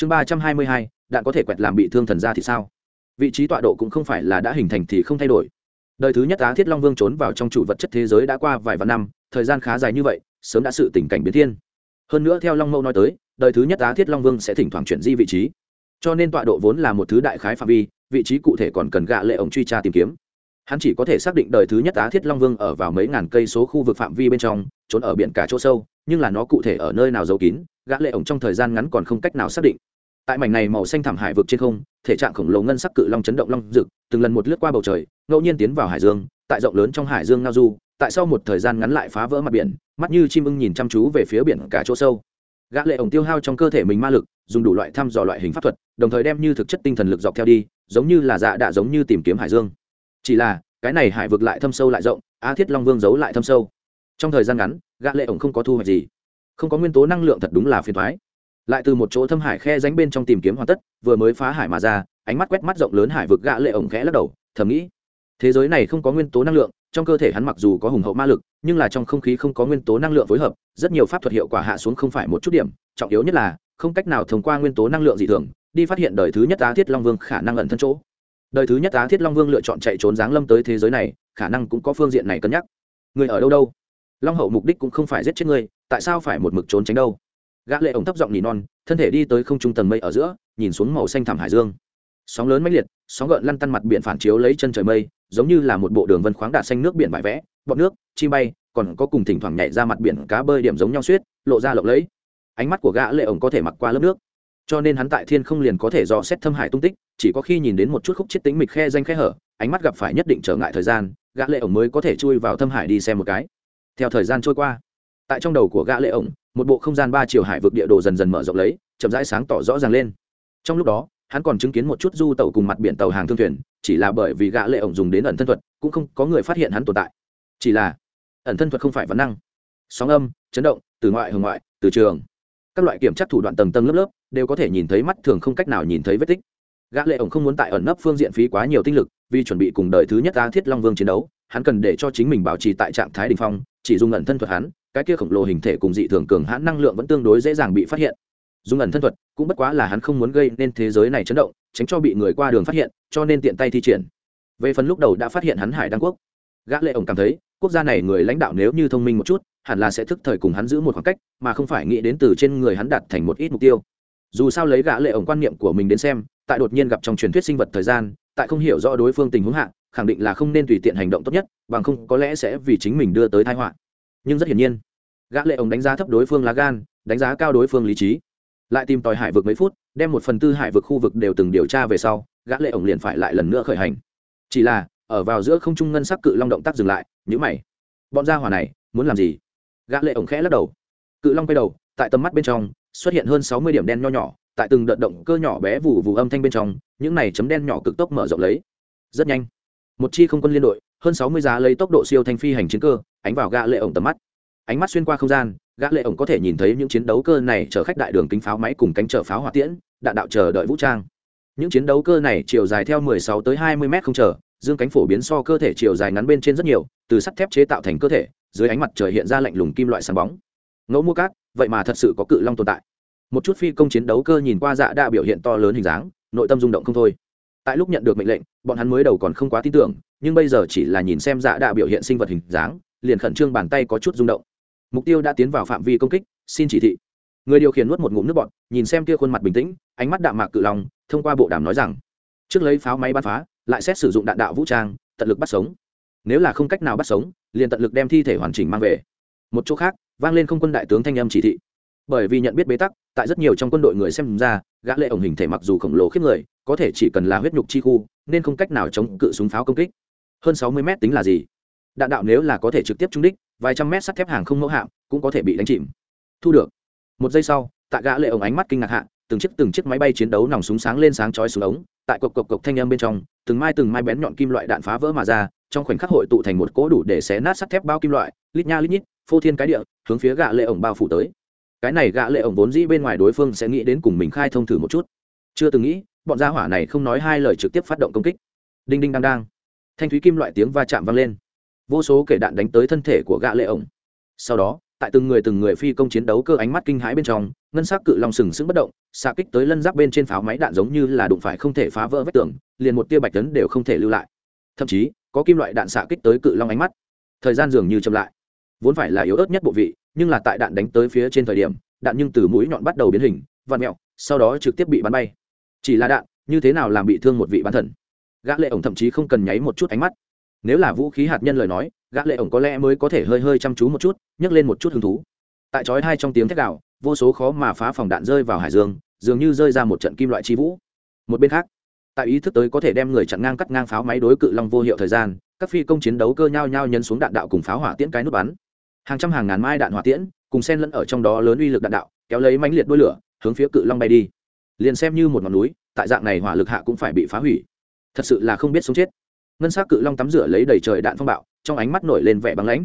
chương ba trăm hai mươi hai đạn có thể quẹt làm bị thương thần ra thì sao? Vị trí tọa độ cũng không phải là đã hình thành thì không thay đổi. Đời thứ nhất á thiết long vương trốn vào trong chủ vật chất thế giới đã qua vài vạn năm, thời gian khá dài như vậy, sớm đã sự tình cảnh biến thiên. Hơn nữa theo long mẫu nói tới, đời thứ nhất á thiết long vương sẽ thỉnh thoảng chuyển di vị trí. Cho nên tọa độ vốn là một thứ đại khái phạm vi, vị trí cụ thể còn cần gạ lệ ổng truy tra tìm kiếm. Hắn chỉ có thể xác định đời thứ nhất á thiết long vương ở vào mấy ngàn cây số khu vực phạm vi bên trong, trốn ở biển cả chỗ sâu, nhưng là nó cụ thể ở nơi nào giấu kín gã lệ ổng trong thời gian ngắn còn không cách nào xác định tại mảnh này màu xanh thảm hải vực trên không, thể trạng khổng lồ ngân sắc cự long chấn động long rực, từng lần một lướt qua bầu trời, ngẫu nhiên tiến vào hải dương, tại rộng lớn trong hải dương ngao du, tại sau một thời gian ngắn lại phá vỡ mặt biển, mắt như chim ưng nhìn chăm chú về phía biển cả chỗ sâu. Gã lệ ổng tiêu hao trong cơ thể mình ma lực, dùng đủ loại thăm dò loại hình pháp thuật, đồng thời đem như thực chất tinh thần lực dọc theo đi, giống như là dạ đã giống như tìm kiếm hải dương. Chỉ là, cái này hải vực lại thâm sâu lại rộng, á thiết long vương giấu lại thâm sâu. Trong thời gian ngắn, gã lệ ổng không có thu hoạch gì. Không có nguyên tố năng lượng thật đúng là phiền toái lại từ một chỗ thâm hải khe ránh bên trong tìm kiếm hoàn tất, vừa mới phá hải mà ra, ánh mắt quét mắt rộng lớn hải vực gã lệ ổng khẽ lắc đầu, thầm nghĩ, thế giới này không có nguyên tố năng lượng, trong cơ thể hắn mặc dù có hùng hậu ma lực, nhưng là trong không khí không có nguyên tố năng lượng phối hợp, rất nhiều pháp thuật hiệu quả hạ xuống không phải một chút điểm, trọng yếu nhất là, không cách nào thông qua nguyên tố năng lượng dị thường, đi phát hiện đời thứ nhất á thiết long vương khả năng ẩn thân chỗ. Đời thứ nhất á thiết long vương lựa chọn chạy trốn giáng lâm tới thế giới này, khả năng cũng có phương diện này cân nhắc. Người ở đâu đâu? Long hậu mục đích cũng không phải giết chết người tại sao phải một mực trốn tránh đâu? Gã lệ ổng thấp giọng nỉ non, thân thể đi tới không trung tầng mây ở giữa, nhìn xuống màu xanh thẳm hải dương. Sóng lớn mãnh liệt, sóng gợn lăn tăn mặt biển phản chiếu lấy chân trời mây, giống như là một bộ đường vân khoáng đạt xanh nước biển vải vẽ, bọt nước, chi bay, còn có cùng thỉnh thoảng nhảy ra mặt biển cá bơi điểm giống nhau suýt lộ ra lộng lẫy. Ánh mắt của gã lệ ổng có thể mặc qua lớp nước. Cho nên hắn tại thiên không liền có thể dò xét thâm hải tung tích, chỉ có khi nhìn đến một chút khúc chiết tính mịch khe danh khe hở, ánh mắt gặp phải nhất định trở ngại thời gian, gã lệ ổng mới có thể chui vào thâm hải đi xem một cái. Theo thời gian trôi qua, tại trong đầu của gã lệ ổng một bộ không gian ba chiều hải vực địa đồ dần dần mở rộng lấy, chậm rãi sáng tỏ rõ ràng lên. Trong lúc đó, hắn còn chứng kiến một chút du tàu cùng mặt biển tàu hàng thương thuyền, chỉ là bởi vì gã lệ ổng dùng đến ẩn thân thuật, cũng không có người phát hiện hắn tồn tại. Chỉ là, ẩn thân thuật không phải vấn năng. Sóng âm, chấn động, từ ngoại hướng ngoại, từ trường. Các loại kiểm tra thủ đoạn tầng tầng lớp lớp, đều có thể nhìn thấy mắt thường không cách nào nhìn thấy vết tích. Gã lệ ổng không muốn tại ẩn nấp phương diện phí quá nhiều tinh lực, vì chuẩn bị cùng đời thứ nhất ta thiết long vương chiến đấu, hắn cần để cho chính mình bảo trì tại trạng thái đỉnh phong, chỉ dùng ẩn thân thuật hắn cái kia khổng lồ hình thể cùng dị thường cường hãn năng lượng vẫn tương đối dễ dàng bị phát hiện. Dùng ẩn thân thuật cũng bất quá là hắn không muốn gây nên thế giới này chấn động, tránh cho bị người qua đường phát hiện, cho nên tiện tay thi triển. Về phần lúc đầu đã phát hiện hắn hải đăng quốc, gã lệ ổng cảm thấy, quốc gia này người lãnh đạo nếu như thông minh một chút, hẳn là sẽ thức thời cùng hắn giữ một khoảng cách, mà không phải nghĩ đến từ trên người hắn đạt thành một ít mục tiêu. Dù sao lấy gã lệ ổng quan niệm của mình đến xem, tại đột nhiên gặp trong truyền thuyết sinh vật thời gian, tại không hiểu rõ đối phương tình huống hạ, khẳng định là không nên tùy tiện hành động tốt nhất, bằng không có lẽ sẽ vì chính mình đưa tới tai họa. Nhưng rất hiển nhiên gã lệ ổng đánh giá thấp đối phương lá gan, đánh giá cao đối phương lý trí. Lại tìm tòi hải vực mấy phút, đem một phần tư hải vực khu vực đều từng điều tra về sau, gã lệ ổng liền phải lại lần nữa khởi hành. Chỉ là, ở vào giữa không trung ngân sắc cự long động tác dừng lại những mày. Bọn gia hỏa này, muốn làm gì? Gã lệ ổng khẽ lắc đầu. Cự long quay đầu, tại tầm mắt bên trong, xuất hiện hơn sáu mươi điểm đen nho nhỏ, tại từng đợt động cơ nhỏ bé vù vù âm thanh bên trong, những này chấm đen nhỏ cực tốc mở rộng lấy. Rất nhanh. Một chi không quân liên đội, hơn sáu mươi giá lấy tốc độ siêu thanh phi hành chiến cơ, ánh vào gã lệ ổng tầm mắt ánh mắt xuyên qua không gian, gã lệ ổng có thể nhìn thấy những chiến đấu cơ này chở khách đại đường kính pháo máy cùng cánh chở pháo hỏa tiễn, đạn đạo chờ đợi vũ trang. Những chiến đấu cơ này chiều dài theo 16 tới 20 mét không chờ, dương cánh phổ biến so cơ thể chiều dài ngắn bên trên rất nhiều, từ sắt thép chế tạo thành cơ thể, dưới ánh mặt trời hiện ra lạnh lùng kim loại sáng bóng. Ngẫu mua cát vậy mà thật sự có cự long tồn tại. Một chút phi công chiến đấu cơ nhìn qua dạ đã biểu hiện to lớn hình dáng, nội tâm rung động không thôi. Tại lúc nhận được mệnh lệnh, bọn hắn mới đầu còn không quá tin tưởng, nhưng bây giờ chỉ là nhìn xem dạ đã biểu hiện sinh vật hình dáng, liền khẩn trương bàn tay có chút rung động mục tiêu đã tiến vào phạm vi công kích, xin chỉ thị. Người điều khiển nuốt một ngụm nước bọt, nhìn xem kia khuôn mặt bình tĩnh, ánh mắt đạm mạc cự lòng thông qua bộ đàm nói rằng, trước lấy pháo máy bắn phá, lại xét sử dụng đạn đạo vũ trang, tận lực bắt sống. Nếu là không cách nào bắt sống, liền tận lực đem thi thể hoàn chỉnh mang về. Một chỗ khác, vang lên không quân đại tướng thanh âm chỉ thị. Bởi vì nhận biết bế tắc, tại rất nhiều trong quân đội người xem ra, gã lệ ổng hình thể mặc dù khổng lồ khiếp người, có thể chỉ cần là huyết nhục chi khu, nên không cách nào chống cự súng pháo công kích. Hơn sáu mươi mét tính là gì? Đạn đạo nếu là có thể trực tiếp trúng đích vài trăm mét sắt thép hàng không mẫu hạm cũng có thể bị đánh chìm. Thu được. Một giây sau, tạ gã lệ ổng ánh mắt kinh ngạc hạ, từng chiếc từng chiếc máy bay chiến đấu nòng súng sáng lên sáng chói xuống ống, tại cộc cộc cộc thanh âm bên trong, từng mai từng mai bén nhọn kim loại đạn phá vỡ mà ra, trong khoảnh khắc hội tụ thành một cỗ đủ để xé nát sắt thép bao kim loại, lít nha lít nhít, phô thiên cái địa, hướng phía gã lệ ổng bao phủ tới. Cái này gã lệ ổng vốn dĩ bên ngoài đối phương sẽ nghĩ đến cùng mình khai thông thử một chút. Chưa từng nghĩ, bọn gia hỏa này không nói hai lời trực tiếp phát động công kích. Đinh đinh đang đang. Thanh thúy kim loại tiếng va chạm vang lên vô số kể đạn đánh tới thân thể của gã lệ ổng. Sau đó, tại từng người từng người phi công chiến đấu cơ ánh mắt kinh hãi bên trong, ngân s ắ c cự long sừng sững bất động, xạ kích tới lân giáp bên trên pháo máy đạn giống như là đụng phải không thể phá vỡ vách tường, liền một tia bạch tấn đều không thể lưu lại. Thậm chí, có kim loại đạn xạ kích tới cự long ánh mắt. Thời gian dường như chậm lại. Vốn phải là yếu ớt nhất bộ vị, nhưng là tại đạn đánh tới phía trên thời điểm, đạn nhưng từ mũi nhọn bắt đầu biến hình, vặn mẹo, sau đó trực tiếp bị bắn bay. Chỉ là đạn, như thế nào làm bị thương một vị bán thần? Gã lệ ổng thậm chí không cần nháy một chút ánh mắt nếu là vũ khí hạt nhân lời nói, gã lệ ổng có lẽ mới có thể hơi hơi chăm chú một chút, nhấc lên một chút hứng thú. Tại chói hai trong tiếng thét gào, vô số khó mà phá phòng đạn rơi vào hải dương, dường như rơi ra một trận kim loại chi vũ. Một bên khác, tại ý thức tới có thể đem người chặn ngang cắt ngang pháo máy đối cự long vô hiệu thời gian, các phi công chiến đấu cơ nhau nhau nhân xuống đạn đạo cùng pháo hỏa tiễn cái nút bắn. Hàng trăm hàng ngàn mai đạn hỏa tiễn, cùng sen lẫn ở trong đó lớn uy lực đạn đạo, kéo lấy mãnh liệt đuôi lửa, hướng phía cự long bay đi. Liền xem như một ngọn núi, tại dạng này hỏa lực hạ cũng phải bị phá hủy. Thật sự là không biết sống chết ngân s á c cự long tắm rửa lấy đầy trời đạn phong bạo, trong ánh mắt nổi lên vẻ băng lãnh.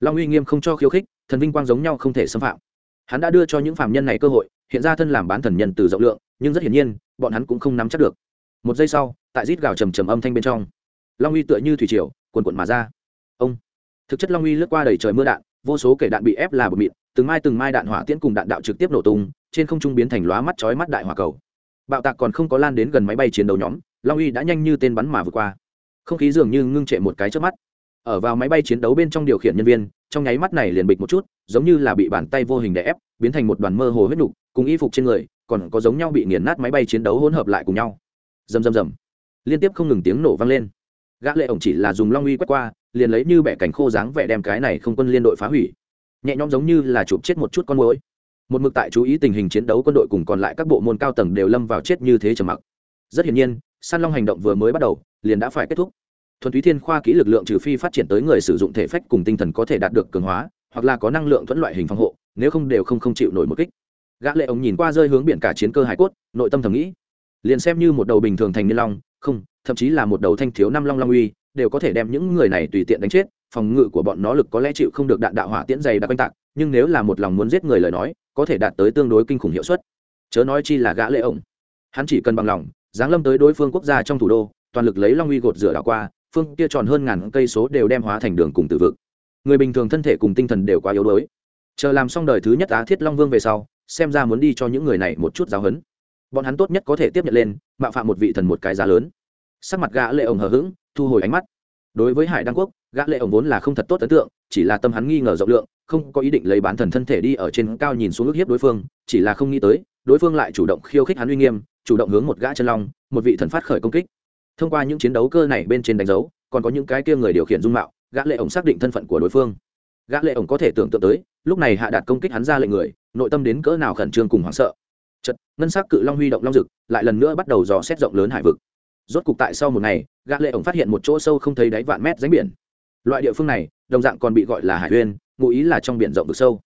Long uy nghiêm không cho khiêu khích, thần vinh quang giống nhau không thể xâm phạm. Hắn đã đưa cho những phạm nhân này cơ hội, hiện ra thân làm bán thần nhân từ rộng lượng, nhưng rất hiển nhiên, bọn hắn cũng không nắm chắc được. Một giây sau, tại rít gào trầm trầm âm thanh bên trong, long uy tựa như thủy triều quần quận mà ra. Ông! Thực chất long uy lướt qua đầy trời mưa đạn, vô số kể đạn bị ép là bột mịn, từng mai từng mai đạn hỏa tiễn cùng đạn đạo trực tiếp nổ tung, trên không trung biến thành lóa mắt chói mắt đại hỏa cầu. Bạo tạc còn không có lan đến gần máy bay chiến đấu nhóm, long uy đã nhanh như tên bắn mà vượt qua không khí dường như ngưng trệ một cái trước mắt. Ở vào máy bay chiến đấu bên trong điều khiển nhân viên, trong nháy mắt này liền bịch một chút, giống như là bị bàn tay vô hình đè ép, biến thành một đoàn mơ hồ huyết nục, cùng y phục trên người, còn có giống nhau bị nghiền nát máy bay chiến đấu hỗn hợp lại cùng nhau. Rầm rầm rầm. Liên tiếp không ngừng tiếng nổ vang lên. Gã lệ ổng chỉ là dùng long uy quét qua, liền lấy như bẻ cánh khô dáng vẻ đem cái này không quân liên đội phá hủy. Nhẹ nhõm giống như là chụp chết một chút con muỗi. Một mực tại chú ý tình hình chiến đấu quân đội cùng còn lại các bộ môn cao tầng đều lâm vào chết như thế trầm mặc. Rất hiển nhiên săn long hành động vừa mới bắt đầu liền đã phải kết thúc. Thuần túy thiên khoa kỹ lực lượng trừ phi phát triển tới người sử dụng thể phách cùng tinh thần có thể đạt được cường hóa, hoặc là có năng lượng thuẫn loại hình phòng hộ, nếu không đều không không chịu nổi một kích. Gã lệ ống nhìn qua rơi hướng biển cả chiến cơ hải cốt, nội tâm thầm nghĩ, liền xem như một đầu bình thường thành niên long, không, thậm chí là một đầu thanh thiếu năm long long uy, đều có thể đem những người này tùy tiện đánh chết, phòng ngự của bọn nó lực có lẽ chịu không được đạn đạo hỏa tiễn dày đặc quanh tạc, nhưng nếu là một lòng muốn giết người lời nói, có thể đạt tới tương đối kinh khủng hiệu suất. Chớ nói chi là gã lệ ổng hắn chỉ cần bằng lòng, giáng lâm tới đối phương quốc gia trong thủ đô toàn lực lấy long uy gột rửa đảo qua, phương kia tròn hơn ngàn cây số đều đem hóa thành đường cùng tử vực. Người bình thường thân thể cùng tinh thần đều quá yếu đuối. Chờ làm xong đời thứ nhất á thiết long vương về sau, xem ra muốn đi cho những người này một chút giáo hấn. Bọn hắn tốt nhất có thể tiếp nhận lên, mạo phạm một vị thần một cái giá lớn. Sắc mặt gã lệ ổng hờ hững, thu hồi ánh mắt. Đối với hải đăng quốc, gã lệ ổng vốn là không thật tốt ấn tượng, chỉ là tâm hắn nghi ngờ rộng lượng, không có ý định lấy bán thần thân thể đi ở trên cao nhìn xuống ước hiếp đối phương, chỉ là không nghĩ tới, đối phương lại chủ động khiêu khích hắn uy nghiêm, chủ động hướng một gã chân long, một vị thần phát khởi công kích thông qua những chiến đấu cơ này bên trên đánh dấu, còn có những cái kia người điều khiển dung mạo, gã lệ ổng xác định thân phận của đối phương. Gã lệ ổng có thể tưởng tượng tới, lúc này hạ đạt công kích hắn ra lệnh người, nội tâm đến cỡ nào khẩn trương cùng hoảng sợ. Chật ngân sắc cự long huy động long dực, lại lần nữa bắt đầu dò xét rộng lớn hải vực. Rốt cục tại sau một ngày, gã lệ ổng phát hiện một chỗ sâu không thấy đáy vạn mét rãnh biển. Loại địa phương này, đồng dạng còn bị gọi là hải uyên, ngụ ý là trong biển rộng vực sâu.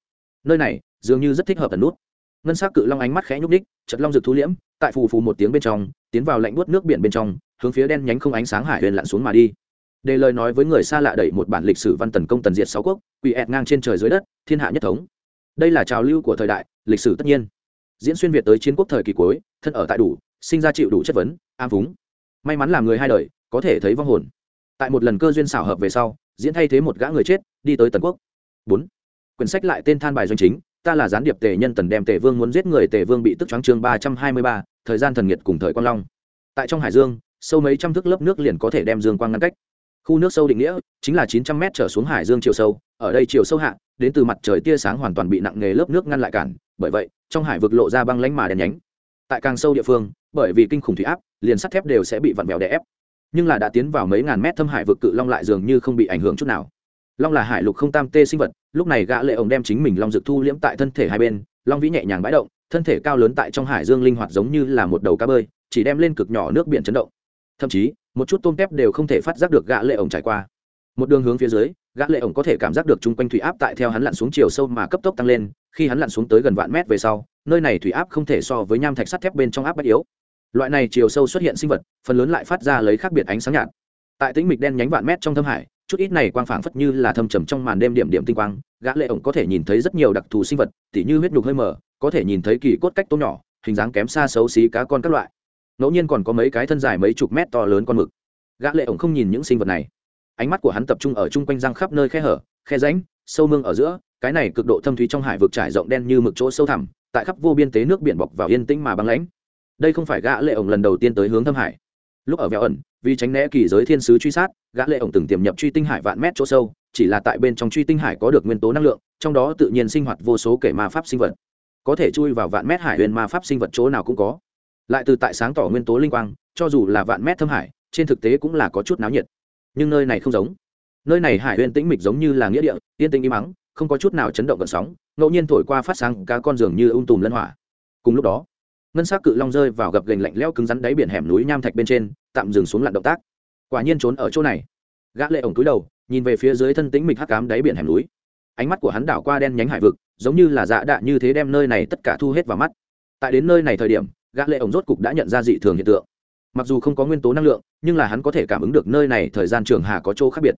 Nơi này, dường như rất thích hợp tần nút. Ngân sắc cự long ánh mắt khẽ nhúc đích chật long rực thú liễm, tại phù phù một tiếng bên trong, tiến vào lạnh buốt nước biển bên trong hướng phía đen nhánh không ánh sáng hải huyền lặn xuống mà đi. Để lời nói với người xa lạ đẩy một bản lịch sử văn tần công tần diệt sáu quốc, quỷ ẹt ngang trên trời dưới đất, thiên hạ nhất thống. Đây là trào lưu của thời đại, lịch sử tất nhiên. Diễn xuyên việt tới chiến quốc thời kỳ cuối, thân ở tại đủ, sinh ra chịu đủ chất vấn, am vúng may mắn làm người hai đời, có thể thấy vong hồn. Tại một lần cơ duyên xảo hợp về sau, diễn thay thế một gã người chết, đi tới tần quốc. Bốn. Quyển sách lại tên than bài doanh chính, ta là gián điệp tề nhân tần đem tề vương muốn giết người tề vương bị tức choáng chương ba trăm hai mươi ba, thời gian thần nhiệt cùng thời quang long. Tại trong hải dương sâu mấy trăm thước lớp nước liền có thể đem dương quang ngăn cách. Khu nước sâu định nghĩa chính là chín trăm mét trở xuống hải dương chiều sâu, ở đây chiều sâu hạ, đến từ mặt trời tia sáng hoàn toàn bị nặng nghề lớp nước ngăn lại cản, bởi vậy, trong hải vực lộ ra băng lánh mà đèn nhánh. Tại càng sâu địa phương, bởi vì kinh khủng thủy áp, liền sắt thép đều sẽ bị vặn vẹo đè ép. Nhưng là đã tiến vào mấy ngàn mét thâm hải vực cự long lại dường như không bị ảnh hưởng chút nào. Long là hải lục không tam tê sinh vật, lúc này gã lệ ổng đem chính mình long dược thu liễm tại thân thể hai bên, long vĩ nhẹ nhàng bãi động, thân thể cao lớn tại trong hải dương linh hoạt giống như là một đầu cá bơi, chỉ đem lên cực nhỏ nước biển chấn động thậm chí, một chút tôm tép đều không thể phát giác được gã lệ ổng trải qua. Một đường hướng phía dưới, gã lệ ổng có thể cảm giác được chung quanh thủy áp tại theo hắn lặn xuống chiều sâu mà cấp tốc tăng lên, khi hắn lặn xuống tới gần vạn mét về sau, nơi này thủy áp không thể so với nham thạch sắt thép bên trong áp bất yếu. Loại này chiều sâu xuất hiện sinh vật, phần lớn lại phát ra lấy khác biệt ánh sáng nhạt. Tại tĩnh mịch đen nhánh vạn mét trong thâm hải, chút ít này quang phảng phất như là thâm trầm trong màn đêm điểm điểm tinh quang, gã lệ ổng có thể nhìn thấy rất nhiều đặc thù sinh vật, tỉ như huyết nhục hơi mở có thể nhìn thấy kỳ cốt cách tôm nhỏ, hình dáng kém xa xấu xí cá con các loại ngẫu nhiên còn có mấy cái thân dài mấy chục mét to lớn con mực. Gã lệ ổng không nhìn những sinh vật này. Ánh mắt của hắn tập trung ở chung quanh răng khắp nơi khe hở, khe rãnh, sâu mương ở giữa, cái này cực độ thâm thúy trong hải vực trải rộng đen như mực chỗ sâu thẳm, tại khắp vô biên tế nước biển bọc vào yên tĩnh mà băng lãnh. Đây không phải gã lệ ổng lần đầu tiên tới hướng thâm hải. Lúc ở vẹo ẩn, vì tránh né kỳ giới thiên sứ truy sát, gã lệ ổng từng tiềm nhập truy tinh hải vạn mét chỗ sâu, chỉ là tại bên trong truy tinh hải có được nguyên tố năng lượng, trong đó tự nhiên sinh hoạt vô số kể ma pháp sinh vật. Có thể chui vào vạn mét hải huyền ma pháp sinh vật chỗ nào cũng có lại từ tại sáng tỏ nguyên tố linh quang, cho dù là vạn mét thâm hải, trên thực tế cũng là có chút náo nhiệt. Nhưng nơi này không giống. Nơi này hải huyền tĩnh mịch giống như là nghĩa địa, yên tĩnh im mắng không có chút nào chấn động gợn sóng, ngẫu nhiên thổi qua phát sáng cá con giường như ung tùm lân hỏa. Cùng lúc đó, ngân s á c cự long rơi vào gập gành lạnh leo cứng rắn đáy biển hẻm núi nham thạch bên trên, tạm dừng xuống lặn động tác. Quả nhiên trốn ở chỗ này. Gã lệ ổng túi đầu, nhìn về phía dưới thân tĩnh mịch hắc cám đáy biển hẻm núi. Ánh mắt của hắn đảo qua đen nhánh hải vực, giống như là dạ đạ như thế đem nơi này tất cả thu hết vào mắt. Tại đến nơi này thời điểm gã lệ ổng rốt cục đã nhận ra dị thường hiện tượng. Mặc dù không có nguyên tố năng lượng, nhưng là hắn có thể cảm ứng được nơi này thời gian trường hà có chỗ khác biệt.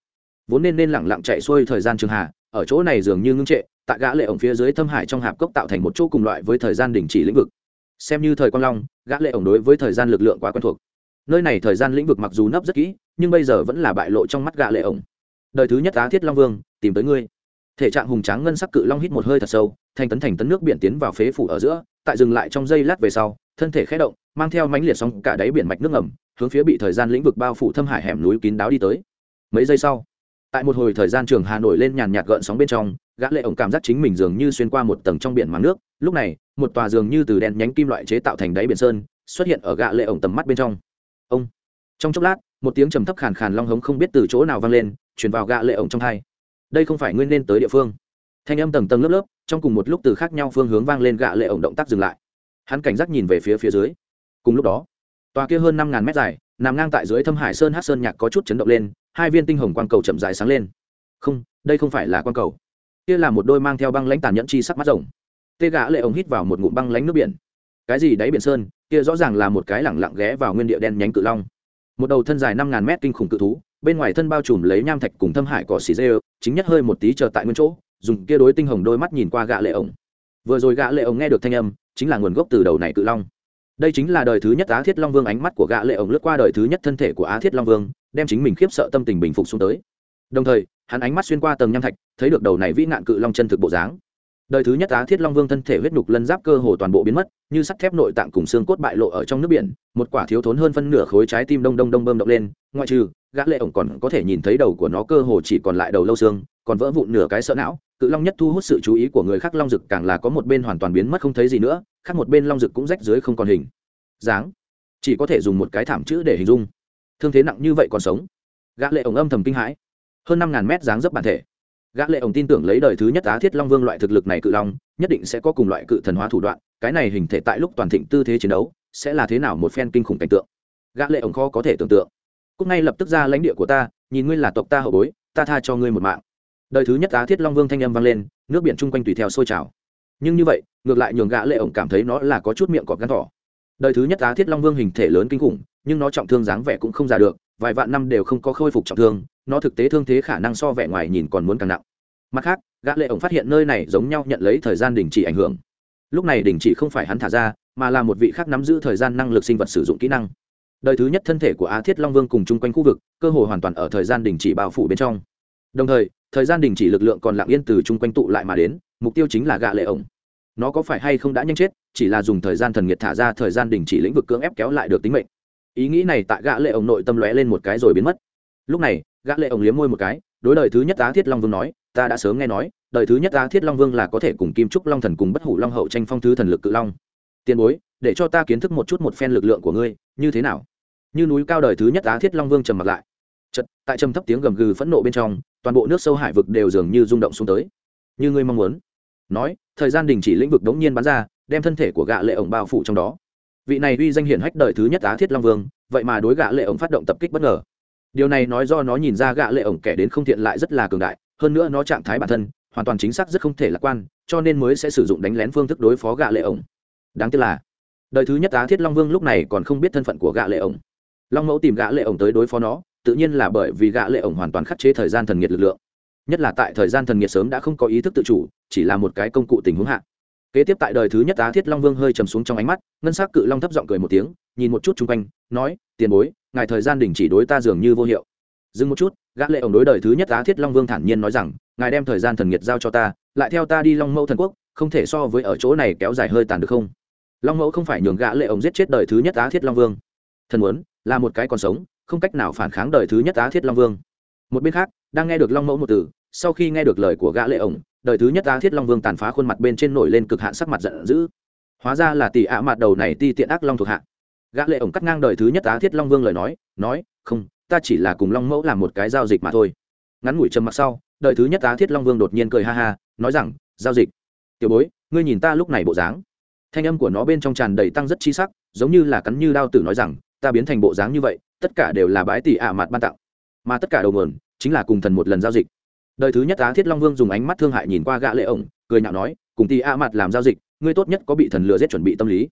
Vốn nên nên lẳng lặng chạy xuôi thời gian trường hà, ở chỗ này dường như ngưng trệ, tại gã lệ ổng phía dưới thâm hải trong hạp cốc tạo thành một chỗ cùng loại với thời gian đình chỉ lĩnh vực. Xem như thời quang long, gã lệ ổng đối với thời gian lực lượng quá quen thuộc. Nơi này thời gian lĩnh vực mặc dù nấp rất kỹ, nhưng bây giờ vẫn là bại lộ trong mắt gã lệ ổng. Đời thứ nhất á thiết long vương, tìm tới ngươi. Thể trạng hùng tráng ngân sắc cự long hít một hơi thật sâu, thành tấn thành tấn nước biển tiến vào phế phủ ở giữa, tại dừng lại trong giây lát về sau thân thể khẽ động, mang theo mánh liệt sóng cả đáy biển mạch nước ngầm, hướng phía bị thời gian lĩnh vực bao phủ thâm hải hẻm núi kín đáo đi tới. Mấy giây sau, tại một hồi thời gian trường hà nổi lên nhàn nhạt gợn sóng bên trong, gã lệ ổng cảm giác chính mình dường như xuyên qua một tầng trong biển màng nước. Lúc này, một tòa dường như từ đèn nhánh kim loại chế tạo thành đáy biển sơn, xuất hiện ở gã lệ ổng tầm mắt bên trong. Ông! Trong chốc lát, một tiếng trầm thấp khàn khàn long hống không biết từ chỗ nào vang lên, truyền vào gã lệ ổng trong tai đây không phải nguyên nên tới địa phương. Thanh âm tầng tầng lớp lớp, trong cùng một lúc từ khác nhau phương hướng vang lên gã lệ ổng động tác dừng lại hắn cảnh giác nhìn về phía phía dưới. Cùng lúc đó, tòa kia hơn năm ngàn mét dài, nằm ngang tại dưới thâm hải sơn hát sơn nhạc có chút chấn động lên, hai viên tinh hồng quang cầu chậm dài sáng lên. Không, đây không phải là quang cầu. Kia là một đôi mang theo băng lãnh tàn nhẫn chi sắc mắt rồng. Tê gã lệ ống hít vào một ngụm băng lãnh nước biển. Cái gì đáy biển sơn? Kia rõ ràng là một cái lẳng lặng ghé vào nguyên địa đen nhánh cự long. Một đầu thân dài năm ngàn mét kinh khủng cự thú, bên ngoài thân bao trùm lấy nham thạch cùng thâm hải cỏ xì dê chính nhất hơi một tí chờ tại nguyên chỗ, dùng kia đối tinh hồng đôi mắt nhìn qua gã lệ ổng vừa rồi gã lệ ổng nghe được thanh âm chính là nguồn gốc từ đầu này cự long. Đây chính là đời thứ nhất á thiết long vương ánh mắt của gã lệ ổng lướt qua đời thứ nhất thân thể của á thiết long vương, đem chính mình khiếp sợ tâm tình bình phục xuống tới. Đồng thời, hắn ánh mắt xuyên qua tầng nham thạch, thấy được đầu này vĩ nạn cự long chân thực bộ dáng. Đời thứ nhất á thiết long vương thân thể huyết nhục lân giáp cơ hồ toàn bộ biến mất, như sắt thép nội tạng cùng xương cốt bại lộ ở trong nước biển, một quả thiếu thốn hơn phân nửa khối trái tim đông đông đông bơm động lên, ngoại trừ, gã lệ ổng còn có thể nhìn thấy đầu của nó cơ hồ chỉ còn lại đầu lâu xương, còn vỡ vụn nửa cái sợ não cự long nhất thu hút sự chú ý của người khác long dực càng là có một bên hoàn toàn biến mất không thấy gì nữa, khác một bên long dực cũng rách dưới không còn hình. Dáng. Chỉ có thể dùng một cái thảm chữ để hình dung. Thương thế nặng như vậy còn sống. Gã lệ ổng âm thầm kinh hãi. Hơn năm ngàn mét dáng dấp bản thể. Gã lệ ổng tin tưởng lấy đời thứ nhất á thiết long vương loại thực lực này cự long, nhất định sẽ có cùng loại cự thần hóa thủ đoạn, cái này hình thể tại lúc toàn thịnh tư thế chiến đấu, sẽ là thế nào một phen kinh khủng cảnh tượng. Gã lệ ổng khó có thể tưởng tượng. Cúc ngay lập tức ra lãnh địa của ta, nhìn ngươi là tộc ta hậu bối, ta tha cho ngươi một mạng đời thứ nhất á thiết long vương thanh âm vang lên, nước biển chung quanh tùy theo sôi trào. Nhưng như vậy, ngược lại nhường gã lệ ổng cảm thấy nó là có chút miệng cọp gan thỏ. Đời thứ nhất á thiết long vương hình thể lớn kinh khủng, nhưng nó trọng thương dáng vẻ cũng không giả được, vài vạn năm đều không có khôi phục trọng thương, nó thực tế thương thế khả năng so vẻ ngoài nhìn còn muốn càng nặng. Mặt khác, gã lệ ổng phát hiện nơi này giống nhau nhận lấy thời gian đình chỉ ảnh hưởng. Lúc này đình chỉ không phải hắn thả ra, mà là một vị khác nắm giữ thời gian năng lực sinh vật sử dụng kỹ năng. Đời thứ nhất thân thể của á thiết long vương cùng chung quanh khu vực, cơ hội hoàn toàn ở thời gian đình chỉ bao phủ bên trong. Đồng thời thời gian đình chỉ lực lượng còn lặng yên từ chung quanh tụ lại mà đến, mục tiêu chính là gạ lệ ổng. Nó có phải hay không đã nhanh chết, chỉ là dùng thời gian thần nhiệt thả ra thời gian đình chỉ lĩnh vực cưỡng ép kéo lại được tính mệnh. Ý nghĩ này tại gã lệ ổng nội tâm lóe lên một cái rồi biến mất. Lúc này gã lệ ổng liếm môi một cái, đối đời thứ nhất á thiết long vương nói, ta đã sớm nghe nói, đời thứ nhất á thiết long vương là có thể cùng kim trúc long thần cùng bất hủ long hậu tranh phong thứ thần lực cự long. Tiền bối, để cho ta kiến thức một chút một phen lực lượng của ngươi, như thế nào? Như núi cao đời thứ nhất á thiết long vương trầm mặt lại. Chật tại trầm thấp tiếng gầm gừ phẫn nộ bên trong toàn bộ nước sâu hải vực đều dường như rung động xuống tới. Như ngươi mong muốn. Nói, thời gian đình chỉ lĩnh vực đống nhiên bắn ra, đem thân thể của gạ lệ ổng bao phủ trong đó. Vị này uy danh hiển hách đời thứ nhất á thiết long vương, vậy mà đối gạ lệ ổng phát động tập kích bất ngờ. Điều này nói do nó nhìn ra gạ lệ ổng kẻ đến không thiện lại rất là cường đại, hơn nữa nó trạng thái bản thân, hoàn toàn chính xác rất không thể lạc quan, cho nên mới sẽ sử dụng đánh lén phương thức đối phó gạ lệ ổng. Đáng tiếc là, đời thứ nhất á thiết long vương lúc này còn không biết thân phận của gạ lệ ổng. Long mẫu tìm gã lệ ổng tới đối phó nó tự nhiên là bởi vì gã lệ ổng hoàn toàn khắc chế thời gian thần nhiệt lực lượng. Nhất là tại thời gian thần nhiệt sớm đã không có ý thức tự chủ, chỉ là một cái công cụ tình huống hạ. Kế tiếp tại đời thứ nhất á thiết long vương hơi trầm xuống trong ánh mắt, ngân sắc cự long thấp giọng cười một tiếng, nhìn một chút chung quanh, nói, tiền bối, ngài thời gian đình chỉ đối ta dường như vô hiệu. Dừng một chút, gã lệ ổng đối đời thứ nhất á thiết long vương thản nhiên nói rằng, ngài đem thời gian thần nhiệt giao cho ta, lại theo ta đi long mẫu thần quốc, không thể so với ở chỗ này kéo dài hơi tàn được không? Long mẫu không phải nhường gã lệ ổng giết chết đời thứ nhất á thiết long vương. Thần muốn, là một cái còn sống không cách nào phản kháng đời thứ nhất á thiết long vương. Một bên khác, đang nghe được long mẫu một từ, sau khi nghe được lời của gã lệ ổng, đời thứ nhất á thiết long vương tàn phá khuôn mặt bên trên nổi lên cực hạn sắc mặt giận dữ. Hóa ra là tỷ ạ mặt đầu này ti tiện ác long thuộc hạ. Gã lệ ổng cắt ngang đời thứ nhất á thiết long vương lời nói nói, không, ta chỉ là cùng long mẫu làm một cái giao dịch mà thôi. Ngắn ngủi trầm mặc sau, đời thứ nhất á thiết long vương đột nhiên cười ha ha, nói rằng, giao dịch? Tiểu bối, ngươi nhìn ta lúc này bộ dáng. Thanh âm của nó bên trong tràn đầy tăng rất chi sắc, giống như là cắn như đao tử nói rằng, ta biến thành bộ dáng như vậy tất cả đều là bái tỷ ạ mặt ban tặng, mà tất cả đầu nguồn chính là cùng thần một lần giao dịch. Đời thứ nhất á thiết long vương dùng ánh mắt thương hại nhìn qua gã lệ ổng, cười nhạo nói, cùng tỷ ạ mặt làm giao dịch, ngươi tốt nhất có bị thần lừa giết chuẩn bị tâm lý.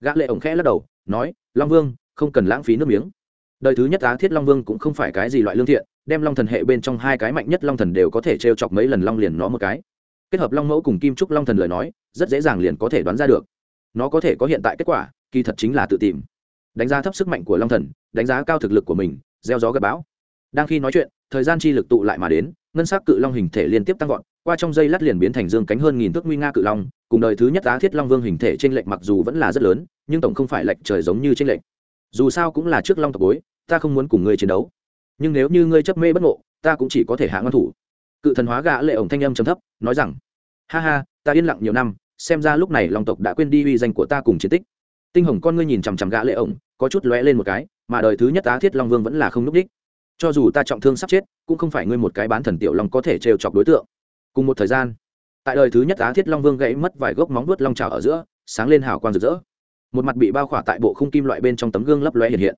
Gã lệ ổng khẽ lắc đầu, nói, long vương, không cần lãng phí nước miếng. Đời thứ nhất á thiết long vương cũng không phải cái gì loại lương thiện, đem long thần hệ bên trong hai cái mạnh nhất long thần đều có thể treo chọc mấy lần long liền nó một cái. Kết hợp long mẫu cùng kim trúc long thần lời nói, rất dễ dàng liền có thể đoán ra được. Nó có thể có hiện tại kết quả, kỳ thật chính là tự tìm đánh giá thấp sức mạnh của long thần, đánh giá cao thực lực của mình, gieo gió gặp bão. Đang khi nói chuyện, thời gian chi lực tụ lại mà đến, ngân s ắ c cự long hình thể liên tiếp tăng vọt, qua trong dây lát liền biến thành dương cánh hơn nghìn thước nguy nga cự long, cùng đời thứ nhất á thiết long vương hình thể t r ê n lệch mặc dù vẫn là rất lớn, nhưng tổng không phải lệch trời giống như t r ê n lệch. Dù sao cũng là trước long tộc bối, ta không muốn cùng ngươi chiến đấu. Nhưng nếu như ngươi chấp mê bất ngộ, ta cũng chỉ có thể hạ ngân thủ. Cự thần hóa gã lệ ổng thanh âm trầm thấp, nói rằng, ha ha, ta yên lặng nhiều năm, xem ra lúc này long tộc đã quên đi uy danh của ta cùng chiến tích. Tinh hồng con ngươi nhìn chằm chằm gã lệ ổng có chút lóe lên một cái, mà đời thứ nhất á thiết long vương vẫn là không núp đích. Cho dù ta trọng thương sắp chết, cũng không phải ngươi một cái bán thần tiểu long có thể trêu chọc đối tượng. Cùng một thời gian, tại đời thứ nhất á thiết long vương gãy mất vài gốc móng vuốt long trào ở giữa, sáng lên hào quang rực rỡ. Một mặt bị bao khỏa tại bộ khung kim loại bên trong tấm gương lấp lóe hiện hiện.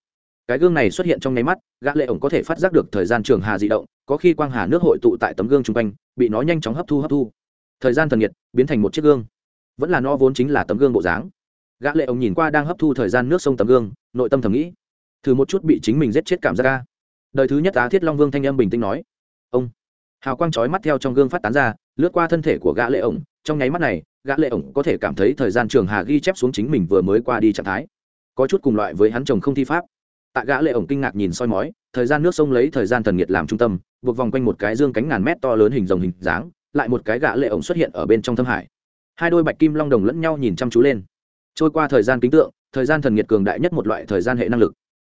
Cái gương này xuất hiện trong nháy mắt, gã lệ ổng có thể phát giác được thời gian trường hà dị động, có khi quang hà nước hội tụ tại tấm gương trung quanh, bị nó nhanh chóng hấp thu hấp thu. Thời gian thần nhiệt biến thành một chiếc gương. Vẫn là nó vốn chính là tấm gương bộ dáng gã lệ ông nhìn qua đang hấp thu thời gian nước sông tấm gương, nội tâm thầm nghĩ, thử một chút bị chính mình giết chết cảm giác ca đời thứ nhất á thiết long vương thanh âm bình tĩnh nói, ông. Hào quang chói mắt theo trong gương phát tán ra, lướt qua thân thể của gã lệ ổng trong nháy mắt này, gã lệ ổng có thể cảm thấy thời gian trường hà ghi chép xuống chính mình vừa mới qua đi trạng thái. Có chút cùng loại với hắn chồng không thi pháp. Tại gã lệ ổng kinh ngạc nhìn soi mói, thời gian nước sông lấy thời gian thần nhiệt làm trung tâm, buộc vòng quanh một cái dương cánh ngàn mét to lớn hình rồng hình dáng, lại một cái gã lệ ổng xuất hiện ở bên trong thâm hải. Hai đôi bạch kim long đồng lẫn nhau nhìn chăm chú lên trôi qua thời gian kính tượng, thời gian thần nhiệt cường đại nhất một loại thời gian hệ năng lực.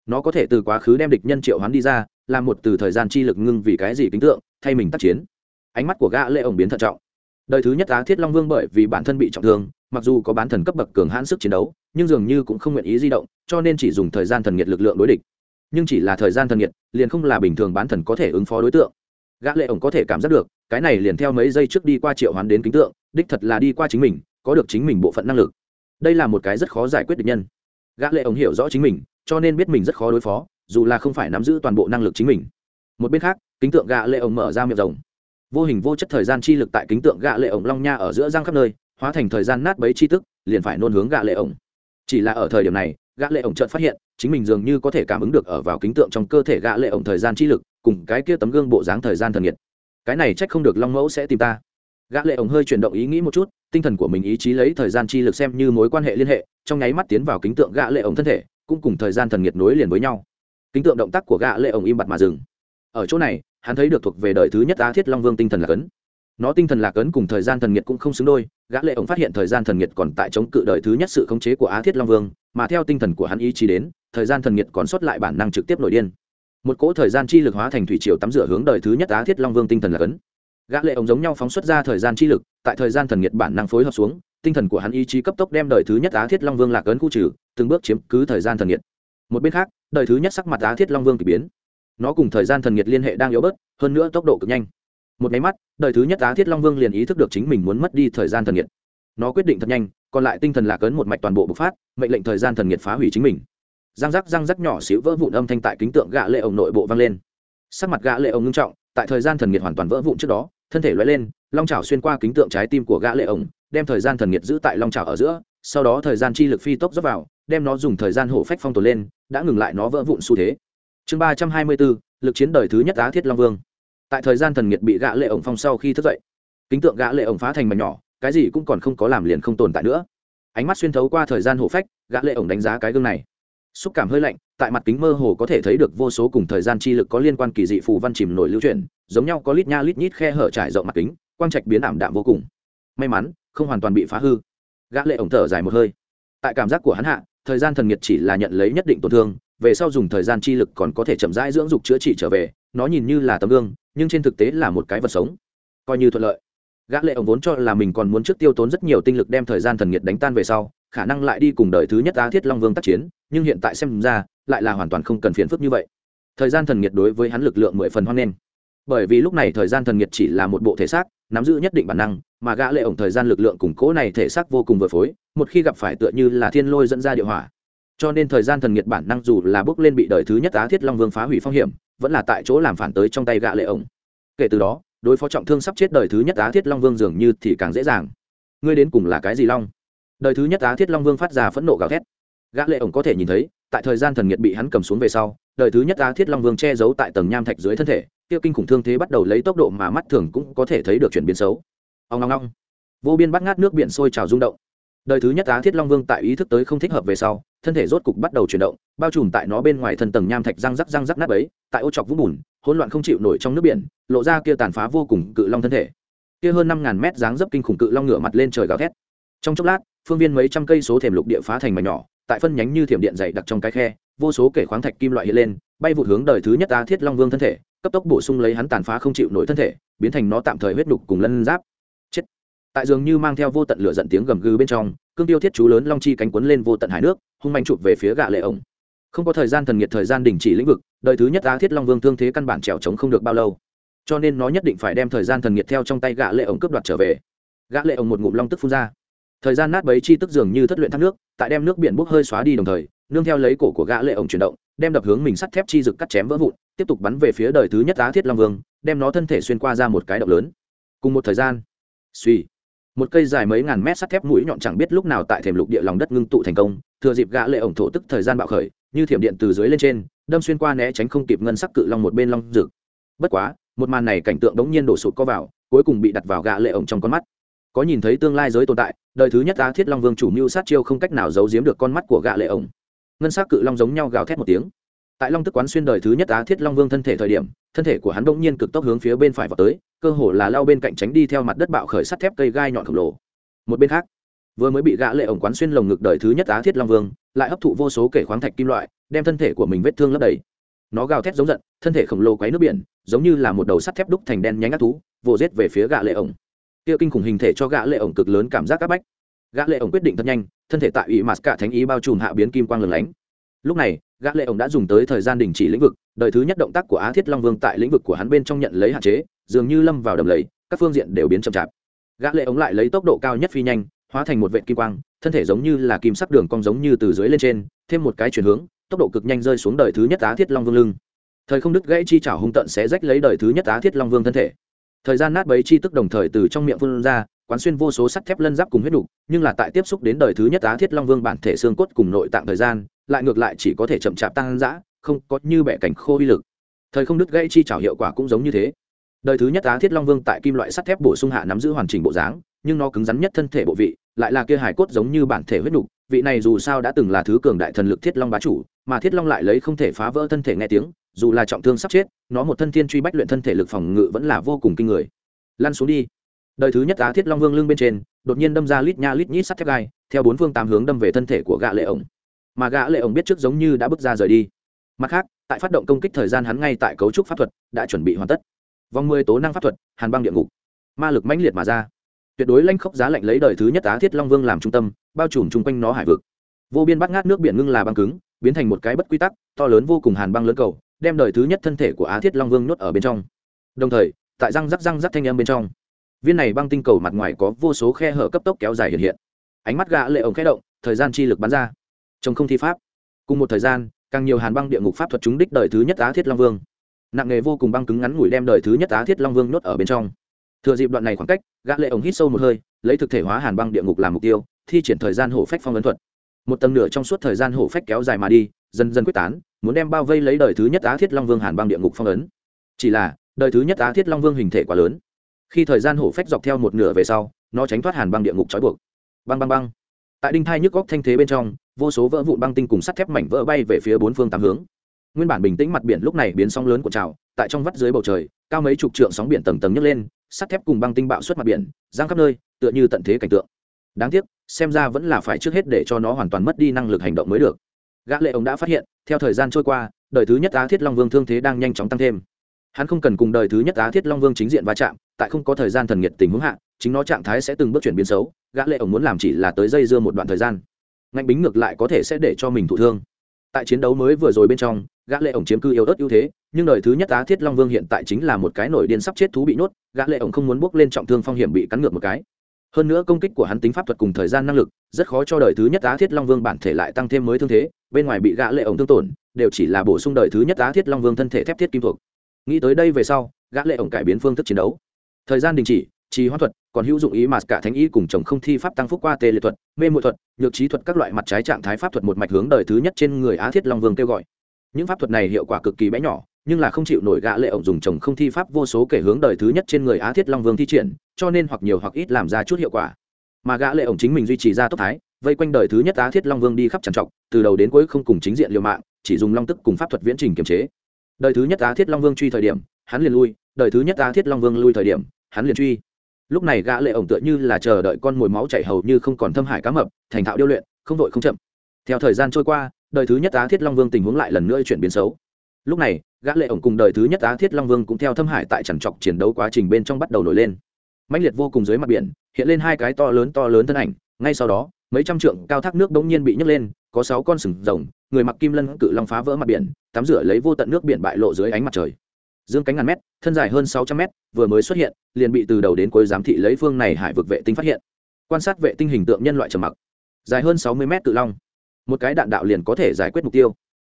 Nó có thể từ quá khứ đem địch nhân triệu hoán đi ra, làm một từ thời gian chi lực ngưng vì cái gì kính tượng, thay mình tác chiến. Ánh mắt của gã lệ ổng biến thận trọng. Đời thứ nhất á thiết long vương bởi vì bản thân bị trọng thương, mặc dù có bán thần cấp bậc cường hãn sức chiến đấu, nhưng dường như cũng không nguyện ý di động, cho nên chỉ dùng thời gian thần nhiệt lực lượng đối địch. Nhưng chỉ là thời gian thần nhiệt, liền không là bình thường bán thần có thể ứng phó đối tượng. Gã lệ ổng có thể cảm giác được, cái này liền theo mấy giây trước đi qua triệu hoán đến kính tượng, đích thật là đi qua chính mình, có được chính mình bộ phận năng lực đây là một cái rất khó giải quyết được nhân. Gã lệ ổng hiểu rõ chính mình, cho nên biết mình rất khó đối phó, dù là không phải nắm giữ toàn bộ năng lực chính mình. Một bên khác, kính tượng gã lệ ổng mở ra miệng rồng vô hình vô chất thời gian chi lực tại kính tượng gã lệ ổng long nha ở giữa giang khắp nơi, hóa thành thời gian nát bấy chi tức, liền phải nôn hướng gã lệ ổng chỉ là ở thời điểm này, gã lệ ổng chợt phát hiện, chính mình dường như có thể cảm ứng được ở vào kính tượng trong cơ thể gã lệ ổng thời gian chi lực, cùng cái kia tấm gương bộ dáng thời gian thần nhiệt. Cái này trách không được long mẫu sẽ tìm ta. Gã lệ ổng hơi chuyển động ý nghĩ một chút tinh thần của mình ý chí lấy thời gian chi lực xem như mối quan hệ liên hệ, trong nháy mắt tiến vào kính tượng gã lệ ổng thân thể, cũng cùng thời gian thần nghiệt nối liền với nhau. Kính tượng động tác của gã lệ ổng im bặt mà dừng. Ở chỗ này, hắn thấy được thuộc về đời thứ nhất á thiết long vương tinh thần lạc ấn nó tinh thần lạc ấn cùng thời gian thần nhiệt cũng không xứng đôi, gã lệ ổng phát hiện thời gian thần nhiệt còn tại chống cự đời thứ nhất sự khống chế của á thiết long vương, mà theo tinh thần của hắn ý chí đến, thời gian thần nhiệt còn sót lại bản năng trực tiếp nổi điên. Một cỗ thời gian chi lực hóa thành thủy triều tắm rửa hướng đời thứ nhất á thiết long vương tinh thần lạc ấn gã lệ ổng giống nhau phóng xuất ra thời gian chi lực tại thời gian thần nhiệt bản năng phối hợp xuống, tinh thần của hắn ý chí cấp tốc đem đời thứ nhất á thiết long vương lạc ấn khu trừ, từng bước chiếm cứ thời gian thần nhiệt. Một bên khác, đời thứ nhất sắc mặt á thiết long vương kỳ biến. Nó cùng thời gian thần nhiệt liên hệ đang yếu bớt, hơn nữa tốc độ cực nhanh. Một máy mắt, đời thứ nhất á thiết long vương liền ý thức được chính mình muốn mất đi thời gian thần nhiệt. Nó quyết định thật nhanh, còn lại tinh thần lạc ấn một mạch toàn bộ bộc phát, mệnh lệnh thời gian thần nhiệt phá hủy chính mình. Răng rắc răng rắc nhỏ xíu vỡ vụn âm thanh tại kính tượng gạ lệ ổng nội bộ vang lên. Sắc mặt gạ lệ ổng ngưng trọng, tại thời gian thần nhiệt hoàn toàn vỡ vụn trước đó, thân thể lóe lên long chảo xuyên qua kính tượng trái tim của gã lệ ổng, đem thời gian thần nhiệt giữ tại long chảo ở giữa, sau đó thời gian chi lực phi tốc dốc vào, đem nó dùng thời gian hổ phách phong tồn lên, đã ngừng lại nó vỡ vụn xu thế. Chương ba trăm hai mươi bốn, lực chiến đời thứ nhất á thiết long vương. Tại thời gian thần nhiệt bị gã lệ ổng phong sau khi thức dậy, kính tượng gã lệ ổng phá thành mảnh nhỏ, cái gì cũng còn không có làm liền không tồn tại nữa. Ánh mắt xuyên thấu qua thời gian hổ phách, gã lệ ổng đánh giá cái gương này. Xúc cảm hơi lạnh, tại mặt kính mơ hồ có thể thấy được vô số cùng thời gian chi lực có liên quan kỳ dị phù văn chìm nổi lưu chuyển, giống nhau có lít nha lít nhít khe hở trải rộng mặt kính quang trạch biến ảm đạm vô cùng. May mắn, không hoàn toàn bị phá hư. Gã lệ ổng thở dài một hơi. Tại cảm giác của hắn hạ, thời gian thần nhiệt chỉ là nhận lấy nhất định tổn thương, về sau dùng thời gian chi lực còn có thể chậm rãi dưỡng dục chữa trị trở về, nó nhìn như là tấm gương, nhưng trên thực tế là một cái vật sống. Coi như thuận lợi. Gã lệ ổng vốn cho là mình còn muốn trước tiêu tốn rất nhiều tinh lực đem thời gian thần nhiệt đánh tan về sau, khả năng lại đi cùng đời thứ nhất á thiết long vương tác chiến, nhưng hiện tại xem ra, lại là hoàn toàn không cần phiền phức như vậy. Thời gian thần nhiệt đối với hắn lực lượng mười phần hoan nghênh bởi vì lúc này thời gian thần nhiệt chỉ là một bộ thể xác, nắm giữ nhất định bản năng, mà gã lệ ổng thời gian lực lượng củng cố này thể xác vô cùng vừa phối, một khi gặp phải tựa như là thiên lôi dẫn ra địa hỏa cho nên thời gian thần nhiệt bản năng dù là bước lên bị đời thứ nhất á thiết long vương phá hủy phong hiểm, vẫn là tại chỗ làm phản tới trong tay gã lệ ổng. Kể từ đó, đối phó trọng thương sắp chết đời thứ nhất á thiết long vương dường như thì càng dễ dàng. Ngươi đến cùng là cái gì long? Đời thứ nhất á thiết long vương phát ra phẫn nộ gào thét. Gã lệ ổng có thể nhìn thấy, tại thời gian thần nhiệt bị hắn cầm xuống về sau, đời thứ nhất á thiết long vương che giấu tại tầng nham thạch dưới thân thể kia kinh khủng thương thế bắt đầu lấy tốc độ mà mắt thường cũng có thể thấy được chuyển biến xấu. Ông ong ong, vô biên bắt ngát nước biển sôi trào rung động. Đời thứ nhất á thiết long vương tại ý thức tới không thích hợp về sau thân thể rốt cục bắt đầu chuyển động bao trùm tại nó bên ngoài thân tầng nham thạch răng rắc răng rắc nát ấy tại ô chọc vũng bùn hỗn loạn không chịu nổi trong nước biển lộ ra kia tàn phá vô cùng cự long thân thể. Kia hơn năm ngàn mét dáng dấp kinh khủng cự long ngửa mặt lên trời gào thét. Trong chốc lát phương viên mấy trăm cây số thềm lục địa phá thành mảnh nhỏ tại phân nhánh như thiểm điện dày đặc trong cái khe vô số kể khoáng thạch kim loại hiện lên bay vụt hướng đời thứ nhất á thiết long vương thân thể cấp tốc bổ sung lấy hắn tàn phá không chịu nổi thân thể, biến thành nó tạm thời huyết đục cùng lân giáp. Chết. Tại dường như mang theo vô tận lửa giận tiếng gầm gừ bên trong, cương tiêu thiết chú lớn long chi cánh quấn lên vô tận hải nước, hung manh chụp về phía gạ lệ ổng. Không có thời gian thần nhiệt thời gian đình chỉ lĩnh vực, đời thứ nhất á thiết long vương thương thế căn bản trèo trống không được bao lâu. Cho nên nó nhất định phải đem thời gian thần nhiệt theo trong tay gạ lệ ổng cướp đoạt trở về. Gã lệ ổng một ngụm long tức phun ra. Thời gian nát bấy chi tức dường như thất luyện thác nước, tại đem nước biển bốc hơi xóa đi đồng thời nương theo lấy cổ của gã lệ ổng chuyển động, đem đập hướng mình sắt thép chi rực cắt chém vỡ vụn, tiếp tục bắn về phía đời thứ nhất á thiết long vương, đem nó thân thể xuyên qua ra một cái động lớn. Cùng một thời gian, suy, một cây dài mấy ngàn mét sắt thép mũi nhọn chẳng biết lúc nào tại thềm lục địa lòng đất ngưng tụ thành công, thừa dịp gã lệ ổng thổ tức thời gian bạo khởi, như thiểm điện từ dưới lên trên, đâm xuyên qua né tránh không kịp ngân sắc cự long một bên long rực bất quá, một màn này cảnh tượng đống nhiên đổ sụt co vào, cuối cùng bị đặt vào gã lệ ổng trong con mắt. Có nhìn thấy tương lai giới tồn tại, đời thứ nhất á thiết long vương chủ mưu sát chiêu không cách nào giấu giếm được con mắt của gã lệ ổng ngân sắc cự long giống nhau gào thét một tiếng. Tại long tức quán xuyên đời thứ nhất á thiết long vương thân thể thời điểm, thân thể của hắn bỗng nhiên cực tốc hướng phía bên phải vào tới, cơ hồ là lao bên cạnh tránh đi theo mặt đất bạo khởi sắt thép cây gai nhọn khổng lồ. Một bên khác, vừa mới bị gã lệ ổng quán xuyên lồng ngực đời thứ nhất á thiết long vương, lại hấp thụ vô số kể khoáng thạch kim loại, đem thân thể của mình vết thương lấp đầy. Nó gào thét giống giận, thân thể khổng lồ quấy nước biển, giống như là một đầu sắt thép đúc thành đen nhánh ác thú, vồ rết về phía gã lệ ổng. Kia kinh khủng hình thể cho gã lệ ổng cực lớn cảm giác áp bách gã lệ ổng quyết định thật nhanh, thân thể tại ủy mạt cả thánh ý bao trùm hạ biến kim quang lửng lánh. Lúc này, gã lệ ổng đã dùng tới thời gian đình chỉ lĩnh vực, đời thứ nhất động tác của á thiết long vương tại lĩnh vực của hắn bên trong nhận lấy hạn chế, dường như lâm vào đầm lầy, các phương diện đều biến chậm chạp. Gã lệ ổng lại lấy tốc độ cao nhất phi nhanh, hóa thành một vệt kim quang, thân thể giống như là kim sắc đường cong giống như từ dưới lên trên, thêm một cái chuyển hướng, tốc độ cực nhanh rơi xuống đời thứ nhất á thiết long vương lưng. Thời không đứt gãy chi chảo hung tận sẽ rách lấy đời thứ nhất á thiết long vương thân thể. Thời gian nát bấy chi tức đồng thời từ trong miệng phun ra quán xuyên vô số sắt thép lân giáp cùng huyết đủ, nhưng là tại tiếp xúc đến đời thứ nhất á thiết long vương bản thể xương cốt cùng nội tạng thời gian lại ngược lại chỉ có thể chậm chạp tăng dã không có như bẻ cảnh khô uy lực. Thời không đứt gãy chi chảo hiệu quả cũng giống như thế. Đời thứ nhất á thiết long vương tại kim loại sắt thép bổ sung hạ nắm giữ hoàn chỉnh bộ dáng nhưng nó cứng rắn nhất thân thể bộ vị lại là kia hải cốt giống như bản thể huyết đủ. vị này dù sao đã từng là thứ cường đại thần lực thiết long bá chủ mà thiết long lại lấy không thể phá vỡ thân thể nghe tiếng dù là trọng thương sắp chết nó một thân thiên truy bách luyện thân thể lực phòng ngự vẫn là vô cùng kinh người. Lăn xuống đi đời thứ nhất á thiết long vương lưng bên trên, đột nhiên đâm ra lít nha lít nhít sắt thép gai, theo bốn phương tám hướng đâm về thân thể của gã lệ ổng. Mà gã lệ ổng biết trước giống như đã bước ra rời đi. Mặt khác, tại phát động công kích thời gian hắn ngay tại cấu trúc pháp thuật, đã chuẩn bị hoàn tất. Vòng mười tố năng pháp thuật, hàn băng địa ngục. Ma lực mãnh liệt mà ra. Tuyệt đối lanh khốc giá lạnh lấy đời thứ nhất á thiết long vương làm trung tâm, bao trùm chung quanh nó hải vực. Vô biên bắt ngát nước biển ngưng là băng cứng, biến thành một cái bất quy tắc, to lớn vô cùng hàn băng lớn cầu, đem đời thứ nhất thân thể của á thiết long vương nhốt ở bên trong. Đồng thời, tại răng rắc răng rắc thanh âm bên trong viên này băng tinh cầu mặt ngoài có vô số khe hở cấp tốc kéo dài hiện hiện. Ánh mắt gã lệ ổng khẽ động, thời gian chi lực bắn ra. Trong không thi pháp. Cùng một thời gian, càng nhiều hàn băng địa ngục pháp thuật chúng đích đời thứ nhất á thiết long vương. Nặng nghề vô cùng băng cứng ngắn ngủi đem đời thứ nhất á thiết long vương nhốt ở bên trong. Thừa dịp đoạn này khoảng cách, gã lệ ổng hít sâu một hơi, lấy thực thể hóa hàn băng địa ngục làm mục tiêu, thi triển thời gian hổ phách phong ấn thuật. Một tầng nửa trong suốt thời gian hổ phách kéo dài mà đi, dần dần quyết tán, muốn đem bao vây lấy đời thứ nhất á thiết long vương hàn băng địa ngục phong ấn. Chỉ là, đời thứ nhất á thiết long vương hình thể quá lớn khi thời gian hổ phách dọc theo một nửa về sau, nó tránh thoát hàn băng địa ngục trói buộc. Băng băng băng. Tại đinh thai nhức góc thanh thế bên trong, vô số vỡ vụn băng tinh cùng sắt thép mảnh vỡ bay về phía bốn phương tám hướng. Nguyên bản bình tĩnh mặt biển lúc này biến sóng lớn của trào, tại trong vắt dưới bầu trời, cao mấy chục trượng sóng biển tầng tầng nhấc lên, sắt thép cùng băng tinh bạo xuất mặt biển, giang khắp nơi, tựa như tận thế cảnh tượng. Đáng tiếc, xem ra vẫn là phải trước hết để cho nó hoàn toàn mất đi năng lực hành động mới được. Gã lệ ông đã phát hiện, theo thời gian trôi qua, đời thứ nhất á thiết long vương thương thế đang nhanh chóng tăng thêm. Hắn không cần cùng đời thứ nhất á thiết long vương chính diện va chạm tại không có thời gian thần nhiệt tình huống hạ, chính nó trạng thái sẽ từng bước chuyển biến xấu, gã lệ ổng muốn làm chỉ là tới dây dưa một đoạn thời gian. Ngạnh bính ngược lại có thể sẽ để cho mình thụ thương. Tại chiến đấu mới vừa rồi bên trong, gã lệ ổng chiếm cư yếu ớt ưu thế, nhưng đời thứ nhất á thiết long vương hiện tại chính là một cái nổi điên sắp chết thú bị nuốt gã lệ ổng không muốn bước lên trọng thương phong hiểm bị cắn ngược một cái. Hơn nữa công kích của hắn tính pháp thuật cùng thời gian năng lực, rất khó cho đời thứ nhất á thiết long vương bản thể lại tăng thêm mới thương thế, bên ngoài bị gã lệ ổng thương tổn, đều chỉ là bổ sung đời thứ nhất á thiết long vương thân thể thép thiết kim thuộc. Nghĩ tới đây về sau, gã lệ ổng cải biến phương thức chiến đấu thời gian đình chỉ, trì hoãn thuật, còn hữu dụng ý mà cả thánh ý cùng chồng không thi pháp tăng phúc qua tê liệt thuật, mê mội thuật, nhược trí thuật các loại mặt trái trạng thái pháp thuật một mạch hướng đời thứ nhất trên người á thiết long vương kêu gọi. Những pháp thuật này hiệu quả cực kỳ bé nhỏ, nhưng là không chịu nổi gã lệ ổng dùng chồng không thi pháp vô số kể hướng đời thứ nhất trên người á thiết long vương thi triển, cho nên hoặc nhiều hoặc ít làm ra chút hiệu quả. Mà gã lệ ổng chính mình duy trì ra tốc thái, vây quanh đời thứ nhất á thiết long vương đi khắp trằn trọc, từ đầu đến cuối không cùng chính diện liều mạng, chỉ dùng long tức cùng pháp thuật viễn trình kiềm chế. Đời thứ nhất á thiết long vương truy thời điểm, hắn liền lui đời thứ nhất á thiết long vương lui thời điểm, hắn liền truy. Lúc này gã lệ ổng tựa như là chờ đợi con mồi máu chảy hầu như không còn thâm hải cá mập, thành thạo điêu luyện, không vội không chậm. Theo thời gian trôi qua, đời thứ nhất á thiết long vương tình huống lại lần nữa chuyển biến xấu. Lúc này, gã lệ ổng cùng đời thứ nhất á thiết long vương cũng theo thâm hải tại trần trọc chiến đấu quá trình bên trong bắt đầu nổi lên. Mãnh liệt vô cùng dưới mặt biển, hiện lên hai cái to lớn to lớn thân ảnh, ngay sau đó, mấy trăm trượng cao thác nước đống nhiên bị nhấc lên, có sáu con sừng rồng, người mặc kim lân cự long phá vỡ mặt biển, tắm rửa lấy vô tận nước biển bại lộ dưới ánh mặt trời dương cánh ngàn mét, thân dài hơn sáu trăm mét, vừa mới xuất hiện, liền bị từ đầu đến cuối giám thị lấy phương này hải vực vệ tinh phát hiện. Quan sát vệ tinh hình tượng nhân loại trầm mặc. Dài hơn sáu mươi mét tự long. Một cái đạn đạo liền có thể giải quyết mục tiêu.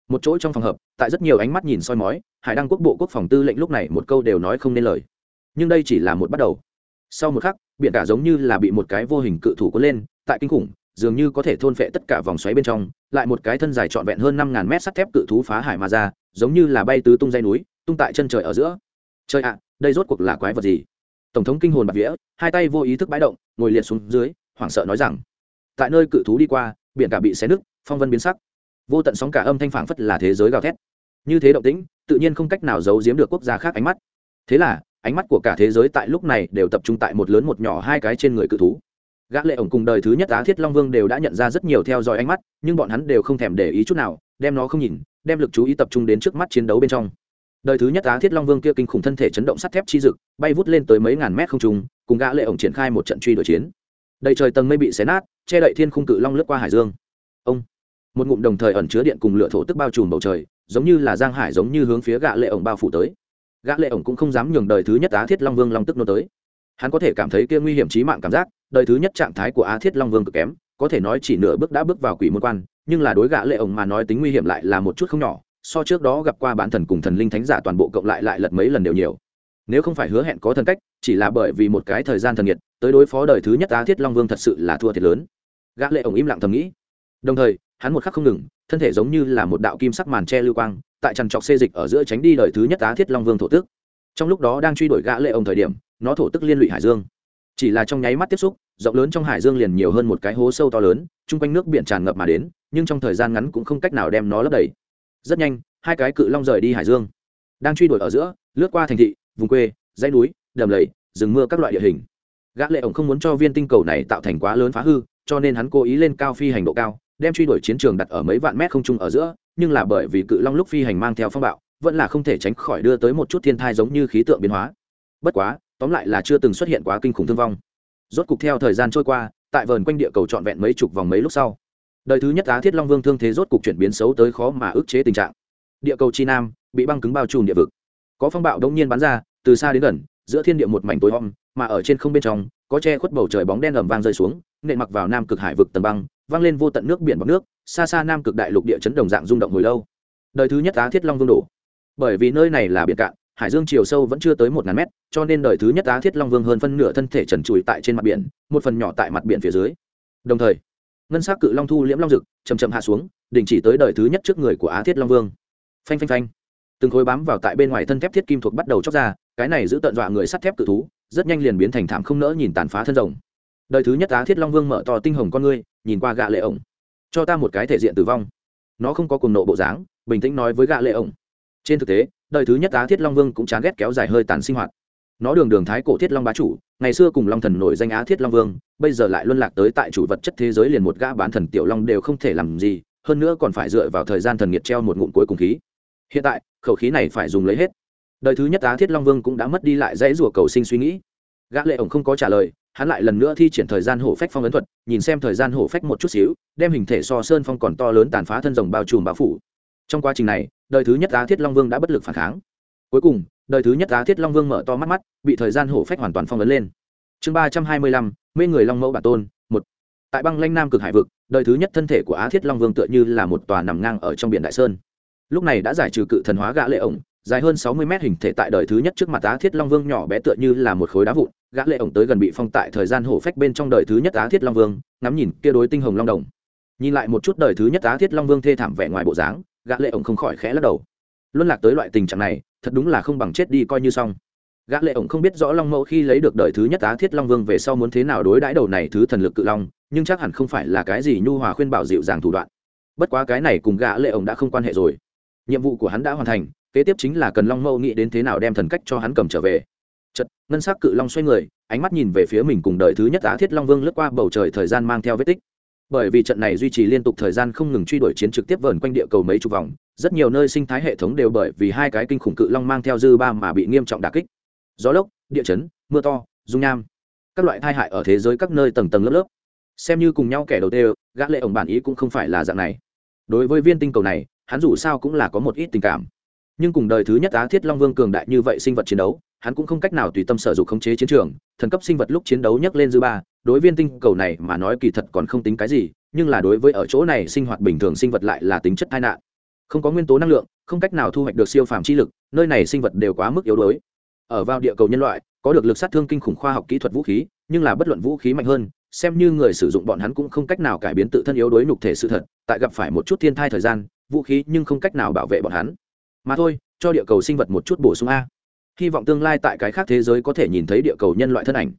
Một chỗ trong phòng hợp, tại rất nhiều ánh mắt nhìn soi mói, hải đăng quốc bộ quốc phòng tư lệnh lúc này một câu đều nói không nên lời. Nhưng đây chỉ là một bắt đầu. Sau một khắc, biển cả giống như là bị một cái vô hình cự thủ có lên, tại kinh khủng, dường như có thể thôn phệ tất cả vòng xoáy bên trong, lại một cái thân dài trọn vẹn hơn năm ngàn mét sắt thép cự thú phá hải mà ra, giống như là bay tứ tung dây núi tung tại chân trời ở giữa. Trời ạ, đây rốt cuộc là quái vật gì? Tổng thống kinh hồn bạc vía, hai tay vô ý thức bãi động, ngồi liệt xuống dưới, hoảng sợ nói rằng, tại nơi cự thú đi qua, biển cả bị xé nứt, phong vân biến sắc. Vô tận sóng cả âm thanh phảng phất là thế giới gào thét. Như thế động tĩnh, tự nhiên không cách nào giấu giếm được quốc gia khác ánh mắt. Thế là, ánh mắt của cả thế giới tại lúc này đều tập trung tại một lớn một nhỏ hai cái trên người cự thú. Gã lệ ổng cùng đời thứ nhất á thiết long vương đều đã nhận ra rất nhiều theo dõi ánh mắt, nhưng bọn hắn đều không thèm để ý chút nào, đem nó không nhìn, đem lực chú ý tập trung đến trước mắt chiến đấu bên trong đời thứ nhất á thiết long vương kia kinh khủng thân thể chấn động sắt thép chi dực, bay vút lên tới mấy ngàn mét không trung, cùng gã lệ ổng triển khai một trận truy đuổi chiến. Đầy trời tầng mây bị xé nát, che đậy thiên khung cự long lướt qua hải dương. Ông! Một ngụm đồng thời ẩn chứa điện cùng lửa thổ tức bao trùm bầu trời, giống như là giang hải giống như hướng phía gã lệ ổng bao phủ tới. Gã lệ ổng cũng không dám nhường đời thứ nhất á thiết long vương long tức nô tới. Hắn có thể cảm thấy kia nguy hiểm chí mạng cảm giác, đời thứ nhất trạng thái của á thiết long vương cực kém, có thể nói chỉ nửa bước đã bước vào quỷ môn quan, nhưng là đối gã lệ ổng mà nói tính nguy hiểm lại là một chút không nhỏ so trước đó gặp qua bản thần cùng thần linh thánh giả toàn bộ cộng lại lại lật mấy lần đều nhiều. Nếu không phải hứa hẹn có thần cách, chỉ là bởi vì một cái thời gian thần nhiệt tới đối phó đời thứ nhất á thiết long vương thật sự là thua thiệt lớn. Gã lệ ổng im lặng thầm nghĩ. Đồng thời, hắn một khắc không ngừng, thân thể giống như là một đạo kim sắc màn che lưu quang, tại trần trọc xê dịch ở giữa tránh đi đời thứ nhất á thiết long vương thổ tức. Trong lúc đó đang truy đuổi gã lệ ổng thời điểm, nó thổ tức liên lụy hải dương. Chỉ là trong nháy mắt tiếp xúc, rộng lớn trong hải dương liền nhiều hơn một cái hố sâu to lớn, chung quanh nước biển tràn ngập mà đến, nhưng trong thời gian ngắn cũng không cách nào đem nó lấp đầy rất nhanh, hai cái cự long rời đi hải dương. Đang truy đuổi ở giữa, lướt qua thành thị, vùng quê, dãy núi, đầm lầy, rừng mưa các loại địa hình. Gã lệ ổng không muốn cho viên tinh cầu này tạo thành quá lớn phá hư, cho nên hắn cố ý lên cao phi hành độ cao, đem truy đuổi chiến trường đặt ở mấy vạn mét không trung ở giữa, nhưng là bởi vì cự long lúc phi hành mang theo phong bạo, vẫn là không thể tránh khỏi đưa tới một chút thiên tai giống như khí tượng biến hóa. Bất quá, tóm lại là chưa từng xuất hiện quá kinh khủng thương vong. Rốt cục theo thời gian trôi qua, tại vườn quanh địa cầu trọn vẹn mấy chục vòng mấy lúc sau đời thứ nhất á thiết long vương thương thế rốt cục chuyển biến xấu tới khó mà ức chế tình trạng. Địa cầu chi nam bị băng cứng bao trùm địa vực. Có phong bạo đông nhiên bắn ra, từ xa đến gần, giữa thiên địa một mảnh tối om, mà ở trên không bên trong, có che khuất bầu trời bóng đen ầm vang rơi xuống, nện mặc vào nam cực hải vực tầng băng, vang lên vô tận nước biển bọc nước, xa xa nam cực đại lục địa chấn đồng dạng rung động hồi lâu. Đời thứ nhất á thiết long vương đổ. Bởi vì nơi này là biển cạn, hải dương chiều sâu vẫn chưa tới một ngàn mét, cho nên đời thứ nhất á thiết long vương hơn phân nửa thân thể trần trụi tại trên mặt biển, một phần nhỏ tại mặt biển phía dưới. Đồng thời ngân s á c cự long thu liễm long rực, chầm chậm hạ xuống, đình chỉ tới đời thứ nhất trước người của á thiết long vương. Phanh phanh phanh. Từng khối bám vào tại bên ngoài thân thép thiết kim thuộc bắt đầu chóc ra, cái này giữ tận dọa người sắt thép cự thú, rất nhanh liền biến thành thảm không nỡ nhìn tàn phá thân rồng. Đời thứ nhất á thiết long vương mở to tinh hồng con ngươi, nhìn qua gạ lệ ổng. Cho ta một cái thể diện tử vong. Nó không có cùng nộ bộ dáng, bình tĩnh nói với gạ lệ ổng. Trên thực tế, đời thứ nhất á thiết long vương cũng chán ghét kéo dài hơi tàn sinh hoạt nó đường đường thái cổ thiết long bá chủ, ngày xưa cùng long thần nổi danh á thiết long vương, bây giờ lại luân lạc tới tại chủ vật chất thế giới liền một gã bán thần tiểu long đều không thể làm gì, hơn nữa còn phải dựa vào thời gian thần nghiệt treo một ngụm cuối cùng khí. Hiện tại, khẩu khí này phải dùng lấy hết. Đời thứ nhất á thiết long vương cũng đã mất đi lại dãy rùa cầu sinh suy nghĩ. Gã lệ ổng không có trả lời, hắn lại lần nữa thi triển thời gian hổ phách phong ấn thuật, nhìn xem thời gian hổ phách một chút xíu, đem hình thể so sơn phong còn to lớn tàn phá thân rồng bao trùm bao phủ. Trong quá trình này, đời thứ nhất á thiết long vương đã bất lực phản kháng cuối cùng, đời thứ nhất Giá thiết long vương mở to mắt mắt, bị thời gian hổ phách hoàn toàn phong ấn lên. Chương ba trăm hai mươi lăm, mê người long mẫu bản tôn, một. Tại băng lanh nam cực hải vực, đời thứ nhất thân thể của á thiết long vương tựa như là một tòa nằm ngang ở trong biển đại sơn. Lúc này đã giải trừ cự thần hóa gã lệ ổng, dài hơn sáu mươi mét hình thể tại đời thứ nhất trước mặt á thiết long vương nhỏ bé tựa như là một khối đá vụn, gã lệ ổng tới gần bị phong tại thời gian hổ phách bên trong đời thứ nhất á thiết long vương, ngắm nhìn kia đối tinh hồng long đồng. Nhìn lại một chút đời thứ nhất á thiết long vương thê thảm vẻ ngoài bộ dáng, gã lệ ổng không khỏi khẽ lắc đầu. Luân lạc tới loại tình trạng này thật đúng là không bằng chết đi coi như xong. Gã lệ ổng không biết rõ long mẫu khi lấy được đời thứ nhất á thiết long vương về sau muốn thế nào đối đãi đầu này thứ thần lực cự long, nhưng chắc hẳn không phải là cái gì nhu hòa khuyên bảo dịu dàng thủ đoạn. Bất quá cái này cùng gã lệ ổng đã không quan hệ rồi. Nhiệm vụ của hắn đã hoàn thành, kế tiếp chính là cần long mẫu nghĩ đến thế nào đem thần cách cho hắn cầm trở về. Chật ngân sắc cự long xoay người, ánh mắt nhìn về phía mình cùng đời thứ nhất á thiết long vương lướt qua bầu trời thời gian mang theo vết tích. Bởi vì trận này duy trì liên tục thời gian không ngừng truy đuổi chiến trực tiếp vờn quanh địa cầu mấy chục vòng rất nhiều nơi sinh thái hệ thống đều bởi vì hai cái kinh khủng cự long mang theo dư ba mà bị nghiêm trọng đà kích. Gió lốc, địa chấn, mưa to, dung nham, các loại tai hại ở thế giới các nơi tầng tầng lớp lớp. Xem như cùng nhau kẻ đầu tiên gã lệ ổng bản ý cũng không phải là dạng này. Đối với viên tinh cầu này, hắn dù sao cũng là có một ít tình cảm. Nhưng cùng đời thứ nhất á thiết long vương cường đại như vậy sinh vật chiến đấu, hắn cũng không cách nào tùy tâm sở dụng khống chế chiến trường, thần cấp sinh vật lúc chiến đấu nhấc lên dư ba, đối viên tinh cầu này mà nói kỳ thật còn không tính cái gì, nhưng là đối với ở chỗ này sinh hoạt bình thường sinh vật lại là tính chất tai nạn không có nguyên tố năng lượng, không cách nào thu hoạch được siêu phàm chi lực, nơi này sinh vật đều quá mức yếu đuối. Ở vào địa cầu nhân loại, có được lực sát thương kinh khủng khoa học kỹ thuật vũ khí, nhưng là bất luận vũ khí mạnh hơn, xem như người sử dụng bọn hắn cũng không cách nào cải biến tự thân yếu đuối nhục thể sự thật, tại gặp phải một chút thiên thai thời gian, vũ khí nhưng không cách nào bảo vệ bọn hắn. Mà thôi, cho địa cầu sinh vật một chút bổ sung a. Hy vọng tương lai tại cái khác thế giới có thể nhìn thấy địa cầu nhân loại thân ảnh.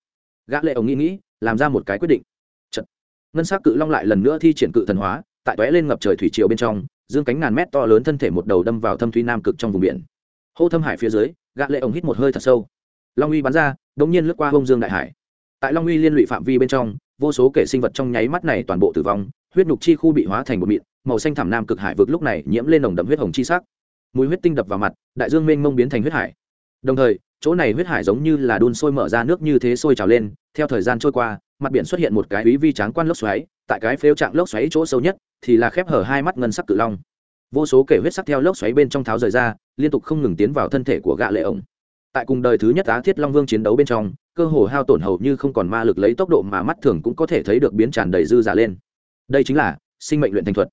Gã lệ ông nghĩ nghĩ, làm ra một cái quyết định. Chật. ngân sắc cự long lại lần nữa thi triển cự thần hóa tại tóe lên ngập trời thủy triều bên trong, dương cánh ngàn mét to lớn thân thể một đầu đâm vào thâm thúy nam cực trong vùng biển. Hô thâm hải phía dưới, gã lệ ông hít một hơi thật sâu. Long uy bắn ra, đống nhiên lướt qua hông dương đại hải. Tại long uy liên lụy phạm vi bên trong, vô số kẻ sinh vật trong nháy mắt này toàn bộ tử vong, huyết nhục chi khu bị hóa thành một mịn, màu xanh thảm nam cực hải vực lúc này nhiễm lên nồng đậm huyết hồng chi sắc. Mùi huyết tinh đập vào mặt, đại dương mênh mông biến thành huyết hải. Đồng thời, chỗ này huyết hải giống như là đun sôi mở ra nước như thế sôi trào lên, theo thời gian trôi qua, mặt biển xuất hiện một cái quý vi tráng quan lốc xoáy, tại cái phếu trạng lốc xoáy chỗ sâu nhất thì là khép hở hai mắt ngân sắc cự long. Vô số kể huyết sắc theo lốc xoáy bên trong tháo rời ra, liên tục không ngừng tiến vào thân thể của gạ lệ ổng. Tại cùng đời thứ nhất á thiết long vương chiến đấu bên trong, cơ hồ hao tổn hầu như không còn ma lực lấy tốc độ mà mắt thường cũng có thể thấy được biến tràn đầy dư giả lên. Đây chính là sinh mệnh luyện thành thuật.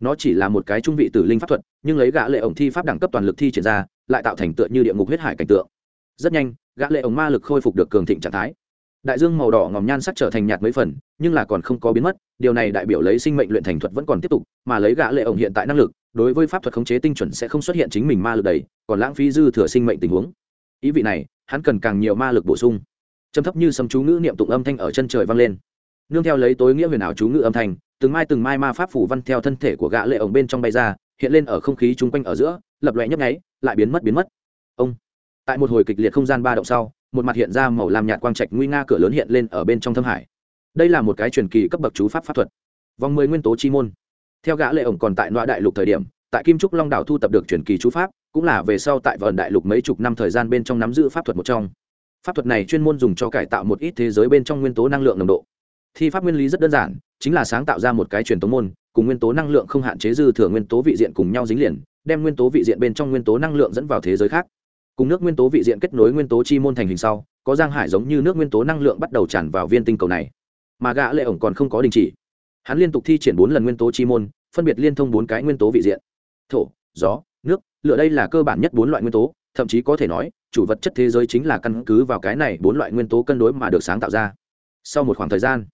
Nó chỉ là một cái trung vị tử linh pháp thuật, nhưng lấy gã lệ ổng thi pháp đẳng cấp toàn lực thi triển ra, lại tạo thành tựa như địa ngục huyết hải cảnh tượng. Rất nhanh, gã lệ ổng ma lực khôi phục được cường thịnh trạng thái đại dương màu đỏ ngòm nhan sắc trở thành nhạt mấy phần, nhưng là còn không có biến mất, điều này đại biểu lấy sinh mệnh luyện thành thuật vẫn còn tiếp tục, mà lấy gã lệ ổng hiện tại năng lực, đối với pháp thuật khống chế tinh chuẩn sẽ không xuất hiện chính mình ma lực đầy, còn lãng phí dư thừa sinh mệnh tình huống. Ý vị này, hắn cần càng nhiều ma lực bổ sung. Trầm thấp như sấm chú ngữ niệm tụng âm thanh ở chân trời vang lên. Nương theo lấy tối nghĩa huyền ảo chú ngữ âm thanh, từng mai từng mai ma pháp phủ văn theo thân thể của gã lệ ổng bên trong bay ra, hiện lên ở không khí chung quanh ở giữa, lập loè nhấp nháy, lại biến mất biến mất. Ông! Tại một hồi kịch liệt không gian ba động sau, một mặt hiện ra màu làm nhạt quang trạch nguy nga cửa lớn hiện lên ở bên trong thâm hải. Đây là một cái truyền kỳ cấp bậc chú pháp pháp thuật. Vòng mười nguyên tố chi môn. Theo gã lệ ổng còn tại loại đại lục thời điểm, tại kim trúc long đảo thu tập được truyền kỳ chú pháp, cũng là về sau tại vần đại lục mấy chục năm thời gian bên trong nắm giữ pháp thuật một trong. Pháp thuật này chuyên môn dùng cho cải tạo một ít thế giới bên trong nguyên tố năng lượng nồng độ. Thi pháp nguyên lý rất đơn giản, chính là sáng tạo ra một cái truyền tống môn, cùng nguyên tố năng lượng không hạn chế dư thừa nguyên tố vị diện cùng nhau dính liền, đem nguyên tố vị diện bên trong nguyên tố năng lượng dẫn vào thế giới khác cùng nước nguyên tố vị diện kết nối nguyên tố chi môn thành hình sau, có giang hải giống như nước nguyên tố năng lượng bắt đầu tràn vào viên tinh cầu này. Mà gã lệ ổng còn không có đình chỉ. Hắn liên tục thi triển bốn lần nguyên tố chi môn, phân biệt liên thông bốn cái nguyên tố vị diện. Thổ, gió, nước, lửa đây là cơ bản nhất bốn loại nguyên tố, thậm chí có thể nói, chủ vật chất thế giới chính là căn cứ vào cái này bốn loại nguyên tố cân đối mà được sáng tạo ra. Sau một khoảng thời gian,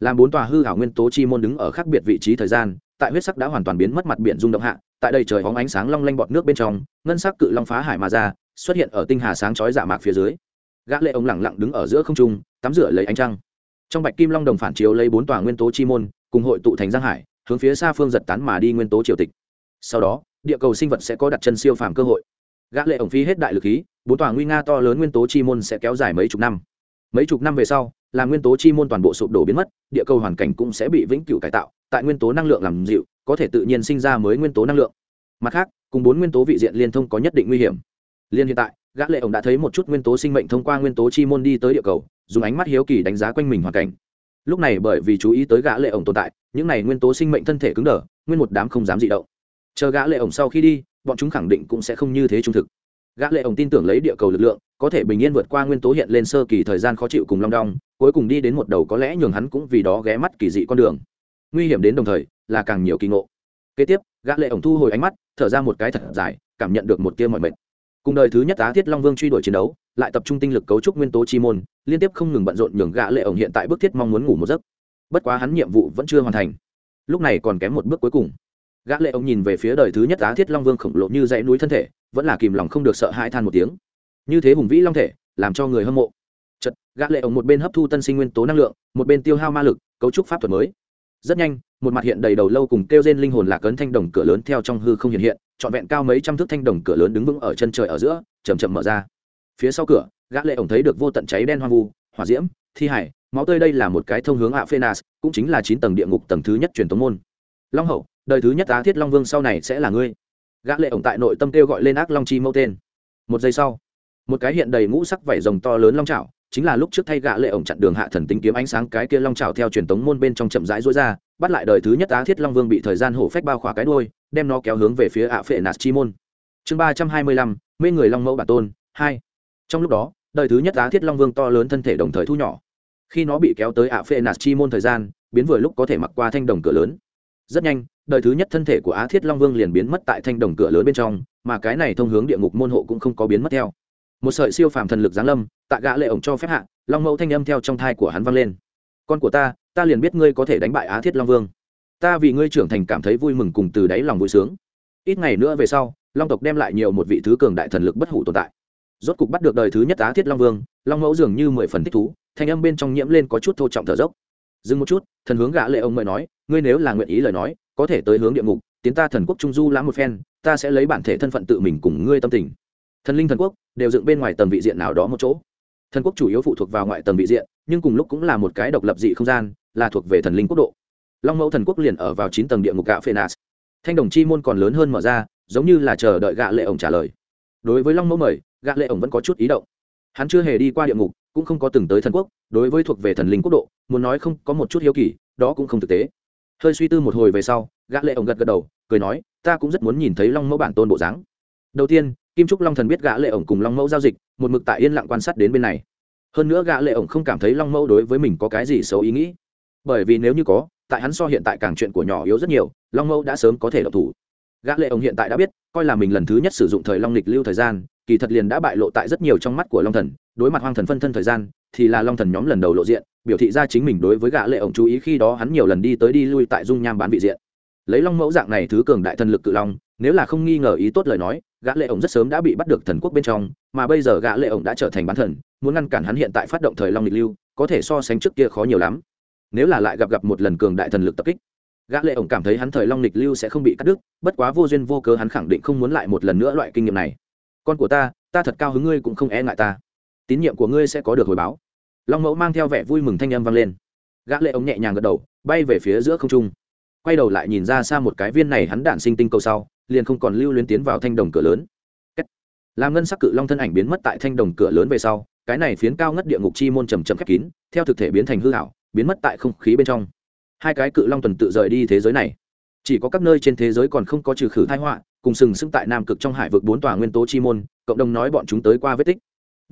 làm bốn tòa hư hảo nguyên tố chi môn đứng ở khác biệt vị trí thời gian, tại huyết sắc đã hoàn toàn biến mất mặt biển rung động hạ, tại đây trời hóng ánh sáng long lanh bọt nước bên trong, ngân sắc cự long phá hải mà ra xuất hiện ở tinh hà sáng chói dạ mạc phía dưới. Gã lệ ông lẳng lặng đứng ở giữa không trung, tắm rửa lấy ánh trăng. Trong bạch kim long đồng phản chiếu lấy bốn tòa nguyên tố chi môn, cùng hội tụ thành giang hải, hướng phía xa phương giật tán mà đi nguyên tố triều tịch. Sau đó, địa cầu sinh vật sẽ có đặt chân siêu phàm cơ hội. Gã lệ ổng phi hết đại lực khí, bốn tòa nguy nga to lớn nguyên tố chi môn sẽ kéo dài mấy chục năm. Mấy chục năm về sau, là nguyên tố chi môn toàn bộ sụp đổ biến mất, địa cầu hoàn cảnh cũng sẽ bị vĩnh cửu cải tạo, tại nguyên tố năng lượng làm dịu, có thể tự nhiên sinh ra mới nguyên tố năng lượng. Mặt khác, cùng bốn nguyên tố vị diện liên thông có nhất định nguy hiểm liên hiện tại, gã lệ ổng đã thấy một chút nguyên tố sinh mệnh thông qua nguyên tố chi môn đi tới địa cầu, dùng ánh mắt hiếu kỳ đánh giá quanh mình hoàn cảnh. Lúc này bởi vì chú ý tới gã lệ ổng tồn tại, những này nguyên tố sinh mệnh thân thể cứng đờ, nguyên một đám không dám dị động. Chờ gã lệ ổng sau khi đi, bọn chúng khẳng định cũng sẽ không như thế trung thực. Gã lệ ổng tin tưởng lấy địa cầu lực lượng, có thể bình yên vượt qua nguyên tố hiện lên sơ kỳ thời gian khó chịu cùng long đong, cuối cùng đi đến một đầu có lẽ nhường hắn cũng vì đó ghé mắt kỳ dị con đường. Nguy hiểm đến đồng thời, là càng nhiều kỳ ngộ. Kế tiếp, gã lệ ổng thu hồi ánh mắt, thở ra một cái thật dài, cảm nhận được một tia mọi mệt cùng đời thứ nhất á thiết long vương truy đuổi chiến đấu, lại tập trung tinh lực cấu trúc nguyên tố chi môn, liên tiếp không ngừng bận rộn nhường gã lệ ổng hiện tại bước thiết mong muốn ngủ một giấc. Bất quá hắn nhiệm vụ vẫn chưa hoàn thành. Lúc này còn kém một bước cuối cùng. Gã lệ ổng nhìn về phía đời thứ nhất á thiết long vương khổng lồ như dãy núi thân thể, vẫn là kìm lòng không được sợ hãi than một tiếng. Như thế hùng vĩ long thể, làm cho người hâm mộ. Chật gã lệ ổng một bên hấp thu tân sinh nguyên tố năng lượng, một bên tiêu hao ma lực, cấu trúc pháp thuật mới. Rất nhanh, một mặt hiện đầy đầu lâu cùng kêu trên linh hồn lạc cấn thanh đồng cửa lớn theo trong hư không hiện hiện trọn vẹn cao mấy trăm thước thanh đồng cửa lớn đứng vững ở chân trời ở giữa, chậm chậm mở ra. Phía sau cửa, gã lệ ổng thấy được vô tận cháy đen hoang vu, hỏa diễm, thi hải, máu tươi đây là một cái thông hướng ạ phenas cũng chính là chín tầng địa ngục tầng thứ nhất truyền thống môn. Long hậu, đời thứ nhất á thiết long vương sau này sẽ là ngươi. Gã lệ ổng tại nội tâm kêu gọi lên ác long chi mẫu tên. Một giây sau, một cái hiện đầy ngũ sắc vảy rồng to lớn long chảo chính là lúc trước thay gã lệ ổng chặn đường hạ thần tính kiếm ánh sáng cái kia long chảo theo truyền tống môn bên trong chậm rãi rối ra, bắt lại đời thứ nhất á thiết long vương bị thời gian hổ phách bao khỏa cái đuôi, đem nó kéo hướng về phía ạ phệ nạt chi môn. Chương ba trăm hai mươi lăm, mê người long mẫu bản tôn, hai. Trong lúc đó, đời thứ nhất á thiết long vương to lớn thân thể đồng thời thu nhỏ. Khi nó bị kéo tới ạ phệ nạt chi môn thời gian, biến vừa lúc có thể mặc qua thanh đồng cửa lớn. Rất nhanh, đời thứ nhất thân thể của á thiết long vương liền biến mất tại thanh đồng cửa lớn bên trong, mà cái này thông hướng địa ngục môn hộ cũng không có biến mất theo một sợi siêu phàm thần lực giáng lâm tạ gã lệ ổng cho phép hạ, long mẫu thanh âm theo trong thai của hắn vang lên. Con của ta ta liền biết ngươi có thể đánh bại á thiết long vương. Ta vì ngươi trưởng thành cảm thấy vui mừng cùng từ đáy lòng vui sướng. Ít ngày nữa về sau, long tộc đem lại nhiều một vị thứ cường đại thần lực bất hủ tồn tại. Rốt cục bắt được đời thứ nhất á thiết long vương, long mẫu dường như mười phần thích thú, thanh âm bên trong nhiễm lên có chút thô trọng thở dốc. Dừng một chút, thần hướng gã lệ ông mời nói, ngươi nếu là nguyện ý lời nói, có thể tới hướng địa ngục, tiến ta thần quốc trung du lãm một phen, ta sẽ lấy bản thể thân phận tự mình cùng ngươi tâm tình thần linh thần quốc đều dựng bên ngoài tầng vị diện nào đó một chỗ. Thần quốc chủ yếu phụ thuộc vào ngoại tầng vị diện, nhưng cùng lúc cũng là một cái độc lập dị không gian, là thuộc về thần linh quốc độ. Long mẫu thần quốc liền ở vào chín tầng địa ngục gạ phê nas thanh đồng chi môn còn lớn hơn mở ra, giống như là chờ đợi gạ lệ ổng trả lời. Đối với long mẫu mời, gạ lệ ổng vẫn có chút ý động. Hắn chưa hề đi qua địa ngục, cũng không có từng tới thần quốc, đối với thuộc về thần linh quốc độ, muốn nói không có một chút hiếu kỳ, đó cũng không thực tế. Hơi suy tư một hồi về sau gã lệ ổng gật gật đầu, cười nói, ta cũng rất muốn nhìn thấy long mẫu bản tôn bộ dáng. Đầu tiên kim trúc long thần biết gã lệ ổng cùng long mẫu giao dịch, một mực tại yên lặng quan sát đến bên này. Hơn nữa gã lệ ổng không cảm thấy long mẫu đối với mình có cái gì xấu ý nghĩ. Bởi vì nếu như có, tại hắn so hiện tại càng chuyện của nhỏ yếu rất nhiều, long mẫu đã sớm có thể độc thủ. Gã lệ ổng hiện tại đã biết, coi là mình lần thứ nhất sử dụng thời long lịch lưu thời gian, kỳ thật liền đã bại lộ tại rất nhiều trong mắt của long thần, đối mặt hoang thần phân thân thời gian, thì là long thần nhóm lần đầu lộ diện, biểu thị ra chính mình đối với gã lệ ổng chú ý khi đó hắn nhiều lần đi tới đi lui tại dung nham bán vị diện. Lấy long mẫu dạng này thứ cường đại thần lực cự long, nếu là không nghi ngờ ý tốt lời nói gã lệ ổng rất sớm đã bị bắt được thần quốc bên trong, mà bây giờ gã lệ ổng đã trở thành bán thần, muốn ngăn cản hắn hiện tại phát động thời long lịch lưu, có thể so sánh trước kia khó nhiều lắm. Nếu là lại gặp gặp một lần cường đại thần lực tập kích, gã lệ ổng cảm thấy hắn thời long lịch lưu sẽ không bị cắt đứt, bất quá vô duyên vô cớ hắn khẳng định không muốn lại một lần nữa loại kinh nghiệm này. Con của ta ta thật cao hứng ngươi cũng không e ngại ta. Tín nhiệm của ngươi sẽ có được hồi báo. Long mẫu mang theo vẻ vui mừng thanh âm vang lên. Gã lệ ống nhẹ nhàng gật đầu, bay về phía giữa không trung. Quay đầu lại nhìn ra xa một cái viên này hắn đạn sinh tinh cầu sau liền không còn lưu luyến tiến vào thanh đồng cửa lớn. Làm ngân sắc cự long thân ảnh biến mất tại thanh đồng cửa lớn về sau, cái này phiến cao ngất địa ngục chi môn trầm trầm khép kín, theo thực thể biến thành hư ảo, biến mất tại không khí bên trong. Hai cái cự long tuần tự rời đi thế giới này. Chỉ có các nơi trên thế giới còn không có trừ khử tai họa, cùng sừng sững tại nam cực trong hải vực bốn tòa nguyên tố chi môn, cộng đồng nói bọn chúng tới qua vết tích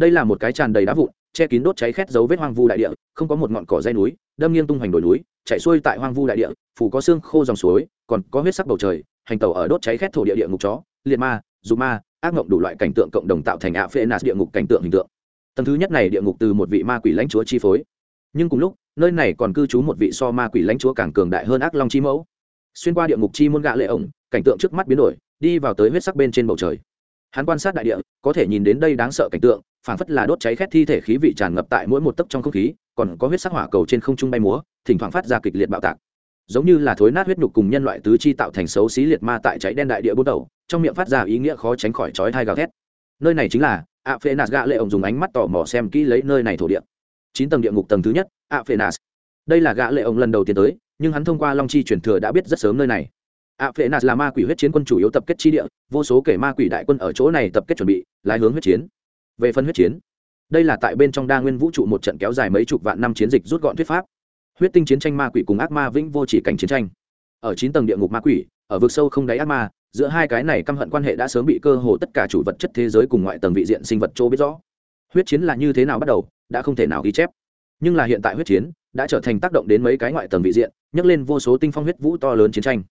đây là một cái tràn đầy đá vụn, che kín đốt cháy khét dấu vết hoang vu đại địa, không có một ngọn cỏ dây núi, đâm nghiêng tung hoành đồi núi chạy xuôi tại hoang vu đại địa, phủ có xương khô dòng suối, còn có huyết sắc bầu trời, hành tàu ở đốt cháy khét thổ địa địa ngục chó, liệt ma dù ma, ác ngộng đủ loại cảnh tượng cộng đồng tạo thành ạ phê nạt địa ngục cảnh tượng hình tượng. Tầng thứ nhất này địa ngục từ một vị ma quỷ lãnh chúa chi phối. Nhưng cùng lúc, nơi này còn cư trú một vị so ma quỷ lãnh chúa càng cường đại hơn ác long chi mẫu. Xuyên qua địa ngục chi môn gạ lệ ổng, cảnh tượng trước mắt biến đổi, đi vào tới huyết sắc bên trên bầu trời. Hắn quan sát đại địa, có thể nhìn đến đây đáng sợ cảnh tượng phảng phất là đốt cháy khét thi thể khí vị tràn ngập tại mỗi một tấc trong không khí, còn có huyết sắc hỏa cầu trên không trung bay múa, thỉnh thoảng phát ra kịch liệt bạo tạc. Giống như là thối nát huyết nhục cùng nhân loại tứ chi tạo thành xấu xí liệt ma tại cháy đen đại địa bút đầu, trong miệng phát ra ý nghĩa khó tránh khỏi chói thai gào thét. Nơi này chính là ạ phê nạt gạ lệ ổng dùng ánh mắt tò mò xem kỹ lấy nơi này thổ địa. Chín tầng địa ngục tầng thứ nhất ạ phê nạt đây là gạ lệ ổng lần đầu tiên tới, nhưng hắn thông qua long chi truyền thừa đã biết rất sớm nơi này. Ạ phê nạt là ma quỷ huyết chiến quân chủ yếu tập kết chi địa, vô số kể ma quỷ đại quân ở chỗ này tập kết chuẩn bị, lái hướng huyết chiến về phân huyết chiến. Đây là tại bên trong đa nguyên vũ trụ một trận kéo dài mấy chục vạn năm chiến dịch rút gọn thuyết pháp. Huyết tinh chiến tranh ma quỷ cùng ác ma vĩnh vô chỉ cảnh chiến tranh. Ở chín tầng địa ngục ma quỷ, ở vực sâu không đáy ác ma, giữa hai cái này căm hận quan hệ đã sớm bị cơ hồ tất cả chủ vật chất thế giới cùng ngoại tầng vị diện sinh vật chỗ biết rõ. Huyết chiến là như thế nào bắt đầu, đã không thể nào ghi chép. Nhưng là hiện tại huyết chiến đã trở thành tác động đến mấy cái ngoại tầng vị diện, nhấc lên vô số tinh phong huyết vũ to lớn chiến tranh.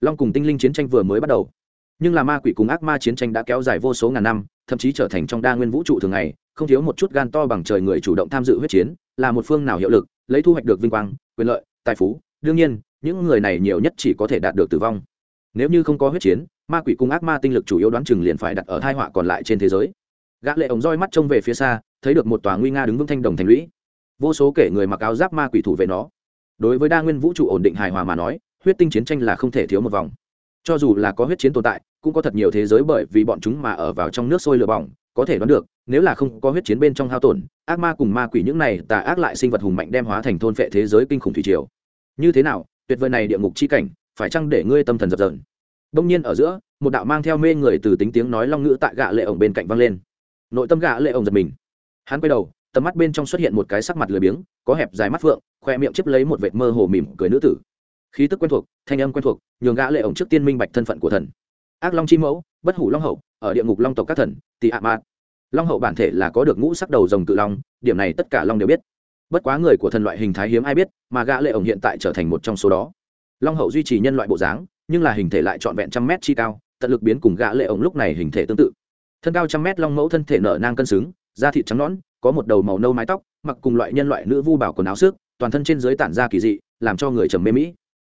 Long cùng tinh linh chiến tranh vừa mới bắt đầu nhưng là ma quỷ cùng ác ma chiến tranh đã kéo dài vô số ngàn năm, thậm chí trở thành trong đa nguyên vũ trụ thường ngày, không thiếu một chút gan to bằng trời người chủ động tham dự huyết chiến, là một phương nào hiệu lực, lấy thu hoạch được vinh quang, quyền lợi, tài phú. Đương nhiên, những người này nhiều nhất chỉ có thể đạt được tử vong. Nếu như không có huyết chiến, ma quỷ cùng ác ma tinh lực chủ yếu đoán chừng liền phải đặt ở thai họa còn lại trên thế giới. Gã lệ ống roi mắt trông về phía xa, thấy được một tòa nguy nga đứng vững thanh đồng thành lũy. Vô số kể người mặc áo giáp ma quỷ thủ vệ nó. Đối với đa nguyên vũ trụ ổn định hài hòa mà nói, huyết tinh chiến tranh là không thể thiếu một vòng cho dù là có huyết chiến tồn tại, cũng có thật nhiều thế giới bởi vì bọn chúng mà ở vào trong nước sôi lửa bỏng, có thể đoán được, nếu là không có huyết chiến bên trong hao tổn, ác ma cùng ma quỷ những này tà ác lại sinh vật hùng mạnh đem hóa thành thôn phệ thế giới kinh khủng thủy triều. Như thế nào, tuyệt vời này địa ngục chi cảnh, phải chăng để ngươi tâm thần dập dờn? Đông nhiên ở giữa, một đạo mang theo mê người từ tính tiếng nói long ngữ tại gạ lệ ổng bên cạnh vang lên. Nội tâm gạ lệ ổng giật mình. Hắn quay đầu, tầm mắt bên trong xuất hiện một cái sắc mặt lười biếng, có hẹp dài mắt phượng, khoe miệng chiếp lấy một vệt mơ hồ mỉm cười nữ tử khí tức quen thuộc, thanh âm quen thuộc, nhường gã lệ ổng trước tiên minh bạch thân phận của thần. Ác long chi mẫu, bất hủ long hậu, ở địa ngục long tộc các thần, tị ạ mạt. Long hậu bản thể là có được ngũ sắc đầu rồng cự long, điểm này tất cả long đều biết. Bất quá người của thần loại hình thái hiếm ai biết, mà gã lệ ổng hiện tại trở thành một trong số đó. Long hậu duy trì nhân loại bộ dáng, nhưng là hình thể lại trọn vẹn trăm mét chi cao, tận lực biến cùng gã lệ ổng lúc này hình thể tương tự. Thân cao trăm mét long mẫu thân thể nở nang cân xứng, da thịt trắng nõn, có một đầu màu nâu mái tóc, mặc cùng loại nhân loại nữ vu bảo quần áo xước, toàn thân trên dưới tản ra kỳ dị, làm cho người trầm mê mỹ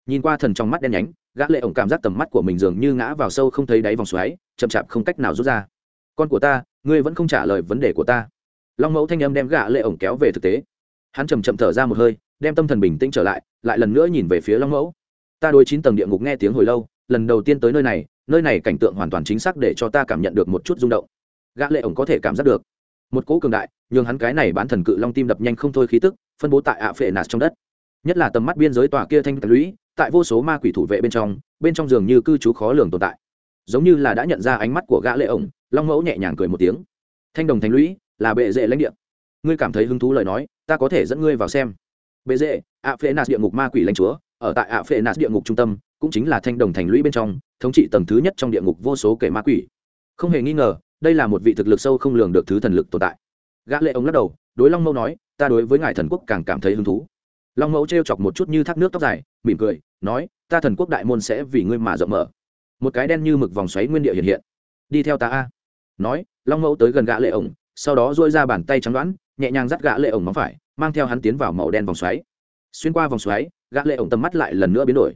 nhìn qua thần trong mắt đen nhánh, gã lệ ổng cảm giác tầm mắt của mình dường như ngã vào sâu không thấy đáy vòng xoáy, chậm chạp không cách nào rút ra. Con của ta, ngươi vẫn không trả lời vấn đề của ta. Long mẫu thanh âm đem gã lệ ổng kéo về thực tế. Hắn chậm chậm thở ra một hơi, đem tâm thần bình tĩnh trở lại lại lần nữa nhìn về phía long mẫu. Ta đối chín tầng địa ngục nghe tiếng hồi lâu, lần đầu tiên tới nơi này nơi này cảnh tượng hoàn toàn chính xác để cho ta cảm nhận được một chút rung động. Gã lệ ổng có thể cảm giác được. Một cỗ cường đại, nhường hắn cái này bán thần cự long tim đập nhanh không thôi khí tức, phân bố tại ạ phệ nạt trong đất. Nhất là tầm mắt biên giới tòa kia thanh lũy tại vô số ma quỷ thủ vệ bên trong bên trong giường như cư trú khó lường tồn tại. Giống như là đã nhận ra ánh mắt của gã lệ ổng, long mẫu nhẹ nhàng cười một tiếng. Thanh đồng thành lũy, là bệ dễ lãnh địa. Ngươi cảm thấy hứng thú lời nói, ta có thể dẫn ngươi vào xem. Bệ dễ ạ phệ nạt địa ngục ma quỷ lãnh chúa, ở tại ạ phệ nạt địa ngục trung tâm, cũng chính là thanh đồng thành lũy bên trong, thống trị tầng thứ nhất trong địa ngục vô số kẻ ma quỷ. Không hề nghi ngờ, đây là một vị thực lực sâu không lường được thứ thần lực tồn tại. Gã lệ ống lắc đầu, đối long mẫu nói, ta đối với ngài thần quốc càng cảm thấy hứng thú. Long mẫu treo chọc một chút như thác nước tóc dài, mỉm cười nói, ta thần quốc đại môn sẽ vì ngươi mà rộng mở. Một cái đen như mực vòng xoáy nguyên địa hiện hiện. Đi theo ta a. Nói, long mẫu tới gần gã lệ ổng, sau đó duỗi ra bàn tay trắng đoán, nhẹ nhàng dắt gã lệ ổng móng phải, mang theo hắn tiến vào màu đen vòng xoáy. Xuyên qua vòng xoáy, gã lệ ổng tầm mắt lại lần nữa biến đổi.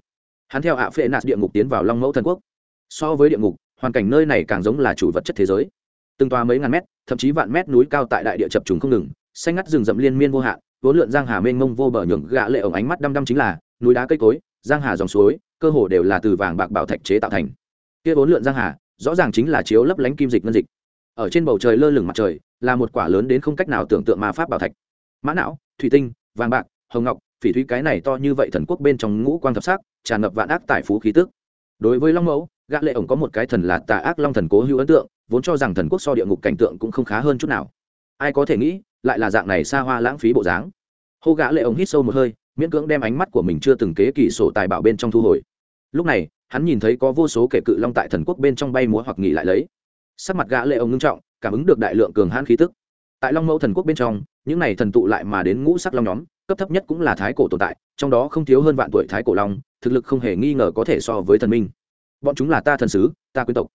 Hắn theo ạ phệ nạt địa ngục tiến vào long mẫu thần quốc. So với địa ngục, hoàn cảnh nơi này càng giống là chủ vật chất thế giới. Từng tòa mấy ngàn mét, thậm chí vạn mét núi cao tại đại địa chập trùng không ngừng, xanh ngắt rừng rậm liên miên vô hạn vốn lượn giang hà mênh mông vô bờ nhường gã lệ ổng ánh mắt đăm đăm chính là, núi đá cây cối, giang hà dòng suối, cơ hồ đều là từ vàng bạc bảo thạch chế tạo thành. Kia vốn lượn giang hà, rõ ràng chính là chiếu lấp lánh kim dịch ngân dịch. Ở trên bầu trời lơ lửng mặt trời, là một quả lớn đến không cách nào tưởng tượng mà pháp bảo thạch. Mã não, thủy tinh, vàng bạc, hồng ngọc, phỉ thúy cái này to như vậy thần quốc bên trong ngũ quang thập sắc, tràn ngập vạn ác tài phú khí tức. Đối với long mẫu, gã lệ ổng có một cái thần là tà ác long thần cố hữu ấn tượng, vốn cho rằng thần quốc so địa ngục cảnh tượng cũng không khá hơn chút nào. Ai có thể nghĩ lại là dạng này xa hoa lãng phí bộ dáng. Hô gã lệ ổng hít sâu một hơi, miễn cưỡng đem ánh mắt của mình chưa từng kế kỳ sổ tài bảo bên trong thu hồi. Lúc này, hắn nhìn thấy có vô số kẻ cự long tại thần quốc bên trong bay múa hoặc nghỉ lại lấy. Sắc mặt gã lệ ổng ngưng trọng, cảm ứng được đại lượng cường hãn khí tức. Tại long mẫu thần quốc bên trong, những này thần tụ lại mà đến ngũ sắc long nhóm, cấp thấp nhất cũng là thái cổ tồn tại, trong đó không thiếu hơn vạn tuổi thái cổ long, thực lực không hề nghi ngờ có thể so với thần minh. Bọn chúng là ta thần sứ, ta quyến tộc.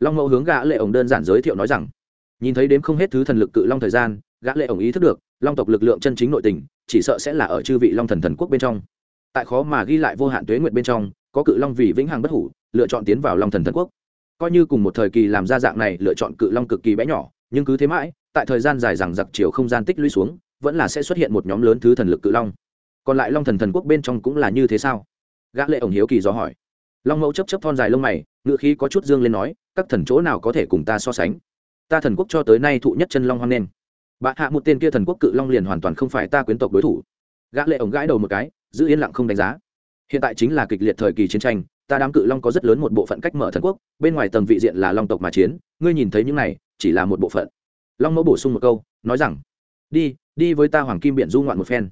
Long mẫu hướng gã lệ ổng đơn giản giới thiệu nói rằng, nhìn thấy đến không hết thứ thần lực cự long thời gian gã lệ ổng ý thức được, long tộc lực lượng chân chính nội tình, chỉ sợ sẽ là ở chư vị long thần thần quốc bên trong. Tại khó mà ghi lại vô hạn tuế nguyệt bên trong, có cự long vì vĩnh hằng bất hủ, lựa chọn tiến vào long thần thần quốc. Coi như cùng một thời kỳ làm ra dạng này, lựa chọn cự long cực kỳ bé nhỏ, nhưng cứ thế mãi, tại thời gian dài rằng giặc chiều không gian tích lũy xuống, vẫn là sẽ xuất hiện một nhóm lớn thứ thần lực cự long. Còn lại long thần thần quốc bên trong cũng là như thế sao? Gã lệ ổng hiếu kỳ do hỏi. Long mẫu chấp chấp thon dài lông mày ngựa khí có chút dương lên nói, các thần chỗ nào có thể cùng ta so sánh? Ta thần quốc cho tới nay thụ nhất chân long hoang nên bạ hạ một tên kia thần quốc cự long liền hoàn toàn không phải ta quyến tộc đối thủ. Gã lệ ổng gãi đầu một cái, giữ yên lặng không đánh giá. Hiện tại chính là kịch liệt thời kỳ chiến tranh, ta đám cự long có rất lớn một bộ phận cách mở thần quốc, bên ngoài tầng vị diện là long tộc mà chiến, ngươi nhìn thấy những này, chỉ là một bộ phận. Long mẫu bổ sung một câu, nói rằng, đi đi với ta hoàng kim biển du ngoạn một phen.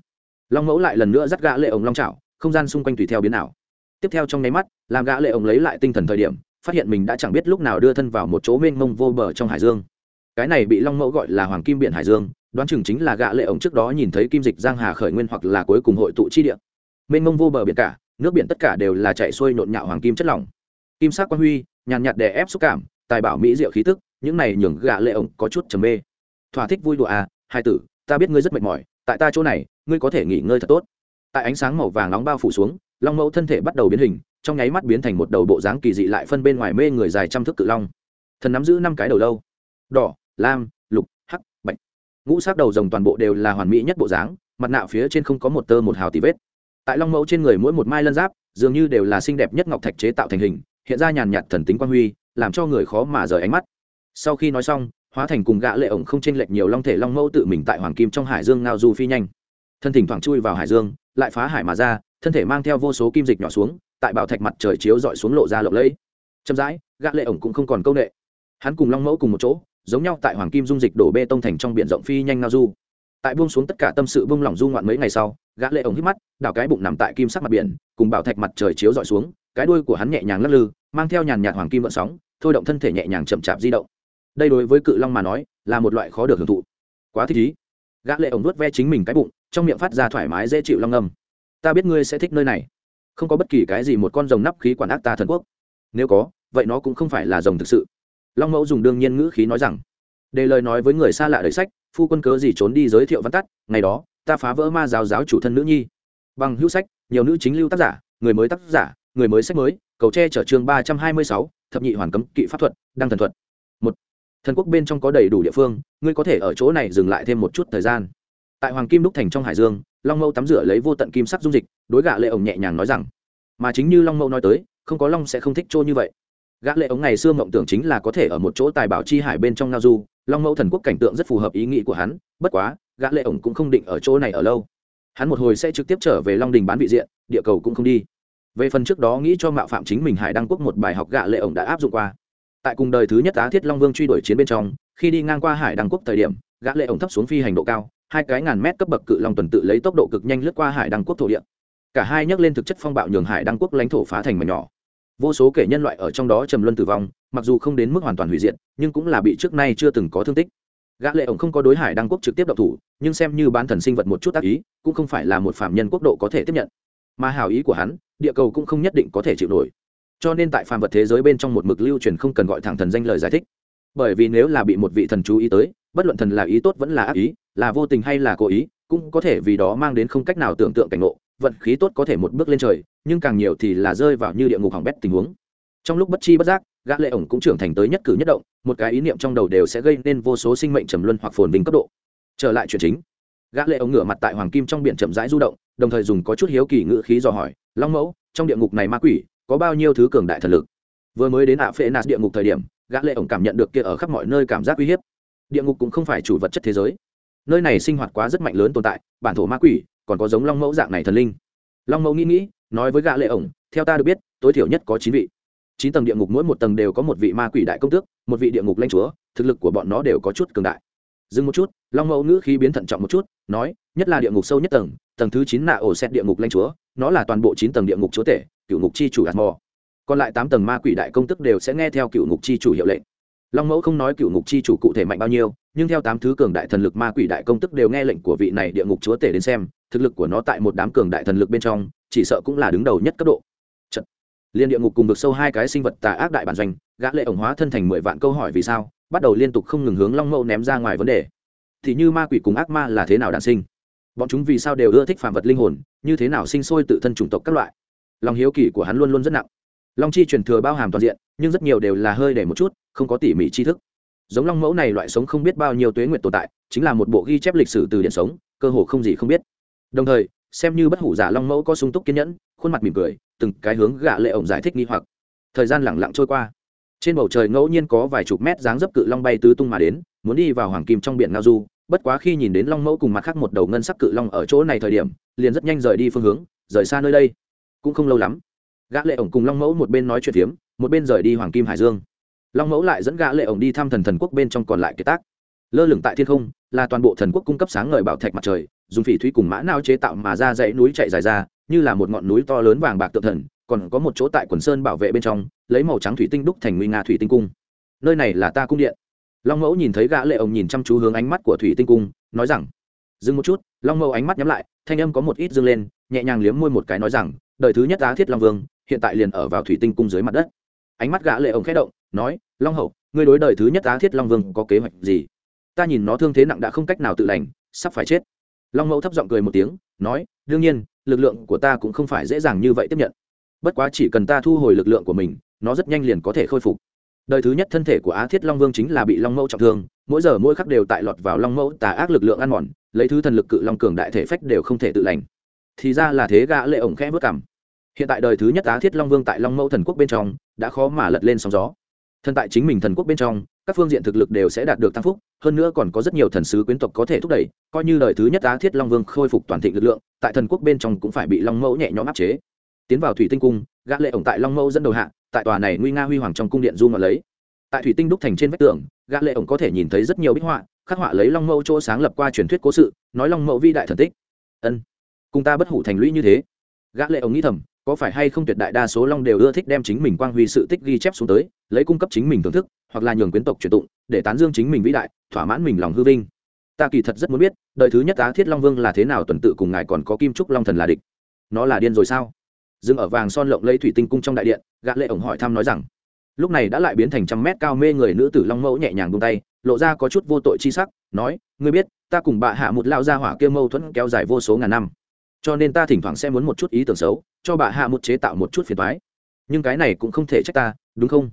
Long mẫu lại lần nữa dắt gã lệ ổng long chảo, không gian xung quanh tùy theo biến ảo. Tiếp theo trong nháy mắt, làm gã lệ ổng lấy lại tinh thần thời điểm, phát hiện mình đã chẳng biết lúc nào đưa thân vào một chỗ mênh mông vô bờ trong hải dương cái này bị long mẫu gọi là hoàng kim biển hải dương, đoán chừng chính là gạ lệ ổng trước đó nhìn thấy kim dịch giang hà khởi nguyên hoặc là cuối cùng hội tụ chi địa. Mênh mông vô bờ biển cả, nước biển tất cả đều là chảy xuôi nhộn nhạo hoàng kim chất lỏng. Kim sắc quan huy, nhàn nhạt đè ép xúc cảm, tài bảo mỹ diệu khí tức, những này nhường gạ lệ ổng có chút trầm mê. Thỏa thích vui đùa à hai tử, ta biết ngươi rất mệt mỏi, tại ta chỗ này, ngươi có thể nghỉ ngơi thật tốt. Tại ánh sáng màu vàng nóng bao phủ xuống, long mẫu thân thể bắt đầu biến hình, trong nháy mắt biến thành một đầu bộ dáng kỳ dị lại phân bên ngoài mê người dài trăm thước cự long. Thần nắm giữ năm cái đầu lâu. Đỏ lam, lục, hắc, bạch. Ngũ sắc đầu rồng toàn bộ đều là hoàn mỹ nhất bộ dáng, mặt nạ phía trên không có một tơ một hào tì vết. Tại long mẫu trên người mỗi một mai lân giáp, dường như đều là xinh đẹp nhất ngọc thạch chế tạo thành hình, hiện ra nhàn nhạt thần tính quan huy, làm cho người khó mà rời ánh mắt. Sau khi nói xong, hóa thành cùng gã lệ ổng không chênh lệch nhiều long thể long mẫu tự mình tại hoàng kim trong hải dương ngao du phi nhanh. Thân thỉnh thoảng chui vào hải dương, lại phá hải mà ra, thân thể mang theo vô số kim dịch nhỏ xuống, tại bảo thạch mặt trời chiếu dọi xuống lộ ra lộng lẫy. Chậm rãi, gã lệ ổng cũng không còn câu nệ. Hắn cùng long mẫu cùng một chỗ giống nhau tại hoàng kim dung dịch đổ bê tông thành trong biển rộng phi nhanh ngao du. Tại buông xuống tất cả tâm sự buông lỏng du ngoạn mấy ngày sau, gã lệ ổng hít mắt, đảo cái bụng nằm tại kim sắc mặt biển, cùng bảo thạch mặt trời chiếu dọi xuống, cái đuôi của hắn nhẹ nhàng lắc lư, mang theo nhàn nhạt hoàng kim vận sóng, thôi động thân thể nhẹ nhàng chậm chạp di động. Đây đối với cự long mà nói, là một loại khó được hưởng thụ. Quá thích ý. Gã lệ ổng nuốt ve chính mình cái bụng, trong miệng phát ra thoải mái dễ chịu long âm. Ta biết ngươi sẽ thích nơi này. Không có bất kỳ cái gì một con rồng nắp khí quản ác ta thần quốc. Nếu có, vậy nó cũng không phải là rồng thực sự long mẫu dùng đương nhiên ngữ khí nói rằng, để lời nói với người xa lạ đời sách, phu quân cớ gì trốn đi giới thiệu văn tắt, ngày đó, ta phá vỡ ma giáo giáo chủ thân nữ nhi. Bằng hữu sách, nhiều nữ chính lưu tác giả, người mới tác giả, người mới sách mới, cầu tre trở chương ba trăm hai mươi sáu, thập nhị hoàn cấm kỵ pháp thuật, đăng thần thuật. Một, thần quốc bên trong có đầy đủ địa phương, ngươi có thể ở chỗ này dừng lại thêm một chút thời gian. Tại hoàng kim đúc thành trong hải dương, long mẫu tắm rửa lấy vô tận kim sắc dung dịch, đối gạ lệ ổng nhẹ nhàng nói rằng, mà chính như long mẫu nói tới, không có long sẽ không thích trôi như vậy gã lệ ống ngày xưa mộng tưởng chính là có thể ở một chỗ tài bảo chi hải bên trong ngao du. Long mẫu thần quốc cảnh tượng rất phù hợp ý nghĩ của hắn, bất quá, gã lệ ống cũng không định ở chỗ này ở lâu. Hắn một hồi sẽ trực tiếp trở về long đình bán vị diện, địa cầu cũng không đi. Về phần trước đó nghĩ cho mạo phạm chính mình hải đăng quốc một bài học gã lệ ống đã áp dụng qua. Tại cùng đời thứ nhất á thiết long vương truy đuổi chiến bên trong, khi đi ngang qua hải đăng quốc thời điểm, gã lệ ống thấp xuống phi hành độ cao, hai cái ngàn mét cấp bậc cự long tuần tự lấy tốc độ cực nhanh lướt qua hải đăng quốc thổ địa. Cả hai nhấc lên thực chất phong bạo nhường hải đăng quốc lãnh thổ phá thành mà nhỏ vô số kể nhân loại ở trong đó trầm luân tử vong, mặc dù không đến mức hoàn toàn hủy diệt, nhưng cũng là bị trước nay chưa từng có thương tích. Gã lệ ổng không có đối hải đăng quốc trực tiếp độc thủ, nhưng xem như bán thần sinh vật một chút tác ý, cũng không phải là một phạm nhân quốc độ có thể tiếp nhận. Mà hào ý của hắn, địa cầu cũng không nhất định có thể chịu nổi. Cho nên tại phàm vật thế giới bên trong một mực lưu truyền không cần gọi thẳng thần danh lời giải thích. Bởi vì nếu là bị một vị thần chú ý tới, bất luận thần là ý tốt vẫn là ác ý, là vô tình hay là cố ý, cũng có thể vì đó mang đến không cách nào tưởng tượng cảnh ngộ vận khí tốt có thể một bước lên trời, nhưng càng nhiều thì là rơi vào như địa ngục hỏng bét tình huống. Trong lúc bất chi bất giác, gã lệ ổng cũng trưởng thành tới nhất cử nhất động, một cái ý niệm trong đầu đều sẽ gây nên vô số sinh mệnh trầm luân hoặc phồn vinh cấp độ. Trở lại chuyện chính, gã lệ ổng ngửa mặt tại hoàng kim trong biển chậm rãi du động, đồng thời dùng có chút hiếu kỳ ngữ khí dò hỏi, long mẫu, trong địa ngục này ma quỷ có bao nhiêu thứ cường đại thần lực? Vừa mới đến ạ phệ nạt địa ngục thời điểm, gã lệ ổng cảm nhận được kia ở khắp mọi nơi cảm giác uy hiếp. Địa ngục cũng không phải chủ vật chất thế giới. Nơi này sinh hoạt quá rất mạnh lớn tồn tại, bản thổ ma quỷ còn có giống long mẫu dạng này thần linh. Long mẫu nghĩ nghĩ, nói với gã lệ ổng, theo ta được biết, tối thiểu nhất có chín vị. Chín tầng địa ngục mỗi một tầng đều có một vị ma quỷ đại công tước, một vị địa ngục lãnh chúa, thực lực của bọn nó đều có chút cường đại. Dừng một chút, long mẫu ngữ khí biến thận trọng một chút, nói, nhất là địa ngục sâu nhất tầng tầng thứ chín nạ ổ xét địa ngục lãnh chúa, nó là toàn bộ chín tầng địa ngục chúa tể, cựu ngục chi chủ gạt mò. Còn lại tám tầng ma quỷ đại công tức đều sẽ nghe theo cựu ngục chi chủ hiệu lệnh long mẫu không nói cựu ngục chi chủ cụ thể mạnh bao nhiêu, nhưng theo tám thứ cường đại thần lực ma quỷ đại công tức đều nghe lệnh của vị này địa ngục chúa tể đến xem, thực lực của nó tại một đám cường đại thần lực bên trong, chỉ sợ cũng là đứng đầu nhất cấp độ. Chật. liên địa ngục cùng vực sâu hai cái sinh vật tà ác đại bản doanh, gã lệ ổng hóa thân thành mười vạn câu hỏi vì sao, bắt đầu liên tục không ngừng hướng long mẫu ném ra ngoài vấn đề. Thì như ma quỷ cùng ác ma là thế nào đản sinh? Bọn chúng vì sao đều ưa thích phàm vật linh hồn, như thế nào sinh sôi tự thân chủng tộc các loại? Lòng hiếu kỳ của hắn luôn luôn rất nặng long chi truyền thừa bao hàm toàn diện, nhưng rất nhiều đều là hơi để một chút, không có tỉ mỉ tri thức. Giống long mẫu này loại sống không biết bao nhiêu tuế nguyện tồn tại, chính là một bộ ghi chép lịch sử từ điện sống, cơ hồ không gì không biết. Đồng thời, xem như bất hủ giả long mẫu có sung túc kiên nhẫn, khuôn mặt mỉm cười, từng cái hướng gạ lệ ổng giải thích nghi hoặc. Thời gian lẳng lặng trôi qua. Trên bầu trời ngẫu nhiên có vài chục mét dáng dấp cự long bay tứ tung mà đến, muốn đi vào hoàng kim trong biển ngao du, bất quá khi nhìn đến long mẫu cùng mặt khác một đầu ngân sắc cự long ở chỗ này thời điểm, liền rất nhanh rời đi phương hướng, rời xa nơi đây. Cũng không lâu lắm gã lệ ổng cùng long mẫu một bên nói chuyện phiếm, một bên rời đi hoàng kim hải dương. Long mẫu lại dẫn gã lệ ổng đi thăm thần thần quốc bên trong còn lại kiệt tác. Lơ lửng tại thiên không, là toàn bộ thần quốc cung cấp sáng ngời bảo thạch mặt trời, dùng phỉ thúy cùng mã não chế tạo mà ra dãy núi chạy dài ra, như là một ngọn núi to lớn vàng bạc tượng thần, còn có một chỗ tại quần sơn bảo vệ bên trong, lấy màu trắng thủy tinh đúc thành nguy nga thủy tinh cung. Nơi này là ta cung điện. Long mẫu nhìn thấy gã lệ ổng nhìn chăm chú hướng ánh mắt của thủy tinh cung, nói rằng, dừng một chút. Long mẫu ánh mắt nhắm lại, thanh âm có một ít dương lên, nhẹ nhàng liếm môi một cái nói rằng, đời thứ nhất á thiết long vương hiện tại liền ở vào thủy tinh cung dưới mặt đất. Ánh mắt gã lệ ổng khẽ động, nói, long hậu, ngươi đối đời thứ nhất á thiết long vương có kế hoạch gì? Ta nhìn nó thương thế nặng đã không cách nào tự lành, sắp phải chết. Long mẫu thấp giọng cười một tiếng, nói, đương nhiên, lực lượng của ta cũng không phải dễ dàng như vậy tiếp nhận. Bất quá chỉ cần ta thu hồi lực lượng của mình, nó rất nhanh liền có thể khôi phục. Đời thứ nhất thân thể của á thiết long vương chính là bị long mẫu trọng thương, mỗi giờ mỗi khắc đều tại lọt vào long mẫu tà ác lực lượng ăn mòn, lấy thứ thần lực cự long cường đại thể phách đều không thể tự lành. Thì ra là thế, gã lệ ổng khẽ vớt cảm hiện tại đời thứ nhất á thiết long vương tại long mẫu thần quốc bên trong, đã khó mà lật lên sóng gió. Thần tại chính mình thần quốc bên trong, các phương diện thực lực đều sẽ đạt được tăng phúc, hơn nữa còn có rất nhiều thần sứ quyến tộc có thể thúc đẩy, coi như đời thứ nhất á thiết long vương khôi phục toàn thịnh lực lượng, tại thần quốc bên trong cũng phải bị long mẫu nhẹ nhõm áp chế. Tiến vào thủy tinh cung, gã lệ ổng tại long mẫu dẫn đầu hạ, tại tòa này nguy nga huy hoàng trong cung điện du ngọn lấy. Tại thủy tinh đúc thành trên vách tường, gã lệ ổng có thể nhìn thấy rất nhiều bích họa, khắc họa lấy long mẫu chỗ sáng lập qua truyền thuyết cố sự, nói long mẫu vi đại thần tích. Ân, cùng ta bất hủ thành lũy như thế gã lệ ổng nghĩ thầm, có phải hay không tuyệt đại đa số long đều ưa thích đem chính mình quang huy sự tích ghi chép xuống tới, lấy cung cấp chính mình thưởng thức, hoặc là nhường quyến tộc truyền tụng, để tán dương chính mình vĩ đại, thỏa mãn mình lòng hư vinh. Ta kỳ thật rất muốn biết, đời thứ nhất á thiết long vương là thế nào tuần tự cùng ngài còn có kim trúc long thần là địch? Nó là điên rồi sao? Dừng ở vàng son lộng lấy thủy tinh cung trong đại điện, gã lệ ổng hỏi thăm nói rằng, lúc này đã lại biến thành trăm mét cao mê người nữ tử long mẫu nhẹ nhàng buông tay, lộ ra có chút vô tội chi sắc, nói, ngươi biết, ta cùng bà hạ một lao gia hỏa kia mâu thuẫn kéo dài vô số ngàn năm cho nên ta thỉnh thoảng sẽ muốn một chút ý tưởng xấu, cho bà hạ một chế tạo một chút phiền toái. Nhưng cái này cũng không thể trách ta, đúng không?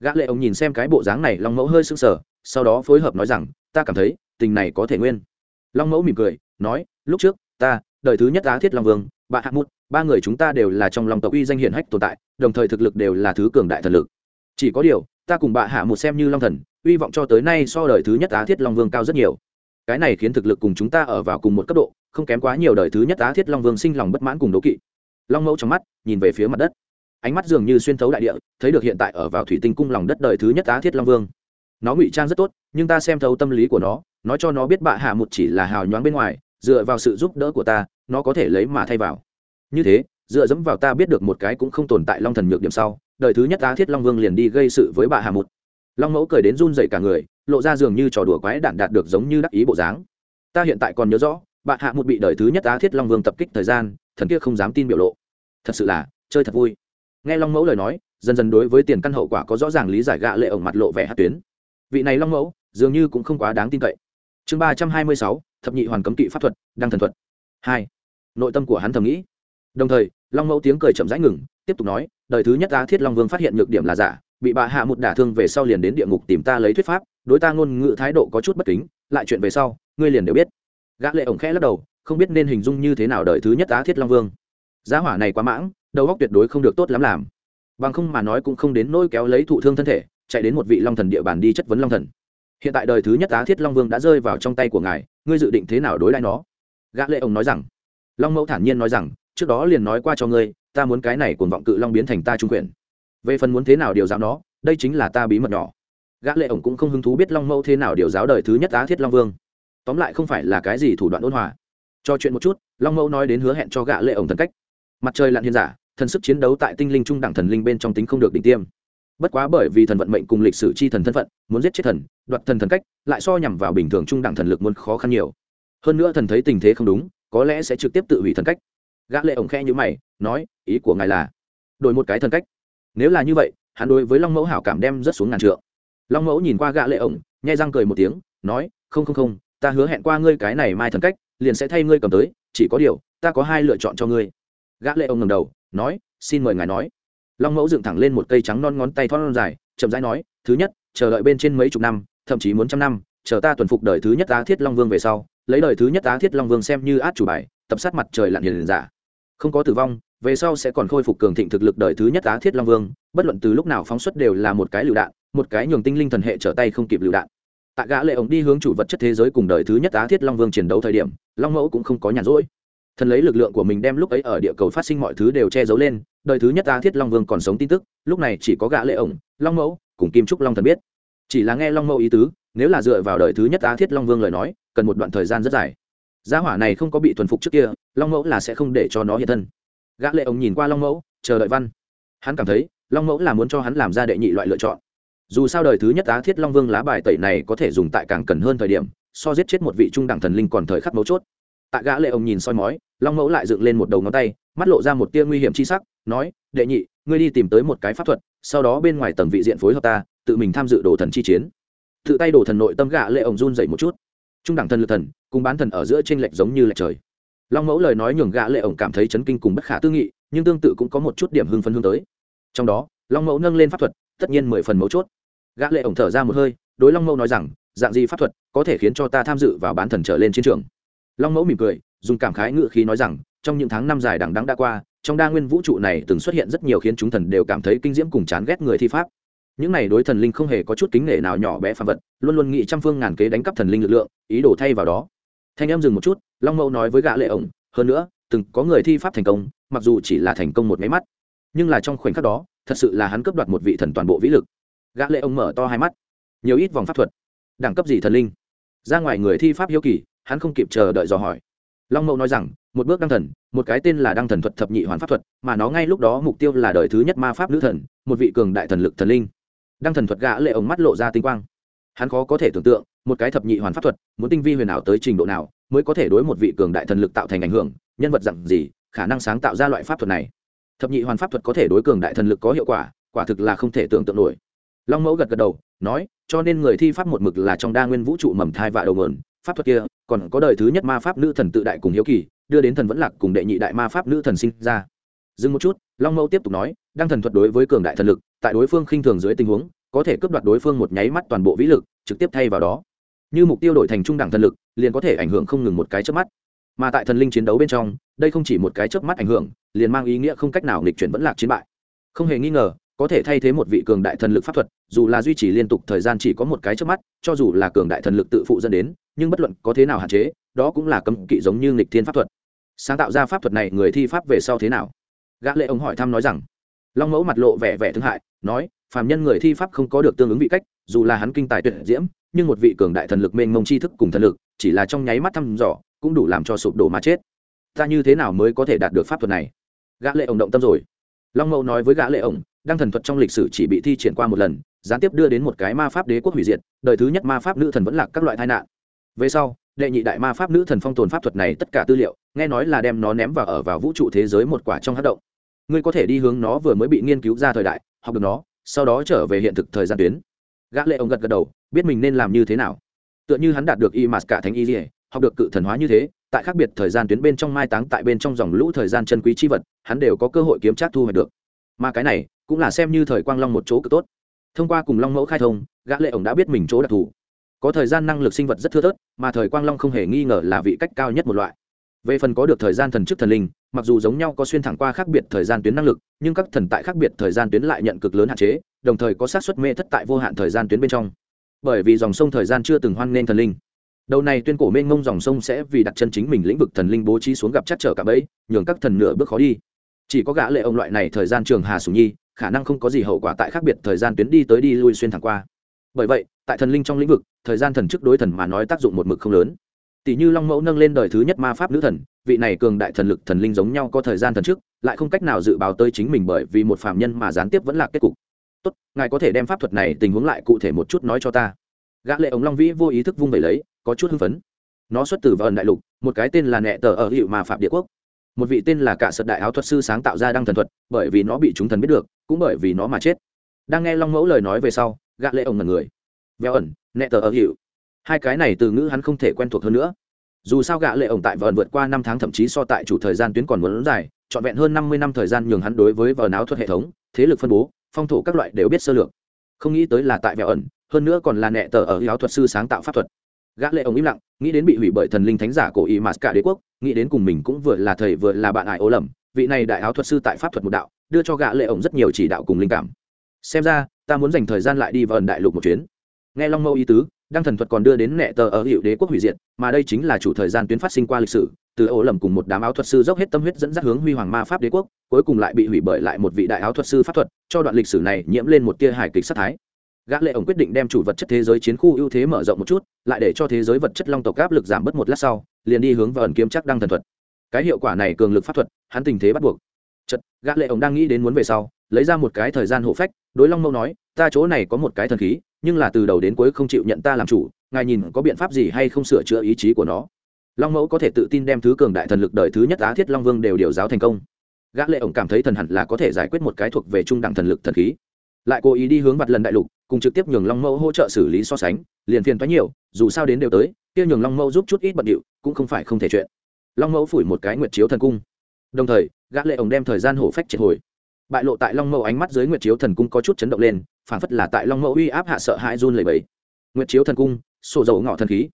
Gã lệ ông nhìn xem cái bộ dáng này, long mẫu hơi sưng sờ, sau đó phối hợp nói rằng, ta cảm thấy, tình này có thể nguyên. Long mẫu mỉm cười, nói, lúc trước, ta, đời thứ nhất á thiết long vương, bà hạ một ba người chúng ta đều là trong lòng tộc uy danh hiển hách tồn tại, đồng thời thực lực đều là thứ cường đại thần lực. Chỉ có điều, ta cùng bà hạ một xem như long thần uy vọng cho tới nay so đời thứ nhất á thiết long vương cao rất nhiều cái này khiến thực lực cùng chúng ta ở vào cùng một cấp độ, không kém quá nhiều đời thứ nhất á thiết long vương sinh lòng bất mãn cùng đố kỵ. Long mẫu trong mắt, nhìn về phía mặt đất. Ánh mắt dường như xuyên thấu đại địa, thấy được hiện tại ở vào thủy tinh cung lòng đất đời thứ nhất á thiết long vương. Nó ngụy trang rất tốt, nhưng ta xem thấu tâm lý của nó, nói cho nó biết bạ hạ một chỉ là hào nhoáng bên ngoài, dựa vào sự giúp đỡ của ta, nó có thể lấy mà thay vào. Như thế, dựa dẫm vào ta biết được một cái cũng không tồn tại long thần nhược điểm sau, đời thứ nhất á thiết long vương liền đi gây sự với bà hà một. Long mẫu cười đến run dậy cả người lộ ra dường như trò đùa quái đản đạt được giống như đắc ý bộ dáng. Ta hiện tại còn nhớ rõ, bạn hạ một bị đời thứ nhất á thiết long vương tập kích thời gian, thần kia không dám tin biểu lộ. Thật sự là, chơi thật vui. Nghe long mẫu lời nói, dần dần đối với tiền căn hậu quả có rõ ràng lý giải gạ lệ ổng mặt lộ vẻ hát tuyến. Vị này long mẫu, dường như cũng không quá đáng tin cậy. Chương ba trăm hai mươi sáu, thập nhị hoàn cấm kỵ pháp thuật, đăng thần thuật. Hai, nội tâm của hắn thầm nghĩ. Đồng thời, long mẫu tiếng cười chậm rãi ngừng, tiếp tục nói, đời thứ nhất á thiết long vương phát hiện nhược điểm là giả, bị bà hạ một đả thương về sau liền đến địa ngục tìm ta lấy thuyết pháp đối ta ngôn ngữ thái độ có chút bất kính, lại chuyện về sau, ngươi liền đều biết. Gã lệ ổng khẽ lắc đầu, không biết nên hình dung như thế nào đời thứ nhất á thiết long vương. Giá hỏa này quá mãng, đầu óc tuyệt đối không được tốt lắm làm. Bằng không mà nói cũng không đến nỗi kéo lấy thụ thương thân thể, chạy đến một vị long thần địa bàn đi chất vấn long thần. Hiện tại đời thứ nhất á thiết long vương đã rơi vào trong tay của ngài, ngươi dự định thế nào đối lại nó? Gã lệ ông nói rằng. Long mẫu thản nhiên nói rằng, trước đó liền nói qua cho ngươi, ta muốn cái này cuồng vọng cự long biến thành ta trung quyền. Về phần muốn thế nào điều giáo nó, đây chính là ta bí mật nhỏ gã lệ ổng cũng không hứng thú biết long mẫu thế nào điều giáo đời thứ nhất á thiết long vương. Tóm lại không phải là cái gì thủ đoạn ôn hòa. Cho chuyện một chút, long mẫu nói đến hứa hẹn cho gã lệ ổng thần cách. Mặt trời lặn hiền giả, thần sức chiến đấu tại tinh linh trung đẳng thần linh bên trong tính không được đỉnh tiêm. Bất quá bởi vì thần vận mệnh cùng lịch sử chi thần thân phận, muốn giết chết thần, đoạt thần thần cách, lại so nhằm vào bình thường trung đẳng thần lực muốn khó khăn nhiều. Hơn nữa thần thấy tình thế không đúng, có lẽ sẽ trực tiếp tự hủy thần cách. Gã lệ ổng khe như mày, nói, ý của ngài là, đổi một cái thần cách. Nếu là như vậy, hắn đối với long mẫu hảo cảm đem rất xuống ngàn trượng long mẫu nhìn qua gã lệ ổng, nhai răng cười một tiếng, nói, không không không, ta hứa hẹn qua ngươi cái này mai thần cách, liền sẽ thay ngươi cầm tới, chỉ có điều, ta có hai lựa chọn cho ngươi. Gã lệ ổng ngẩng đầu, nói, xin mời ngài nói. Long mẫu dựng thẳng lên một cây trắng non ngón tay thon dài, chậm rãi nói, thứ nhất, chờ đợi bên trên mấy chục năm, thậm chí muốn trăm năm, chờ ta tuần phục đời thứ nhất á thiết long vương về sau, lấy đời thứ nhất á thiết long vương xem như át chủ bài, tập sát mặt trời lặn hiền giả. Không có tử vong, về sau sẽ còn khôi phục cường thịnh thực lực đời thứ nhất á thiết long vương, bất luận từ lúc nào phóng xuất đều là một cái lựu đạn một cái nhường tinh linh thần hệ trở tay không kịp lựu đạn. Tại gã lệ ổng đi hướng chủ vật chất thế giới cùng đời thứ nhất á thiết long vương chiến đấu thời điểm, long mẫu cũng không có nhàn rỗi. Thần lấy lực lượng của mình đem lúc ấy ở địa cầu phát sinh mọi thứ đều che giấu lên, đời thứ nhất á thiết long vương còn sống tin tức, lúc này chỉ có gã lệ ổng, long mẫu cùng kim trúc long thần biết. Chỉ là nghe long mẫu ý tứ, nếu là dựa vào đời thứ nhất á thiết long vương lời nói, cần một đoạn thời gian rất dài. Gia hỏa này không có bị thuần phục trước kia, long mẫu là sẽ không để cho nó hiện thân. Gã lệ ổng nhìn qua long mẫu, chờ đợi văn. Hắn cảm thấy, long mẫu là muốn cho hắn làm ra đệ nhị loại lựa chọn dù sao đời thứ nhất á thiết long vương lá bài tẩy này có thể dùng tại càng cần hơn thời điểm, so giết chết một vị trung đẳng thần linh còn thời khắc mấu chốt. Tạ gã lệ ông nhìn soi mói, long mẫu lại dựng lên một đầu ngón tay, mắt lộ ra một tia nguy hiểm chi sắc, nói, đệ nhị, ngươi đi tìm tới một cái pháp thuật, sau đó bên ngoài tầng vị diện phối hợp ta, tự mình tham dự đồ thần chi chiến. Tự tay đồ thần nội tâm gã lệ ông run dậy một chút. Trung đẳng thần lực thần, cùng bán thần ở giữa trên lệch giống như lệch trời. Long mẫu lời nói nhường gã lệ ông cảm thấy chấn kinh cùng bất khả tư nghị, nhưng tương tự cũng có một chút điểm hưng phấn hướng tới. Trong đó, long mẫu nâng lên pháp thuật, tất nhiên mười phần mấu chốt gã lệ ổng thở ra một hơi, đối long mẫu nói rằng, dạng gì pháp thuật có thể khiến cho ta tham dự vào bán thần trở lên chiến trường? Long mẫu mỉm cười, dùng cảm khái ngự khí nói rằng, trong những tháng năm dài đằng đẵng đã qua, trong đa nguyên vũ trụ này từng xuất hiện rất nhiều khiến chúng thần đều cảm thấy kinh diễm cùng chán ghét người thi pháp. Những này đối thần linh không hề có chút kính nể nào nhỏ bé phàm vật, luôn luôn nghĩ trăm phương ngàn kế đánh cắp thần linh lực lượng, ý đồ thay vào đó. Thanh em dừng một chút, long mẫu nói với gã lệ ổng, hơn nữa, từng có người thi pháp thành công, mặc dù chỉ là thành công một máy mắt, nhưng là trong khoảnh khắc đó, thật sự là hắn cướp đoạt một vị thần toàn bộ vĩ lực gã lệ ông mở to hai mắt. Nhiều ít vòng pháp thuật. Đẳng cấp gì thần linh? Ra ngoài người thi pháp hiếu kỳ, hắn không kịp chờ đợi dò hỏi. Long mẫu nói rằng, một bước đăng thần, một cái tên là đăng thần thuật thập nhị hoàn pháp thuật, mà nó ngay lúc đó mục tiêu là đời thứ nhất ma pháp nữ thần, một vị cường đại thần lực thần linh. Đăng thần thuật gã lệ ông mắt lộ ra tinh quang. Hắn khó có thể tưởng tượng, một cái thập nhị hoàn pháp thuật, muốn tinh vi huyền ảo tới trình độ nào, mới có thể đối một vị cường đại thần lực tạo thành ảnh hưởng, nhân vật dạng gì, khả năng sáng tạo ra loại pháp thuật này. Thập nhị hoàn pháp thuật có thể đối cường đại thần lực có hiệu quả quả thực là không thể tưởng tượng nổi long mẫu gật gật đầu, nói, cho nên người thi pháp một mực là trong đa nguyên vũ trụ mầm thai vạ đầu mờn pháp thuật kia, còn có đời thứ nhất ma pháp nữ thần tự đại cùng hiếu kỳ, đưa đến thần vẫn lạc cùng đệ nhị đại ma pháp nữ thần sinh ra. Dừng một chút, long mẫu tiếp tục nói đang thần thuật đối với cường đại thần lực, tại đối phương khinh thường dưới tình huống, có thể cướp đoạt đối phương một nháy mắt toàn bộ vĩ lực, trực tiếp thay vào đó. Như mục tiêu đổi thành trung đẳng thần lực, liền có thể ảnh hưởng không ngừng một cái chớp mắt. Mà tại thần linh chiến đấu bên trong, đây không chỉ một cái chớp mắt ảnh hưởng, liền mang ý nghĩa không cách nào nghịch chuyển vẫn lạc chiến bại. Không hề nghi ngờ có thể thay thế một vị cường đại thần lực pháp thuật, dù là duy trì liên tục thời gian chỉ có một cái trước mắt, cho dù là cường đại thần lực tự phụ dẫn đến, nhưng bất luận có thế nào hạn chế, đó cũng là cấm kỵ giống như nghịch thiên pháp thuật. Sáng tạo ra pháp thuật này, người thi pháp về sau thế nào? Gã lệ ông hỏi thăm nói rằng, long mẫu mặt lộ vẻ vẻ thương hại, nói, phàm nhân người thi pháp không có được tương ứng vị cách, dù là hắn kinh tài tuyệt diễm, nhưng một vị cường đại thần lực mênh mông chi thức cùng thần lực, chỉ là trong nháy mắt thăm dò, cũng đủ làm cho sụp đổ mà chết. Ta như thế nào mới có thể đạt được pháp thuật này? Gã lệ ông động tâm rồi long mẫu nói với gã lệ ông đăng thần thuật trong lịch sử chỉ bị thi triển qua một lần gián tiếp đưa đến một cái ma pháp đế quốc hủy diệt đời thứ nhất ma pháp nữ thần vẫn là các loại tai nạn. Về sau đệ nhị đại ma pháp nữ thần phong tồn pháp thuật này tất cả tư liệu nghe nói là đem nó ném vào ở vào vũ trụ thế giới một quả trong hát động. Ngươi có thể đi hướng nó vừa mới bị nghiên cứu ra thời đại học được nó sau đó trở về hiện thực thời gian tuyến. Gã lệ ông gật gật đầu biết mình nên làm như thế nào. Tựa như hắn đạt được y mạt cả thánh y lìa, học được cự thần hóa như thế tại khác biệt thời gian tuyến bên trong mai táng tại bên trong dòng lũ thời gian chân quý chi vật, hắn đều có cơ hội kiếm trác thu hoạch được. Mà cái này, cũng là xem như thời quang long một chỗ cực tốt. Thông qua cùng long mẫu khai thông, gã lệ ổng đã biết mình chỗ đặc thù. Có thời gian năng lực sinh vật rất thưa thớt, mà thời quang long không hề nghi ngờ là vị cách cao nhất một loại. Về phần có được thời gian thần chức thần linh, mặc dù giống nhau có xuyên thẳng qua khác biệt thời gian tuyến năng lực, nhưng các thần tại khác biệt thời gian tuyến lại nhận cực lớn hạn chế, đồng thời có xác suất mê thất tại vô hạn thời gian tuyến bên trong. Bởi vì dòng sông thời gian chưa từng hoan nên thần linh đầu này tuyên cổ mênh mông dòng sông sẽ vì đặt chân chính mình lĩnh vực thần linh bố trí xuống gặp chắc trở cả bẫy, nhường các thần nửa bước khó đi. Chỉ có gã lệ ông loại này thời gian trường hà sùng nhi, khả năng không có gì hậu quả tại khác biệt thời gian tuyến đi tới đi lui xuyên thẳng qua. Bởi vậy, tại thần linh trong lĩnh vực, thời gian thần chức đối thần mà nói tác dụng một mực không lớn. Tỷ như long mẫu nâng lên đời thứ nhất ma pháp nữ thần, vị này cường đại thần lực thần linh giống nhau có thời gian thần chức, lại không cách nào dự báo tới chính mình bởi vì một phạm nhân mà gián tiếp vẫn là kết cục. Tốt, ngài có thể đem pháp thuật này tình huống lại cụ thể một chút nói cho ta. Gã lệ ống long vĩ vô ý thức vung vẩy lấy có chút hưng phấn. Nó xuất từ vần đại lục, một cái tên là nẹ tờ ở hiệu mà phạm địa quốc. Một vị tên là cả sật đại áo thuật sư sáng tạo ra đăng thần thuật, bởi vì nó bị chúng thần biết được, cũng bởi vì nó mà chết. Đang nghe long mẫu lời nói về sau gạ lệ ông ngần người. Veo ẩn, nẹ tờ ở hiệu. Hai cái này từ ngữ hắn không thể quen thuộc hơn nữa. Dù sao gạ lệ ổng tại vợn vượt qua năm tháng thậm chí so tại chủ thời gian tuyến còn muốn dài, trọn vẹn hơn năm mươi năm thời gian nhường hắn đối với vợn áo thuật hệ thống, thế lực phân bố, phong thổ các loại đều biết sơ lược. Không nghĩ tới là tại vẹo ẩn, hơn nữa còn là nẹ tờ ở áo thuật sư sáng tạo pháp thuật gã lệ ông im lặng, nghĩ đến bị hủy bởi thần linh thánh giả cổ y mà cả đế quốc, nghĩ đến cùng mình cũng vừa là thầy vừa là bạn ải ô lầm, vị này đại áo thuật sư tại pháp thuật một đạo, đưa cho gã lệ ổng rất nhiều chỉ đạo cùng linh cảm. Xem ra, ta muốn dành thời gian lại đi vào đại lục một chuyến. Nghe long mâu ý tứ, đăng thần thuật còn đưa đến nệ tờ ở hiệu đế quốc hủy diệt, mà đây chính là chủ thời gian tuyến phát sinh qua lịch sử, từ ổ lầm cùng một đám áo thuật sư dốc hết tâm huyết dẫn dắt hướng huy hoàng ma pháp đế quốc, cuối cùng lại bị hủy bởi lại một vị đại áo thuật sư pháp thuật, cho đoạn lịch sử này nhiễm lên một tia hài kịch sát thái gã lệ ổng quyết định đem chủ vật chất thế giới chiến khu ưu thế mở rộng một chút, lại để cho thế giới vật chất long tộc áp lực giảm bớt một lát sau, liền đi hướng vào ẩn kiếm chắc đăng thần thuật. Cái hiệu quả này cường lực pháp thuật, hắn tình thế bắt buộc. Chật gã lệ ổng đang nghĩ đến muốn về sau, lấy ra một cái thời gian hộ phách, đối long mâu nói, ta chỗ này có một cái thần khí, nhưng là từ đầu đến cuối không chịu nhận ta làm chủ, ngài nhìn có biện pháp gì hay không sửa chữa ý chí của nó? Long mẫu có thể tự tin đem thứ cường đại thần lực đời thứ nhất á thiết long vương đều điều giáo thành công. Gã lệ ổng cảm thấy thần hẳn là có thể giải quyết một cái thuộc về trung đẳng thần lực thần khí. Lại cố ý đi hướng mặt lần đại lục cùng trực tiếp nhường long mẫu hỗ trợ xử lý so sánh, liền phiền toái nhiều, dù sao đến đều tới, kia nhường long mẫu giúp chút ít bận điệu, cũng không phải không thể chuyện. Long mẫu phủi một cái nguyệt chiếu thần cung. Đồng thời, gã lệ ổng đem thời gian hổ phách triệt hồi. Bại lộ tại long mẫu ánh mắt dưới nguyệt chiếu thần cung có chút chấn động lên, phản phất là tại long mẫu uy áp hạ sợ hãi run lẩy bẩy. Nguyệt chiếu thần cung, sổ dầu ngọ thần khí.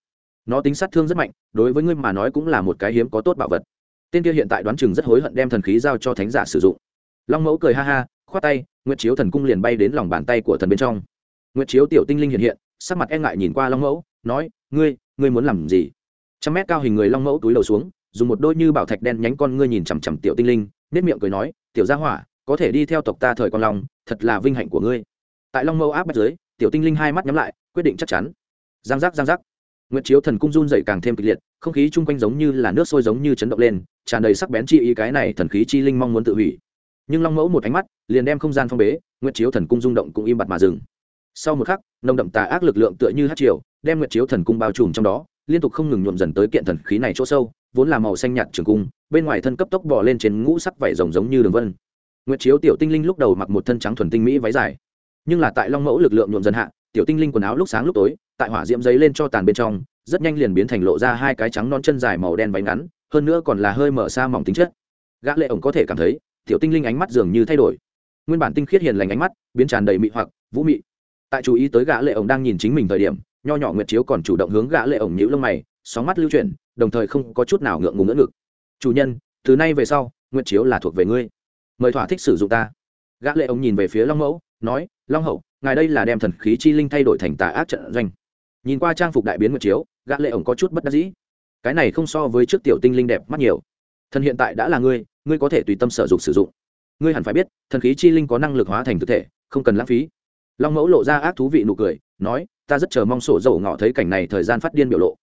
Nó tính sát thương rất mạnh, đối với ngươi mà nói cũng là một cái hiếm có tốt bảo vật. Tên kia hiện tại đoán chừng rất hối hận đem thần khí giao cho thánh giả sử dụng. Long mẫu cười ha ha, khoát tay, nguyệt chiếu thần cung liền bay đến lòng bàn tay của thần bên trong nguyệt chiếu tiểu tinh linh hiện hiện, sắc mặt e ngại nhìn qua long mẫu, nói, ngươi ngươi muốn làm gì? Trăm mét cao hình người long mẫu túi đầu xuống, dùng một đôi như bảo thạch đen nhánh con ngươi nhìn chằm chằm tiểu tinh linh nết miệng cười nói, tiểu gia hỏa, có thể đi theo tộc ta thời con long, thật là vinh hạnh của ngươi. Tại long mẫu áp bách dưới, tiểu tinh linh hai mắt nhắm lại, quyết định chắc chắn. Giang giác giang giác. Nguyệt chiếu thần cung run dậy càng thêm kịch liệt, không khí chung quanh giống như là nước sôi giống như chấn động lên, tràn đầy sắc bén chi ý cái này thần khí chi linh mong muốn tự hủy. Nhưng long mẫu một ánh mắt, liền đem không gian phong bế, nguyệt chiếu thần cung rung động cũng im bặt mà dừng sau một khắc, nồng đậm tà ác lực lượng tựa như hát triều, đem nguyệt chiếu thần cung bao trùm trong đó, liên tục không ngừng nhuộm dần tới kiện thần khí này chỗ sâu, vốn là màu xanh nhạt trường cung, bên ngoài thân cấp tốc bỏ lên trên ngũ sắc vảy rồng giống như đường vân. Nguyệt chiếu tiểu tinh linh lúc đầu mặc một thân trắng thuần tinh mỹ váy dài, nhưng là tại long mẫu lực lượng nhuộm dần hạ, tiểu tinh linh quần áo lúc sáng lúc tối, tại hỏa diễm giấy lên cho tàn bên trong, rất nhanh liền biến thành lộ ra hai cái trắng non chân dài màu đen váy ngắn, hơn nữa còn là hơi mở xa mỏng tính chất. Gã lệ ổng có thể cảm thấy, tiểu tinh linh ánh mắt dường như thay đổi. Nguyên bản tinh khiết hiền lành ánh mắt, biến tràn đầy mị hoặc, vũ mị tại chú ý tới gã lệ ổng đang nhìn chính mình thời điểm, nho nhỏ nguyệt chiếu còn chủ động hướng gã lệ ổng nhíu lông mày, sóng mắt lưu chuyển, đồng thời không có chút nào ngượng ngùng ngỡ ngực. Chủ nhân, từ nay về sau, nguyệt chiếu là thuộc về ngươi. Mời thỏa thích sử dụng ta. Gã lệ ổng nhìn về phía long mẫu, nói, long hậu, ngài đây là đem thần khí chi linh thay đổi thành tà ác trận doanh. Nhìn qua trang phục đại biến nguyệt chiếu, gã lệ ổng có chút bất đắc dĩ. Cái này không so với trước tiểu tinh linh đẹp mắt nhiều. Thần hiện tại đã là ngươi ngươi có thể tùy tâm sở dụng sử dụng. Ngươi hẳn phải biết, thần khí chi linh có năng lực hóa thành thực thể, không cần lãng phí long mẫu lộ ra ác thú vị nụ cười, nói, ta rất chờ mong sổ dầu ngọ thấy cảnh này thời gian phát điên biểu lộ.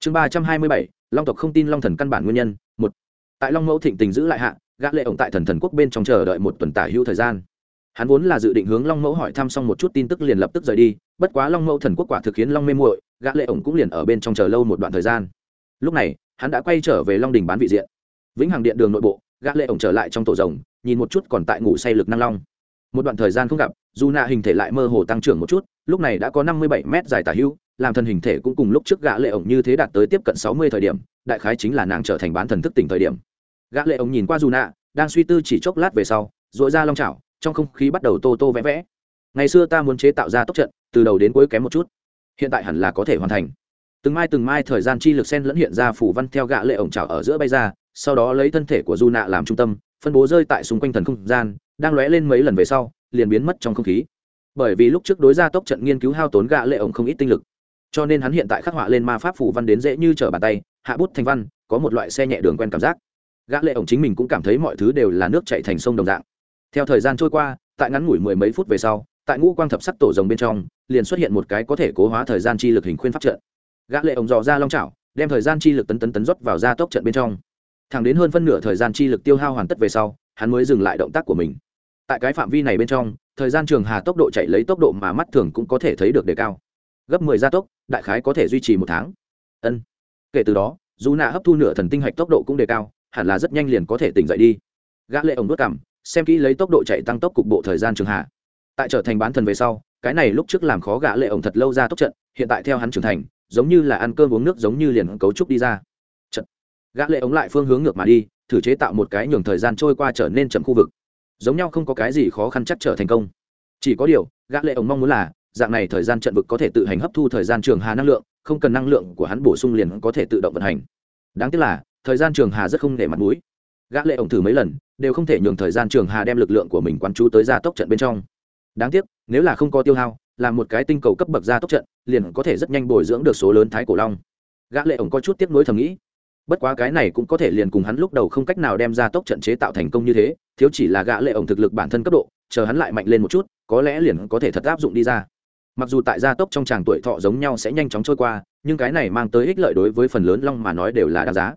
Chương ba trăm hai mươi bảy, long tộc không tin long thần căn bản nguyên nhân, một. Tại long mẫu thịnh tình giữ lại hạ, gã lệ ổng tại thần thần quốc bên trong chờ đợi một tuần tả hữu thời gian. Hắn vốn là dự định hướng long mẫu hỏi thăm xong một chút tin tức liền lập tức rời đi, bất quá long mẫu thần quốc quả thực khiến long mê muội, gã lệ ổng cũng liền ở bên trong chờ lâu một đoạn thời gian. Lúc này, hắn đã quay trở về long đình bán vị diện. Vĩnh hằng điện đường nội bộ, gã lệ ổng trở lại trong tổ rồng, nhìn một chút còn tại ngủ say lực năng long. Một đoạn thời gian không gặp dù nạ hình thể lại mơ hồ tăng trưởng một chút, lúc này đã có năm mươi bảy mét dài tả hữu, làm thần hình thể cũng cùng lúc trước gã lệ ổng như thế đạt tới tiếp cận sáu mươi thời điểm, đại khái chính là nàng trở thành bán thần thức tỉnh thời điểm. Gã lệ ổng nhìn qua dù nạ, đang suy tư chỉ chốc lát về sau dội ra long chảo, trong không khí bắt đầu tô tô vẽ vẽ. Ngày xưa ta muốn chế tạo ra tốc trận, từ đầu đến cuối kém một chút. Hiện tại hẳn là có thể hoàn thành. Từng mai từng mai thời gian chi lực sen lẫn hiện ra phủ văn theo gã lệ ổng chảo ở giữa bay ra, sau đó lấy thân thể của du nạ làm trung tâm, phân bố rơi tại xung quanh thần không gian, đang lóe lên mấy lần về sau liền biến mất trong không khí. Bởi vì lúc trước đối ra tốc trận nghiên cứu hao tốn gã lệ ổng không ít tinh lực. Cho nên hắn hiện tại khắc họa lên ma pháp phủ văn đến dễ như trở bàn tay, hạ bút thành văn, có một loại xe nhẹ đường quen cảm giác. Gã lệ ổng chính mình cũng cảm thấy mọi thứ đều là nước chảy thành sông đồng dạng. Theo thời gian trôi qua, tại ngắn ngủi mười mấy phút về sau, tại ngũ quang thập sắc tổ rồng bên trong, liền xuất hiện một cái có thể cố hóa thời gian chi lực hình khuyên pháp trận. Gã lệ ổng dò ra long chảo, đem thời gian chi lực tấn tấn tấn rót vào ra tốc trận bên trong. Thẳng đến hơn phân nửa thời gian chi lực tiêu hao hoàn tất về sau, hắn mới dừng lại động tác của mình tại cái phạm vi này bên trong, thời gian trường hà tốc độ chạy lấy tốc độ mà mắt thường cũng có thể thấy được đề cao. Gấp mười gia tốc, đại khái có thể duy trì một tháng. Ân. Kể từ đó, dù nạ hấp thu nửa thần tinh hạch tốc độ cũng đề cao, hẳn là rất nhanh liền có thể tỉnh dậy đi. Gã lệ ổng đốt cảm, xem kỹ lấy tốc độ chạy tăng tốc cục bộ thời gian trường hạ tại trở thành bán thần về sau, cái này lúc trước làm khó gã lệ ổng thật lâu ra tốc trận, hiện tại theo hắn trưởng thành, giống như là ăn cơm uống nước giống như liền cấu trúc đi ra. Trận. Gã lệ ổng lại phương hướng ngược mà đi, thử chế tạo một cái nhường thời gian trôi qua trở nên chậm khu vực giống nhau không có cái gì khó khăn chắc trở thành công. Chỉ có điều, gã lệ ổng mong muốn là, dạng này thời gian trận vực có thể tự hành hấp thu thời gian trường hà năng lượng, không cần năng lượng của hắn bổ sung liền có thể tự động vận hành. Đáng tiếc là, thời gian trường hà rất không để mặt mũi. Gã lệ ổng thử mấy lần, đều không thể nhường thời gian trường hà đem lực lượng của mình quán chú tới gia tốc trận bên trong. Đáng tiếc, nếu là không có tiêu hao, là một cái tinh cầu cấp bậc gia tốc trận, liền có thể rất nhanh bồi dưỡng được số lớn thái cổ long. Gã lệ ổng có chút tiếc nuối thầm nghĩ bất quá cái này cũng có thể liền cùng hắn lúc đầu không cách nào đem ra tốc trận chế tạo thành công như thế, thiếu chỉ là gã lệ ổng thực lực bản thân cấp độ, chờ hắn lại mạnh lên một chút, có lẽ liền có thể thật áp dụng đi ra. Mặc dù tại gia tốc trong tràng tuổi thọ giống nhau sẽ nhanh chóng trôi qua, nhưng cái này mang tới ích lợi đối với phần lớn long mà nói đều là đáng giá.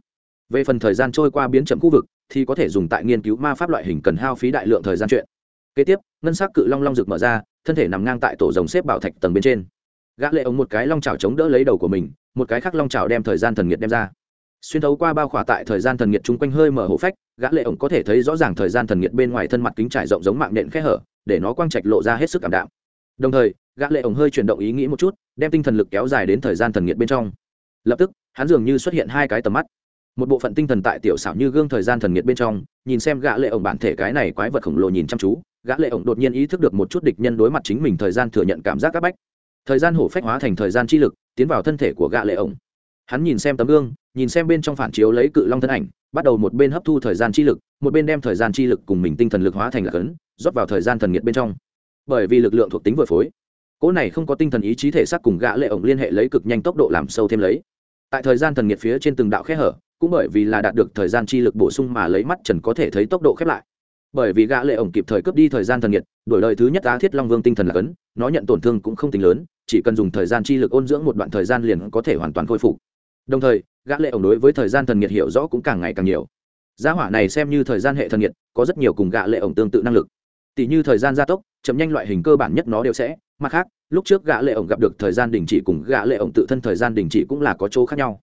Về phần thời gian trôi qua biến chậm khu vực, thì có thể dùng tại nghiên cứu ma pháp loại hình cần hao phí đại lượng thời gian chuyện. Kế tiếp, ngân sắc cự long long rực mở ra, thân thể nằm ngang tại tổ rồng xếp bảo thạch tầng bên trên. Gã lệ ống một cái long chảo chống đỡ lấy đầu của mình, một cái khác long chảo đem thời gian thần nhiệt đem ra xuyên thấu qua bao khỏa tại thời gian thần nhiệt chung quanh hơi mở hổ phách, gã lệ ổng có thể thấy rõ ràng thời gian thần nhiệt bên ngoài thân mặt kính trải rộng giống mạng nện khe hở, để nó quang trạch lộ ra hết sức cảm đạm. Đồng thời, gã lệ ổng hơi chuyển động ý nghĩ một chút, đem tinh thần lực kéo dài đến thời gian thần nhiệt bên trong. Lập tức, hắn dường như xuất hiện hai cái tầm mắt. Một bộ phận tinh thần tại tiểu xảo như gương thời gian thần nhiệt bên trong, nhìn xem gã lệ ổng bản thể cái này quái vật khổng lồ nhìn chăm chú, gã lệ ổng đột nhiên ý thức được một chút địch nhân đối mặt chính mình thời gian thừa nhận cảm giác các bách. Thời gian hổ phách hóa thành thời gian chi lực, tiến vào thân thể của gã lệ ổng hắn nhìn xem tấm gương, nhìn xem bên trong phản chiếu lấy cự long thân ảnh, bắt đầu một bên hấp thu thời gian chi lực, một bên đem thời gian chi lực cùng mình tinh thần lực hóa thành lạc cấn, rót vào thời gian thần nhiệt bên trong. Bởi vì lực lượng thuộc tính vừa phối, cỗ này không có tinh thần ý chí thể xác cùng gã lệ ổng liên hệ lấy cực nhanh tốc độ làm sâu thêm lấy. Tại thời gian thần nhiệt phía trên từng đạo khe hở, cũng bởi vì là đạt được thời gian chi lực bổ sung mà lấy mắt trần có thể thấy tốc độ khép lại. Bởi vì gã lệ ổng kịp thời cướp đi thời gian thần nhiệt đổi lời thứ nhất á thiết long vương tinh thần là cấn, nó nhận tổn thương cũng không tính lớn, chỉ cần dùng thời gian chi lực ôn dưỡng một đoạn thời gian liền có thể hoàn toàn khôi phục đồng thời gã lệ ổng đối với thời gian thần nhiệt hiểu rõ cũng càng ngày càng nhiều gia hỏa này xem như thời gian hệ thần nhiệt có rất nhiều cùng gã lệ ổng tương tự năng lực tỷ như thời gian gia tốc chậm nhanh loại hình cơ bản nhất nó đều sẽ mặt khác lúc trước gã lệ ổng gặp được thời gian đình chỉ cùng gã lệ ổng tự thân thời gian đình chỉ cũng là có chỗ khác nhau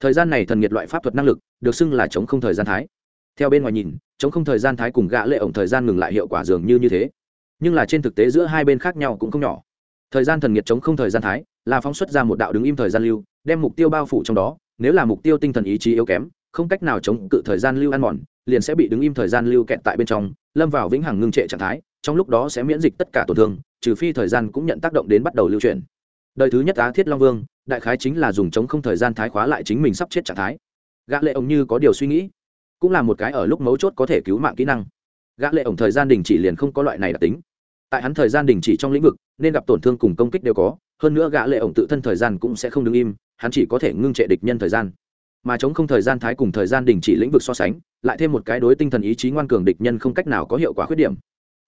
thời gian này thần nhiệt loại pháp thuật năng lực được xưng là chống không thời gian thái theo bên ngoài nhìn chống không thời gian thái cùng gã lệ ổng thời gian ngừng lại hiệu quả dường như như thế nhưng là trên thực tế giữa hai bên khác nhau cũng không nhỏ thời gian thần nhiệt chống không thời gian thái là phóng xuất ra một đạo đứng im thời gian lưu đem mục tiêu bao phủ trong đó, nếu là mục tiêu tinh thần ý chí yếu kém, không cách nào chống cự thời gian lưu ăn mòn, liền sẽ bị đứng im thời gian lưu kẹt tại bên trong, lâm vào vĩnh hằng ngưng trệ trạng thái, trong lúc đó sẽ miễn dịch tất cả tổn thương, trừ phi thời gian cũng nhận tác động đến bắt đầu lưu chuyển. Đời thứ nhất á thiết long vương, đại khái chính là dùng chống không thời gian thái khóa lại chính mình sắp chết trạng thái. Gã lệ ổng như có điều suy nghĩ, cũng là một cái ở lúc mấu chốt có thể cứu mạng kỹ năng. Gã lệ ổng thời gian đình chỉ liền không có loại này đặc tính. Tại hắn thời gian đình chỉ trong lĩnh vực, nên gặp tổn thương cùng công kích đều có, hơn nữa gã lệ ổng tự thân thời gian cũng sẽ không đứng im hắn chỉ có thể ngưng trệ địch nhân thời gian. Mà chống không thời gian thái cùng thời gian đình chỉ lĩnh vực so sánh, lại thêm một cái đối tinh thần ý chí ngoan cường địch nhân không cách nào có hiệu quả khuyết điểm.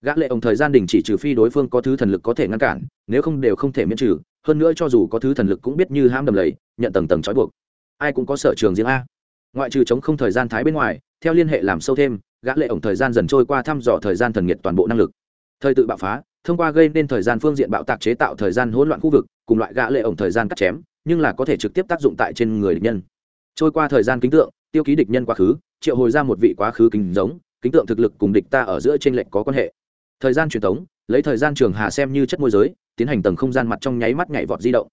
Gã lệ ổng thời gian đình chỉ trừ phi đối phương có thứ thần lực có thể ngăn cản, nếu không đều không thể miễn trừ, hơn nữa cho dù có thứ thần lực cũng biết như ham đầm lầy, nhận tầng tầng trói buộc. Ai cũng có sở trường riêng a. Ngoại trừ chống không thời gian thái bên ngoài, theo liên hệ làm sâu thêm, gã lệ ổng thời gian dần trôi qua thăm dò thời gian thần nhiệt toàn bộ năng lực. Thời tự bạo phá, thông qua gây nên thời gian phương diện bạo tạc chế tạo thời gian hỗn loạn khu vực, cùng loại gã lệ ổng thời gian cắt chém nhưng là có thể trực tiếp tác dụng tại trên người địch nhân. Trôi qua thời gian kính tượng, tiêu ký địch nhân quá khứ, triệu hồi ra một vị quá khứ kính giống, kính tượng thực lực cùng địch ta ở giữa trên lệnh có quan hệ. Thời gian truyền thống lấy thời gian trường hà xem như chất môi giới, tiến hành tầng không gian mặt trong nháy mắt nhảy vọt di động.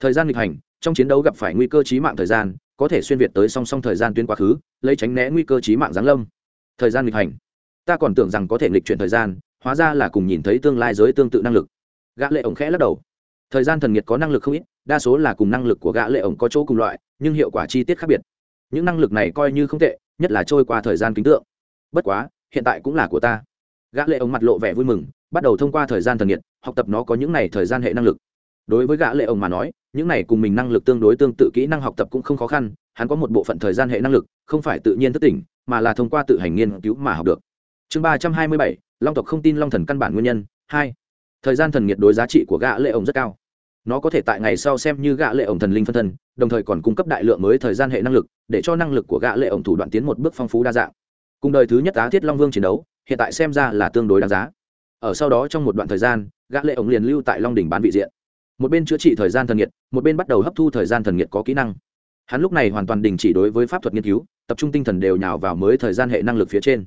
Thời gian nghịch hành, trong chiến đấu gặp phải nguy cơ chí mạng thời gian, có thể xuyên việt tới song song thời gian tuyến quá khứ, lấy tránh né nguy cơ chí mạng giáng lâm. Thời gian nghịch hành. Ta còn tưởng rằng có thể nghịch chuyển thời gian, hóa ra là cùng nhìn thấy tương lai giới tương tự năng lực. Gã lệ ổng khẽ lắc đầu. Thời gian thần nhiệt có năng lực không ít đa số là cùng năng lực của gã lệ ổng có chỗ cùng loại, nhưng hiệu quả chi tiết khác biệt. Những năng lực này coi như không tệ, nhất là trôi qua thời gian kính tượng. Bất quá, hiện tại cũng là của ta. Gã lệ ổng mặt lộ vẻ vui mừng, bắt đầu thông qua thời gian thần nhiệt, học tập nó có những này thời gian hệ năng lực. Đối với gã lệ ổng mà nói, những này cùng mình năng lực tương đối tương tự kỹ năng học tập cũng không khó khăn, hắn có một bộ phận thời gian hệ năng lực, không phải tự nhiên thức tỉnh, mà là thông qua tự hành nghiên cứu mà học được. Chương ba trăm hai mươi bảy, long tộc không tin long thần căn bản nguyên nhân, hai. Thời gian thần nhiệt đối giá trị của gã lệ ổng rất cao nó có thể tại ngày sau xem như gã lệ ổng thần linh phân thân, đồng thời còn cung cấp đại lượng mới thời gian hệ năng lực, để cho năng lực của gã lệ ổng thủ đoạn tiến một bước phong phú đa dạng. Cùng đời thứ nhất á thiết long vương chiến đấu, hiện tại xem ra là tương đối đáng giá. Ở sau đó trong một đoạn thời gian gã lệ ổng liền lưu tại long đỉnh bán vị diện. Một bên chữa trị thời gian thần nhiệt một bên bắt đầu hấp thu thời gian thần nhiệt có kỹ năng. Hắn lúc này hoàn toàn đình chỉ đối với pháp thuật nghiên cứu, tập trung tinh thần đều nhào vào mới thời gian hệ năng lực phía trên.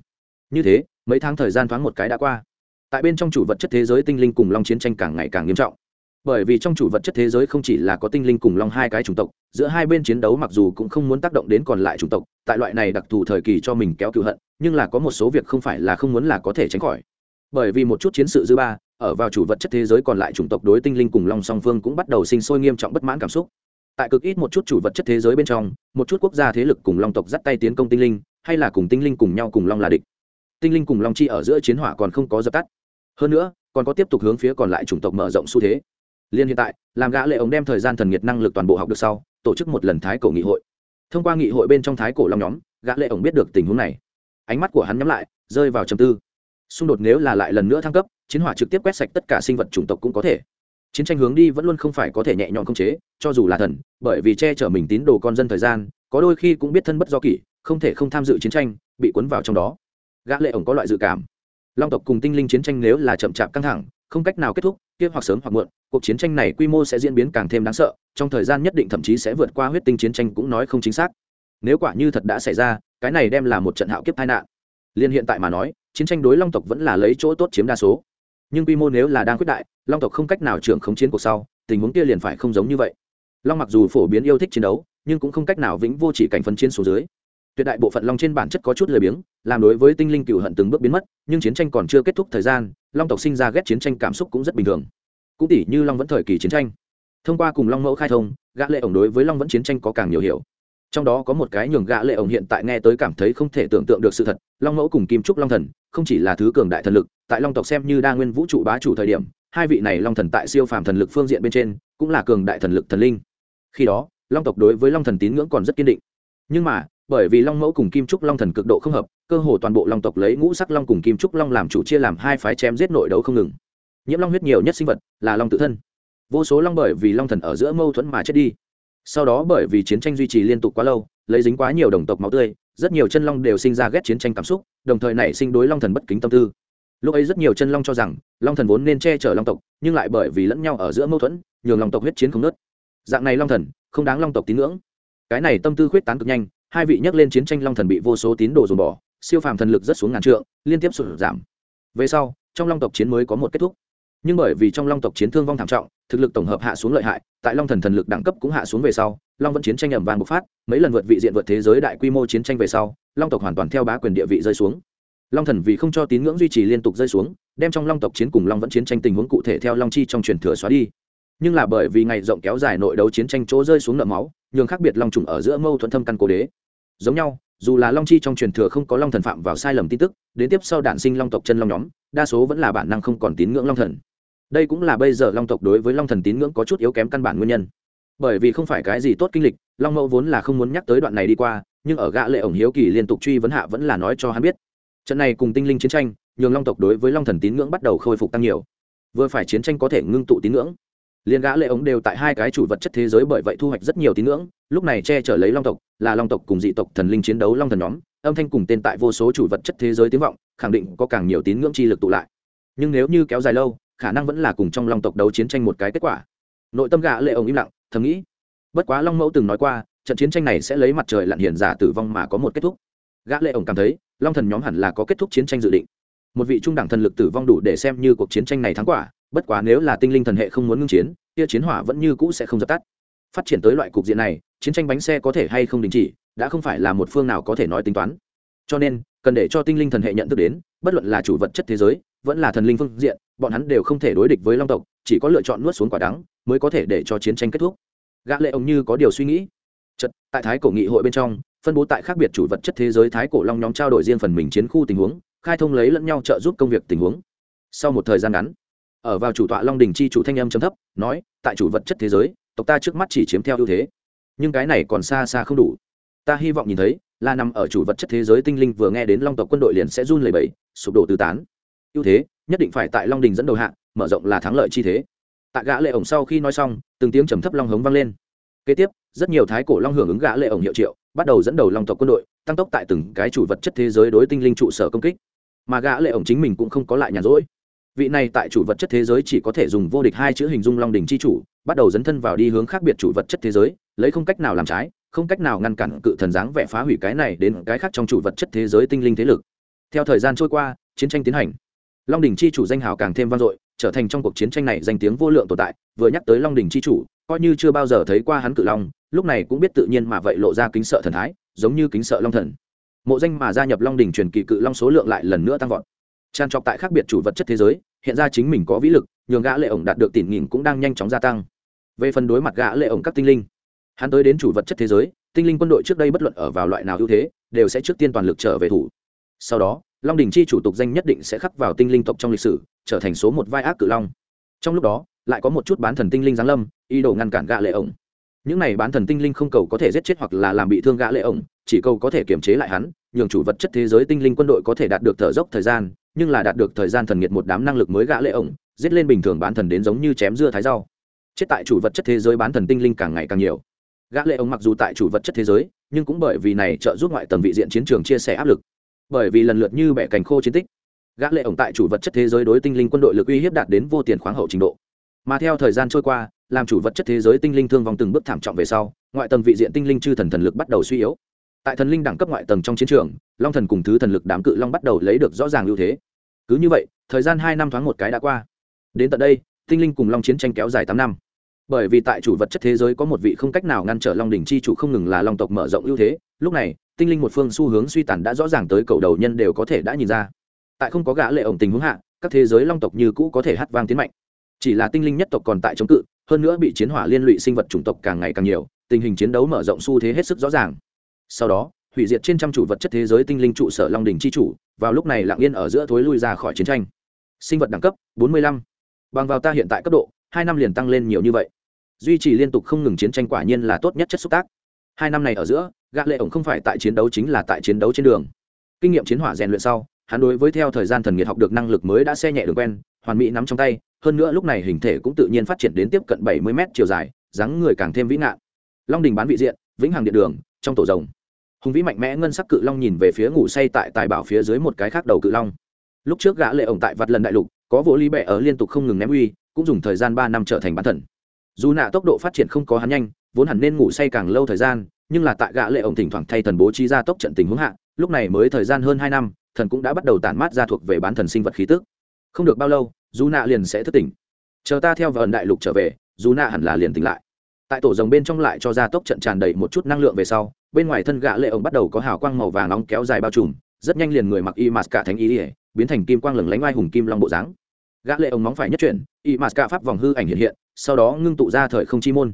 Như thế, mấy tháng thời gian thoáng một cái đã qua. Tại bên trong chủ vật chất thế giới tinh linh cùng long chiến tranh càng ngày càng nghiêm trọng bởi vì trong chủ vật chất thế giới không chỉ là có tinh linh cùng long hai cái chủng tộc, giữa hai bên chiến đấu mặc dù cũng không muốn tác động đến còn lại chủng tộc, tại loại này đặc thù thời kỳ cho mình kéo cựu hận, nhưng là có một số việc không phải là không muốn là có thể tránh khỏi. Bởi vì một chút chiến sự dư ba, ở vào chủ vật chất thế giới còn lại chủng tộc đối tinh linh cùng long song phương cũng bắt đầu sinh sôi nghiêm trọng bất mãn cảm xúc. Tại cực ít một chút chủ vật chất thế giới bên trong, một chút quốc gia thế lực cùng long tộc dắt tay tiến công tinh linh, hay là cùng tinh linh cùng nhau cùng long là địch. Tinh linh cùng long chi ở giữa chiến hỏa còn không có dập tắt. Hơn nữa, còn có tiếp tục hướng phía còn lại chủng tộc mở rộng xu thế liên hiện tại, làm gã lệ ống đem thời gian thần nhiệt năng lực toàn bộ học được sau, tổ chức một lần thái cổ nghị hội. Thông qua nghị hội bên trong thái cổ long nhóm, gã lệ ống biết được tình huống này. Ánh mắt của hắn nhắm lại, rơi vào trầm tư. Xung đột nếu là lại lần nữa thăng cấp, chiến hỏa trực tiếp quét sạch tất cả sinh vật chủng tộc cũng có thể. Chiến tranh hướng đi vẫn luôn không phải có thể nhẹ nhõm không chế, cho dù là thần, bởi vì che chở mình tín đồ con dân thời gian, có đôi khi cũng biết thân bất do kỷ, không thể không tham dự chiến tranh, bị cuốn vào trong đó. Gã lệ ổng có loại dự cảm. Long tộc cùng tinh linh chiến tranh nếu là chậm chạp căng thẳng, không cách nào kết thúc kia hoặc sớm hoặc muộn, cuộc chiến tranh này quy mô sẽ diễn biến càng thêm đáng sợ, trong thời gian nhất định thậm chí sẽ vượt qua huyết tinh chiến tranh cũng nói không chính xác. Nếu quả như thật đã xảy ra, cái này đem là một trận hạo kiếp tai nạn. Liên hiện tại mà nói, chiến tranh đối long tộc vẫn là lấy chỗ tốt chiếm đa số. Nhưng quy mô nếu là đang quyết đại, long tộc không cách nào trưởng khống chiến cuộc sau, tình huống kia liền phải không giống như vậy. Long mặc dù phổ biến yêu thích chiến đấu, nhưng cũng không cách nào vĩnh vô chỉ cảnh phân chiến số dưới tuyệt đại bộ phận long trên bản chất có chút lười biếng, làm đối với tinh linh cựu hận từng bước biến mất, nhưng chiến tranh còn chưa kết thúc thời gian, long tộc sinh ra ghét chiến tranh cảm xúc cũng rất bình thường. Cũng tỷ như long vẫn thời kỳ chiến tranh. Thông qua cùng long mẫu khai thông, gã lệ ổng đối với long vẫn chiến tranh có càng nhiều hiểu. Trong đó có một cái nhường gã lệ ổng hiện tại nghe tới cảm thấy không thể tưởng tượng được sự thật, long mẫu cùng kim trúc long thần, không chỉ là thứ cường đại thần lực, tại long tộc xem như đa nguyên vũ trụ bá chủ thời điểm, hai vị này long thần tại siêu phàm thần lực phương diện bên trên, cũng là cường đại thần lực thần linh. Khi đó, long tộc đối với long thần tín ngưỡng còn rất kiên định. Nhưng mà bởi vì long mẫu cùng kim trúc long thần cực độ không hợp, cơ hồ toàn bộ long tộc lấy ngũ sắc long cùng kim trúc long làm chủ chia làm hai phái chém giết nội đấu không ngừng. Nhiễm long huyết nhiều nhất sinh vật là long tự thân. Vô số long bởi vì long thần ở giữa mâu thuẫn mà chết đi. Sau đó bởi vì chiến tranh duy trì liên tục quá lâu, lấy dính quá nhiều đồng tộc máu tươi, rất nhiều chân long đều sinh ra ghét chiến tranh cảm xúc, đồng thời nảy sinh đối long thần bất kính tâm tư. Lúc ấy rất nhiều chân long cho rằng, long thần vốn nên che chở long tộc, nhưng lại bởi vì lẫn nhau ở giữa mâu thuẫn, nhường long tộc huyết chiến không nớt dạng này long thần, không đáng long tộc tín ngưỡng. Cái này tâm tư khuyết tán cực nhanh hai vị nhắc lên chiến tranh long thần bị vô số tín đồ dồn bỏ, siêu phàm thần lực rất xuống ngàn trượng, liên tiếp sụt giảm. Về sau, trong long tộc chiến mới có một kết thúc. Nhưng bởi vì trong long tộc chiến thương vong thảm trọng, thực lực tổng hợp hạ xuống lợi hại, tại long thần thần lực đẳng cấp cũng hạ xuống về sau, long vẫn chiến tranh ẩm vàng bộc phát, mấy lần vượt vị diện vượt thế giới đại quy mô chiến tranh về sau, long tộc hoàn toàn theo bá quyền địa vị rơi xuống. Long thần vì không cho tín ngưỡng duy trì liên tục rơi xuống, đem trong long tộc chiến cùng long vẫn chiến tranh tình huống cụ thể theo long chi trong truyền thừa xóa đi. Nhưng là bởi vì ngày rộng kéo dài nội đấu chiến tranh chỗ rơi xuống nợ máu, nhường khác biệt long trùng ở giữa mâu thuẫn thâm căn cố đế giống nhau, dù là long chi trong truyền thừa không có long thần phạm vào sai lầm tin tức, đến tiếp sau đản sinh long tộc chân long nhóm, đa số vẫn là bản năng không còn tín ngưỡng long thần. Đây cũng là bây giờ long tộc đối với long thần tín ngưỡng có chút yếu kém căn bản nguyên nhân. Bởi vì không phải cái gì tốt kinh lịch, long mẫu vốn là không muốn nhắc tới đoạn này đi qua, nhưng ở gã lệ ổng hiếu kỳ liên tục truy vấn hạ vẫn là nói cho hắn biết. Trận này cùng tinh linh chiến tranh, nhường long tộc đối với long thần tín ngưỡng bắt đầu khôi phục tăng nhiều. Vừa phải chiến tranh có thể ngưng tụ tín ngưỡng liền gã lệ ống đều tại hai cái chủ vật chất thế giới bởi vậy thu hoạch rất nhiều tín ngưỡng, lúc này che chở lấy long tộc, là long tộc cùng dị tộc thần linh chiến đấu long thần nhóm, âm thanh cùng tên tại vô số chủ vật chất thế giới tiếng vọng, khẳng định có càng nhiều tín ngưỡng chi lực tụ lại. Nhưng nếu như kéo dài lâu, khả năng vẫn là cùng trong long tộc đấu chiến tranh một cái kết quả. Nội tâm gã lệ ống im lặng, thầm nghĩ, bất quá long mẫu từng nói qua, trận chiến tranh này sẽ lấy mặt trời lặn hiền giả tử vong mà có một kết thúc. Gã lệ ổng cảm thấy, long thần nhóm hẳn là có kết thúc chiến tranh dự định. Một vị trung đẳng thần lực tử vong đủ để xem như cuộc chiến tranh này thắng quả bất quá nếu là tinh linh thần hệ không muốn ngưng chiến, kia chiến hỏa vẫn như cũ sẽ không dập tắt. Phát triển tới loại cục diện này, chiến tranh bánh xe có thể hay không đình chỉ, đã không phải là một phương nào có thể nói tính toán. Cho nên, cần để cho tinh linh thần hệ nhận thức đến, bất luận là chủ vật chất thế giới, vẫn là thần linh phương diện, bọn hắn đều không thể đối địch với long tộc, chỉ có lựa chọn nuốt xuống quả đắng, mới có thể để cho chiến tranh kết thúc. Gã lệ ông như có điều suy nghĩ. Chật tại thái cổ nghị hội bên trong, phân bố tại khác biệt chủ vật chất thế giới thái cổ long nhóm trao đổi riêng phần mình chiến khu tình huống, khai thông lấy lẫn nhau trợ giúp công việc tình huống. Sau một thời gian ngắn ở vào chủ tọa long đình chi chủ thanh âm chấm thấp, nói, tại chủ vật chất thế giới, tộc ta trước mắt chỉ chiếm theo ưu thế. Nhưng cái này còn xa xa không đủ. Ta hy vọng nhìn thấy, là nằm ở chủ vật chất thế giới tinh linh vừa nghe đến long tộc quân đội liền sẽ run lẩy bẩy, sụp đổ tứ tán. Ưu thế, nhất định phải tại long đình dẫn đầu hạng mở rộng là thắng lợi chi thế. Tại gã lệ ổng sau khi nói xong, từng tiếng trầm thấp long hống vang lên. Kế tiếp, rất nhiều thái cổ long hưởng ứng gã lệ ổng hiệu triệu, bắt đầu dẫn đầu long tộc quân đội, tăng tốc tại từng cái chủ vật chất thế giới đối tinh linh trụ sở công kích. Mà gã lệ ổng chính mình cũng không có lại nhàn rỗi vị này tại chủ vật chất thế giới chỉ có thể dùng vô địch hai chữ hình dung long đình chi chủ, bắt đầu dấn thân vào đi hướng khác biệt chủ vật chất thế giới, lấy không cách nào làm trái, không cách nào ngăn cản cự thần dáng vẻ phá hủy cái này đến cái khác trong chủ vật chất thế giới tinh linh thế lực. Theo thời gian trôi qua, chiến tranh tiến hành. Long đình chi chủ danh hào càng thêm vang dội, trở thành trong cuộc chiến tranh này danh tiếng vô lượng tồn tại, vừa nhắc tới long đình chi chủ, coi như chưa bao giờ thấy qua hắn cự long, lúc này cũng biết tự nhiên mà vậy lộ ra kính sợ thần thái, giống như kính sợ long thần. Mộ danh mà gia nhập long đình truyền kỳ cự long số lượng lại lần nữa tăng vọt tràn trọc tại khác biệt chủ vật chất thế giới, hiện ra chính mình có vĩ lực, nhường gã lệ ổng đạt được tỉ nghìn cũng đang nhanh chóng gia tăng. Về phần đối mặt gã lệ ổng các tinh linh, hắn tới đến chủ vật chất thế giới, tinh linh quân đội trước đây bất luận ở vào loại nào ưu thế, đều sẽ trước tiên toàn lực trở về thủ. Sau đó, long đình chi chủ tục danh nhất định sẽ khắc vào tinh linh tộc trong lịch sử, trở thành số một vai ác cự long. Trong lúc đó, lại có một chút bán thần tinh linh giáng lâm, ý đồ ngăn cản gã lệ ổng. Những này bán thần tinh linh không cầu có thể giết chết hoặc là làm bị thương gã lệ ổng, chỉ cầu có thể kiềm chế lại hắn nhường chủ vật chất thế giới tinh linh quân đội có thể đạt được thở dốc thời gian, nhưng là đạt được thời gian thần nghiệt một đám năng lực mới gã lệ ổng, giết lên bình thường bán thần đến giống như chém dưa thái rau. Chết tại chủ vật chất thế giới bán thần tinh linh càng ngày càng nhiều. Gã lệ ổng mặc dù tại chủ vật chất thế giới, nhưng cũng bởi vì này trợ giúp ngoại tầng vị diện chiến trường chia sẻ áp lực. Bởi vì lần lượt như bẻ cành khô chiến tích, gã lệ ổng tại chủ vật chất thế giới đối tinh linh quân đội lực uy hiếp đạt đến vô tiền khoáng hậu trình độ. Mà theo thời gian trôi qua, làm chủ vật chất thế giới tinh linh thương vong từng bước thảm trọng về sau, ngoại tầng vị diện tinh linh chư thần thần lực bắt đầu suy yếu tại thần linh đẳng cấp ngoại tầng trong chiến trường, long thần cùng thứ thần lực đám cự long bắt đầu lấy được rõ ràng ưu thế. Cứ như vậy, thời gian hai năm thoáng một cái đã qua. Đến tận đây, tinh linh cùng long chiến tranh kéo dài tám năm. Bởi vì tại chủ vật chất thế giới có một vị không cách nào ngăn trở long đỉnh chi chủ không ngừng là long tộc mở rộng ưu thế, lúc này, tinh linh một phương xu hướng suy tàn đã rõ ràng tới cầu đầu nhân đều có thể đã nhìn ra. Tại không có gã lệ ổng tình huống hạ, các thế giới long tộc như cũ có thể hát vang tiến mạnh. Chỉ là tinh linh nhất tộc còn tại chống cự, hơn nữa bị chiến hỏa liên lụy sinh vật chủng tộc càng ngày càng nhiều, tình hình chiến đấu mở rộng xu thế hết sức rõ ràng sau đó, hủy diệt trên trăm chủ vật chất thế giới tinh linh trụ sở long đình c h i chủ, vào lúc này lặng yên ở giữa thối lui ra khỏi chiến tranh. Sinh vật đẳng cấp 45. bằng vào ta hiện tại cấp độ, hai năm liền tăng lên nhiều như vậy. Duy trì liên tục không ngừng chiến tranh quả nhiên là tốt nhất chất xúc tác. Hai năm này ở giữa, gã lệ ổng không phải tại chiến đấu chính là tại chiến đấu trên đường. Kinh nghiệm chiến hỏa rèn luyện sau, hắn đối với theo thời gian thần nghiệt học được năng lực mới đã xe nhẹ đường quen, hoàn mỹ nắm trong tay, hơn nữa lúc này hình thể cũng tự nhiên phát triển đến tiếp cận 70 mét chiều dài, dáng người càng thêm vĩ ngạn. Long đình bán vị diện, vĩnh hằng điện đường, trong tổ rồng hùng vĩ mạnh mẽ ngân sắc cự long nhìn về phía ngủ say tại tài bảo phía dưới một cái khác đầu cự long. Lúc trước gã lệ ổng tại vặt lần đại lục, có vỗ lý bệ ở liên tục không ngừng ném uy, cũng dùng thời gian ba năm trở thành bán thần dù nạ tốc độ phát triển không có hắn nhanh, vốn hẳn nên ngủ say càng lâu thời gian, nhưng là tại gã lệ ổng thỉnh thoảng thay thần bố trí ra tốc trận tình huống hạ, lúc này mới thời gian hơn hai năm, thần cũng đã bắt đầu tản mát ra thuộc về bán thần sinh vật khí tức. Không được bao lâu, dù nạ liền sẽ thức tỉnh. Chờ ta theo vần đại lục trở về, dù nạ hẳn là liền tỉnh lại. Tại tổ rồng bên trong lại cho ra tốc trận tràn đầy một chút năng lượng về sau bên ngoài thân gã lệ ổng bắt đầu có hào quang màu vàng nóng kéo dài bao trùm, rất nhanh liền người mặc y mạt cả thánh y biến thành kim quang lừng lánh oai hùng kim long bộ dáng. Gã lệ ổng móng phải nhất chuyển, y mạt cả pháp vòng hư ảnh hiện hiện, sau đó ngưng tụ ra thời không chi môn.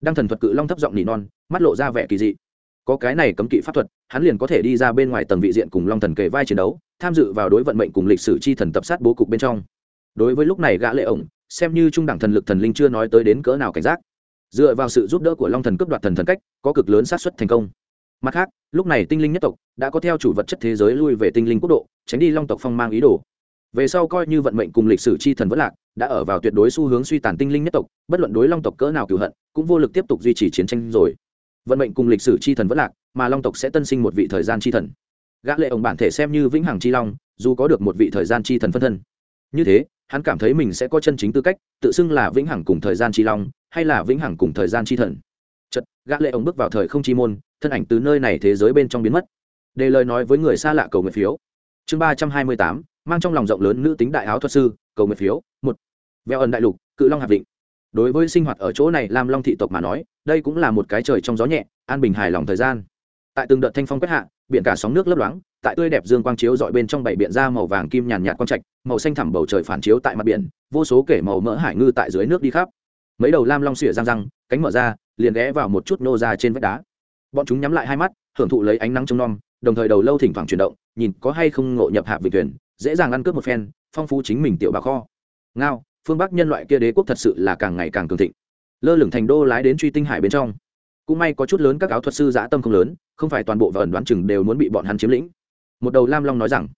Đang thần thuật cự long thấp giọng nỉ non, mắt lộ ra vẻ kỳ dị. Có cái này cấm kỵ pháp thuật, hắn liền có thể đi ra bên ngoài tầng vị diện cùng long thần kề vai chiến đấu, tham dự vào đối vận mệnh cùng lịch sử chi thần tập sát bố cục bên trong. Đối với lúc này gã lệ ổng, xem như trung đẳng thần lực thần linh chưa nói tới đến cỡ nào cảnh giác dựa vào sự giúp đỡ của long thần cướp đoạt thần thần cách, có cực lớn xác suất thành công. Mặt khác, lúc này tinh linh nhất tộc đã có theo chủ vật chất thế giới lui về tinh linh quốc độ, tránh đi long tộc phong mang ý đồ. Về sau coi như vận mệnh cùng lịch sử chi thần vẫn lạc, đã ở vào tuyệt đối xu hướng suy tàn tinh linh nhất tộc, bất luận đối long tộc cỡ nào cựu hận, cũng vô lực tiếp tục duy trì chiến tranh rồi. Vận mệnh cùng lịch sử chi thần vẫn lạc, mà long tộc sẽ tân sinh một vị thời gian chi thần. Gã lệ ổng bản thể xem như vĩnh hằng chi long, dù có được một vị thời gian chi thần phân thân. Như thế hắn cảm thấy mình sẽ có chân chính tư cách, tự xưng là vĩnh hằng cùng thời gian chi long, hay là vĩnh hằng cùng thời gian chi thần. Chật gã lệ ổng bước vào thời không chi môn, thân ảnh từ nơi này thế giới bên trong biến mất. Để lời nói với người xa lạ cầu nguyện phiếu. Chương ba trăm hai mươi tám, mang trong lòng rộng lớn nữ tính đại áo thuật sư, cầu nguyện phiếu, một. Veo ẩn đại lục, cự long hạt định đối với sinh hoạt ở chỗ này làm long thị tộc mà nói, đây cũng là một cái trời trong gió nhẹ, an bình hài lòng thời gian. Tại từng đợt thanh phong quét hạ, biển cả sóng nước lấp loáng tại tươi đẹp dương quang chiếu dọi bên trong bảy biển ra màu vàng kim nhàn nhạt quang trạch, màu xanh thẳm bầu trời phản chiếu tại mặt biển, vô số kể màu mỡ hải ngư tại dưới nước đi khắp. Mấy đầu lam long xỉa răng răng, cánh mở ra, liền ghé vào một chút nô ra trên vách đá. Bọn chúng nhắm lại hai mắt, hưởng thụ lấy ánh nắng trông nom, đồng thời đầu lâu thỉnh thoảng chuyển động, nhìn có hay không ngộ nhập hạp vị thuyền, dễ dàng ăn cướp một phen, phong phú chính mình tiểu bà kho. Ngao, phương bắc nhân loại kia đế quốc thật sự là càng ngày càng cường thịnh. Lơ lửng thành đô lái đến truy tinh hải bên trong. Cũng may có chút lớn các áo thuật sư dã tâm không lớn, không phải toàn bộ và ẩn đoán chừng đều muốn bị bọn hắn chiếm lĩnh một đầu lam long nói rằng,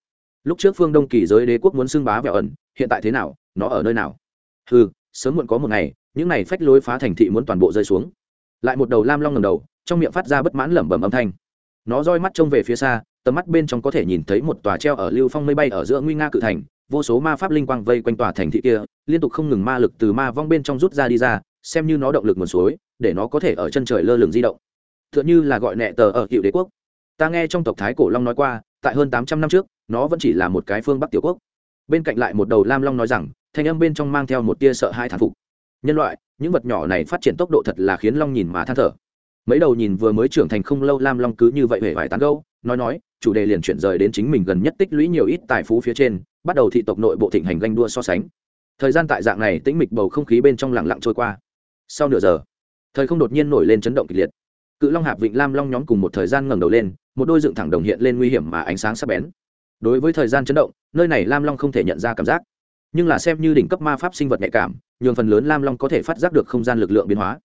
lúc trước phương đông kỳ giới đế quốc muốn xưng bá vẹo ẩn, hiện tại thế nào, nó ở nơi nào? Ừ sớm muộn có một ngày, những này phách lối phá thành thị muốn toàn bộ rơi xuống. Lại một đầu lam long ngầm đầu, trong miệng phát ra bất mãn lẩm bẩm âm thanh. Nó roi mắt trông về phía xa, tầm mắt bên trong có thể nhìn thấy một tòa treo ở lưu phong mây bay ở giữa nguy nga cự thành, vô số ma pháp linh quang vây quanh tòa thành thị kia, liên tục không ngừng ma lực từ ma vong bên trong rút ra đi ra, xem như nó động lực nguồn suối, để nó có thể ở chân trời lơ lửng di động. T h ư ợ n h ư là gọi nẹ tờ ở cựu đế quốc. Ta nghe trong tộc thái cổ long nói qua tại hơn tám trăm năm trước, nó vẫn chỉ là một cái phương bắc tiểu quốc. Bên cạnh lại một đầu lam long nói rằng, thanh âm bên trong mang theo một tia sợ hai thán phục. Nhân loại, những vật nhỏ này phát triển tốc độ thật là khiến long nhìn mà than thở. Mấy đầu nhìn vừa mới trưởng thành không lâu lam long cứ như vậy hề vải tán gâu, nói nói, chủ đề liền chuyển rời đến chính mình gần nhất tích lũy nhiều ít tài phú phía trên, bắt đầu thị tộc nội bộ thịnh hành ganh đua so sánh. Thời gian tại dạng này tĩnh mịch bầu không khí bên trong lặng lặng trôi qua. Sau nửa giờ, thời không đột nhiên nổi lên chấn động kịch liệt cự long hạp vịnh lam long nhóm cùng một thời gian ngẩng đầu lên, một đôi dựng thẳng đồng hiện lên nguy hiểm mà ánh sáng sắc bén. Đối với thời gian chấn động, nơi này lam long không thể nhận ra cảm giác. Nhưng là xem như đỉnh cấp ma pháp sinh vật nhạy cảm, nhường phần lớn lam long có thể phát giác được không gian lực lượng biến hóa.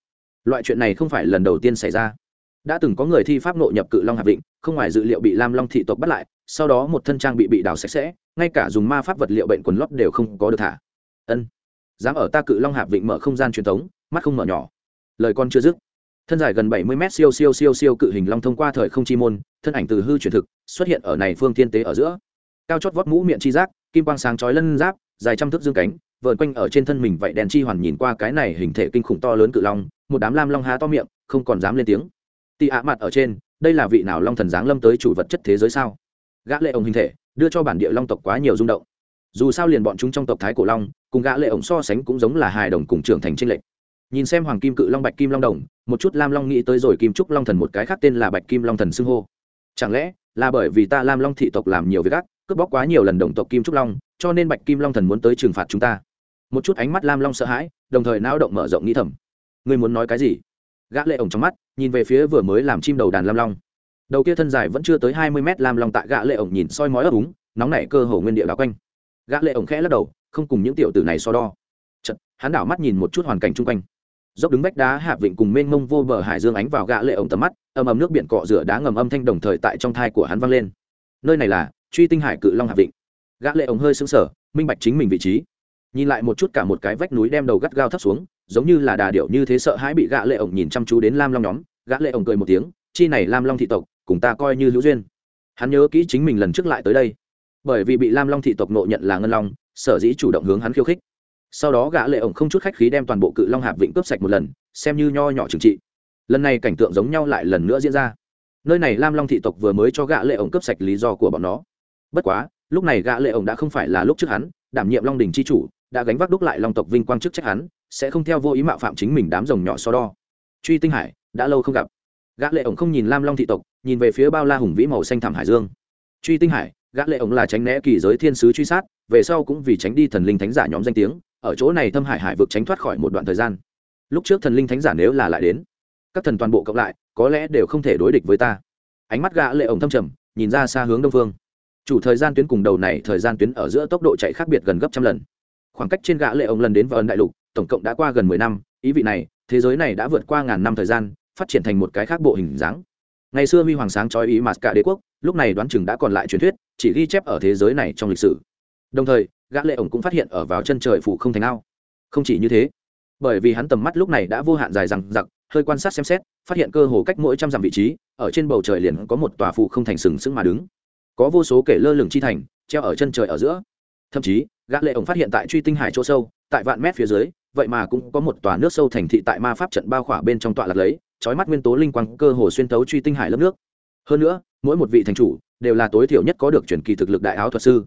Loại chuyện này không phải lần đầu tiên xảy ra. Đã từng có người thi pháp nội nhập cự long hạp vịnh, không ngoài dự liệu bị lam long thị tộc bắt lại, sau đó một thân trang bị bị đào sạch sẽ, ngay cả dùng ma pháp vật liệu bệnh quần lót đều không có được thả. Ân, dám ở ta cự long hạp vịnh mở không gian truyền thống, mắt không mở nhỏ. Lời con chưa dứt thân dài gần bảy mươi mét siêu siêu siêu siêu cự hình long thông qua thời không chi môn, thân ảnh từ hư chuyển thực, xuất hiện ở này phương thiên tế ở giữa. Cao chót vót mũ miệng chi giác, kim quang sáng chói lân giáp, dài trăm thước dương cánh vợn quanh ở trên thân mình vậy đèn chi hoàn nhìn qua cái này hình thể kinh khủng to lớn cự long, một đám lam long há to miệng, không còn dám lên tiếng. Tị ạ mặt ở trên, đây là vị nào long thần giáng lâm tới chủ vật chất thế giới sao? Gã lệ ổng hình thể, đưa cho bản địa long tộc quá nhiều rung động. Dù sao liền bọn chúng trong tộc thái cổ long, cùng gã lệ ổng so sánh cũng giống là hài đồng cùng trưởng thành trên lệnh nhìn xem hoàng kim cự long bạch kim long đồng một chút lam long nghĩ tới rồi kim trúc long thần một cái khác tên là bạch kim long thần xưng hô. Chẳng lẽ là bởi vì ta lam long thị tộc làm nhiều việc ác cướp bóc quá nhiều lần đồng tộc kim trúc long cho nên bạch kim long thần muốn tới trừng phạt chúng ta? Một chút ánh mắt lam long sợ hãi đồng thời não động mở rộng nghĩ thầm. Ngươi muốn nói cái gì? Gã lệ ổng trong mắt nhìn về phía vừa mới làm chim đầu đàn lam long. Đầu kia thân dài vẫn chưa tới hai mươi mét lam long tại gã lệ ổng nhìn soi mói ấp úng nóng nảy cơ hồ nguyên địa đảo quanh. Gã lệ ổng khẽ lắc đầu không cùng những tiểu tử này so đo. Chật, hắn đảo mắt nhìn một chút hoàn cảnh chung quanh dốc đứng vách đá hạ vịnh cùng mênh mông vô bờ hải dương ánh vào gã lệ ổng tầm mắt, ầm ầm nước biển cọ rửa đá ngầm âm thanh đồng thời tại trong thai của hắn vang lên. Nơi này là truy tinh hải cự long hạ vịnh. Gã lệ ổng hơi sững sờ, minh bạch chính mình vị trí. Nhìn lại một chút cả một cái vách núi đem đầu gắt gao thấp xuống, giống như là đà điểu như thế sợ hãi bị gã lệ ổng nhìn chăm chú đến lam long nhóm, gã lệ ổng cười một tiếng, chi này lam long thị tộc, cùng ta coi như hữu duyên. Hắn nhớ kỹ chính mình lần trước lại tới đây, bởi vì bị lam long thị tộc nộ nhận là ngân long, sở dĩ chủ động hướng hắn khiêu khích sau đó gã lệ ổng không chút khách khí đem toàn bộ cự long hạp vịnh cướp sạch một lần, xem như nho nhỏ trừng trị. Lần này cảnh tượng giống nhau lại lần nữa diễn ra. Nơi này lam long thị tộc vừa mới cho gã lệ ổng cướp sạch lý do của bọn nó. Bất quá, lúc này gã lệ ổng đã không phải là lúc trước hắn, đảm nhiệm long đình chi chủ, đã gánh vác đúc lại long tộc vinh quang chức trách hắn, sẽ không theo vô ý mạo phạm chính mình đám rồng nhỏ so đo. Truy tinh hải, đã lâu không gặp. Gã lệ ổng không nhìn lam long thị tộc, nhìn về phía bao la hùng vĩ màu xanh thẳm hải dương. Truy tinh hải, gã lệ ổng là tránh né kỳ giới thiên sứ truy sát, về sau cũng vì tránh đi thần linh thánh giả nhóm danh tiếng ở chỗ này thâm hải hải vực tránh thoát khỏi một đoạn thời gian. Lúc trước thần linh thánh giả nếu là lại đến, các thần toàn bộ cộng lại, có lẽ đều không thể đối địch với ta. Ánh mắt gã lệ ổng thâm trầm, nhìn ra xa hướng đông phương. Chủ thời gian tuyến cùng đầu này thời gian tuyến ở giữa tốc độ chạy khác biệt gần gấp trăm lần. Khoảng cách trên gã lệ ổng lần đến vào ấn đại lục, tổng cộng đã qua gần mười năm, ý vị này, thế giới này đã vượt qua ngàn năm thời gian, phát triển thành một cái khác bộ hình dáng. Ngày xưa huy hoàng sáng chói ý mà cả đế quốc, lúc này đoán chừng đã còn lại truyền thuyết, chỉ ghi chép ở thế giới này trong lịch sử. Đồng thời gã lệ ổng cũng phát hiện ở vào chân trời phủ không thành ao. Không chỉ như thế, bởi vì hắn tầm mắt lúc này đã vô hạn dài rằng giặc hơi quan sát xem xét, phát hiện cơ hồ cách mỗi trăm dặm vị trí, ở trên bầu trời liền có một tòa phủ không thành sừng sững mà đứng. Có vô số kể lơ lửng chi thành, treo ở chân trời ở giữa. Thậm chí, gã lệ ổng phát hiện tại truy tinh hải chỗ sâu, tại vạn mét phía dưới, vậy mà cũng có một tòa nước sâu thành thị tại ma pháp trận bao khỏa bên trong tọa lạc lấy, chói mắt nguyên tố linh quang cơ hồ xuyên tấu truy tinh hải lớp nước. Hơn nữa, mỗi một vị thành chủ đều là tối thiểu nhất có được truyền kỳ thực lực đại áo thuật sư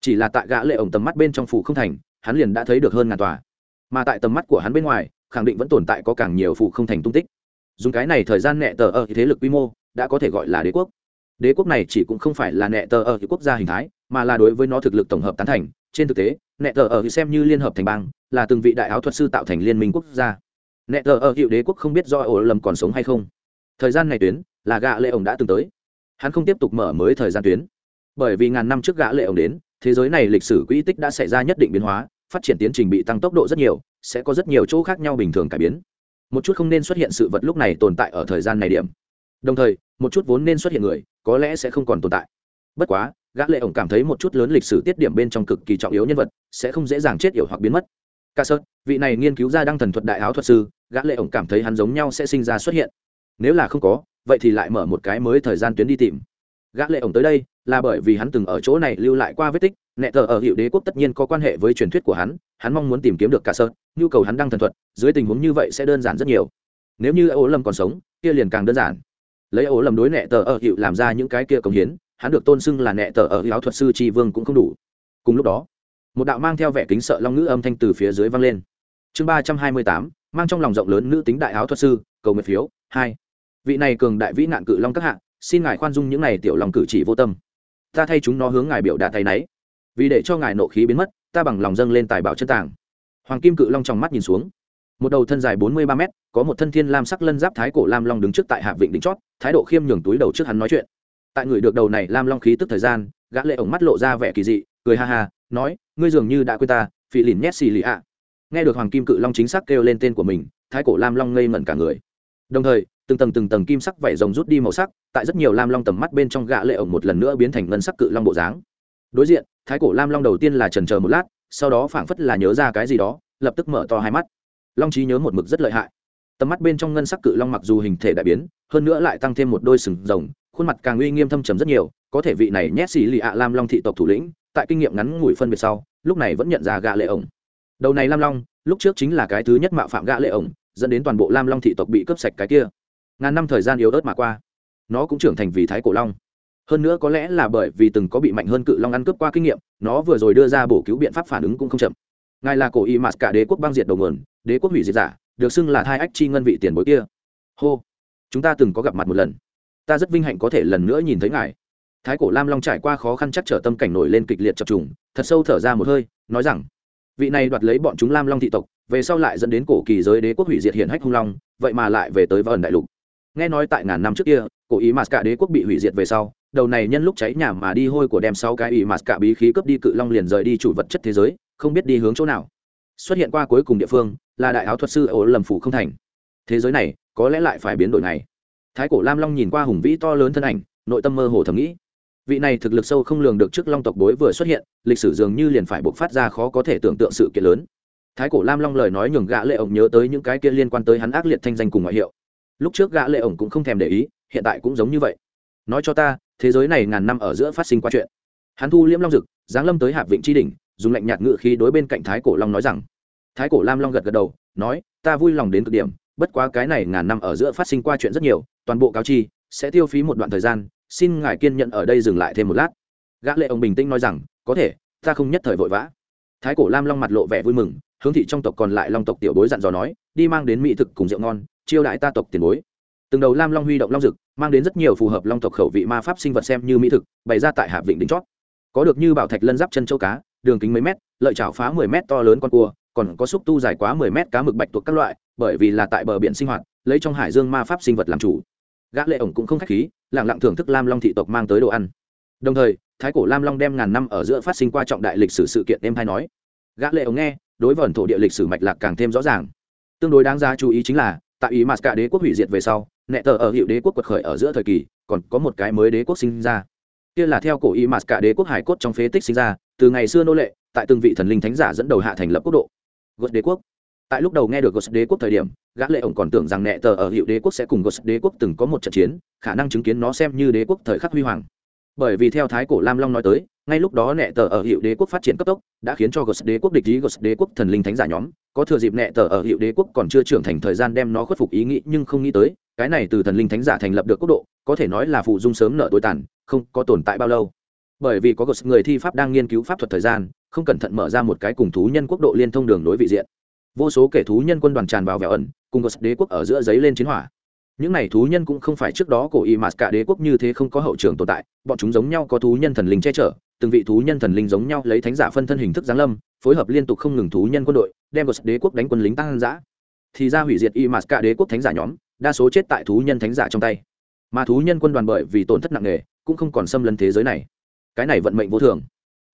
chỉ là tại gã lệ ổng tầm mắt bên trong phủ không thành, hắn liền đã thấy được hơn ngàn tòa. Mà tại tầm mắt của hắn bên ngoài, khẳng định vẫn tồn tại có càng nhiều phủ không thành tung tích. Dùng cái này thời gian nẹ tờ ở thế lực quy mô, đã có thể gọi là đế quốc. Đế quốc này chỉ cũng không phải là nẹ tờ ở quốc gia hình thái, mà là đối với nó thực lực tổng hợp tán thành. Trên thực tế, nẹ tờ ở xem như liên hợp thành bang, là từng vị đại áo thuật sư tạo thành liên minh quốc gia. Nẹ tờ ở hiệu đế quốc không biết do ổ lầm còn sống hay không. Thời gian này tuyến, là gã lệ ổng đã từng tới. Hắn không tiếp tục mở mới thời gian tuyến. Bởi vì ngàn năm trước gã lệ ổng đến thế giới này lịch sử quỹ tích đã xảy ra nhất định biến hóa, phát triển tiến trình bị tăng tốc độ rất nhiều, sẽ có rất nhiều chỗ khác nhau bình thường cải biến. Một chút không nên xuất hiện sự vật lúc này tồn tại ở thời gian này điểm. Đồng thời, một chút vốn nên xuất hiện người, có lẽ sẽ không còn tồn tại. Bất quá, gã lệ ổng cảm thấy một chút lớn lịch sử tiết điểm bên trong cực kỳ trọng yếu nhân vật, sẽ không dễ dàng chết yểu hoặc biến mất. Ca sơ, vị này nghiên cứu ra đăng thần thuật đại áo thuật sư, gã lệ ổng cảm thấy hắn giống nhau sẽ sinh ra xuất hiện. Nếu là không có, vậy thì lại mở một cái mới thời gian tuyến đi tìm. Gã lệ ổng tới đây là bởi vì hắn từng ở chỗ này lưu lại qua vết tích, nẹ tờ ở hiệu đế quốc tất nhiên có quan hệ với truyền thuyết của hắn hắn mong muốn tìm kiếm được cả sơ nhu cầu hắn đang thần thuật, dưới tình huống như vậy sẽ đơn giản rất nhiều. Nếu như ô lâm còn sống, kia liền càng đơn giản. Lấy ô lâm đối nẹ tờ ở hiệu làm ra những cái kia công hiến, hắn được tôn xưng là nẹ tờ ở áo thuật sư tri vương cũng không đủ. Cùng lúc đó, một đạo mang theo vẻ kính sợ long ngữ âm thanh từ phía dưới vang lên. Chương ba trăm hai mươi tám, mang trong lòng rộng lớn nữ tính đại áo thuật sư, cầu nguyện phiếu, hai. Vị này cường đại vĩ nạn cự long các hạng xin ngài khoan dung những này tiểu lòng cử chỉ vô tâm ta thay chúng nó hướng ngài biểu đạt tay náy. Vì để cho ngài nộ khí biến mất, ta bằng lòng dâng lên tài bảo chân tàng. Hoàng kim cự long trong mắt nhìn xuống. Một đầu thân dài bốn mươi ba mét, có một thân thiên lam sắc lân giáp thái cổ lam long đứng trước tại hạ vịnh đỉnh chót, thái độ khiêm nhường túi đầu trước hắn nói chuyện. Tại người được đầu này lam long khí tức thời gian, gã lệ ổng mắt lộ ra vẻ kỳ dị, cười ha ha, nói, ngươi dường như đã quên ta, phỉ lìn nhét xì lì ạ. Nghe được hoàng kim cự long chính xác kêu lên tên của mình, thái cổ lam long ngây ngẩn cả người. Đồng thời từng tầng từng tầng kim sắc vảy rồng rút đi màu sắc, tại rất nhiều lam long tầm mắt bên trong gã lệ ổng một lần nữa biến thành ngân sắc cự long bộ dáng. Đối diện, thái cổ lam long đầu tiên là chần chờ một lát, sau đó phảng phất là nhớ ra cái gì đó, lập tức mở to hai mắt. Long trí nhớ một mực rất lợi hại. Tầm mắt bên trong ngân sắc cự long mặc dù hình thể đại biến, hơn nữa lại tăng thêm một đôi sừng rồng, khuôn mặt càng uy nghiêm thâm trầm rất nhiều, có thể vị này nhét xì lì ạ lam long thị tộc thủ lĩnh, tại kinh nghiệm ngắn ngủi phân biệt sau, lúc này vẫn nhận ra gã lệ ổng. Đầu này lam long, lúc trước chính là cái thứ nhất mạo phạm gã lệ ổng, dẫn đến toàn bộ lam long thị tộc bị cướp sạch cái kia ngàn năm thời gian yếu ớt mà qua. Nó cũng trưởng thành vì thái cổ long. Hơn nữa có lẽ là bởi vì từng có bị mạnh hơn cự long ăn cướp qua kinh nghiệm, nó vừa rồi đưa ra bổ cứu biện pháp phản ứng cũng không chậm. Ngài là cổ y mạt cả đế quốc băng diệt đầu nguồn, đế quốc hủy diệt giả, được xưng là thai ách chi ngân vị tiền bối kia. Hô! Chúng ta từng có gặp mặt một lần. Ta rất vinh hạnh có thể lần nữa nhìn thấy ngài. Thái cổ lam long trải qua khó khăn chắc trở tâm cảnh nổi lên kịch liệt chập trùng, thật sâu thở ra một hơi, nói rằng, vị này đoạt lấy bọn chúng lam long thị tộc, về sau lại dẫn đến cổ kỳ giới đế quốc hủy diệt hiển hách hung long, vậy mà lại về tới vân đại lục nghe nói tại ngàn năm trước kia, cổ ý mạt cả đế quốc bị hủy diệt về sau, đầu này nhân lúc cháy nhà mà đi hôi của đem sau cái ý mạt cả bí khí cướp đi cự long liền rời đi chủ vật chất thế giới, không biết đi hướng chỗ nào. Xuất hiện qua cuối cùng địa phương, là đại áo thuật sư ổ lầm phủ không thành. Thế giới này, có lẽ lại phải biến đổi này thái cổ lam long nhìn qua hùng vĩ to lớn thân ảnh, nội tâm mơ hồ thầm nghĩ. Vị này thực lực sâu không lường được trước long tộc bối vừa xuất hiện, lịch sử dường như liền phải buộc phát ra khó có thể tưởng tượng sự kiện lớn. Thái cổ lam long lời nói nhường gã lệ ổng nhớ tới những cái kia liên quan tới hắn ác liệt thanh danh cùng ngoại hiệu lúc trước gã lệ ổng cũng không thèm để ý, hiện tại cũng giống như vậy. Nói cho ta, thế giới này ngàn năm ở giữa phát sinh qua chuyện. Hắn thu liễm long dực, giáng lâm tới hạp vịnh tri đỉnh, dùng lạnh nhạt ngự khí đối bên cạnh thái cổ long nói rằng, thái cổ lam long gật gật đầu, nói, ta vui lòng đến cực điểm, bất quá cái này ngàn năm ở giữa phát sinh qua chuyện rất nhiều, toàn bộ cáo chi sẽ tiêu phí một đoạn thời gian, xin ngài kiên nhận ở đây dừng lại thêm một lát. Gã lệ ông bình tĩnh nói rằng, có thể, ta không nhất thời vội vã. Thái cổ lam long mặt lộ vẻ vui mừng, hướng thị trong tộc còn lại long tộc tiểu bối dặn dò nói, đi mang đến mỹ thực cùng rượu ngon chiêu đại ta tộc tiền bối. Từng đầu lam long huy động long dực, mang đến rất nhiều phù hợp long tộc khẩu vị ma pháp sinh vật xem như mỹ thực, bày ra tại hạ vịnh đỉnh chót. Có được như bảo thạch lân giáp chân châu cá, đường kính mấy mét, lợi chảo phá mười mét to lớn con cua, còn có xúc tu dài quá mười mét cá mực bạch tuộc các loại, bởi vì là tại bờ biển sinh hoạt, lấy trong hải dương ma pháp sinh vật làm chủ. Gã lệ ổng cũng không khách khí, lặng lặng thưởng thức lam long thị tộc mang tới đồ ăn. Đồng thời, thái cổ lam long đem ngàn năm ở giữa phát sinh qua trọng đại lịch sử sự kiện em thay nói. Gã lệ ổng nghe, đối vẩn thổ địa lịch sử mạch lạc càng thêm rõ ràng. Tương đối đáng giá chú ý chính là tại ý mà cả đế quốc hủy diệt về sau nệ tờ ở hiệu đế quốc quật khởi ở giữa thời kỳ, còn có một cái mới đế quốc sinh ra. Kia là theo cổ ý mà cả đế quốc hải cốt trong phế tích sinh ra, từ ngày xưa nô lệ, tại từng vị thần linh thánh giả dẫn đầu hạ thành lập quốc độ. Gột đế quốc. Tại lúc đầu nghe được gột đế quốc thời điểm, gã lệ ổng còn tưởng rằng nệ tờ ở hiệu đế quốc sẽ cùng gột đế quốc từng có một trận chiến, khả năng chứng kiến nó xem như đế quốc thời khắc huy hoàng. Bởi vì theo thái cổ lam long nói tới ngay lúc đó nệ tờ ở hiệu đế quốc phát triển cấp tốc, đã khiến cho gos đế quốc địch ý gos đế quốc thần linh thánh giả nhóm. Có thừa dịp nệ tờ ở hiệu đế quốc còn chưa trưởng thành thời gian đem nó khuất phục ý nghĩ, nhưng không nghĩ tới, cái này từ thần linh thánh giả thành lập được quốc độ, có thể nói là phụ dung sớm nợ tối tàn, không có tồn tại bao lâu. Bởi vì có gos người thi pháp đang nghiên cứu pháp thuật thời gian, không cẩn thận mở ra một cái cùng thú nhân quốc độ liên thông đường đối vị diện. Vô số kẻ thú nhân quân đoàn tràn vào vẻo ẩn, cùng gos đế quốc ở giữa giấy lên chiến hỏa. Những này thú nhân cũng không phải trước đó cổ y mạt cả đế quốc như thế không có hậu trường tồn tại, bọn chúng giống nhau có thú nhân thần linh che chở từng vị thú nhân thần linh giống nhau lấy thánh giả phân thân hình thức giáng lâm, phối hợp liên tục không ngừng thú nhân quân đội, đem vào đế quốc đánh quân lính tăng giã. Thì ra hủy diệt y mạt cả đế quốc thánh giả nhóm, đa số chết tại thú nhân thánh giả trong tay. Mà thú nhân quân đoàn bởi vì tổn thất nặng nề, cũng không còn xâm lấn thế giới này. Cái này vận mệnh vô thường.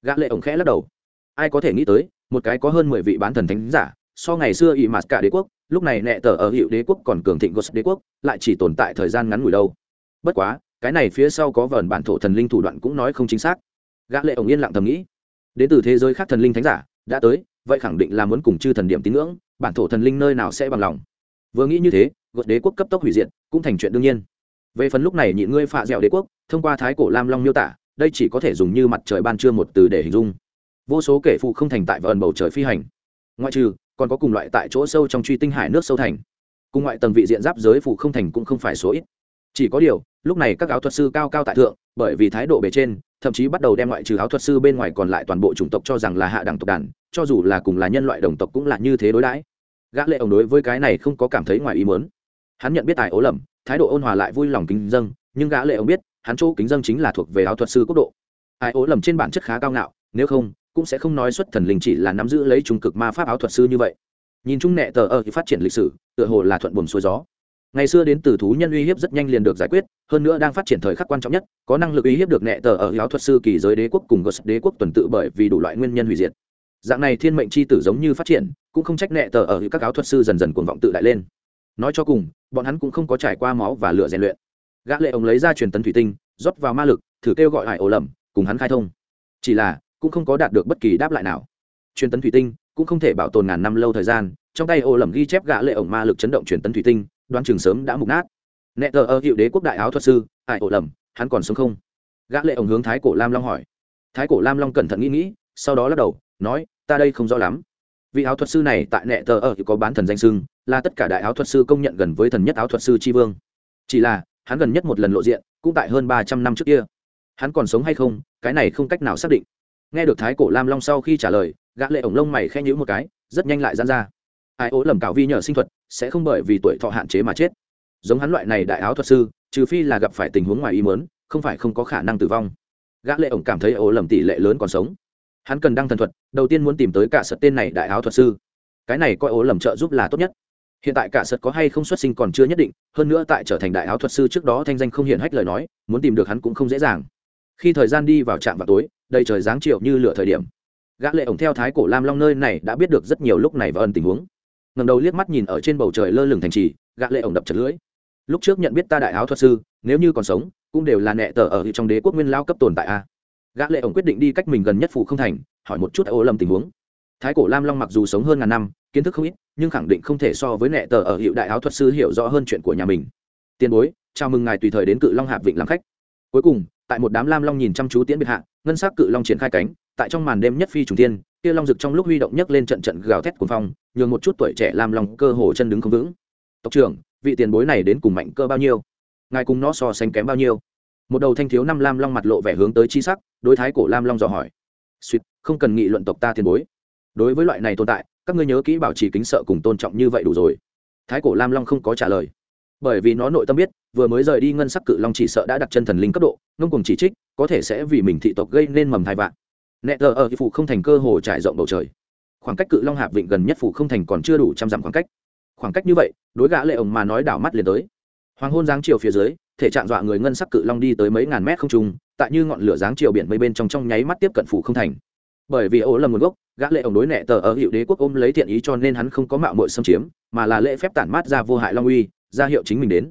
Gã lệ ổng khẽ lắc đầu. Ai có thể nghĩ tới, một cái có hơn mười vị bán thần thánh giả, so ngày xưa y mạt cả đế quốc, lúc này nệ tờ ở hiệu đế quốc còn cường thịnh gos đế quốc, lại chỉ tồn tại thời gian ngắn ngủi đâu. Bất quá, cái này phía sau có vờn bản thổ thần linh thủ đoạn cũng nói không chính xác gã lệ ổng yên lặng thầm nghĩ. Đến từ thế giới khác thần linh thánh giả, đã tới, vậy khẳng định là muốn cùng chư thần điểm tín ngưỡng, bản thổ thần linh nơi nào sẽ bằng lòng. Vừa nghĩ như thế, gột đế quốc cấp tốc hủy diệt, cũng thành chuyện đương nhiên. Về phần lúc này nhị ngươi phạ dẻo đế quốc, thông qua thái cổ lam long miêu tả, đây chỉ có thể dùng như mặt trời ban trưa một từ để hình dung. Vô số kẻ phụ không thành tại vờn bầu trời phi hành. Ngoại trừ, còn có cùng loại tại chỗ sâu trong truy tinh hải nước sâu thành. Cùng ngoại tầng vị diện giáp giới phụ không thành cũng không phải số ít. Chỉ có điều, lúc này các áo thuật sư cao cao tại thượng, bởi vì thái độ bề trên thậm chí bắt đầu đem ngoại trừ áo thuật sư bên ngoài còn lại toàn bộ chủng tộc cho rằng là hạ đẳng tộc đàn, cho dù là cùng là nhân loại đồng tộc cũng là như thế đối đãi. Gã lệ ổng đối với cái này không có cảm thấy ngoài ý muốn. Hắn nhận biết tài ố lầm, thái độ ôn hòa lại vui lòng kính dâng, nhưng gã lệ ổng biết, hắn chỗ kính dâng chính là thuộc về áo thuật sư quốc độ. Ai ố lầm trên bản chất khá cao ngạo, nếu không, cũng sẽ không nói xuất thần linh chỉ là nắm giữ lấy trung cực ma pháp áo thuật sư như vậy. Nhìn chung nệ tờ ở thì phát triển lịch sử, tựa hồ là thuận buồm xuôi gió ngày xưa đến từ thú nhân uy hiếp rất nhanh liền được giải quyết, hơn nữa đang phát triển thời khắc quan trọng nhất, có năng lực uy hiếp được nẹ tờ ở giáo thuật sư kỳ giới đế quốc cùng gos đế quốc tuần tự bởi vì đủ loại nguyên nhân hủy diệt. Dạng này thiên mệnh c h i tử giống như phát triển, cũng không trách nẹ tờ ở các áo thuật sư dần dần cuồng vọng tự đại lên. Nói cho cùng, bọn hắn cũng không có trải qua máu và lửa rèn luyện. Gã lệ ông lấy ra truyền tấn thủy tinh, rót vào ma lực, thử kêu gọi hải ổ lầm, cùng hắn khai thông. Chỉ là, cũng không có đạt được bất kỳ đáp lại nào. Truyền tấn thủy tinh cũng không thể bảo tồn ngàn năm lâu thời gian, trong tay ổ lầm ghi chép gã lệ ổng ma lực chấn động truyền tấn thủy tinh đoán chừng sớm đã mục nát. Nẹ tờ ở hiệu đế quốc đại áo thuật sư ải ổ lầm, hắn còn sống không? Gã lệ ổng hướng thái cổ lam long hỏi. Thái cổ lam long cẩn thận nghĩ nghĩ, sau đó lắc đầu, nói, ta đây không rõ lắm. Vị áo thuật sư này tại nẹ tờ ở có bán thần danh sưng là tất cả đại áo thuật sư công nhận gần với thần nhất áo thuật sư tri vương. Chỉ là, hắn gần nhất một lần lộ diện, cũng tại hơn ba trăm năm trước kia. Hắn còn sống hay không, cái này không cách nào xác định. Nghe được thái cổ lam long sau khi trả lời, gã lệ ổng lông mày khen nhữ một cái, rất nhanh lại dán ra. Ai ố lầm cạo vi nhờ sinh thuật sẽ không bởi vì tuổi thọ hạn chế mà chết. Giống hắn loại này đại áo thuật sư, trừ phi là gặp phải tình huống ngoài ý muốn, không phải không có khả năng tử vong. Gã lệ ổng cảm thấy ố lầm tỷ lệ lớn còn sống. Hắn cần đăng thần thuật, đầu tiên muốn tìm tới cả sật tên này đại áo thuật sư. Cái này coi ố lầm trợ giúp là tốt nhất. Hiện tại cả sật có hay không xuất sinh còn chưa nhất định, hơn nữa tại trở thành đại áo thuật sư trước đó thanh danh không hiện hách lời nói, muốn tìm được hắn cũng không dễ dàng. Khi thời gian đi vào trạm vào tối, đầy trời dáng triệu như lửa thời điểm. Gã lệ ổng theo thái cổ lam long nơi này đã biết được rất nhiều lúc này và ân tình huống ngẩng đầu liếc mắt nhìn ở trên bầu trời lơ lửng thành trì, gã lệ ổng đập chật lưỡi. Lúc trước nhận biết ta đại áo thuật sư, nếu như còn sống, cũng đều là nệ tờ ở trong đế quốc nguyên lao cấp tồn tại a. Gã lệ ổng quyết định đi cách mình gần nhất phủ không thành, hỏi một chút ô lâm tình huống. Thái cổ lam long mặc dù sống hơn ngàn năm, kiến thức không ít, nhưng khẳng định không thể so với nệ tờ ở hiệu đại áo thuật sư hiểu rõ hơn chuyện của nhà mình. Tiền bối, chào mừng ngài tùy thời đến cự long hạp vịnh làm khách. Cuối cùng, tại một đám lam long nhìn chăm chú tiễn biệt hạ, ngân sắc cự long triển khai cánh, tại trong màn đêm nhất phi trùng tiên kia long rực trong lúc huy động nhấc lên trận trận gào thét cuồng phong, nhường một chút tuổi trẻ làm lòng cơ hồ chân đứng không vững. Tộc trưởng, vị tiền bối này đến cùng mạnh cơ bao nhiêu? Ngài cùng nó so sánh kém bao nhiêu? Một đầu thanh thiếu năm lam long mặt lộ vẻ hướng tới chi sắc, đối thái cổ lam long dò hỏi. Suýt không cần nghị luận tộc ta tiền bối. Đối với loại này tồn tại, các ngươi nhớ kỹ bảo trì kính sợ cùng tôn trọng như vậy đủ rồi. Thái cổ lam long không có trả lời. Bởi vì nó nội tâm biết, vừa mới rời đi ngân sắc cự long chỉ sợ đã đặt chân thần linh cấp độ, ngông cùng chỉ trích, có thể sẽ vì mình thị tộc gây nên mầm thai vạn nẹ tờ ở phủ không thành cơ hồ trải rộng bầu trời. Khoảng cách cự long hạp vịnh gần nhất phủ không thành còn chưa đủ trăm dặm khoảng cách. Khoảng cách như vậy, đối gã lệ ổng mà nói đảo mắt liền tới. Hoàng hôn giáng chiều phía dưới, thể trạng dọa người ngân sắc cự long đi tới mấy ngàn mét không trung, tại như ngọn lửa giáng chiều biển mây bên trong trong nháy mắt tiếp cận phủ không thành. Bởi vì ố lầm nguồn gốc, gã lệ ổng đối nẹ tờ ở hiệu đế quốc ôm lấy thiện ý cho nên hắn không có mạo muội xâm chiếm, mà là lễ phép tản mát ra vô hại long uy, ra hiệu chính mình đến.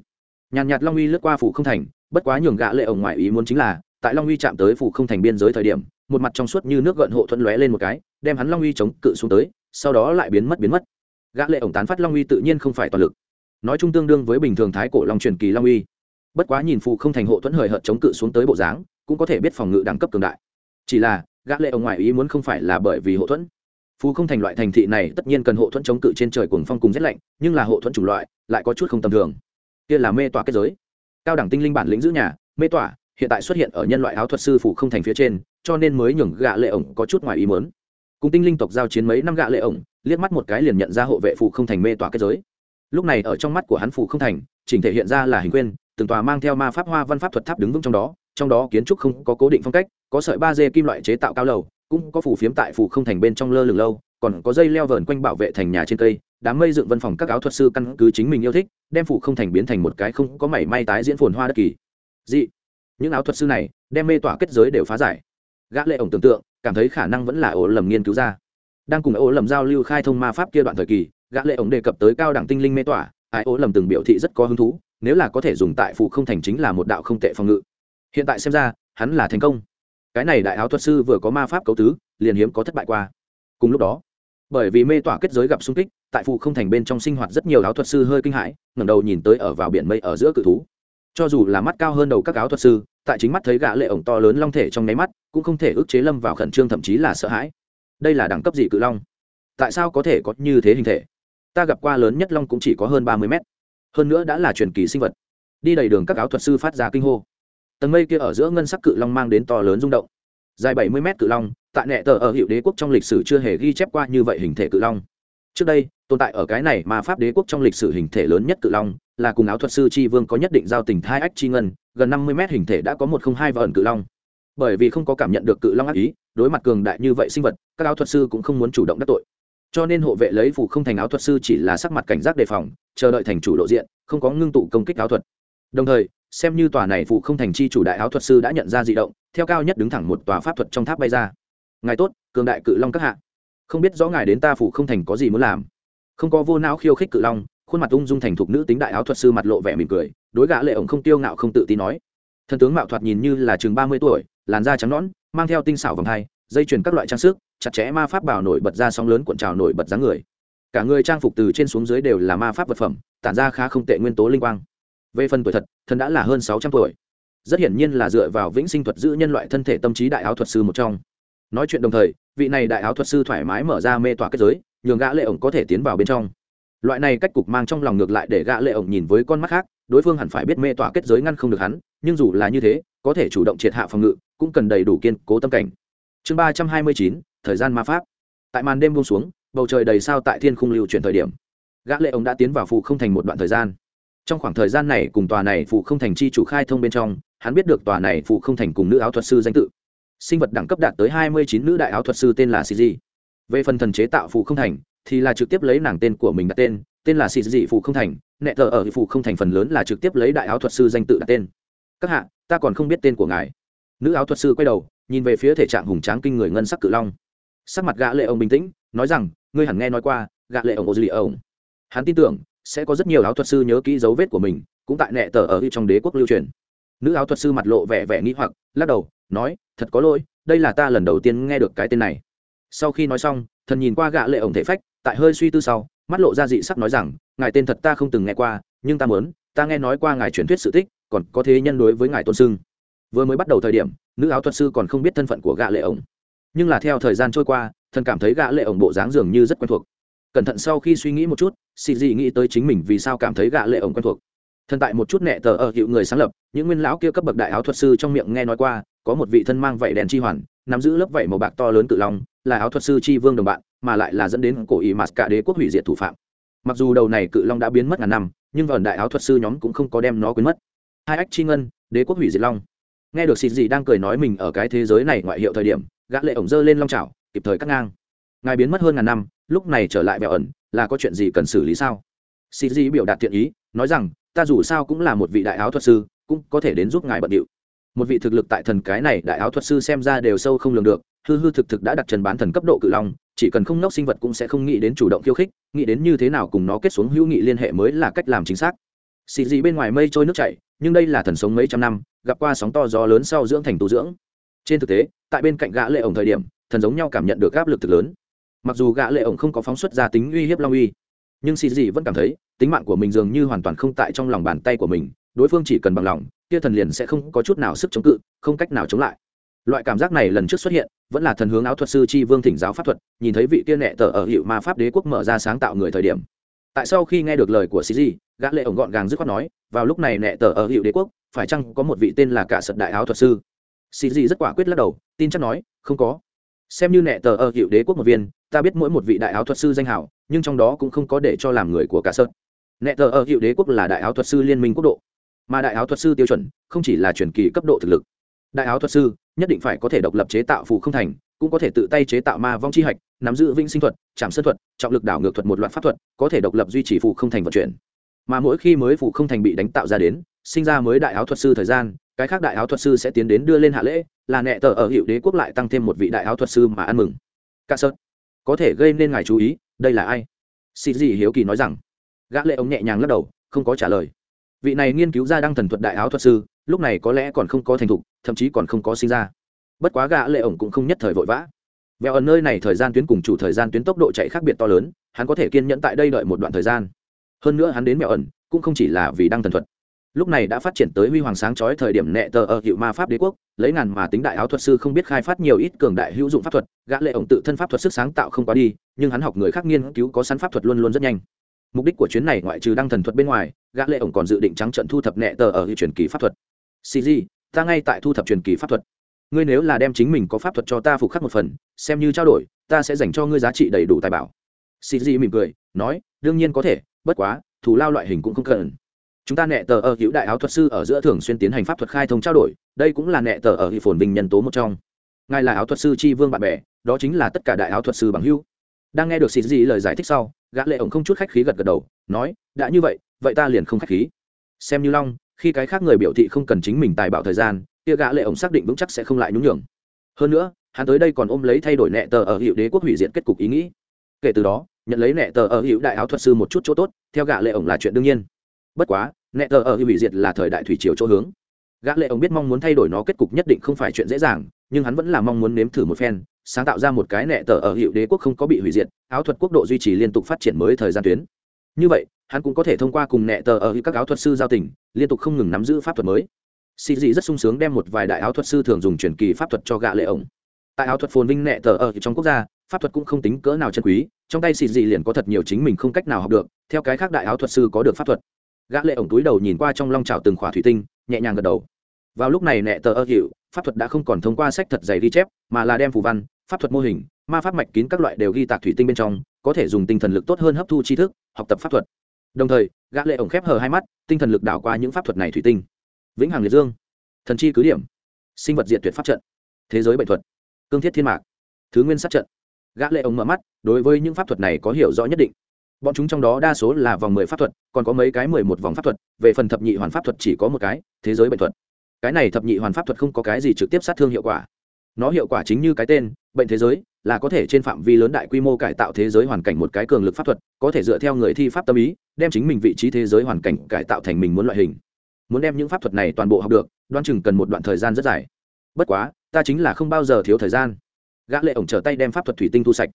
Nhàn nhạt long uy lướt qua phủ không thành, bất quá nhường gã lệ ổng ngoại ý muốn chính là, tại long uy chạm tới phủ không thành biên giới thời điểm một mặt trong suốt như nước gợn hộ thuận lóe lên một cái, đem hắn long uy chống cự xuống tới, sau đó lại biến mất biến mất. Gã lệ ổng tán phát long uy tự nhiên không phải toàn lực. Nói chung tương đương với bình thường thái cổ long truyền kỳ long uy. Bất quá nhìn phụ không thành hộ thuẫn hời hợt chống cự xuống tới bộ dáng, cũng có thể biết phòng ngự đẳng cấp cường đại. Chỉ là, gã lệ ổng ngoại ý muốn không phải là bởi vì hộ thuẫn. Phú không thành loại thành thị này tất nhiên cần hộ thuẫn chống cự trên trời cuồng phong cùng rét lạnh, nhưng là hộ thuẫn chủng loại, lại có chút không tầm thường. Kia là mê tỏa kết giới. Cao đẳng tinh linh bản lĩnh giữ nhà, mê tỏa, hiện tại xuất hiện ở nhân loại áo thuật sư phụ không thành phía trên cho nên mới nhường gạ lệ ổng có chút ngoài ý muốn. Cùng tinh linh tộc giao chiến mấy năm gạ lệ ổng, liếc mắt một cái liền nhận ra hộ vệ phụ không thành mê tỏa kết giới. Lúc này ở trong mắt của hắn phụ không thành, chỉnh thể hiện ra là hình quên, từng tòa mang theo ma pháp hoa văn pháp thuật tháp đứng vững trong đó trong đó kiến trúc không có cố định phong cách, có sợi ba dê kim loại chế tạo cao lầu, cũng có phủ phiếm tại phủ không thành bên trong lơ lửng lâu, còn có dây leo vờn quanh bảo vệ thành nhà trên cây, đám mây dựng văn phòng các áo thuật sư căn cứ chính mình yêu thích, đem phủ không thành biến thành một cái không có mảy may tái diễn phồn hoa đất kỳ. Dị, những áo thuật sư này, đem mê tỏa kết giới đều phá giải gã lệ ổng tưởng tượng, cảm thấy khả năng vẫn là ổ lầm nghiên cứu ra. Đang cùng ổ lầm giao lưu khai thông ma pháp kia đoạn thời kỳ, gã lệ ổng đề cập tới cao đẳng tinh linh mê tỏa ai ổ lầm từng biểu thị rất có hứng thú, nếu là có thể dùng tại phụ không thành chính là một đạo không tệ phòng ngự. Hiện tại xem ra, hắn là thành công. Cái này đại áo thuật sư vừa có ma pháp cấu tứ, liền hiếm có thất bại qua. Cùng lúc đó, bởi vì mê tỏa kết giới gặp xung kích, tại phụ không thành bên trong sinh hoạt rất nhiều áo thuật sư hơi kinh hãi, ngẩng đầu nhìn tới ở vào biển mây ở giữa cự thú cho dù là mắt cao hơn đầu các áo thuật sư, tại chính mắt thấy gã lệ ổng to lớn long thể trong nháy mắt, cũng không thể ức chế lâm vào khẩn trương thậm chí là sợ hãi. Đây là đẳng cấp gì cự long? Tại sao có thể có như thế hình thể? Ta gặp qua lớn nhất long cũng chỉ có hơn ba mươi mét. Hơn nữa đã là truyền kỳ sinh vật. Đi đầy đường các áo thuật sư phát ra kinh hô. Tầng mây kia ở giữa ngân sắc cự long mang đến to lớn rung động. Dài bảy mươi mét cự long, tại nệ tờ ở hiệu đế quốc trong lịch sử chưa hề ghi chép qua như vậy hình thể cự long. Trước đây, tồn tại ở cái này mà pháp đế quốc trong lịch sử hình thể lớn nhất cự long là cùng áo thuật sư tri vương có nhất định giao tình thai ách chi ngân, gần năm mươi mét hình thể đã có một không hai và ẩn cự long. Bởi vì không có cảm nhận được cự long ác ý, đối mặt cường đại như vậy sinh vật, các áo thuật sư cũng không muốn chủ động đắc tội. Cho nên hộ vệ lấy phủ không thành áo thuật sư chỉ là sắc mặt cảnh giác đề phòng, chờ đợi thành chủ lộ diện, không có ngưng tụ công kích áo thuật. Đồng thời, xem như tòa này phụ không thành chi chủ đại áo thuật sư đã nhận ra di động, theo cao nhất đứng thẳng một tòa pháp thuật trong tháp bay ra. Ngài tốt, cường đại cự long các hạ. Không biết rõ ngài đến ta phụ không thành có gì muốn làm. Không có vô não khiêu khích cự long khuôn mặt ung dung thành thục nữ tính đại áo thuật sư mặt lộ vẻ mỉm cười, đối gã lệ ổng không tiêu ngạo không tự tin nói. Thần tướng mạo thoạt nhìn như là chừng ba mươi tuổi, làn da trắng nõn, mang theo tinh xảo vòng hai, dây chuyền các loại trang sức, chặt chẽ ma pháp bảo nổi bật ra sóng lớn cuộn trào nổi bật dáng người. Cả người trang phục từ trên xuống dưới đều là ma pháp vật phẩm, tản ra khá không tệ nguyên tố linh quang. Về phần tuổi thật, thần đã là hơn sáu trăm tuổi. Rất hiển nhiên là dựa vào vĩnh sinh thuật giữ nhân loại thân thể tâm trí đại áo thuật sư một trong. Nói chuyện đồng thời, vị này đại áo thuật sư thoải mái mở ra mê tỏa kết giới, nhường gã lệ ổng có thể tiến vào bên trong loại này cách cục mang trong lòng ngược lại để gã lệ ổng nhìn với con mắt khác, đối phương hẳn phải biết mê tỏa kết giới ngăn không được hắn, nhưng dù là như thế, có thể chủ động triệt hạ phòng ngự, cũng cần đầy đủ kiên cố tâm cảnh. Chương ba trăm hai mươi chín, thời gian ma pháp. Tại màn đêm buông xuống, bầu trời đầy sao tại thiên khung lưu chuyển thời điểm, gã lệ ổng đã tiến vào phụ không thành một đoạn thời gian. Trong khoảng thời gian này cùng tòa này phụ không thành chi chủ khai thông bên trong, hắn biết được tòa này phụ không thành cùng nữ áo thuật sư danh tự. Sinh vật đẳng cấp đạt tới hai mươi chín nữ đại áo thuật sư tên là cg về phần thần chế tạo phụ không thành thì là trực tiếp lấy nàng tên của mình đặt tên tên là cg phụ không thành, nẹ thờ ở phụ không thành phần lớn là trực tiếp lấy đại áo thuật sư danh tự đặt tên. Các hạ, ta còn không biết tên của ngài. Nữ áo thuật sư quay đầu, nhìn về phía thể trạng hùng tráng kinh người ngân sắc cự long. Sắc mặt gã lệ ông bình tĩnh, nói rằng, ngươi hẳn nghe nói qua, gã lệ ông ô dư ông hắn tin tưởng, sẽ có rất nhiều áo thuật sư nhớ kỹ dấu vết của mình, cũng tại nẹ tờ ở trong đế quốc lưu truyền. Nữ áo thuật sư mặt lộ vẻ vẻ nghĩ hoặc, lắc đầu, nói, thật có lỗi, đây là ta lần đầu tiên nghe được cái tên này. Sau khi nói xong, thần nhìn qua gã lệ ổng thể phách tại hơi suy tư sau, mắt lộ ra dị sắc nói rằng, ngài tên thật ta không từng nghe qua, nhưng ta muốn, ta nghe nói qua ngài truyền thuyết sự tích, còn có thế nhân đối với ngài tôn sưng. Vừa mới bắt đầu thời điểm, nữ áo thuật sư còn không biết thân phận của gã lệ ổng. Nhưng là theo thời gian trôi qua, thần cảm thấy gã lệ ổng bộ dáng dường như rất quen thuộc. Cẩn thận sau khi suy nghĩ một chút, xì dị nghĩ tới chính mình vì sao cảm thấy gã lệ ổng quen thuộc. Thần tại một chút nẹ tờ ở hiệu người sáng lập, những nguyên lão kia cấp bậc đại áo thuật sư trong miệng nghe nói qua, có một vị thân mang vảy đèn chi hoàn, nắm giữ lớp vảy màu bạc to lớn tự long, là áo thuật sư chi vương đồng bạn mà lại là dẫn đến cổ ý mặt cả đế quốc hủy diệt thủ phạm. Mặc dù đầu này cự long đã biến mất ngàn năm, nhưng vần đại áo thuật sư nhóm cũng không có đem nó quên mất. Hai ách chi ngân, đế quốc hủy diệt long. Nghe được xịt gì đang cười nói mình ở cái thế giới này ngoại hiệu thời điểm, gã lệ ổng dơ lên long chảo, kịp thời cắt ngang. Ngài biến mất hơn ngàn năm, lúc này trở lại bèo ẩn, là có chuyện gì cần xử lý sao? Xịt gì biểu đạt thiện ý, nói rằng, ta dù sao cũng là một vị đại áo thuật sư, cũng có thể đến giúp ngài bận điệu. Một vị thực lực tại thần cái này đại áo thuật sư xem ra đều sâu không lường được hư hư thực thực đã đặt trần bán thần cấp độ cự long, chỉ cần không nốc sinh vật cũng sẽ không nghĩ đến chủ động khiêu khích, nghĩ đến như thế nào cùng nó kết xuống hữu nghị liên hệ mới là cách làm chính xác. Xì gì bên ngoài mây trôi nước chảy, nhưng đây là thần sống mấy trăm năm, gặp qua sóng to gió lớn sau dưỡng thành tu dưỡng. Trên thực tế, tại bên cạnh gã lệ ổng thời điểm, thần giống nhau cảm nhận được áp lực thực lớn. Mặc dù gã lệ ổng không có phóng xuất ra tính uy hiếp long uy, nhưng xì gì vẫn cảm thấy, tính mạng của mình dường như hoàn toàn không tại trong lòng bàn tay của mình, đối phương chỉ cần bằng lòng, kia thần liền sẽ không có chút nào sức chống cự, không cách nào chống lại loại cảm giác này lần trước xuất hiện vẫn là thần hướng áo thuật sư chi vương thỉnh giáo pháp thuật nhìn thấy vị tiên nệ tờ ở hiệu ma pháp đế quốc mở ra sáng tạo người thời điểm. Tại sau khi nghe được lời của cg gã lệ ổng gọn gàng dứt khoát nói vào lúc này nệ tờ ở hiệu đế quốc phải chăng có một vị tên là cả sật đại áo thuật sư? Cg rất quả quyết lắc đầu tin chắc nói không có. Xem như nệ tờ ở hiệu đế quốc một viên ta biết mỗi một vị đại áo thuật sư danh hào, nhưng trong đó cũng không có để cho làm người của cả sật. Nệ tờ ở hiệu đế quốc là đại áo thuật sư liên minh quốc độ mà đại áo thuật sư tiêu chuẩn không chỉ là truyền kỳ cấp độ thực lực đại áo thuật sư, nhất định phải có thể độc lập chế tạo phù không thành, cũng có thể tự tay chế tạo ma vong chi hạch, nắm giữ vinh sinh thuật, trảm sơn thuật, trọng lực đảo ngược thuật một loạt pháp thuật, có thể độc lập duy trì phù không thành vận chuyển. Mà mỗi khi mới phù không thành bị đánh tạo ra đến, sinh ra mới đại áo thuật sư thời gian, cái khác đại áo thuật sư sẽ tiến đến đưa lên hạ lễ, là nệ tờ ở hiệu đế quốc lại tăng thêm một vị đại áo thuật sư mà ăn mừng. Ca sơn, có thể gây nên ngài chú ý, đây là ai? Xì gì hiếu kỳ nói rằng. Gã lệ ống nhẹ nhàng lắc đầu, không có trả lời vị này nghiên cứu ra đăng thần thuật đại áo thuật sư, lúc này có lẽ còn không có thành thục, thậm chí còn không có sinh ra. Bất quá gã lệ ổng cũng không nhất thời vội vã. Vẹo ở nơi này thời gian tuyến cùng chủ thời gian tuyến tốc độ chạy khác biệt to lớn, hắn có thể kiên nhẫn tại đây đợi một đoạn thời gian. Hơn nữa hắn đến mẹo ẩn, cũng không chỉ là vì đăng thần thuật. Lúc này đã phát triển tới huy hoàng sáng chói thời điểm nệ tờ ở hiệu ma pháp đế quốc, lấy ngàn mà tính đại áo thuật sư không biết khai phát nhiều ít cường đại hữu dụng pháp thuật, gã lệ ổng tự thân pháp thuật sức sáng tạo không quá đi, nhưng hắn học người khác nghiên cứu có sẵn pháp thuật luôn luôn rất nhanh mục đích của chuyến này ngoại trừ đăng thần thuật bên ngoài, gã lệ ổng còn dự định trắng trận thu thập nệ tờ ở hiệu truyền kỳ pháp thuật. Cg ta ngay tại thu thập truyền kỳ pháp thuật. Ngươi nếu là đem chính mình có pháp thuật cho ta phục khắc một phần, xem như trao đổi, ta sẽ dành cho ngươi giá trị đầy đủ tài bảo. Cg mỉm cười, nói, đương nhiên có thể, bất quá, thù lao loại hình cũng không cần. Chúng ta nệ tờ ở hữu đại áo thuật sư ở giữa thường xuyên tiến hành pháp thuật khai thông trao đổi, đây cũng là nệ tờ ở hữu phồn bình nhân tố một trong. Ngài là áo thuật sư tri vương bạn bè, đó chính là tất cả đại áo thuật sư bằng hữu đang nghe được xịt gì lời giải thích sau, gã lệ ổng không chút khách khí gật gật đầu, nói, đã như vậy vậy ta liền không khách khí. Xem như long, khi cái khác người biểu thị không cần chính mình tài bảo thời gian, kia gã lệ ổng xác định vững chắc sẽ không lại nhún nhường. Hơn nữa, hắn tới đây còn ôm lấy thay đổi nệ tờ ở hiệu đế quốc hủy diệt kết cục ý nghĩ. Kể từ đó, nhận lấy nệ tờ ở hiệu đại áo thuật sư một chút chỗ tốt, theo gã lệ ổng là chuyện đương nhiên. Bất quá nệ tờ ở hiệu hủy diệt là thời đại thủy triều chỗ hướng. Gã lệ ổng biết mong muốn thay đổi nó kết cục nhất định không phải chuyện dễ dàng, nhưng hắn vẫn là mong muốn nếm thử một phen sáng tạo ra một cái nệ tờ ở hiệu đế quốc không có bị hủy diệt, áo thuật quốc độ duy trì liên tục phát triển mới thời gian tuyến. Như vậy, hắn cũng có thể thông qua cùng nệ tờ ở các áo thuật sư giao tình, liên tục không ngừng nắm giữ pháp thuật mới. Xì dị rất sung sướng đem một vài đại áo thuật sư thường dùng truyền kỳ pháp thuật cho gã lệ ổng. Tại áo thuật phồn vinh nệ tờ ở trong quốc gia, pháp thuật cũng không tính cỡ nào chân quý, trong tay xì dị liền có thật nhiều chính mình không cách nào học được, theo cái khác đại áo thuật sư có được pháp thuật. Gã lệ ổng túi đầu nhìn qua trong long trào từng khỏa thủy tinh, nhẹ nhàng gật đầu. Vào lúc này nệ tờ ơ hiệu, pháp thuật đã không còn thông qua sách thật dày ghi chép, mà là đem phù văn pháp thuật mô hình, ma pháp mạch kín các loại đều ghi tạc thủy tinh bên trong, có thể dùng tinh thần lực tốt hơn hấp thu tri thức, học tập pháp thuật. Đồng thời, gã lệ ổng khép hờ hai mắt, tinh thần lực đảo qua những pháp thuật này thủy tinh. Vĩnh hằng liệt dương, thần chi cứ điểm, sinh vật diệt tuyệt pháp trận, thế giới bệnh thuật, cương thiết thiên mạc, thứ nguyên sát trận. Gã lệ ổng mở mắt, đối với những pháp thuật này có hiểu rõ nhất định. Bọn chúng trong đó đa số là vòng mười pháp thuật, còn có mấy cái mười một vòng pháp thuật, về phần thập nhị hoàn pháp thuật chỉ có một cái, thế giới bệnh thuật. Cái này thập nhị hoàn pháp thuật không có cái gì trực tiếp sát thương hiệu quả nó hiệu quả chính như cái tên, bệnh thế giới, là có thể trên phạm vi lớn đại quy mô cải tạo thế giới hoàn cảnh một cái cường lực pháp thuật, có thể dựa theo người thi pháp tâm ý, đem chính mình vị trí thế giới hoàn cảnh cải tạo thành mình muốn loại hình. Muốn đem những pháp thuật này toàn bộ học được đoan chừng cần một đoạn thời gian rất dài. Bất quá, ta chính là không bao giờ thiếu thời gian. Gã lệ ổng trở tay đem pháp thuật thủy tinh thu sạch.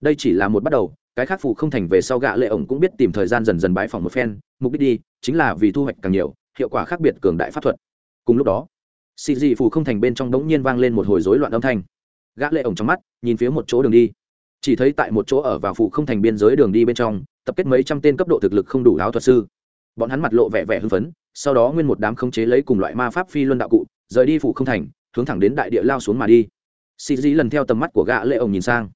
Đây chỉ là một bắt đầu, cái khác phụ không thành về sau gã lệ ổng cũng biết tìm thời gian dần dần bãi phòng một phen. Mục đích đi, chính là vì thu hoạch càng nhiều, hiệu quả khác biệt cường đại pháp thuật. Cùng lúc đó xì dị phù không thành bên trong đống nhiên vang lên một hồi rối loạn âm thanh. Gã lệ ổng trong mắt, nhìn phía một chỗ đường đi. Chỉ thấy tại một chỗ ở vào phủ không thành biên giới đường đi bên trong, tập kết mấy trăm tên cấp độ thực lực không đủ áo thuật sư. Bọn hắn mặt lộ vẻ vẻ hưng phấn, sau đó nguyên một đám khống chế lấy cùng loại ma pháp phi luân đạo cụ, rời đi phủ không thành, hướng thẳng đến đại địa lao xuống mà đi. Xì dị lần theo tầm mắt của gã lệ ổng nhìn sang.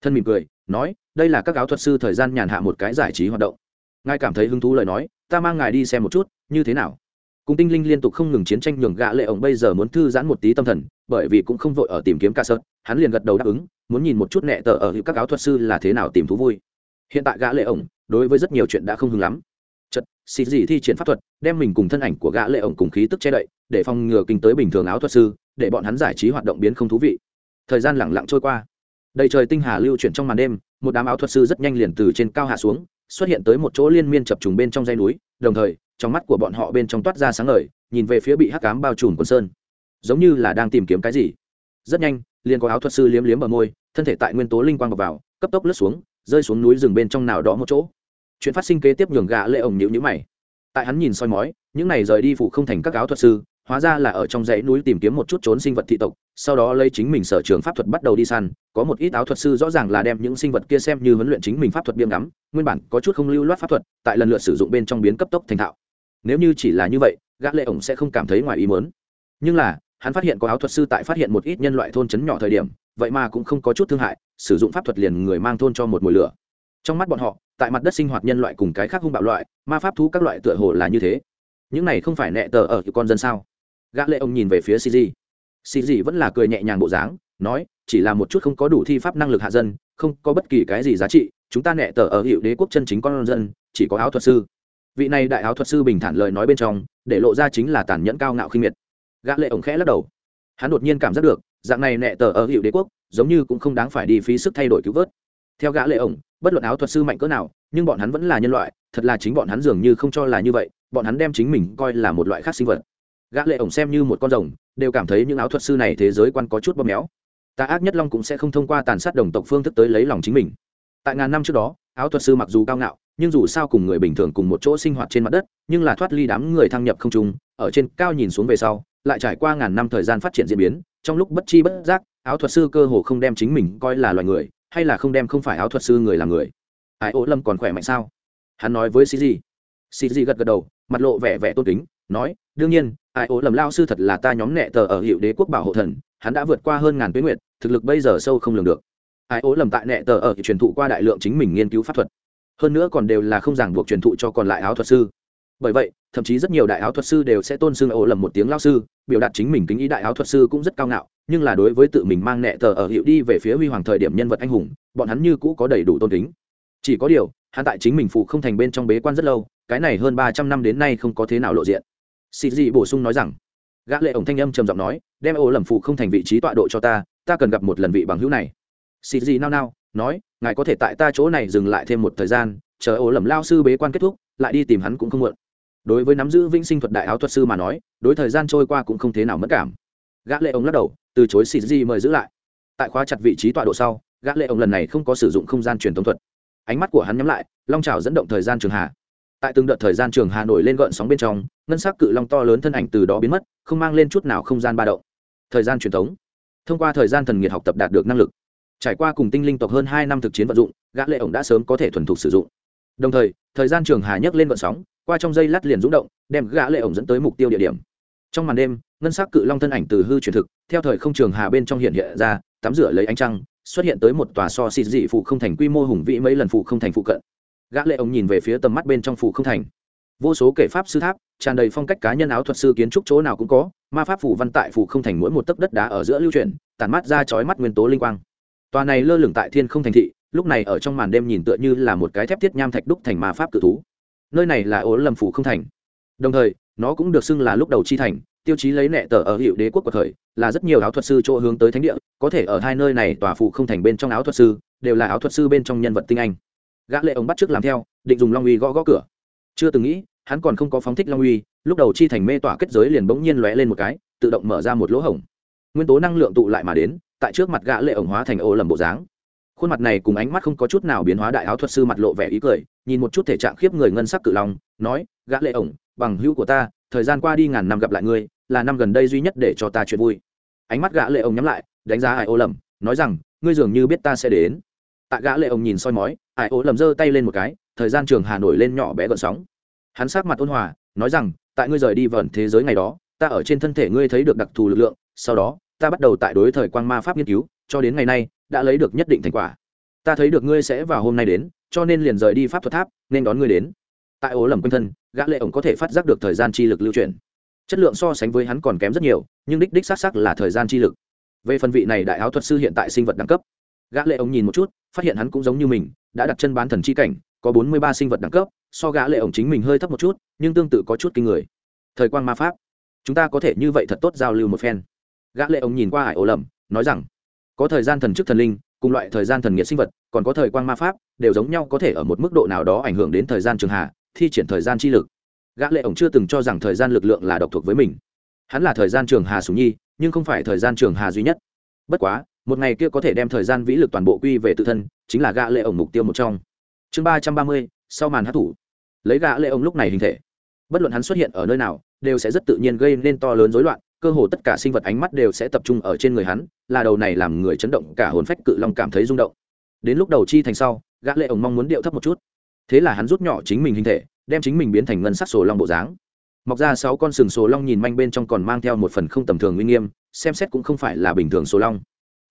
Thân mỉm cười, nói, đây là các áo thuật sư thời gian nhàn hạ một cái giải trí hoạt động. Ngài cảm thấy hứng thú lời nói, ta mang ngài đi xem một chút, như thế nào? Cùng tinh linh liên tục không ngừng chiến tranh nhường gã lệ ổng bây giờ muốn thư giãn một tí tâm thần, bởi vì cũng không vội ở tìm kiếm ca sơ hắn liền gật đầu đáp ứng, muốn nhìn một chút nẹ tờ ở các áo thuật sư là thế nào tìm thú vui. Hiện tại gã lệ ổng đối với rất nhiều chuyện đã không hứng lắm. Chật xì gì thi triển pháp thuật, đem mình cùng thân ảnh của gã lệ ổng cùng khí tức che đậy, để phòng ngừa kinh tới bình thường áo thuật sư, để bọn hắn giải trí hoạt động biến không thú vị. Thời gian lặng lặng trôi qua. Đầy trời tinh hà lưu chuyển trong màn đêm, một đám áo thuật sư rất nhanh liền từ trên cao hạ xuống, xuất hiện tới một chỗ liên miên chập trùng bên trong dãy núi, đồng thời trong mắt của bọn họ bên trong toát ra sáng ngời, nhìn về phía bị hắc cám bao trùm quần sơn. Giống như là đang tìm kiếm cái gì. Rất nhanh, liền có áo thuật sư liếm liếm bờ môi, thân thể tại nguyên tố linh quang bọc vào, cấp tốc lướt xuống, rơi xuống núi rừng bên trong nào đó một chỗ. Chuyện phát sinh kế tiếp nhường gã lệ ổng nhíu nhíu mày. Tại hắn nhìn soi mói, những này rời đi phụ không thành các áo thuật sư, hóa ra là ở trong dãy núi tìm kiếm một chút trốn sinh vật thị tộc, sau đó lấy chính mình sở trường pháp thuật bắt đầu đi săn, có một ít áo thuật sư rõ ràng là đem những sinh vật kia xem như huấn luyện chính mình pháp thuật biêm ngắm, nguyên bản có chút không lưu loát pháp thuật, tại lần lượt sử dụng bên trong biến cấp tốc thành thạo nếu như chỉ là như vậy, gã lệ ổng sẽ không cảm thấy ngoài ý muốn. Nhưng là, hắn phát hiện có áo thuật sư tại phát hiện một ít nhân loại thôn chấn nhỏ thời điểm, vậy mà cũng không có chút thương hại, sử dụng pháp thuật liền người mang thôn cho một mùi lửa. Trong mắt bọn họ, tại mặt đất sinh hoạt nhân loại cùng cái khác hung bạo loại, ma pháp thú các loại tựa hồ là như thế. Những này không phải nệ tờ ở con dân sao? Gã lệ ông nhìn về phía cg cg vẫn là cười nhẹ nhàng bộ dáng, nói, chỉ là một chút không có đủ thi pháp năng lực hạ dân, không có bất kỳ cái gì giá trị, chúng ta nệ tờ ở hiệu đế quốc chân chính con dân, chỉ có áo thuật sư vị này đại áo thuật sư bình thản lời nói bên trong, để lộ ra chính là tàn nhẫn cao ngạo khinh miệt. Gã lệ ổng khẽ lắc đầu. Hắn đột nhiên cảm giác được, dạng này nệ tờ ở hiệu đế quốc, giống như cũng không đáng phải đi phí sức thay đổi cứu vớt. Theo gã lệ ổng, bất luận áo thuật sư mạnh cỡ nào, nhưng bọn hắn vẫn là nhân loại, thật là chính bọn hắn dường như không cho là như vậy, bọn hắn đem chính mình coi là một loại khác sinh vật. Gã lệ ổng xem như một con rồng, đều cảm thấy những áo thuật sư này thế giới quan có chút bóp méo. Tà ác nhất long cũng sẽ không thông qua tàn sát đồng tộc phương thức tới lấy lòng chính mình. Tại ngàn năm trước đó, áo thuật sư mặc dù cao ngạo nhưng dù sao cùng người bình thường cùng một chỗ sinh hoạt trên mặt đất, nhưng là thoát ly đám người thăng nhập không trung, ở trên cao nhìn xuống về sau, lại trải qua ngàn năm thời gian phát triển diễn biến, trong lúc bất chi bất giác, áo thuật sư cơ hồ không đem chính mình coi là loài người, hay là không đem không phải áo thuật sư người làm người. Ai, ô, lâm còn khỏe mạnh sao? Hắn nói với sĩ di sĩ di gật gật đầu, mặt lộ vẻ vẻ tôn kính, nói, đương nhiên, ai, ô lầm lao sư thật là ta nhóm nệ tờ ở hiệu đế quốc bảo hộ thần, hắn đã vượt qua hơn ngàn tuyến nguyện thực lực bây giờ sâu không lường được. Ai, ô lầm tại nệ tờ ở truyền thụ qua đại lượng chính mình nghiên cứu pháp thuật hơn nữa còn đều là không ràng buộc truyền thụ cho còn lại áo thuật sư. Bởi vậy, thậm chí rất nhiều đại áo thuật sư đều sẽ tôn xưng ổ lầm một tiếng lao sư, biểu đạt chính mình kính ý đại áo thuật sư cũng rất cao ngạo, nhưng là đối với tự mình mang nẹ tờ ở hiệu đi về phía huy hoàng thời điểm nhân vật anh hùng, bọn hắn như cũ có đầy đủ tôn kính. Chỉ có điều, hắn tại chính mình phụ không thành bên trong bế quan rất lâu, cái này hơn ba trăm năm đến nay không có thế nào lộ diện. Xịt dị bổ sung nói rằng, gã lệ ổng thanh âm trầm giọng nói, đem ô lầm phụ không thành vị trí tọa độ cho ta ta cần gặp một lần vị bằng hữu này. Xịt dị nao nao, nói ngài có thể tại ta chỗ này dừng lại thêm một thời gian, chờ ổ lầm lao sư bế quan kết thúc, lại đi tìm hắn cũng không muộn. Đối với nắm giữ vĩnh sinh thuật đại áo thuật sư mà nói, đối thời gian trôi qua cũng không thế nào mất cảm. Gã lệ ông lắc đầu, từ chối xịt gì mời giữ lại. Tại khóa chặt vị trí tọa độ sau, gã lệ ông lần này không có sử dụng không gian truyền thống thuật. Ánh mắt của hắn nhắm lại, long trào dẫn động thời gian trường hà. Tại từng đợt thời gian trường hà nổi lên gợn sóng bên trong, ngân sắc cự long to lớn thân ảnh từ đó biến mất, không mang lên chút nào không gian ba động. Thời gian truyền thống thông qua thời gian thần nghiệt học tập đạt được năng lực trải qua cùng tinh linh tộc hơn hai năm thực chiến vận dụng, gã lệ ổng đã sớm có thể thuần thục sử dụng. Đồng thời thời gian trường hà nhấc lên vận sóng, qua trong dây lát liền rung động, đem gã lệ ổng dẫn tới mục tiêu địa điểm. Trong màn đêm, ngân sắc cự long thân ảnh từ hư truyền thực, theo thời không trường hà bên trong hiện hiện ra, tắm rửa lấy ánh trăng, xuất hiện tới một tòa so xịt dị phụ không thành quy mô hùng vĩ mấy lần phụ không thành phụ cận. Gã lệ ổng nhìn về phía tầm mắt bên trong phụ không thành. Vô số kể pháp sư tháp, tràn đầy phong cách cá nhân áo thuật sư kiến trúc chỗ nào cũng có, ma pháp phủ văn tại phủ không thành mỗi một tấc đất đá ở giữa lưu chuyển, tản mát ra chói mắt nguyên tố linh quang tòa này lơ lửng tại thiên không thành thị, lúc này ở trong màn đêm nhìn tựa như là một cái thép thiết nham thạch đúc thành ma pháp cự thú. Nơi này là ố lầm phủ không thành. Đồng thời, nó cũng được xưng là lúc đầu chi thành, tiêu chí lấy nệ tờ ở hiệu đế quốc của thời, là rất nhiều áo thuật sư chỗ hướng tới thánh địa, có thể ở hai nơi này tòa phụ không thành bên trong áo thuật sư, đều là áo thuật sư bên trong nhân vật tinh anh. Gã lệ ông bắt trước làm theo, định dùng long uy gõ gõ cửa. Chưa từng nghĩ, hắn còn không có phóng thích long uy, lúc đầu chi thành mê tỏa kết giới liền bỗng nhiên lóe lên một cái, tự động mở ra một lỗ hổng nguyên tố năng lượng tụ lại mà đến, tại trước mặt gã lệ ổng hóa thành ô lầm bộ dáng. Khuôn mặt này cùng ánh mắt không có chút nào biến hóa đại áo thuật sư mặt lộ vẻ ý cười, nhìn một chút thể trạng khiếp người ngân sắc cự long, nói, gã lệ ổng, bằng hữu của ta, thời gian qua đi ngàn năm gặp lại ngươi, là năm gần đây duy nhất để cho ta chuyện vui. Ánh mắt gã lệ ổng nhắm lại, đánh giá ai ô lầm, nói rằng, ngươi dường như biết ta sẽ đến. Tại gã lệ ổng nhìn soi mói, ai ô lầm giơ tay lên một cái, thời gian trường hà nổi lên nhỏ bé gợn sóng. Hắn sát mặt ôn hòa, nói rằng, tại ngươi rời đi vẩn thế giới ngày đó, ta ở trên thân thể ngươi thấy được đặc thù lực lượng, sau đó ta bắt đầu tại đối thời quang ma pháp nghiên cứu, cho đến ngày nay, đã lấy được nhất định thành quả. Ta thấy được ngươi sẽ vào hôm nay đến, cho nên liền rời đi pháp thuật tháp, nên đón ngươi đến. Tại ố lầm quanh thân, gã lệ ổng có thể phát giác được thời gian chi lực lưu chuyển. Chất lượng so sánh với hắn còn kém rất nhiều, nhưng đích đích xác xác là thời gian chi lực. Về phần vị này đại áo thuật sư hiện tại sinh vật đẳng cấp, gã lệ ổng nhìn một chút, phát hiện hắn cũng giống như mình, đã đặt chân bán thần chi cảnh, có bốn mươi ba sinh vật đẳng cấp, so gã lệ ổng chính mình hơi thấp một chút, nhưng tương tự có chút kinh người. Thời quang ma pháp, chúng ta có thể như vậy thật tốt giao lưu một phen gã lệ ông nhìn qua hải ổ lầm, nói rằng, có thời gian thần chức thần linh, cùng loại thời gian thần nghiệt sinh vật, còn có thời quang ma pháp, đều giống nhau có thể ở một mức độ nào đó ảnh hưởng đến thời gian trường hạ, thi triển thời gian chi lực. Gã lệ ổng chưa từng cho rằng thời gian lực lượng là độc thuộc với mình. Hắn là thời gian trường hà sùng nhi, nhưng không phải thời gian trường hà duy nhất. Bất quá, một ngày kia có thể đem thời gian vĩ lực toàn bộ quy về tự thân, chính là gã lệ ổng mục tiêu một trong. Chương ba trăm ba mươi, sau màn hát thủ lấy gã lệ ổng lúc này hình thể, bất luận hắn xuất hiện ở nơi nào, đều sẽ rất tự nhiên gây nên to lớn rối loạn cơ hồ tất cả sinh vật ánh mắt đều sẽ tập trung ở trên người hắn, là đầu này làm người chấn động, cả hồn phách cự long cảm thấy rung động. Đến lúc đầu chi thành sau, gã lệ ổng mong muốn điệu thấp một chút. Thế là hắn rút nhỏ chính mình hình thể, đem chính mình biến thành ngân sắc sổ long bộ dáng. Mọc ra sáu con sừng sổ long nhìn manh bên trong còn mang theo một phần không tầm thường uy nghiêm, xem xét cũng không phải là bình thường sổ long.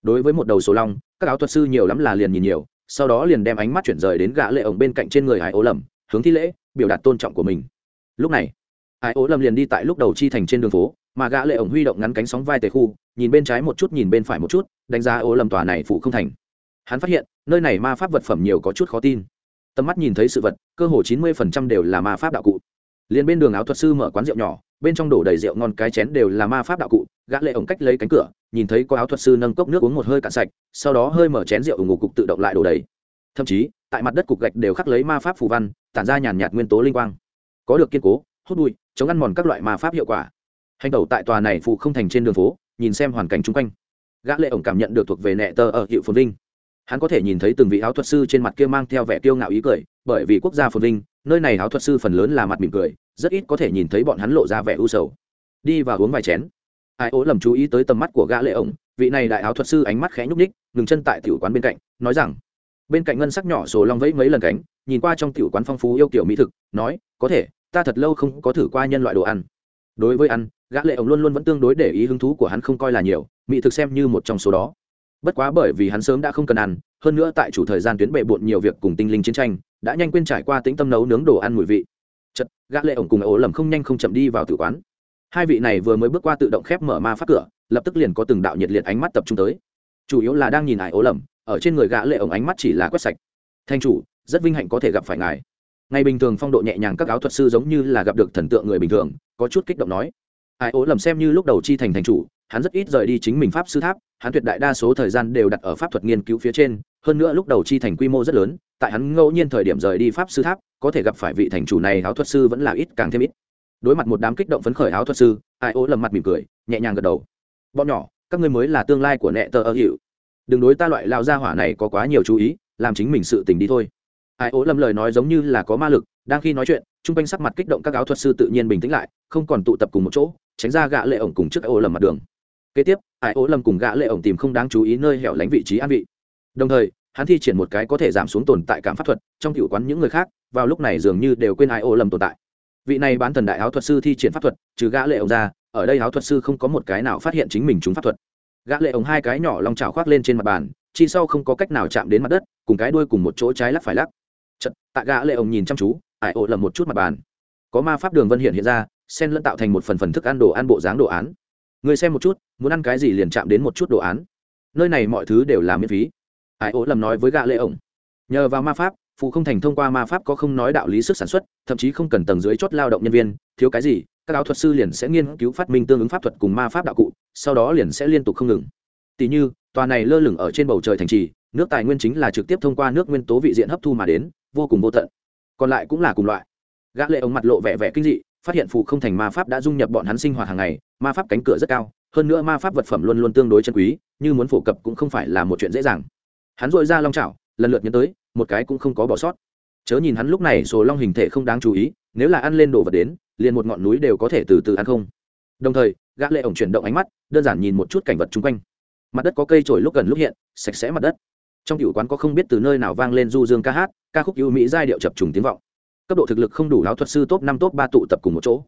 Đối với một đầu sổ long, các áo thuật sư nhiều lắm là liền nhìn nhiều, sau đó liền đem ánh mắt chuyển rời đến gã lệ ổng bên cạnh trên người hải ố lầm hướng thi lễ, biểu đạt tôn trọng của mình. Lúc này, hải ố lầm liền đi tại lúc đầu chi thành trên đường phố mà gã lệ ổng huy động ngắn cánh sóng vai tề khu, nhìn bên trái một chút, nhìn bên phải một chút, đánh giá ố lầm tòa này phụ không thành. Hắn phát hiện, nơi này ma pháp vật phẩm nhiều có chút khó tin. Tầm mắt nhìn thấy sự vật, cơ hồ chín mươi phần trăm đều là ma pháp đạo cụ. Liền bên đường áo thuật sư mở quán rượu nhỏ, bên trong đổ đầy rượu ngon cái chén đều là ma pháp đạo cụ, gã lệ ổng cách lấy cánh cửa, nhìn thấy có áo thuật sư nâng cốc nước uống một hơi cạn sạch, sau đó hơi mở chén rượu ủng ngục cục tự động lại đổ đầy. Thậm chí, tại mặt đất cục gạch đều khắc lấy ma pháp phù văn, tản ra nhàn nhạt nguyên tố linh quang. Có được kiên cố, hút bụi, chống ăn mòn các loại ma pháp hiệu quả hành tẩu tại tòa này phụ không thành trên đường phố, nhìn xem hoàn cảnh chung quanh. Gã lệ ổng cảm nhận được thuộc về nệ tờ ở hiệu phồn vinh. Hắn có thể nhìn thấy từng vị áo thuật sư trên mặt kia mang theo vẻ kiêu ngạo ý cười, bởi vì quốc gia phồn vinh, nơi này áo thuật sư phần lớn là mặt mỉm cười, rất ít có thể nhìn thấy bọn hắn lộ ra vẻ u sầu. Đi và uống vài chén. Ai ố lầm chú ý tới tầm mắt của gã lệ ổng, vị này đại áo thuật sư ánh mắt khẽ nhúc ních ngừng chân tại tiểu quán bên cạnh, nói rằng, bên cạnh ngân sắc nhỏ số long vẫy mấy lần cánh, nhìn qua trong tiểu quán phong phú yêu kiểu mỹ thực, nói, có thể, ta thật lâu không có thử qua nhân loại đồ ăn. Đối với ăn gã lệ ổng luôn luôn vẫn tương đối để ý hứng thú của hắn không coi là nhiều mỹ thực xem như một trong số đó. Bất quá bởi vì hắn sớm đã không cần ăn, hơn nữa tại chủ thời gian tuyến bệ bộn nhiều việc cùng tinh linh chiến tranh, đã nhanh quên trải qua tĩnh tâm nấu nướng đồ ăn mùi vị. Chật, gã lệ ổng cùng ổ lầm không nhanh không chậm đi vào tử quán. Hai vị này vừa mới bước qua tự động khép mở ma pháp cửa, lập tức liền có từng đạo nhiệt liệt ánh mắt tập trung tới. Chủ yếu là đang nhìn ải ố lầm, ở trên người gã lệ ổng ánh mắt chỉ là quét sạch. Thanh chủ, rất vinh hạnh có thể gặp phải ngài. Ngày bình thường phong độ nhẹ nhàng các áo thuật sư giống như là gặp được thần tượng người bình thường, có chút kích động nói ai ố lầm xem như lúc đầu chi thành thành chủ, hắn rất ít rời đi chính mình pháp sư tháp, hắn tuyệt đại đa số thời gian đều đặt ở pháp thuật nghiên cứu phía trên, hơn nữa lúc đầu chi thành quy mô rất lớn, tại hắn ngẫu nhiên thời điểm rời đi pháp sư tháp, có thể gặp phải vị thành chủ này áo thuật sư vẫn là ít càng thêm ít. Đối mặt một đám kích động phấn khởi áo thuật sư, ai ố lầm mặt mỉm cười, nhẹ nhàng gật đầu. Bọn nhỏ, các ngươi mới là tương lai của nệ tờ ơ hiệu đừng đối ta loại lao gia hỏa này có quá nhiều chú ý, làm chính mình sự tình đi thôi. Ai ố lầm lời nói giống như là có ma lực đang khi nói chuyện t r u n g quanh sắc mặt kích động các áo thuật sư tự nhiên bình tĩnh lại, không còn tụ tập cùng một chỗ, tránh ra gã lệ ổng cùng trước ô lầm mặt đường. Kế tiếp ải ô lầm cùng gã lệ ổng tìm không đáng chú ý nơi hẻo lánh vị trí an vị. Đồng thời, hắn thi triển một cái có thể giảm xuống tồn tại cảm pháp thuật, trong cựu quán những người khác, vào lúc này dường như đều quên ải ô lầm tồn tại. Vị này bán thần đại áo thuật sư thi triển pháp thuật, trừ gã lệ ổng ra, ở đây áo thuật sư không có một cái nào phát hiện chính mình chúng pháp thuật. Gã lệ ổng hai cái nhỏ lòng chảo khoác lên trên mặt bàn, chi sau không có cách nào chạm đến mặt đất, cùng cái đuôi cùng một chỗ trái lắc phải lắc. Chật tạ gã lệ ổng nhìn chăm chú ải ổ lầm một chút mặt bàn. Có ma pháp đường vân hiện hiện ra, sen lẫn tạo thành một phần phần thức ăn đồ ăn bộ dáng đồ án. Người xem một chút, muốn ăn cái gì liền chạm đến một chút đồ án. Nơi này mọi thứ đều là miễn phí. Ải ổ lầm nói với gã lệ ổng. Nhờ vào ma pháp, phụ không thành thông qua ma pháp có không nói đạo lý sức sản xuất, thậm chí không cần tầng dưới chốt lao động nhân viên, thiếu cái gì, các áo thuật sư liền sẽ nghiên cứu phát minh tương ứng pháp thuật cùng ma pháp đạo cụ, sau đó liền sẽ liên tục không ngừng. Tỷ như, tòa này lơ lửng ở trên bầu trời thành trì, nước tài nguyên chính là trực tiếp thông qua nước nguyên tố vị diện hấp thu mà đến, vô cùng vô tận còn lại cũng là cùng loại. Gã lệ ống mặt lộ vẻ vẻ kinh dị, phát hiện phụ không thành ma pháp đã dung nhập bọn hắn sinh hoạt hàng ngày, ma pháp cánh cửa rất cao, hơn nữa ma pháp vật phẩm luôn luôn tương đối chân quý, như muốn phổ cập cũng không phải là một chuyện dễ dàng. Hắn dội ra long chảo, lần lượt nhấn tới, một cái cũng không có bỏ sót. Chớ nhìn hắn lúc này sổ long hình thể không đáng chú ý, nếu là ăn lên đồ vật đến, liền một ngọn núi đều có thể từ từ ăn không. Đồng thời, gã lệ ổng chuyển động ánh mắt, đơn giản nhìn một chút cảnh vật chung quanh. Mặt đất có cây trồi lúc gần lúc hiện, sạch sẽ mặt đất. Trong tiểu quán có không biết từ nơi nào vang lên du dương ca hát ca khúc ưu mỹ giai điệu chập trùng tiếng vọng. Cấp độ thực lực không đủ láo thuật sư top năm, top ba tụ tập cùng một chỗ.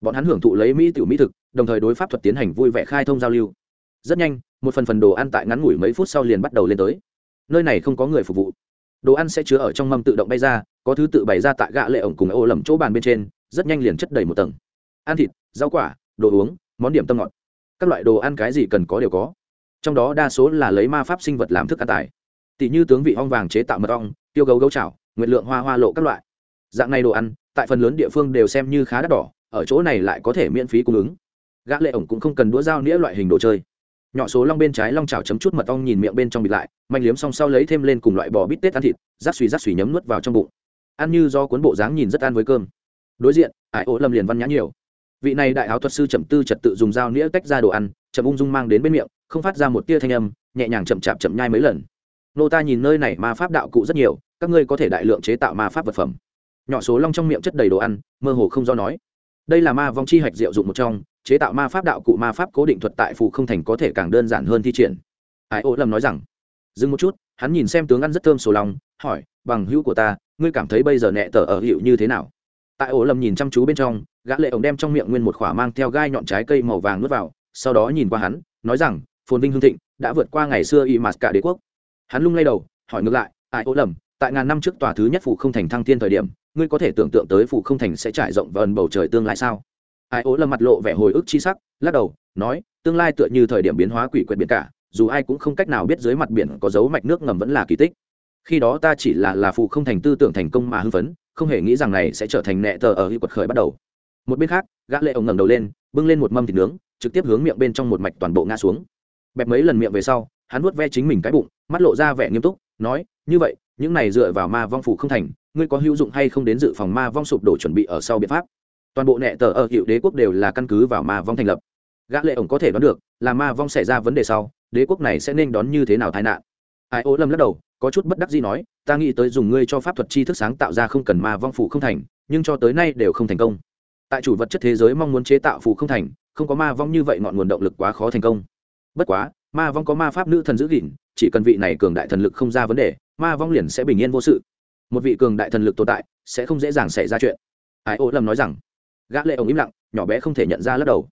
Bọn hắn hưởng thụ lấy mỹ tiểu mỹ thực, đồng thời đối pháp thuật tiến hành vui vẻ khai thông giao lưu. Rất nhanh, một phần phần đồ ăn tại ngắn ngủi mấy phút sau liền bắt đầu lên tới. Nơi này không có người phục vụ. Đồ ăn sẽ chứa ở trong mâm tự động bay ra, có thứ tự bày ra tại gạ lệ ổng cùng ô lầm chỗ bàn bên trên, rất nhanh liền chất đầy một tầng. Ăn thịt, rau quả, đồ uống, món điểm tâm ngọt. Các loại đồ ăn cái gì cần có đều có. Trong đó đa số là lấy ma pháp sinh vật làm thức ăn tài tỷ như tướng vị ong vàng chế tạo mật ong, tiêu gấu gấu chảo, nguyệt lượng hoa hoa lộ các loại. Dạng này đồ ăn, tại phần lớn địa phương đều xem như khá đắt đỏ, ở chỗ này lại có thể miễn phí cung ứng. Gã lệ ổng cũng không cần đũa dao nĩa loại hình đồ chơi. Nhỏ số long bên trái long chảo chấm chút mật ong nhìn miệng bên trong bịt lại, manh liếm xong sau lấy thêm lên cùng loại bò bít tết ăn thịt rát suy rát suy nhấm nuốt vào trong bụng. Ăn như do cuốn bộ dáng nhìn rất ăn với cơm. Đối diện, ải ố lâm liền văn nhã nhiều. Vị này đại áo thuật sư chậm tư trật tự dùng dao nĩa tách ra đồ ăn, chậm ung dung mang đến bên miệng, không phát ra một tia thanh âm, nhẹ nhàng chậm chạp chậm nhai mấy lần nô ta nhìn nơi này ma pháp đạo cụ rất nhiều, các ngươi có thể đại lượng chế tạo ma pháp vật phẩm. Nhỏ số long trong miệng chất đầy đồ ăn, mơ hồ không do nói. Đây là ma vong chi hạch diệu dụng một trong, chế tạo ma pháp đạo cụ ma pháp cố định thuật tại phù không thành có thể càng đơn giản hơn thi triển. Ai, ô, lâm nói rằng, dừng một chút, hắn nhìn xem tướng ăn rất thơm sổ lòng hỏi, bằng hữu của ta, ngươi cảm thấy bây giờ nẹ tờ ở hiệu như thế nào? Tại ổ lâm nhìn chăm chú bên trong, gã lệ ổng đem trong miệng nguyên một khỏa mang theo gai nhọn trái cây màu vàng nuốt vào, sau đó nhìn qua hắn, nói rằng, phồn vinh hương thịnh, đã vượt qua ngày xưa y mạt cả đế quốc hắn lung lay đầu, hỏi ngược lại tại ô lầm, tại ngàn năm trước tòa thứ nhất phủ không thành thăng thiên thời điểm, ngươi có thể tưởng tượng tới phủ không thành sẽ trải rộng vần bầu trời tương lai sao? Ai ố lầm mặt lộ vẻ hồi ức chi sắc, lắc đầu, nói, tương lai tựa như thời điểm biến hóa quỷ quyệt biển cả, dù ai cũng không cách nào biết dưới mặt biển có dấu mạch nước ngầm vẫn là kỳ tích. Khi đó ta chỉ là là phụ không thành tư tưởng thành công mà hưng phấn, không hề nghĩ rằng này sẽ trở thành nẹ tờ ở hiệu quật khởi bắt đầu. Một bên khác, gã lệ ông ngẩng đầu lên, bưng lên một mâm thịt nướng, trực tiếp hướng miệng bên trong một mạch toàn bộ ngã xuống. Bẹp mấy lần miệng về sau, hắn nuốt ve chính mình cái bụng mắt lộ ra vẻ nghiêm túc, nói, như vậy, những này dựa vào ma vong phủ không thành, ngươi có hữu dụng hay không đến dự phòng ma vong sụp đổ chuẩn bị ở sau biện pháp? Toàn bộ nệ tờ ở hiệu đế quốc đều là căn cứ vào ma vong thành lập. Gã lệ ổng có thể đoán được, là ma vong xảy ra vấn đề sau, đế quốc này sẽ nên đón như thế nào tai nạn. Ai ô lâm lắc đầu, có chút bất đắc dĩ nói, ta nghĩ tới dùng ngươi cho pháp thuật chi thức sáng tạo ra không cần ma vong phủ không thành, nhưng cho tới nay đều không thành công. Tại chủ vật chất thế giới mong muốn chế tạo phủ không thành, không có ma vong như vậy ngọn nguồn động lực quá khó thành công. Bất quá, ma vong có ma pháp nữ thần giữ gìn chỉ cần vị này cường đại thần lực không ra vấn đề, ma vong liền sẽ bình yên vô sự. Một vị cường đại thần lực tồn tại, sẽ không dễ dàng xảy ra chuyện. Ai ô lâm nói rằng, gã lệ ông im lặng, nhỏ bé không thể nhận ra lắc đầu.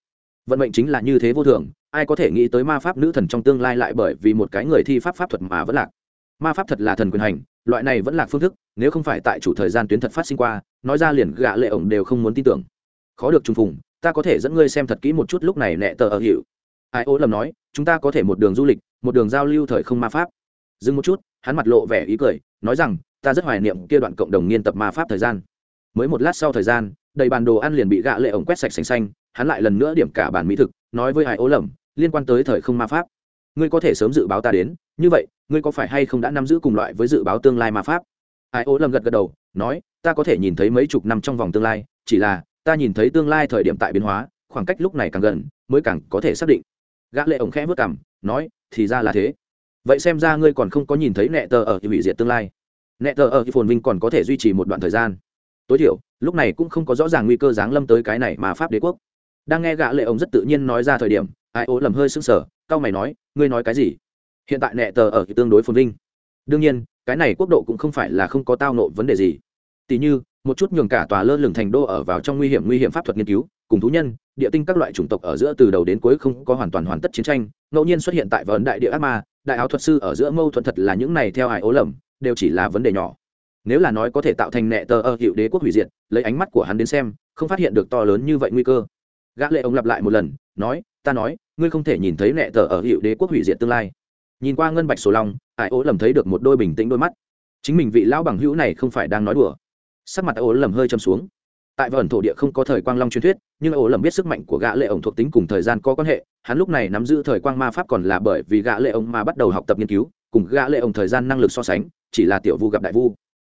Vận mệnh chính là như thế vô thường, ai có thể nghĩ tới ma pháp nữ thần trong tương lai lại bởi vì một cái người thi pháp pháp thuật mà vẫn lạc. Ma pháp thật là thần quyền hành, loại này vẫn là phương thức, nếu không phải tại chủ thời gian tuyến thật phát sinh qua, nói ra liền gã lệ ổng đều không muốn tin tưởng. Khó được trùng phùng, ta có thể dẫn ngươi xem thật kỹ một chút lúc này nẹ tờ ở hiệu ai ố lầm nói, chúng ta có thể một đường du lịch, một đường giao lưu thời không ma pháp. Dừng một chút, hắn mặt lộ vẻ ý cười, nói rằng, ta rất hoài niệm kia đoạn cộng đồng nghiên tập ma pháp thời gian. Mới một lát sau thời gian, đầy bàn đồ ăn liền bị gạ lệ ổng quét sạch sành xanh, hắn lại lần nữa điểm cả bản mỹ thực, nói với Ai ố lầm liên quan tới thời không ma pháp, ngươi có thể sớm dự báo ta đến, như vậy, ngươi có phải hay không đã nắm giữ cùng loại với dự báo tương lai ma pháp? Ai ố lầm gật gật đầu, nói, ta có thể nhìn thấy mấy chục năm trong vòng tương lai, chỉ là, ta nhìn thấy tương lai thời điểm tại biến hóa, khoảng cách lúc này càng gần, mới càng có thể xác định gã lệ ổng khẽ vớt cằm, nói, thì ra là thế. Vậy xem ra ngươi còn không có nhìn thấy nẹ tờ ở hủy diệt tương lai. Nẹ tờ ở phồn vinh còn có thể duy trì một đoạn thời gian. Tối thiểu, lúc này cũng không có rõ ràng nguy cơ giáng lâm tới cái này mà pháp đế quốc. Đang nghe gã lệ ổng rất tự nhiên nói ra thời điểm, ai ố lầm hơi sững sờ cao mày nói, ngươi nói cái gì? Hiện tại nẹ tờ ở tương đối phồn vinh. Đương nhiên, cái này quốc độ cũng không phải là không có tao nộ vấn đề gì. Tỷ như, một chút nhường cả tòa lơ lửng thành đô ở vào trong nguy hiểm nguy hiểm pháp thuật nghiên cứu cùng thú nhân, địa tinh các loại chủng tộc ở giữa từ đầu đến cuối không có hoàn toàn hoàn tất chiến tranh, ngẫu nhiên xuất hiện tại vấn đại địa ác ma, đại áo thuật sư ở giữa mâu thuẫn thật là những này theo hải ố lầm, đều chỉ là vấn đề nhỏ. Nếu là nói có thể tạo thành nẹ tờ ở hiệu đế quốc hủy diệt, lấy ánh mắt của hắn đến xem, không phát hiện được to lớn như vậy nguy cơ. Gã lệ ông lặp lại một lần, nói, ta nói, ngươi không thể nhìn thấy nẹ tờ ở hiệu đế quốc hủy diệt tương lai. Nhìn qua ngân bạch sổ long hải ố lầm thấy được một đôi bình tĩnh đôi mắt. Chính mình vị lão bằng hữu này không phải đang nói đùa. Sắc mặt ố lầm hơi châm xuống tại vẩn thổ địa không có thời quang long truyền thuyết, nhưng ổ lầm biết sức mạnh của gã lệ ổng thuộc tính cùng thời gian có quan hệ, hắn lúc này nắm giữ thời quang ma pháp còn là bởi vì gã lệ ổng mà bắt đầu học tập nghiên cứu, cùng gã lệ ổng thời gian năng lực so sánh, chỉ là tiểu vu gặp đại vu.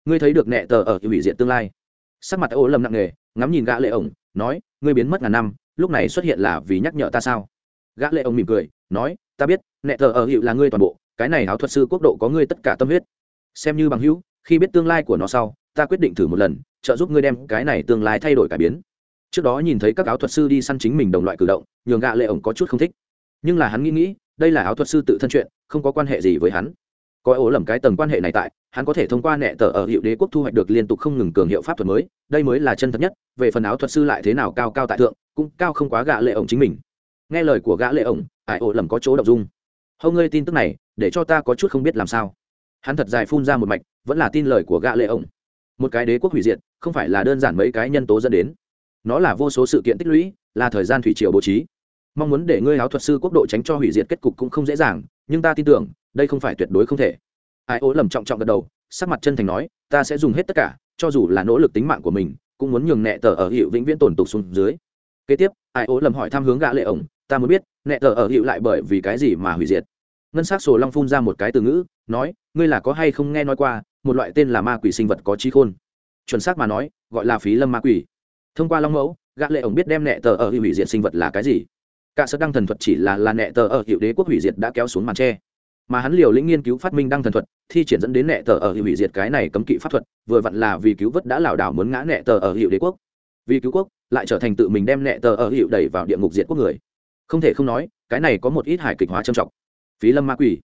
Ngươi thấy được nẹ tờ ở hủy diệt tương lai. Sắc mặt ổ lầm nặng nề, ngắm nhìn gã lệ ổng, nói, ngươi biến mất ngàn năm, lúc này xuất hiện là vì nhắc nhở ta sao? Gã lệ ổng mỉm cười, nói, ta biết, nẹ tờ ở hiệu là ngươi toàn bộ, cái này háo thuật sư quốc độ có ngươi tất cả tâm huyết. Xem như bằng hữu, khi biết tương lai của nó sau, ta quyết định thử một lần trợ giúp ngươi đem cái này tương lai thay đổi cải biến. Trước đó nhìn thấy các áo thuật sư đi săn chính mình đồng loại cử động, nhường gạ lệ ổng có chút không thích. Nhưng là hắn nghĩ nghĩ, đây là áo thuật sư tự thân chuyện, không có quan hệ gì với hắn. Coi ố lầm cái tầng quan hệ này tại, hắn có thể thông qua nẹ tờ ở hiệu đế quốc thu hoạch được liên tục không ngừng cường hiệu pháp thuật mới, đây mới là chân thật nhất, về phần áo thuật sư lại thế nào cao cao tại thượng, cũng cao không quá gạ lệ ổng chính mình. Nghe lời của gã lệ ổng, ải ố lầm có chỗ đọc dung. Hầu ngươi tin tức này, để cho ta có chút không biết làm sao. Hắn thật dài phun ra một mạch, vẫn là tin lời của gã lệ ổng. Một cái đế quốc hủy diệt không phải là đơn giản mấy cái nhân tố dẫn đến. Nó là vô số sự kiện tích lũy, là thời gian thủy triều bố trí. Mong muốn để ngươi áo thuật sư quốc độ tránh cho hủy diệt kết cục cũng không dễ dàng, nhưng ta tin tưởng, đây không phải tuyệt đối không thể. Ai ố lầm trọng trọng gật đầu, sắc mặt chân thành nói, ta sẽ dùng hết tất cả, cho dù là nỗ lực tính mạng của mình, cũng muốn nhường nẹ tờ ở hiệu vĩnh viễn tồn tục xuống dưới. Kế tiếp, ai ố lầm hỏi thăm hướng gã lệ ổng, ta muốn biết, nẹ tờ ở hiệu lại bởi vì cái gì mà hủy diệt? Ngân s á c sổ long phun ra một cái từ ngữ, nói, ngươi là có hay không nghe nói qua, một loại tên là ma quỷ sinh vật có trí khôn chuẩn xác mà nói, gọi là phí lâm ma quỷ. Thông qua long mẫu, gã lệ ổng biết đem nẹ tờ ở hiệu hủy diệt sinh vật là cái gì. Cả sơ đăng thần thuật chỉ là là nẹ tờ ở hiệu đế quốc hủy diệt đã kéo xuống màn tre. Mà hắn liều lĩnh nghiên cứu phát minh đăng thần thuật, thi triển dẫn đến nẹ tờ ở hiệu hủy diệt cái này cấm kỵ pháp thuật, vừa vặn là vì cứu vớt đã lảo đảo muốn ngã nẹ tờ ở hiệu đế quốc. Vì cứu quốc, lại trở thành tự mình đem nẹ tờ ở hiệu đẩy vào địa ngục diệt quốc người. Không thể không nói, cái này có một ít hài kịch hóa trầm trọng. Phí lâm ma quỷ.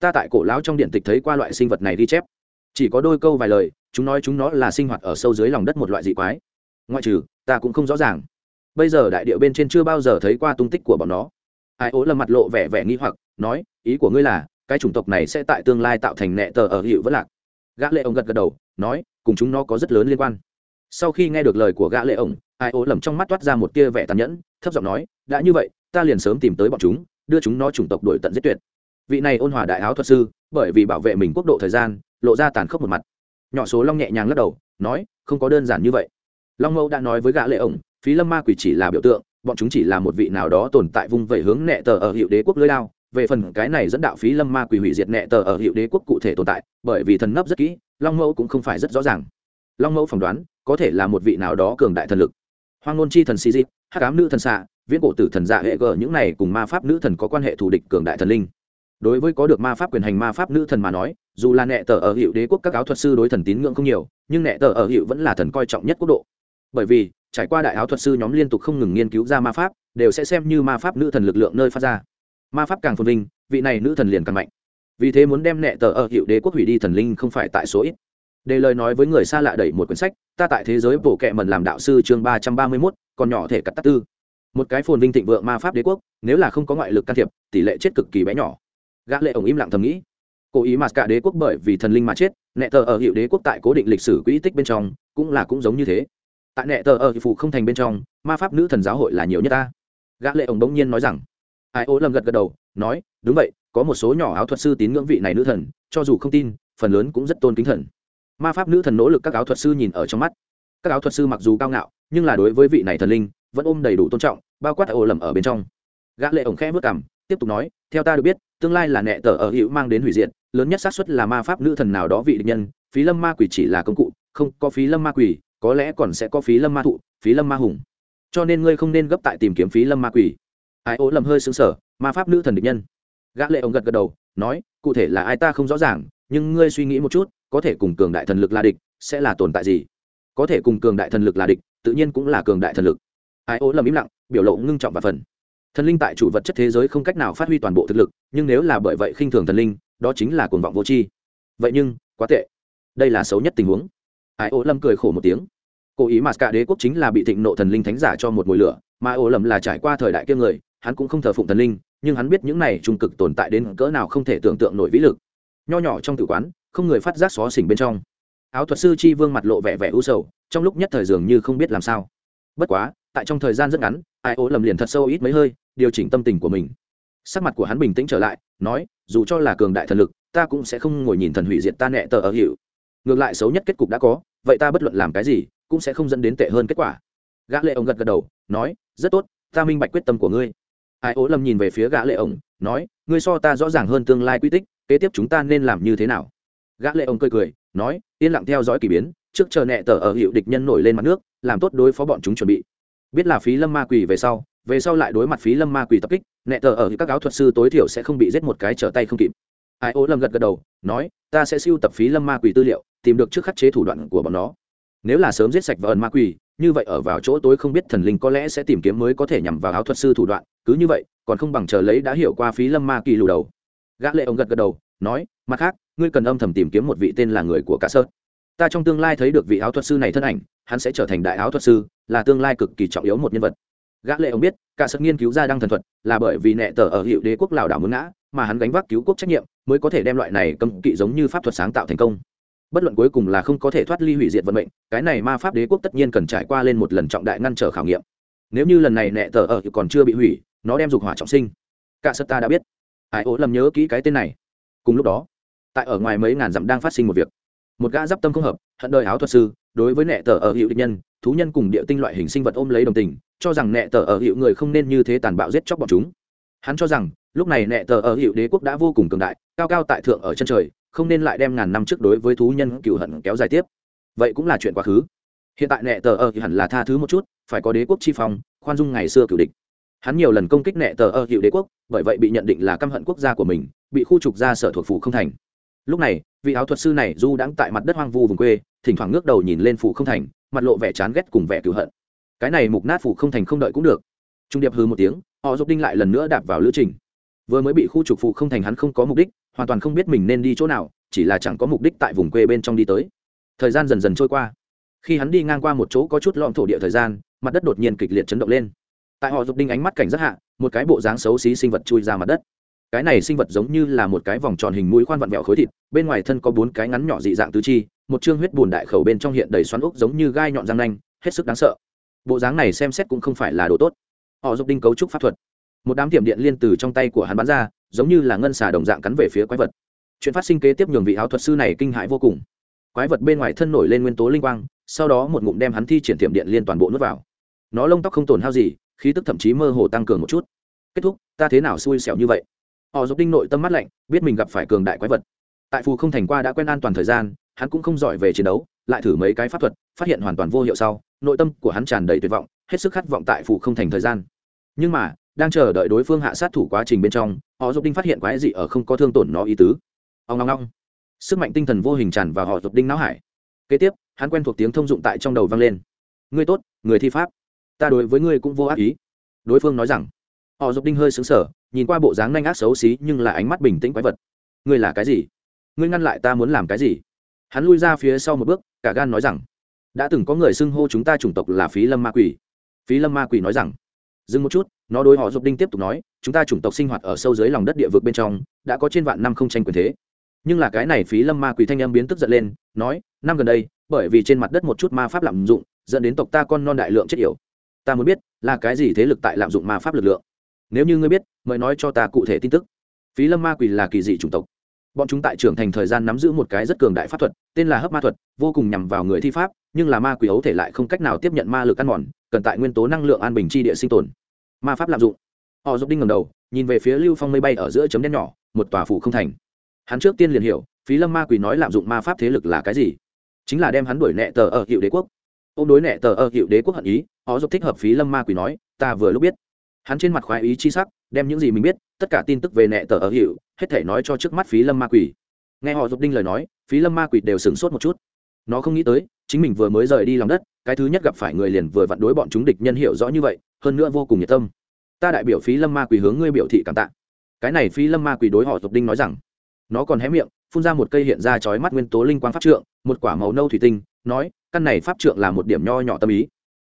Ta tại cổ lão trong điện tịch thấy qua loại sinh vật này ghi chép chỉ có đôi câu vài lời, chúng nói chúng nó là sinh hoạt ở sâu dưới lòng đất một loại dị quái. Ngoại trừ, ta cũng không rõ ràng. Bây giờ đại điệu bên trên chưa bao giờ thấy qua tung tích của bọn nó. Ai ố lầm mặt lộ vẻ vẻ nghi hoặc, nói, ý của ngươi là, cái chủng tộc này sẽ tại tương lai tạo thành nẹ tờ ở hiệu vất lạc. Gã lệ ông gật gật đầu, nói, cùng chúng nó có rất lớn liên quan. Sau khi nghe được lời của gã lệ ông, ai ố lầm trong mắt toát ra một tia vẻ tàn nhẫn, thấp giọng nói, đã như vậy, ta liền sớm tìm tới bọn chúng, đưa chúng nó chủng tộc đuổi tận giết tuyệt. Vị này ôn hòa đại áo thuật sư, bởi vì bảo vệ mình quốc độ thời gian lộ ra tàn khốc một mặt. Nhỏ số long nhẹ nhàng lắc đầu, nói, không có đơn giản như vậy. Long mẫu đã nói với gã lệ ổng, phí lâm ma quỷ chỉ là biểu tượng, bọn chúng chỉ là một vị nào đó tồn tại vung vẩy hướng nệ tờ ở hiệu đế quốc lưới lao về phần cái này dẫn đạo phí lâm ma quỷ hủy diệt nệ tờ ở hiệu đế quốc cụ thể tồn tại, bởi vì thần nấp rất kỹ, long mẫu cũng không phải rất rõ ràng. Long mẫu phỏng đoán, có thể là một vị nào đó cường đại thần lực. Hoang ngôn chi thần si dịp hát cám nữ thần xạ, viễn cổ tử thần dạ hệ gờ những này cùng ma pháp nữ thần có quan hệ thù địch cường đại thần linh đối với có được ma pháp quyền hành ma pháp nữ thần mà nói, dù là nệ tờ ở hiệu đế quốc các áo thuật sư đối thần tín ngưỡng không nhiều, nhưng nệ tờ ở hiệu vẫn là thần coi trọng nhất quốc độ. Bởi vì, trải qua đại áo thuật sư nhóm liên tục không ngừng nghiên cứu ra ma pháp, đều sẽ xem như ma pháp nữ thần lực lượng nơi phát ra. Ma pháp càng phồn vinh, vị này nữ thần liền càng mạnh. Vì thế muốn đem nệ tờ ở hiệu đế quốc hủy đi thần linh không phải tại số ít. Để lời nói với người xa lạ đẩy một quyển sách, ta tại thế giới bổ kệ mần làm đạo sư chương ba trăm ba mươi mốt, còn nhỏ thể cắt tắc tư. Một cái phồn vinh thịnh vượng ma pháp đế quốc, nếu là không có ngoại lực can thiệp, tỷ lệ chết cực kỳ bé nhỏ gã lệ ổng im lặng thầm nghĩ. Cố ý mà cả đế quốc bởi vì thần linh mà chết nệ tờ ở hiệu đế quốc tại cố định lịch sử quỹ tích bên trong, cũng là cũng giống như thế. Tại nệ tờ ở phụ không thành bên trong, ma pháp nữ thần giáo hội là nhiều nhất ta. Gã lệ ổng đống nhiên nói rằng, ai ố lầm gật gật đầu, nói, đúng vậy, có một số nhỏ áo thuật sư tín ngưỡng vị này nữ thần, cho dù không tin, phần lớn cũng rất tôn kính thần. Ma pháp nữ thần nỗ lực các áo thuật sư nhìn ở trong mắt. Các áo thuật sư mặc dù cao ngạo, nhưng là đối với vị này thần linh, vẫn ôm đầy đủ tôn trọng, bao quát ô lầm ở bên trong. Gã lệ ổng khẽ vớt cằm tiếp tục nói, theo ta được biết, tương lai là nẹ tờ ở hữu mang đến hủy diệt, lớn nhất xác suất là ma pháp nữ thần nào đó vị địch nhân, phí lâm ma quỷ chỉ là công cụ, không có phí lâm ma quỷ, có lẽ còn sẽ có phí lâm ma thụ, phí lâm ma hùng. Cho nên ngươi không nên gấp tại tìm kiếm phí lâm ma quỷ. Ai ố lầm hơi xứng sở ma pháp nữ thần địch nhân. Gã lệ ông gật gật đầu, nói, cụ thể là ai ta không rõ ràng, nhưng ngươi suy nghĩ một chút, có thể cùng cường đại thần lực là địch, sẽ là tồn tại gì? Có thể cùng cường đại thần lực là địch, tự nhiên cũng là cường đại thần lực. Ai ố lầm im lặng, biểu lộ ngưng trọng và phần thần linh tại chủ vật chất thế giới không cách nào phát huy toàn bộ thực lực, nhưng nếu là bởi vậy khinh thường thần linh, đó chính là cuồng vọng vô tri. Vậy nhưng, quá tệ. Đây là xấu nhất tình huống. Ai ô lâm cười khổ một tiếng. Cố ý mà cả đế quốc chính là bị thịnh nộ thần linh thánh giả cho một mùi lửa, mà ô lâm là trải qua thời đại kiêng người, hắn cũng không thờ phụng thần linh, nhưng hắn biết những này trung cực tồn tại đến cỡ nào không thể tưởng tượng nổi vĩ lực. Nho nhỏ trong tử quán, không người phát giác xó xỉnh bên trong. Áo thuật sư chi vương mặt lộ vẻ vẻ u sầu, trong lúc nhất thời dường như không biết làm sao. Bất quá, tại trong thời gian rất ngắn, ai ô lầm liền thật sâu ít mấy hơi điều chỉnh tâm tình của mình. Sắc mặt của hắn bình tĩnh trở lại, nói, dù cho là cường đại thần lực, ta cũng sẽ không ngồi nhìn thần hủy diệt ta nẹ tờ ở hiệu. Ngược lại xấu nhất kết cục đã có, vậy ta bất luận làm cái gì, cũng sẽ không dẫn đến tệ hơn kết quả. Gã lệ ông gật gật đầu, nói, rất tốt, ta minh bạch quyết tâm của ngươi. Ai ố lầm nhìn về phía gã lệ ông nói, ngươi so ta rõ ràng hơn tương lai quy tích, kế tiếp chúng ta nên làm như thế nào? Gã lệ ông cười cười, nói, yên lặng theo dõi kỳ biến, trước chờ nẹ tờ ở hiệu địch nhân nổi lên mặt nước, làm tốt đối phó bọn chúng chuẩn bị. Biết là phí lâm ma quỷ về sau về sau lại đối mặt phí lâm ma quỷ tập kích, nẹ tờ ở các áo thuật sư tối thiểu sẽ không bị giết một cái trở tay không kịp. Ai, ô, lâm gật gật đầu, nói, ta sẽ siêu tập phí lâm ma quỷ tư liệu, tìm được trước khắc chế thủ đoạn của bọn nó. Nếu là sớm giết sạch và ẩn ma quỷ, như vậy ở vào chỗ tối không biết thần linh có lẽ sẽ tìm kiếm mới có thể nhằm vào áo thuật sư thủ đoạn, cứ như vậy, còn không bằng chờ lấy đã hiểu qua phí lâm ma kỳ lù đầu. Gã lệ ông gật gật đầu, nói, mặt khác, ngươi cần âm thầm tìm kiếm một vị tên là người của cả sơn. Ta trong tương lai thấy được vị áo thuật sư này thân ảnh, hắn sẽ trở thành đại áo thuật sư, là tương lai cực kỳ trọng yếu một nhân vật gã lệ ông biết, cả sơn nghiên cứu ra đăng thần thuật là bởi vì nệ tờ ở hiệu đế quốc lào đảo muốn ngã, mà hắn gánh vác cứu quốc trách nhiệm mới có thể đem loại này cấm kỵ giống như pháp thuật sáng tạo thành công. Bất luận cuối cùng là không có thể thoát ly hủy diệt vận mệnh, cái này ma pháp đế quốc tất nhiên cần trải qua lên một lần trọng đại ngăn trở khảo nghiệm. Nếu như lần này nệ tờ ở còn chưa bị hủy, nó đem dục hỏa trọng sinh. Cả sật ta đã biết. Ai ố lầm nhớ kỹ cái tên này. Cùng lúc đó, tại ở ngoài mấy ngàn dặm đang phát sinh một việc. Một gã giáp tâm không hợp, hận đời áo thuật sư, đối với nệ tờ ở hiệu địch nhân, thú nhân cùng địa tinh loại hình sinh vật ôm lấy đồng tình cho rằng nệ tờ ở hiệu người không nên như thế tàn bạo giết chóc bọn chúng. Hắn cho rằng, lúc này nệ tờ ở hiệu đế quốc đã vô cùng cường đại, cao cao tại thượng ở chân trời, không nên lại đem ngàn năm trước đối với thú nhân cựu hận kéo dài tiếp. Vậy cũng là chuyện quá khứ. Hiện tại nệ tờ ở hẳn là tha thứ một chút, phải có đế quốc chi phong, khoan dung ngày xưa cựu địch. Hắn nhiều lần công kích nệ tờ ở hiệu đế quốc, bởi vậy bị nhận định là căm hận quốc gia của mình, bị khu trục ra sở thuộc phủ không thành. Lúc này, vị áo thuật sư này du đãng tại mặt đất hoang vu vùng quê, thỉnh thoảng ngước đầu nhìn lên phủ không thành, mặt lộ vẻ chán ghét cùng vẻ cựu hận cái này mục nát phủ không thành không đợi cũng được. Trung điệp hư một tiếng, họ giúp đinh lại lần nữa đạp vào lữ trình. Vừa mới bị khu trục phụ không thành hắn không có mục đích, hoàn toàn không biết mình nên đi chỗ nào, chỉ là chẳng có mục đích tại vùng quê bên trong đi tới. Thời gian dần dần trôi qua. Khi hắn đi ngang qua một chỗ có chút lọn thổ địa thời gian, mặt đất đột nhiên kịch liệt chấn động lên. Tại họ dục đinh ánh mắt cảnh rất hạ, một cái bộ dáng xấu xí sinh vật chui ra mặt đất. Cái này sinh vật giống như là một cái vòng tròn hình mũi khoan vặn vẹo khối thịt, bên ngoài thân có bốn cái ngắn nhỏ dị dạng tứ chi, một chương huyết bùn đại khẩu bên trong hiện đầy xoắn úc giống như gai nhọn răng nanh, hết sức đáng sợ bộ dáng này xem xét cũng không phải là đồ tốt. Họ dục đinh cấu trúc pháp thuật. Một đám tiệm điện liên từ trong tay của hắn bắn ra, giống như là ngân xà đồng dạng cắn về phía quái vật. Chuyện phát sinh kế tiếp nhường vị áo thuật sư này kinh hãi vô cùng. Quái vật bên ngoài thân nổi lên nguyên tố linh quang, sau đó một ngụm đem hắn thi triển tiệm điện liên toàn bộ nuốt vào. Nó lông tóc không tổn hao gì, khí tức thậm chí mơ hồ tăng cường một chút. Kết thúc, ta thế nào xui xẻo như vậy? Họ dục đinh nội tâm mắt lạnh, biết mình gặp phải cường đại quái vật. Tại phù không thành qua đã quen an toàn thời gian, hắn cũng không giỏi về chiến đấu lại thử mấy cái pháp thuật, phát hiện hoàn toàn vô hiệu sau, nội tâm của hắn tràn đầy tuyệt vọng, hết sức khát vọng tại phủ không thành thời gian. Nhưng mà, đang chờ đợi đối phương hạ sát thủ quá trình bên trong, họ dục đinh phát hiện quái dị ở không có thương tổn nó ý tứ. Ông ngong ngong sức mạnh tinh thần vô hình tràn vào họ dục đinh não hải. Kế tiếp, hắn quen thuộc tiếng thông dụng tại trong đầu vang lên. Ngươi tốt, người thi pháp. Ta đối với ngươi cũng vô ác ý. Đối phương nói rằng. Họ dục đinh hơi xứng sở nhìn qua bộ dáng nhanh ác xấu xí nhưng là ánh mắt bình tĩnh quái vật. Ngươi là cái gì? Ngươi ngăn lại ta muốn làm cái gì? Hắn lui ra phía sau một bước cả gan nói rằng, đã từng có người xưng hô chúng ta chủng tộc là phí lâm ma quỷ. Phí lâm ma quỷ nói rằng, dừng một chút, nó đối họ dục đinh tiếp tục nói, chúng ta chủng tộc sinh hoạt ở sâu dưới lòng đất địa vực bên trong, đã có trên vạn năm không tranh quyền thế. Nhưng là cái này phí lâm ma quỷ thanh âm biến tức giận lên, nói, năm gần đây, bởi vì trên mặt đất một chút ma pháp lạm dụng, dẫn đến tộc ta con non đại lượng chết yểu. Ta muốn biết, là cái gì thế lực tại lạm dụng ma pháp lực lượng? Nếu như ngươi biết, mời nói cho ta cụ thể tin tức. Phí lâm ma quỷ là kỳ dị chủng tộc bọn chúng tại trưởng thành thời gian nắm giữ một cái rất cường đại pháp thuật, tên là hấp ma thuật, vô cùng nhằm vào người thi pháp, nhưng là ma quỷ ấu thể lại không cách nào tiếp nhận ma lực ăn mòn, cần tại nguyên tố năng lượng an bình chi địa sinh tồn. Ma pháp lạm dụng. Họ giúp đinh ngầm đầu, nhìn về phía lưu phong mây bay ở giữa chấm đen nhỏ, một tòa phủ không thành. Hắn trước tiên liền hiểu, phí lâm ma quỷ nói lạm dụng ma pháp thế lực là cái gì. Chính là đem hắn đuổi nẹ tờ ở hiệu đế quốc. Ô n đối nẹ tờ ở hiệu đế quốc hận ý, họ giúp thích hợp phí lâm ma quỷ nói, ta vừa lúc biết. Hắn trên mặt khoái ý chi sắc, đem những gì mình biết tất cả tin tức về nẹ tờ ở hiệu, hết thể nói cho trước mắt phí lâm ma quỷ. Nghe họ dục đinh lời nói, phí lâm ma quỷ đều sửng sốt một chút. Nó không nghĩ tới, chính mình vừa mới rời đi lòng đất, cái thứ nhất gặp phải người liền vừa vặn đối bọn chúng địch nhân hiểu rõ như vậy, hơn nữa vô cùng nhiệt tâm. Ta đại biểu phí lâm ma quỷ hướng ngươi biểu thị cảm tạ. Cái này phí lâm ma quỷ đối họ dục đinh nói rằng, nó còn hé miệng, phun ra một cây hiện ra chói mắt nguyên tố linh quang pháp trượng, một quả màu nâu thủy tinh, nói, căn này pháp trượng là một điểm nho nhỏ tâm ý.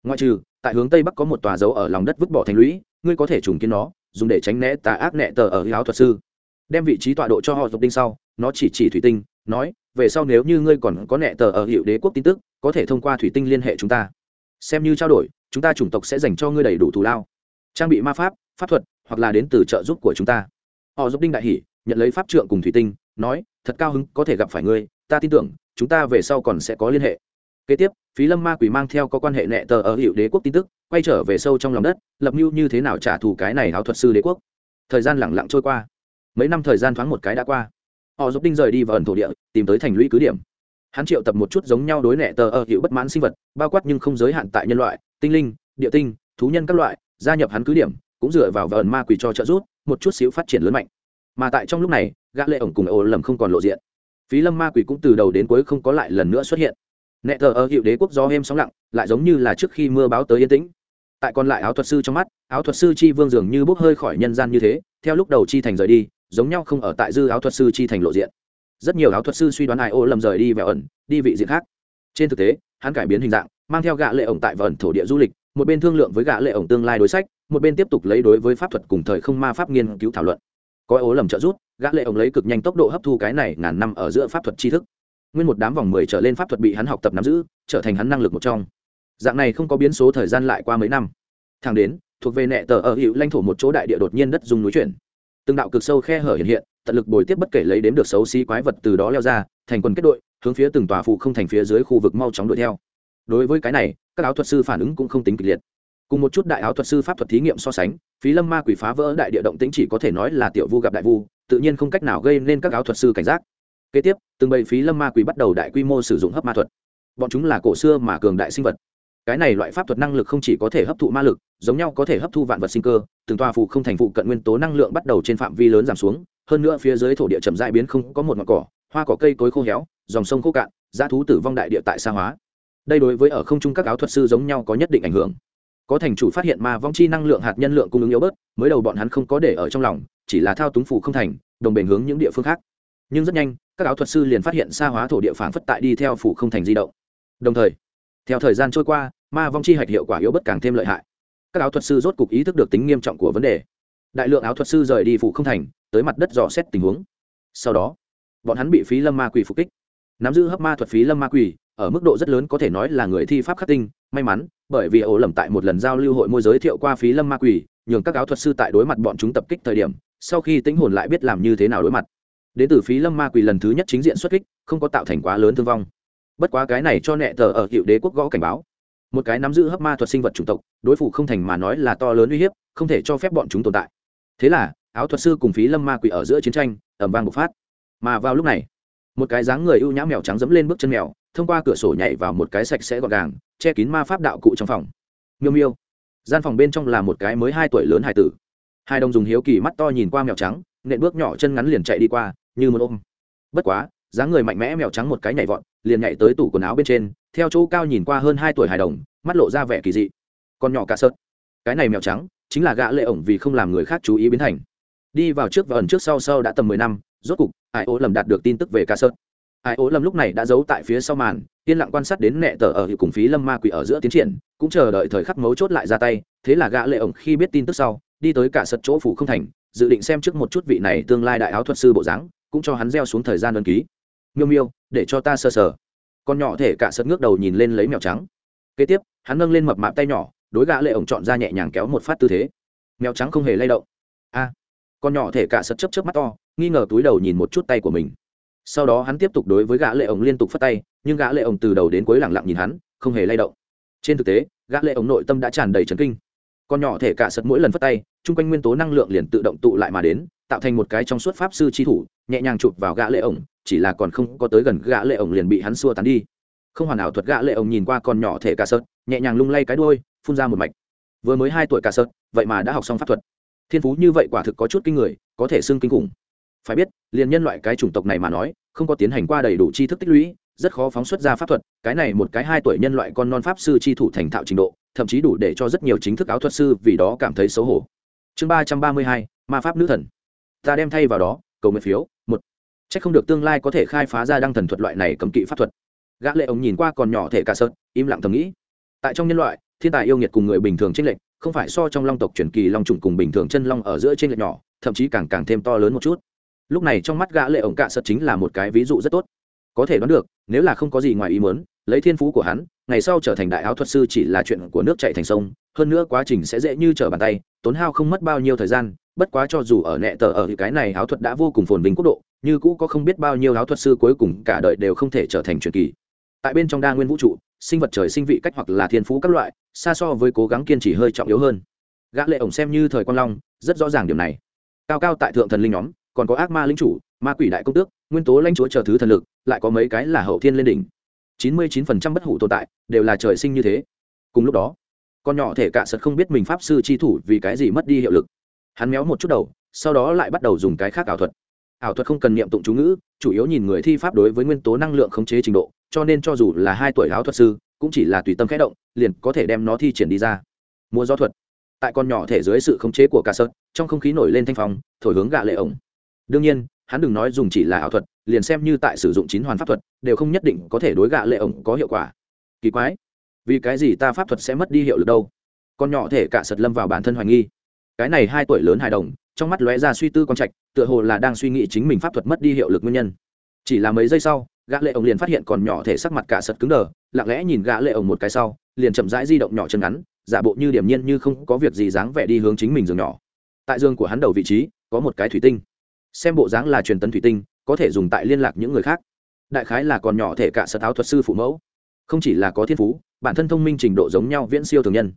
Ngoại trừ, tại hướng tây bắc có một tòa dấu ở lòng đất vứt bỏ thành lũy, ngươi có thể trùng kiến nó dùng để tránh né tà ác nẹ tờ ở giáo thuật sư. Đem vị trí tọa độ cho họ dục đinh sau, nó chỉ chỉ thủy tinh, nói, về sau nếu như ngươi còn có nẹ tờ ở hiệu đế quốc tin tức, có thể thông qua thủy tinh liên hệ chúng ta. Xem như trao đổi, chúng ta chủng tộc sẽ dành cho ngươi đầy đủ thù lao. Trang bị ma pháp pháp thuật, hoặc là đến từ trợ giúp của chúng ta. Họ giúp đinh đại hỷ nhận lấy pháp trượng cùng thủy tinh, nói, thật cao hứng, có thể gặp phải ngươi, ta tin tưởng, chúng ta về sau còn sẽ có liên hệ. Kế tiếp, phí lâm ma quỷ mang theo có quan hệ nẹ tờ ở hiệu đế quốc tin tức quay trở về sâu trong lòng đất, lập mưu như thế nào trả thù cái này áo thuật sư đế quốc? Thời gian lẳng lặng trôi qua. Mấy năm thời gian thoáng một cái đã qua. Họ giúp đinh rời đi vào ẩn thổ địa, tìm tới thành lũy cứ điểm. Hắn triệu tập một chút giống nhau đối nẹ tờ ở hiệu bất mãn sinh vật, bao quát nhưng không giới hạn tại nhân loại, tinh linh, địa tinh, thú nhân các loại, gia nhập hắn cứ điểm, cũng dựa vào vờn ma quỷ cho trợ giúp, một chút xíu phát triển lớn mạnh. Mà tại trong lúc này, gã lệ ổng cùng ổ lầm không còn lộ diện. Phí lâm ma quỷ cũng từ đầu đến cuối không có lại lần nữa xuất hiện. Nẹ thờ ở hiệu đế quốc gió êm sóng lặng, lại giống như là trước khi mưa báo tới yên tĩnh tại còn lại áo thuật sư trong mắt, áo thuật sư chi vương dường như bốc hơi khỏi nhân gian như thế, theo lúc đầu chi thành rời đi, giống nhau không ở tại dư áo thuật sư chi thành lộ diện. Rất nhiều áo thuật sư suy đoán ai ô lầm rời đi và ẩn, đi vị diện khác. Trên thực tế, hắn cải biến hình dạng, mang theo gã lệ ổng tại vẩn thổ địa du lịch, một bên thương lượng với gã lệ ổng tương lai đối sách, một bên tiếp tục lấy đối với pháp thuật cùng thời không ma pháp nghiên cứu thảo luận. Có ố lầm trợ rút gã lệ ổng lấy cực nhanh tốc độ hấp thu cái này ngàn năm ở giữa pháp thuật tri thức. Nguyên một đám vòng mười trở lên pháp thuật bị hắn học tập nắm giữ, trở thành hắn năng lực một trong dạng này không có biến số thời gian lại qua mấy năm. Thẳng đến, thuộc về nẹ tờ ở hữu lãnh thổ một chỗ đại địa đột nhiên đất dùng núi chuyển. Từng đạo cực sâu khe hở hiện hiện, tận lực bồi tiếp bất kể lấy đếm được xấu xí quái vật từ đó leo ra, thành quần kết đội, hướng phía từng tòa phụ không thành phía dưới khu vực mau chóng đuổi theo. Đối với cái này, các áo thuật sư phản ứng cũng không tính kịch liệt. Cùng một chút đại áo thuật sư pháp thuật thí nghiệm so sánh, phí lâm ma quỷ phá vỡ đại địa động tĩnh chỉ có thể nói là tiểu vu gặp đại vu, tự nhiên không cách nào gây nên các áo thuật sư cảnh giác. Kế tiếp, từng bầy phí lâm ma quỷ bắt đầu đại quy mô sử dụng hấp ma thuật. Bọn chúng là cổ xưa mà cường đại sinh vật cái này loại pháp thuật năng lực không chỉ có thể hấp thụ ma lực, giống nhau có thể hấp thu vạn vật sinh cơ, từng tòa phụ không thành phụ cận nguyên tố năng lượng bắt đầu trên phạm vi lớn giảm xuống, hơn nữa phía dưới thổ địa chậm dại biến không có một ngọn cỏ, hoa cỏ cây cối khô héo, dòng sông khô cạn giá thú tử vong đại địa tại xa hóa. Đây đối với ở không trung các áo thuật sư giống nhau có nhất định ảnh hưởng. Có thành chủ phát hiện ma vong chi năng lượng hạt nhân lượng cung ứng yếu bớt, mới đầu bọn hắn không có để ở trong lòng, chỉ là thao túng phủ không thành, đồng bền hướng những địa phương khác. Nhưng rất nhanh, các áo thuật sư liền phát hiện xa hóa thổ địa phản phất tại đi theo phủ không thành di động. Đồng thời, theo thời gian trôi qua ma vong chi hạch hiệu quả yếu bất càng thêm lợi hại. Các áo thuật sư rốt cục ý thức được tính nghiêm trọng của vấn đề. Đại lượng áo thuật sư rời đi phủ không thành, tới mặt đất dò xét tình huống. Sau đó, bọn hắn bị phí lâm ma quỷ phục kích. Nắm giữ hấp ma thuật phí lâm ma quỷ, ở mức độ rất lớn có thể nói là người thi pháp khắc tinh. May mắn, bởi vì ổ lầm tại một lần giao lưu hội môi giới thiệu qua phí lâm ma quỷ, nhường các áo thuật sư tại đối mặt bọn chúng tập kích thời điểm, sau khi tính hồn lại biết làm như thế nào đối mặt. Đến từ phí lâm ma quỷ lần thứ nhất chính diện xuất kích, không có tạo thành quá lớn thương vong. Bất quá cái này cho nẹ tờ ở hiệu đế quốc gõ cảnh báo một cái nắm giữ hấp ma thuật sinh vật chủng tộc, đối phủ không thành mà nói là to lớn uy hiếp, không thể cho phép bọn chúng tồn tại. Thế là, áo thuật sư cùng phí lâm ma quỷ ở giữa chiến tranh ẩm vang bộc phát. Mà vào lúc này, một cái dáng người ưu nhã mèo trắng dẫm lên bước chân mèo, thông qua cửa sổ nhảy vào một cái sạch sẽ gọn gàng, che kín ma pháp đạo cụ trong phòng. Miêu miêu. Gian phòng bên trong là một cái mới hai tuổi lớn hải tử. Hai đồng dùng hiếu kỳ mắt to nhìn qua mèo trắng, nện bước nhỏ chân ngắn liền chạy đi qua, như một ôm. Bất quá dáng người mạnh mẽ mèo trắng một cái nhảy vọt, liền nhảy tới tủ quần áo bên trên, theo chỗ cao nhìn qua hơn hai tuổi hài đồng, mắt lộ ra vẻ kỳ dị. Còn nhỏ cả sợt. Cái này mèo trắng, chính là gã lệ ổng vì không làm người khác chú ý biến thành. Đi vào trước và ẩn trước sau sau đã tầm mười năm, rốt cục, ai ố lầm đạt được tin tức về cả sợt. Ai ố lầm lúc này đã giấu tại phía sau màn, yên lặng quan sát đến nệ tờ ở hiệu cùng phí lâm ma quỷ ở giữa tiến triển, cũng chờ đợi thời khắc mấu chốt lại ra tay, thế là gã lệ ổng khi biết tin tức sau, đi tới cả sật chỗ phủ không thành, dự định xem trước một chút vị này tương lai đại áo thuật sư bộ dáng, cũng cho hắn gieo xuống thời gian đơn ký miêu miêu, để cho ta sơ sờ. Con nhỏ thể cả sật ngước đầu nhìn lên lấy mèo trắng. Kế tiếp, hắn nâng lên mập mạp tay nhỏ, đối gã lệ ổng chọn ra nhẹ nhàng kéo một phát tư thế. Mèo trắng không hề lay động. A! Con nhỏ thể cả sật chớp chớp mắt to, nghi ngờ túi đầu nhìn một chút tay của mình. Sau đó hắn tiếp tục đối với gã lệ ổng liên tục phất tay, nhưng gã lệ ổng từ đầu đến cuối lặng lặng nhìn hắn, không hề lay động. Trên thực tế, gã lệ ổng nội tâm đã tràn đầy chấn kinh. Con nhỏ thể cả sật mỗi lần phất tay, chung quanh nguyên tố năng lượng liền tự động tụ lại mà đến, tạo thành một cái trong suốt pháp sư chi thủ, nhẹ nhàng chụp vào gã lệ ổng chỉ là còn không có tới gần gã lệ ổng liền bị hắn xua tán đi. Không hoàn hảo thuật gã lệ ổng nhìn qua con nhỏ thể cả sợt, nhẹ nhàng lung lay cái đuôi, phun ra một mạch. Vừa mới hai tuổi cả sợt, vậy mà đã học xong pháp thuật. Thiên phú như vậy quả thực có chút kinh người, có thể xưng kinh khủng. Phải biết, liền nhân loại cái chủng tộc này mà nói, không có tiến hành qua đầy đủ tri thức tích lũy, rất khó phóng xuất ra pháp thuật, cái này một cái hai tuổi nhân loại con non pháp sư chi thủ thành thạo trình độ, thậm chí đủ để cho rất nhiều chính thức áo thuật sư vì đó cảm thấy xấu hổ. Chương ba trăm ba mươi hai, ma pháp nữ thần. Ta đem thay vào đó, cầu nguyện phiếu, một c h ắ c không được tương lai có thể khai phá ra đăng thần thuật loại này cấm kỵ pháp thuật. Gã lệ ông nhìn qua còn nhỏ thể cả sơn im lặng thầm nghĩ. Tại trong nhân loại, thiên tài yêu nghiệt cùng người bình thường tranh lệch, không phải so trong long tộc truyền kỳ long trùng cùng bình thường chân long ở giữa tranh lệch nhỏ, thậm chí càng càng thêm to lớn một chút. Lúc này trong mắt gã lệ ổng cạ sật chính là một cái ví dụ rất tốt. Có thể đoán được, nếu là không có gì ngoài ý muốn, lấy thiên phú của hắn, ngày sau trở thành đại áo thuật sư chỉ là chuyện của nước chảy thành sông, hơn nữa quá trình sẽ dễ như trở bàn tay, tốn hao không mất bao nhiêu thời gian, bất quá cho dù ở nệ tờ ở cái này áo thuật đã vô cùng phồn vinh quốc độ như cũ có không biết bao nhiêu áo thuật sư cuối cùng cả đời đều không thể trở thành truyền kỳ. Tại bên trong đa nguyên vũ trụ, sinh vật trời sinh vị cách hoặc là thiên phú các loại, xa so với cố gắng kiên trì hơi trọng yếu hơn. Gã lệ ổng xem như thời quan long, rất rõ ràng điều này. Cao cao tại thượng thần linh nhóm, còn có ác ma linh chủ, ma quỷ đại công tước, nguyên tố lãnh chúa chờ thứ thần lực, lại có mấy cái là hậu thiên lên đỉnh. Chín mươi chín phần trăm bất hủ tồn tại, đều là trời sinh như thế. Cùng lúc đó, con nhỏ thể cạ sật không biết mình pháp sư chi thủ vì cái gì mất đi hiệu lực. Hắn méo một chút đầu, sau đó lại bắt đầu dùng cái khác ảo thuật ảo thuật không cần niệm tụng chú ngữ, chủ yếu nhìn người thi pháp đối với nguyên tố năng lượng khống chế trình độ, cho nên cho dù là hai tuổi áo thuật sư, cũng chỉ là tùy tâm khẽ động, liền có thể đem nó thi triển đi ra. Mua gió thuật. Tại con nhỏ thể dưới sự khống chế của ca sơ trong không khí nổi lên thanh phong, thổi hướng gạ lệ ổng. Đương nhiên, hắn đừng nói dùng chỉ là ảo thuật, liền xem như tại sử dụng chín hoàn pháp thuật, đều không nhất định có thể đối gạ lệ ổng có hiệu quả. Kỳ quái. Vì cái gì ta pháp thuật sẽ mất đi hiệu lực đâu? Con nhỏ thể cả sật lâm vào bản thân hoài nghi. Cái này hai tuổi lớn hài đồng trong mắt lóe ra suy tư con trạch, tựa hồ là đang suy nghĩ chính mình pháp thuật mất đi hiệu lực nguyên nhân. Chỉ là mấy giây sau, gã lệ ổng liền phát hiện còn nhỏ thể sắc mặt cả sật cứng đờ, lặng lẽ nhìn gã lệ ổng một cái sau, liền chậm rãi di động nhỏ chân ngắn, giả bộ như điểm nhiên như không có việc gì dáng vẻ đi hướng chính mình giường nhỏ. Tại giường của hắn đầu vị trí, có một cái thủy tinh. Xem bộ dáng là truyền tấn thủy tinh, có thể dùng tại liên lạc những người khác. Đại khái là còn nhỏ thể cả sật áo thuật sư phụ mẫu. Không chỉ là có thiên phú, bản thân thông minh trình độ giống nhau viễn siêu thường nhân.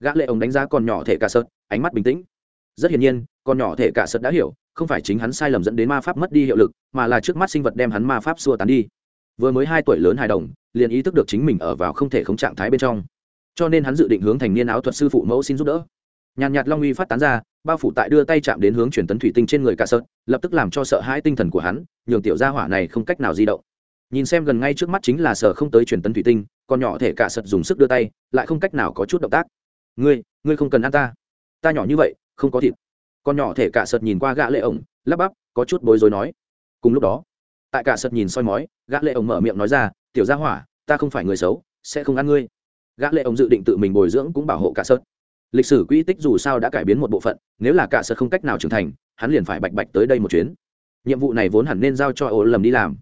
Gã lệ ổng đánh giá còn nhỏ thể cả sật, ánh mắt bình tĩnh rất hiển nhiên, con nhỏ thể cả sật đã hiểu, không phải chính hắn sai lầm dẫn đến ma pháp mất đi hiệu lực, mà là trước mắt sinh vật đem hắn ma pháp xua tán đi. Vừa mới hai tuổi lớn hài đồng, liền ý thức được chính mình ở vào không thể không trạng thái bên trong. Cho nên hắn dự định hướng thành niên áo thuật sư phụ mẫu xin giúp đỡ. Nhàn nhạt long uy phát tán ra, bao phủ tại đưa tay chạm đến hướng truyền tấn thủy tinh trên người cả sợt lập tức làm cho sợ hãi tinh thần của hắn, nhường tiểu gia hỏa này không cách nào di động. Nhìn xem gần ngay trước mắt chính là sợ không tới truyền tấn thủy tinh còn nhỏ thể cả sợt dùng sức đưa tay, lại không cách nào có chút động tác. Ngươi ngươi không cần ăn ta. Ta nhỏ như vậy không có thịt. Con nhỏ thể cả sợt nhìn qua gã lệ ổng, lắp bắp, có chút bối rối nói. Cùng lúc đó, tại cả sợt nhìn soi mói, gã lệ ổng mở miệng nói ra, tiểu gia hỏa, ta không phải người xấu, sẽ không ăn ngươi. Gã lệ ổng dự định tự mình bồi dưỡng cũng bảo hộ cả sợt. Lịch sử quỹ tích dù sao đã cải biến một bộ phận, nếu là cả sợt không cách nào trưởng thành, hắn liền phải bạch bạch tới đây một chuyến. Nhiệm vụ này vốn hẳn nên giao cho ổ lầm đi làm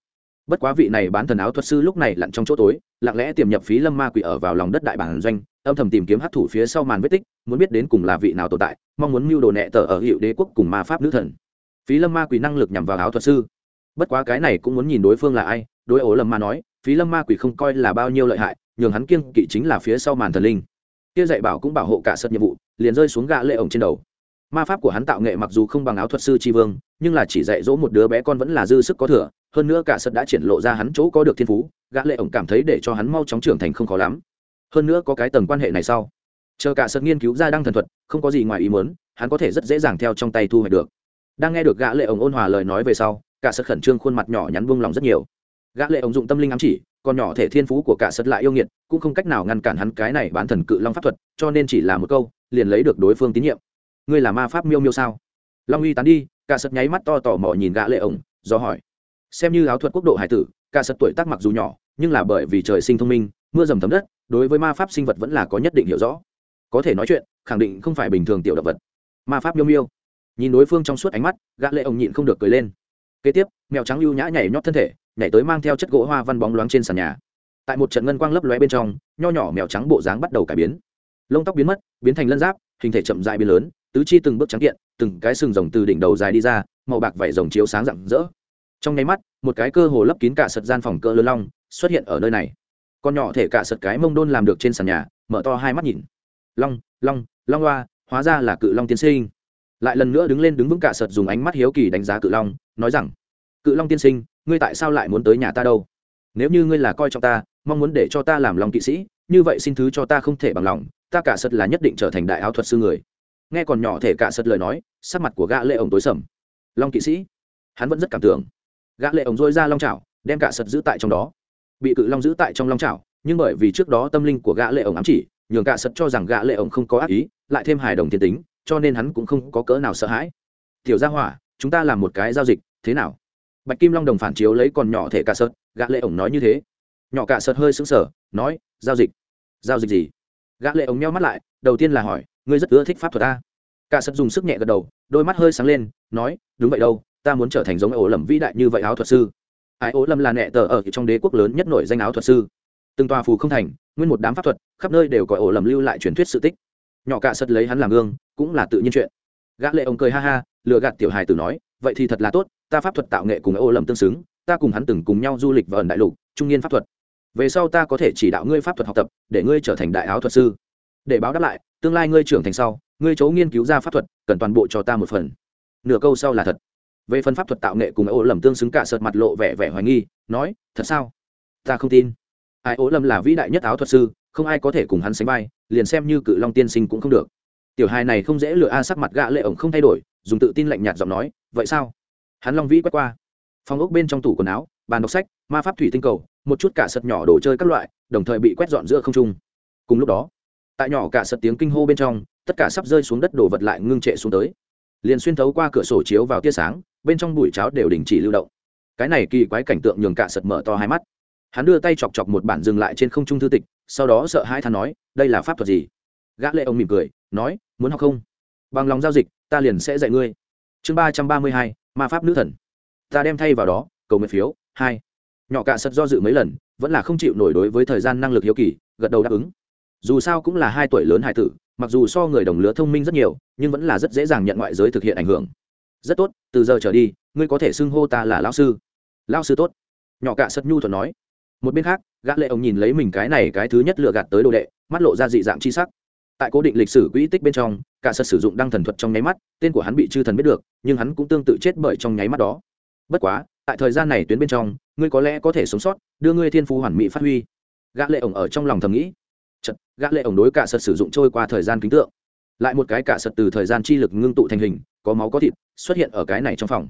bất quá vị này bán thần áo thuật sư lúc này lặn trong chỗ tối, lặng lẽ tiềm nhập phí lâm ma quỷ ở vào lòng đất đại bản doanh, âm thầm tìm kiếm hát thủ phía sau màn vết tích, muốn biết đến cùng là vị nào tồn tại, mong muốn mưu đồ nẹ tờ ở hiệu đế quốc cùng ma pháp nữ thần. Phí lâm ma quỷ năng lực nhằm vào áo thuật sư. Bất quá cái này cũng muốn nhìn đối phương là ai, đối ổ lâm ma nói, phí lâm ma quỷ không coi là bao nhiêu lợi hại, nhường hắn kiêng kỵ chính là phía sau màn thần linh. Kia dạy bảo cũng bảo hộ cả sật nhiệm vụ, liền rơi xuống gạ lệ ổng trên đầu. Ma pháp của hắn tạo nghệ mặc dù không bằng áo thuật sư tri vương nhưng là chỉ dạy dỗ một đứa bé con vẫn là dư sức có thừa, hơn nữa cả sật đã triển lộ ra hắn chỗ có được thiên phú, gã lệ ổng cảm thấy để cho hắn mau chóng trưởng thành không khó lắm. Hơn nữa có cái tầng quan hệ này sau. Chờ cả sật nghiên cứu ra đăng thần thuật, không có gì ngoài ý muốn, hắn có thể rất dễ dàng theo trong tay thu hoạch được. Đang nghe được gã lệ ổng ôn hòa lời nói về sau, cả sật khẩn trương khuôn mặt nhỏ nhắn buông lòng rất nhiều. Gã lệ ổng dụng tâm linh ám chỉ, còn nhỏ thể thiên phú của cả sật lại yêu nghiệt, cũng không cách nào ngăn cản hắn cái này bán thần cự long pháp thuật, cho nên chỉ là một câu, liền lấy được đối phương tín nhiệm. Ngươi là ma pháp miêu miêu sao? Long uy tán đi cả sật nháy mắt to tò mò nhìn gã lệ ổng, do hỏi. Xem như áo thuật quốc độ hải tử, cả sật tuổi tác mặc dù nhỏ, nhưng là bởi vì trời sinh thông minh, mưa dầm thấm đất, đối với ma pháp sinh vật vẫn là có nhất định hiểu rõ. Có thể nói chuyện, khẳng định không phải bình thường tiểu động vật. Ma pháp miêu miêu. Nhìn đối phương trong suốt ánh mắt, gã lệ ổng nhịn không được cười lên. Kế tiếp, mèo trắng lưu nhã nhảy nhót thân thể, nhảy tới mang theo chất gỗ hoa văn bóng loáng trên sàn nhà. Tại một trận ngân quang lấp lóe bên trong, nho nhỏ mèo trắng bộ dáng bắt đầu cải biến. Lông tóc biến mất, biến thành lân giáp, hình thể chậm dại biến lớn, tứ chi từng bước trắng kiện từng cái sừng rồng từ đỉnh đầu dài đi ra, màu bạc vảy rồng chiếu sáng rạng rỡ. Trong nháy mắt, một cái cơ hồ lấp kín cả sật gian phòng cỡ lớn long xuất hiện ở nơi này. Con nhỏ thể cả sật cái mông đôn làm được trên sàn nhà, mở to hai mắt nhìn. Long long long hoa, hóa ra là cự long tiên sinh. Lại lần nữa đứng lên đứng vững cả sật dùng ánh mắt hiếu kỳ đánh giá cự long, nói rằng, cự long tiên sinh, ngươi tại sao lại muốn tới nhà ta đâu? Nếu như ngươi là coi trọng ta, mong muốn để cho ta làm lòng kỵ sĩ, như vậy xin thứ cho ta không thể bằng lòng, ta cả sật là nhất định trở thành đại áo thuật sư người nghe còn nhỏ thể cả sật lời nói, sắc mặt của gã lệ ổng tối sầm. Long kỵ sĩ, hắn vẫn rất cảm tưởng. Gã lệ ổng dôi ra long chảo, đem cả sật giữ tại trong đó. Bị cự long giữ tại trong long chảo, nhưng bởi vì trước đó tâm linh của gã lệ ổng ám chỉ, nhường cả sật cho rằng gã lệ ổng không có ác ý, lại thêm hài đồng thiên tính, cho nên hắn cũng không có cỡ nào sợ hãi. Tiểu gia hỏa, chúng ta làm một cái giao dịch, thế nào? Bạch kim long đồng phản chiếu lấy còn nhỏ thể cả sật, gã lệ ổng nói như thế. Nhỏ cả sật hơi sững sờ, nói, giao dịch. Giao dịch gì? Gã lệ ổng nheo mắt lại, đầu tiên là hỏi ngươi rất ưa thích pháp thuật ta cả sập dùng sức nhẹ gật đầu, đôi mắt hơi sáng lên, nói, đúng vậy đâu, ta muốn trở thành giống ổ lầm vĩ đại như vậy áo thuật sư. Ái ổ lầm là nẹ tờ ở trong đế quốc lớn nhất nổi danh áo thuật sư. Từng tòa phù không thành, nguyên một đám pháp thuật, khắp nơi đều có ổ lầm lưu lại truyền thuyết sự tích. Nhỏ cả sật lấy hắn làm gương, cũng là tự nhiên chuyện. Gã lệ ông cười ha ha, lừa gạt tiểu hài tử nói, vậy thì thật là tốt, ta pháp thuật tạo nghệ cùng ổ lầm tương xứng, ta cùng hắn từng cùng nhau du lịch và ẩn đại lục, trung niên pháp thuật. Về sau ta có thể chỉ đạo ngươi pháp thuật học tập, để ngươi trở thành đại áo thuật sư để báo đáp lại, tương lai ngươi trưởng thành sau, ngươi chấu nghiên cứu ra pháp thuật, cần toàn bộ cho ta một phần. Nửa câu sau là thật. Về phần pháp thuật tạo nghệ cùng ô lầm tương xứng cả sợt mặt lộ vẻ vẻ hoài nghi, nói, thật sao? Ta không tin. Ai, ô lầm là vĩ đại nhất áo thuật sư, không ai có thể cùng hắn sánh vai, liền xem như cự long tiên sinh cũng không được. Tiểu hài này không dễ lựa a, sắc mặt gã lệ ổng không thay đổi, dùng tự tin lạnh nhạt giọng nói, vậy sao? Hắn long vĩ quét qua. Phòng ốc bên trong tủ quần áo, bàn đọc sách, ma pháp thủy tinh cầu, một chút cả sật nhỏ đồ chơi các loại, đồng thời bị quét dọn giữa không trung. Cùng lúc đó tại nhỏ cả sật tiếng kinh hô bên trong, tất cả sắp rơi xuống đất đổ vật lại ngưng trệ xuống tới. Liền xuyên thấu qua cửa sổ chiếu vào tia sáng, bên trong bụi cháo đều đình chỉ lưu động. Cái này kỳ quái cảnh tượng nhường cả sật mở to hai mắt. Hắn đưa tay chọc chọc một bản dừng lại trên không trung thư tịch, sau đó sợ hãi than nói, đây là pháp thuật gì? Gã lệ ông mỉm cười, nói, muốn học không? Bằng lòng giao dịch, ta liền sẽ dạy ngươi. Chương ba trăm ba mươi hai, ma pháp nữ thần. Ta đem thay vào đó, cầu nguyện phiếu, hai. Nhỏ cả sật do dự mấy lần, vẫn là không chịu nổi đối với thời gian năng lực hiếu kỳ, gật đầu đáp ứng dù sao cũng là hai tuổi lớn hải tử, mặc dù so người đồng lứa thông minh rất nhiều, nhưng vẫn là rất dễ dàng nhận ngoại giới thực hiện ảnh hưởng. Rất tốt, từ giờ trở đi, ngươi có thể xưng hô ta là lao sư. Lao sư tốt. Nhỏ cạ sật nhu thuận nói. Một bên khác, gã lệ ông nhìn lấy mình cái này cái thứ nhất lựa gạt tới đồ đệ, mắt lộ ra dị dạng chi sắc. Tại cố định lịch sử quỹ tích bên trong, cả sật sử dụng đăng thần thuật trong nháy mắt, tên của hắn bị chư thần biết được, nhưng hắn cũng tương tự chết bởi trong nháy mắt đó. Bất quá, tại thời gian này tuyến bên trong, ngươi có lẽ có thể sống sót, đưa ngươi thiên phú hoàn mỹ phát huy. Gã lệ ổng ở trong lòng thầm nghĩ. Chật, gã lệ ổng đối cả sật sử dụng trôi qua thời gian kính tượng. Lại một cái cả sật từ thời gian chi lực ngưng tụ thành hình có máu có thịt xuất hiện ở cái này trong phòng.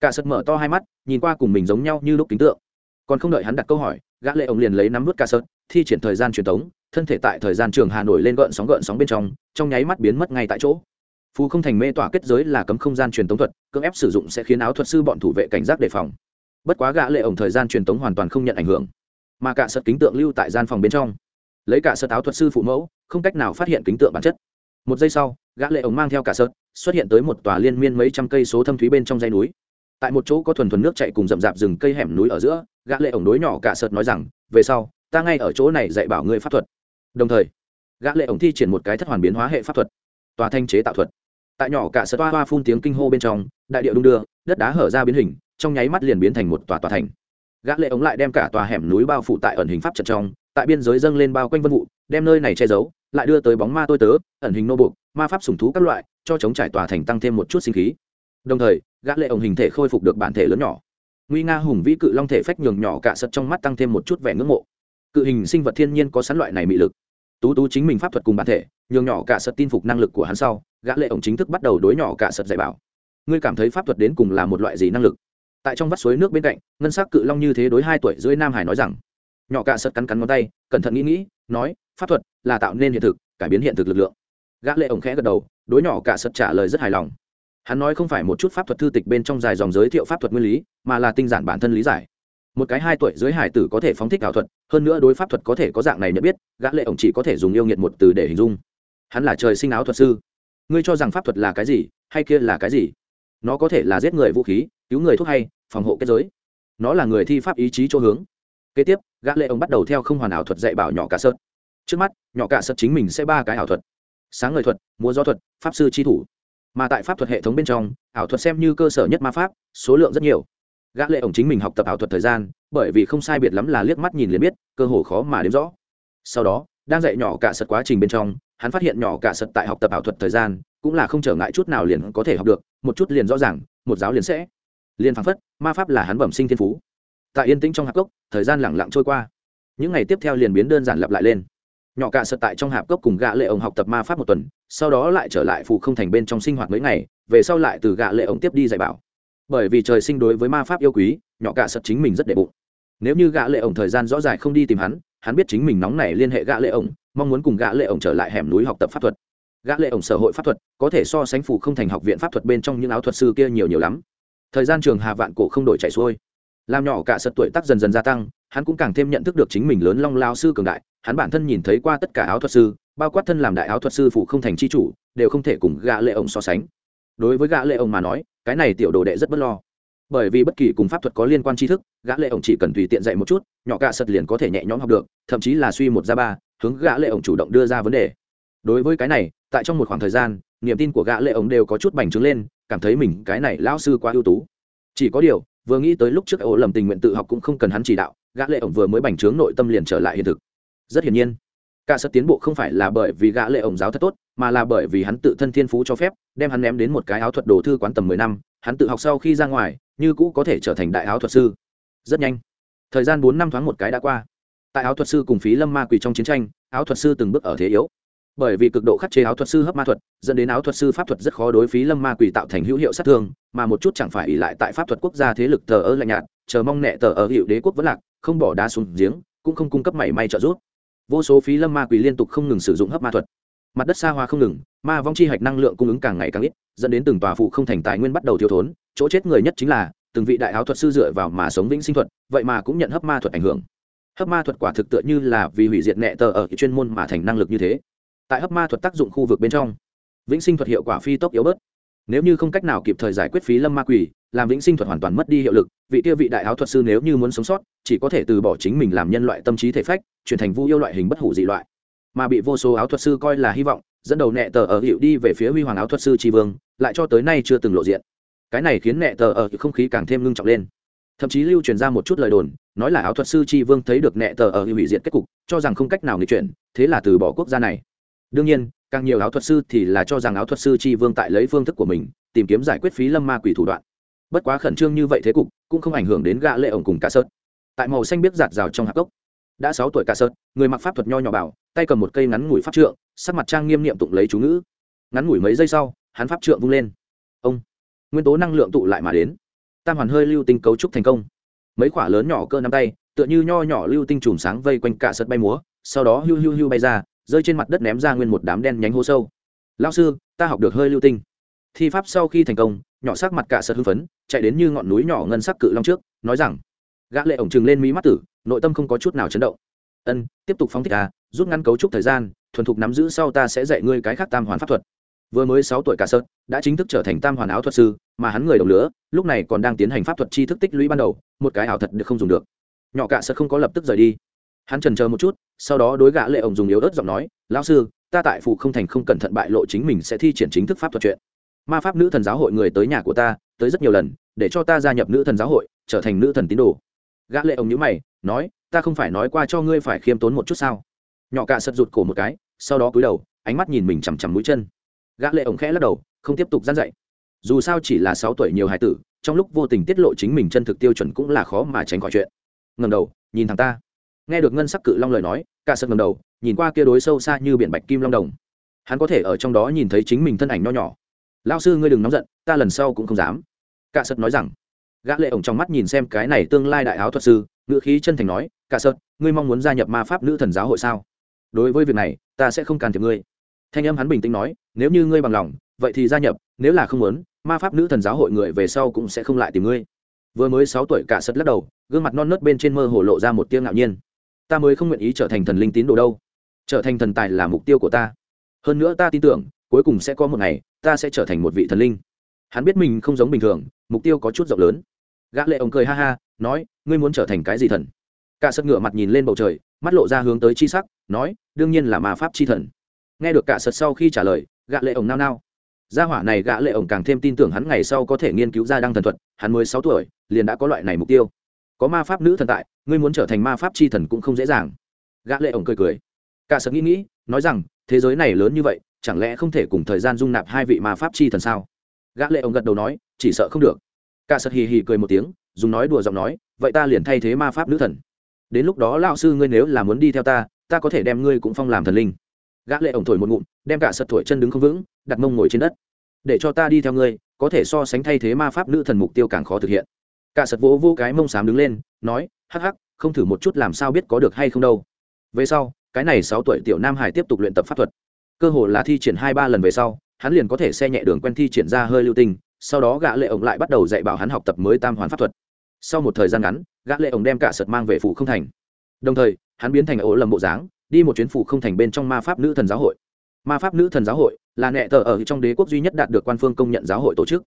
Cả sật mở to hai mắt nhìn qua cùng mình giống nhau như lúc kính tượng. Còn không đợi hắn đặt câu hỏi gã lệ ổng liền lấy nắm nuốt cả sật thi triển thời gian truyền tống thân thể tại thời gian trường hà nổi lên gợn sóng gợn sóng bên trong trong nháy mắt biến mất ngay tại chỗ. Phù không thành mê tỏa kết giới là cấm không gian truyền tống thuật cưỡng ép sử dụng sẽ khiến áo thuật sư bọn thủ vệ cảnh giác đề phòng. Bất quá gã lệ ổng thời gian truyền tống hoàn toàn không nhận ảnh hưởng. Mà cả sật kính tượng lưu tại gian phòng bên trong lấy cả sơ táo thuật sư phụ mẫu, không cách nào phát hiện kính tượng bản chất. Một giây sau, gã lệ ống mang theo cả sơ, xuất hiện tới một tòa liên miên mấy trăm cây số thâm thúy bên trong dãy núi. Tại một chỗ có thuần thuần nước chảy cùng rậm rạp rừng cây hẻm núi ở giữa, gã lệ ổng đối nhỏ cả sật nói rằng, về sau, ta ngay ở chỗ này dạy bảo ngươi pháp thuật. Đồng thời, gã lệ ổng thi triển một cái thất hoàn biến hóa hệ pháp thuật, tòa thanh chế tạo thuật. Tại nhỏ cả sật toa hoa phun tiếng kinh hô bên trong, đại địa đung đưa, đất đá hở ra biến hình, trong nháy mắt liền biến thành một tòa tòa thành. Gã lệ ống lại đem cả tòa hẻm núi bao phủ tại ẩn hình pháp trận trong tại biên giới dâng lên bao quanh vân vụ, đem nơi này che giấu, lại đưa tới bóng ma tôi tớ, ẩn hình nô buộc, ma pháp sùng thú các loại, cho chống trải tòa thành tăng thêm một chút sinh khí. Đồng thời, gã lệ ống hình thể khôi phục được bản thể lớn nhỏ. Nguy nga hùng vĩ cự long thể phách nhường nhỏ cả sật trong mắt tăng thêm một chút vẻ ngưỡng mộ. Cự hình sinh vật thiên nhiên có sẵn loại này mị lực. Tú tú chính mình pháp thuật cùng bản thể, nhường nhỏ cả sật tin phục năng lực của hắn sau, gã lệ ống chính thức bắt đầu đối nhỏ cả sật dạy bảo. Ngươi cảm thấy pháp thuật đến cùng là một loại gì năng lực? Tại trong vắt suối nước bên cạnh, ngân sắc cự long như thế đối hai tuổi dưới nam hải nói rằng nhỏ cạ sật cắn cắn ngón tay, cẩn thận nghĩ nghĩ, nói, pháp thuật là tạo nên hiện thực, cải biến hiện thực lực lượng. Gã lệ ổng khẽ gật đầu, đối nhỏ cạ sật trả lời rất hài lòng. Hắn nói không phải một chút pháp thuật thư tịch bên trong dài dòng giới thiệu pháp thuật nguyên lý, mà là tinh giản bản thân lý giải. Một cái hai tuổi dưới hải tử có thể phóng thích ảo thuật, hơn nữa đối pháp thuật có thể có dạng này nhận biết, gã lệ ổng chỉ có thể dùng yêu nghiệt một từ để hình dung. Hắn là trời sinh áo thuật sư. Ngươi cho rằng pháp thuật là cái gì, hay kia là cái gì? Nó có thể là giết người vũ khí, cứu người thuốc hay, phòng hộ kết giới. Nó là người thi pháp ý chí chỗ hướng kế tiếp, gã lệ ông bắt đầu theo không hoàn ảo thuật dạy bảo nhỏ cả sợt. Trước mắt, nhỏ cả sợt chính mình sẽ ba cái ảo thuật. Sáng ngời thuật, múa gió thuật, pháp sư chi thủ. Mà tại pháp thuật hệ thống bên trong, ảo thuật xem như cơ sở nhất ma pháp, số lượng rất nhiều. Gã lệ ổng chính mình học tập ảo thuật thời gian, bởi vì không sai biệt lắm là liếc mắt nhìn liền biết, cơ hồ khó mà đếm rõ. Sau đó, đang dạy nhỏ cả sật quá trình bên trong, hắn phát hiện nhỏ cả sật tại học tập ảo thuật thời gian, cũng là không trở ngại chút nào liền có thể học được, một chút liền rõ ràng, một giáo liền sẽ. Liền phảng phất, ma pháp là hắn bẩm sinh thiên phú tại yên tĩnh trong hạp cốc, thời gian lẳng lặng trôi qua. Những ngày tiếp theo liền biến đơn giản lặp lại lên. Nhỏ cả sợ tại trong hạp cốc cùng gạ lệ ổng học tập ma pháp một tuần, sau đó lại trở lại phù không thành bên trong sinh hoạt mấy ngày, về sau lại từ gạ lệ ổng tiếp đi dạy bảo. Bởi vì trời sinh đối với ma pháp yêu quý, nhỏ cả sợ chính mình rất đệ bụng. Nếu như gạ lệ ổng thời gian rõ dài không đi tìm hắn hắn biết chính mình nóng này liên hệ gạ lệ ổng, mong muốn cùng gã lệ ổng trở lại hẻm núi học tập pháp thuật. Gã lệ ổng sở hội pháp thuật, có thể so sánh phù không thành học viện pháp thuật bên trong những áo thuật sư kia nhiều nhiều lắm. Thời gian trường hà vạn cổ không đổi chạy xuôi làm nhỏ cả sật tuổi tác dần dần gia tăng, hắn cũng càng thêm nhận thức được chính mình lớn long lao sư cường đại, hắn bản thân nhìn thấy qua tất cả áo thuật sư, bao quát thân làm đại áo thuật sư phụ không thành chi chủ, đều không thể cùng gã lệ ông so sánh. Đối với gã lệ ông mà nói, cái này tiểu đồ đệ rất bất lo. Bởi vì bất kỳ cùng pháp thuật có liên quan tri thức, gã lệ ổng chỉ cần tùy tiện dạy một chút, nhỏ cả sật liền có thể nhẹ nhõm học được, thậm chí là suy một ra ba, hướng gã lệ ổng chủ động đưa ra vấn đề. Đối với cái này, tại trong một khoảng thời gian, niềm tin của gã lệ ổng đều có chút bành trướng lên, cảm thấy mình cái này lão sư quá ưu tú. Chỉ có điều vừa nghĩ tới lúc trước ổ lầm tình nguyện tự học cũng không cần hắn chỉ đạo, gã lệ ổng vừa mới bành trướng nội tâm liền trở lại hiện thực. Rất hiển nhiên, cả sật tiến bộ không phải là bởi vì gã lệ ổng giáo thật tốt, mà là bởi vì hắn tự thân thiên phú cho phép, đem hắn ném đến một cái áo thuật đồ thư quán tầm mười năm, hắn tự học sau khi ra ngoài, như cũ có thể trở thành đại áo thuật sư. Rất nhanh, thời gian bốn năm thoáng một cái đã qua. Tại áo thuật sư cùng phí lâm ma quỳ trong chiến tranh, áo thuật sư từng bước ở thế yếu bởi vì cực độ khắc chế áo thuật sư hấp ma thuật, dẫn đến áo thuật sư pháp thuật rất khó đối phí lâm ma quỷ tạo thành hữu hiệu sát thương, mà một chút chẳng phải ỉ lại tại pháp thuật quốc gia thế lực tờ ơ lạnh nhạt, chờ mong nẹ tờ ở hiệu đế quốc vẫn lạc, không bỏ đá xuống giếng, cũng không cung cấp mảy may trợ giúp. Vô số phí lâm ma quỷ liên tục không ngừng sử dụng hấp ma thuật. Mặt đất xa hoa không ngừng, ma vong chi hạch năng lượng cung ứng càng ngày càng ít, dẫn đến từng tòa phụ không thành tài nguyên bắt đầu thiếu thốn, chỗ chết người nhất chính là từng vị đại áo thuật sư dựa vào mà sống vĩnh sinh thuật, vậy mà cũng nhận hấp ma thuật ảnh hưởng. Hấp ma thuật quả thực tựa như là vì hủy diệt nẹ tờ ở chuyên môn mà thành năng lực như thế tại hấp ma thuật tác dụng khu vực bên trong. Vĩnh sinh thuật hiệu quả phi tốc yếu bớt. Nếu như không cách nào kịp thời giải quyết phí lâm ma quỷ, làm vĩnh sinh thuật hoàn toàn mất đi hiệu lực, vị tiêu vị đại áo thuật sư nếu như muốn sống sót, chỉ có thể từ bỏ chính mình làm nhân loại tâm trí thể phách, chuyển thành vu yêu loại hình bất hủ dị loại. Mà bị vô số áo thuật sư coi là hy vọng, dẫn đầu nẹ tờ ở hiệu đi về phía huy hoàng áo thuật sư tri vương, lại cho tới nay chưa từng lộ diện. Cái này khiến nẹ tờ ở không khí càng thêm ngưng trọng lên. Thậm chí lưu truyền ra một chút lời đồn, nói là áo thuật sư tri vương thấy được nẹ tờ ở hủy diệt kết cục, cho rằng không cách nào nghịch chuyển, thế là từ bỏ quốc gia này đương nhiên, càng nhiều áo thuật sư thì là cho rằng áo thuật sư tri vương tại lấy phương thức của mình, tìm kiếm giải quyết phí lâm ma quỷ thủ đoạn. Bất quá khẩn trương như vậy thế cục, cũng không ảnh hưởng đến gã lệ ổng cùng cả sớt tại màu xanh biết giạt rào trong hạp cốc, đã sáu tuổi cả sớt người mặc pháp thuật nho nhỏ bảo, tay cầm một cây ngắn ngủi pháp trượng, sắc mặt trang nghiêm niệm tụng lấy chú ngữ. Ngắn ngủi mấy giây sau, hắn pháp trượng vung lên. Ông, nguyên tố năng lượng tụ lại mà đến. Tam hoàn hơi lưu tinh cấu trúc thành công. Mấy quả lớn nhỏ cơ nắm tay, tựa như nho nhỏ lưu tinh chùm sáng vây quanh cả sớt bay múa, sau đó hưu hưu hưu bay ra rơi trên mặt đất ném ra nguyên một đám đen nhánh hô sâu. Lao sư ta học được hơi lưu tinh. Thi pháp sau khi thành công nhỏ sắc mặt cả sợ hưng phấn chạy đến như ngọn núi nhỏ ngân sắc cự long trước nói rằng gã lệ ổng trừng lên mí mắt tử nội tâm không có chút nào chấn động. Ân tiếp tục phóng thích à rút ngắn cấu trúc thời gian thuần thục nắm giữ sau ta sẽ dạy ngươi cái khác tam hoàn pháp thuật. Vừa mới sáu tuổi cả sơn, đã chính thức trở thành tam hoàn áo thuật sư mà hắn người đồng lứa lúc này còn đang tiến hành pháp thuật chi thức tích lũy ban đầu một cái ảo thật được không dùng được. Nhỏ cả sơn không có lập tức rời đi hắn trần chờ một chút, sau đó đối gã lệ ổng dùng yếu ớt giọng nói, lão sư, ta tại phụ không thành không cẩn thận bại lộ chính mình sẽ thi triển chính thức pháp thuật chuyện. Ma pháp nữ thần giáo hội người tới nhà của ta, tới rất nhiều lần, để cho ta gia nhập nữ thần giáo hội, trở thành nữ thần tín đồ. Gã lệ ổng nhíu mày, nói, ta không phải nói qua cho ngươi phải khiêm tốn một chút sao? Nhỏ cả sật rụt cổ một cái, sau đó cúi đầu, ánh mắt nhìn mình chằm chằm mũi chân. Gã lệ ổng khẽ lắc đầu, không tiếp tục gian dạy. Dù sao chỉ là sáu tuổi nhiều hài tử, trong lúc vô tình tiết lộ chính mình chân thực tiêu chuẩn cũng là khó mà tránh khỏi chuyện. Ngẩng đầu, nhìn thằng ta nghe được ngân sắc cự long lời nói, cả sơn ngầm đầu, nhìn qua kia đối sâu xa như biển bạch kim long đồng. Hắn có thể ở trong đó nhìn thấy chính mình thân ảnh nho nhỏ. Lao sư, ngươi đừng nóng giận, ta lần sau cũng không dám. Cả sật nói rằng. Gã lệ ổng trong mắt nhìn xem cái này tương lai đại áo thuật sư, ngữ khí chân thành nói, cả sật ngươi mong muốn gia nhập ma pháp nữ thần giáo hội sao? Đối với việc này, ta sẽ không can thiệp ngươi. Thanh âm hắn bình tĩnh nói, nếu như ngươi bằng lòng, vậy thì gia nhập, nếu là không muốn, ma pháp nữ thần giáo hội người về sau cũng sẽ không lại tìm ngươi. Vừa mới sáu tuổi cả sật lắc đầu, gương mặt non nớt bên trên mơ hồ lộ ra một tiếng ngạo nhiên ta mới không nguyện ý trở thành thần linh tín đồ đâu. Trở thành thần tài là mục tiêu của ta. Hơn nữa ta tin tưởng, cuối cùng sẽ có một ngày, ta sẽ trở thành một vị thần linh. Hắn biết mình không giống bình thường, mục tiêu có chút rộng lớn. Gã lệ ông cười ha ha, nói, ngươi muốn trở thành cái gì thần? Cả sật ngửa mặt nhìn lên bầu trời, mắt lộ ra hướng tới chi sắc, nói, đương nhiên là ma pháp chi thần. Nghe được cả sật sau khi trả lời, gã lệ ông nao nao. Gia hỏa này gã lệ ổng càng thêm tin tưởng hắn ngày sau có thể nghiên cứu ra đăng thần thuật, hắn mới sáu tuổi, liền đã có loại này mục tiêu có ma pháp nữ thần tại, ngươi muốn trở thành ma pháp chi thần cũng không dễ dàng. Gã lệ ổng cười cười. Cả sợ nghĩ nghĩ, nói rằng, thế giới này lớn như vậy, chẳng lẽ không thể cùng thời gian dung nạp hai vị ma pháp chi thần sao? Gã lệ ổng gật đầu nói, chỉ sợ không được. Cả sợ hì hì cười một tiếng, dùng nói đùa giọng nói, vậy ta liền thay thế ma pháp nữ thần. Đến lúc đó lão sư ngươi nếu là muốn đi theo ta ta có thể đem ngươi cũng phong làm thần linh. Gã lệ ổng thổi một ngụm, đem cả sật thổi chân đứng không vững, đặt mông ngồi trên đất. Để cho ta đi theo ngươi, có thể so sánh thay thế ma pháp nữ thần mục tiêu càng khó thực hiện cả sật vỗ vô cái mông xám đứng lên nói hắc hắc không thử một chút làm sao biết có được hay không đâu. Về sau cái này sáu tuổi tiểu nam hải tiếp tục luyện tập pháp thuật. Cơ hồ là thi triển hai ba lần về sau hắn liền có thể xe nhẹ đường quen thi triển ra hơi lưu tình, sau đó gã lệ ổng lại bắt đầu dạy bảo hắn học tập mới tam hoàn pháp thuật. Sau một thời gian ngắn gã lệ ổng đem cả sật mang về phủ không thành. Đồng thời hắn biến thành ổ lầm bộ dáng đi một chuyến phủ không thành bên trong ma pháp nữ thần giáo hội. Ma pháp nữ thần giáo hội là nệ tờ ở trong đế quốc duy nhất đạt được quan phương công nhận giáo hội tổ chức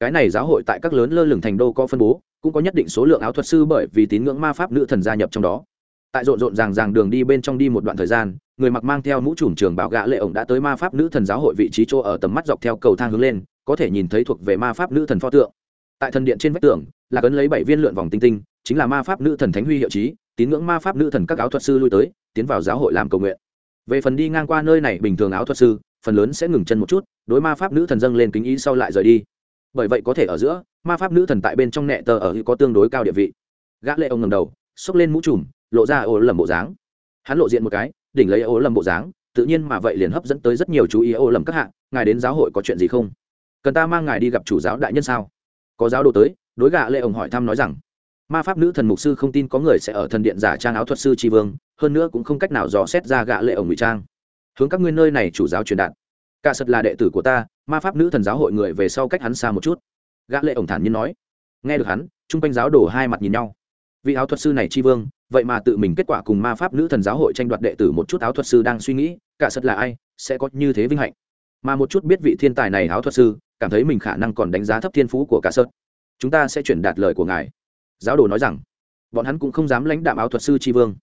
cái này giáo hội tại các lớn lơ lửng thành đô có phân bố, cũng có nhất định số lượng áo thuật sư bởi vì tín ngưỡng ma pháp nữ thần gia nhập trong đó. Tại rộn rộn ràng ràng đường đi bên trong đi một đoạn thời gian, người mặc mang theo mũ trùm trường bảo gã lệ ổng đã tới ma pháp nữ thần giáo hội vị trí chỗ ở tầm mắt dọc theo cầu thang hướng lên, có thể nhìn thấy thuộc về ma pháp nữ thần pho tượng. Tại thần điện trên vách tường, là cấn lấy bảy viên lượn vòng tinh tinh, chính là ma pháp nữ thần thánh huy hiệu chí tín ngưỡng ma pháp nữ thần các áo thuật sư lui tới, tiến vào giáo hội làm cầu nguyện. Về phần đi ngang qua nơi này bình thường áo thuật sư, phần lớn sẽ ngừng chân một chút, đối ma pháp nữ thần dâng lên kính ý sau lại rời đi bởi vậy có thể ở giữa, ma pháp nữ thần tại bên trong nẹ tờ ở có tương đối cao địa vị. Gã lệ ông ngầm đầu, xốc lên mũ trùm, lộ ra ố lầm bộ dáng. Hắn lộ diện một cái, đỉnh lấy ố lầm bộ dáng, tự nhiên mà vậy liền hấp dẫn tới rất nhiều chú ý ố lầm các hạng, ngài đến giáo hội có chuyện gì không? Cần ta mang ngài đi gặp chủ giáo đại nhân sao? Có giáo đồ tới, đối gã lệ ông hỏi thăm nói rằng, ma pháp nữ thần mục sư không tin có người sẽ ở thần điện giả trang áo thuật sư tri vương, hơn nữa cũng không cách nào dò xét ra gã lệ ổng ngụy trang. Hướng các ngươi nơi này chủ giáo truyền đạt. Cả sật là đệ tử của ta ma pháp nữ thần giáo hội người về sau cách hắn xa một chút. Gã lệ ổng thản nhiên nói. Nghe được hắn trung quanh giáo đổ hai mặt nhìn nhau. Vị áo thuật sư này tri vương, vậy mà tự mình kết quả cùng ma pháp nữ thần giáo hội tranh đoạt đệ tử một chút áo thuật sư đang suy nghĩ, cả sật là ai, sẽ có như thế vinh hạnh. Mà một chút biết vị thiên tài này áo thuật sư, cảm thấy mình khả năng còn đánh giá thấp thiên phú của cả sật. Chúng ta sẽ chuyển đạt lời của ngài. Giáo đồ nói rằng, bọn hắn cũng không dám lãnh đạm áo thuật sư tri vương.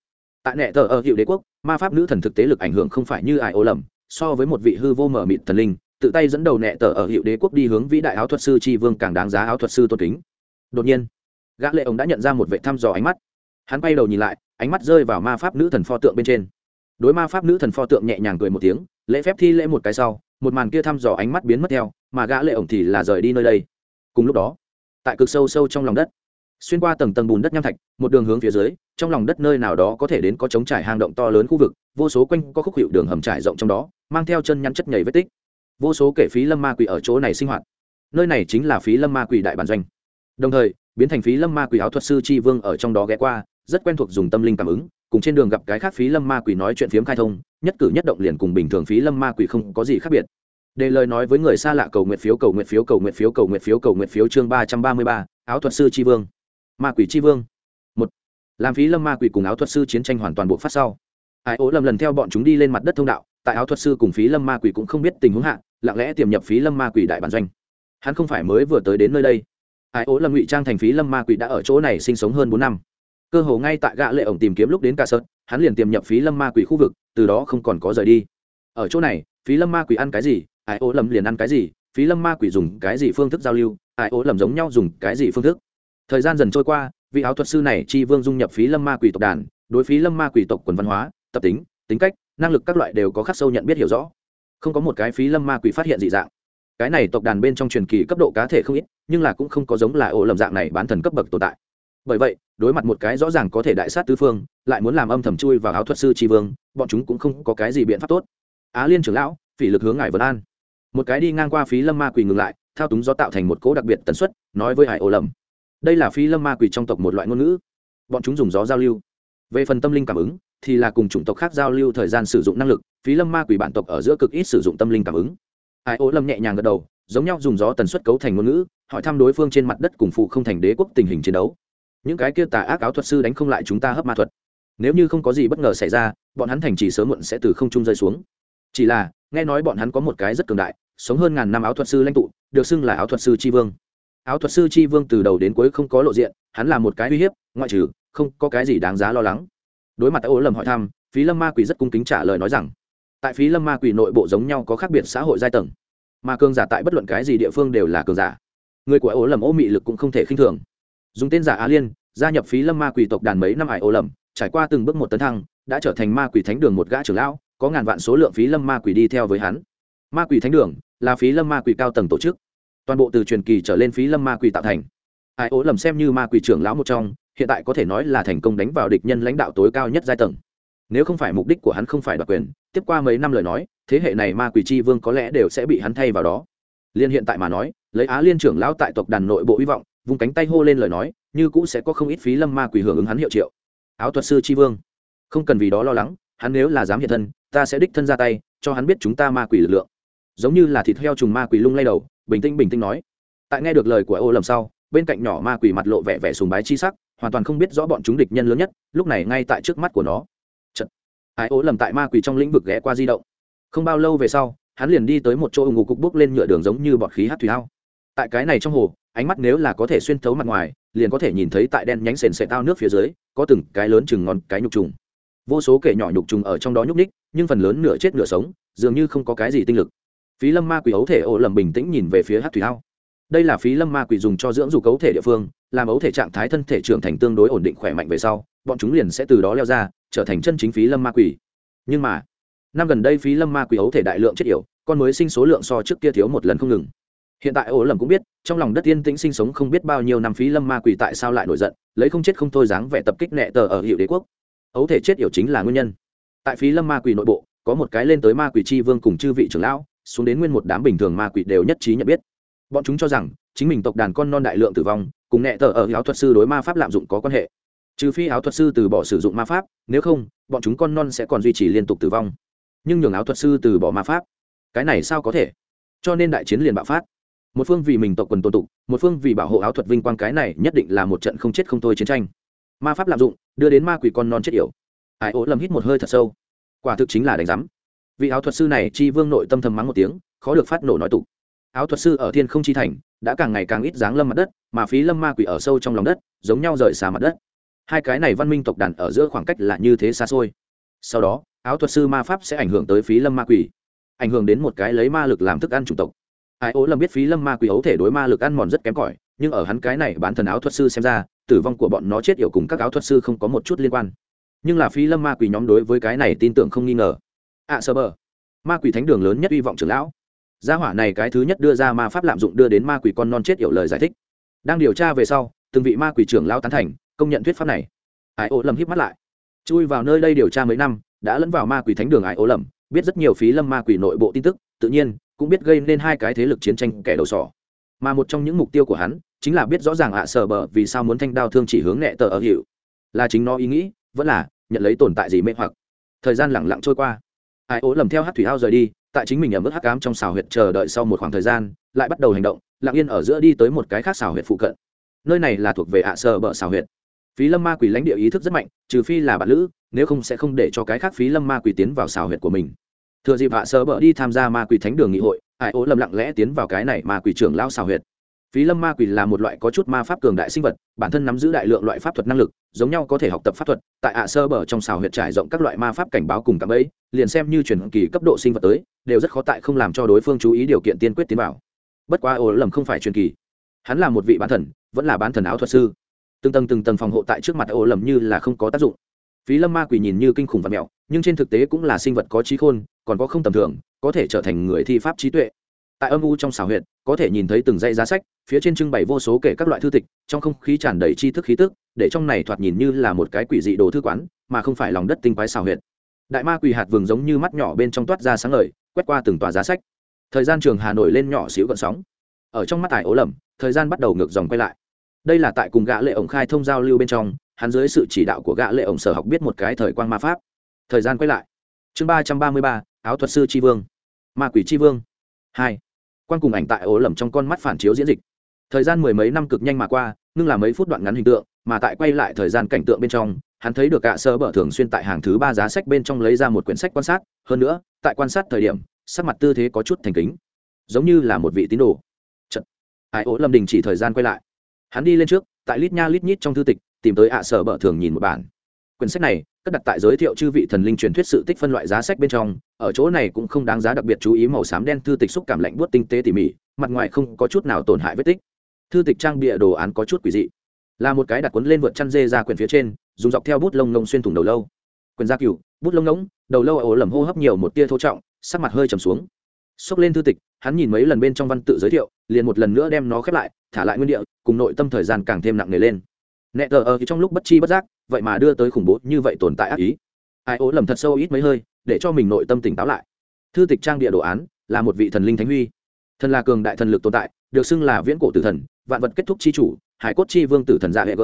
Tại nệ tờ ở hiệu đế quốc, ma pháp nữ thần thực tế lực ảnh hưởng không phải như ai ô lầm, so với một vị hư vô mở mịt thần linh tự tay dẫn đầu nệ tờ ở hiệu đế quốc đi hướng vĩ đại áo thuật sư tri vương càng đáng giá áo thuật sư tôn kính. Đột nhiên, gã lệ ông đã nhận ra một vệ thăm dò ánh mắt. Hắn quay đầu nhìn lại, ánh mắt rơi vào ma pháp nữ thần pho tượng bên trên. Đối ma pháp nữ thần pho tượng nhẹ nhàng cười một tiếng, lễ phép thi lễ một cái sau, một màn kia thăm dò ánh mắt biến mất theo, mà gã lệ ổng thì là rời đi nơi đây. Cùng lúc đó, tại cực sâu sâu trong lòng đất, xuyên qua tầng tầng bùn đất nham thạch, một đường hướng phía dưới, trong lòng đất nơi nào đó có thể đến có trống trải hang động to lớn khu vực, vô số quanh có khúc hiệu đường hầm trải rộng trong đó, mang theo chân nhăn chất nhảy vết tích vô số kể phí lâm ma quỷ ở chỗ này sinh hoạt. Nơi này chính là phí lâm ma quỷ đại bản doanh. Đồng thời, biến thành phí lâm ma quỷ áo thuật sư tri vương ở trong đó ghé qua, rất quen thuộc dùng tâm linh cảm ứng, cùng trên đường gặp cái khác phí lâm ma quỷ nói chuyện phiếm khai thông, nhất cử nhất động liền cùng bình thường phí lâm ma quỷ không có gì khác biệt. Để lời nói với người xa lạ cầu nguyện phiếu cầu nguyện phiếu cầu nguyện phiếu cầu nguyện phiếu cầu nguyện phiếu chương ba trăm ba mươi ba, áo thuật sư tri vương. Ma quỷ tri vương. Một, làm phí lâm ma quỷ cùng áo thuật sư chiến tranh hoàn toàn buộc phát sau. Ai ố lầm lần theo bọn chúng đi lên mặt đất thông đạo tại áo thuật sư cùng phí lâm ma quỷ cũng không biết tình huống hạ, lặng lẽ tiềm nhập phí lâm ma quỷ đại bản doanh. Hắn không phải mới vừa tới đến nơi đây. Ai ố lâm ngụy trang thành phí lâm ma quỷ đã ở chỗ này sinh sống hơn bốn năm. Cơ hồ ngay tại gã lệ ổng tìm kiếm lúc đến cả sợt hắn liền tiềm nhập phí lâm ma quỷ khu vực, từ đó không còn có rời đi. Ở chỗ này, phí lâm ma quỷ ăn cái gì, ai ố lâm liền ăn cái gì, phí lâm ma quỷ dùng cái gì phương thức giao lưu, ai ố lâm giống nhau dùng cái gì phương thức. Thời gian dần trôi qua, vị áo thuật sư này chi vương dung nhập phí lâm ma quỷ tộc đàn, đối phí lâm ma quỷ tộc quần văn hóa, tập tính tính cách năng lực các loại đều có khắc sâu nhận biết hiểu rõ. Không có một cái phí lâm ma quỷ phát hiện dị dạng. Cái này tộc đàn bên trong truyền kỳ cấp độ cá thể không ít, nhưng là cũng không có giống là ổ lầm dạng này bán thần cấp bậc tồn tại. Bởi vậy, đối mặt một cái rõ ràng có thể đại sát tứ phương, lại muốn làm âm thầm chui vào áo thuật sư tri vương, bọn chúng cũng không có cái gì biện pháp tốt. Á liên trưởng lão, phỉ lực hướng ngài vân an. Một cái đi ngang qua phí lâm ma quỷ ngừng lại, thao túng do tạo thành một cỗ đặc biệt tần suất, nói với hải ổ lầm. Đây là phí lâm ma quỷ trong tộc một loại ngôn ngữ. Bọn chúng dùng gió giao lưu. Về phần tâm linh cảm ứng thì là cùng chủng tộc khác giao lưu thời gian sử dụng năng lực, phí lâm ma quỷ bản tộc ở giữa cực ít sử dụng tâm linh cảm ứng. Ai ố lâm nhẹ nhàng gật đầu, giống nhau dùng gió tần suất cấu thành ngôn ngữ, hỏi thăm đối phương trên mặt đất cùng phụ không thành đế quốc tình hình chiến đấu. Những cái kia tà ác áo thuật sư đánh không lại chúng ta hấp ma thuật. Nếu như không có gì bất ngờ xảy ra, bọn hắn thành trì sớm muộn sẽ từ không trung rơi xuống. Chỉ là, nghe nói bọn hắn có một cái rất cường đại, sống hơn ngàn năm áo thuật sư lãnh tụ, được xưng là áo thuật sư tri vương. Áo thuật sư tri vương từ đầu đến cuối không có lộ diện, hắn là một cái uy hiếp, ngoại trừ, không có cái gì đáng giá lo lắng đối mặt ố lầm hỏi thăm, phí lâm ma quỷ rất cung kính trả lời nói rằng, tại phí lâm ma quỷ nội bộ giống nhau có khác biệt xã hội giai tầng, mà cường giả tại bất luận cái gì địa phương đều là cường giả. Người của ô lầm ô mị lực cũng không thể khinh thường. Dùng tên giả á liên, gia nhập phí lâm ma quỷ tộc đàn mấy năm ải ô lầm trải qua từng bước một tấn thăng, đã trở thành ma quỷ thánh đường một gã trưởng lão, có ngàn vạn số lượng phí lâm ma quỷ đi theo với hắn. Ma quỷ thánh đường là phí lâm ma quỷ cao tầng tổ chức, toàn bộ từ truyền kỳ trở lên phí lâm ma quỷ tạo thành. Ai ố lầm xem như ma quỷ trưởng lão một trong hiện tại có thể nói là thành công đánh vào địch nhân lãnh đạo tối cao nhất giai tầng. Nếu không phải mục đích của hắn không phải đoạt quyền, tiếp qua mấy năm lời nói, thế hệ này ma quỷ c h i vương có lẽ đều sẽ bị hắn thay vào đó. Liên hiện tại mà nói, lấy á liên trưởng lão tại tộc đàn nội bộ hy vọng, vùng cánh tay hô lên lời nói, như cũ sẽ có không ít phí lâm ma quỷ hưởng ứng hắn hiệu triệu. Áo thuật sư tri vương. Không cần vì đó lo lắng, hắn nếu là dám hiện thân, ta sẽ đích thân ra tay, cho hắn biết chúng ta ma quỷ lực lượng. Giống như là thịt heo trùng ma quỷ lung lay đầu, bình tĩnh bình tĩnh nói. Tại nghe được lời của ô lầm sau bên cạnh nhỏ ma quỷ mặt lộ vẻ vẻ sùng bái chi sắc, hoàn toàn không biết rõ bọn chúng địch nhân lớn nhất, lúc này ngay tại trước mắt của nó. Chật. ái ố lầm tại ma quỷ trong lĩnh vực ghé qua di động. Không bao lâu về sau, hắn liền đi tới một chỗ ngủ cục bốc lên nhựa đường giống như bọt khí hát thủy ao. Tại cái này trong hồ, ánh mắt nếu là có thể xuyên thấu mặt ngoài, liền có thể nhìn thấy tại đen nhánh sền sệt tao nước phía dưới, có từng cái lớn chừng ngon cái nhục trùng. Vô số kể nhỏ nhục trùng ở trong đó nhúc ních nhưng phần lớn nửa chết nửa sống, dường như không có cái gì tinh lực. Phí lâm ma quỷ ấu thể ổ lầm bình tĩnh nhìn về phía hát thủy ao đây là phí lâm ma quỷ dùng cho dưỡng dù cấu thể địa phương, làm ấu thể trạng thái thân thể trưởng thành tương đối ổn định khỏe mạnh về sau, bọn chúng liền sẽ từ đó leo ra, trở thành chân chính phí lâm ma quỷ. Nhưng mà, năm gần đây phí lâm ma quỷ ấu thể đại lượng chết yểu, con mới sinh số lượng so trước kia thiếu một lần không ngừng. Hiện tại ổ lầm cũng biết, trong lòng đất yên tĩnh sinh sống không biết bao nhiêu năm phí lâm ma quỷ tại sao lại nổi giận, lấy không chết không thôi dáng vẻ tập kích nẹ tờ ở hiệu đế quốc. Ấu thể chết yểu chính là nguyên nhân. Tại phí lâm ma quỷ nội bộ, có một cái lên tới ma quỷ tri vương cùng chư vị trưởng lão, xuống đến nguyên một đám bình thường ma quỷ đều nhất trí nhận biết bọn chúng cho rằng, chính mình tộc đàn con non đại lượng tử vong, cùng nẹ tờ ở áo thuật sư đối ma pháp lạm dụng có quan hệ. Trừ phi áo thuật sư từ bỏ sử dụng ma pháp, nếu không, bọn chúng con non sẽ còn duy trì liên tục tử vong. Nhưng nhường áo thuật sư từ bỏ ma pháp, cái này sao có thể? Cho nên đại chiến liền bạo phát. Một phương vì mình tộc quần tôn tục một phương vì bảo hộ áo thuật vinh quang cái này nhất định là một trận không chết không thôi chiến tranh. Ma pháp lạm dụng, đưa đến ma quỷ con non chết yểu. Ai ố lầm hít một hơi thật sâu. Quả thực chính là đánh giám. Vị áo thuật sư này, chi vương nội tâm thầm mắng một tiếng, khó được phát nổ nói tục áo thuật sư ở thiên không chi thành đã càng ngày càng ít dáng lâm mặt đất mà phí lâm ma quỷ ở sâu trong lòng đất giống nhau rời xa mặt đất. Hai cái này văn minh tộc đàn ở giữa khoảng cách là như thế xa xôi. Sau đó áo thuật sư ma pháp sẽ ảnh hưởng tới phí lâm ma quỷ ảnh hưởng đến một cái lấy ma lực làm thức ăn chủng tộc. Ai ố lâm biết phí lâm ma quỷ ấu thể đối ma lực ăn mòn rất kém cỏi nhưng ở hắn cái này bán thần áo thuật sư xem ra tử vong của bọn nó chết yểu cùng các áo thuật sư không có một chút liên quan. Nhưng là phí lâm ma quỷ nhóm đối với cái này tin tưởng không nghi ngờ. Ạ à, sơ bờ. Ma quỷ thánh đường lớn nhất hy vọng trưởng lão gia hỏa này cái thứ nhất đưa ra ma pháp lạm dụng đưa đến ma quỷ con non chết hiểu lời giải thích. Đang điều tra về sau, từng vị ma quỷ trưởng lão tán thành, công nhận thuyết pháp này. Ai ô lầm hít mắt lại. Chui vào nơi đây điều tra mấy năm, đã lẫn vào ma quỷ thánh đường ai ô lầm biết rất nhiều phí lâm ma quỷ nội bộ tin tức, tự nhiên, cũng biết gây nên hai cái thế lực chiến tranh kẻ đầu sỏ. Mà một trong những mục tiêu của hắn, chính là biết rõ ràng ạ à sở bờ vì sao muốn thanh đao thương chỉ hướng nhẹ tờ ở hiệu. Là chính nó ý nghĩ, vẫn là, nhận lấy tồn tại gì mê hoặc. Thời gian lẳng lặng trôi qua. Ai ố lầm theo hát thủy hao rời đi tại chính mình ở mức hắc ám trong xào huyệt chờ đợi sau một khoảng thời gian, lại bắt đầu hành động, lặng yên ở giữa đi tới một cái khác xào huyệt phụ cận. Nơi này là thuộc về ạ à sở bờ xào huyệt. Phí lâm ma quỷ lãnh địa ý thức rất mạnh, trừ phi là bạn lữ, nếu không sẽ không để cho cái khác phí lâm ma quỷ tiến vào xào huyệt của mình. Thừa dịp hạ sơ bờ đi tham gia ma quỷ thánh đường nghị hội ải ố lầm lặng lẽ tiến vào cái này ma quỷ trưởng lao xào huyệt. Phí lâm ma quỷ là một loại có chút ma pháp cường đại sinh vật, bản thân nắm giữ đại lượng loại pháp thuật năng lực, giống nhau có thể học tập pháp thuật, tại hạ sơ bờ trong xào huyệt trải rộng các loại ma pháp cảnh báo cùng cạm ấy liền xem như truyền kỳ cấp độ sinh vật tới đều rất khó tại không làm cho đối phương chú ý điều kiện tiên quyết tiến vào. Bất quá ổ lầm không phải truyền kỳ. Hắn là một vị bán thần, vẫn là bán thần áo thuật sư. Từng tầng từng tầng phòng hộ tại trước mặt ổ lầm như là không có tác dụng. Phí lâm ma quỷ nhìn như kinh khủng và mẹo, nhưng trên thực tế cũng là sinh vật có trí khôn, còn có không tầm thường, có thể trở thành người thi pháp trí tuệ. Tại âm u trong xảo huyện có thể nhìn thấy từng dãy giá sách, phía trên trưng bày vô số kể các loại thư tịch, trong không khí tràn đầy tri thức khí tức, để trong này thoạt nhìn như là một cái quỷ dị đồ thư quán, mà không phải lòng đất tinh quái xảo huyện đại ma quỷ hạt vừng giống như mắt nhỏ bên trong toát ra sáng ngời quét qua từng tòa giá sách. Thời gian trường hà nội lên nhỏ xíu gợn sóng. Ở trong mắt tài ố lầm, thời gian bắt đầu ngược dòng quay lại. Đây là tại cùng gã lệ ổng khai thông giao lưu bên trong, hắn dưới sự chỉ đạo của gã lệ ổng sở học biết một cái thời quang ma pháp. Thời gian quay lại. Chương ba trăm ba mươi ba, áo thuật sư tri vương. Ma quỷ tri vương. Hai. Quan cùng ảnh tại ố lầm trong con mắt phản chiếu diễn dịch. Thời gian mười mấy năm cực nhanh mà qua ngưng là mấy phút đoạn ngắn hình tượng, mà tại quay lại thời gian cảnh tượng bên trong hắn thấy được cả sơ bở thường xuyên tại hàng thứ ba giá sách bên trong lấy ra một quyển sách quan sát. Hơn nữa, tại quan sát thời điểm, sắc mặt tư thế có chút thành kính, giống như là một vị tín đồ. Chật. ai ố lâm đình chỉ thời gian quay lại. Hắn đi lên trước, tại lít nha lít nhít trong thư tịch, tìm tới ạ sở bở thường nhìn một bản. Quyển sách này, cất đặt tại giới thiệu chư vị thần linh truyền thuyết sự tích phân loại giá sách bên trong. Ở chỗ này cũng không đáng giá đặc biệt chú ý màu xám đen thư tịch xúc cảm lạnh buốt tinh tế tỉ mỉ, mặt ngoài không có chút nào tổn hại vết tích. Thư tịch trang bịa đồ án có chút quỷ dị. Là một cái đặt cuốn lên vượt chăn dê ra quyển phía trên dùng dọc theo bút lông lông xuyên thủng đầu lâu. Quyền gia cựu bút lông ngỗng, đầu lâu ổ lầm hô hấp nhiều một tia thô trọng, sắc mặt hơi trầm xuống. Xốc lên thư tịch, hắn nhìn mấy lần bên trong văn tự giới thiệu, liền một lần nữa đem nó khép lại, thả lại nguyên địa, cùng nội tâm thời gian càng thêm nặng nề lên. Nẹ tờ ờ, ở trong lúc bất chi bất giác, vậy mà đưa tới khủng bố như vậy tồn tại ác ý. Ai ố lầm thật sâu ít mấy hơi, để cho mình nội tâm tỉnh táo lại. Thư tịch trang địa đồ án, là một vị thần linh thánh huy. Thần là cường đại thần lực tồn tại, được xưng là viễn cổ tử thần, vạn vật kết thúc chi chủ, hải cốt chi vương tử thần dạ hệ g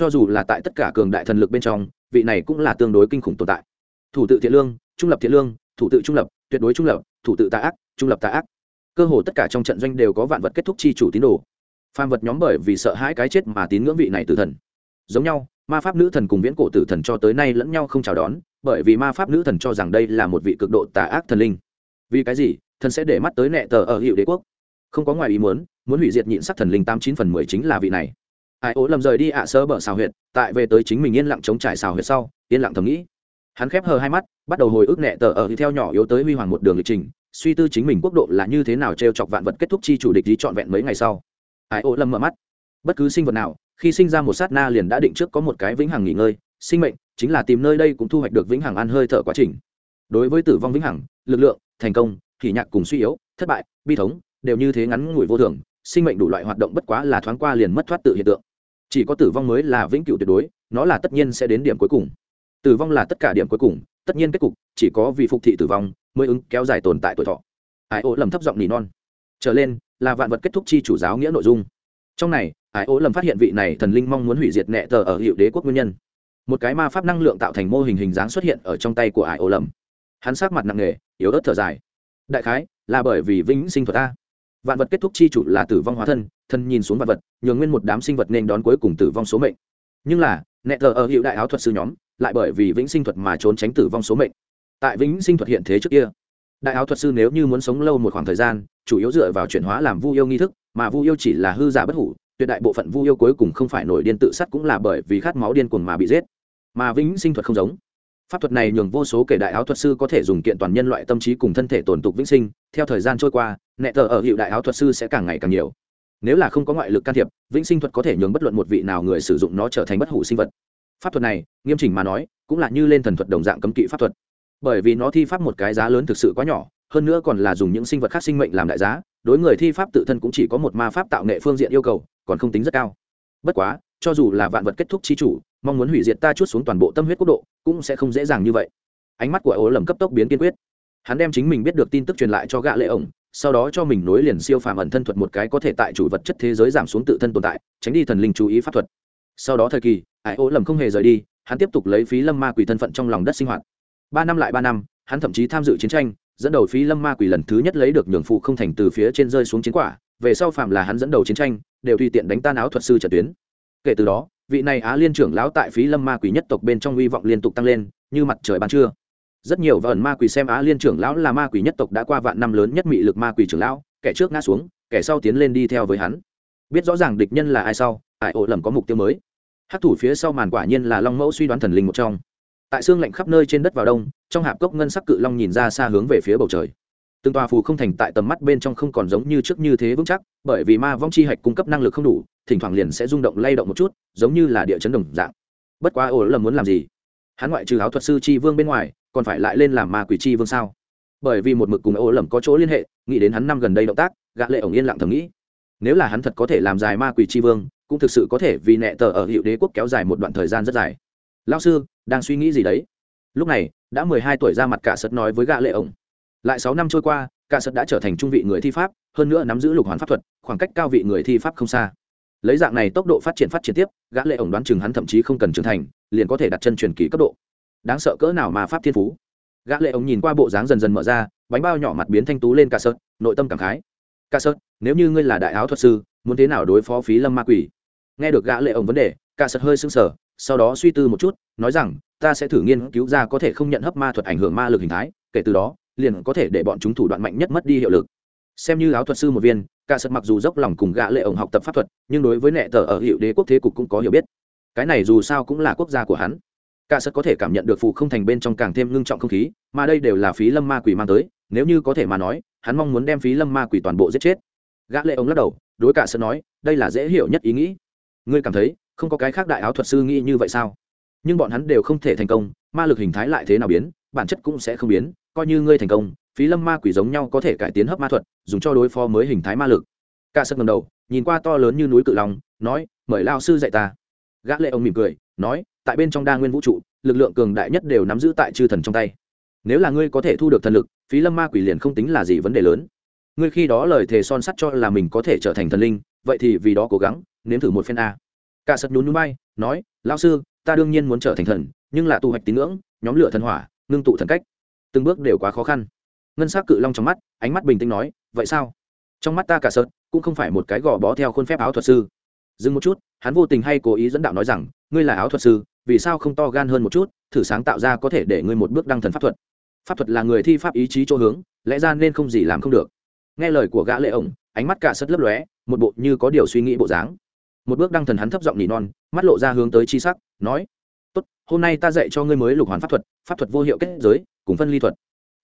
cho dù là tại tất cả cường đại thần lực bên trong, vị này cũng là tương đối kinh khủng tồn tại. Thủ tự thiện lương, trung lập thiện lương, thủ tự trung lập, tuyệt đối trung lập, thủ tự tà ác, trung lập tà ác. Cơ hồ tất cả trong trận doanh đều có vạn vật kết thúc chi chủ tín đồ. Phàm vật nhóm bởi vì sợ hãi cái chết mà tín ngưỡng vị này tử thần. Giống nhau, ma pháp nữ thần cùng viễn cổ tử thần cho tới nay lẫn nhau không chào đón, bởi vì ma pháp nữ thần cho rằng đây là một vị cực độ tà ác thần linh. Vì cái gì? Thần sẽ để mắt tới nẹ tờ ở hiệu đế quốc. Không có ngoài ý muốn muốn hủy diệt nhịn sắc thần linh tám chín phần mười chính là vị này ai ố lầm rời đi ạ, sơ bờ xào huyệt, tại về tới chính mình yên lặng chống trải xào huyệt sau, yên lặng thầm nghĩ. Hắn khép hờ hai mắt, bắt đầu hồi ức nẹ tờ ở theo nhỏ yếu tới huy hoàng một đường lịch trình, suy tư chính mình quốc độ là như thế nào t r e o chọc vạn vật kết thúc chi chủ địch lý trọn vẹn mấy ngày sau. Ai ố lâm mở mắt. Bất cứ sinh vật nào, khi sinh ra một sát na liền đã định trước có một cái vĩnh hằng nghỉ ngơi, sinh mệnh chính là tìm nơi đây cũng thu hoạch được vĩnh hằng ăn hơi thở quá trình. Đối với tử vong vĩnh hằng, lực lượng, thành công thì nhạc cùng suy yếu, thất bại, bi thống đều như thế ngắn ngủi vô thường, sinh mệnh đủ loại hoạt động bất quá là thoáng qua liền mất thoát tự hiện tượng chỉ có tử vong mới là vĩnh cửu tuyệt đối, nó là tất nhiên sẽ đến điểm cuối cùng. Tử vong là tất cả điểm cuối cùng, tất nhiên kết cục, chỉ có vì phục thị tử vong mới ứng kéo dài tồn tại tuổi thọ. Ai ô lầm thấp giọng nỉ non. Trở lên, là vạn vật kết thúc chi chủ giáo nghĩa nội dung. Trong này ải ố lầm phát hiện vị này thần linh mong muốn hủy diệt nẹ tờ ở hiệu đế quốc nguyên nhân. Một cái ma pháp năng lượng tạo thành mô hình hình dáng xuất hiện ở trong tay của ải ố lầm hắn sát mặt nặng nề, yếu ớt thở dài. Đại khái, là bởi vì vĩnh sinh thuật a vạn vật kết thúc chi chủ là tử vong hóa thân thân nhìn xuống vạn vật, nhường nguyên một đám sinh vật nên đón cuối cùng tử vong số mệnh. Nhưng là, nẹ thờ ở hiệu đại áo thuật sư nhóm, lại bởi vì vĩnh sinh thuật mà trốn tránh tử vong số mệnh. Tại vĩnh sinh thuật hiện thế trước kia, đại áo thuật sư nếu như muốn sống lâu một khoảng thời gian, chủ yếu dựa vào chuyển hóa làm vu yêu nghi thức, mà vu yêu chỉ là hư giả bất hủ, tuyệt đại bộ phận vu yêu cuối cùng không phải nổi điên tự sát cũng là bởi vì khát máu điên cuồng mà bị giết. Mà vĩnh sinh thuật không giống pháp thuật này nhường vô số kể đại áo thuật sư có thể dùng kiện toàn nhân loại tâm trí cùng thân thể tổn tục vĩnh sinh. Theo thời gian trôi qua, nẹ tờ ở hiệu đại áo thuật sư sẽ càng ngày càng nhiều. Nếu là không có ngoại lực can thiệp, vĩnh sinh thuật có thể nhường bất luận một vị nào người sử dụng nó trở thành bất hủ sinh vật. Pháp thuật này, nghiêm chỉnh mà nói, cũng là như lên thần thuật đồng dạng cấm kỵ pháp thuật. Bởi vì nó thi pháp một cái giá lớn thực sự quá nhỏ, hơn nữa còn là dùng những sinh vật khác sinh mệnh làm đại giá, đối người thi pháp tự thân cũng chỉ có một ma pháp tạo nghệ phương diện yêu cầu, còn không tính rất cao. Bất quá, cho dù là vạn vật kết thúc chi chủ mong muốn hủy diệt ta chút xuống toàn bộ tâm huyết quốc độ, cũng sẽ không dễ dàng như vậy. Ánh mắt của ố lầm cấp tốc biến kiên quyết. Hắn đem chính mình biết được tin tức truyền lại cho gã lệ ổng, sau đó cho mình nối liền siêu phàm ẩn thân thuật một cái có thể tại chủ vật chất thế giới giảm xuống tự thân tồn tại, tránh đi thần linh chú ý pháp thuật. Sau đó thời kỳ ải ố lầm không hề rời đi, hắn tiếp tục lấy phí lâm ma quỷ thân phận trong lòng đất sinh hoạt. Ba năm lại ba năm, hắn thậm chí tham dự chiến tranh, dẫn đầu phí lâm ma quỷ lần thứ nhất lấy được nhường phụ không thành từ phía trên rơi xuống chiến quả, về sau phạm là hắn dẫn đầu chiến tranh, đều tùy tiện đánh tan áo thuật sư trận tuyến. Kể từ đó vị này á liên trưởng lão tại phí lâm ma quỷ nhất tộc bên trong hy vọng liên tục tăng lên, như mặt trời ban trưa. Rất nhiều vẩn ma quỷ xem á liên trưởng lão là ma quỷ nhất tộc đã qua vạn năm lớn nhất mị lực ma quỷ trưởng lão, kẻ trước ngã xuống, kẻ sau tiến lên đi theo với hắn. Biết rõ ràng địch nhân là ai sau, ải ổ lầm có mục tiêu mới. Hát thủ phía sau màn quả nhiên là long mẫu suy đoán thần linh một trong. Tại xương lạnh khắp nơi trên đất vào đông, trong hạp cốc ngân sắc cự long nhìn ra xa hướng về phía bầu trời. Từng tòa phù không thành tại tầm mắt bên trong không còn giống như trước như thế vững chắc, bởi vì ma vong chi hạch cung cấp năng lực không đủ thỉnh thoảng liền sẽ rung động lay động một chút, giống như là địa chấn đồng dạng. Bất quá ổ lầm muốn làm gì? Hắn ngoại trừ áo thuật sư chi vương bên ngoài, còn phải lại lên làm ma quỷ chi vương sao? Bởi vì một mực cùng ổ lầm có chỗ liên hệ, nghĩ đến hắn năm gần đây động tác, gã lệ ổng yên lặng thầm nghĩ. Nếu là hắn thật có thể làm dài ma quỷ chi vương, cũng thực sự có thể vì nẹ tờ ở hiệu đế quốc kéo dài một đoạn thời gian rất dài. Lao sư, đang suy nghĩ gì đấy? Lúc này, đã mười hai tuổi ra mặt cả sật nói với gã lệ ổng. Lại sáu năm trôi qua, cả sật đã trở thành trung vị người thi pháp, hơn nữa nắm giữ lục hoàn pháp thuật, khoảng cách cao vị người thi pháp không xa lấy dạng này tốc độ phát triển phát triển tiếp, gã lệ ổng đoán chừng hắn thậm chí không cần trưởng thành, liền có thể đặt chân truyền kỳ cấp độ. Đáng sợ cỡ nào mà pháp thiên phú. Gã lệ ổng nhìn qua bộ dáng dần dần mở ra, bánh bao nhỏ mặt biến thanh tú lên cả sật nội tâm cảm khái. Cả sật nếu như ngươi là đại áo thuật sư, muốn thế nào đối phó phí lâm ma quỷ? Nghe được gã lệ ổng vấn đề, cả sật hơi sưng sờ, sau đó suy tư một chút, nói rằng, ta sẽ thử nghiên cứu ra có thể không nhận hấp ma thuật ảnh hưởng ma lực hình thái, kể từ đó, liền có thể để bọn chúng thủ đoạn mạnh nhất mất đi hiệu lực xem như áo thuật sư một viên, cả sật mặc dù dốc lòng cùng gã lệ ổng học tập pháp thuật, nhưng đối với nệ tờ ở hiệu đế quốc thế cục cũng có hiểu biết. Cái này dù sao cũng là quốc gia của hắn. Cả sật có thể cảm nhận được phù không thành bên trong càng thêm ngưng trọng không khí, mà đây đều là phí lâm ma quỷ mang tới, nếu như có thể mà nói, hắn mong muốn đem phí lâm ma quỷ toàn bộ giết chết. Gã lệ ông lắc đầu, đối cả sật nói, đây là dễ hiểu nhất ý nghĩ. Ngươi cảm thấy, không có cái khác đại áo thuật sư nghĩ như vậy sao? Nhưng bọn hắn đều không thể thành công, ma lực hình thái lại thế nào biến, bản chất cũng sẽ không biến, coi như ngươi thành công phí lâm ma quỷ giống nhau có thể cải tiến hấp ma thuật, dùng cho đối phó mới hình thái ma lực. Cả sật ngầm đầu, nhìn qua to lớn như núi cự long, nói, mời lao sư dạy ta. Gã lệ ông mỉm cười, nói, tại bên trong đa nguyên vũ trụ, lực lượng cường đại nhất đều nắm giữ tại chư thần trong tay. Nếu là ngươi có thể thu được thần lực, phí lâm ma quỷ liền không tính là gì vấn đề lớn. Ngươi khi đó lời thề son sắt cho là mình có thể trở thành thần linh, vậy thì vì đó cố gắng, nếm thử một phen a. Cả sật nhún núi bay nói lao sư, ta đương nhiên muốn trở thành thần, nhưng là tu hoạch tín ngưỡng, nhóm lửa thần hỏa, ngưng tụ thần cách. Từng bước đều quá khó khăn ngân s ắ c cự long trong mắt, ánh mắt bình tĩnh nói, vậy sao? Trong mắt ta cả sợt, cũng không phải một cái gò bó theo khuôn phép áo thuật sư. Dừng một chút, hắn vô tình hay cố ý dẫn đạo nói rằng, ngươi là áo thuật sư, vì sao không to gan hơn một chút, thử sáng tạo ra có thể để ngươi một bước đăng thần pháp thuật. Pháp thuật là người thi pháp ý chí chỗ hướng, lẽ ra nên không gì làm không được. Nghe lời của gã lệ ổng, ánh mắt cả sất lấp lóe, một bộ như có điều suy nghĩ bộ dáng. Một bước đăng thần hắn thấp giọng nỉ non, mắt lộ ra hướng tới chi sắc, nói, tốt, hôm nay ta dạy cho ngươi mới lục hoàn pháp thuật pháp thuật vô hiệu kết giới, cùng phân ly thuật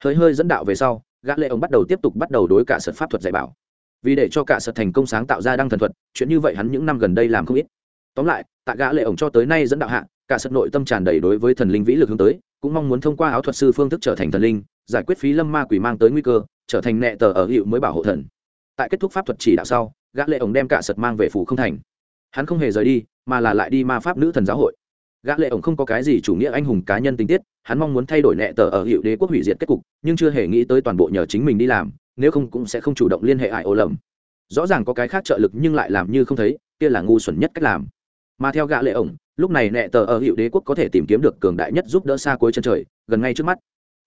hơi hơi dẫn đạo về sau, gã lệ ông bắt đầu tiếp tục bắt đầu đối cả sật pháp thuật dạy bảo. Vì để cho cả sật thành công sáng tạo ra đăng thần thuật, chuyện như vậy hắn những năm gần đây làm không ít. Tóm lại, tại gã lệ ổng cho tới nay dẫn đạo hạ, cả sật nội tâm tràn đầy đối với thần linh vĩ lực hướng tới, cũng mong muốn thông qua áo thuật sư phương thức trở thành thần linh, giải quyết phí lâm ma quỷ mang tới nguy cơ, trở thành nệ tờ ở hiệu mới bảo hộ thần. Tại kết thúc pháp thuật chỉ đạo sau, gã lệ ổng đem cả sật mang về phủ không thành. Hắn không hề rời đi, mà là lại đi ma pháp nữ thần giáo hội gã lệ ổng không có cái gì chủ nghĩa anh hùng cá nhân tình tiết, hắn mong muốn thay đổi nệ tờ ở hiệu đế quốc hủy diệt kết cục, nhưng chưa hề nghĩ tới toàn bộ nhờ chính mình đi làm, nếu không cũng sẽ không chủ động liên hệ ải ô lầm. Rõ ràng có cái khác trợ lực nhưng lại làm như không thấy, kia là ngu xuẩn nhất cách làm. Mà theo gã lệ ổng, lúc này nệ tờ ở hiệu đế quốc có thể tìm kiếm được cường đại nhất giúp đỡ xa cuối chân trời, gần ngay trước mắt.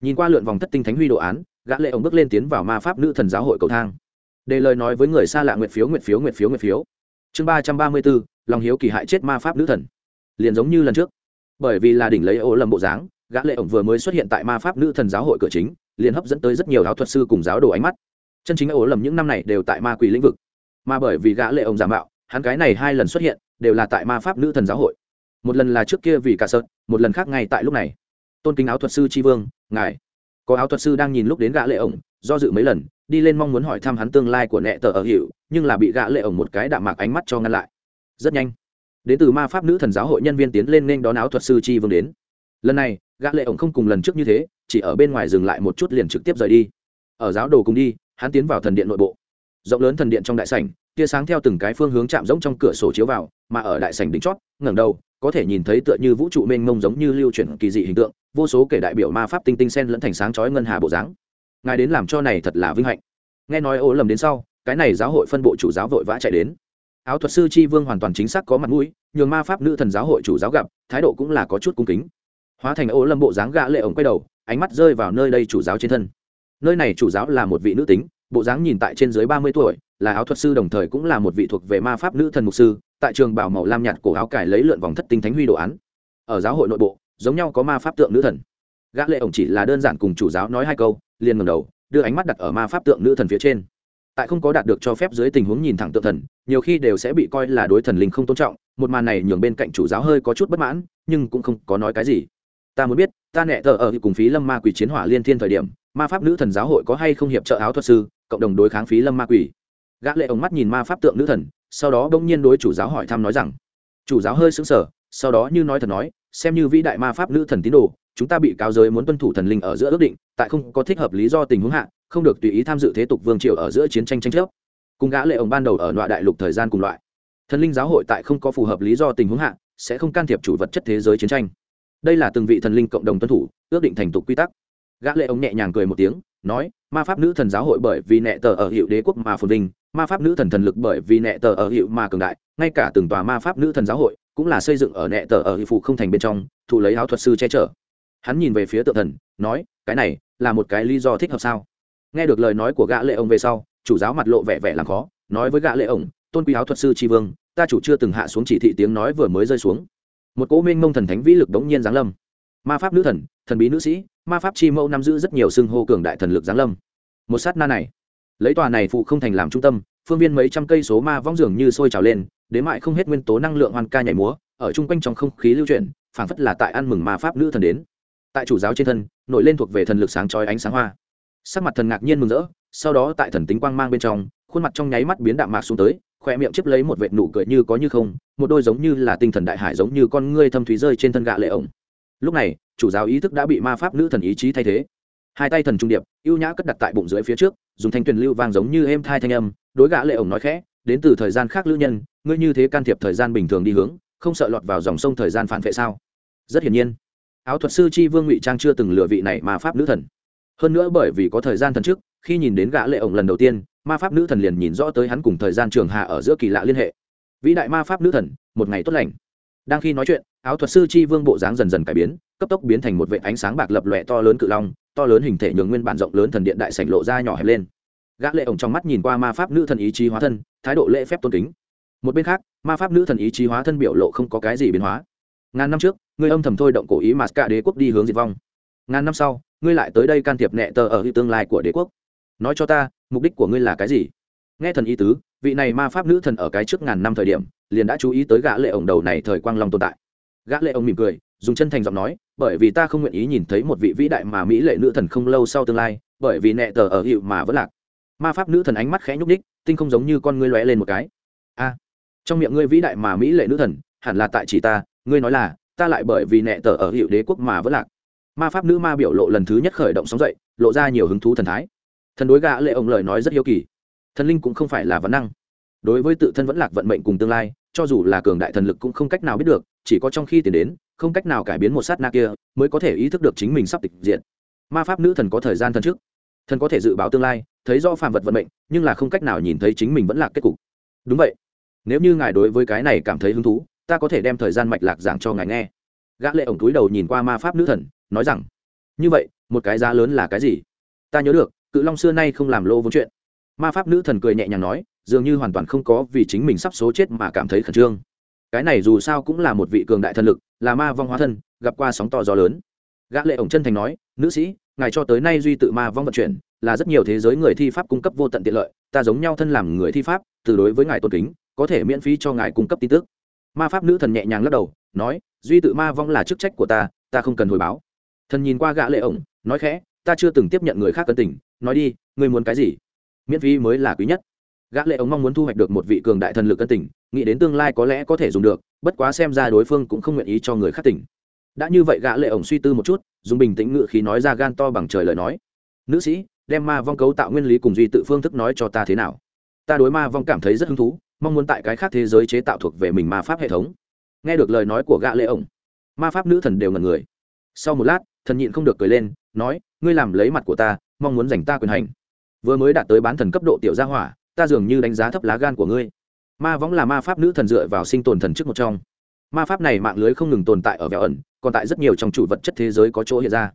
Nhìn qua lượn vòng thất tinh thánh huy đồ án, gã lệ ổng bước lên tiến vào ma pháp nữ thần giáo hội cầu thang. Đề lời nói với người xa lạ nguyệt phiếu nguyệt phiếu nguyệt phiếu nguyệt phiếu. Chương ba trăm ba mươi bốn lòng hiếu kỳ hại chết ma pháp nữ thần liền giống như lần trước. Bởi vì là đỉnh lấy ô lầm bộ dáng gã lệ ổng vừa mới xuất hiện tại ma pháp nữ thần giáo hội cửa chính liền hấp dẫn tới rất nhiều giáo thuật sư cùng giáo đồ ánh mắt. Chân chính ô lầm những năm này đều tại ma quỷ lĩnh vực. Mà bởi vì gã lệ ổng giả mạo hắn cái này hai lần xuất hiện đều là tại ma pháp nữ thần giáo hội. Một lần là trước kia vì cả sơn, một lần khác ngay tại lúc này. Tôn kính áo thuật sư tri vương ngài. Có áo thuật sư đang nhìn lúc đến gã lệ ổng do dự mấy lần đi lên mong muốn hỏi thăm hắn tương lai của nệ tờ ở hiệu nhưng là bị gã lệ ổng một cái đạm mạc ánh mắt cho ngăn lại. Rất nhanh đến từ ma pháp nữ thần giáo hội nhân viên tiến lên nên đón áo thuật sư chi vương đến. Lần này, gã lệ ổng không cùng lần trước như thế, chỉ ở bên ngoài dừng lại một chút liền trực tiếp rời đi. Ở giáo đồ cùng đi, hắn tiến vào thần điện nội bộ. Rộng lớn thần điện trong đại sảnh, tia sáng theo từng cái phương hướng chạm giống trong cửa sổ chiếu vào, mà ở đại sảnh đỉnh chót, ngẩng đầu, có thể nhìn thấy tựa như vũ trụ mênh mông giống như lưu chuyển kỳ dị hình tượng, vô số kể đại biểu ma pháp tinh tinh sen lẫn thành sáng chói ngân hà bộ dáng. Ngài đến làm cho này thật là vinh hạnh. Nghe nói ô lầm đến sau, cái này giáo hội phân bộ chủ giáo vội vã chạy đến áo thuật sư chi vương hoàn toàn chính xác có mặt mũi, nhường ma pháp nữ thần giáo hội chủ giáo gặp, thái độ cũng là có chút cung kính. Hóa thành ô lâm bộ dáng gã lệ ổng quay đầu, ánh mắt rơi vào nơi đây chủ giáo trên thân. Nơi này chủ giáo là một vị nữ tính, bộ dáng nhìn tại trên dưới ba mươi tuổi, là áo thuật sư đồng thời cũng là một vị thuộc về ma pháp nữ thần mục sư, tại trường bảo màu lam nhạt cổ áo cải lấy lượn vòng thất tinh thánh huy đồ án. Ở giáo hội nội bộ, giống nhau có ma pháp tượng nữ thần. Gã lệ ổng chỉ là đơn giản cùng chủ giáo nói hai câu, liền ngẩng đầu, đưa ánh mắt đặt ở ma pháp tượng nữ thần phía trên tại không có đạt được cho phép dưới tình huống nhìn thẳng tượng thần, nhiều khi đều sẽ bị coi là đối thần linh không tôn trọng, một màn này nhường bên cạnh chủ giáo hơi có chút bất mãn, nhưng cũng không có nói cái gì. Ta muốn biết, ta nẹ thờ ở cùng phí lâm ma quỷ chiến hỏa liên thiên thời điểm, ma pháp nữ thần giáo hội có hay không hiệp trợ áo thuật sư, cộng đồng đối kháng phí lâm ma quỷ. Gã lệ ống mắt nhìn ma pháp tượng nữ thần, sau đó đông nhiên đối chủ giáo hỏi thăm nói rằng, chủ giáo hơi sững sờ, sau đó như nói thật nói, xem như vĩ đại ma pháp nữ thần tín đồ, chúng ta bị cáo giới muốn tuân thủ thần linh ở giữa ước định, tại không có thích hợp lý do tình huống hạ không được tùy ý tham dự thế tục vương triều ở giữa chiến tranh tranh chấp. Cùng gã lệ ông ban đầu ở loại đại lục thời gian cùng loại. Thần linh giáo hội tại không có phù hợp lý do tình huống hạ, sẽ không can thiệp chủ vật chất thế giới chiến tranh. Đây là từng vị thần linh cộng đồng tuân thủ, ước định thành tục quy tắc. Gã lệ ông nhẹ nhàng cười một tiếng, nói, ma pháp nữ thần giáo hội bởi vì nệ tờ ở hiệu đế quốc mà phồn vinh, ma pháp nữ thần thần lực bởi vì nệ tờ ở hiệu mà cường đại, ngay cả từng tòa ma pháp nữ thần giáo hội cũng là xây dựng ở nệ tờ ở hiệu phụ không thành bên trong, thụ lấy áo thuật sư che chở. Hắn nhìn về phía tự thần, nói, cái này là một cái lý do thích hợp sao? Nghe được lời nói của gã lệ ông về sau, chủ giáo mặt lộ vẻ vẻ làm khó, nói với gã lệ ông, tôn quý áo thuật sư tri vương, ta chủ chưa từng hạ xuống chỉ thị tiếng nói vừa mới rơi xuống. Một cỗ minh mông thần thánh vĩ lực đống nhiên giáng lâm. Ma pháp nữ thần thần bí nữ sĩ, ma pháp chi mẫu nắm giữ rất nhiều xưng hô cường đại thần lực giáng lâm. Một sát na này, lấy tòa này phụ không thành làm trung tâm, phương viên mấy trăm cây số ma vong dường như sôi trào lên, đến mại không hết nguyên tố năng lượng hoàn ca nhảy múa, ở chung quanh trong không khí lưu chuyển, phảng phất là tại ăn mừng ma pháp nữ thần đến. Tại chủ giáo trên thân, nổi lên thuộc về thần lực sáng chói ánh sáng hoa sắc mặt thần ngạc nhiên mừng rỡ, sau đó tại thần tính quang mang bên trong, khuôn mặt trong nháy mắt biến đạm mạc xuống tới khoe miệng chiếc lấy một vệt nụ cười như có như không, một đôi giống như là tinh thần đại hải giống như con ngươi thâm thúy rơi trên thân gạ lệ ổng. Lúc này, chủ giáo ý thức đã bị ma pháp nữ thần ý chí thay thế. Hai tay thần trung điệp, ưu nhã cất đặt tại bụng dưới phía trước, dùng thanh tuyền lưu vang giống như êm thai thanh âm, đối gã lệ ổng nói khẽ, đến từ thời gian khác, lữ nhân, ngươi như thế can thiệp thời gian bình thường đi hướng, không sợ lọt vào dòng sông thời gian phản vệ sao? Rất hiển nhiên, áo thuật sư chi vương ngụy trang chưa từng lừa vị này ma pháp nữ thần hơn nữa bởi vì có thời gian thần trước khi nhìn đến gã lệ ổng lần đầu tiên, ma pháp nữ thần liền nhìn rõ tới hắn cùng thời gian trường hạ ở giữa kỳ lạ liên hệ. Vĩ đại ma pháp nữ thần, một ngày tốt lành. Đang khi nói chuyện, áo thuật sư chi vương bộ dáng dần dần cải biến, cấp tốc biến thành một vệ ánh sáng bạc lập lòe to lớn cự long, to lớn hình thể nhường nguyên bản rộng lớn thần điện đại sảnh lộ ra nhỏ hẹp lên. Gã lệ ổng trong mắt nhìn qua ma pháp nữ thần ý chí hóa thân, thái độ lễ phép tôn kính. Một bên khác, ma pháp nữ thần ý chí hóa thân biểu lộ không có cái gì biến hóa. Ngàn năm trước, người âm thầm thôi động cổ ý mà cả đế quốc đi hướng diệt vong. Ngàn năm sau ngươi lại tới đây can thiệp nẹ tờ ở tương lai của đế quốc. Nói cho ta, mục đích của ngươi là cái gì? Nghe thần ý tứ, vị này ma pháp nữ thần ở cái trước ngàn năm thời điểm, liền đã chú ý tới gã lệ ổng đầu này thời quang long tồn tại. Gã lệ ổng mỉm cười, dùng chân thành giọng nói, bởi vì ta không nguyện ý nhìn thấy một vị vĩ đại mà mỹ lệ nữ thần không lâu sau tương lai, bởi vì nẹ tờ ở hiệu mà vẫn lạc. Ma pháp nữ thần ánh mắt khẽ nhúc ních tinh không giống như con ngươi lóe lên một cái. A, trong miệng ngươi vĩ đại mà mỹ lệ nữ thần, hẳn là tại chỉ ta, ngươi nói là, ta lại bởi vì nẹ tờ ở hiệu đế quốc mà vẫn lạc ma pháp nữ ma biểu lộ lần thứ nhất khởi động sóng dậy, lộ ra nhiều hứng thú thần thái. Thần đối gã lệ ông lời nói rất hiếu kỳ. Thần linh cũng không phải là vấn năng. Đối với tự thân vẫn lạc vận mệnh cùng tương lai, cho dù là cường đại thần lực cũng không cách nào biết được, chỉ có trong khi tiền đến, không cách nào cải biến một sát na kia, mới có thể ý thức được chính mình sắp tịch diện ma pháp nữ thần có thời gian thần trước. Thần có thể dự báo tương lai, thấy do phàm vật vận mệnh, nhưng là không cách nào nhìn thấy chính mình vẫn là kết cục. Đúng vậy. Nếu như ngài đối với cái này cảm thấy hứng thú, ta có thể đem thời gian mạch lạc giảng cho ngài nghe. Gã lệ ổng túi đầu nhìn qua ma pháp nữ thần nói rằng, như vậy, một cái giá lớn là cái gì? Ta nhớ được, cự long xưa nay không làm lô vốn chuyện. Ma pháp nữ thần cười nhẹ nhàng nói, dường như hoàn toàn không có vì chính mình sắp số chết mà cảm thấy khẩn trương. Cái này dù sao cũng là một vị cường đại thần lực, là ma vong hóa thân, gặp qua sóng to gió lớn. Gã lệ ổng chân thành nói, nữ sĩ, ngài cho tới nay duy tự ma vong vận chuyển, là rất nhiều thế giới người thi pháp cung cấp vô tận tiện lợi, ta giống nhau thân làm người thi pháp, từ đối với ngài tôn kính, có thể miễn phí cho ngài cung cấp tin tức. Ma pháp nữ thần nhẹ nhàng lắc đầu, nói, duy tự ma vong là chức trách của ta ta không cần hồi báo thần nhìn qua gã lệ ổng, nói khẽ, ta chưa từng tiếp nhận người khác cân tình, nói đi, ngươi muốn cái gì? Miễn phí mới là quý nhất. Gã lệ ống mong muốn thu hoạch được một vị cường đại thần lực cân tình, nghĩ đến tương lai có lẽ có thể dùng được, bất quá xem ra đối phương cũng không nguyện ý cho người khác tỉnh. Đã như vậy gã lệ ống suy tư một chút, dùng bình tĩnh ngự khí nói ra gan to bằng trời lời nói. Nữ sĩ, đem ma vong cấu tạo nguyên lý cùng duy tự phương thức nói cho ta thế nào? Ta đối ma vong cảm thấy rất hứng thú, mong muốn tại cái khác thế giới chế tạo thuộc về mình ma pháp hệ thống. Nghe được lời nói của gã lệ ống ma pháp nữ thần đều ngẩn người. Sau một lát thần nhịn không được cười lên, nói, ngươi làm lấy mặt của ta, mong muốn giành ta quyền hành. Vừa mới đạt tới bán thần cấp độ tiểu gia hỏa, ta dường như đánh giá thấp lá gan của ngươi. Ma võng là ma pháp nữ thần dựa vào sinh tồn thần trước một trong. Ma pháp này mạng lưới không ngừng tồn tại ở vẹo ẩn, còn tại rất nhiều trong chủ vật chất thế giới có chỗ hiện ra.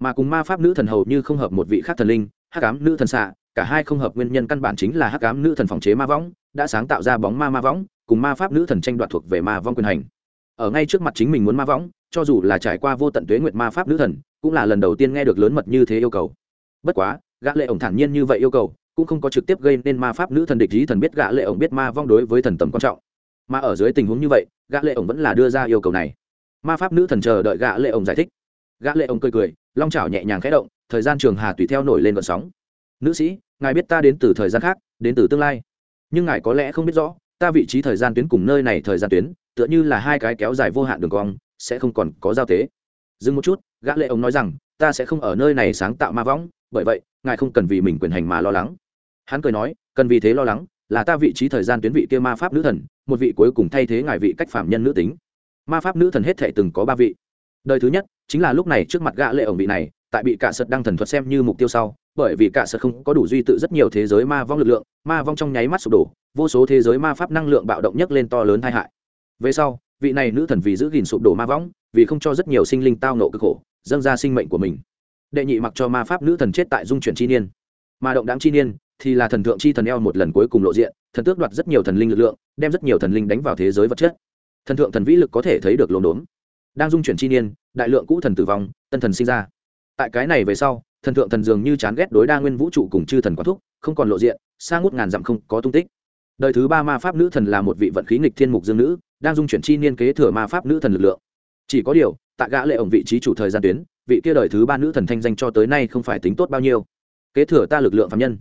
Mà cùng ma pháp nữ thần hầu như không hợp một vị khác thần linh, hắc ám nữ thần xạ, cả hai không hợp nguyên nhân căn bản chính là hắc ám nữ thần phòng chế ma võng, đã sáng tạo ra bóng ma ma võng, cùng ma pháp nữ thần tranh đoạt thuộc về ma vong quyền hành ở ngay trước mặt chính mình muốn ma võng, cho dù là trải qua vô tận tuế nguyệt ma pháp nữ thần, cũng là lần đầu tiên nghe được lớn mật như thế yêu cầu. Bất quá, gã lệ ổng thản nhiên như vậy yêu cầu, cũng không có trực tiếp gây nên ma pháp nữ thần địch ý thần biết gã lệ ổng biết ma vong đối với thần tầm quan trọng. Mà ở dưới tình huống như vậy, gã lệ ổng vẫn là đưa ra yêu cầu này. Ma pháp nữ thần chờ đợi gã lệ ổng giải thích. Gã lệ ổng cười cười, long chảo nhẹ nhàng khẽ động, thời gian trường hà tùy theo nổi lên gợn sóng. Nữ sĩ, ngài biết ta đến từ thời gian khác, đến từ tương lai. Nhưng ngài có lẽ không biết rõ, ta vị trí thời gian tuyến cùng nơi này thời gian tuyến tựa như là hai cái kéo dài vô hạn đường cong, sẽ không còn có giao tế. Dừng một chút, gã lệ ông nói rằng, ta sẽ không ở nơi này sáng tạo ma võng, bởi vậy, ngài không cần vì mình quyền hành mà lo lắng. Hắn cười nói, cần vì thế lo lắng, là ta vị trí thời gian tuyến vị kia ma pháp nữ thần, một vị cuối cùng thay thế ngài vị cách phạm nhân nữ tính. Ma pháp nữ thần hết thề từng có ba vị. Đời thứ nhất, chính là lúc này trước mặt gã lệ ổng vị này, tại bị cả sật đăng thần thuật xem như mục tiêu sau, bởi vì cả sật không có đủ duy tự rất nhiều thế giới ma vong lực lượng, ma vong trong nháy mắt sụp đổ, vô số thế giới ma pháp năng lượng bạo động nhất lên to lớn tai hại về sau, vị này nữ thần vì giữ gìn sụp đổ ma vong vì không cho rất nhiều sinh linh tao nộ cực khổ, dâng ra sinh mệnh của mình. Đệ nhị mặc cho ma pháp nữ thần chết tại dung chuyển chi niên. Mà động đáng chi niên thì là thần thượng chi thần eo một lần cuối cùng lộ diện, thần tước đoạt rất nhiều thần linh lực lượng, đem rất nhiều thần linh đánh vào thế giới vật chất. Thần thượng thần vĩ lực có thể thấy được lồn đốn đang dung chuyển chi niên, đại lượng cũ thần tử vong, tân thần sinh ra. Tại cái này về sau, thần thượng thần dường như chán ghét đối đa nguyên vũ trụ cùng chư thần quán thúc, không còn lộ diện, xa ngút ngàn dặm không có tung tích. Đời thứ ba ma pháp nữ thần là một vị vận khí nghịch thiên mục dương nữ đang dung chuyển chi niên kế thừa ma pháp nữ thần lực lượng. Chỉ có điều tạ gã lệ ổng vị trí chủ thời gian tuyến, vị kia đời thứ ba nữ thần thanh danh cho tới nay không phải tính tốt bao nhiêu. Kế thừa ta lực lượng phạm nhân.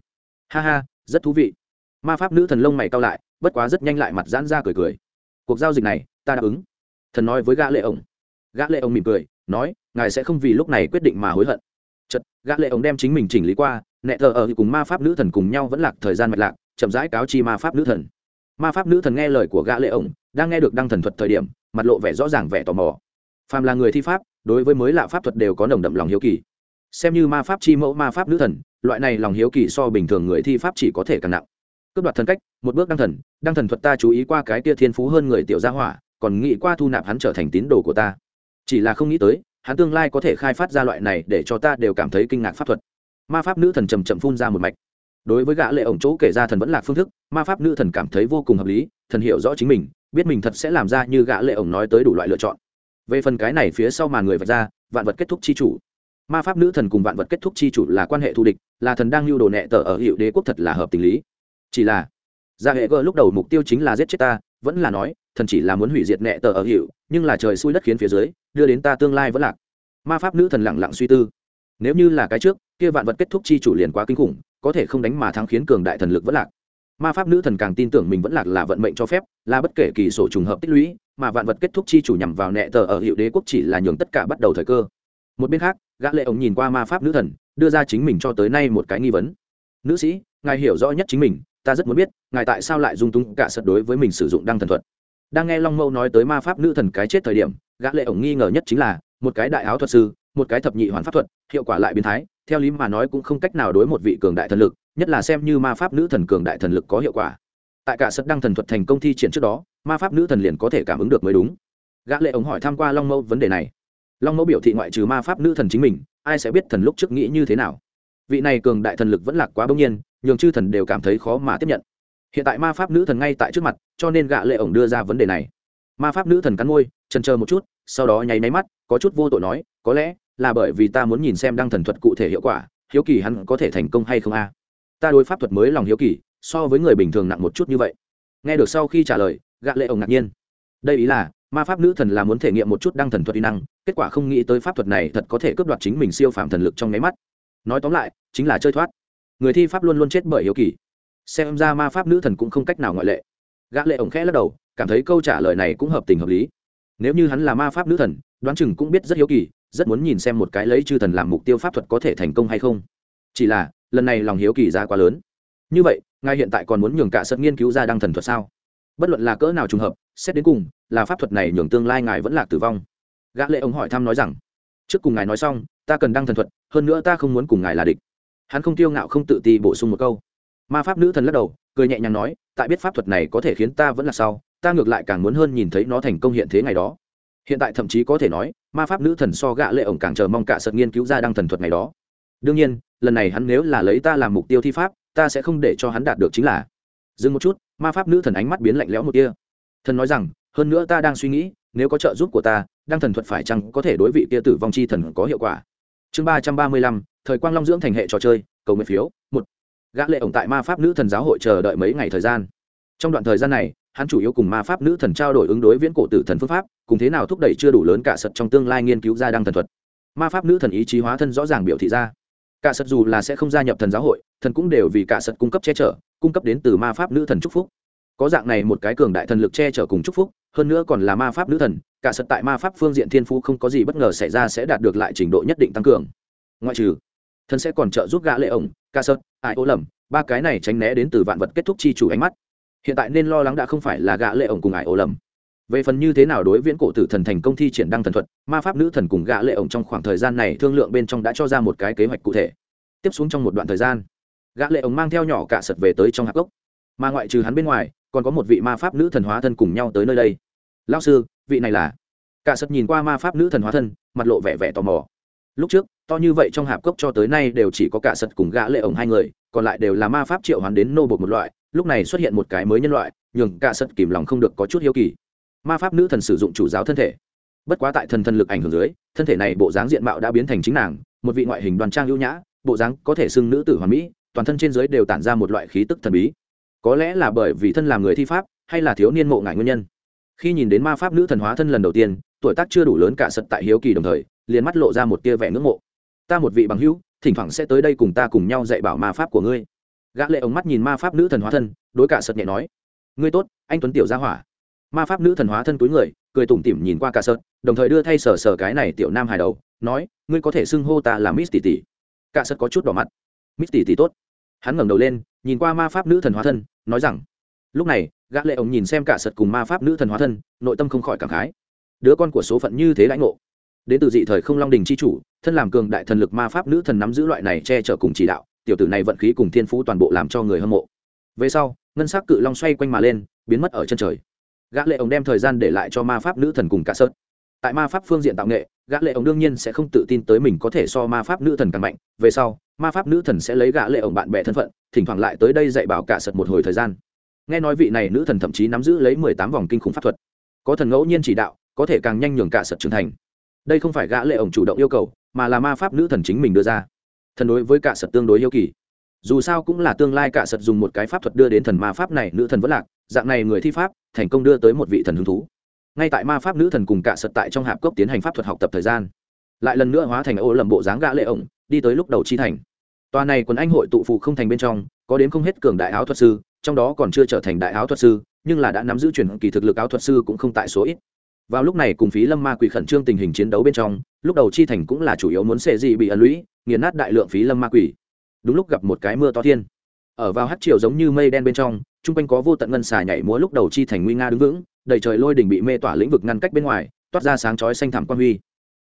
Ha ha, rất thú vị. Ma pháp nữ thần lông mày cao lại, bất quá rất nhanh lại mặt giãn ra cười cười. Cuộc giao dịch này, ta đáp ứng. Thần nói với gã lệ ổng. Gã lệ ổng mỉm cười, nói, ngài sẽ không vì lúc này quyết định mà hối hận. Chật gã lệ ổng đem chính mình chỉnh lý qua, nẹ thờ ở cùng ma pháp nữ thần cùng nhau vẫn lạc thời gian mạch lạc, chậm rãi cáo chi ma pháp nữ thần ma pháp nữ thần nghe lời của gã lệ ổng, đang nghe được đăng thần thuật thời điểm, mặt lộ vẻ rõ ràng vẻ tò mò. Phàm là người thi pháp, đối với mới lạ pháp thuật đều có nồng đậm lòng hiếu kỳ. Xem như ma pháp chi mẫu, ma pháp nữ thần, loại này lòng hiếu kỳ so bình thường người thi pháp chỉ có thể càng nặng. Cướp đoạt thần cách, một bước đăng thần đăng thần thuật ta chú ý qua cái tia thiên phú hơn người tiểu gia hỏa, còn nghĩ qua thu nạp hắn trở thành tín đồ của ta. Chỉ là không nghĩ tới, hắn tương lai có thể khai phát ra loại này để cho ta đều cảm thấy kinh ngạc pháp thuật. Ma pháp nữ thần chậm chậm phun ra một mạch đối với gã lệ ổng chỗ kể ra thần vẫn là phương thức, ma pháp nữ thần cảm thấy vô cùng hợp lý, thần hiểu rõ chính mình, biết mình thật sẽ làm ra như gã lệ ổng nói tới đủ loại lựa chọn. Về phần cái này phía sau mà người vạch ra, vạn vật kết thúc chi chủ. Ma pháp nữ thần cùng vạn vật kết thúc chi chủ là quan hệ thù địch, là thần đang lưu đồ nẹ tờ ở hiệu đế quốc thật là hợp tình lý. Chỉ là gia hệ gờ lúc đầu mục tiêu chính là giết chết ta, vẫn là nói, thần chỉ là muốn hủy diệt nẹ tờ ở hiệu nhưng là trời xui đất khiến phía dưới, đưa đến ta tương lai vẫn lạc. Ma pháp nữ thần lặng lặng suy tư. Nếu như là cái trước, kia vạn vật kết thúc chi chủ liền quá kinh khủng có thể không đánh mà thắng khiến cường đại thần lực vẫn lạc. Ma pháp nữ thần càng tin tưởng mình vẫn lạc là vận mệnh cho phép, là bất kể kỳ sổ trùng hợp tích lũy, mà vạn vật kết thúc chi chủ nhằm vào nẹ tờ ở hiệu đế quốc chỉ là nhường tất cả bắt đầu thời cơ. Một bên khác, gã lệ ống nhìn qua ma pháp nữ thần, đưa ra chính mình cho tới nay một cái nghi vấn. Nữ sĩ, ngài hiểu rõ nhất chính mình, ta rất muốn biết, ngài tại sao lại dung túng cả sật đối với mình sử dụng đăng thần thuật? Đang nghe long mâu nói tới ma pháp nữ thần cái chết thời điểm, gã lệ ống nghi ngờ nhất chính là, một cái đại áo thuật sư, một cái thập nhị hoàn pháp thuật, hiệu quả lại biến thái theo lý mà nói cũng không cách nào đối một vị cường đại thần lực, nhất là xem như ma pháp nữ thần cường đại thần lực có hiệu quả. Tại cả sật đăng thần thuật thành công thi triển trước đó, ma pháp nữ thần liền có thể cảm ứng được mới đúng. Gã lệ ống hỏi tham q u a long mẫu vấn đề này. Long mẫu biểu thị ngoại trừ ma pháp nữ thần chính mình, ai sẽ biết thần lúc trước nghĩ như thế nào? Vị này cường đại thần lực vẫn lạc quá bỗng nhiên, nhường chư thần đều cảm thấy khó mà tiếp nhận. Hiện tại ma pháp nữ thần ngay tại trước mặt, cho nên gã lệ ổng đưa ra vấn đề này. Ma pháp nữ thần cắn môi, chần chờ một chút, sau đó nháy máy mắt, có chút vô tội nói, có lẽ là bởi vì ta muốn nhìn xem đăng thần thuật cụ thể hiệu quả, hiếu kỳ hắn có thể thành công hay không a? Ta đối pháp thuật mới lòng hiếu kỳ, so với người bình thường nặng một chút như vậy. Nghe được sau khi trả lời, gã lệ ổng ngạc nhiên. Đây ý là, ma pháp nữ thần là muốn thể nghiệm một chút đăng thần thuật y năng, kết quả không nghĩ tới pháp thuật này thật có thể cướp đoạt chính mình siêu phạm thần lực trong nháy mắt. Nói tóm lại, chính là chơi thoát. Người thi pháp luôn luôn chết bởi hiếu kỳ. Xem ra ma pháp nữ thần cũng không cách nào ngoại lệ. Gã lệ ổng khẽ lắc đầu, cảm thấy câu trả lời này cũng hợp tình hợp lý. Nếu như hắn là ma pháp nữ thần, đoán chừng cũng biết rất hiếu kỳ rất muốn nhìn xem một cái lấy chư thần làm mục tiêu pháp thuật có thể thành công hay không. Chỉ là, lần này lòng hiếu kỳ ra quá lớn. Như vậy, ngài hiện tại còn muốn nhường cả sân nghiên cứu ra đăng thần thuật sao? Bất luận là cỡ nào trùng hợp, xét đến cùng, là pháp thuật này nhường tương lai ngài vẫn là tử vong. Gã lệ ông hỏi thăm nói rằng, trước cùng ngài nói xong, ta cần đăng thần thuật, hơn nữa ta không muốn cùng ngài là địch. Hắn không tiêu ngạo không tự ti bổ sung một câu. Ma pháp nữ thần lắc đầu, cười nhẹ nhàng nói, tại biết pháp thuật này có thể khiến ta vẫn là sau, ta ngược lại càng muốn hơn nhìn thấy nó thành công hiện thế ngày đó hiện tại thậm chí có thể nói, ma pháp nữ thần so gã lệ ổng càng chờ mong cả sật nghiên cứu ra đăng thần thuật ngày đó. Đương nhiên, lần này hắn nếu là lấy ta làm mục tiêu thi pháp, ta sẽ không để cho hắn đạt được chính là. Dừng một chút, ma pháp nữ thần ánh mắt biến lạnh lẽo một kia thần nói rằng, hơn nữa ta đang suy nghĩ, nếu có trợ giúp của ta, đăng thần thuật phải chăng có thể đối vị kia tử vong chi thần có hiệu quả? Chương ba trăm ba mươi lăm, thời quang long dưỡng thành hệ trò chơi, cầu nguyện phiếu, một. Gã lệ ổng tại ma pháp nữ thần giáo hội chờ đợi mấy ngày thời gian. Trong đoạn thời gian này hắn chủ yếu cùng ma pháp nữ thần trao đổi ứng đối viễn cổ tử thần phương pháp, cùng thế nào thúc đẩy chưa đủ lớn cả sật trong tương lai nghiên cứu ra đăng thần thuật. Ma pháp nữ thần ý chí hóa thân rõ ràng biểu thị ra. Cả sật dù là sẽ không gia nhập thần giáo hội, thần cũng đều vì cả sật cung cấp che chở, cung cấp đến từ ma pháp nữ thần chúc phúc. Có dạng này một cái cường đại thần lực che chở cùng chúc phúc, hơn nữa còn là ma pháp nữ thần, cả sật tại ma pháp phương diện thiên phú không có gì bất ngờ xảy ra sẽ đạt được lại trình độ nhất định tăng cường. Ngoại trừ, thần sẽ còn trợ giúp gã lệ ổng ca sật, ai ô lầm, ba cái này tránh né đến từ vạn vật kết thúc chi chủ ánh mắt hiện tại nên lo lắng đã không phải là gã lệ ổng cùng ải ổ lầm. Về phần như thế nào đối viễn cổ tử thần thành công thi triển đăng thần thuật, ma pháp nữ thần cùng gã lệ ổng trong khoảng thời gian này thương lượng bên trong đã cho ra một cái kế hoạch cụ thể. Tiếp xuống trong một đoạn thời gian gã lệ ổng mang theo nhỏ cả sật về tới trong hạp gốc. Mà ngoại trừ hắn bên ngoài, còn có một vị ma pháp nữ thần hóa thân cùng nhau tới nơi đây. Lão sư, vị này là? Cả sật nhìn qua ma pháp nữ thần hóa thân, mặt lộ vẻ vẻ tò mò. Lúc trước, to như vậy trong hạp cốc cho tới nay đều chỉ có cả sật cùng gã lệ ổng hai người, còn lại đều là ma pháp triệu hoán đến nô bột một loại lúc này xuất hiện một cái mới nhân loại, nhường cả sật kìm lòng không được có chút hiếu kỳ. Ma pháp nữ thần sử dụng chủ giáo thân thể. Bất quá tại thần thần lực ảnh hưởng dưới, thân thể này bộ dáng diện mạo đã biến thành chính nàng, một vị ngoại hình đoàn trang ưu nhã, bộ dáng có thể xưng nữ tử hoàn mỹ, toàn thân trên dưới đều tản ra một loại khí tức thần bí. Có lẽ là bởi vì thân làm người thi pháp, hay là thiếu niên mộ ngại nguyên nhân. Khi nhìn đến ma pháp nữ thần hóa thân lần đầu tiên, tuổi tác chưa đủ lớn cả sật tại hiếu kỳ đồng thời, liền mắt lộ ra một tia vẻ ngưỡng mộ. Ta một vị bằng hữu, thỉnh thoảng sẽ tới đây cùng ta cùng nhau dạy bảo ma pháp của ngươi gã lệ ống mắt nhìn ma pháp nữ thần hóa thân, đối cả sợt nhẹ nói, ngươi tốt, anh tuấn tiểu gia hỏa. Ma pháp nữ thần hóa thân túi người, cười tủm tỉm nhìn qua cả sợt, đồng thời đưa thay sờ sờ cái này tiểu nam hài đầu, nói, ngươi có thể xưng hô ta là miss tỷ tỷ cả sợt có chút đỏ mặt. Miss tỷ tỷ tốt. Hắn ngẩng đầu lên, nhìn qua ma pháp nữ thần hóa thân, nói rằng, lúc này, gã lệ ống nhìn xem cả sợt cùng ma pháp nữ thần hóa thân, nội tâm không khỏi cảm khái. Đứa con của số phận như thế lãnh ngộ. Đến từ dị thời không long đình chi chủ, thân làm cường đại thần lực ma pháp nữ thần nắm giữ loại này che chở cùng chỉ đạo tiểu tử này vận khí cùng thiên phú toàn bộ làm cho người hâm mộ. Về sau, ngân sắc cự long xoay quanh mà lên, biến mất ở chân trời. Gã lệ ổng đem thời gian để lại cho ma pháp nữ thần cùng cả sớt. Tại ma pháp phương diện tạo nghệ, gã lệ ổng đương nhiên sẽ không tự tin tới mình có thể so ma pháp nữ thần càng mạnh. Về sau, ma pháp nữ thần sẽ lấy gã lệ ổng bạn bè thân phận, thỉnh thoảng lại tới đây dạy bảo cả sật một hồi thời gian. Nghe nói vị này nữ thần thậm chí nắm giữ lấy mười tám vòng kinh khủng pháp thuật. Có thần ngẫu nhiên chỉ đạo, có thể càng nhanh nhường cả sật trưởng thành. Đây không phải gã lệ ổng chủ động yêu cầu, mà là ma pháp nữ thần chính mình đưa ra thần đối với cả sật tương đối yêu kỳ. Dù sao cũng là tương lai cả sật dùng một cái pháp thuật đưa đến thần ma pháp này, nữ thần vẫn lạc, dạng này người thi pháp, thành công đưa tới một vị thần hứng thú. Ngay tại ma pháp nữ thần cùng cả sật tại trong hạp cốc tiến hành pháp thuật học tập thời gian, lại lần nữa hóa thành ô lầm bộ dáng gã lệ ổng, đi tới lúc đầu chi thành. Tòa này quần anh hội tụ phụ không thành bên trong, có đến không hết cường đại áo thuật sư, trong đó còn chưa trở thành đại áo thuật sư, nhưng là đã nắm giữ truyền kỳ thực lực áo thuật sư cũng không tại số ít. Vào lúc này cùng phí lâm ma quỷ khẩn trương tình hình chiến đấu bên trong lúc đầu chi thành cũng là chủ yếu muốn xệ gì bị ẩn lũy, nghiền nát đại lượng phí lâm ma quỷ. Đúng lúc gặp một cái mưa to thiên. Ở vào hát chiều giống như mây đen bên trong, chung quanh có vô tận ngân xà nhảy múa lúc đầu chi thành nguy nga đứng vững, đầy trời lôi đỉnh bị mê tỏa lĩnh vực ngăn cách bên ngoài, toát ra sáng chói xanh thảm quan huy.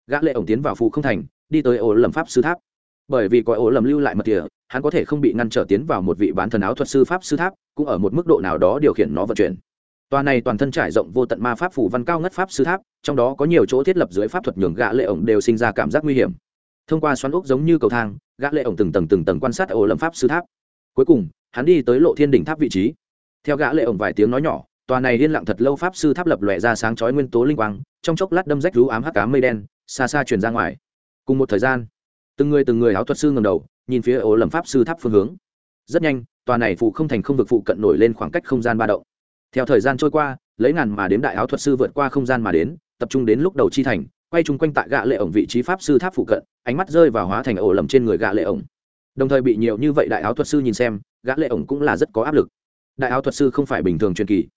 Gã lệ ổng tiến vào phụ không thành, đi tới ổ lầm pháp sư tháp. Bởi vì có ổ lầm lưu lại mật tỉa hắn có thể không bị ngăn trở tiến vào một vị bán thần áo thuật sư pháp sư tháp, cũng ở một mức độ nào đó điều khiển nó vận chuyển tòa này toàn thân trải rộng vô tận ma pháp phủ văn cao ngất pháp sư tháp, trong đó có nhiều chỗ thiết lập dưới pháp thuật nhường gã lệ ổng đều sinh ra cảm giác nguy hiểm. Thông qua xoắn ốc giống như cầu thang, gã lệ ổng từng tầng từng tầng quan sát ổ lâm pháp sư tháp. Cuối cùng, hắn đi tới lộ thiên đỉnh tháp vị trí. Theo gã lệ ổng vài tiếng nói nhỏ, tòa này liên lặng thật lâu pháp sư tháp lập lòe ra sáng chói nguyên tố linh quang, trong chốc lát đâm rách rú ám hắc ám mây đen, xa xa truyền ra ngoài. Cùng một thời gian, từng người từng người áo thuật sư ngẩng đầu, nhìn phía ổ lâm pháp sư tháp phương hướng. Rất nhanh, tòa này phụ không thành không vực phụ cận nổi lên khoảng cách không gian ba động theo thời gian trôi qua, lấy ngàn mà đếm đại áo thuật sư vượt qua không gian mà đến, tập trung đến lúc đầu chi thành, quay chung quanh tại gạ lệ ổng vị trí pháp sư tháp phụ cận, ánh mắt rơi vào hóa thành ổ lầm trên người gạ lệ ổng. Đồng thời bị nhiều như vậy đại áo thuật sư nhìn xem, gã lệ ổng cũng là rất có áp lực. Đại áo thuật sư không phải bình thường truyền kỳ.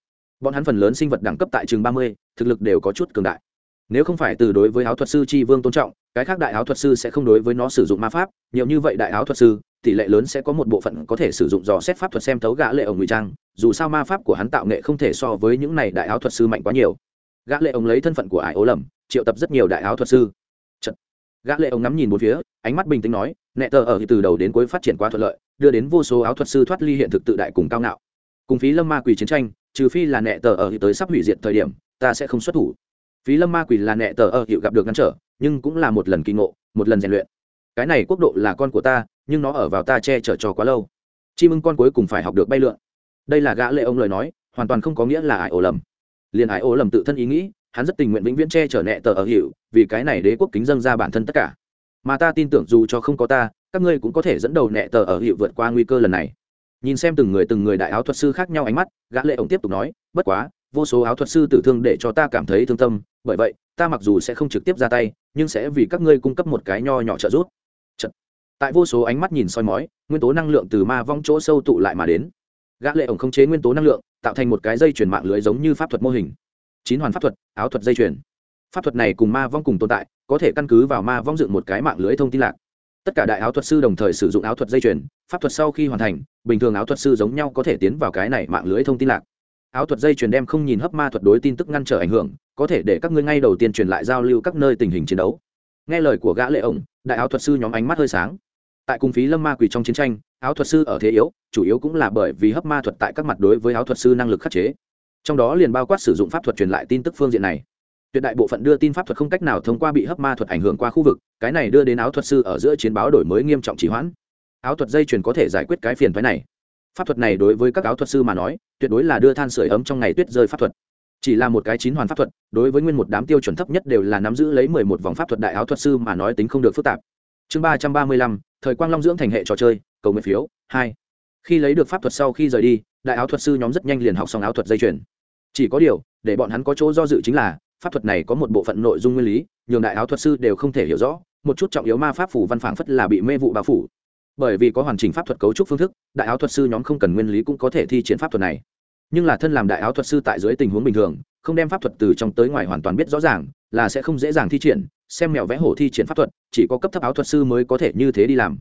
Bọn hắn phần lớn sinh vật đẳng cấp tại trường ba mươi, thực lực đều có chút cường đại. Nếu không phải từ đối với áo thuật sư tri vương tôn trọng, cái khác đại áo thuật sư sẽ không đối với nó sử dụng ma pháp, nhiều như vậy đại áo thuật sư, tỷ lệ lớn sẽ có một bộ phận có thể sử dụng dò xét pháp thuật xem thấu gã lệ ổng ngụy trang dù sao ma pháp của hắn tạo nghệ không thể so với những này đại áo thuật sư mạnh quá nhiều. Gã lệ ông lấy thân phận của ải ố lầm triệu tập rất nhiều đại áo thuật sư. Chật. gã lệ ông ngắm nhìn bốn phía, ánh mắt bình tĩnh nói nệ tờ ở từ đầu đến cuối phát triển quá thuận lợi, đưa đến vô số áo thuật sư thoát ly hiện thực tự đại cùng cao ngạo. Cùng phí lâm ma quỷ chiến tranh, trừ phi là nệ tờ ở tới sắp hủy diệt thời điểm, ta sẽ không xuất thủ. Phí lâm ma quỷ là nệ tờ ở hiệu gặp được ngăn trở, nhưng cũng là một lần kỳ ngộ, một lần rèn luyện. Cái này quốc độ là con của ta, nhưng nó ở vào ta che chở cho quá lâu. Chim ưng con cuối cùng phải học được bay lượn đây là gã lệ ông lời nói, hoàn toàn không có nghĩa là ải ổ lầm. Liền ải ổ lầm tự thân ý nghĩ, hắn rất tình nguyện vĩnh viễn che chở nệ tờ ở hiệu, vì cái này đế quốc kính dâng ra bản thân tất cả. Mà ta tin tưởng dù cho không có ta, các ngươi cũng có thể dẫn đầu nệ tờ ở hiệu vượt qua nguy cơ lần này. Nhìn xem từng người từng người đại áo thuật sư khác nhau ánh mắt, gã lệ ông tiếp tục nói, bất quá, vô số áo thuật sư tử thương để cho ta cảm thấy thương tâm, bởi vậy, ta mặc dù sẽ không trực tiếp ra tay, nhưng sẽ vì các ngươi cung cấp một cái nho nhỏ trợ giúp. Chật. tại vô số ánh mắt nhìn soi mói, nguyên tố năng lượng từ ma vong chỗ sâu tụ lại mà đến gã lệ ổng không chế nguyên tố năng lượng, tạo thành một cái dây chuyển mạng lưới giống như pháp thuật mô hình. Chín hoàn pháp thuật, áo thuật dây chuyển pháp thuật này cùng ma vong cùng tồn tại, có thể căn cứ vào ma vong dựng một cái mạng lưới thông tin lạc. Tất cả đại áo thuật sư đồng thời sử dụng áo thuật dây chuyển pháp thuật sau khi hoàn thành, bình thường áo thuật sư giống nhau có thể tiến vào cái này mạng lưới thông tin lạc. Áo thuật dây chuyển đem không nhìn hấp ma thuật đối tin tức ngăn trở ảnh hưởng, có thể để các ngươi ngay đầu tiên truyền lại giao lưu các nơi tình hình chiến đấu. Nghe lời của gã lệ ổng, đại áo thuật sư nhóm ánh mắt hơi sáng. Tại cung phí lâm ma quỷ trong chiến tranh áo thuật sư ở thế yếu, chủ yếu cũng là bởi vì hấp ma thuật tại các mặt đối với áo thuật sư năng lực khắc chế. Trong đó liền bao quát sử dụng pháp thuật truyền lại tin tức phương diện này. Tuyệt đại bộ phận đưa tin pháp thuật không cách nào thông qua bị hấp ma thuật ảnh hưởng qua khu vực, cái này đưa đến áo thuật sư ở giữa chiến báo đổi mới nghiêm trọng trì hoãn. Áo thuật dây chuyền có thể giải quyết cái phiền thoái này. Pháp thuật này đối với các áo thuật sư mà nói, tuyệt đối là đưa than sửa ấm trong ngày tuyết rơi pháp thuật. Chỉ là một cái chín hoàn pháp thuật, đối với nguyên một đám tiêu chuẩn thấp nhất đều là nắm giữ lấy mười một vòng pháp thuật đại áo thuật sư mà nói tính không được phức tạp. Chương ba trăm ba mươi lăm, thời quang long dưỡng thành hệ trò chơi cầu nguyện phiếu, hai. Khi lấy được pháp thuật sau khi rời đi, đại áo thuật sư nhóm rất nhanh liền học xong áo thuật dây chuyền. Chỉ có điều, để bọn hắn có chỗ do dự chính là, pháp thuật này có một bộ phận nội dung nguyên lý, nhường đại áo thuật sư đều không thể hiểu rõ, một chút trọng yếu ma pháp phủ văn phảng phất là bị mê vụ bao phủ. Bởi vì có hoàn chỉnh pháp thuật cấu trúc phương thức, đại áo thuật sư nhóm không cần nguyên lý cũng có thể thi triển pháp thuật này. Nhưng là thân làm đại áo thuật sư tại dưới tình huống bình thường, không đem pháp thuật từ trong tới ngoài hoàn toàn biết rõ ràng, là sẽ không dễ dàng thi triển, xem mèo vẽ hổ thi triển pháp thuật, chỉ có cấp thấp áo thuật sư mới có thể như thế đi làm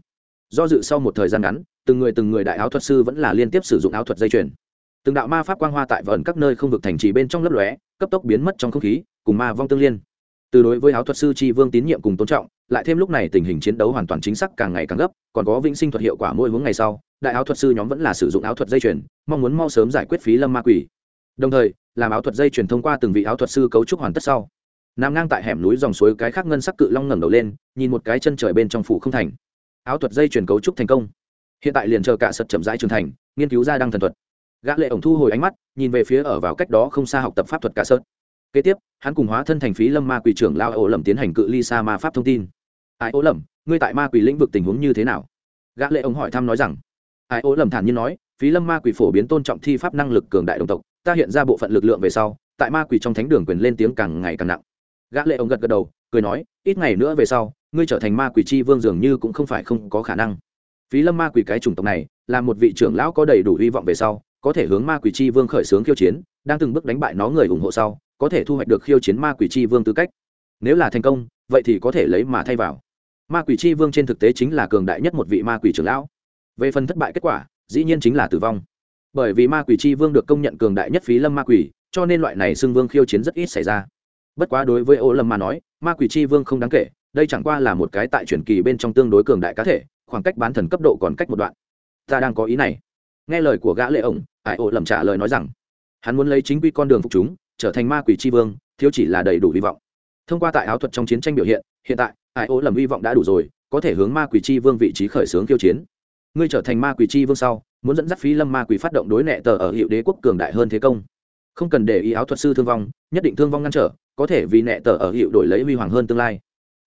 do dự sau một thời gian ngắn, từng người từng người đại áo thuật sư vẫn là liên tiếp sử dụng áo thuật dây chuyền. Từng đạo ma pháp quang hoa tại vờn các nơi không vực thành trì bên trong lấp lóe, cấp tốc biến mất trong không khí, cùng ma vong tương liên. Từ đối với áo thuật sư tri vương tín nhiệm cùng tôn trọng, lại thêm lúc này tình hình chiến đấu hoàn toàn chính xác càng ngày càng gấp, còn có vĩnh sinh thuật hiệu quả mỗi hướng ngày sau, đại áo thuật sư nhóm vẫn là sử dụng áo thuật dây chuyền, mong muốn mau sớm giải quyết phí lâm ma quỷ. Đồng thời, làm áo thuật dây chuyền thông qua từng vị áo thuật sư cấu trúc hoàn tất sau, nằm ngang tại hẻm núi dòng suối cái khác ngân sắc cự long ngẩng đầu lên, nhìn một cái chân trời bên trong phủ không thành áo thuật dây chuyển cấu trúc thành công. Hiện tại liền chờ cả sật chậm rãi trưởng thành, nghiên cứu ra đăng thần thuật. Gã lệ ổng thu hồi ánh mắt, nhìn về phía ở vào cách đó không xa học tập pháp thuật cả sật kế tiếp, hắn cùng hóa thân thành phí lâm ma quỷ trưởng lao ổ lầm tiến hành cự ly xa ma pháp thông tin. Ai ổ lầm ngươi tại ma quỷ lĩnh vực tình huống như thế nào? Gã lệ ổng hỏi thăm nói rằng, ai ổ lầm thản nhiên nói, phí lâm ma quỷ phổ biến tôn trọng thi pháp năng lực cường đại đồng tộc, ta hiện ra bộ phận lực lượng về sau, tại ma quỷ trong thánh đường quyền lên tiếng càng ngày càng nặng. Gã lệ ổng gật gật đầu cười nói, ít ngày nữa về sau, ngươi trở thành ma quỷ chi vương dường như cũng không phải không có khả năng. Phí lâm ma quỷ cái chủng tộc này, là một vị trưởng lão có đầy đủ hy vọng về sau, có thể hướng ma quỷ chi vương khởi xướng khiêu chiến, đang từng bước đánh bại nó người ủng hộ sau, có thể thu hoạch được khiêu chiến ma quỷ chi vương tư cách. Nếu là thành công, vậy thì có thể lấy mà thay vào. Ma quỷ chi vương trên thực tế chính là cường đại nhất một vị ma quỷ trưởng lão. Về phần thất bại kết quả, dĩ nhiên chính là tử vong. Bởi vì ma quỷ chi vương được công nhận cường đại nhất phí lâm ma quỷ, cho nên loại này xưng vương khiêu chiến rất ít xảy ra bất quá đối với ô lâm mà nói, ma quỷ chi vương không đáng kể, đây chẳng qua là một cái tại truyền kỳ bên trong tương đối cường đại cá thể, khoảng cách bán thần cấp độ còn cách một đoạn. Ta đang có ý này. Nghe lời của gã lệ ổng, ải ô lầm trả lời nói rằng, hắn muốn lấy chính quy con đường phục chúng, trở thành ma quỷ tri vương, thiếu chỉ là đầy đủ hy vọng. Thông qua tại áo thuật trong chiến tranh biểu hiện hiện tại, ải ô lầm hy vọng đã đủ rồi, có thể hướng ma quỷ tri vương vị trí khởi xướng kiêu chiến. Ngươi trở thành ma quỷ tri vương sau, muốn dẫn dắt phí lâm ma quỷ phát động đối nệ tờ ở hiệu đế quốc cường đại hơn thế công không cần để ý áo thuật sư thương vong, nhất định thương vong ngăn trở, có thể vì nẹ tờ ở hiệu đổi lấy huy hoàng hơn tương lai.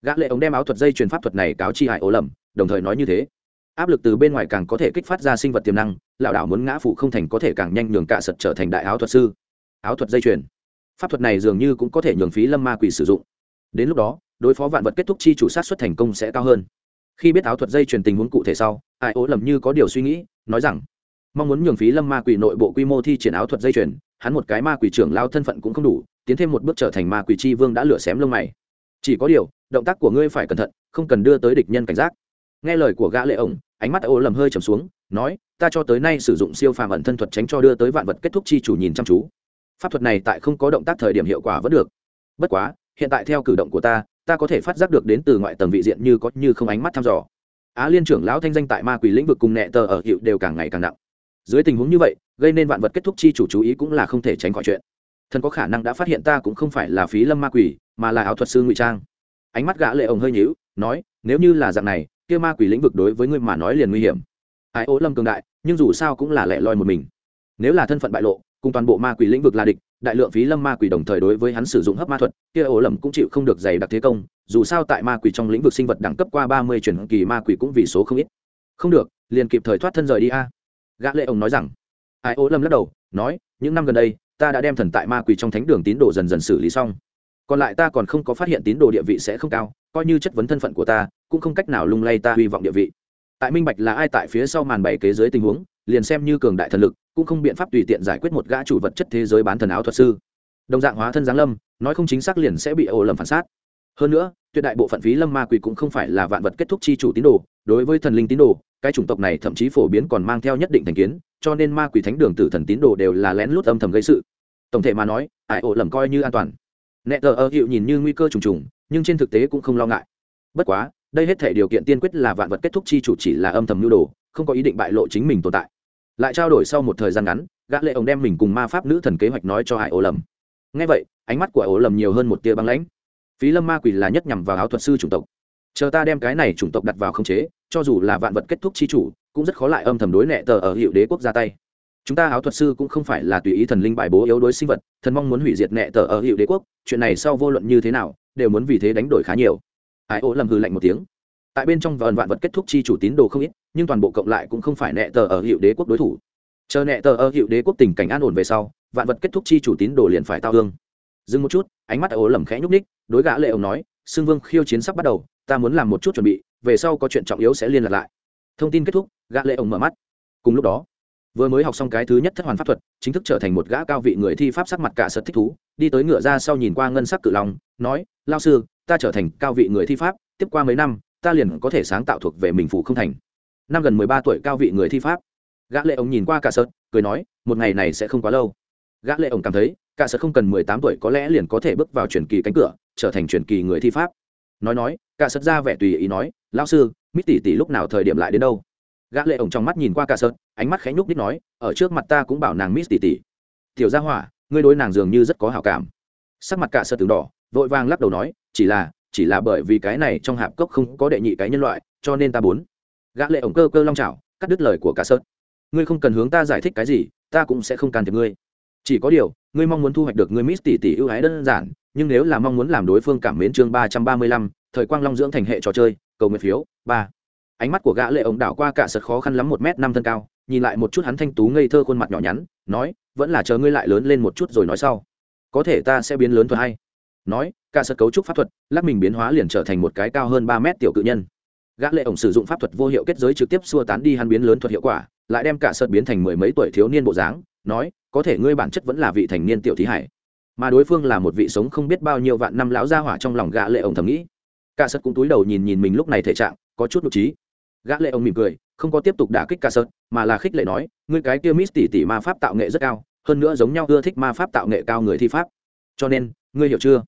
Gã lệ ống đem áo thuật dây truyền pháp thuật này cáo chi hại ố lầm, đồng thời nói như thế. Áp lực từ bên ngoài càng có thể kích phát ra sinh vật tiềm năng, lão đảo muốn ngã phụ không thành có thể càng nhanh nhường cả sật trở thành đại áo thuật sư. Áo thuật dây chuyền. Pháp thuật này dường như cũng có thể nhường phí lâm ma quỷ sử dụng. Đến lúc đó, đối phó vạn vật kết thúc chi chủ sát xuất thành công sẽ cao hơn. Khi biết áo thuật dây truyền tình huống cụ thể sau, ai ố lầm như có điều suy nghĩ, nói rằng, mong muốn nhường phí lâm ma quỷ nội bộ quy mô thi triển áo thuật dây chuyền hắn một cái ma quỷ trưởng lao thân phận cũng không đủ, tiến thêm một bước trở thành ma quỷ chi vương đã lửa xém lông mày. Chỉ có điều, động tác của ngươi phải cẩn thận, không cần đưa tới địch nhân cảnh giác. Nghe lời của gã lệ ổng, ánh mắt ô lầm hơi trầm xuống, nói, ta cho tới nay sử dụng siêu phàm ẩn thân thuật tránh cho đưa tới vạn vật kết thúc chi chủ nhìn chăm chú. Pháp thuật này tại không có động tác thời điểm hiệu quả vẫn được. Bất quá, hiện tại theo cử động của ta ta có thể phát giác được đến từ ngoại tầng vị diện như có như không ánh mắt thăm dò. Á liên trưởng lão thanh danh tại ma quỷ lĩnh vực cùng nẹ tờ ở hiệu đều càng ngày càng nặng. Dưới tình huống như vậy gây nên vạn vật kết thúc chi chủ chú ý cũng là không thể tránh khỏi chuyện. Thần có khả năng đã phát hiện ta cũng không phải là phí lâm ma quỷ, mà là áo thuật sư ngụy trang. Ánh mắt gã lệ ông hơi nhíu, nói, nếu như là dạng này, kia ma quỷ lĩnh vực đối với ngươi mà nói liền nguy hiểm. Ai ố lâm cường đại, nhưng dù sao cũng là lẻ loi một mình. Nếu là thân phận bại lộ, cùng toàn bộ ma quỷ lĩnh vực là địch, đại lượng phí lâm ma quỷ đồng thời đối với hắn sử dụng hấp ma thuật, kia ố lầm cũng chịu không được dày đặc thế công, dù sao tại ma quỷ trong lĩnh vực sinh vật đẳng cấp qua ba mươi truyền kỳ ma quỷ cũng vì số không ít. Không được, liền kịp thời thoát thân rời đi a. Gã lệ ông nói rằng ai ố lâm lắc đầu, nói, những năm gần đây, ta đã đem thần tại ma quỷ trong thánh đường tín đồ dần dần xử lý xong. Còn lại ta còn không có phát hiện tín đồ địa vị sẽ không cao, coi như chất vấn thân phận của ta, cũng không cách nào lung lay ta hy vọng địa vị. Tại minh bạch là ai tại phía sau màn bảy kế dưới tình huống, liền xem như cường đại thần lực, cũng không biện pháp tùy tiện giải quyết một gã chủ vật chất thế giới bán thần áo thuật sư. Đồng dạng hóa thân giáng lâm, nói không chính xác liền sẽ bị ổ lầm phản sát. Hơn nữa, tuyệt đại bộ phận phí lâm ma quỷ cũng không phải là vạn vật kết thúc chi chủ tín đồ đối với thần linh tín đồ, cái chủng tộc này thậm chí phổ biến còn mang theo nhất định thành kiến, cho nên ma quỷ thánh đường tử thần tín đồ đều là lén lút âm thầm gây sự. Tổng thể mà nói ải ổ lầm coi như an toàn. Nẹ tờ ơ hiệu nhìn như nguy cơ trùng trùng, nhưng trên thực tế cũng không lo ngại. Bất quá, đây hết thể điều kiện tiên quyết là vạn vật kết thúc chi chủ chỉ là âm thầm nhu đồ, không có ý định bại lộ chính mình tồn tại. Lại trao đổi sau một thời gian ngắn, gã lệ ông đem mình cùng ma pháp nữ thần kế hoạch nói cho hải ổ lầm. Ngay vậy, ánh mắt của ổ lầm nhiều hơn một tia băng lãnh. Phí lâm ma quỷ là nhất nhằm vào áo thuật sư chủng tộc. Chờ ta đem cái này chủng tộc đặt vào khống chế cho dù là vạn vật kết thúc chi chủ, cũng rất khó lại âm thầm đối nệ tờ ở hiệu đế quốc ra tay. Chúng ta áo thuật sư cũng không phải là tùy ý thần linh bài bố yếu đối sinh vật, thần mong muốn hủy diệt nệ tờ ở hiệu đế quốc, chuyện này sau vô luận như thế nào, đều muốn vì thế đánh đổi khá nhiều. Ai ố lầm hư lạnh một tiếng. Tại bên trong vần vạn vật kết thúc chi chủ tín đồ không ít, nhưng toàn bộ cộng lại cũng không phải nệ tờ ở hiệu đế quốc đối thủ. Chờ nệ tờ ở hiệu đế quốc tình cảnh an ổn về sau, vạn vật kết thúc chi chủ tín đồ liền phải tao hương dừng một chút, ánh mắt ố lầm khẽ nhúc ních đối gã lệ ông nói xương vương khiêu chiến sắp bắt đầu ta muốn làm một chút chuẩn bị, về sau có chuyện trọng yếu sẽ liên lạc lại. Thông tin kết thúc, gã lệ ổng mở mắt. Cùng lúc đó, vừa mới học xong cái thứ nhất thất hoàn pháp thuật, chính thức trở thành một gã cao vị người thi pháp sắc mặt cả sật thích thú, đi tới ngựa ra sau nhìn qua ngân sắc cự long, nói lao sư, ta trở thành cao vị người thi pháp, tiếp qua mấy năm, ta liền có thể sáng tạo thuộc về mình phụ không thành. Năm gần mười ba tuổi cao vị người thi pháp. Gã lệ ổng nhìn qua cả sật cười nói, một ngày này sẽ không quá lâu. Gã lệ ổng cảm thấy, cả sật không cần mười tám tuổi có lẽ liền có thể bước vào truyền kỳ cánh cửa, trở thành truyền kỳ người thi pháp nói nói, cả sật ra vẻ tùy ý nói lao sư, mít tỷ tỷ lúc nào thời điểm lại đến đâu? Gã lệ ổng trong mắt nhìn qua cả sật ánh mắt khẽ nhúc đích nói, ở trước mặt ta cũng bảo nàng mít tỷ tỷ tiểu gia hỏa, ngươi đối nàng dường như rất có hảo cảm. Sắc mặt cả sật tướng đỏ, vội vàng lắc đầu nói, chỉ là chỉ là bởi vì cái này trong hạp cốc không có đệ nhị cái nhân loại, cho nên ta muốn. Gã lệ ổng cơ cơ long chảo, cắt đứt lời của cả sật ngươi không cần hướng ta giải thích cái gì, ta cũng sẽ không can thiệp ngươi. Chỉ có điều, ngươi mong muốn thu hoạch được ngươi mít tỷ tỷ ưu ái đơn giản nhưng nếu là mong muốn làm đối phương cảm mến chương ba trăm ba mươi lăm, thời quang long dưỡng thành hệ trò chơi, cầu nguyện phiếu, ba. Ánh mắt của gã lệ ổng đảo qua cả sật khó khăn lắm một m năm thân cao, nhìn lại một chút hắn thanh tú ngây thơ khuôn mặt nhỏ nhắn, nói, vẫn là chờ ngươi lại lớn lên một chút rồi nói sau. Có thể ta sẽ biến lớn thuật hay. Nói, cả sật cấu trúc pháp thuật, lắc mình biến hóa liền trở thành một cái cao hơn ba mét tiểu cự nhân. Gã lệ ổng sử dụng pháp thuật vô hiệu kết giới trực tiếp xua tán đi hắn biến lớn thuật hiệu quả, lại đem cả sật biến thành mười mấy tuổi thiếu niên bộ dáng, nói, có thể ngươi bản chất vẫn là vị thành niên tiểu thí hải mà đối phương là một vị sống không biết bao nhiêu vạn năm lão gia hỏa trong lòng gã lệ ông thầm nghĩ. Cả sật cũng túi đầu nhìn nhìn mình lúc này thể trạng, có chút nhục trí. Gã lệ ông mỉm cười, không có tiếp tục đả kích cả sật, mà là khích lệ nói, ngươi cái kia miss tỷ tỷ ma pháp tạo nghệ rất cao, hơn nữa giống nhau ưa thích ma pháp tạo nghệ cao người thi pháp. Cho nên, ngươi hiểu chưa?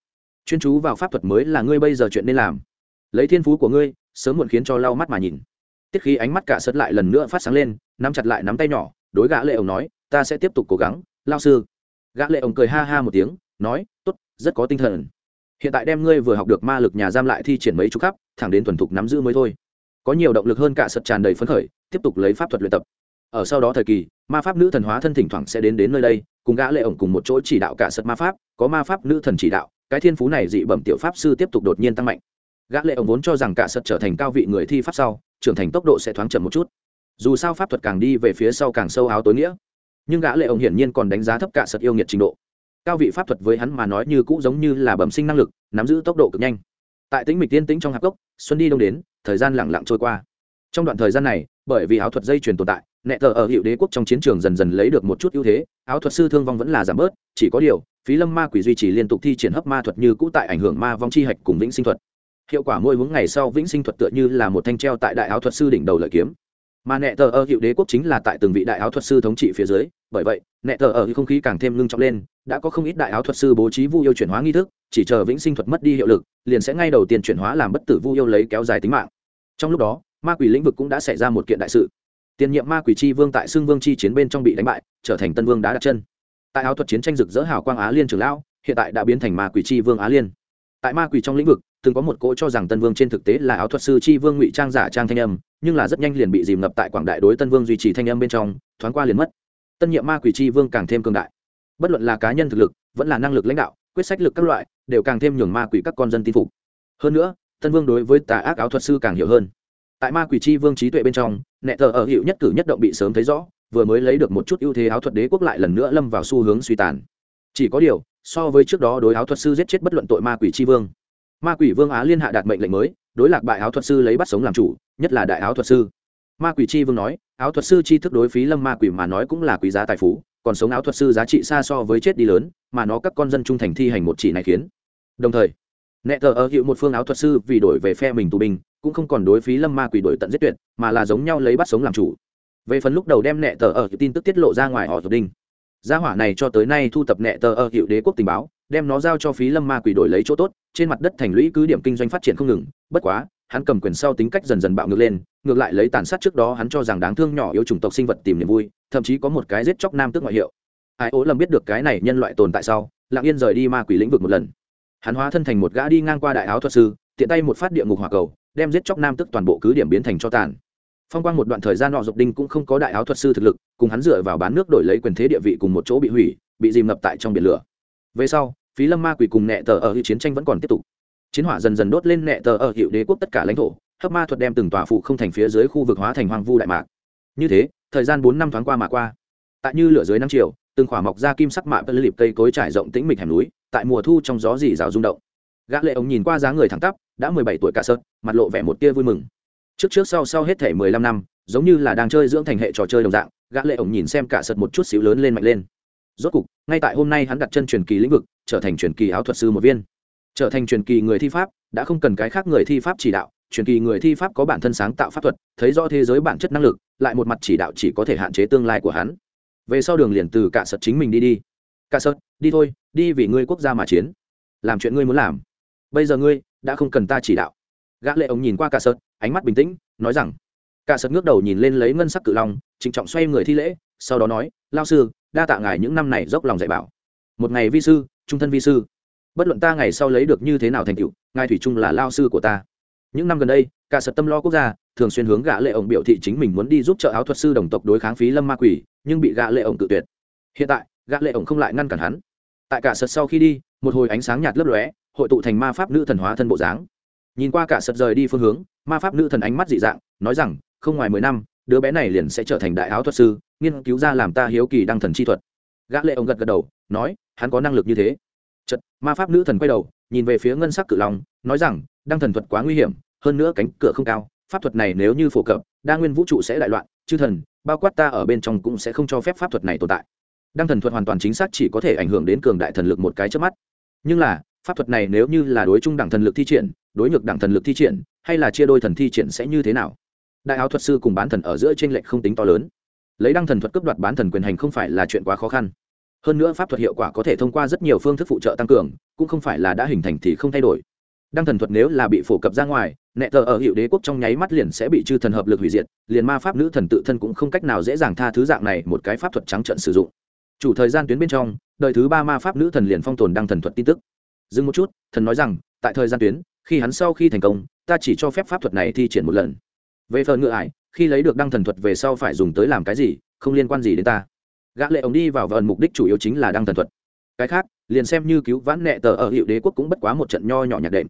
Chuyên chú vào pháp thuật mới là ngươi bây giờ chuyện nên làm. Lấy thiên phú của ngươi, sớm muộn khiến cho lau mắt mà nhìn. Tiết khí ánh mắt cả sật lại lần nữa phát sáng lên, nắm chặt lại nắm tay nhỏ, đối gã lệ ông nói, ta sẽ tiếp tục cố gắng, lao sư gã lệ ổng cười ha ha một tiếng, nói, tốt, rất có tinh thần. Hiện tại đem ngươi vừa học được ma lực nhà giam lại thi triển mấy chục khắp, thẳng đến thuần thục nắm giữ mới thôi. Có nhiều động lực hơn cả sật tràn đầy phấn khởi, tiếp tục lấy pháp thuật luyện tập. Ở sau đó thời kỳ, ma pháp nữ thần hóa thân thỉnh thoảng sẽ đến đến nơi đây, cùng gã lệ ổng cùng một chỗ chỉ đạo cả sật ma pháp, có ma pháp nữ thần chỉ đạo, cái thiên phú này dị bẩm tiểu pháp sư tiếp tục đột nhiên tăng mạnh. Gã lệ ổng vốn cho rằng cả sật trở thành cao vị người thi pháp sau, trưởng thành tốc độ sẽ thoáng chậm một chút. Dù sao pháp thuật càng đi về phía sau càng sâu áo tối nghĩa nhưng gã lệ ổng hiển nhiên còn đánh giá thấp cả sật yêu nghiệt trình độ. Cao vị pháp thuật với hắn mà nói như cũ giống như là bẩm sinh năng lực, nắm giữ tốc độ cực nhanh. Tại tĩnh mịch tiên tĩnh trong hạp cốc, xuân đi đông đến, thời gian lặng lặng trôi qua. Trong đoạn thời gian này, bởi vì áo thuật dây truyền tồn tại, nẹ thờ ở hiệu đế quốc trong chiến trường dần dần lấy được một chút ưu thế, áo thuật sư thương vong vẫn là giảm bớt, chỉ có điều, phí lâm ma quỷ duy trì liên tục thi triển hấp ma thuật như cũ tại ảnh hưởng ma vong chi hạch cùng vĩnh sinh thuật. Hiệu quả mỗi hướng ngày sau vĩnh sinh thuật tựa như là một thanh treo tại đại áo thuật sư đỉnh đầu lợi kiếm. Mà nẹ thờ ở hiệu đế quốc chính là tại từng vị đại áo thuật sư thống trị phía dưới bởi vậy, nẹ thờ ở không khí càng thêm ngưng trọng lên, đã có không ít đại áo thuật sư bố trí vu yêu chuyển hóa nghi thức, chỉ chờ vĩnh sinh thuật mất đi hiệu lực, liền sẽ ngay đầu tiên chuyển hóa làm bất tử vu yêu lấy kéo dài tính mạng. Trong lúc đó, ma quỷ lĩnh vực cũng đã xảy ra một kiện đại sự. Tiền nhiệm ma quỷ chi vương tại xương vương chi chiến bên trong bị đánh bại, trở thành tân vương đã đặt chân. Tại áo thuật chiến tranh rực rỡ hào quang á liên trường lão, hiện tại đã biến thành ma quỷ chi vương á liên. Tại ma quỷ trong lĩnh vực, từng có một cỗ cho rằng tân vương trên thực tế là áo thuật sư chi vương ngụy trang giả trang thanh âm, nhưng là rất nhanh liền bị dìm ngập tại quảng đại đối tân vương duy trì thanh âm bên trong, thoáng qua liền mất tân nhiệm ma quỷ chi vương càng thêm cường đại. Bất luận là cá nhân thực lực, vẫn là năng lực lãnh đạo, quyết sách lực các loại, đều càng thêm nhường ma quỷ các con dân tin phục. Hơn nữa, tân vương đối với tà ác áo thuật sư càng hiểu hơn. Tại ma quỷ chi vương trí tuệ bên trong nẹ thờ ở hiệu nhất cử nhất động bị sớm thấy rõ, vừa mới lấy được một chút ưu thế áo thuật đế quốc lại lần nữa lâm vào xu hướng suy tàn. Chỉ có điều, so với trước đó đối áo thuật sư giết chết bất luận tội ma quỷ chi vương, ma quỷ vương á liên hạ đạt mệnh lệnh mới, đối lạc bại áo thuật sư lấy bắt sống làm chủ, nhất là đại áo thuật sư. Ma quỷ chi vương nói áo thuật sư chi thức đối phí lâm ma quỷ mà nói cũng là quý giá tài phú, còn sống áo thuật sư giá trị xa so với chết đi lớn, mà nó các con dân trung thành thi hành một chỉ này khiến. Đồng thời, nẹ thờ ở hiệu một phương áo thuật sư vì đổi về phe mình tù binh, cũng không còn đối phí lâm ma quỷ đổi tận giết tuyệt, mà là giống nhau lấy bắt sống làm chủ. Về phần lúc đầu đem nẹ tờ ở tin tức tiết lộ ra ngoài họ thuật đinh gia hỏa này cho tới nay thu tập nẹ tờ ở hiệu đế quốc tình báo, đem nó giao cho phí lâm ma quỷ đổi lấy chỗ tốt, trên mặt đất thành lũy cứ điểm kinh doanh phát triển không ngừng, bất quá hắn cầm quyền sau tính cách dần dần bạo ngược lên, ngược lại lấy tàn sát trước đó hắn cho rằng đáng thương nhỏ yếu chủng tộc sinh vật tìm niềm vui, thậm chí có một cái giết chóc nam tức ngoại hiệu. Ai ố lầm biết được cái này nhân loại tồn tại sau, lặng yên rời đi ma quỷ lĩnh vực một lần. Hắn hóa thân thành một gã đi ngang qua đại áo thuật sư, tiện tay một phát địa ngục hỏa cầu, đem giết chóc nam tức toàn bộ cứ điểm biến thành cho tàn. Phong quang một đoạn thời gian nọ dục đinh cũng không có đại áo thuật sư thực lực, cùng hắn dựa vào bán nước đổi lấy quyền thế địa vị cùng một chỗ bị hủy, bị dìm ngập tại trong biển lửa. Về sau, phí lâm ma quỷ cùng nẹ tờ ở chiến tranh vẫn còn tiếp tục chiến hỏa dần dần đốt lên nẹ tờ ở hiệu đế quốc tất cả lãnh thổ, hấp ma thuật đem từng tòa phụ không thành phía dưới khu vực hóa thành hoang vu đại mạc. Như thế, thời gian bốn năm thoáng qua mà qua. Tại như lửa dưới năm triệu từng khỏa mọc ra kim sắc mạ bất lịp cây cối trải rộng tĩnh mịch hẻm núi, tại mùa thu trong gió dì rào rung động. Gã lệ ống nhìn qua dáng người thẳng tắp, đã mười bảy tuổi cả sợt mặt lộ vẻ một tia vui mừng. Trước trước sau sau hết thể mười lăm năm, giống như là đang chơi dưỡng thành hệ trò chơi đồng dạng, gã lệ ống nhìn xem cả sợt một chút xíu lớn lên mạnh lên. Rốt cục, ngay tại hôm nay hắn đặt chân truyền kỳ lĩnh vực, trở thành truyền kỳ áo thuật sư một viên trở thành truyền kỳ người thi pháp, đã không cần cái khác người thi pháp chỉ đạo, truyền kỳ người thi pháp có bản thân sáng tạo pháp thuật, thấy rõ thế giới bản chất năng lực, lại một mặt chỉ đạo chỉ có thể hạn chế tương lai của hắn. Về sau đường liền từ cả sật chính mình đi đi. Cả sật, đi thôi, đi vì ngươi quốc gia mà chiến. Làm chuyện ngươi muốn làm. Bây giờ ngươi đã không cần ta chỉ đạo. Gã lệ ống nhìn qua cả sật, ánh mắt bình tĩnh, nói rằng, cả sật ngước đầu nhìn lên lấy ngân sắc cự long, trịnh trọng xoay người thi lễ, sau đó nói, lao sư, đa tạ ngài những năm này dốc lòng dạy bảo. Một ngày vi sư, trung thân vi sư bất luận ta ngày sau lấy được như thế nào thành tựu, ngài thủy trung là lao sư của ta. Những năm gần đây, cả sật tâm lo quốc gia thường xuyên hướng gã lệ ổng biểu thị chính mình muốn đi giúp trợ áo thuật sư đồng tộc đối kháng phí lâm ma quỷ, nhưng bị gã lệ ổng tự tuyệt. Hiện tại, gã lệ ổng không lại ngăn cản hắn. Tại cả sật sau khi đi, một hồi ánh sáng nhạt lấp lóe, hội tụ thành ma pháp nữ thần hóa thân bộ dáng. Nhìn qua cả sật rời đi phương hướng, ma pháp nữ thần ánh mắt dị dạng, nói rằng, không ngoài mười năm, đứa bé này liền sẽ trở thành đại áo thuật sư, nghiên cứu ra làm ta hiếu kỳ đăng thần chi thuật. Gã lệ ổng gật gật đầu, nói, hắn có năng lực như thế chật, ma pháp nữ thần quay đầu, nhìn về phía ngân sắc cự long, nói rằng đang thần thuật quá nguy hiểm, hơn nữa cánh cửa không cao, pháp thuật này nếu như phổ cập, đa nguyên vũ trụ sẽ đại loạn, chư thần, bao quát ta ở bên trong cũng sẽ không cho phép pháp thuật này tồn tại. Đăng thần thuật hoàn toàn chính xác chỉ có thể ảnh hưởng đến cường đại thần lực một cái trước mắt. Nhưng là, pháp thuật này nếu như là đối trung đẳng thần lực thi triển, đối ngược đẳng thần lực thi triển, hay là chia đôi thần thi triển sẽ như thế nào? Đại áo thuật sư cùng bán thần ở giữa t r ê n lệch không tính to lớn. Lấy đăng thần thuật cấp đoạt bán thần quyền hành không phải là chuyện quá khó khăn hơn nữa pháp thuật hiệu quả có thể thông qua rất nhiều phương thức phụ trợ tăng cường, cũng không phải là đã hình thành thì không thay đổi. Đăng thần thuật nếu là bị phổ cập ra ngoài, nẹ thờ ở hiệu đế quốc trong nháy mắt liền sẽ bị chư thần hợp lực hủy diệt, liền ma pháp nữ thần tự thân cũng không cách nào dễ dàng tha thứ dạng này một cái pháp thuật trắng trận sử dụng. Chủ thời gian tuyến bên trong, đời thứ ba ma pháp nữ thần liền phong tồn đăng thần thuật tin tức. Dừng một chút, thần nói rằng, tại thời gian tuyến, khi hắn sau khi thành công, ta chỉ cho phép pháp thuật này thi triển một lần. Về phần ngựa ải, khi lấy được đăng thần thuật về sau phải dùng tới làm cái gì, không liên quan gì đến ta gã lệ ống đi vào vần mục đích chủ yếu chính là đăng thần thuật. Cái khác, liền xem như cứu vãn nệ tờ ở hiệu đế quốc cũng bất quá một trận nho nhỏ nhạc đệm.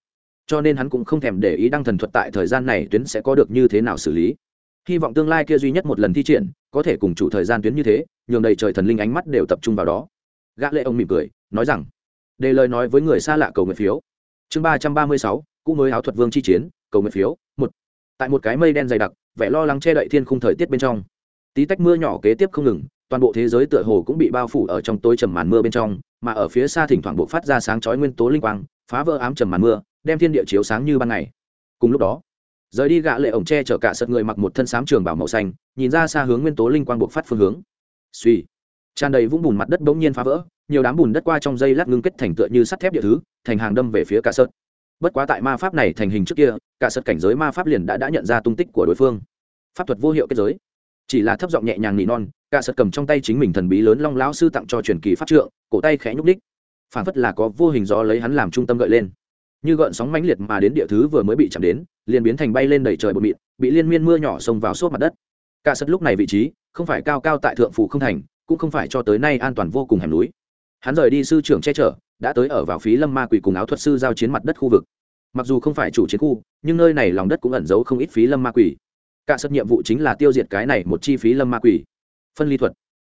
Cho nên hắn cũng không thèm để ý đăng thần thuật tại thời gian này tuyến sẽ có được như thế nào xử lý. Hy vọng tương lai kia duy nhất một lần thi triển, có thể cùng chủ thời gian tuyến như thế, nhường đầy trời thần linh ánh mắt đều tập trung vào đó. Gã lệ ông mỉm cười, nói rằng đề lời nói với người xa lạ cầu nguyện phiếu. Chương ba trăm ba mươi sáu, cũ mới áo thuật vương chi chiến, cầu nguyện phiếu, một. Tại một cái mây đen dày đặc, vẻ lo lắng che đậy thiên khung thời tiết bên trong. Tí tách mưa nhỏ kế tiếp không ngừng toàn bộ thế giới tựa hồ cũng bị bao phủ ở trong tối trầm màn mưa bên trong, mà ở phía xa thỉnh thoảng bộ phát ra sáng chói nguyên tố linh quang, phá vỡ ám trầm màn mưa, đem thiên địa chiếu sáng như ban ngày. Cùng lúc đó, rời đi gã lệ ổng tre chở cả sật người mặc một thân sám trường bảo màu xanh, nhìn ra xa hướng nguyên tố linh quang buộc phát phương hướng. Suy tràn đầy vũng bùn mặt đất bỗng nhiên phá vỡ, nhiều đám bùn đất qua trong dây lát ngưng kết thành tựa như sắt thép địa thứ, thành hàng đâm về phía cả sật. Bất quá tại ma pháp này thành hình trước kia, cả sật cảnh giới ma pháp liền đã đã nhận ra tung tích của đối phương. Pháp thuật vô hiệu kết giới. Chỉ là thấp giọng nhẹ nhàng nỉ non cả sật cầm trong tay chính mình thần bí lớn long lão sư tặng cho truyền kỳ pháp trượng, cổ tay khẽ nhúc đích phản phất là có vô hình gió lấy hắn làm trung tâm gợi lên. Như gợn sóng mãnh liệt mà đến địa thứ vừa mới bị chạm đến, liền biến thành bay lên đầy trời bột mịn, bị liên miên mưa nhỏ xông vào suốt mặt đất. Cả sật lúc này vị trí, không phải cao cao tại thượng phủ không thành, cũng không phải cho tới nay an toàn vô cùng hẻm núi. Hắn rời đi sư trưởng che chở, đã tới ở vào phí lâm ma quỷ cùng áo thuật sư giao chiến mặt đất khu vực. Mặc dù không phải chủ chiến khu, nhưng nơi này lòng đất cũng ẩn giấu không ít phí lâm ma quỷ. Cả sật nhiệm vụ chính là tiêu diệt cái này một chi phí lâm ma quỷ phân ly thuật.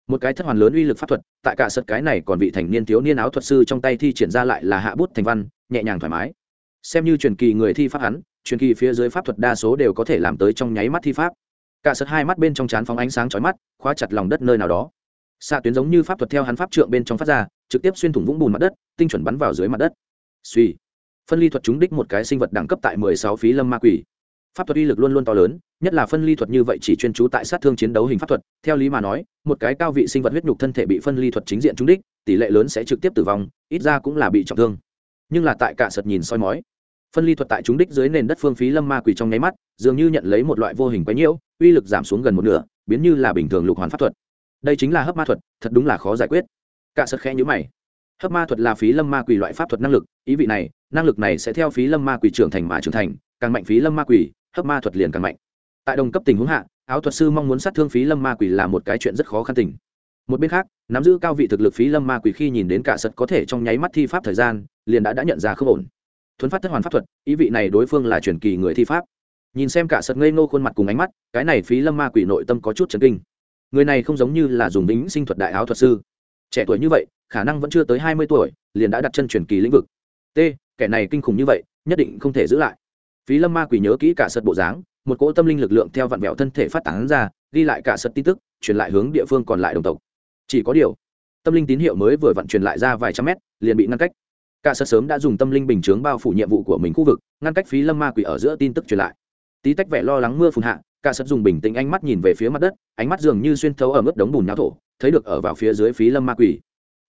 Một cái thất hoàn lớn uy lực pháp thuật, tại cả sật cái này còn vị thành niên thiếu niên áo thuật sư trong tay thi triển ra lại là hạ bút thành văn, nhẹ nhàng thoải mái. Xem như truyền kỳ người thi pháp hắn, truyền kỳ phía dưới pháp thuật đa số đều có thể làm tới trong nháy mắt thi pháp. Cả sật hai mắt bên trong chán phóng ánh sáng chói mắt, khóa chặt lòng đất nơi nào đó. Xạ tuyến giống như pháp thuật theo hắn pháp trượng bên trong phát ra, trực tiếp xuyên thủng vũng bùn mặt đất, tinh chuẩn bắn vào dưới mặt đất. Suy. Phân ly thuật trúng đích một cái sinh vật đẳng cấp tại mười sáu phí lâm ma quỷ. Pháp thuật uy lực luôn luôn to lớn nhất là phân ly thuật như vậy chỉ chuyên trú tại sát thương chiến đấu hình pháp thuật, theo lý mà nói, một cái cao vị sinh vật huyết nhục thân thể bị phân ly thuật chính diện trúng đích, tỷ lệ lớn sẽ trực tiếp tử vong, ít ra cũng là bị trọng thương. Nhưng là tại cả sật nhìn soi mói, phân ly thuật tại trúng đích dưới nền đất phương phí lâm ma quỷ trong nháy mắt, dường như nhận lấy một loại vô hình quấy nhiễu, uy lực giảm xuống gần một nửa, biến như là bình thường lục hoàn pháp thuật. Đây chính là hấp ma thuật, thật đúng là khó giải quyết. Cả sật khẽ nhữ mày. Hấp ma thuật là phí lâm ma quỷ loại pháp thuật năng lực, ý vị này, năng lực này sẽ theo phí lâm ma quỷ trưởng thành mà trưởng thành, càng mạnh phí lâm ma quỷ, hấp ma thuật liền càng mạnh tại đồng cấp tình huống hạ, áo thuật sư mong muốn sát thương phí lâm ma quỷ là một cái chuyện rất khó khăn tình. Một bên khác, nắm giữ cao vị thực lực phí lâm ma quỷ khi nhìn đến cả sật có thể trong nháy mắt thi pháp thời gian, liền đã đã nhận ra không ổn. Thuấn phát thất hoàn pháp thuật, ý vị này đối phương là truyền kỳ người thi pháp. Nhìn xem cả sật ngây ngô khuôn mặt cùng ánh mắt, cái này phí lâm ma quỷ nội tâm có chút chấn kinh. Người này không giống như là dùng lính sinh thuật đại áo thuật sư. Trẻ tuổi như vậy, khả năng vẫn chưa tới hai mươi tuổi, liền đã đặt chân truyền kỳ lĩnh vực. T, kẻ này kinh khủng như vậy, nhất định không thể giữ lại. Phí lâm ma quỷ nhớ kỹ cả sật bộ dáng một cỗ tâm linh lực lượng theo vặn vẹo thân thể phát tán ra, ghi lại cả sật tin tức, truyền lại hướng địa phương còn lại đồng tộc. Chỉ có điều, tâm linh tín hiệu mới vừa vận truyền lại ra vài trăm mét, liền bị ngăn cách. Cả sật sớm đã dùng tâm linh bình chướng bao phủ nhiệm vụ của mình khu vực, ngăn cách phí lâm ma quỷ ở giữa tin tức truyền lại. Tí tách vẻ lo lắng mưa phùn hạ, cả sật dùng bình tĩnh ánh mắt nhìn về phía mặt đất, ánh mắt dường như xuyên thấu ở mức đống bùn nháo thổ, thấy được ở vào phía dưới phí lâm ma quỷ.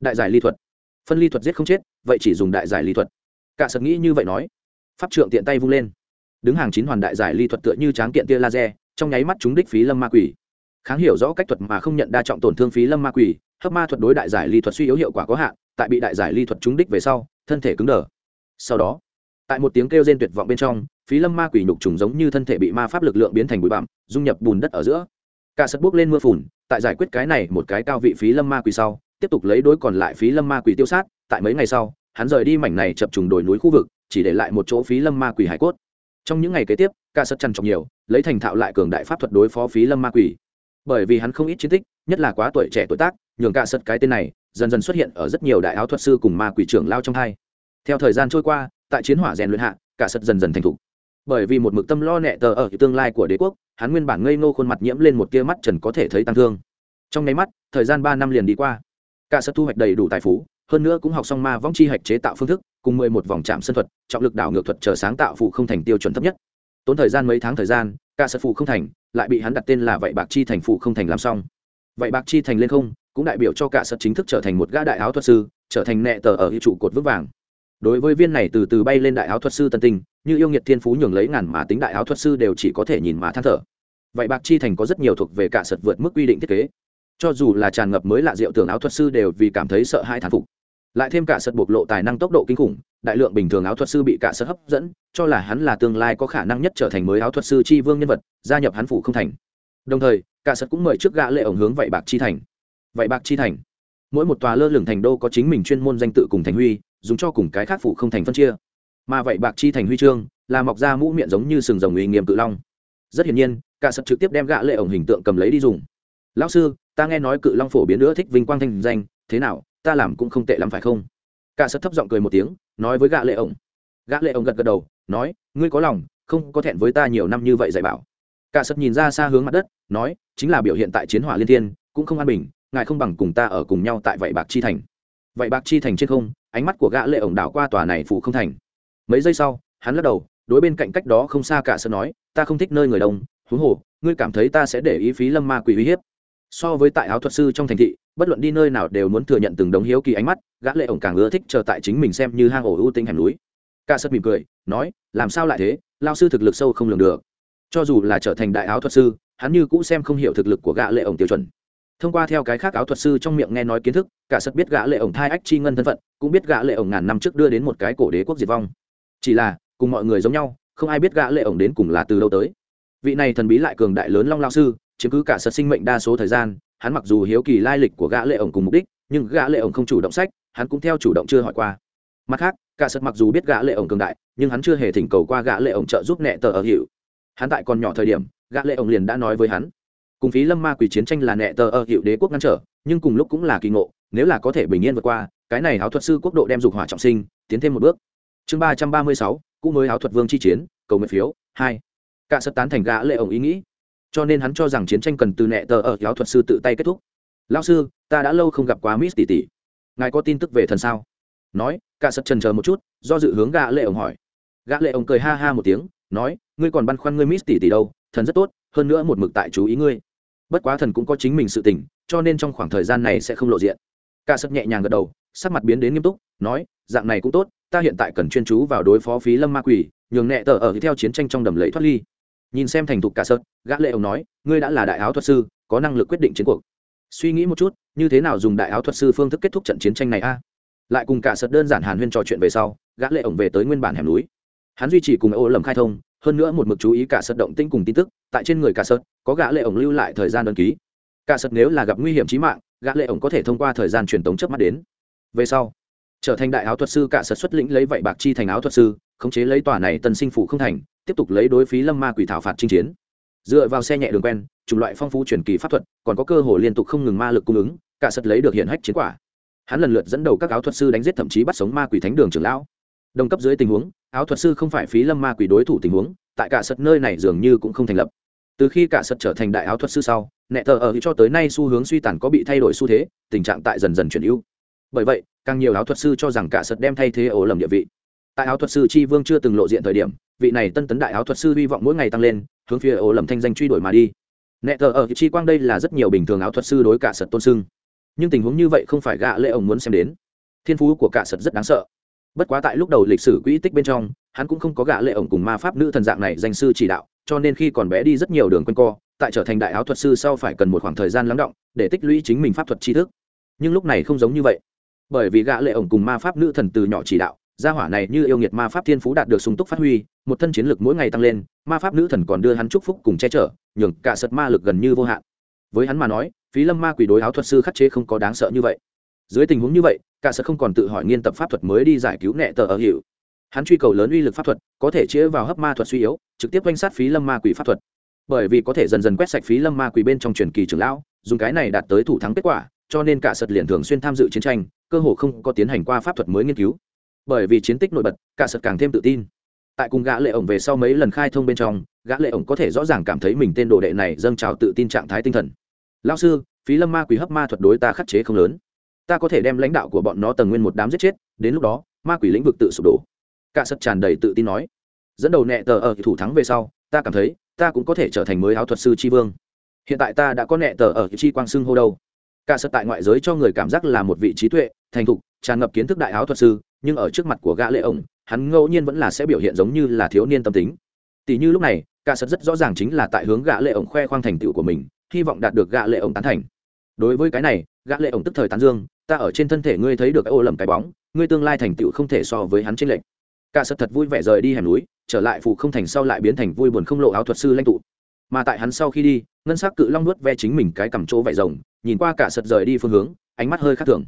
Đại giải ly thuật. Phân ly thuật giết không chết, vậy chỉ dùng đại giải ly thuật. Cả sật nghĩ như vậy nói. Pháp trượng tiện tay vung lên đứng hàng chín hoàn đại giải ly thuật tựa như tráng kiện tia laser, trong nháy mắt chúng đích phí lâm ma quỷ. Kháng hiểu rõ cách thuật mà không nhận đa trọng tổn thương phí lâm ma quỷ, hấp ma thuật đối đại giải ly thuật suy yếu hiệu quả có hạn, tại bị đại giải ly thuật trúng đích về sau, thân thể cứng đờ. Sau đó, tại một tiếng kêu rên tuyệt vọng bên trong, phí lâm ma quỷ nhục trùng giống như thân thể bị ma pháp lực lượng biến thành bụi bặm, dung nhập bùn đất ở giữa. Cả sật bước lên mưa phùn, tại giải quyết cái này một cái cao vị phí lâm ma quỷ sau, tiếp tục lấy đối còn lại phí lâm ma quỷ tiêu sát, tại mấy ngày sau, hắn rời đi mảnh này chập trùng đồi núi khu vực, chỉ để lại một chỗ phí lâm ma quỷ hải cốt trong những ngày kế tiếp ca sật chăn trọng nhiều, lấy thành thạo lại cường đại pháp thuật đối phó phí lâm ma quỷ. Bởi vì hắn không ít chiến tích, nhất là quá tuổi trẻ tuổi tác, nhường ca sật cái tên này dần dần xuất hiện ở rất nhiều đại áo thuật sư cùng ma quỷ trưởng lao trong hai. Theo thời gian trôi qua, tại chiến hỏa rèn luyện hạ, cả sật dần dần thành thục. Bởi vì một mực tâm lo nẹ tờ ở tương lai của đế quốc, hắn nguyên bản ngây ngô khuôn mặt nhiễm lên một tia mắt trần có thể thấy tăng thương. Trong nháy mắt, thời gian ba năm liền đi qua. Cả sật thu hoạch đầy đủ tài phú, hơn nữa cũng học xong ma vong chi hạch chế tạo phương thức cùng mười một vòng chạm sân thuật, trọng lực đảo ngược thuật chờ sáng tạo phụ không thành tiêu chuẩn thấp nhất. Tốn thời gian mấy tháng thời gian, cả sật phụ không thành, lại bị hắn đặt tên là vậy bạc chi thành phụ không thành làm xong. Vậy bạc chi thành lên không, cũng đại biểu cho cả sật chính thức trở thành một gã đại áo thuật sư, trở thành nẹ tờ ở trụ cột vững vàng. Đối với viên này từ từ bay lên đại áo thuật sư tân tinh, như yêu nghiệt thiên phú nhường lấy ngàn mà tính đại áo thuật sư đều chỉ có thể nhìn mà than thở. Vậy bạc chi thành có rất nhiều thuộc về cả sật vượt mức quy định thiết kế. Cho dù là tràn ngập mới lạ diệu tưởng áo thuật sư đều vì cảm thấy sợ hai thán phục lại thêm cả sật bộc lộ tài năng tốc độ kinh khủng, đại lượng bình thường áo thuật sư bị cả sật hấp dẫn, cho là hắn là tương lai có khả năng nhất trở thành mới áo thuật sư tri vương nhân vật, gia nhập hắn phủ không thành. Đồng thời, cả sật cũng mời trước gã lệ ổng hướng vậy bạc chi thành. Vậy bạc chi thành. Mỗi một tòa lơ lửng thành đô có chính mình chuyên môn danh tự cùng thành huy, dùng cho cùng cái khác phủ không thành phân chia. Mà vậy bạc chi thành huy chương là mọc ra mũ miệng giống như sừng rồng uy nghiêm cự long. Rất hiển nhiên, cả sật trực tiếp đem gã lệ ổng hình tượng cầm lấy đi dùng. Lão sư, ta nghe nói cự long phổ biến nữa thích vinh quang thanh danh, thế nào? Ta làm cũng không tệ lắm phải không? Cả sật thấp giọng cười một tiếng, nói với gã lệ ổng. Gã lệ ổng gật gật đầu, nói, ngươi có lòng, không có thẹn với ta nhiều năm như vậy dạy bảo. Cả sật nhìn ra xa hướng mặt đất, nói, chính là biểu hiện tại chiến hỏa liên thiên, cũng không an bình, ngài không bằng cùng ta ở cùng nhau tại vậy bạc chi thành. Vậy bạc chi thành trên không, ánh mắt của gã lệ ổng đảo qua tòa này phủ không thành. Mấy giây sau, hắn lắc đầu, đối bên cạnh cách đó không xa cả sật nói, ta không thích nơi người đông, huống hồ, ngươi cảm thấy ta sẽ để ý phí lâm ma quỷ uy hiếp. So với tại áo thuật sư trong thành thị bất luận đi nơi nào đều muốn thừa nhận từng đống hiếu kỳ ánh mắt, gã lệ ổng càng ưa thích chờ tại chính mình xem như hang ổ ưu tinh hẻm núi. Cả sật mỉm cười, nói, làm sao lại thế? Lao sư thực lực sâu không lường được. Cho dù là trở thành đại áo thuật sư, hắn như cũ xem không hiểu thực lực của gã lệ ổng tiêu chuẩn. Thông qua theo cái khác áo thuật sư trong miệng nghe nói kiến thức cả sật biết gã lệ ổng thai ách chi ngân thân phận, cũng biết gã lệ ổng ngàn năm trước đưa đến một cái cổ đế quốc diệt vong. Chỉ là, cùng mọi người giống nhau, không ai biết gã lệ ổng đến cùng là từ đâu tới. Vị này thần bí lại cường đại lớn long lao sư, chiếm cứ cả sật sinh mệnh đa số thời gian hắn mặc dù hiếu kỳ lai lịch của gã lệ ổng cùng mục đích, nhưng gã lệ ổng không chủ động sách, hắn cũng theo chủ động chưa hỏi qua. Mặt khác, cả sật mặc dù biết gã lệ ổng cường đại, nhưng hắn chưa hề thỉnh cầu qua gã lệ ổng trợ giúp nệ tờ ở hiệu. Hắn tại còn nhỏ thời điểm, gã lệ ổng liền đã nói với hắn, cùng phí lâm ma quỷ chiến tranh là nệ tờ ở hiệu đế quốc ngăn trở, nhưng cùng lúc cũng là kỳ ngộ, nếu là có thể bình yên vượt qua, cái này áo thuật sư quốc độ đem dục hỏa trọng sinh, tiến thêm một bước. Chương ba trăm ba mươi sáu cũng mới áo thuật vương chi chiến, cầu nguyện phiếu, hai. Cả sật tán thành gã lệ ổng ý nghĩ cho nên hắn cho rằng chiến tranh cần từ nẹ tờ ở giáo thuật sư tự tay kết thúc. Lao sư, ta đã lâu không gặp quá miss tỷ tỷ. Ngài có tin tức về thần sao? Nói, cả sật trần chờ một chút, do dự hướng gã lệ ổng hỏi. Gã lệ ổng cười ha ha một tiếng, nói, ngươi còn băn khoăn ngươi miss tỷ tỷ đâu, thần rất tốt, hơn nữa một mực tại chú ý ngươi. Bất quá thần cũng có chính mình sự tình, cho nên trong khoảng thời gian này sẽ không lộ diện. Cả sật nhẹ nhàng gật đầu, sắc mặt biến đến nghiêm túc, nói, dạng này cũng tốt, ta hiện tại cần chuyên chú vào đối phó phí lâm ma quỷ, nhường nhẹ tờ ở theo chiến tranh trong đầm lầy thoát ly nhìn xem thành thục cả sợt, gã lệ ông nói, ngươi đã là đại áo thuật sư, có năng lực quyết định chiến cuộc. Suy nghĩ một chút, như thế nào dùng đại áo thuật sư phương thức kết thúc trận chiến tranh này a? Lại cùng cả sợt đơn giản hàn huyên trò chuyện về sau, gã lệ ông về tới nguyên bản hẻm núi. Hắn duy trì cùng ô lầm khai thông, hơn nữa một mực chú ý cả sợt động tĩnh cùng tin tức, tại trên người cả sợt, có gã lệ ông lưu lại thời gian đơn ký. Cả sợt nếu là gặp nguy hiểm chí mạng, gã lệ ông có thể thông qua thời gian truyền tống chớp mắt đến. Về sau, trở thành đại áo thuật sư cả sợt xuất lĩnh lấy vậy bạc chi thành áo thuật sư, khống chế lấy tòa này tân sinh phủ không thành tiếp tục lấy đối phí lâm ma quỷ thảo phạt chinh chiến. Dựa vào xe nhẹ đường quen, chủng loại phong phú truyền kỳ pháp thuật, còn có cơ hội liên tục không ngừng ma lực cung ứng, cả sật lấy được hiện hách chiến quả. Hắn lần lượt dẫn đầu các áo thuật sư đánh giết thậm chí bắt sống ma quỷ thánh đường trưởng lão. Đồng cấp dưới tình huống, áo thuật sư không phải phí lâm ma quỷ đối thủ tình huống, tại cả sật nơi này dường như cũng không thành lập. Từ khi cả sật trở thành đại áo thuật sư sau, nẹ thờ ở cho tới nay xu hướng suy tàn có bị thay đổi xu thế, tình trạng tại dần dần chuyển ưu. Bởi vậy, càng nhiều áo thuật sư cho rằng cả sật đem thay thế ổ lầm địa vị tại áo thuật sư chi vương chưa từng lộ diện thời điểm, vị này tân tấn đại áo thuật sư hy vọng mỗi ngày tăng lên, hướng phía ổ lầm thanh danh truy đuổi mà đi. Nẹ thờ ở chi quang đây là rất nhiều bình thường áo thuật sư đối cả sật tôn sưng nhưng tình huống như vậy không phải gạ lệ ông muốn xem đến. Thiên phú của cả sật rất đáng sợ. Bất quá tại lúc đầu lịch sử quỹ tích bên trong, hắn cũng không có gạ lệ ổng cùng ma pháp nữ thần dạng này danh sư chỉ đạo, cho nên khi còn bé đi rất nhiều đường quanh co, tại trở thành đại áo thuật sư sau phải cần một khoảng thời gian lắng động, để tích lũy chính mình pháp thuật tri thức. Nhưng lúc này không giống như vậy. Bởi vì gạ lệ ổng cùng ma pháp nữ thần từ nhỏ chỉ đạo gia hỏa này như yêu nghiệt ma pháp thiên phú đạt được sung túc phát huy, một thân chiến lực mỗi ngày tăng lên, ma pháp nữ thần còn đưa hắn chúc phúc cùng che chở, nhường cả sật ma lực gần như vô hạn. Với hắn mà nói, phí lâm ma quỷ đối áo thuật sư khắc chế không có đáng sợ như vậy. Dưới tình huống như vậy, cả sật không còn tự hỏi nghiên tập pháp thuật mới đi giải cứu nẹ tờ ở hiệu. Hắn truy cầu lớn uy lực pháp thuật, có thể chĩa vào hấp ma thuật suy yếu, trực tiếp quanh sát phí lâm ma quỷ pháp thuật. Bởi vì có thể dần dần quét sạch phí lâm ma quỷ bên trong truyền kỳ trưởng lão, dùng cái này đạt tới thủ thắng kết quả, cho nên cả sật liền thường xuyên tham dự chiến tranh, cơ hồ không có tiến hành qua pháp thuật mới nghiên cứu bởi vì chiến tích nổi bật, cả sật càng thêm tự tin. Tại cùng gã lệ ổng về sau mấy lần khai thông bên trong, gã lệ ổng có thể rõ ràng cảm thấy mình tên đồ đệ này dâng trào tự tin trạng thái tinh thần. Lão sư, phí lâm ma quỷ hấp ma thuật đối ta khắc chế không lớn. Ta có thể đem lãnh đạo của bọn nó tầng nguyên một đám giết chết, đến lúc đó, ma quỷ lĩnh vực tự sụp đổ. Cả sật tràn đầy tự tin nói. Dẫn đầu nẹ tờ ở thủ thắng về sau, ta cảm thấy, ta cũng có thể trở thành mới áo thuật sư tri vương. Hiện tại ta đã có nẹ tờ ở chi quang xưng hô đâu. Cả sật tại ngoại giới cho người cảm giác là một vị trí tuệ, thành thục tràn ngập kiến thức đại áo thuật sư, nhưng ở trước mặt của gã lệ ổng, hắn ngẫu nhiên vẫn là sẽ biểu hiện giống như là thiếu niên tâm tính. Tỷ như lúc này, cả sật rất rõ ràng chính là tại hướng gã lệ ổng khoe khoang thành tựu của mình, hy vọng đạt được gã lệ ổng tán thành. Đối với cái này, gã lệ ổng tức thời tán dương, ta ở trên thân thể ngươi thấy được cái ô lầm cái bóng, ngươi tương lai thành tựu không thể so với hắn trên lệnh cả sật thật vui vẻ rời đi hẻm núi, trở lại phụ không thành sau lại biến thành vui buồn không lộ áo thuật sư lãnh tụ. Mà tại hắn sau khi đi, ngân sắc cự long nuốt ve chính mình cái cầm chỗ vải rồng, nhìn qua cả sật rời đi phương hướng, ánh mắt hơi khác thường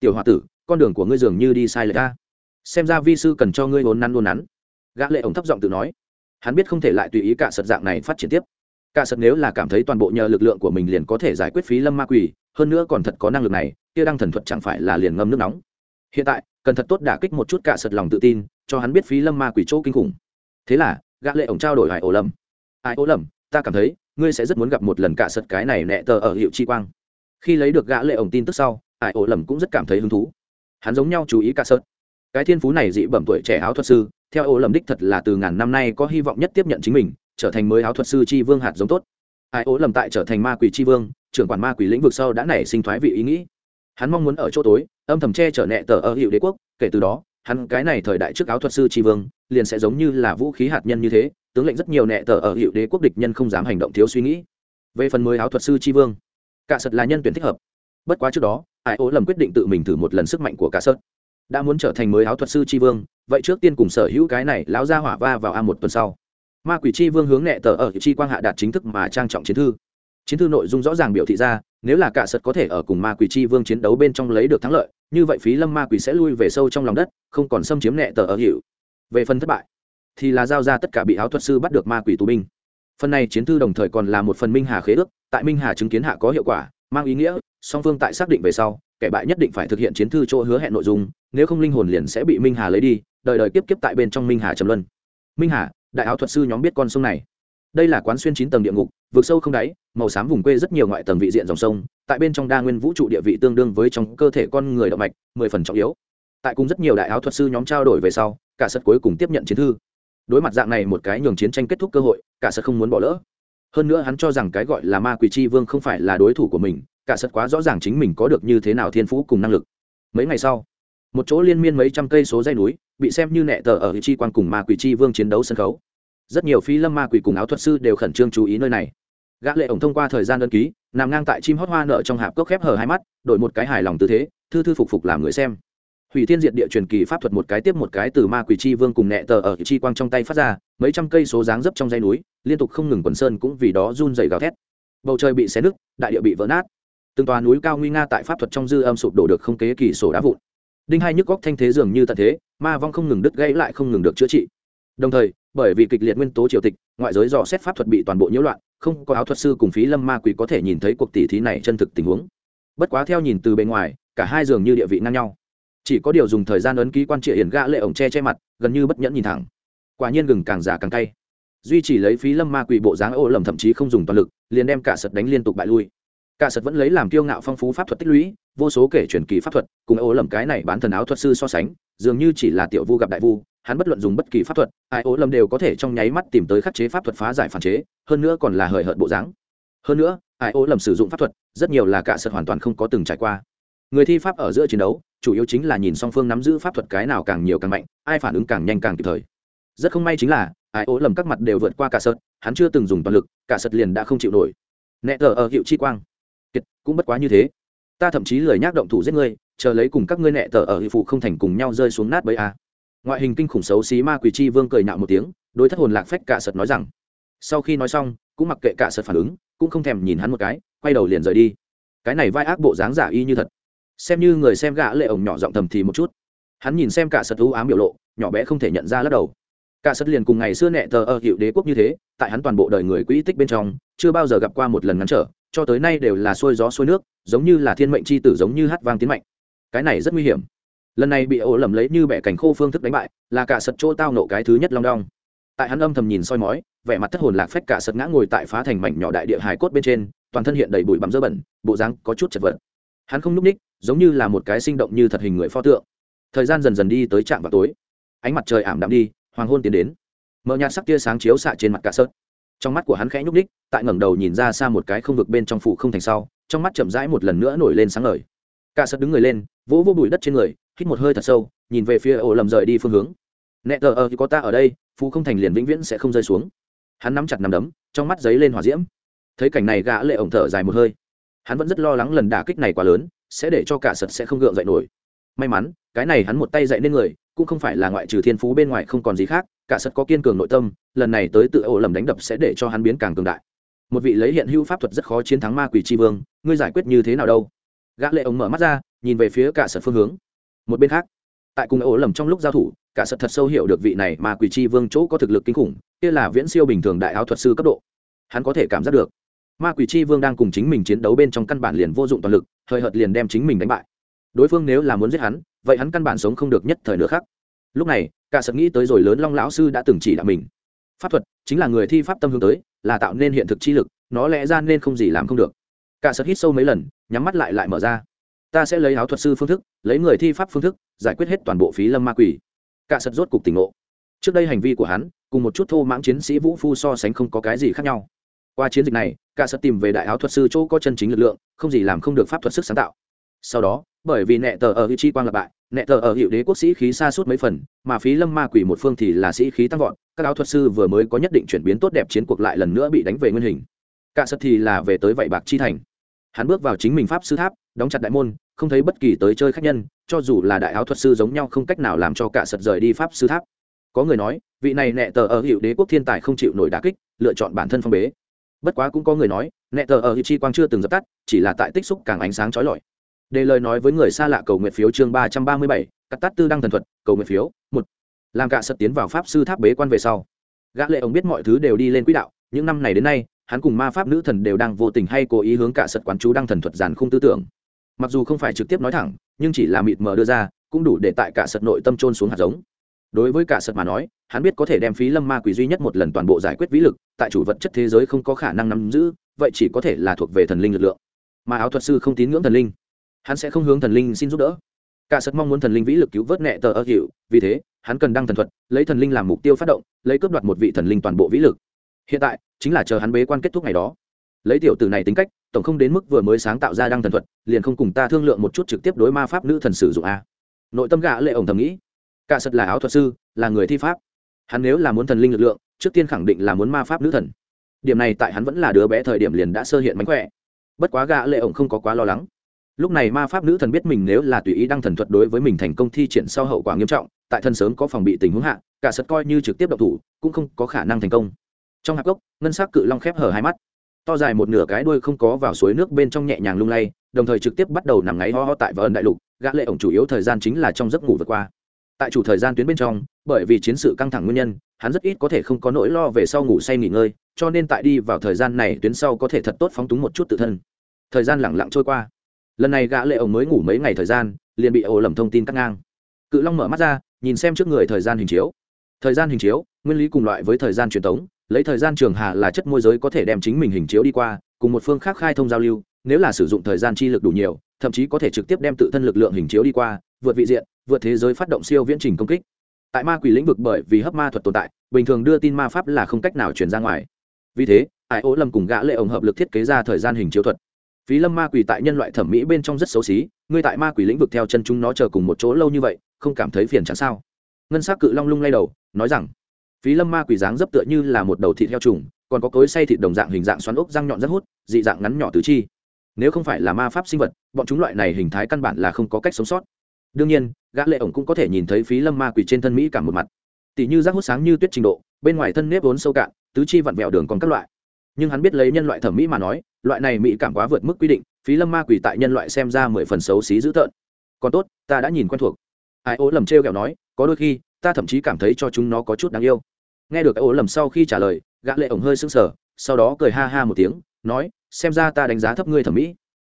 tiểu h tử, con đường của ngươi dường như đi sai lệch ta. Xem ra vi sư cần cho ngươi vốn nắn vốn nắn. Gã lệ ổng thấp giọng tự nói. Hắn biết không thể lại tùy ý cả sật dạng này phát triển tiếp. Cả sật nếu là cảm thấy toàn bộ nhờ lực lượng của mình liền có thể giải quyết phí lâm ma quỷ, hơn nữa còn thật có năng lực này, kia đăng thần thuật chẳng phải là liền ngâm nước nóng. Hiện tại, cần thật tốt đả kích một chút cả sật lòng tự tin, cho hắn biết phí lâm ma quỷ chỗ kinh khủng. Thế là, gã lệ ổng trao đổi hải ổ lầm. ai ổ lầm ta cảm thấy, ngươi sẽ rất muốn gặp một lần cả sật cái này nẹ tờ ở hiệu chi quang. Khi lấy được gã lệ ổng tin tức sau ai ổ lầm cũng rất cảm thấy hứng thú. Hắn giống nhau chú ý cả sật cái thiên phú này dị bẩm tuổi trẻ áo thuật sư, theo ổ lầm đích thật là từ ngàn năm nay có hy vọng nhất tiếp nhận chính mình, trở thành mới áo thuật sư tri vương hạt giống tốt. Ai ổ lầm tại trở thành ma quỷ tri vương, trưởng quản ma quỷ lĩnh vực sau đã nảy sinh thoái vị ý nghĩ. Hắn mong muốn ở chỗ tối, âm thầm che chở nẹ tờ ở hiệu đế quốc, kể từ đó, hắn cái này thời đại trước áo thuật sư tri vương, liền sẽ giống như là vũ khí hạt nhân như thế, tướng lệnh rất nhiều nẹ tờ ở hiệu đế quốc địch nhân không dám hành động thiếu suy nghĩ. Về phần mới áo thuật sư tri vương, cả sật là nhân tuyển thích hợp. Bất quá trước đó ai ố lầm quyết định tự mình thử một lần sức mạnh của cả sớt đã muốn trở thành mới áo thuật sư tri vương, vậy trước tiên cùng sở hữu cái này lão ra hỏa va vào a một tuần sau. Ma quỷ tri vương hướng nẹ tờ ở chi quang hạ đạt chính thức mà trang trọng chiến thư. Chiến thư nội dung rõ ràng biểu thị ra, nếu là cả sật có thể ở cùng ma quỷ tri vương chiến đấu bên trong lấy được thắng lợi, như vậy phí lâm ma quỷ sẽ lui về sâu trong lòng đất, không còn xâm chiếm nẹ tờ ở hiệu. Về phần thất bại, thì là giao ra tất cả bị áo thuật sư bắt được ma quỷ tù binh. Phần này chiến thư đồng thời còn là một phần minh hà khế ước, tại minh hà chứng kiến hạ có hiệu quả mang ý nghĩa, song phương tại xác định về sau, kẻ bại nhất định phải thực hiện chiến thư chỗ hứa hẹn nội dung, nếu không linh hồn liền sẽ bị minh hà lấy đi, đời đời kiếp kiếp tại bên trong minh hà trầm luân. Minh hà, đại áo thuật sư nhóm biết con sông này. Đây là quán xuyên chín tầng địa ngục vượt sâu không đáy, màu xám vùng quê rất nhiều ngoại tầng vị diện dòng sông, tại bên trong đa nguyên vũ trụ địa vị tương đương với trong cơ thể con người động mạch, mười phần trọng yếu. Tại cùng rất nhiều đại áo thuật sư nhóm trao đổi về sau, cả sật cuối cùng tiếp nhận chiến thư. Đối mặt dạng này một cái nhường chiến tranh kết thúc cơ hội, cả sật không muốn bỏ lỡ hơn nữa hắn cho rằng cái gọi là ma quỷ chi vương không phải là đối thủ của mình, cả sật quá rõ ràng chính mình có được như thế nào thiên phú cùng năng lực. Mấy ngày sau, một chỗ liên miên mấy trăm cây số dây núi bị xem như nẹ tờ ở chi quan cùng ma quỷ chi vương chiến đấu sân khấu. Rất nhiều phi lâm ma quỷ cùng áo thuật sư đều khẩn trương chú ý nơi này. Gã lệ ổng thông qua thời gian đơn ký, nằm ngang tại chim hót hoa nợ trong hạp cốc khép hờ hai mắt, đổi một cái hài lòng tư thế, thư thư phục phục làm người xem. Hủy thiên diệt địa truyền kỳ pháp thuật một cái tiếp một cái từ ma quỷ chi vương cùng nẹ tờ ở chi quang trong tay phát ra, mấy trăm cây số dáng dấp trong dãy núi liên tục không ngừng quần sơn cũng vì đó run dày gào thét. Bầu trời bị xé nứt, đại địa bị vỡ nát. Từng tòa núi cao nguy nga tại pháp thuật trong dư âm sụp đổ được không kế kỳ sổ đá vụn. Đinh hai nhức góc thanh thế dường như tận thế, ma vong không ngừng đứt gãy lại không ngừng được chữa trị. Đồng thời, bởi vì kịch liệt nguyên tố triều tịch, ngoại giới dò xét pháp thuật bị toàn bộ nhiễu loạn, không có áo thuật sư cùng phí lâm ma quỷ có thể nhìn thấy cuộc tỷ thí này chân thực tình huống. Bất quá theo nhìn từ bên ngoài, cả hai dường như địa vị ngang nhau. Chỉ có điều dùng thời gian ấn ký quan trị hiển gã lệ ổng che che mặt, gần như bất nhẫn nhìn thẳng. Quả nhiên gừng càng già càng cay duy chỉ lấy phí lâm ma quỷ bộ dáng ô lầm thậm chí không dùng toàn lực, liền đem cả sật đánh liên tục bại lui. Cả sật vẫn lấy làm kiêu ngạo phong phú pháp thuật tích lũy, vô số kể truyền kỳ pháp thuật, cùng ô lầm cái này bán thần áo thuật sư so sánh, dường như chỉ là tiểu vu gặp đại vu, hắn bất luận dùng bất kỳ pháp thuật, ai ô lầm đều có thể trong nháy mắt tìm tới khắc chế pháp thuật phá giải phản chế, hơn nữa còn là hời hợt bộ dáng. Hơn nữa, ai ô lầm sử dụng pháp thuật, rất nhiều là cả sật hoàn toàn không có từng trải qua. Người thi pháp ở giữa chiến đấu, chủ yếu chính là nhìn song phương nắm giữ pháp thuật cái nào càng nhiều càng mạnh, ai phản ứng càng nhanh càng kịp thời. Rất không may chính là ai ố lầm các mặt đều vượt qua cả sợt, hắn chưa từng dùng toàn lực, cả sợt liền đã không chịu nổi. Nẹ tờ ở hiệu chi quang. Kiệt, cũng bất quá như thế. Ta thậm chí lời nhác động thủ giết ngươi, chờ lấy cùng các ngươi nẹ tờ ở hiệu phụ không thành cùng nhau rơi xuống nát bấy a. Ngoại hình kinh khủng xấu xí ma quỷ chi vương cười nạo một tiếng, đối thất hồn lạc phách cả sợt nói rằng. Sau khi nói xong, cũng mặc kệ cả sợt phản ứng, cũng không thèm nhìn hắn một cái, quay đầu liền rời đi. Cái này vai ác bộ dáng giả y như thật. Xem như người xem gã lệ ổng nhỏ giọng thầm thì một chút. Hắn nhìn xem cả sật u ám biểu lộ, nhỏ bé không thể nhận ra lắc đầu cả sật liền cùng ngày xưa nẹ tờ ở hiệu đế quốc như thế, tại hắn toàn bộ đời người quỹ tích bên trong, chưa bao giờ gặp qua một lần ngắn trở, cho tới nay đều là xuôi gió xuôi nước, giống như là thiên mệnh c h i tử giống như hát vang tiến mạnh. Cái này rất nguy hiểm. Lần này bị ổ lầm lấy như bẻ cành khô phương thức đánh bại, là cả sật chỗ tao nộ cái thứ nhất long đong. Tại hắn âm thầm nhìn soi mói, vẻ mặt thất hồn lạc phách cả sật ngã ngồi tại phá thành mảnh nhỏ đại địa hài cốt bên trên, toàn thân hiện đầy bụi bặm dơ bẩn, bộ dáng có chút chật vật. Hắn không n ú c ních giống như là một cái sinh động như thật hình người pho tượng. Thời gian dần dần đi tới trạm vào tối. Ánh mặt trời ảm đạm đi hoàng hôn tiến đến. Mở nhạt sắc tia sáng chiếu xạ trên mặt cả sớt trong mắt của hắn khẽ nhúc ních tại ngẩng đầu nhìn ra xa một cái không vực bên trong phủ không thành sau, trong mắt chậm rãi một lần nữa nổi lên sáng ngời. Cả sớt đứng người lên, vỗ vô bụi đất trên người, hít một hơi thật sâu, nhìn về phía ổ lầm rời đi phương hướng. Nẹ tờ ờ có ta ở đây, phú không thành liền vĩnh viễn sẽ không rơi xuống. Hắn nắm chặt nằm đấm, trong mắt giấy lên hỏa diễm. Thấy cảnh này gã lệ ổng thở dài một hơi. Hắn vẫn rất lo lắng lần đả kích này quá lớn, sẽ để cho cả sật sẽ không gượng dậy nổi. May mắn, cái này hắn một tay dậy nên người cũng không phải là ngoại trừ thiên phú bên ngoài không còn gì khác, cả sật có kiên cường nội tâm, lần này tới tự ổ lầm đánh đập sẽ để cho hắn biến càng cường đại. Một vị lấy hiện hữu pháp thuật rất khó chiến thắng ma quỷ tri vương, ngươi giải quyết như thế nào đâu? Gã lệ ống mở mắt ra, nhìn về phía cả sật phương hướng. Một bên khác, tại cùng ổ lầm trong lúc giao thủ, cả sật thật sâu hiểu được vị này ma quỷ tri vương chỗ có thực lực kinh khủng, kia là viễn siêu bình thường đại áo thuật sư cấp độ. Hắn có thể cảm giác được, ma quỷ tri vương đang cùng chính mình chiến đấu bên trong căn bản liền vô dụng toàn lực, hơi hợt liền đem chính mình đánh bại. Đối phương nếu là muốn giết hắn vậy hắn căn bản sống không được nhất thời nữa khác. Lúc này, cả sật nghĩ tới rồi lớn long lão sư đã từng chỉ đạo mình. Pháp thuật chính là người thi pháp tâm hướng tới, là tạo nên hiện thực chi lực, nó lẽ ra nên không gì làm không được. Cả sật hít sâu mấy lần, nhắm mắt lại lại mở ra. Ta sẽ lấy áo thuật sư phương thức, lấy người thi pháp phương thức, giải quyết hết toàn bộ phí lâm ma quỷ. Cả sật rốt cục tỉnh ngộ. Trước đây hành vi của hắn, cùng một chút thô mãng chiến sĩ vũ phu so sánh không có cái gì khác nhau. Qua chiến dịch này, cả sật tìm về đại áo thuật sư chỗ có chân chính lực lượng, không gì làm không được pháp thuật sức sáng tạo. Sau đó bởi vì nệ tờ ở hữu chi quang lập bại nệ tờ ở hiệu đế quốc sĩ khí xa suốt mấy phần, mà phí lâm ma quỷ một phương thì là sĩ khí tăng vọt, các áo thuật sư vừa mới có nhất định chuyển biến tốt đẹp chiến cuộc lại lần nữa bị đánh về nguyên hình. Cả sật thì là về tới vậy bạc chi thành. Hắn bước vào chính mình pháp sư tháp, đóng chặt đại môn, không thấy bất kỳ tới chơi khách nhân, cho dù là đại áo thuật sư giống nhau không cách nào làm cho cả sật rời đi pháp sư tháp. Có người nói, vị này nẹ tờ ở hiệu đế quốc thiên tài không chịu nổi đà kích, lựa chọn bản thân phong bế. Bất quá cũng có người nói, nẹ tờ ở hiệu chi quang chưa từng dập tắt, chỉ là tại tích xúc càng ánh sáng trói lọi. Đề lời nói với người xa lạ cầu nguyện phiếu chương ba trăm ba mươi bảy, cắt tát tư đăng thần thuật, cầu nguyện phiếu, một. Làm cả sật tiến vào pháp sư tháp bế quan về sau. Gã lệ ông biết mọi thứ đều đi lên quỹ đạo, những năm này đến nay, hắn cùng ma pháp nữ thần đều đang vô tình hay cố ý hướng cả sật quán chú đăng thần thuật giàn khung tư tưởng. Mặc dù không phải trực tiếp nói thẳng, nhưng chỉ là mịt mờ đưa ra, cũng đủ để tại cả sật nội tâm trôn xuống hạt giống. Đối với cả sật mà nói, hắn biết có thể đem phí lâm ma quỷ duy nhất một lần toàn bộ giải quyết vĩ lực, tại chủ vật chất thế giới không có khả năng nắm giữ, vậy chỉ có thể là thuộc về thần linh lực lượng. Mà áo thuật sư không tín ngưỡng thần linh hắn sẽ không hướng thần linh xin giúp đỡ. Cả sật mong muốn thần linh vĩ lực cứu vớt nẹ tờ ơ hiệu vì thế, hắn cần đăng thần thuật, lấy thần linh làm mục tiêu phát động, lấy cướp đoạt một vị thần linh toàn bộ vĩ lực. Hiện tại, chính là chờ hắn bế quan kết thúc ngày đó. Lấy tiểu từ này tính cách, tổng không đến mức vừa mới sáng tạo ra đăng thần thuật, liền không cùng ta thương lượng một chút trực tiếp đối ma pháp nữ thần sử dụng a. Nội tâm gã lệ ổng thầm nghĩ. Cả sật là áo thuật sư, là người thi pháp. Hắn nếu là muốn thần linh lực lượng, trước tiên khẳng định là muốn ma pháp nữ thần. Điểm này tại hắn vẫn là đứa bé thời điểm liền đã sơ hiện mánh khỏe. Bất quá gã lệ ổng không có quá lo lắng lúc này ma pháp nữ thần biết mình nếu là tùy ý đăng thần thuật đối với mình thành công thi triển sau hậu quả nghiêm trọng, tại thân sớm có phòng bị tình huống hạ, cả sật coi như trực tiếp độc thủ, cũng không có khả năng thành công. Trong hạp gốc ngân s ắ c cự long khép hở hai mắt. To dài một nửa cái đuôi không có vào suối nước bên trong nhẹ nhàng lung lay, đồng thời trực tiếp bắt đầu nằm ngáy ho ho tại vân đại lục, gã lệ ổng chủ yếu thời gian chính là trong giấc ngủ vượt qua. Tại chủ thời gian tuyến bên trong, bởi vì chiến sự căng thẳng nguyên nhân, hắn rất ít có thể không có nỗi lo về sau ngủ say nghỉ ngơi, cho nên tại đi vào thời gian này tuyến sau có thể thật tốt phóng túng một chút tự thân. Thời gian lẳng lặng trôi qua lần này gã lệ ổng mới ngủ mấy ngày thời gian, liền bị ổ lầm thông tin cắt ngang. Cự long mở mắt ra, nhìn xem trước người thời gian hình chiếu. Thời gian hình chiếu, nguyên lý cùng loại với thời gian truyền thống lấy thời gian trường hà là chất môi giới có thể đem chính mình hình chiếu đi qua, cùng một phương khác khai thông giao lưu, nếu là sử dụng thời gian chi lực đủ nhiều, thậm chí có thể trực tiếp đem tự thân lực lượng hình chiếu đi qua, vượt vị diện, vượt thế giới phát động siêu viễn trình công kích. Tại ma quỷ lĩnh vực bởi vì hấp ma thuật tồn tại, bình thường đưa tin ma pháp là không cách nào truyền ra ngoài. Vì thế, ai ố lâm cùng gã lệ ổng hợp lực thiết kế ra thời gian hình chiếu thuật phí lâm ma quỷ tại nhân loại thẩm mỹ bên trong rất xấu xí, ngươi tại ma quỷ lĩnh vực theo chân chúng nó chờ cùng một chỗ lâu như vậy, không cảm thấy phiền chẳng sao? Ngân s á c cự long lung lay đầu, nói rằng, phí lâm ma quỷ dáng dấp tựa như là một đầu thịt heo trùng, còn có cối say thịt đồng dạng hình dạng xoắn ốc răng nhọn rất hút, dị dạng ngắn nhỏ tứ chi. Nếu không phải là ma pháp sinh vật, bọn chúng loại này hình thái căn bản là không có cách sống sót. Đương nhiên, gã lệ ổng cũng có thể nhìn thấy phí lâm ma quỷ trên thân mỹ cả một mặt. Tỷ như rác hút sáng như tuyết trình độ, bên ngoài thân nếp vốn sâu cạn, tứ chi vặn vẹo đường còn các loại. Nhưng hắn biết lấy nhân loại thẩm mỹ mà nói loại này mỹ cảm quá vượt mức quy định, phí lâm ma quỷ tại nhân loại xem ra mười phần xấu xí dữ tợn. Còn tốt, ta đã nhìn quen thuộc. Ai ố lầm trêu kẹo nói, có đôi khi, ta thậm chí cảm thấy cho chúng nó có chút đáng yêu. Nghe được ai ố lầm sau khi trả lời, gã lệ ổng hơi sững sờ, sau đó cười ha ha một tiếng, nói, xem ra ta đánh giá thấp ngươi thẩm mỹ.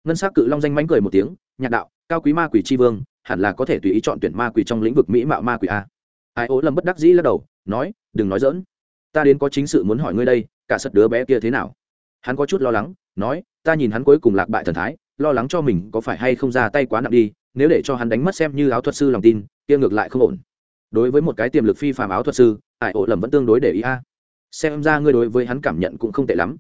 Ngân s c cự long danh mánh cười một tiếng nhạc đạo, cao quý ma quỷ tri vương, hẳn là có thể tùy ý chọn tuyển ma quỷ trong lĩnh vực mỹ mạo ma quỷ a. Ai ố lầm bất đắc dĩ lắc đầu, nói, đừng nói dỡn ta đến có chính sự muốn hỏi ngươi đây, cả sật đứa bé kia thế nào? Hắn có chút lo lắng nói, ta nhìn hắn cuối cùng lạc bại thần thái, lo lắng cho mình có phải hay không ra tay quá nặng đi, nếu để cho hắn đánh mất xem như áo thuật sư lòng tin, kia ngược lại không ổn. Đối với một cái tiềm lực phi phạm áo thuật sư ải ổ lầm vẫn tương đối để ý a. Xem ra ngươi đối với hắn cảm nhận cũng không tệ lắm.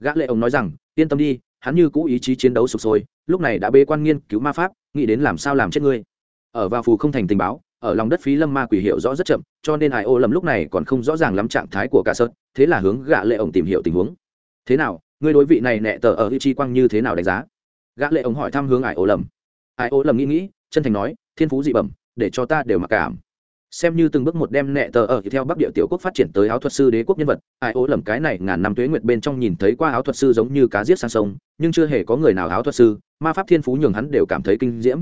Gã lệ ông nói rằng, yên tâm đi, hắn như cũ ý chí chiến đấu sụp sôi, lúc này đã bê quan nghiên cứu ma pháp, nghĩ đến làm sao làm chết ngươi. Ở vào phù không thành tình báo, ở lòng đất phí lâm ma quỷ hiệu rõ rất chậm, cho nên hải ô lầm lúc này còn không rõ ràng lắm trạng thái của cả sơn. thế là hướng gã lệ ông tìm hiểu tình huống. Thế nào ngươi đối vị này nẹ tờ ở hữu chi quang như thế nào đánh giá? Gã lệ ông hỏi thăm hướng ải ố lầm ải ố lầm nghĩ nghĩ, chân thành nói, thiên phú dị bẩm, để cho ta đều mặc cảm. Xem như từng bước một đem nẹ tờ ở theo bắc địa tiểu quốc phát triển tới áo thuật sư đế quốc nhân vật ai ố lầm cái này ngàn năm tuế nguyệt bên trong nhìn thấy qua áo thuật sư giống như cá giết sang sông, nhưng chưa hề có người nào áo thuật sư, ma pháp thiên phú nhường hắn đều cảm thấy kinh diễm.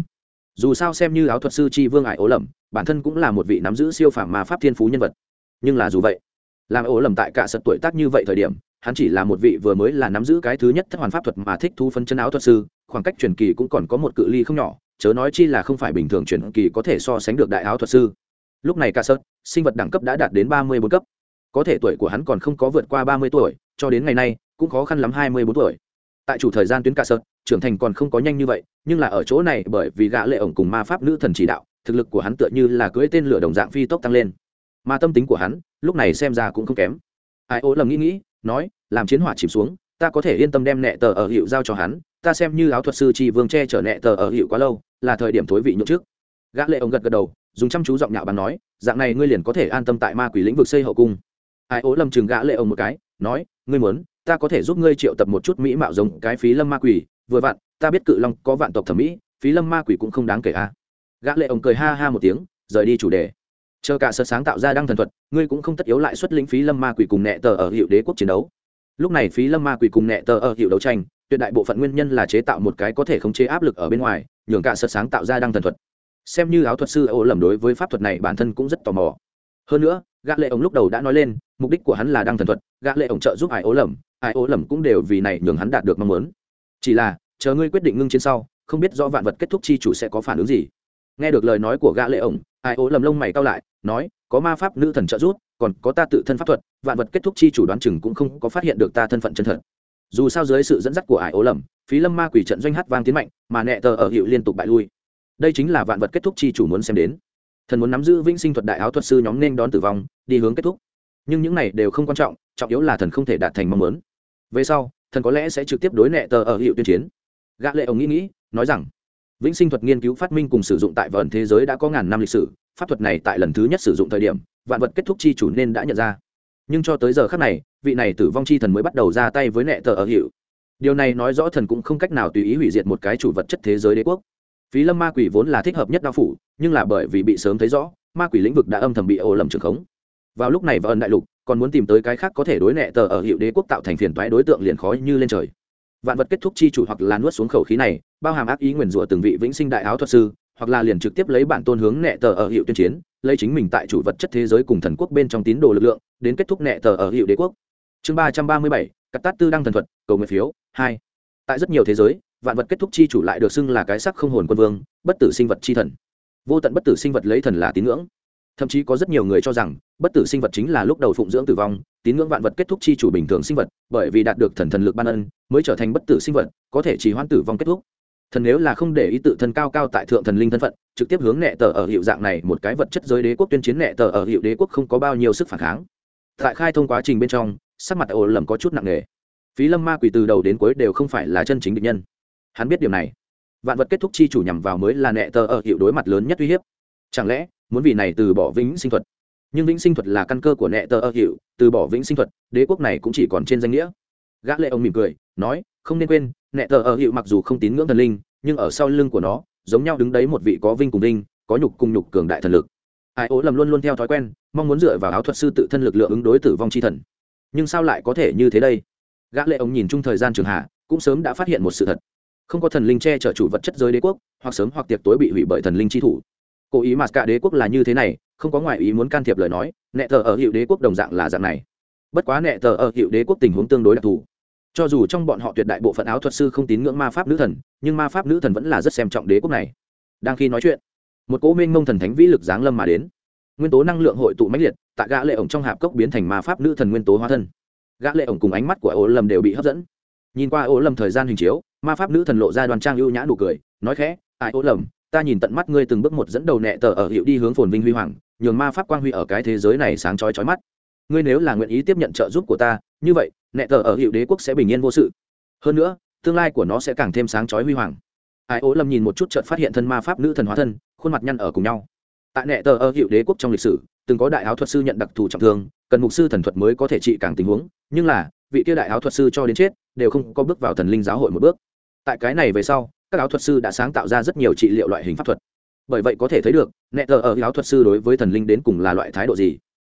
Dù sao xem như áo thuật sư chi vương ải ố lầm bản thân cũng là một vị nắm giữ siêu phàm ma pháp thiên phú nhân vật. Nhưng là dù vậy, làm ố lầm tại cả sật tuổi tác như vậy thời điểm hắn chỉ là một vị vừa mới là nắm giữ cái thứ nhất thất hoàn pháp thuật mà thích thu phân chân áo thuật sư, khoảng cách truyền kỳ cũng còn có một cự ly không nhỏ, chớ nói chi là không phải bình thường truyền kỳ có thể so sánh được đại áo thuật sư. Lúc này ca sớt, sinh vật đẳng cấp đã đạt đến ba mươi bốn cấp. Có thể tuổi của hắn còn không có vượt qua ba mươi tuổi, cho đến ngày nay, cũng khó khăn lắm hai mươi bốn tuổi. Tại chủ thời gian tuyến ca sớt, trưởng thành còn không có nhanh như vậy, nhưng là ở chỗ này bởi vì gã lệ ổng cùng ma pháp nữ thần chỉ đạo, thực lực của hắn tựa như là cưỡi tên lửa đồng dạng phi tốc tăng lên. Mà tâm tính của hắn, lúc này xem ra cũng không kém. Ai ố lầm nghĩ nghĩ nói, làm chiến hỏa chìm xuống, ta có thể yên tâm đem nẹ tờ ở hiệu giao cho hắn, ta xem như áo thuật sư tri vương che chở nẹ tờ ở hiệu quá lâu, là thời điểm thối vị nhượng trước. Gã lệ ông gật gật đầu, dùng chăm chú giọng nhạo bàn nói, dạng này ngươi liền có thể an tâm tại ma quỷ lĩnh vực xây hậu cung. Ai ố lâm chừng gã lệ ông một cái, nói, ngươi muốn, ta có thể giúp ngươi triệu tập một chút mỹ mạo giống cái phí lâm ma quỷ, vừa vặn, ta biết cự long có vạn tộc thẩm mỹ, phí lâm ma quỷ cũng không đáng kể a. À. gã lệ ông cười ha ha một tiếng, rời đi chủ đề chờ cả sơ sáng tạo ra đăng thần thuật, ngươi cũng không tất yếu lại xuất lĩnh phí lâm ma quỷ cùng nệ tờ ở hiệu đế quốc chiến đấu. Lúc này phí lâm ma quỷ cùng nệ tờ ở hiệu đấu tranh, tuyệt đại bộ phận nguyên nhân là chế tạo một cái có thể khống chế áp lực ở bên ngoài, nhường cả sơ sáng tạo ra đăng thần thuật. Xem như áo thuật sư ô lầm đối với pháp thuật này bản thân cũng rất tò mò. Hơn nữa, gã lệ ổng lúc đầu đã nói lên, mục đích của hắn là đăng thần thuật, gã lệ ổng trợ giúp ải ố lầm, ải ố lầm cũng đều vì này nhường hắn đạt được mong muốn. Chỉ là, chờ ngươi quyết định ngưng chiến sau, không biết rõ vạn vật kết thúc chi chủ sẽ có phản ứng gì. Nghe được lời nói của gã lệ ổng, ải ố lầm lông mày cau lại nói, có ma pháp nữ thần trợ giúp, còn có ta tự thân pháp thuật, vạn vật kết thúc chi chủ đoán chừng cũng không có phát hiện được ta thân phận chân thật. Dù sao dưới sự dẫn dắt của ải ố lầm phí lâm ma quỷ trận doanh hát vang tiến mạnh, mà nẹ tờ ở hiệu liên tục bại lui. Đây chính là vạn vật kết thúc chi chủ muốn xem đến. Thần muốn nắm giữ vĩnh sinh thuật đại áo thuật sư nhóm nên đón tử vong, đi hướng kết thúc. Nhưng những này đều không quan trọng trọng yếu là thần không thể đạt thành mong muốn. Về sau, thần có lẽ sẽ trực tiếp đối nệ tờ ở hiệu tuyên chiến. Gã lệ ông nghĩ nghĩ, nói rằng vĩnh sinh thuật nghiên cứu phát minh cùng sử dụng tại vần thế giới đã có ngàn năm lịch sử, pháp thuật này tại lần thứ nhất sử dụng thời điểm, vạn vật kết thúc chi chủ nên đã nhận ra. Nhưng cho tới giờ khác này, vị này tử vong chi thần mới bắt đầu ra tay với nệ tờ ở hiệu. Điều này nói rõ thần cũng không cách nào tùy ý hủy diệt một cái chủ vật chất thế giới đế quốc. Phí lâm ma quỷ vốn là thích hợp nhất đao phủ, nhưng là bởi vì bị sớm thấy rõ, ma quỷ lĩnh vực đã âm thầm bị ồ lầm trường khống. Vào lúc này và ân đại lục, còn muốn tìm tới cái khác có thể đối nệ tờ ở hiệu đế quốc tạo thành phiền toái đối tượng liền khó như lên trời vạn vật kết thúc chi chủ hoặc là nuốt xuống khẩu khí này, bao hàm ác ý nguyền rủa từng vị vĩnh sinh đại áo thuật sư, hoặc là liền trực tiếp lấy bản tôn hướng nẹ tờ ở hiệu tuyên chiến, lấy chính mình tại chủ vật chất thế giới cùng thần quốc bên trong tín đồ lực lượng, đến kết thúc nẹ tờ ở hiệu đế quốc. Chương ba trăm ba mươi bảy, cắt tát tư đăng thần thuật, cầu nguyện phiếu, hai. Tại rất nhiều thế giới, vạn vật kết thúc chi chủ lại được xưng là cái sắc không hồn quân vương, bất tử sinh vật chi thần. Vô tận bất tử sinh vật lấy thần là tín ngưỡng thậm chí có rất nhiều người cho rằng, bất tử sinh vật chính là lúc đầu phụng dưỡng tử vong, tín ngưỡng vạn vật kết thúc chi chủ bình thường sinh vật, bởi vì đạt được thần thần lực ban ân, mới trở thành bất tử sinh vật, có thể chỉ hoãn tử vong kết thúc. Thần nếu là không để ý tự thân cao cao tại thượng thần linh thân phận, trực tiếp hướng nẹ tờ ở hiệu dạng này một cái vật chất giới đế quốc tuyên chiến nẹ tờ ở hiệu đế quốc không có bao nhiêu sức phản kháng. Tại khai thông quá trình bên trong, sắc mặt ồ lầm có chút nặng nề. Phí lâm ma quỷ từ đầu đến cuối đều không phải là chân chính định nhân. Hắn biết điều này. Vạn vật kết thúc chi chủ nhằm vào mới là nẹ tờ ở hiệu đối mặt lớn nhất uy hiếp chẳng lẽ, muốn vì này từ bỏ vĩnh sinh thuật? Nhưng vĩnh sinh thuật là căn cơ của nệ tờ ơ hiệu từ bỏ vĩnh sinh thuật, đế quốc này cũng chỉ còn trên danh nghĩa. Gã lệ ông mỉm cười, nói, không nên quên, nệ tờ ơ hiệu mặc dù không tín ngưỡng thần linh, nhưng ở sau lưng của nó, giống nhau đứng đấy một vị có vinh cùng vinh, có nhục cùng nhục cường đại thần lực. Ai ố lầm luôn luôn theo thói quen, mong muốn dựa vào áo thuật sư tự thân lực lượng ứng đối tử vong chi thần. Nhưng sao lại có thể như thế đây? Gã lệ ông nhìn chung thời gian trường hạ, cũng sớm đã phát hiện một sự thật. Không có thần linh che chở chủ vật chất giới đế quốc, hoặc sớm hoặc tiệc tối bị hủy bởi thần linh chi thủ cố ý mà cả đế quốc là như thế này, không có ngoại ý muốn can thiệp lời nói nệ thờ ở hiệu đế quốc đồng dạng là dạng này. Bất quá nệ thờ ở hiệu đế quốc tình huống tương đối đặc thù. Cho dù trong bọn họ tuyệt đại bộ phận áo thuật sư không tín ngưỡng ma pháp nữ thần, nhưng ma pháp nữ thần vẫn là rất xem trọng đế quốc này. Đang khi nói chuyện, một cỗ minh mông thần thánh vĩ lực giáng lâm mà đến. Nguyên tố năng lượng hội tụ mãnh liệt, tại gã lệ ổng trong hạp cốc biến thành ma pháp nữ thần nguyên tố hóa thân. Gã lệ ổng cùng ánh mắt của ố lâm đều bị hấp dẫn. Nhìn qua ố lâm thời gian hình chiếu, ma pháp nữ thần lộ ra đoàn trang ưu nhã nụ cười, nói khẽ, ai ố lâm ta nhìn tận mắt ngươi từng bước một dẫn đầu nẹ tờ ở hiệu đi hướng phồn vinh huy hoàng, nhường ma pháp quang huy ở cái thế giới này sáng chói chói mắt. Ngươi nếu là nguyện ý tiếp nhận trợ giúp của ta, như vậy, nẹ tờ ở hiệu đế quốc sẽ bình yên vô sự. Hơn nữa, tương lai của nó sẽ càng thêm sáng chói huy hoàng. Ai ố lâm nhìn một chút trận phát hiện thân ma pháp nữ thần hóa thân, khuôn mặt nhăn ở cùng nhau. Tại nẹ tờ ở hiệu đế quốc trong lịch sử, từng có đại áo thuật sư nhận đặc thù trọng thương, cần mục sư thần thuật mới có thể trị càng tình huống, nhưng là, vị kia đại áo thuật sư cho đến chết, đều không có bước vào thần linh giáo hội một bước. Tại cái này về sau các áo thuật sư đã sáng tạo ra rất nhiều trị liệu loại hình pháp thuật. Bởi vậy có thể thấy được, nẹ tờ ở áo thuật sư đối với thần linh đến cùng là loại thái độ gì.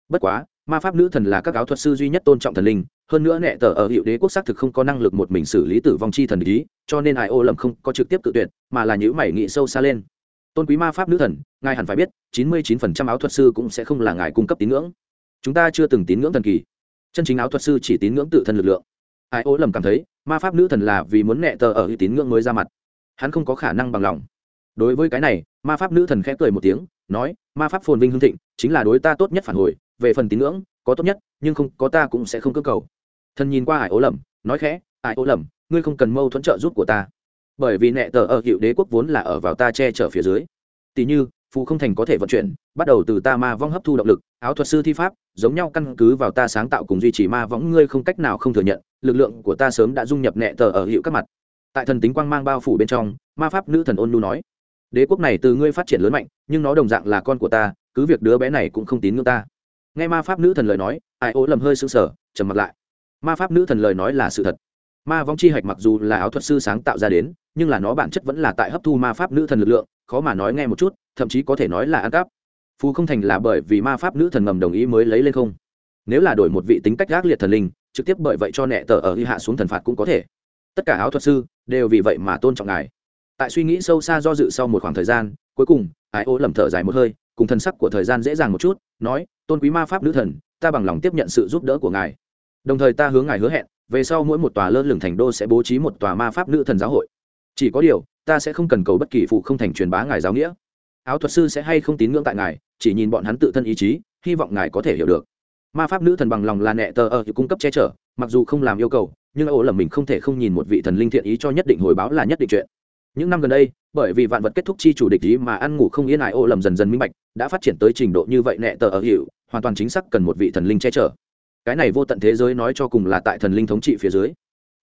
Bất quá, ma pháp nữ thần là các áo thuật sư duy nhất tôn trọng thần linh, hơn nữa nẹ tờ ở hiệu đế quốc xác thực không có năng lực một mình xử lý tử vong chi thần ý, cho nên ai ô lầm không có trực tiếp tự tuyệt, mà là những mảy nghị sâu xa lên. Tôn quý ma pháp nữ thần, ngài hẳn phải biết, chín mươi chín phần trăm áo thuật sư cũng sẽ không là ngài cung cấp tín ngưỡng. Chúng ta chưa từng tín ngưỡng thần kỳ. Chân chính áo thuật sư chỉ tín ngưỡng tự thân lực lượng. Ai ô lầm cảm thấy, ma pháp nữ thần là vì muốn nẹ tờ ở tín ngưỡng mới ra mặt hắn không có khả năng bằng lòng. Đối với cái này, ma pháp nữ thần khẽ cười một tiếng, nói, ma pháp phồn vinh hương thịnh, chính là đối ta tốt nhất phản hồi, về phần tín ngưỡng, có tốt nhất, nhưng không, có ta cũng sẽ không cơ cầu. Thần nhìn qua ải ố lầm, nói khẽ, ải ố lầm, ngươi không cần mâu thuẫn trợ giúp của ta, bởi vì nệ tờ ở hiệu đế quốc vốn là ở vào ta che chở phía dưới. Tỷ như, phù không thành có thể vận chuyển, bắt đầu từ ta ma vong hấp thu động lực, áo thuật sư thi pháp, giống nhau căn cứ vào ta sáng tạo cùng duy trì ma võng ngươi không cách nào không thừa nhận, lực lượng của ta sớm đã dung nhập nệ tờ ở hiệu các mặt tại thần tính quang mang bao phủ bên trong, ma pháp nữ thần ôn nu nói, đế quốc này từ ngươi phát triển lớn mạnh, nhưng nó đồng dạng là con của ta, cứ việc đứa bé này cũng không tín ngưỡng ta. Nghe ma pháp nữ thần lời nói, ai ố lầm hơi sững sờ, trầm mặt lại. Ma pháp nữ thần lời nói là sự thật. Ma vong chi hạch mặc dù là áo thuật sư sáng tạo ra đến, nhưng là nó bản chất vẫn là tại hấp thu ma pháp nữ thần lực lượng, khó mà nói nghe một chút, thậm chí có thể nói là ăn cắp. Phù không thành là bởi vì ma pháp nữ thần ngầm đồng ý mới lấy lên không. Nếu là đổi một vị tính cách gác liệt thần linh, trực tiếp bởi vậy cho nẹ tờ ở hy hạ xuống thần phạt cũng có thể tất cả áo thuật sư đều vì vậy mà tôn trọng ngài. Tại suy nghĩ sâu xa do dự sau một khoảng thời gian, cuối cùng, ái ô lầm thở dài một hơi, cùng thân sắc của thời gian dễ dàng một chút, nói, tôn quý ma pháp nữ thần, ta bằng lòng tiếp nhận sự giúp đỡ của ngài. Đồng thời ta hướng ngài hứa hẹn, về sau mỗi một tòa lơ lửng thành đô sẽ bố trí một tòa ma pháp nữ thần giáo hội. Chỉ có điều, ta sẽ không cần cầu bất kỳ phụ không thành truyền bá ngài giáo nghĩa. Áo thuật sư sẽ hay không tín ngưỡng tại ngài, chỉ nhìn bọn hắn tự thân ý chí, hy vọng ngài có thể hiểu được. Ma pháp nữ thần bằng lòng là nẹ tờ ở cung cấp che chở mặc dù không làm yêu cầu, nhưng ổ lầm mình không thể không nhìn một vị thần linh thiện ý cho nhất định hồi báo là nhất định chuyện. Những năm gần đây, bởi vì vạn vật kết thúc chi chủ địch ý mà ăn ngủ không yên ải ô lầm dần dần minh bạch, đã phát triển tới trình độ như vậy nẹ tờ ở hiệu, hoàn toàn chính xác cần một vị thần linh che chở. Cái này vô tận thế giới nói cho cùng là tại thần linh thống trị phía dưới.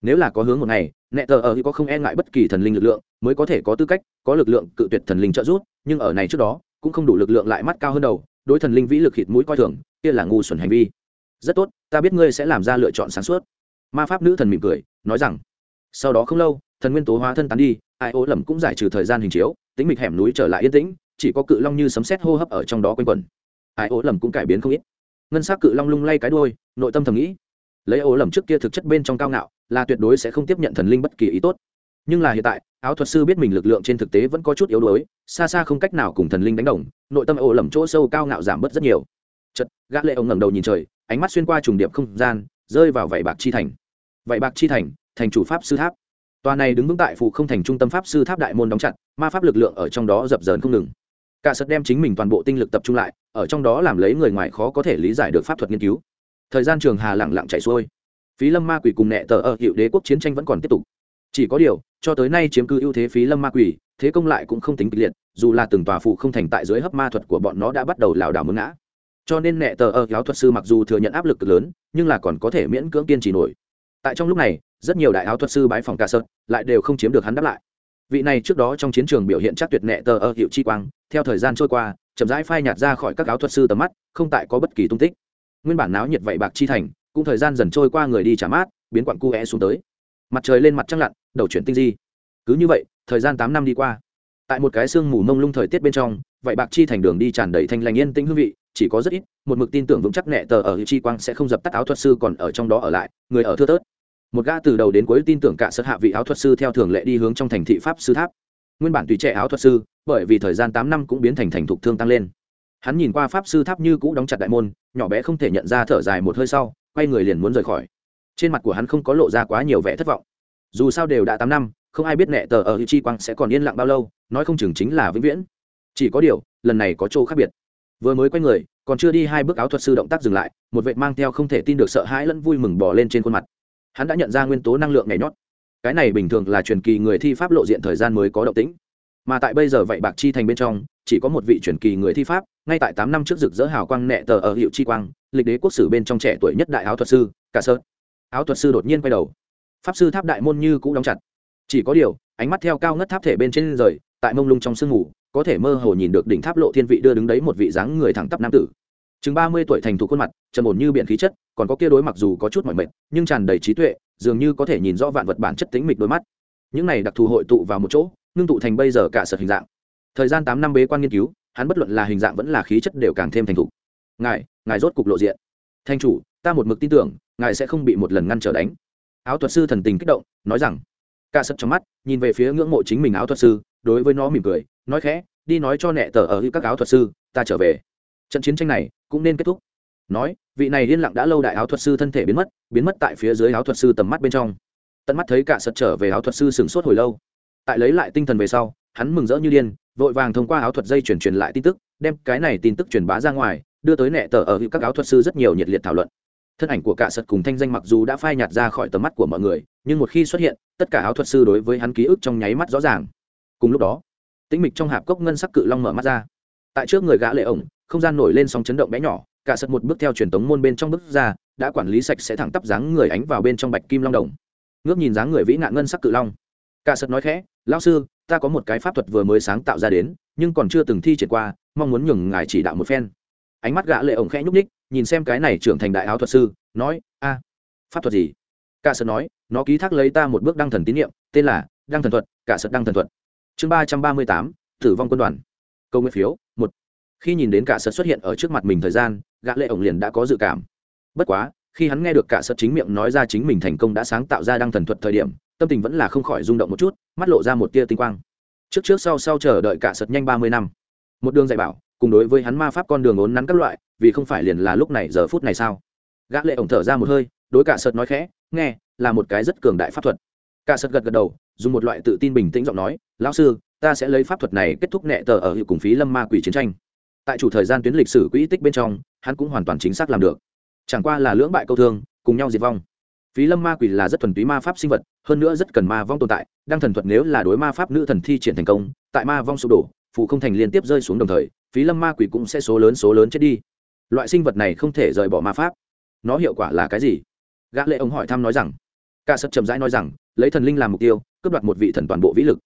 Nếu là có hướng một ngày, nẹ tờ ở có không e ngại bất kỳ thần linh lực lượng, mới có thể có tư cách, có lực lượng cự tuyệt thần linh trợ giúp, nhưng ở này trước đó, cũng không đủ lực lượng lại mắt cao hơn đầu, đối thần linh vĩ lực hít mũi coi thường, kia là ngu xuẩn hành vi rất tốt, ta biết ngươi sẽ làm ra lựa chọn sáng suốt. Ma pháp nữ thần mỉm cười, nói rằng, sau đó không lâu, thần nguyên tố hóa thân tán đi, ai ô lầm cũng giải trừ thời gian hình chiếu tính mịch hẻm núi trở lại yên tĩnh, chỉ có cự long như sấm sét hô hấp ở trong đó quanh quẩn. Ai ô lầm cũng cải biến không ít. Ngân s á c cự long lung lay cái đôi nội tâm thầm nghĩ, lấy ô lầm trước kia thực chất bên trong cao ngạo, là tuyệt đối sẽ không tiếp nhận thần linh bất kỳ ý tốt. Nhưng là hiện tại, áo thuật sư biết mình lực lượng trên thực tế vẫn có chút yếu đuối, xa xa không cách nào cùng thần linh đánh đồng, nội tâm ô lầm chỗ sâu cao ngạo giảm bớt rất nhiều. Chật gã lệ ông ngẩng đầu nhìn trời ánh mắt xuyên qua trùng điệp không gian, rơi vào vảy bạc chi thành. Vảy bạc chi thành thành chủ pháp sư tháp. Tòa này đứng vững tại phụ không thành trung tâm pháp sư tháp đại môn đóng chặt, ma pháp lực lượng ở trong đó dập dờn không ngừng. Cả sật đem chính mình toàn bộ tinh lực tập trung lại, ở trong đó làm lấy người ngoài khó có thể lý giải được pháp thuật nghiên cứu. Thời gian trường hà lẳng lặng chạy xuôi. Phí lâm ma quỷ cùng nẹ tờ ở hiệu đế quốc chiến tranh vẫn còn tiếp tục. Chỉ có điều, cho tới nay chiếm cư ưu thế phí lâm ma quỷ, thế công lại cũng không tính kịch liệt, dù là từng tòa phụ không thành tại dưới hấp ma thuật của bọn nó đã bắt đầu lảo đảo mướn ngã cho nên nẹ tờ ở giáo thuật sư mặc dù thừa nhận áp lực cực lớn, nhưng là còn có thể miễn cưỡng kiên trì nổi. Tại trong lúc này, rất nhiều đại áo thuật sư bái phòng ca sơn lại đều không chiếm được hắn đáp lại. Vị này trước đó trong chiến trường biểu hiện chắc tuyệt nẹ tờ ở hiệu chi quang, theo thời gian trôi qua, chậm rãi phai nhạt ra khỏi các áo thuật sư tầm mắt, không tại có bất kỳ tung tích. Nguyên bản náo nhiệt vậy bạc chi thành, cũng thời gian dần trôi qua người đi trả mát, biến quặng cu é xuống tới. Mặt trời lên mặt trăng lặn, đầu chuyển tinh di. Cứ như vậy, thời gian tám năm đi qua. Tại một cái sương mù mông lung thời tiết bên trong, vậy bạc chi thành đường đi tràn đầy thanh lành yên tĩnh hương vị chỉ có rất ít, một mực tin tưởng vững chắc nẹ tờ ở chi quang sẽ không dập tắt áo thuật sư còn ở trong đó ở lại, người ở thưa tớt một gã từ đầu đến cuối tin tưởng cả sất hạ vị áo thuật sư theo thường lệ đi hướng trong thành thị pháp sư tháp. Nguyên bản tùy trẻ áo thuật sư, bởi vì thời gian tám năm cũng biến thành thành thục thương tăng lên. Hắn nhìn qua pháp sư tháp như cũ đóng chặt đại môn, nhỏ bé không thể nhận ra thở dài một hơi sau, quay người liền muốn rời khỏi. Trên mặt của hắn không có lộ ra quá nhiều vẻ thất vọng. Dù sao đều đã tám năm, không ai biết nẹ tờ ở chi quang sẽ còn yên lặng bao lâu, nói không chừng chính là vĩnh viễn. Chỉ có điều, lần này có chỗ khác biệt vừa mới quay người, còn chưa đi hai bước áo thuật sư động tác dừng lại, một vệ mang theo không thể tin được sợ hãi lẫn vui mừng bỏ lên trên khuôn mặt. Hắn đã nhận ra nguyên tố năng lượng nhảy nhót. Cái này bình thường là truyền kỳ người thi pháp lộ diện thời gian mới có động tĩnh. Mà tại bây giờ vậy bạc chi thành bên trong, chỉ có một vị truyền kỳ người thi pháp, ngay tại tám năm trước rực rỡ hào quang nẹ tờ ở hiệu chi quang, lịch đế quốc sử bên trong trẻ tuổi nhất đại áo thuật sư, cả sơ. Áo thuật sư đột nhiên quay đầu. Pháp sư tháp đại môn như cũng đóng chặt. Chỉ có điều, ánh mắt theo cao ngất tháp thể bên trên rời, tại mông lung trong sương ngủ có thể mơ hồ nhìn được đỉnh tháp lộ thiên vị đưa đứng đấy một vị dáng người thẳng tắp nam tử. Chừng ba mươi tuổi thành thục khuôn mặt, trầm ổn như biện khí chất, còn có kia đối mặc dù có chút mỏi mệt, nhưng tràn đầy trí tuệ, dường như có thể nhìn rõ vạn vật bản chất tính mịch đôi mắt. Những này đặc thù hội tụ vào một chỗ, ngưng tụ thành bây giờ cả sật hình dạng. Thời gian tám năm bế quan nghiên cứu, hắn bất luận là hình dạng vẫn là khí chất đều càng thêm thành thục. Ngài ngài rốt cục lộ diện. Thanh chủ, ta một mực tin tưởng, ngài sẽ không bị một lần ngăn trở đánh. Áo thuật sư thần tình kích động, nói rằng, cả sật trong mắt, nhìn về phía ngưỡng mộ chính mình áo thuật sư, đối với nó mỉm cười nói khẽ, đi nói cho nẹ tờ ở các áo thuật sư, ta trở về. Trận chiến tranh này cũng nên kết thúc. Nói, vị này yên lặng đã lâu đại áo thuật sư thân thể biến mất biến mất tại phía dưới áo thuật sư tầm mắt bên trong. Tận mắt thấy cả sật trở về áo thuật sư sửng sốt hồi lâu. Tại lấy lại tinh thần về sau, hắn mừng rỡ như điên, vội vàng thông qua áo thuật dây chuyển truyền lại tin tức, đem cái này tin tức truyền bá ra ngoài, đưa tới nẹ tờ ở các áo thuật sư rất nhiều nhiệt liệt thảo luận. Thân ảnh của cả sật cùng thanh danh mặc dù đã phai nhạt ra khỏi tầm mắt của mọi người, nhưng một khi xuất hiện, tất cả áo thuật sư đối với hắn ký ức trong nháy mắt rõ ràng. Cùng lúc đó tĩnh mịch trong hạp cốc ngân sắc cự long mở mắt ra. Tại trước người gã lệ ổng, không gian nổi lên sóng chấn động bé nhỏ, cả sật một bước theo truyền tống môn bên trong bước ra, đã quản lý sạch sẽ thẳng tắp dáng người ánh vào bên trong bạch kim long đồng. Ngước nhìn dáng người vĩ nạn ngân sắc cự long. Cả sật nói khẽ, lão sư, ta có một cái pháp thuật vừa mới sáng tạo ra đến, nhưng còn chưa từng thi triển qua, mong muốn nhường ngài chỉ đạo một phen. Ánh mắt gã lệ ổng khẽ nhúc nhích, nhìn xem cái này trưởng thành đại áo thuật sư, nói, a, pháp thuật gì? Cả sật nói, nó ký thác lấy ta một bước đăng thần tín niệm, tên là đăng thần thuật, cả sật đăng thần thuật chương ba trăm ba mươi tám, tử vong quân đoàn. Câu nguyên phiếu, một. Khi nhìn đến cả sật xuất hiện ở trước mặt mình thời gian, gã lệ ổng liền đã có dự cảm. Bất quá, khi hắn nghe được cả sật chính miệng nói ra chính mình thành công đã sáng tạo ra đăng thần thuật thời điểm, tâm tình vẫn là không khỏi rung động một chút, mắt lộ ra một tia tinh quang. Trước trước sau sau chờ đợi cả sật nhanh ba mươi năm. Một đường dạy bảo, cùng đối với hắn ma pháp con đường ốn nắn các loại, vì không phải liền là lúc này giờ phút này sao? Gã lệ ổng thở ra một hơi, đối cả sật nói khẽ, nghe, là một cái rất cường đại pháp thuật. Cả sật gật gật đầu dùng một loại tự tin bình tĩnh giọng nói, lão sư, ta sẽ lấy pháp thuật này kết thúc nẹ tờ ở hiệu cùng phí lâm ma quỷ chiến tranh. Tại chủ thời gian tuyến lịch sử quỹ tích bên trong, hắn cũng hoàn toàn chính xác làm được. Chẳng qua là lưỡng bại câu thương, cùng nhau diệt vong. Phí lâm ma quỷ là rất thuần túy ma pháp sinh vật, hơn nữa rất cần ma vong tồn tại, đang thần thuật nếu là đối ma pháp nữ thần thi triển thành công, tại ma vong sụp đổ phụ không thành liên tiếp rơi xuống đồng thời, phí lâm ma quỷ cũng sẽ số lớn số lớn chết đi. Loại sinh vật này không thể rời bỏ ma pháp. Nó hiệu quả là cái gì? Gã lệ ông hỏi thăm nói rằng ca sập chậm rãi nói rằng, lấy thần linh làm mục tiêu cướp đoạt một vị thần toàn bộ vĩ lực.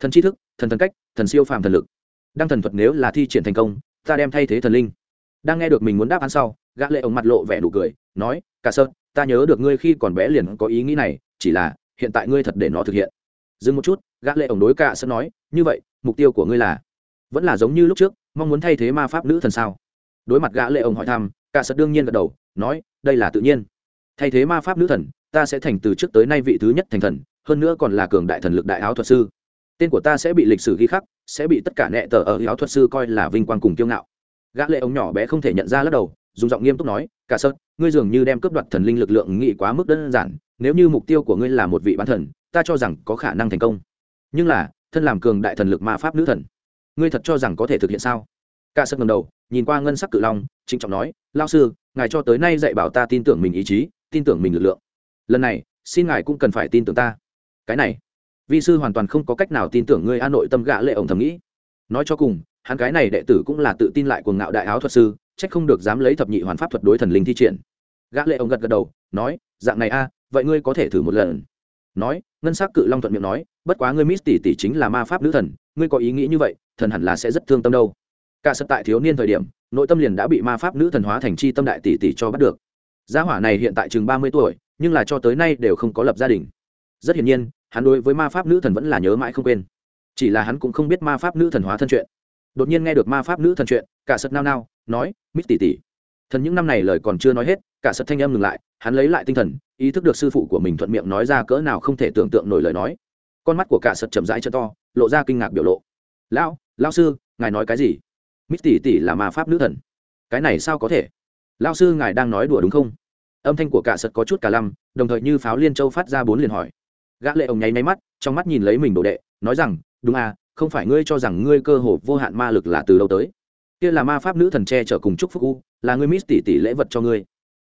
Thần tri thức thần thần cách thần siêu phàm thần lực. Đăng thần thuật nếu là thi triển thành công ta đem thay thế thần linh. Đang nghe được mình muốn đáp án sau gã lệ ông mặt lộ vẻ đủ cười nói cả sơn, ta nhớ được ngươi khi còn bé liền có ý nghĩ này chỉ là hiện tại ngươi thật để nó thực hiện. Dừng một chút gã lệ ổng đối cả sơn nói như vậy mục tiêu của ngươi là vẫn là giống như lúc trước mong muốn thay thế ma pháp nữ thần sao? Đối mặt gã lệ ổng hỏi thăm cả sơn đương nhiên gật đầu nói đây là tự nhiên. Thay thế ma pháp nữ thần ta sẽ thành từ trước tới nay vị thứ nhất thành thần hơn nữa còn là cường đại thần lực đại áo thuật sư. Tên của ta sẽ bị lịch sử ghi khắc, sẽ bị tất cả nệ tờ ở áo thuật sư coi là vinh quang cùng kiêu ngạo. Gã lệ ống nhỏ bé không thể nhận ra lắc đầu, dùng giọng nghiêm túc nói, cả sơn ngươi dường như đem cướp đoạt thần linh lực lượng nghị quá mức đơn giản, nếu như mục tiêu của ngươi là một vị bán thần, ta cho rằng có khả năng thành công. Nhưng là, thân làm cường đại thần lực ma pháp nữ thần, ngươi thật cho rằng có thể thực hiện sao? Ca sơn ngẩng đầu, nhìn qua ngân sắc cự long, trịnh trọng nói lao sư, ngài cho tới nay dạy bảo ta tin tưởng mình ý chí, tin tưởng mình lực lượng. Lần này, xin ngài cũng cần phải tin tưởng ta cái này. Vi sư hoàn toàn không có cách nào tin tưởng ngươi an nội tâm gạ lệ ổng thầm nghĩ. Nói cho cùng, hắn cái này đệ tử cũng là tự tin lại cuồng ngạo đại áo thuật sư trách không được dám lấy thập nhị hoàn pháp thuật đối thần linh thi triển. Gã lệ ổng gật gật đầu, nói, dạng này a, vậy ngươi có thể thử một lần. Nói, ngân sắc cự long thuận miệng nói, bất quá ngươi miss tỷ tỷ chính là ma pháp nữ thần, ngươi có ý nghĩ như vậy, thần hẳn là sẽ rất thương tâm đâu. Cả sập tại thiếu niên thời điểm, nội tâm liền đã bị ma pháp nữ thần hóa thành chi tâm đại tỷ tỷ cho bắt được. Gia hỏa này hiện tại chừng ba mươi tuổi, nhưng là cho tới nay đều không có lập gia đình. Rất hiển nhiên hắn đối với ma pháp nữ thần vẫn là nhớ mãi không quên. Chỉ là hắn cũng không biết ma pháp nữ thần hóa thân chuyện. Đột nhiên nghe được ma pháp nữ thần chuyện, cả sật nao nao, nói, mít tỷ tỷ. Thần những năm này lời còn chưa nói hết, cả sật thanh âm ngừng lại, hắn lấy lại tinh thần, ý thức được sư phụ của mình thuận miệng nói ra cỡ nào không thể tưởng tượng nổi lời nói. Con mắt của cả sật chậm rãi chân to, lộ ra kinh ngạc biểu lộ. Lão lão sư, ngài nói cái gì? Mít tỷ tỷ là ma pháp nữ thần. Cái này sao có thể? Lão sư, ngài đang nói đùa đúng không? Âm thanh của cả sật có chút cả lăm, đồng thời như pháo liên châu phát ra bốn liền hỏi gã lệ ông nháy nháy mắt, trong mắt nhìn lấy mình đồ đệ, nói rằng, đúng à không phải ngươi cho rằng ngươi cơ hồ vô hạn ma lực là từ đâu tới? Kia là ma pháp nữ thần che chở cùng chúc phúc u, là ngươi miss tỷ tỷ lễ vật cho ngươi.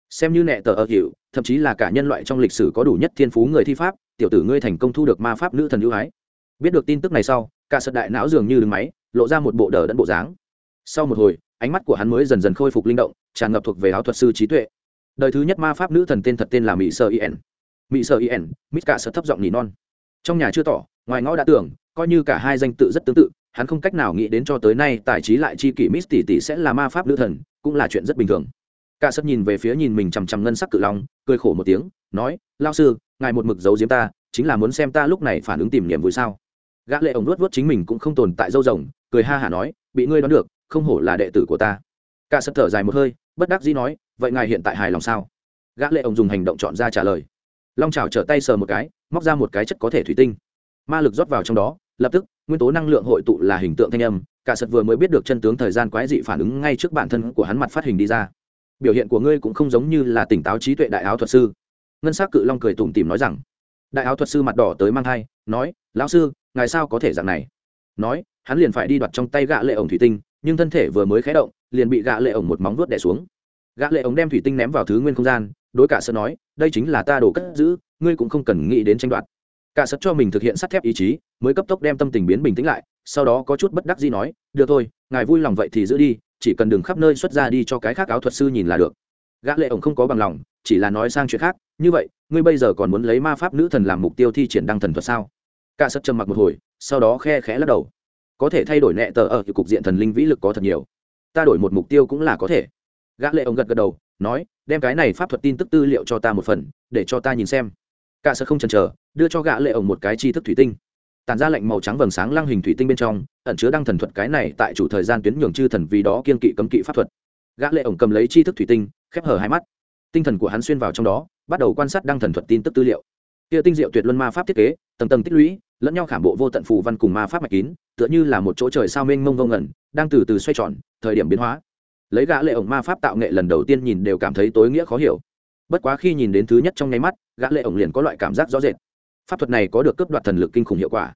Xem như nệ tờ ở hiệu thậm chí là cả nhân loại trong lịch sử có đủ nhất thiên phú người thi pháp, tiểu tử ngươi thành công thu được ma pháp nữ thần ưu ái. Biết được tin tức này sau, cả sật đại não dường như đứng máy, lộ ra một bộ đờ đẫn bộ dáng. Sau một hồi, ánh mắt của hắn mới dần dần khôi phục linh động, tràn ngập thuộc về áo thuật sư trí tuệ. Đời thứ nhất ma pháp nữ thần tên thật tên là mỹ sơ ien mỹ sơ ien mít cả sợ thấp giọng nỉ non. Trong nhà chưa tỏ, ngoài ngõ đã tưởng, coi như cả hai danh tự rất tương tự, hắn không cách nào nghĩ đến cho tới nay tài trí lại chi kỷ mít tỷ tỷ sẽ là ma pháp nữ thần, cũng là chuyện rất bình thường. Cả sất nhìn về phía nhìn mình chằm chằm ngân sắc cự long, cười khổ một tiếng, nói lao sư, ngài một mực giấu giếm ta, chính là muốn xem ta lúc này phản ứng tìm niềm vui sao? Gã lệ ổng nuốt nuốt chính mình cũng không tồn tại dâu rồng, cười ha hả nói, bị ngươi đoán được, không hổ là đệ tử của ta. Cả sất thở dài một hơi, bất đắc dĩ nói, vậy ngài hiện tại hài lòng sao? Gã lệ ổng dùng hành động chọn ra trả lời long trào trở tay sờ một cái, móc ra một cái chất có thể thủy tinh. Ma lực rót vào trong đó, lập tức, nguyên tố năng lượng hội tụ là hình tượng thanh âm, cả sật vừa mới biết được chân tướng thời gian quái dị phản ứng ngay trước bản thân của hắn mặt phát hình đi ra. Biểu hiện của ngươi cũng không giống như là tỉnh táo trí tuệ đại áo thuật sư. Ngân s á c cự long cười tủm tìm nói rằng, đại áo thuật sư mặt đỏ tới mang thai, nói, lão sư, ngài sao có thể dạng này? Nói, hắn liền phải đi đoạt trong tay gạ lệ ổng thủy tinh, nhưng thân thể vừa mới khé động, liền bị gạ lệ ổng một móng vuốt đẻ xuống. Gã lệ ống đem thủy tinh ném vào thứ nguyên không gian, đối cả sơ nói, đây chính là ta đồ cất giữ, ngươi cũng không cần nghĩ đến tranh đoạt. Cả sật cho mình thực hiện sắt thép ý chí, mới cấp tốc đem tâm tình biến bình tĩnh lại, sau đó có chút bất đắc dĩ nói, được thôi, ngài vui lòng vậy thì giữ đi, chỉ cần đừng khắp nơi xuất ra đi cho cái khác áo thuật sư nhìn là được. Gã lệ ổng không có bằng lòng, chỉ là nói sang chuyện khác, như vậy, ngươi bây giờ còn muốn lấy ma pháp nữ thần làm mục tiêu thi triển đăng thần thuật sao? Cả sật trầm mặc một hồi, sau đó khe khẽ lắc đầu. Có thể thay đổi nệ tờ ở cục diện thần linh vĩ lực có thật nhiều. Ta đổi một mục tiêu cũng là có thể gã lệ ông gật gật đầu, nói, đem cái này pháp thuật tin tức tư liệu cho ta một phần, để cho ta nhìn xem. Cả sợ không chần chờ, đưa cho gã lệ ông một cái chi thức thủy tinh. Tản ra lệnh màu trắng vầng sáng lăng hình thủy tinh bên trong, ẩn chứa đăng thần thuật cái này tại chủ thời gian tuyến nhường chư thần vì đó kiên kỵ cấm kỵ pháp thuật. Gã lệ ổng cầm lấy chi thức thủy tinh, khép hở hai mắt. Tinh thần của hắn xuyên vào trong đó, bắt đầu quan sát đăng thần thuật tin tức tư liệu. Kia tinh diệu tuyệt luân ma pháp thiết kế, tầng tầng tích lũy, lẫn nhau khảm bộ vô tận phù văn cùng ma pháp mạch kín, tựa như là một chỗ trời sao mênh mông vô ngẩn đang từ từ xoay tròn, thời điểm biến hóa lấy gã lệ ổng ma pháp tạo nghệ lần đầu tiên nhìn đều cảm thấy tối nghĩa khó hiểu. Bất quá khi nhìn đến thứ nhất trong nháy mắt, gã lệ ổng liền có loại cảm giác rõ rệt. Pháp thuật này có được cướp đoạt thần lực kinh khủng hiệu quả.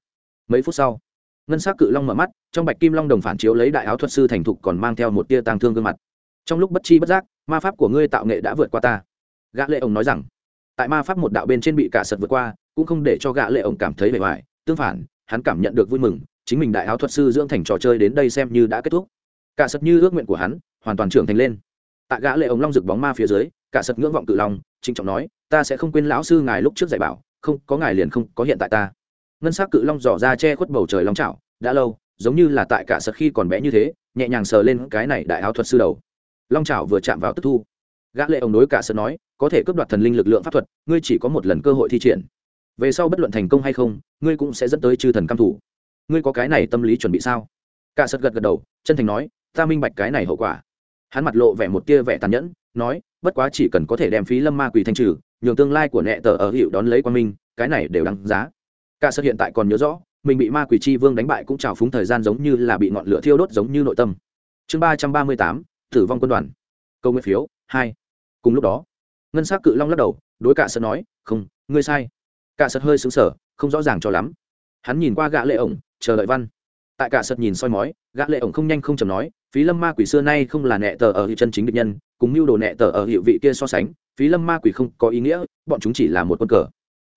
Mấy phút sau, ngân sắc cự long mở mắt, trong bạch kim long đồng phản chiếu lấy đại áo thuật sư thành thục còn mang theo một tia tang thương gương mặt. Trong lúc bất chi bất giác, ma pháp của ngươi tạo nghệ đã vượt qua ta. Gã lệ ổng nói rằng, tại ma pháp một đạo bên trên bị cả sật vượt qua, cũng không để cho gã lệ ổng cảm thấy bề ngoài. Tương phản, hắn cảm nhận được vui mừng, chính mình đại áo thuật sư dưỡng thành trò chơi đến đây xem như đã kết thúc. Cả sật như ước nguyện của hắn hoàn toàn trưởng thành lên. Tạ gã lệ ống long rực bóng ma phía dưới cả sật ngưỡng vọng cự long trịnh trọng nói ta sẽ không quên lão sư ngài lúc trước dạy bảo không có ngài liền không có hiện tại ta. Ngân sắc cự long dò ra che khuất bầu trời long chảo, đã lâu giống như là tại cả sật khi còn bé như thế nhẹ nhàng sờ lên cái này đại áo thuật sư đầu. Long chảo vừa chạm vào tức thu. Gã lệ ống đối cả sật nói có thể cướp đoạt thần linh lực lượng pháp thuật ngươi chỉ có một lần cơ hội thi triển. Về sau bất luận thành công hay không ngươi cũng sẽ dẫn tới chư thần cam thủ. Ngươi có cái này tâm lý chuẩn bị sao? Cả sật gật gật đầu chân thành nói ta minh bạch cái này hậu quả hắn mặt lộ vẻ một tia vẻ tàn nhẫn, nói, bất quá chỉ cần có thể đem phí lâm ma quỷ thanh trừ, nhường tương lai của nệ tờ ở hiệu đón lấy quan minh, cái này đều đáng giá. Cả sơ hiện tại còn nhớ rõ, mình bị ma quỷ chi vương đánh bại cũng trào phúng thời gian giống như là bị ngọn lửa thiêu đốt giống như nội tâm. Chương ba trăm ba mươi tám, tử vong quân đoàn. Câu nguyên phiếu, hai. Cùng lúc đó, ngân s á c cự long lắc đầu, đối cả sật nói, không, ngươi sai. Cả sật hơi xứng sở không rõ ràng cho lắm. Hắn nhìn qua gã lệ ổng, chờ đợi văn. Tại cả sật nhìn soi mói, gã lệ ổng không nhanh không chậm nói phí lâm ma quỷ xưa nay không là nệ tờ ở hiệu chân chính địch nhân, cùng mưu đồ nệ tờ ở hiệu vị kia so sánh, phí lâm ma quỷ không có ý nghĩa, bọn chúng chỉ là một quân cờ.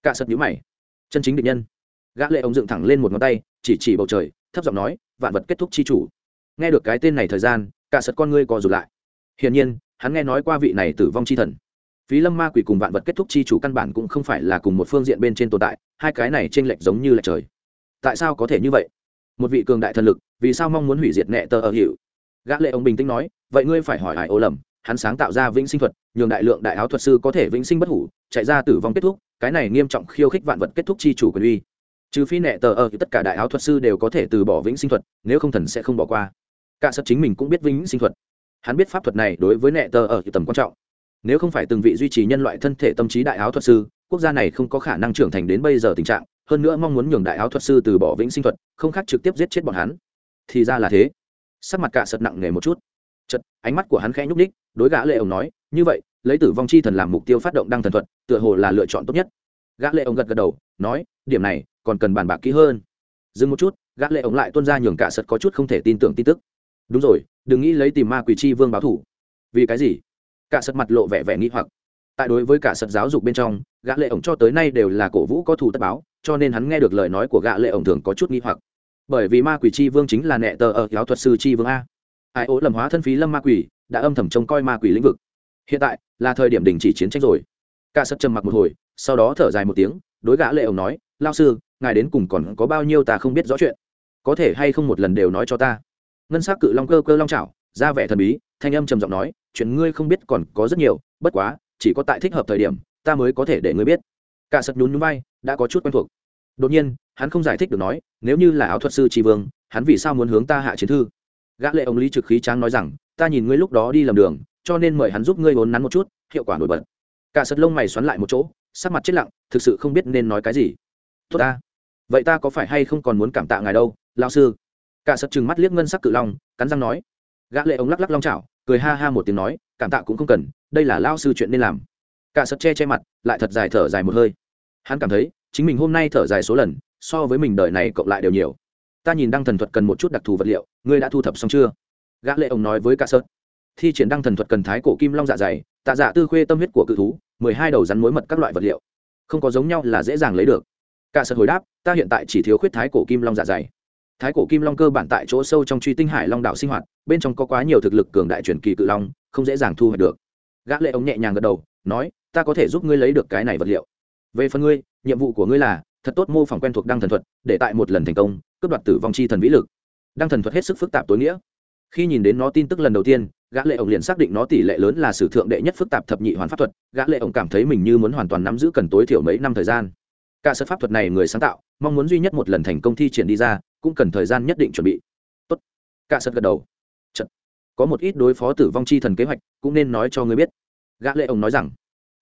Cả sật nhíu mày. Chân chính địch nhân. Gã lệ ông dựng thẳng lên một ngón tay, chỉ chỉ bầu trời, thấp giọng nói, vạn vật kết thúc chi chủ. Nghe được cái tên này thời gian, cả sật con ngươi co rụt lại. Hiển nhiên, hắn nghe nói qua vị này tử vong chi thần. Phí lâm ma quỷ cùng vạn vật kết thúc chi chủ căn bản cũng không phải là cùng một phương diện bên trên tồn tại, hai cái này trên lệch giống như lệch trời. Tại sao có thể như vậy? Một vị cường đại thần lực, vì sao mong muốn hủy diệt nệ tờ ở hiệu? Gã lệ ông bình tĩnh nói, vậy ngươi phải hỏi hải ô lầm, hắn sáng tạo ra vĩnh sinh thuật, nhường đại lượng đại áo thuật sư có thể vĩnh sinh bất hủ, chạy ra tử vong kết thúc, cái này nghiêm trọng khiêu khích vạn vật kết thúc chi chủ quyền uy. Trừ phi nệ tờ ở tất cả đại áo thuật sư đều có thể từ bỏ vĩnh sinh thuật, nếu không thần sẽ không bỏ qua. Cả sật chính mình cũng biết vĩnh sinh thuật. Hắn biết pháp thuật này đối với nệ tờ ở tầm quan trọng. Nếu không phải từng vị duy trì nhân loại thân thể tâm trí đại áo thuật sư, quốc gia này không có khả năng trưởng thành đến bây giờ tình trạng, hơn nữa mong muốn nhường đại áo thuật sư từ bỏ vĩnh sinh thuật, không khác trực tiếp giết chết bọn hắn. Thì ra là thế sắc mặt cả sật nặng nề một chút. Chật ánh mắt của hắn khẽ nhúc ních đối gã lệ ông nói, như vậy, lấy tử vong chi thần làm mục tiêu phát động đăng thần thuật, tựa hồ là lựa chọn tốt nhất. Gã lệ ông gật gật đầu, nói, điểm này, còn cần bàn bạc kỹ hơn. Dừng một chút, gã lệ ông lại tuôn ra nhường cả sật có chút không thể tin tưởng tin tức. Đúng rồi, đừng nghĩ lấy tìm ma quỷ chi vương báo thủ. Vì cái gì? Cả sật mặt lộ vẻ vẻ nghi hoặc. Tại đối với cả sật giáo dục bên trong, gã lệ ổng cho tới nay đều là cổ vũ có thù tất báo, cho nên hắn nghe được lời nói của gã lệ ổng thường có chút nghi hoặc bởi vì ma quỷ chi vương chính là nệ tờ ở giáo thuật sư chi vương a. Ai ố lầm hóa thân phí lâm ma quỷ, đã âm thầm trông coi ma quỷ lĩnh vực. Hiện tại, là thời điểm đình chỉ chiến tranh rồi. Cả sật trầm mặc một hồi, sau đó thở dài một tiếng, đối gã lệ ổng nói, lao sư, ngài đến cùng còn có bao nhiêu ta không biết rõ chuyện? Có thể hay không một lần đều nói cho ta? Ngân sắc cự long cơ cơ long chảo, ra vẻ thần bí, thanh âm trầm giọng nói, chuyện ngươi không biết còn có rất nhiều, bất quá, chỉ có tại thích hợp thời điểm, ta mới có thể để ngươi biết. Cả sập nhún nhún vai, đã có chút quen thuộc. Đột nhiên hắn không giải thích được nói, nếu như là áo thuật sư tri vương, hắn vì sao muốn hướng ta hạ chiến thư? Gã lệ ông lý trực khí tráng nói rằng, ta nhìn ngươi lúc đó đi lầm đường, cho nên mời hắn giúp ngươi vốn nắn một chút, hiệu quả nổi bật. Cả sật lông mày xoắn lại một chỗ, sắc mặt chết lặng, thực sự không biết nên nói cái gì. Tốt ta. Vậy ta có phải hay không còn muốn cảm tạ ngài đâu, lão sư? Cả sật trừng mắt liếc ngân sắc cự long, cắn răng nói. Gã lệ ông lắc lắc long chảo, cười ha ha một tiếng nói, cảm tạ cũng không cần, đây là lão sư chuyện nên làm. Cả sật che che mặt, lại thật dài thở dài một hơi. Hắn cảm thấy, chính mình hôm nay thở dài số lần so với mình đời này cộng lại đều nhiều. Ta nhìn đăng thần thuật cần một chút đặc thù vật liệu, ngươi đã thu thập xong chưa? Gã lệ ông nói với cả sơn. thi triển đăng thần thuật cần thái cổ kim long dạ dày, tạ dạ tư khuê tâm huyết của cự thú, mười hai đầu rắn mối mật các loại vật liệu. Không có giống nhau là dễ dàng lấy được. Cả sơn hồi đáp, ta hiện tại chỉ thiếu khuyết thái cổ kim long dạ dày. Thái cổ kim long cơ bản tại chỗ sâu trong truy tinh hải long đạo sinh hoạt, bên trong có quá nhiều thực lực cường đại truyền kỳ cự long, không dễ dàng thu hoạch được. Gã lệ ông nhẹ nhàng gật đầu, nói, ta có thể giúp ngươi lấy được cái này vật liệu. Về phần ngươi, nhiệm vụ của ngươi là thật tốt mô phỏng quen thuộc đăng thần thuật, để tại một lần thành công, cướp đoạt tử vong chi thần vĩ lực. Đăng thần thuật hết sức phức tạp tối nghĩa. Khi nhìn đến nó tin tức lần đầu tiên, gã lệ ổng liền xác định nó tỷ lệ lớn là sử thượng đệ nhất phức tạp thập nhị hoàn pháp thuật, gã lệ ổng cảm thấy mình như muốn hoàn toàn nắm giữ cần tối thiểu mấy năm thời gian. Cả sật pháp thuật này người sáng tạo, mong muốn duy nhất một lần thành công thi triển đi ra, cũng cần thời gian nhất định chuẩn bị. Tốt. Cả sật gật đầu. Chật. có một ít đối phó tử vong chi thần kế hoạch, cũng nên nói cho ngươi biết. Gã lệ ông nói rằng,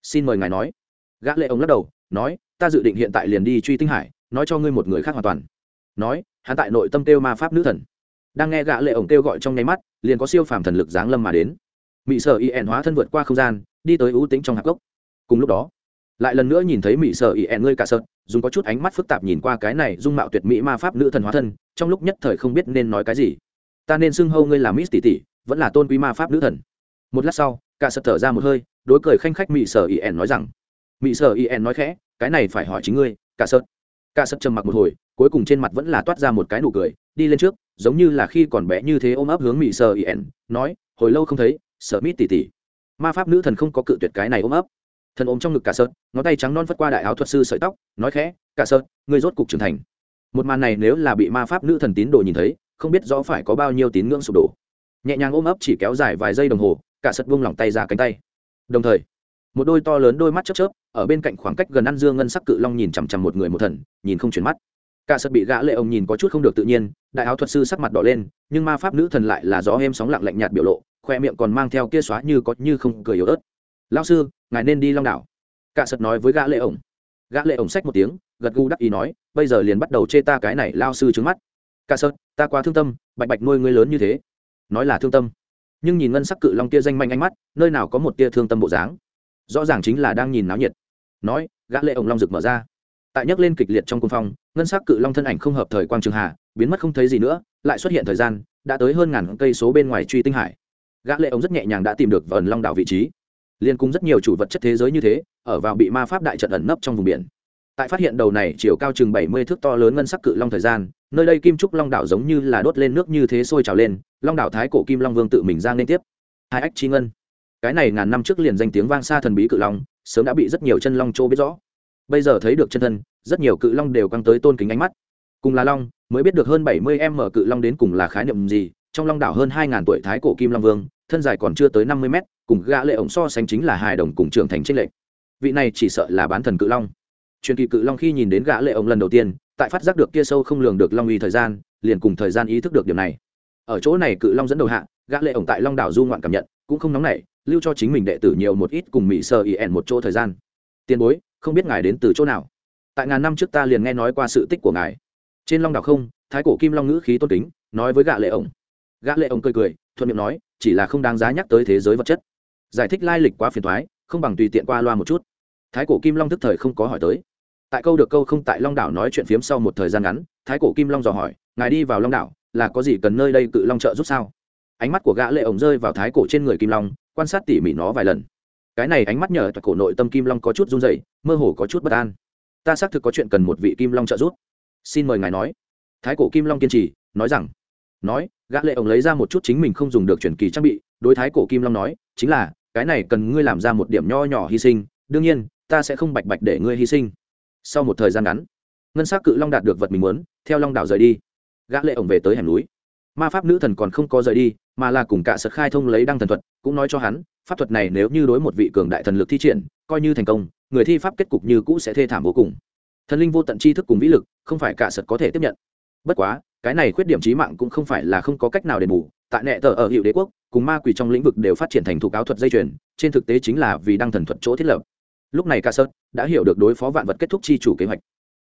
xin mời ngài nói. Gã lệ ông lắc đầu, nói ta dự định hiện tại liền đi truy tinh hải, nói cho ngươi một người khác hoàn toàn. Nói, hắn tại nội tâm kêu ma pháp nữ thần. Đang nghe gã lệ ông kêu gọi trong nháy mắt, liền có siêu phàm thần lực giáng lâm mà đến. Mị sở y ẹn hóa thân vượt qua không gian, đi tới ưu tính trong hạp gốc. Cùng lúc đó, lại lần nữa nhìn thấy mỹ sở y ẹn ngươi cả sợt dùng có chút ánh mắt phức tạp nhìn qua cái này dung mạo tuyệt mỹ ma pháp nữ thần hóa thân, trong lúc nhất thời không biết nên nói cái gì. Ta nên xưng hâu ngươi là miss tỷ tỷ, vẫn là tôn quý ma pháp nữ thần. Một lát sau, cả sợt thở ra một hơi, đối cười khanh khách mỹ sở y ẹn nói rằng. Mỹ sở y ẹn nói khẽ cái này phải hỏi chính ngươi, cả sợt. Cả sợt trầm mặc một hồi, cuối cùng trên mặt vẫn là toát ra một cái nụ cười, đi lên trước, giống như là khi còn bé như thế ôm ấp hướng mỹ sơ y ẻn nói, hồi lâu không thấy, sợ mít tỷ tỷ ma pháp nữ thần không có cự tuyệt cái này ôm ấp. Thần ôm trong ngực cả sợt, ngón tay trắng non phất qua đại áo thuật sư sợi tóc, nói khẽ, cả sợt, ngươi rốt cục trưởng thành. Một màn này nếu là bị ma pháp nữ thần tín đồ nhìn thấy, không biết rõ phải có bao nhiêu tín ngưỡng sụp đổ. Nhẹ nhàng ôm ấp chỉ kéo dài vài giây đồng hồ, cả sợt buông lỏng tay ra cánh tay. Đồng thời một đôi to lớn đôi mắt chớp chớp, ở bên cạnh khoảng cách gần ăn dương ngân sắc cự long nhìn chằm chằm một người một thần, nhìn không chuyển mắt. Cả sật bị gã lệ ông nhìn có chút không được tự nhiên, đại áo thuật sư sắc mặt đỏ lên, nhưng ma pháp nữ thần lại là gió êm sóng lặng lạnh nhạt biểu lộ, khoe miệng còn mang theo kia xóa như có như không cười yếu ớt. Lão sư, ngài nên đi long đảo. Cả sật nói với gã lệ ổng gã lệ ổng xách một tiếng, gật gù đắc ý nói, bây giờ liền bắt đầu chê ta cái này lao sư trướng mắt. Cả sật, ta quá thương tâm, bạch bạch nuôi ngươi lớn như thế. Nói là thương tâm. Nhưng nhìn ngân sắc cự long kia danh manh ánh mắt, nơi nào có một tia thương tâm bộ dáng rõ ràng chính là đang nhìn náo nhiệt. Nói, gã lệ ổng long rực mở ra. Tại nhấc lên kịch liệt trong cung phong, ngân sắc cự long thân ảnh không hợp thời quang trường hà biến mất không thấy gì nữa, lại xuất hiện thời gian, đã tới hơn ngàn cây số bên ngoài truy tinh hải. Gã lệ ống rất nhẹ nhàng đã tìm được vần long đảo vị trí. Liên cung rất nhiều chủ vật chất thế giới như thế, ở vào bị ma pháp đại trận ẩn nấp trong vùng biển. Tại phát hiện đầu này chiều cao chừng bảy mươi thước to lớn ngân sắc cự long thời gian, nơi đây kim trúc long đảo giống như là đốt lên nước như thế sôi trào lên, long đảo thái cổ kim long vương tự mình ra nên tiếp. Hai ách chi ngân cái này ngàn năm trước liền danh tiếng vang xa thần bí cự long, sớm đã bị rất nhiều chân long châu biết rõ. Bây giờ thấy được chân thân, rất nhiều cự long đều căng tới tôn kính ánh mắt. Cùng là long, mới biết được hơn bảy mươi em mở cự long đến cùng là khái niệm gì, trong long đảo hơn hai ngàn tuổi thái cổ kim long vương, thân dài còn chưa tới năm mươi mét, cùng gã lệ ổng so sánh chính là hài đồng cùng trưởng thành trinh lệnh vị này chỉ sợ là bán thần cự long. Truyền kỳ cự long khi nhìn đến gã lệ ổng lần đầu tiên, tại phát giác được kia sâu không lường được long uy thời gian, liền cùng thời gian ý thức được điều này. Ở chỗ này cự long dẫn đầu hạ, gã lệ ổng tại long đảo du ngoạn cảm nhận, cũng không nóng nảy lưu cho chính mình đệ tử nhiều một ít cùng mỹ sơ y ẻn một chỗ thời gian. Tiền bối, không biết ngài đến từ chỗ nào? Tại ngàn năm trước ta liền nghe nói qua sự tích của ngài. Trên long đảo không, thái cổ kim long ngữ khí tôn kính, nói với gã lệ ổng. Gã lệ ổng cười cười, thuận miệng nói, chỉ là không đáng giá nhắc tới thế giới vật chất. Giải thích lai lịch quá phiền toái, không bằng tùy tiện qua loa một chút. Thái cổ kim long tức thời không có hỏi tới. Tại câu được câu không tại long đảo nói chuyện phiếm sau một thời gian ngắn, thái cổ kim long dò hỏi, ngài đi vào long đảo, là có gì cần nơi đây cự long trợ giúp sao? Ánh mắt của gã lệ ổng rơi vào thái cổ trên người kim long quan sát tỉ mỉ nó vài lần. Cái này ánh mắt nhờ tại cổ nội tâm kim long có chút run rẩy, mơ hồ có chút bất an. Ta xác thực có chuyện cần một vị kim long trợ giúp. Xin mời ngài nói. Thái cổ kim long kiên trì, nói rằng, nói, gã lệ ông lấy ra một chút chính mình không dùng được truyền kỳ trang bị, đối thái cổ kim long nói, chính là, cái này cần ngươi làm ra một điểm nho nhỏ hy sinh, đương nhiên, ta sẽ không bạch bạch để ngươi hy sinh. Sau một thời gian ngắn, ngân s á c cự long đạt được vật mình muốn, theo long đảo rời đi. Gã lệ ổng về tới hẻm núi ma pháp nữ thần còn không có rời đi, mà là cùng cả sật khai thông lấy đăng thần thuật, cũng nói cho hắn, pháp thuật này nếu như đối một vị cường đại thần lực thi triển, coi như thành công, người thi pháp kết cục như cũ sẽ thê thảm vô cùng. Thần linh vô tận tri thức cùng vĩ lực, không phải cả sật có thể tiếp nhận. Bất quá, cái này khuyết điểm trí mạng cũng không phải là không có cách nào đền bù. Tại nệ tờ ở hiệu đế quốc, cùng ma quỷ trong lĩnh vực đều phát triển thành thục áo thuật dây chuyền, trên thực tế chính là vì đăng thần thuật chỗ thiết lập. Lúc này ca sơ đã hiểu được đối phó vạn vật kết thúc chi chủ kế hoạch.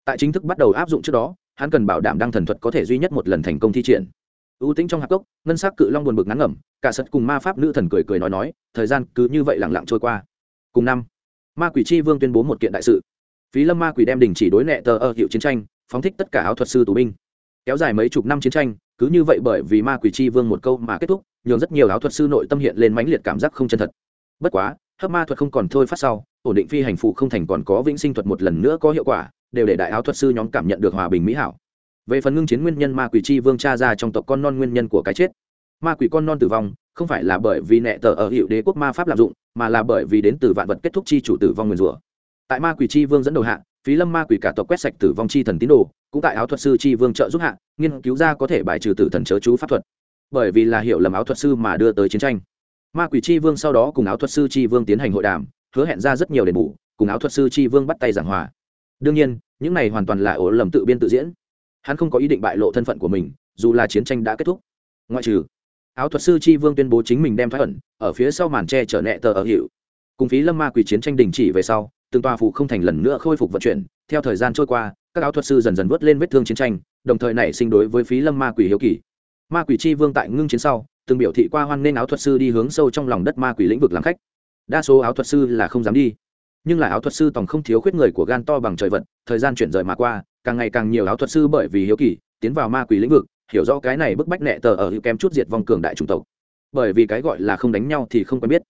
Tại chính thức bắt đầu áp dụng trước đó, hắn cần bảo đảm đăng thần thuật có thể duy nhất một lần thành công thi triển ưu tính trong hạp cốc, ngân s ắ c cự long buồn bực ngắn ngẩm, cả sật cùng ma pháp nữ thần cười cười nói nói, thời gian cứ như vậy lẳng lặng trôi qua. Cùng năm, ma quỷ chi vương tuyên bố một kiện đại sự. Phí lâm ma quỷ đem đình chỉ đối nẹ tờ ở hiệu chiến tranh, phóng thích tất cả áo thuật sư tù binh. Kéo dài mấy chục năm chiến tranh, cứ như vậy bởi vì ma quỷ chi vương một câu mà kết thúc, nhường rất nhiều áo thuật sư nội tâm hiện lên mãnh liệt cảm giác không chân thật. Bất quá, hấp ma thuật không còn thôi phát sau, ổn định phi hành phụ không thành còn có vĩnh sinh thuật một lần nữa có hiệu quả, đều để đại áo thuật sư nhóm cảm nhận được hòa bình mỹ hảo về phần ngưng chiến nguyên nhân ma quỷ chi vương cha ra trong tộc con non nguyên nhân của cái chết. Ma quỷ con non tử vong không phải là bởi vì nẹ tờ ở hiệu đế quốc ma pháp lạm dụng, mà là bởi vì đến từ vạn vật kết thúc chi chủ tử vong nguyên rủa. Tại ma quỷ chi vương dẫn đầu hạ, phí lâm ma quỷ cả tộc quét sạch tử vong chi thần tín đồ, cũng tại áo thuật sư chi vương trợ giúp hạ, nghiên cứu ra có thể bài trừ tử thần chớ chú pháp thuật. Bởi vì là hiệu lầm áo thuật sư mà đưa tới chiến tranh. Ma quỷ chi vương sau đó cùng áo thuật sư chi vương tiến hành hội đàm, hứa hẹn ra rất nhiều đền bù, cùng áo thuật sư chi vương bắt tay giảng hòa. Đương nhiên, những này hoàn toàn là ổ lầm tự biên tự diễn hắn không có ý định bại lộ thân phận của mình, dù là chiến tranh đã kết thúc. Ngoại trừ, áo thuật sư chi vương tuyên bố chính mình đem thoát ẩn, ở phía sau màn tre trở nẹ tờ ở hiệu. Cùng phí lâm ma quỷ chiến tranh đình chỉ về sau, từng tòa phụ không thành lần nữa khôi phục vận chuyển. Theo thời gian trôi qua, các áo thuật sư dần dần vớt lên vết thương chiến tranh, đồng thời nảy sinh đối với phí lâm ma quỷ hiếu kỳ. Ma quỷ chi vương tại ngưng chiến sau, từng biểu thị qua hoan nên áo thuật sư đi hướng sâu trong lòng đất ma quỷ lĩnh vực làm khách. Đa số áo thuật sư là không dám đi, nhưng là áo thuật sư tòng không thiếu khuyết người của gan to bằng trời vật thời gian chuyển rời mà qua càng ngày càng nhiều áo thuật sư bởi vì hiếu kỳ, tiến vào ma quỷ lĩnh vực, hiểu rõ cái này bức bách nẹ tờ ở hữu kém chút diệt vong cường đại chủng tộc. Bởi vì cái gọi là không đánh nhau thì không quen biết.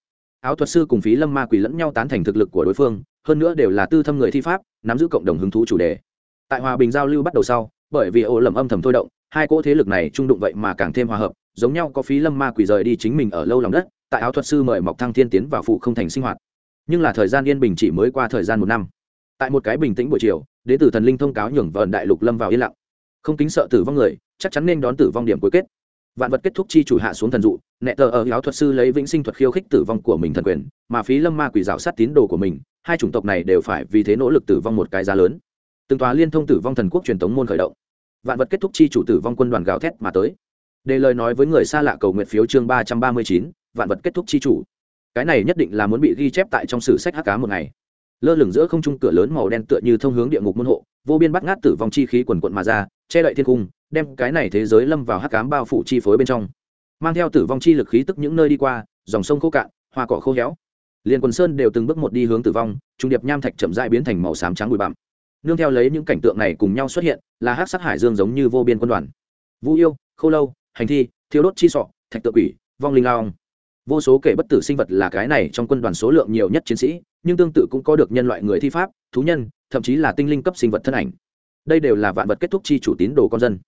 Áo thuật sư cùng phí lâm ma quỷ lẫn nhau tán thành thực lực của đối phương, hơn nữa đều là tư thâm người thi pháp, nắm giữ cộng đồng hứng thú chủ đề. Tại hòa bình giao lưu bắt đầu sau, bởi vì ô lầm âm thầm thôi động, hai cỗ thế lực này trung đụng vậy mà càng thêm hòa hợp, giống nhau có phí lâm ma quỷ rời đi chính mình ở lâu lòng đất, tại áo thuật sư mời mọc thăng thiên tiến vào phụ không thành sinh hoạt. Nhưng là thời gian yên bình chỉ mới qua thời gian một năm. Tại một cái bình tĩnh buổi chiều đế tử thần linh thông cáo nhường vờn đại lục lâm vào yên lặng. Không kính sợ tử vong người, chắc chắn nên đón tử vong điểm cuối kết. Vạn vật kết thúc chi chủ hạ xuống thần dụ, nẹ tờ ở giáo thuật sư lấy vĩnh sinh thuật khiêu khích tử vong của mình thần quyền, mà phí lâm ma quỷ rào sát tín đồ của mình, hai chủng tộc này đều phải vì thế nỗ lực tử vong một cái giá lớn. Từng tòa liên thông tử vong thần quốc truyền thống môn khởi động. Vạn vật kết thúc chi chủ tử vong quân đoàn gào thét mà tới. Đề lời nói với người xa lạ cầu nguyện phiếu chương ba trăm ba mươi chín, vạn vật kết thúc chi chủ. Cái này nhất định là muốn bị ghi chép tại trong sử sách hắc cá một ngày lơ lửng giữa không trung cửa lớn màu đen tựa như thông hướng địa ngục môn hộ, vô biên bắt ngát tử vong chi khí quần quận mà ra, che đậy thiên cung, đem cái này thế giới lâm vào hắc cám bao phủ chi phối bên trong. Mang theo tử vong chi lực khí tức những nơi đi qua, dòng sông khô cạn, hoa cỏ khô héo. Liền quần sơn đều từng bước một đi hướng tử vong, trung điệp nham thạch chậm dại biến thành màu xám trắng bụi bặm. Nương theo lấy những cảnh tượng này cùng nhau xuất hiện, là hát sát hải dương giống như vô biên quân đoàn. Vũ yêu, khô lâu, hành thi thiếu đốt chi sọ, thạch tự quỷ, vong linh lao vô số kể bất tử sinh vật là cái này trong quân đoàn số lượng nhiều nhất chiến sĩ, nhưng tương tự cũng có được nhân loại người thi pháp, thú nhân, thậm chí là tinh linh cấp sinh vật thân ảnh. Đây đều là vạn vật kết thúc chi chủ tín đồ con dân.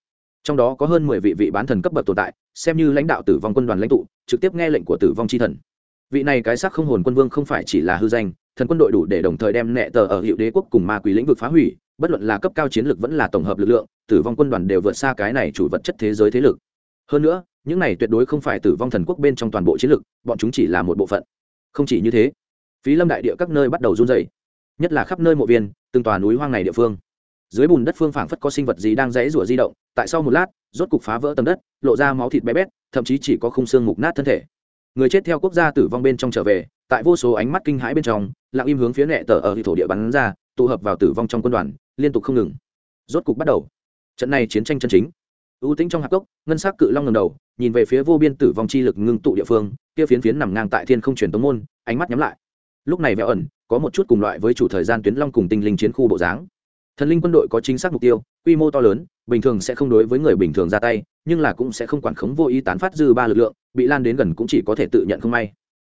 Trong đó có hơn mười vị vị bán thần cấp bậc tồn tại, xem như lãnh đạo tử vong quân đoàn lãnh tụ, trực tiếp nghe lệnh của tử vong chi thần. Vị này cái xác không hồn quân vương không phải chỉ là hư danh, thần quân đội đủ để đồng thời đem nẹ tờ ở hiệu đế quốc cùng ma quỷ lĩnh vực phá hủy, bất luận là cấp cao chiến lược vẫn là tổng hợp lực lượng, tử vong quân đoàn đều vượt xa cái này chủ vật chất thế giới thế lực. Hơn nữa những này tuyệt đối không phải tử vong thần quốc bên trong toàn bộ chiến lược, bọn chúng chỉ là một bộ phận. Không chỉ như thế, phí lâm đại địa các nơi bắt đầu run dày nhất là khắp nơi mộ viên, từng tòa núi hoang này địa phương. Dưới bùn đất phương phảng phất có sinh vật gì đang rẽ rủa di động, tại sau một lát, rốt cục phá vỡ tầm đất, lộ ra máu thịt bé bét, thậm chí chỉ có khung xương mục nát thân thể. Người chết theo quốc gia tử vong bên trong trở về, tại vô số ánh mắt kinh hãi bên trong, lặng im hướng phía nẹ tờ ở thổ địa bắn ra, tụ hợp vào tử vong trong quân đoàn, liên tục không ngừng. Rốt cục bắt đầu. Trận này chiến tranh chân chính ưu tĩnh trong hạp cốc, ngân sắc cự long ngầm đầu, nhìn về phía vô biên tử vong chi lực ngưng tụ địa phương, kia phiến phiến nằm ngang tại thiên không truyền tống môn, ánh mắt nhắm lại. Lúc này vẹo ẩn, có một chút cùng loại với chủ thời gian tuyến long cùng tinh linh chiến khu bộ dáng. Thần linh quân đội có chính xác mục tiêu, quy mô to lớn, bình thường sẽ không đối với người bình thường ra tay, nhưng là cũng sẽ không quản khống vô ý tán phát dư ba lực lượng, bị lan đến gần cũng chỉ có thể tự nhận không may.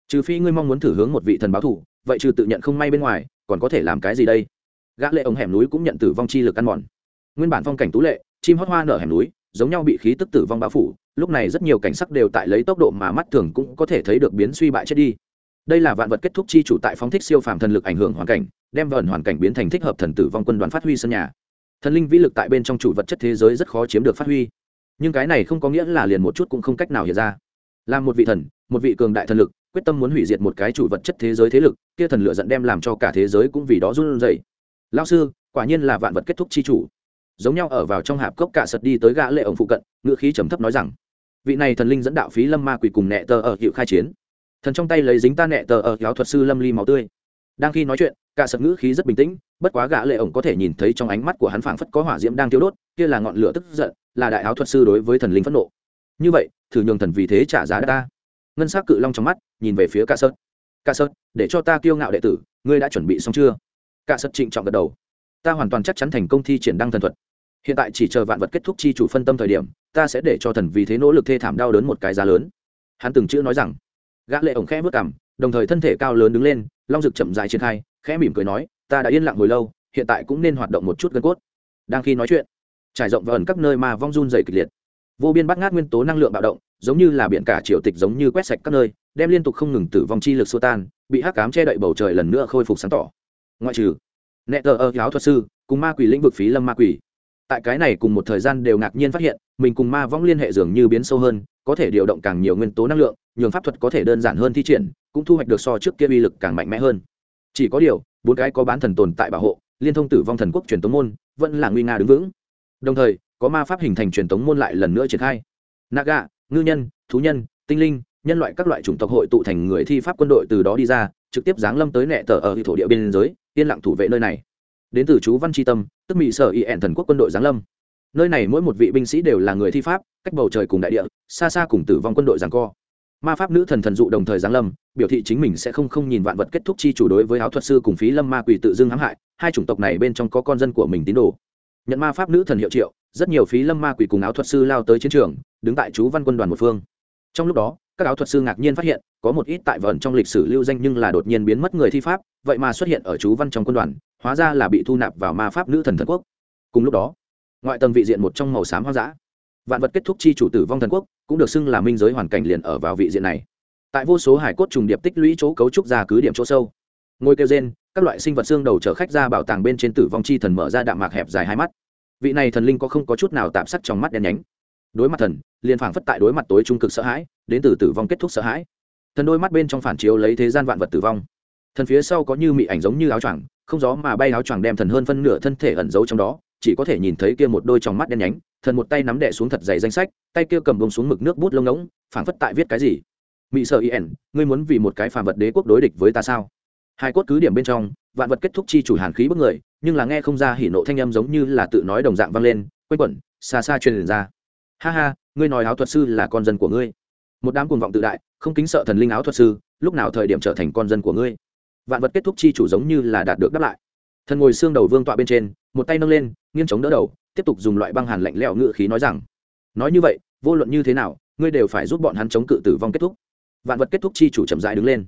Trừ phi ngươi mong muốn thử hướng một vị thần báo thủ, vậy trừ tự nhận không may bên ngoài, còn có thể làm cái gì đây? Gã lệ ống hẻm núi cũng nhận tử vong chi lực ăn mòn. Nguyên bản phong cảnh tú lệ, chim hót hoa nở hẻm núi giống nhau bị khí tức tử vong bao phủ, lúc này rất nhiều cảnh sắc đều tại lấy tốc độ mà mắt thường cũng có thể thấy được biến suy bại chết đi. Đây là vạn vật kết thúc chi chủ tại phóng thích siêu phàm thần lực ảnh hưởng hoàn cảnh, đem vẩn hoàn cảnh biến thành thích hợp thần tử vong quân đoàn phát huy sân nhà. Thần linh vĩ lực tại bên trong chủ vật chất thế giới rất khó chiếm được phát huy. Nhưng cái này không có nghĩa là liền một chút cũng không cách nào hiện ra. Làm một vị thần, một vị cường đại thần lực, quyết tâm muốn hủy diệt một cái chủ vật chất thế giới thế lực, kia thần lựa dẫn đem làm cho cả thế giới cũng vì đó run rẩy. Lao sư, quả nhiên là vạn vật kết thúc chi chủ giống nhau ở vào trong hạp cốc cả sật đi tới gã lệ ổng phụ cận, ngữ khí trầm thấp nói rằng, vị này thần linh dẫn đạo phí lâm ma quỷ cùng nệ tờ ở hiệu khai chiến. Thần trong tay lấy dính ta nệ tờ ở giáo thuật sư lâm ly máu tươi. Đang khi nói chuyện cả sật ngữ khí rất bình tĩnh, bất quá gã lệ ổng có thể nhìn thấy trong ánh mắt của hắn phảng phất có hỏa diễm đang thiêu đốt, kia là ngọn lửa tức giận, là đại áo thuật sư đối với thần linh phẫn nộ. Như vậy, thử nhường thần vì thế trả giá ta ngân sắc cự long trong mắt, nhìn về phía cả sật. Cả sật, để cho ta kiêu ngạo đệ tử, ngươi đã chuẩn bị xong chưa? Cả sật trịnh trọng gật đầu ta hoàn toàn chắc chắn thành công thi triển đăng thần thuật. Hiện tại chỉ chờ vạn vật kết thúc chi chủ phân tâm thời điểm, ta sẽ để cho thần vì thế nỗ lực thê thảm đau đớn một cái giá lớn. Hắn từng chữ nói rằng. Gã lệ ổng khẽ vứt cằm, đồng thời thân thể cao lớn đứng lên, long rực chậm dài triển khai, khẽ mỉm cười nói, ta đã yên lặng hồi lâu, hiện tại cũng nên hoạt động một chút gân cốt. Đang khi nói chuyện, trải rộng và ẩn các nơi mà vong run dày kịch liệt. Vô biên bắt ngát nguyên tố năng lượng bạo động, giống như là biển cả triều tịch giống như quét sạch các nơi, đem liên tục không ngừng tử vong chi lực xô tan, bị hắc cám che đậy bầu trời lần nữa khôi phục sáng tỏ. Ngoại trừ nẹ tờ ơ, giáo thuật sư, cùng ma quỷ lĩnh vực phí lâm ma quỷ. Tại cái này cùng một thời gian đều ngạc nhiên phát hiện, mình cùng ma vong liên hệ dường như biến sâu hơn, có thể điều động càng nhiều nguyên tố năng lượng, nhường pháp thuật có thể đơn giản hơn thi triển, cũng thu hoạch được so trước kia uy lực càng mạnh mẽ hơn. Chỉ có điều, bốn cái có bán thần tồn tại bảo hộ, liên thông tử vong thần quốc truyền tống môn, vẫn là nguy nga đứng vững. Đồng thời, có ma pháp hình thành truyền tống môn lại lần nữa triển khai. Naga, ngư nhân, thú nhân, tinh linh, nhân loại các loại chủng tộc hội tụ thành người thi pháp quân đội từ đó đi ra, trực tiếp giáng lâm tới nẹ tờ ở thổ địa biên giới yên lặng thủ vệ nơi này. Đến từ chú văn tri tâm, tức mỹ sở y ẹn thần quốc quân đội giáng lâm. Nơi này mỗi một vị binh sĩ đều là người thi pháp, cách bầu trời cùng đại địa, xa xa cùng tử vong quân đội giáng co. Ma pháp nữ thần thần dụ đồng thời giáng lâm, biểu thị chính mình sẽ không không nhìn vạn vật kết thúc chi chủ đối với áo thuật sư cùng phí lâm ma quỷ tự dưng hãm hại, hai chủng tộc này bên trong có con dân của mình tín đồ. Nhận ma pháp nữ thần hiệu triệu, rất nhiều phí lâm ma quỷ cùng áo thuật sư lao tới chiến trường, đứng tại chú văn quân đoàn một phương. Trong lúc đó các áo thuật sư ngạc nhiên phát hiện, có một ít tại vẩn trong lịch sử lưu danh nhưng là đột nhiên biến mất người thi pháp, vậy mà xuất hiện ở chú văn trong quân đoàn, hóa ra là bị thu nạp vào ma pháp nữ thần thần quốc. Cùng lúc đó, ngoại tầng vị diện một trong màu xám hoang dã, vạn vật kết thúc chi chủ tử vong thần quốc, cũng được xưng là minh giới hoàn cảnh liền ở vào vị diện này. Tại vô số hải cốt trùng điệp tích lũy chỗ cấu trúc ra cứ điểm chỗ sâu. Ngôi kêu gen các loại sinh vật xương đầu chở khách ra bảo tàng bên trên tử vong chi thần mở ra đạm mạc hẹp dài hai mắt. Vị này thần linh có không có chút nào tạm sắc trong mắt đen nhánh đối mặt thần, liền phảng phất tại đối mặt tối trung cực sợ hãi, đến từ tử vong kết thúc sợ hãi. Thần đôi mắt bên trong phản chiếu lấy thế gian vạn vật tử vong. Thần phía sau có như mị ảnh giống như áo choàng, không gió mà bay áo choàng đem thần hơn phân nửa thân thể ẩn giấu trong đó, chỉ có thể nhìn thấy kia một đôi tròng mắt đen nhánh, thần một tay nắm đẻ xuống thật dày danh sách, tay kia cầm bông xuống mực nước bút lông ngỗng, phảng phất tại viết cái gì. Mỹ sợ yen ngươi muốn vì một cái phàm vật đế quốc đối địch với ta sao? Hai cốt cứ điểm bên trong, vạn vật kết thúc chi chủ hàn khí bức người, nhưng là nghe không ra hỉ nộ thanh âm giống như là tự nói đồng dạng vang lên, quanh quẩn, xa xa truyền ra ha ha, ngươi nói áo thuật sư là con dân của ngươi. Một đám cuồng vọng tự đại, không kính sợ thần linh áo thuật sư, lúc nào thời điểm trở thành con dân của ngươi? Vạn vật kết thúc chi chủ giống như là đạt được đáp lại. Thần ngồi xương đầu vương tọa bên trên, một tay nâng lên, nghiêng chống đỡ đầu, tiếp tục dùng loại băng hàn lạnh lẽo ngự khí nói rằng, nói như vậy, vô luận như thế nào, ngươi đều phải giúp bọn hắn chống cự tử vong kết thúc. Vạn vật kết thúc chi chủ chậm rãi đứng lên.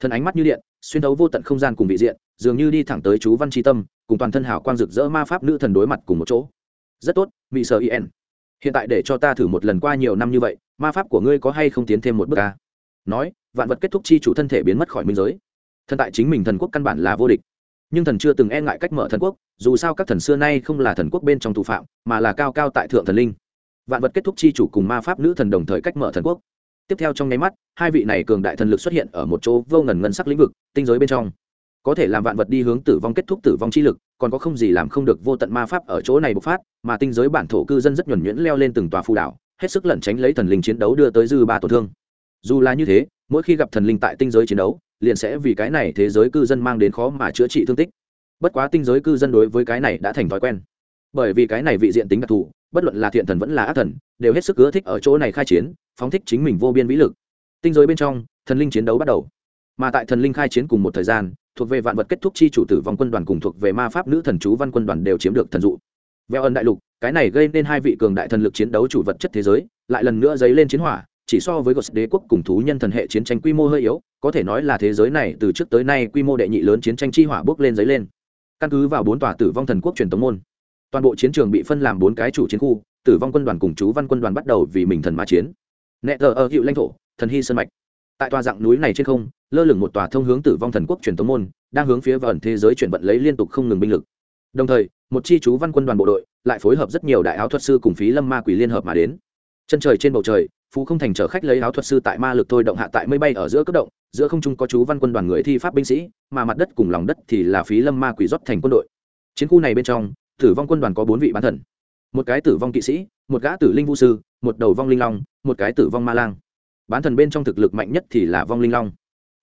Thần ánh mắt như điện, xuyên thấu vô tận không gian cùng vị diện, dường như đi thẳng tới chú văn tri tâm, cùng toàn thân hảo quang rực rỡ ma pháp nữ thần đối mặt cùng một chỗ. Rất tốt mỹ sở yên hiện tại để cho ta thử một lần qua nhiều năm như vậy, ma pháp của ngươi có hay không tiến thêm một bước ca nói, vạn vật kết thúc chi chủ thân thể biến mất khỏi minh giới. Thần tại chính mình thần quốc căn bản là vô địch. Nhưng thần chưa từng e ngại cách mở thần quốc, dù sao các thần xưa nay không là thần quốc bên trong thủ phạm, mà là cao cao tại thượng thần linh. Vạn vật kết thúc chi chủ cùng ma pháp nữ thần đồng thời cách mở thần quốc. Tiếp theo trong nháy mắt, hai vị này cường đại thần lực xuất hiện ở một chỗ vô ngần ngân sắc lĩnh vực, tinh giới bên trong. Có thể làm vạn vật đi hướng tử vong kết thúc tử vong chi lực còn có không gì làm không được vô tận ma pháp ở chỗ này bộc phát, mà tinh giới bản thổ cư dân rất nhuẩn nhuyễn leo lên từng tòa phù đảo, hết sức lẩn tránh lấy thần linh chiến đấu đưa tới dư ba tổn thương. Dù là như thế, mỗi khi gặp thần linh tại tinh giới chiến đấu, liền sẽ vì cái này thế giới cư dân mang đến khó mà chữa trị thương tích. Bất quá tinh giới cư dân đối với cái này đã thành thói quen. Bởi vì cái này vị diện tính đặc thù, bất luận là thiện thần vẫn là ác thần, đều hết sức ưa thích ở chỗ này khai chiến, phóng thích chính mình vô biên vĩ lực. Tinh giới bên trong, thần linh chiến đấu bắt đầu. Mà tại thần linh khai chiến cùng một thời gian thuộc về vạn vật kết thúc chi chủ tử vong quân đoàn cùng thuộc về ma pháp nữ thần chú văn quân đoàn đều chiếm được thần dụ. Veo ân đại lục, cái này gây nên hai vị cường đại thần lực chiến đấu chủ vật chất thế giới, lại lần nữa dấy lên chiến hỏa, chỉ so với gos đế quốc cùng thú nhân thần hệ chiến tranh quy mô hơi yếu, có thể nói là thế giới này từ trước tới nay quy mô đệ nhị lớn chiến tranh chi hỏa bước lên dấy lên. Căn cứ vào bốn tòa tử vong thần quốc truyền tống môn, toàn bộ chiến trường bị phân làm bốn cái chủ chiến khu, tử vong quân đoàn cùng chú văn quân đoàn bắt đầu vì mình thần ma chiến. Nẹ thờ ở hiệu lãnh thổ, thần hy sơn mạch tại tòa dạng núi này trên không, lơ lửng một tòa thông hướng tử vong thần quốc truyền tống môn, đang hướng phía vẩn thế giới chuyển vận lấy liên tục không ngừng binh lực. Đồng thời, một chi chú văn quân đoàn bộ đội lại phối hợp rất nhiều đại áo thuật sư cùng phí lâm ma quỷ liên hợp mà đến. Chân trời trên bầu trời, phú không thành chở khách lấy áo thuật sư tại ma lực thôi động hạ tại mây bay ở giữa cấp động, giữa không trung có chú văn quân đoàn người thi pháp binh sĩ, mà mặt đất cùng lòng đất thì là phí lâm ma quỷ rót thành quân đội. Chiến khu này bên trong, tử vong quân đoàn có bốn vị bán thần. Một cái tử vong kỵ sĩ, một gã tử linh vũ sư, một đầu vong linh long, một cái tử vong ma lang bán thần bên trong thực lực mạnh nhất thì là vong linh long.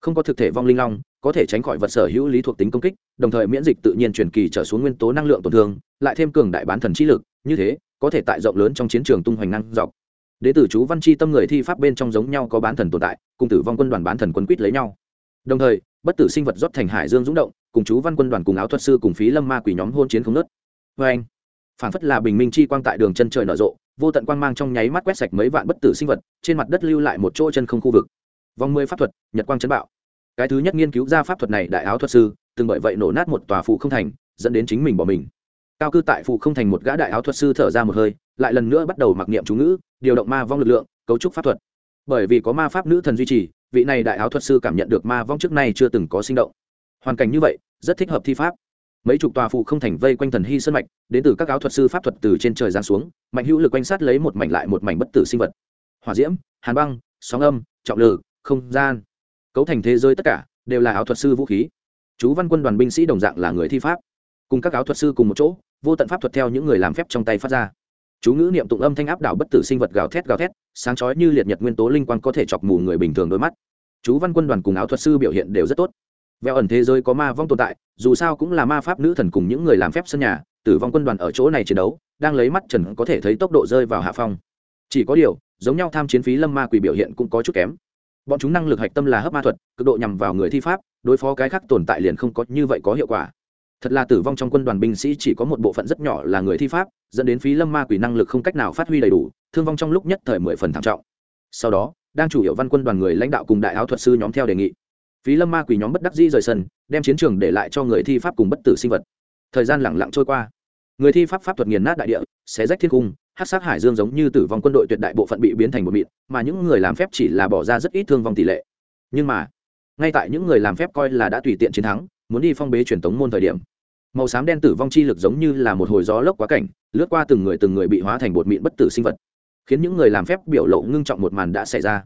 Không có thực thể vong linh long, có thể tránh khỏi vật sở hữu lý thuộc tính công kích, đồng thời miễn dịch tự nhiên truyền kỳ trở xuống nguyên tố năng lượng tổn thương, lại thêm cường đại bán thần trí lực, như thế, có thể tại rộng lớn trong chiến trường tung hoành năng dọc. Đế tử chú văn chi tâm người thi pháp bên trong giống nhau có bán thần tồn tại, cùng tử vong quân đoàn bán thần quân quýt lấy nhau. Đồng thời, bất tử sinh vật rót thành hải dương dũng động, cùng chú văn quân đoàn cùng áo thuật sư cùng phí lâm ma quỷ nhóm hôn chiến không nớt vê vâng. anh phản phất là bình minh chi quang tại đường chân trời nở rộ vô tận quang mang trong nháy mắt quét sạch mấy vạn bất tử sinh vật, trên mặt đất lưu lại một chỗ chân không khu vực. Vòng mười pháp thuật, nhật quang chấn bạo. Cái thứ nhất nghiên cứu ra pháp thuật này đại áo thuật sư, từng bởi vậy nổ nát một tòa phụ không thành, dẫn đến chính mình bỏ mình. Cao cư tại phụ không thành một gã đại áo thuật sư thở ra một hơi, lại lần nữa bắt đầu mặc niệm chú ngữ, điều động ma vong lực lượng, cấu trúc pháp thuật. Bởi vì có ma pháp nữ thần duy trì, vị này đại áo thuật sư cảm nhận được ma vong trước nay chưa từng có sinh động. Hoàn cảnh như vậy, rất thích hợp thi pháp mấy chục tòa phụ không thành vây quanh thần hy sân mạch, đến từ các áo thuật sư pháp thuật từ trên trời giáng xuống, mạnh hữu lực quanh sát lấy một mảnh lại một mảnh bất tử sinh vật. Hỏa diễm, hàn băng, sóng âm, trọng lực không gian. Cấu thành thế giới tất cả đều là áo thuật sư vũ khí. Chú văn quân đoàn binh sĩ đồng dạng là người thi pháp. Cùng các áo thuật sư cùng một chỗ, vô tận pháp thuật theo những người làm phép trong tay phát ra. Chú ngữ niệm tụng âm thanh áp đảo bất tử sinh vật gào thét gào thét, sáng chói như liệt nhật nguyên tố linh quang có thể chọc mù người bình thường đôi mắt. Chú văn quân đoàn cùng áo thuật sư biểu hiện đều rất tốt veo ẩn thế giới có ma vong tồn tại, dù sao cũng là ma pháp nữ thần cùng những người làm phép sân nhà, tử vong quân đoàn ở chỗ này chiến đấu, đang lấy mắt trần có thể thấy tốc độ rơi vào hạ phong. Chỉ có điều, giống nhau tham chiến phí lâm ma quỷ biểu hiện cũng có chút kém. Bọn chúng năng lực hạch tâm là hấp ma thuật, cực độ nhằm vào người thi pháp, đối phó cái khác tồn tại liền không có như vậy có hiệu quả. Thật là tử vong trong quân đoàn binh sĩ chỉ có một bộ phận rất nhỏ là người thi pháp, dẫn đến phí lâm ma quỷ năng lực không cách nào phát huy đầy đủ, thương vong trong lúc nhất thời mười phần thảm trọng. Sau đó, đang chủ yếu văn quân đoàn người lãnh đạo cùng đại áo thuật sư nhóm theo đề nghị phí lâm ma quỷ nhóm bất đắc dĩ rời sân, đem chiến trường để lại cho người thi pháp cùng bất tử sinh vật. Thời gian lẳng lặng trôi qua. Người thi pháp pháp thuật nghiền nát đại địa, xé rách thiên cung hát sát hải dương giống như tử vong quân đội tuyệt đại bộ phận bị biến thành một mịn, mà những người làm phép chỉ là bỏ ra rất ít thương vong tỷ lệ. Nhưng mà, ngay tại những người làm phép coi là đã tùy tiện chiến thắng, muốn đi phong bế truyền tống môn thời điểm, màu xám đen tử vong chi lực giống như là một hồi gió lốc quá cảnh, lướt qua từng người từng người bị hóa thành bột mịn bất tử sinh vật, khiến những người làm phép biểu lộ ngưng trọng một màn đã xảy ra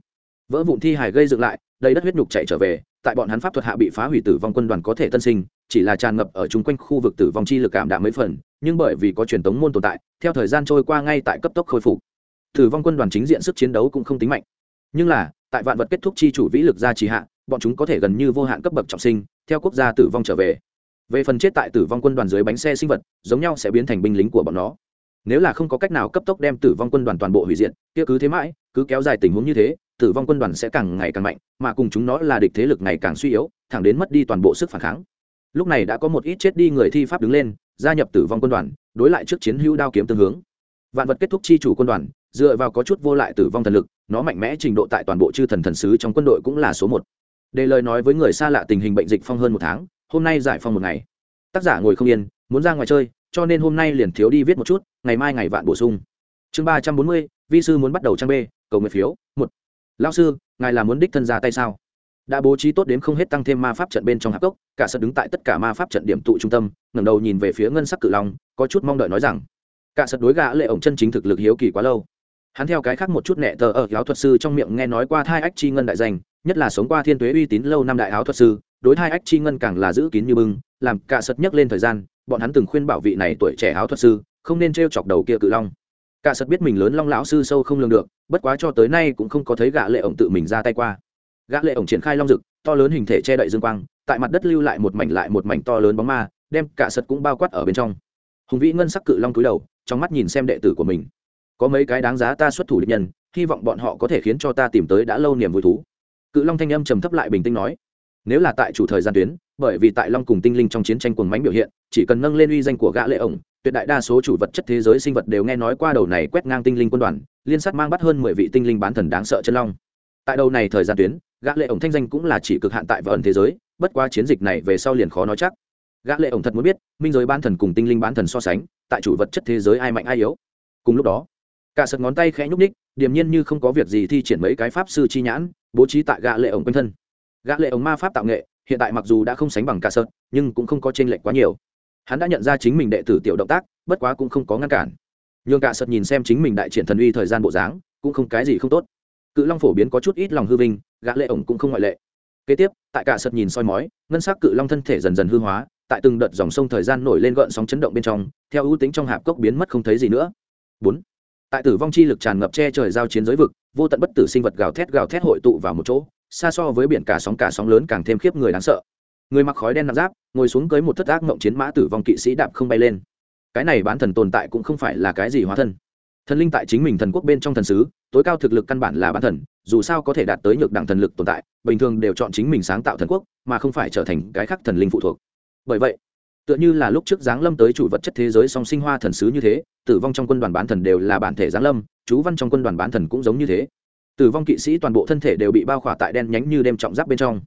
vỡ vụn thi hài gây dựng lại, đầy đất huyết nhục chạy trở về, tại bọn hắn pháp thuật hạ bị phá hủy tử vong quân đoàn có thể tân sinh, chỉ là tràn ngập ở chung quanh khu vực tử vong chi lực cảm đạm mấy phần, nhưng bởi vì có truyền thống môn tồn tại, theo thời gian trôi qua ngay tại cấp tốc khôi phục. Tử vong quân đoàn chính diện sức chiến đấu cũng không tính mạnh. Nhưng là, tại vạn vật kết thúc chi chủ vĩ lực gia trì hạ, bọn chúng có thể gần như vô hạn cấp bậc trọng sinh, theo quốc gia tử vong trở về. Về phần chết tại tử vong quân đoàn dưới bánh xe sinh vật, giống nhau sẽ biến thành binh lính của bọn nó. Nếu là không có cách nào cấp tốc đem tử vong quân đoàn toàn bộ hủy diệt, kia cứ thế mãi, cứ kéo dài tình huống như thế tử vong quân đoàn sẽ càng ngày càng mạnh, mà cùng chúng nó là địch thế lực ngày càng suy yếu, thẳng đến mất đi toàn bộ sức phản kháng. Lúc này đã có một ít chết đi người thi pháp đứng lên, gia nhập tử vong quân đoàn, đối lại trước chiến hữu đao kiếm tương hướng. Vạn vật kết thúc chi chủ quân đoàn, dựa vào có chút vô lại tử vong thần lực, nó mạnh mẽ trình độ tại toàn bộ chư thần thần sứ trong quân đội cũng là số một. Đề lời nói với người xa lạ tình hình bệnh dịch phong hơn một tháng, hôm nay giải phong một ngày. Tác giả ngồi không yên, muốn ra ngoài chơi, cho nên hôm nay liền thiếu đi viết một chút, ngày mai ngày vạn bổ sung. Chương ba trăm bốn mươi, vi sư muốn bắt đầu trang b, cầu nguyện phiếu, một lao sư, ngài là muốn đích thân ra tay sao? Đã bố trí tốt đến không hết tăng thêm ma pháp trận bên trong hạp cốc, cả sật đứng tại tất cả ma pháp trận điểm tụ trung tâm, ngẩng đầu nhìn về phía ngân sắc cự long, có chút mong đợi nói rằng, cả sật đối gã lệ ổng chân chính thực lực hiếu kỳ quá lâu. Hắn theo cái khác một chút nẹ tờ ở giáo thuật sư trong miệng nghe nói qua thai ách chi ngân đại danh, nhất là sống qua thiên tuế uy tín lâu năm đại áo thuật sư, đối thai ách chi ngân càng là giữ kín như bưng, làm cả sật nhấc lên thời gian, bọn hắn từng khuyên bảo vị này tuổi trẻ áo thuật sư, không nên treo chọc đầu kia cự long cả sật biết mình lớn long lão sư sâu không lường được, bất quá cho tới nay cũng không có thấy gã lệ ổng tự mình ra tay qua. Gã lệ ổng triển khai long dực, to lớn hình thể che đậy dương quang, tại mặt đất lưu lại một mảnh lại một mảnh to lớn bóng ma, đem cả sật cũng bao quát ở bên trong. Hùng vĩ ngân sắc cự long cúi đầu, trong mắt nhìn xem đệ tử của mình. Có mấy cái đáng giá ta xuất thủ địch nhân, hy vọng bọn họ có thể khiến cho ta tìm tới đã lâu niềm vui thú. Cự long thanh âm trầm thấp lại bình tĩnh nói, nếu là tại chủ thời gian tuyến, bởi vì tại long cùng tinh linh trong chiến tranh cuồng mánh biểu hiện, chỉ cần nâng lên uy danh của gã lệ ổng tuyệt đại đa số chủ vật chất thế giới sinh vật đều nghe nói qua đầu này quét ngang tinh linh quân đoàn, liên sát mang bắt hơn mười vị tinh linh bán thần đáng sợ chân long. Tại đầu này thời gian tuyến, gã lệ ổng thanh danh cũng là chỉ cực hạn tại vẩn thế giới, bất quá chiến dịch này về sau liền khó nói chắc. Gã lệ ổng thật muốn biết, minh giới bán thần cùng tinh linh bán thần so sánh, tại chủ vật chất thế giới ai mạnh ai yếu. Cùng lúc đó, cả sật ngón tay khẽ nhúc ních điềm nhiên như không có việc gì thi triển mấy cái pháp sư chi nhãn, bố trí tại gã lệ ổng quanh thân. Gã lệ ổng ma pháp tạo nghệ, hiện tại mặc dù đã không sánh bằng cả sật, nhưng cũng không có trên lệch quá nhiều hắn đã nhận ra chính mình đệ tử tiểu động tác, bất quá cũng không có ngăn cản. Nhưng cả sật nhìn xem chính mình đại triển thần uy thời gian bộ dáng, cũng không cái gì không tốt. Cự long phổ biến có chút ít lòng hư vinh, gã lệ ổng cũng không ngoại lệ. Kế tiếp, tại cả sật nhìn soi mói, ngân sắc cự long thân thể dần dần hư hóa, tại từng đợt dòng sông thời gian nổi lên gợn sóng chấn động bên trong, theo ưu tính trong hạp cốc biến mất không thấy gì nữa. Bốn, tại tử vong chi lực tràn ngập che trời giao chiến giới vực, vô tận bất tử sinh vật gào thét gào thét hội tụ vào một chỗ, xa so với biển cả sóng cả sóng lớn càng thêm khiếp người đáng sợ người mặc khói đen nặng giáp, ngồi xuống cưới một thất ác mộng chiến mã tử vong kỵ sĩ đạp không bay lên. Cái này bán thần tồn tại cũng không phải là cái gì hóa thân. Thần linh tại chính mình thần quốc bên trong thần sứ, tối cao thực lực căn bản là bán thần, dù sao có thể đạt tới nhược đẳng thần lực tồn tại, bình thường đều chọn chính mình sáng tạo thần quốc, mà không phải trở thành cái khác thần linh phụ thuộc. Bởi vậy, tựa như là lúc trước giáng lâm tới chủ vật chất thế giới song sinh hoa thần sứ như thế, tử vong trong quân đoàn bán thần đều là bản thể giáng lâm, chú văn trong quân đoàn bán thần cũng giống như thế. Tử vong kỵ sĩ toàn bộ thân thể đều bị bao khỏa tại đen nhánh như đêm trọng giáp bên trong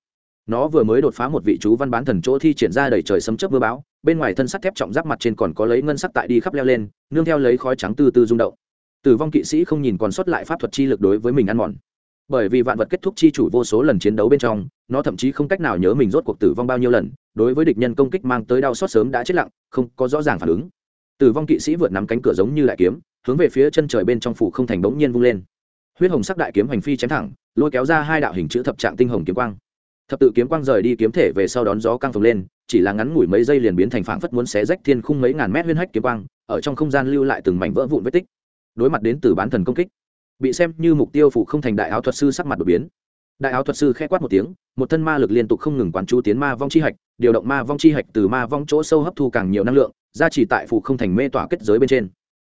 nó vừa mới đột phá một vị chú văn bán thần chỗ thi triển ra đầy trời sấm chớp mưa bão, bên ngoài thân sắt thép trọng giáp mặt trên còn có lấy ngân sắc tại đi khắp leo lên, nương theo lấy khói trắng từ từ rung động. Tử vong kỵ sĩ không nhìn còn sót lại pháp thuật chi lực đối với mình ăn mòn. Bởi vì vạn vật kết thúc chi chủ vô số lần chiến đấu bên trong, nó thậm chí không cách nào nhớ mình rốt cuộc tử vong bao nhiêu lần, đối với địch nhân công kích mang tới đau xót sớm đã chết lặng, không có rõ ràng phản ứng. Tử vong kỵ sĩ vượt nắm cánh cửa giống như đại kiếm, hướng về phía chân trời bên trong phủ không thành bỗng nhiên vung lên. Huyết hồng sắc đại kiếm hành phi chém thẳng, lôi kéo ra hai đạo hình chữ thập trạng tinh hồng kiếm quang thập tự kiếm quang rời đi kiếm thể về sau đón gió căng phồng lên, chỉ là ngắn ngủi mấy giây liền biến thành phảng phất muốn xé rách thiên khung mấy ngàn mét huyên hách kiếm quang, ở trong không gian lưu lại từng mảnh vỡ vụn vết tích. Đối mặt đến từ bán thần công kích, bị xem như mục tiêu phụ không thành đại áo thuật sư sắc mặt đột biến. Đại áo thuật sư khẽ quát một tiếng, một thân ma lực liên tục không ngừng quán chú tiến ma vong chi hạch, điều động ma vong chi hạch từ ma vong chỗ sâu hấp thu càng nhiều năng lượng, ra chỉ tại phụ không thành mê tỏa kết giới bên trên.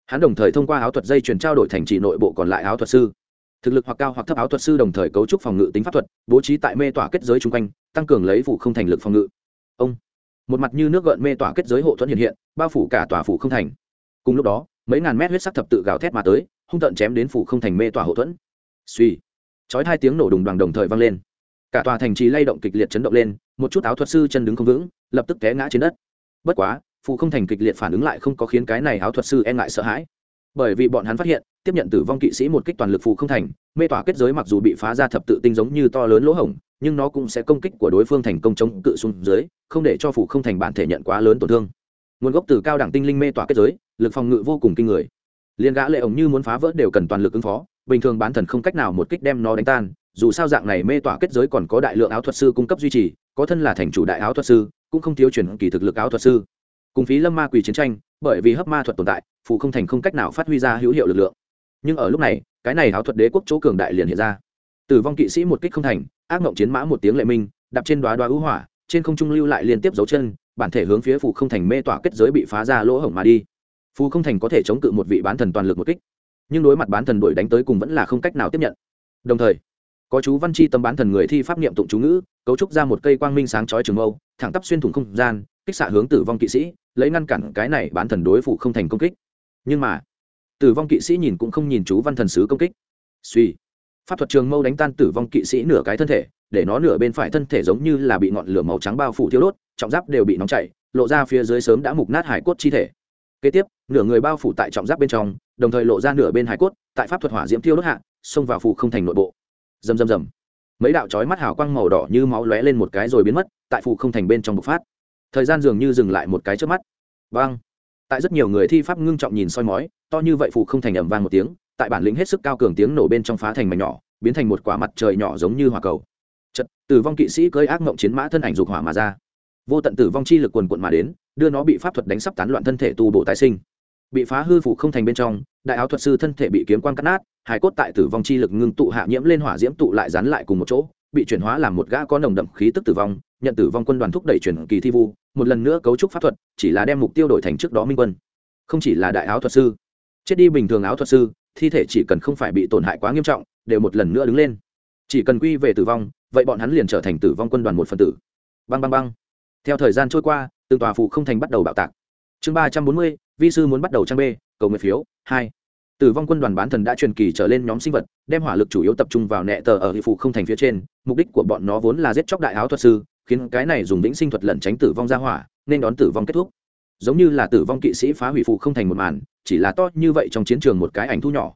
Hắn đồng thời thông qua áo thuật dây chuyển trao đổi thành trị nội bộ còn lại áo thuật sư thực lực hoặc cao hoặc thấp áo thuật sư đồng thời cấu trúc phòng ngự tính pháp thuật, bố trí tại mê tỏa kết giới chung quanh, tăng cường lấy phủ không thành lực phòng ngự. Ông, một mặt như nước gợn mê tỏa kết giới hộ thuẫn hiện hiện, bao phủ cả tòa phủ không thành. Cùng lúc đó, mấy ngàn mét huyết sắc thập tự gào thét mà tới, hung tận chém đến phủ không thành mê tỏa hộ thuẫn. Suy chói hai tiếng nổ đùng đoàn đồng thời vang lên. Cả tòa thành trì lay động kịch liệt chấn động lên, một chút áo thuật sư chân đứng không vững, lập tức té ngã trên đất. Bất quá, phủ không thành kịch liệt phản ứng lại không có khiến cái này áo thuật sư e ngại sợ hãi bởi vì bọn hắn phát hiện, tiếp nhận tử vong kỵ sĩ một kích toàn lực phù không thành, mê tỏa kết giới mặc dù bị phá ra thập tự tinh giống như to lớn lỗ hổng, nhưng nó cũng sẽ công kích của đối phương thành công chống cự xuống dưới, không để cho phủ không thành bản thể nhận quá lớn tổn thương. Nguồn gốc từ cao đẳng tinh linh mê tỏa kết giới, lực phòng ngự vô cùng kinh người. Liên gã lệ ổng như muốn phá vỡ đều cần toàn lực ứng phó, bình thường bán thần không cách nào một kích đem nó đánh tan, dù sao dạng này mê tỏa kết giới còn có đại lượng áo thuật sư cung cấp duy trì, có thân là thành chủ đại áo thuật sư, cũng không thiếu chuyển kỳ thực lực áo thuật sư. Cùng phí lâm ma quỷ chiến tranh bởi vì hấp ma thuật tồn tại, phù không thành không cách nào phát huy ra hữu hiệu lực lượng. Nhưng ở lúc này, cái này áo thuật đế quốc chỗ cường đại liền hiện ra. Tử vong kỵ sĩ một kích không thành, ác mộng chiến mã một tiếng lệ minh, đạp trên đoá đoá ưu hỏa, trên không trung lưu lại liên tiếp dấu chân, bản thể hướng phía phù không thành mê tỏa kết giới bị phá ra lỗ hổng mà đi. Phù không thành có thể chống cự một vị bán thần toàn lực một kích, nhưng đối mặt bán thần đuổi đánh tới cùng vẫn là không cách nào tiếp nhận. Đồng thời, có chú văn chi tâm bán thần người thi pháp niệm tụng chú ngữ, cấu trúc ra một cây quang minh sáng chói trường mâu, thẳng tắp xuyên thủng không gian, kích xạ hướng tử vong kỵ sĩ lấy ngăn cản cái này bán thần đối phủ không thành công kích. Nhưng mà, tử vong kỵ sĩ nhìn cũng không nhìn chú văn thần sứ công kích. Suy, pháp thuật trường mâu đánh tan tử vong kỵ sĩ nửa cái thân thể, để nó nửa bên phải thân thể giống như là bị ngọn lửa màu trắng bao phủ thiếu đốt, trọng giáp đều bị nóng chảy, lộ ra phía dưới sớm đã mục nát hải cốt chi thể. Kế tiếp, nửa người bao phủ tại trọng giáp bên trong, đồng thời lộ ra nửa bên hải cốt, tại pháp thuật hỏa diễm tiêu đốt hạ, xông vào phủ không thành nội bộ. Rầm rầm rầm. Mấy đạo chói mắt hào quang màu đỏ như máu lóe lên một cái rồi biến mất, tại phủ không thành bên trong bộc phát thời gian dường như dừng lại một cái trước mắt. Vang. Tại rất nhiều người thi pháp ngưng trọng nhìn soi mói, to như vậy phụ không thành ầm vang một tiếng, tại bản lĩnh hết sức cao cường tiếng nổ bên trong phá thành mảnh nhỏ, biến thành một quả mặt trời nhỏ giống như hỏa cầu. Chật tử vong kỵ sĩ cơi ác mộng chiến mã thân ảnh dục hỏa mà ra. Vô tận tử vong chi lực quần quận mà đến, đưa nó bị pháp thuật đánh sắp tán loạn thân thể tu bổ tái sinh. Bị phá hư phụ không thành bên trong, đại áo thuật sư thân thể bị kiếm quan cắt nát hải cốt tại tử vong chi lực ngưng tụ hạ nhiễm lên hỏa diễm tụ lại dán lại cùng một chỗ bị chuyển hóa làm một gã có nồng đậm khí tức tử vong, nhận tử vong quân đoàn thúc đẩy chuyển kỳ thi vu, một lần nữa cấu trúc pháp thuật, chỉ là đem mục tiêu đổi thành trước đó minh quân. Không chỉ là đại áo thuật sư, chết đi bình thường áo thuật sư, thi thể chỉ cần không phải bị tổn hại quá nghiêm trọng, đều một lần nữa đứng lên. Chỉ cần quy về tử vong, vậy bọn hắn liền trở thành tử vong quân đoàn một phần tử. Băng băng băng. Theo thời gian trôi qua, từng tòa phụ không thành bắt đầu bạo tạc. Chương ba trăm bốn mươi, vi sư muốn bắt đầu trang b, cầu nguyện phiếu, hai tử vong quân đoàn bán thần đã truyền kỳ trở lên nhóm sinh vật, đem hỏa lực chủ yếu tập trung vào nẹ tờ ở phụ không thành phía trên, mục đích của bọn nó vốn là giết chóc đại áo thuật sư, khiến cái này dùng vĩnh sinh thuật lẩn tránh tử vong ra hỏa, nên đón tử vong kết thúc. Giống như là tử vong kỵ sĩ phá hủy phụ không thành một màn, chỉ là to như vậy trong chiến trường một cái ảnh thu nhỏ.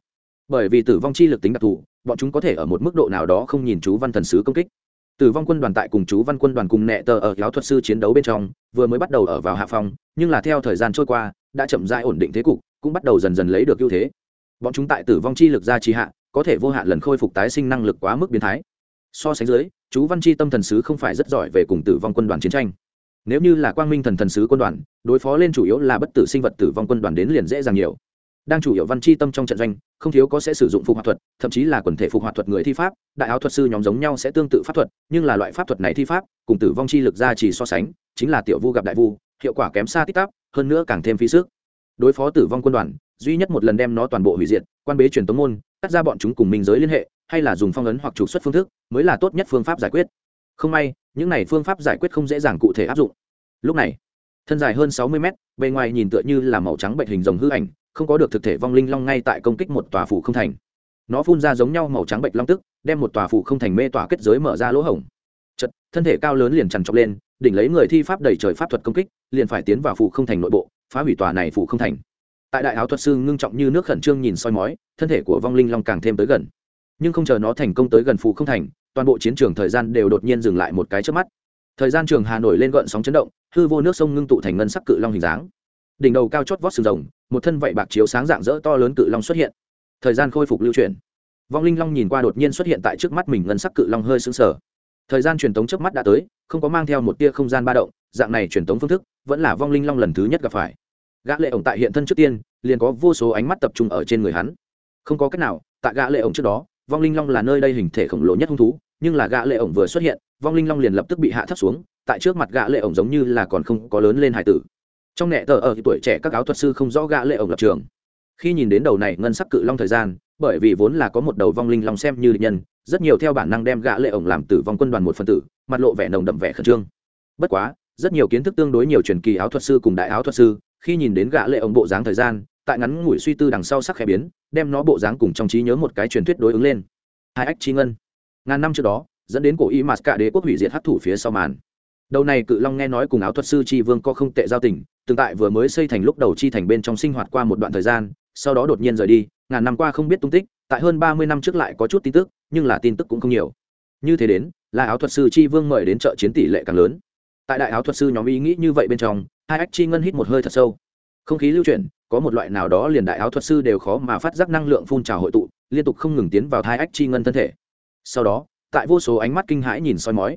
Bởi vì tử vong chi lực tính đặc thù, bọn chúng có thể ở một mức độ nào đó không nhìn chú văn thần sứ công kích. Tử vong quân đoàn tại cùng chú văn quân đoàn cùng nẹ tờ ở giáo thuật sư chiến đấu bên trong, vừa mới bắt đầu ở vào hạ phòng nhưng là theo thời gian trôi qua, đã chậm rãi ổn định thế cục, cũng bắt đầu dần dần lấy được ưu thế bọn chúng tại tử vong chi lực ra trì hạ, có thể vô hạn lần khôi phục tái sinh năng lực quá mức biến thái. So sánh dưới, chú văn chi tâm thần sứ không phải rất giỏi về cùng tử vong quân đoàn chiến tranh. Nếu như là quang minh thần thần sứ quân đoàn, đối phó lên chủ yếu là bất tử sinh vật tử vong quân đoàn đến liền dễ dàng nhiều. Đang chủ yếu văn chi tâm trong trận doanh, không thiếu có sẽ sử dụng phục hòa thuật, thậm chí là quần thể phục hòa thuật người thi pháp, đại áo thuật sư nhóm giống nhau sẽ tương tự pháp thuật, nhưng là loại pháp thuật này thi pháp, cùng tử vong chi lực ra chỉ so sánh, chính là tiểu vu gặp đại vu, hiệu quả kém xa tích tắc, hơn nữa càng thêm phí sức. Đối phó tử vong quân đoàn duy nhất một lần đem nó toàn bộ hủy diệt, quan bế truyền tống môn, cắt ra bọn chúng cùng minh giới liên hệ, hay là dùng phong ấn hoặc trục xuất phương thức, mới là tốt nhất phương pháp giải quyết. Không may, những này phương pháp giải quyết không dễ dàng cụ thể áp dụng. Lúc này, thân dài hơn sáu mươi mét, bề ngoài nhìn tựa như là màu trắng bệnh hình rồng hư ảnh, không có được thực thể vong linh long ngay tại công kích một tòa phủ không thành. Nó phun ra giống nhau màu trắng bệnh long tức, đem một tòa phủ không thành mê tỏa kết giới mở ra lỗ hổng. Chật, thân thể cao lớn liền trằn trọc lên, đỉnh lấy người thi pháp đầy trời pháp thuật công kích, liền phải tiến vào phủ không thành nội bộ, phá hủy tòa này phủ không thành tại đại áo thuật sư ngưng trọng như nước khẩn trương nhìn soi mói, thân thể của vong linh long càng thêm tới gần. Nhưng không chờ nó thành công tới gần phụ không thành, toàn bộ chiến trường thời gian đều đột nhiên dừng lại một cái trước mắt. Thời gian trường hà nổi lên gợn sóng chấn động, hư vô nước sông ngưng tụ thành ngân sắc cự long hình dáng. Đỉnh đầu cao chót vót sừng rồng, một thân vạy bạc chiếu sáng dạng dỡ to lớn cự long xuất hiện. Thời gian khôi phục lưu chuyển. Vong linh long nhìn qua đột nhiên xuất hiện tại trước mắt mình ngân sắc cự long hơi sững sờ. Thời gian truyền tống trước mắt đã tới, không có mang theo một tia không gian ba động, dạng này truyền tống phương thức vẫn là vong linh long lần thứ nhất gặp phải gã lệ ổng tại hiện thân trước tiên, liền có vô số ánh mắt tập trung ở trên người hắn. Không có cách nào, tại gã lệ ổng trước đó, vong linh long là nơi đây hình thể khổng lồ nhất hung thú, nhưng là gã lệ ổng vừa xuất hiện, vong linh long liền lập tức bị hạ thấp xuống, tại trước mặt gã lệ ổng giống như là còn không có lớn lên hải tử. Trong nệ tờ ở tuổi trẻ các áo thuật sư không rõ gã lệ ổng lập trường. Khi nhìn đến đầu này ngân sắc cự long thời gian, bởi vì vốn là có một đầu vong linh long xem như địch nhân, rất nhiều theo bản năng đem gã lệ ổng làm tử vong quân đoàn một phần tử, mặt lộ vẻ nồng đậm vẻ khẩn trương. Bất quá, rất nhiều kiến thức tương đối nhiều truyền kỳ áo thuật sư cùng đại áo thuật sư khi nhìn đến gã lệ ổng bộ dáng thời gian, tại ngắn ngủi suy tư đằng sau sắc khẽ biến, đem nó bộ dáng cùng trong trí nhớ một cái truyền thuyết đối ứng lên. Hai ách chi ngân. Ngàn năm trước đó, dẫn đến cổ y mạt cả đế quốc hủy diệt hấp thủ phía sau màn. Đầu này cự long nghe nói cùng áo thuật sư chi vương có không tệ giao tình, tương tại vừa mới xây thành lúc đầu chi thành bên trong sinh hoạt qua một đoạn thời gian, sau đó đột nhiên rời đi, ngàn năm qua không biết tung tích, tại hơn ba mươi năm trước lại có chút tin tức, nhưng là tin tức cũng không nhiều. Như thế đến, là áo thuật sư chi vương mời đến trợ chiến tỷ lệ càng lớn. Tại đại áo thuật sư nhóm ý nghĩ như vậy bên trong hai ách chi ngân hít một hơi thật sâu. Không khí lưu chuyển, có một loại nào đó liền đại áo thuật sư đều khó mà phát giác năng lượng phun trào hội tụ, liên tục không ngừng tiến vào hai ách chi ngân thân thể. Sau đó, tại vô số ánh mắt kinh hãi nhìn soi mói,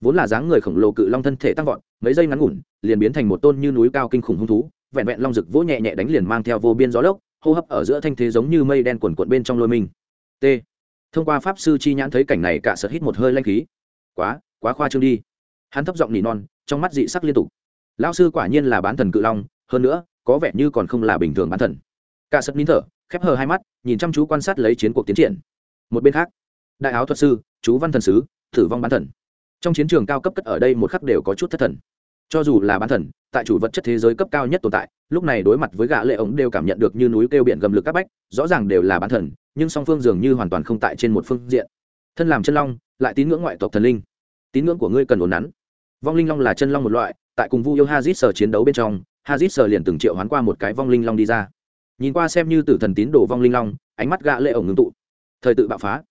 vốn là dáng người khổng lồ cự long thân thể tăng vọt, mấy giây ngắn ngủn, liền biến thành một tôn như núi cao kinh khủng hung thú, vẹn vẹn long rực vỗ nhẹ nhẹ đánh liền mang theo vô biên gió lốc, hô hấp ở giữa thanh thế giống như mây đen quần quận bên trong lôi mình. T. Thông qua pháp sư chi nhãn thấy cảnh này cả sợ hít một hơi lanh khí. Quá quá khoa trương đi. Hắn thấp giọng nỉ non, trong mắt dị sắc liên tục lão sư quả nhiên là bán thần cự long, hơn nữa, có vẻ như còn không là bình thường bán thần. Cả sật nín thở, khép hờ hai mắt, nhìn chăm chú quan sát lấy chiến cuộc tiến triển. Một bên khác, đại áo thuật sư, chú văn thần sứ, tử vong bán thần. Trong chiến trường cao cấp cất ở đây một khắc đều có chút thất thần. Cho dù là bán thần, tại chủ vật chất thế giới cấp cao nhất tồn tại, lúc này đối mặt với gã lệ ống đều cảm nhận được như núi kêu biển gầm lực các bách, rõ ràng đều là bán thần, nhưng song phương dường như hoàn toàn không tại trên một phương diện. Thân làm chân long, lại tín ngưỡng ngoại tộc thần linh. Tín ngưỡng của ngươi cần ổn nắn. Vong linh long là chân long một loại tại cùng vu yêu hazit sở chiến đấu bên trong hazit sở liền từng triệu hoán qua một cái vong linh long đi ra. Nhìn qua xem như tử thần tín đồ vong linh long, ánh mắt gã lệ ổng ngưng tụ. Thời tự bạo phá.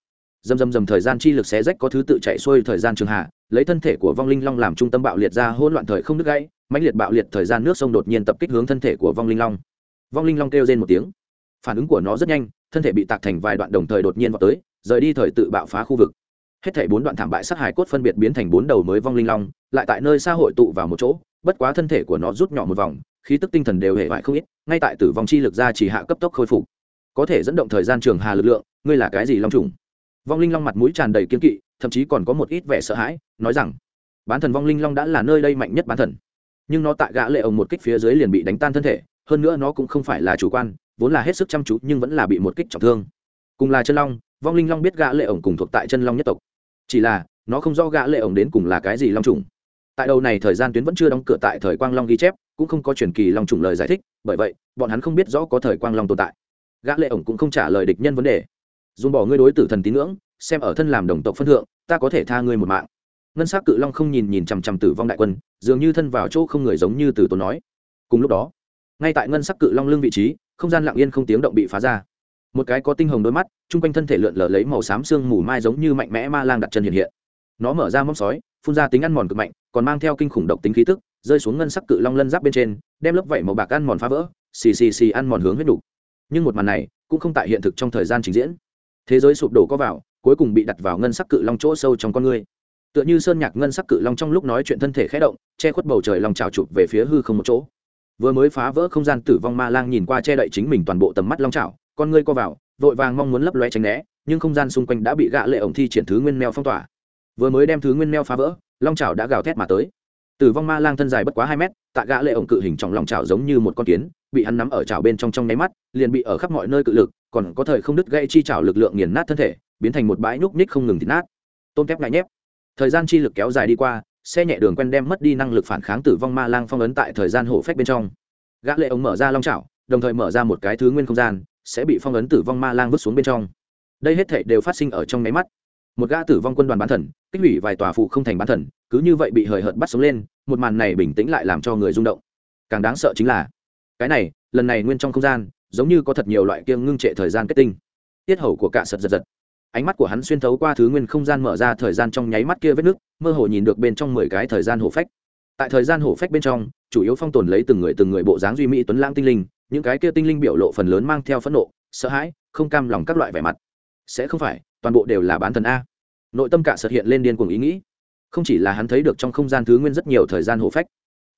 Dầm dầm dầm thời gian chi lực xé rách có thứ tự chạy xuôi thời gian trường hạ, lấy thân thể của vong linh long làm trung tâm bạo liệt ra hỗn loạn thời không đứt gãy, mãnh liệt bạo liệt thời gian nước sông đột nhiên tập kích hướng thân thể của vong linh long. Vong linh long kêu rên một tiếng. Phản ứng của nó rất nhanh, thân thể bị tạc thành vài đoạn đồng thời đột nhiên vọt tới, rời đi thời tự bạo phá khu vực hết thảy bốn đoạn thảm bại sát hài cốt phân biệt biến thành bốn đầu mới vong linh long, lại tại nơi xa hội tụ vào một chỗ, bất quá thân thể của nó rút nhỏ một vòng, khí tức tinh thần đều hề vải không ít, ngay tại tử vong chi lực ra chỉ hạ cấp tốc khôi phục. Có thể dẫn động thời gian trường hà lực lượng, ngươi là cái gì long trùng vong linh long mặt mũi tràn đầy kiên kỵ, thậm chí còn có một ít vẻ sợ hãi, nói rằng, bán thần vong linh long đã là nơi đây mạnh nhất bán thần. Nhưng nó tại gã lệ ông một kích phía dưới liền bị đánh tan thân thể, hơn nữa nó cũng không phải là chủ quan, vốn là hết sức chăm chú nhưng vẫn là bị một kích trọng thương. Cùng là chân long, vong linh long biết gã lệ ổng cùng thuộc tại chân long nhất tộc chỉ là, nó không do gã lệ ổng đến cùng là cái gì long trùng. Tại đầu này thời gian tuyến vẫn chưa đóng cửa tại thời quang long ghi chép, cũng không có truyền kỳ long trùng lời giải thích, bởi vậy, bọn hắn không biết rõ có thời quang long tồn tại. Gã lệ ổng cũng không trả lời địch nhân vấn đề. Dùng bỏ ngươi đối tử thần tín ngưỡng, xem ở thân làm đồng tộc phân thượng, ta có thể tha ngươi một mạng. Ngân sắc cự long không nhìn nhìn chằm chằm tử vong đại quân, dường như thân vào chỗ không người giống như từ tốn nói. Cùng lúc đó, ngay tại ngân sắc cự long lưng vị trí, không gian lặng yên không tiếng động bị phá ra một cái có tinh hồng đôi mắt, chung quanh thân thể lượn lờ lấy màu xám xương mù mai giống như mạnh mẽ ma lang đặt chân hiện hiện. Nó mở ra móc sói, phun ra tính ăn mòn cực mạnh, còn mang theo kinh khủng độc tính khí tức, rơi xuống ngân sắc cự long lân giáp bên trên, đem lớp vảy màu bạc ăn mòn phá vỡ, xì xì xì ăn mòn hướng huyết đủ. nhưng một màn này cũng không tại hiện thực trong thời gian trình diễn. Thế giới sụp đổ có vào, cuối cùng bị đặt vào ngân sắc cự long chỗ sâu trong con người. Tựa như sơn nhạc ngân sắc cự long trong lúc nói chuyện thân thể khẽ động, che khuất bầu trời lòng trào chụp về phía hư không một chỗ. Vừa mới phá vỡ không gian tử vong ma lang nhìn qua che đậy chính mình toàn bộ tầm mắt long trào con ngươi co vào, vội vàng mong muốn lấp lóe tránh né, nhưng không gian xung quanh đã bị gạ lệ ổng thi triển thứ nguyên meo phong tỏa. Vừa mới đem thứ nguyên meo phá vỡ, long trào đã gào thét mà tới. Tử vong ma lang thân dài bất quá hai mét tạ gã lệ ổng cự hình trong lòng trào giống như một con kiến, bị hắn nắm ở trào bên trong trong nháy mắt, liền bị ở khắp mọi nơi cự lực, còn có thời không đứt gãy chi trào lực lượng nghiền nát thân thể, biến thành một bãi núc ních không ngừng thịt nát. Tôm kép ngại nhép. Thời gian chi lực kéo dài đi qua, xe nhẹ đường quen đem mất đi năng lực phản kháng tử vong ma lang phong ấn tại thời gian hổ phách bên trong. Gã lệ ổng mở ra long chảo, đồng thời mở ra một cái thứ nguyên không gian sẽ bị phong ấn tử vong ma lang vứt xuống bên trong. Đây hết thảy đều phát sinh ở trong máy mắt. Một gã tử vong quân đoàn bán thần kích hủy vài tòa phụ không thành bán thần, cứ như vậy bị hời hợt bắt sống lên, một màn này bình tĩnh lại làm cho người rung động. Càng đáng sợ chính là, cái này, lần này nguyên trong không gian, giống như có thật nhiều loại kiêng ngưng trệ thời gian kết tinh. Tiết hầu của cả sật giật giật. Ánh mắt của hắn xuyên thấu qua thứ nguyên không gian mở ra thời gian trong nháy mắt kia vết nước mơ hồ nhìn được bên trong mười cái thời gian hổ phách. Tại thời gian hổ phách bên trong, chủ yếu phong tồn lấy từng người từng người bộ dáng duy mỹ tuấn lãng tinh linh những cái kia tinh linh biểu lộ phần lớn mang theo phẫn nộ, sợ hãi, không cam lòng các loại vẻ mặt. Sẽ không phải, toàn bộ đều là bán thần a. Nội tâm cả sợ hiện lên điên cuồng ý nghĩ. Không chỉ là hắn thấy được trong không gian thứ nguyên rất nhiều thời gian hổ phách,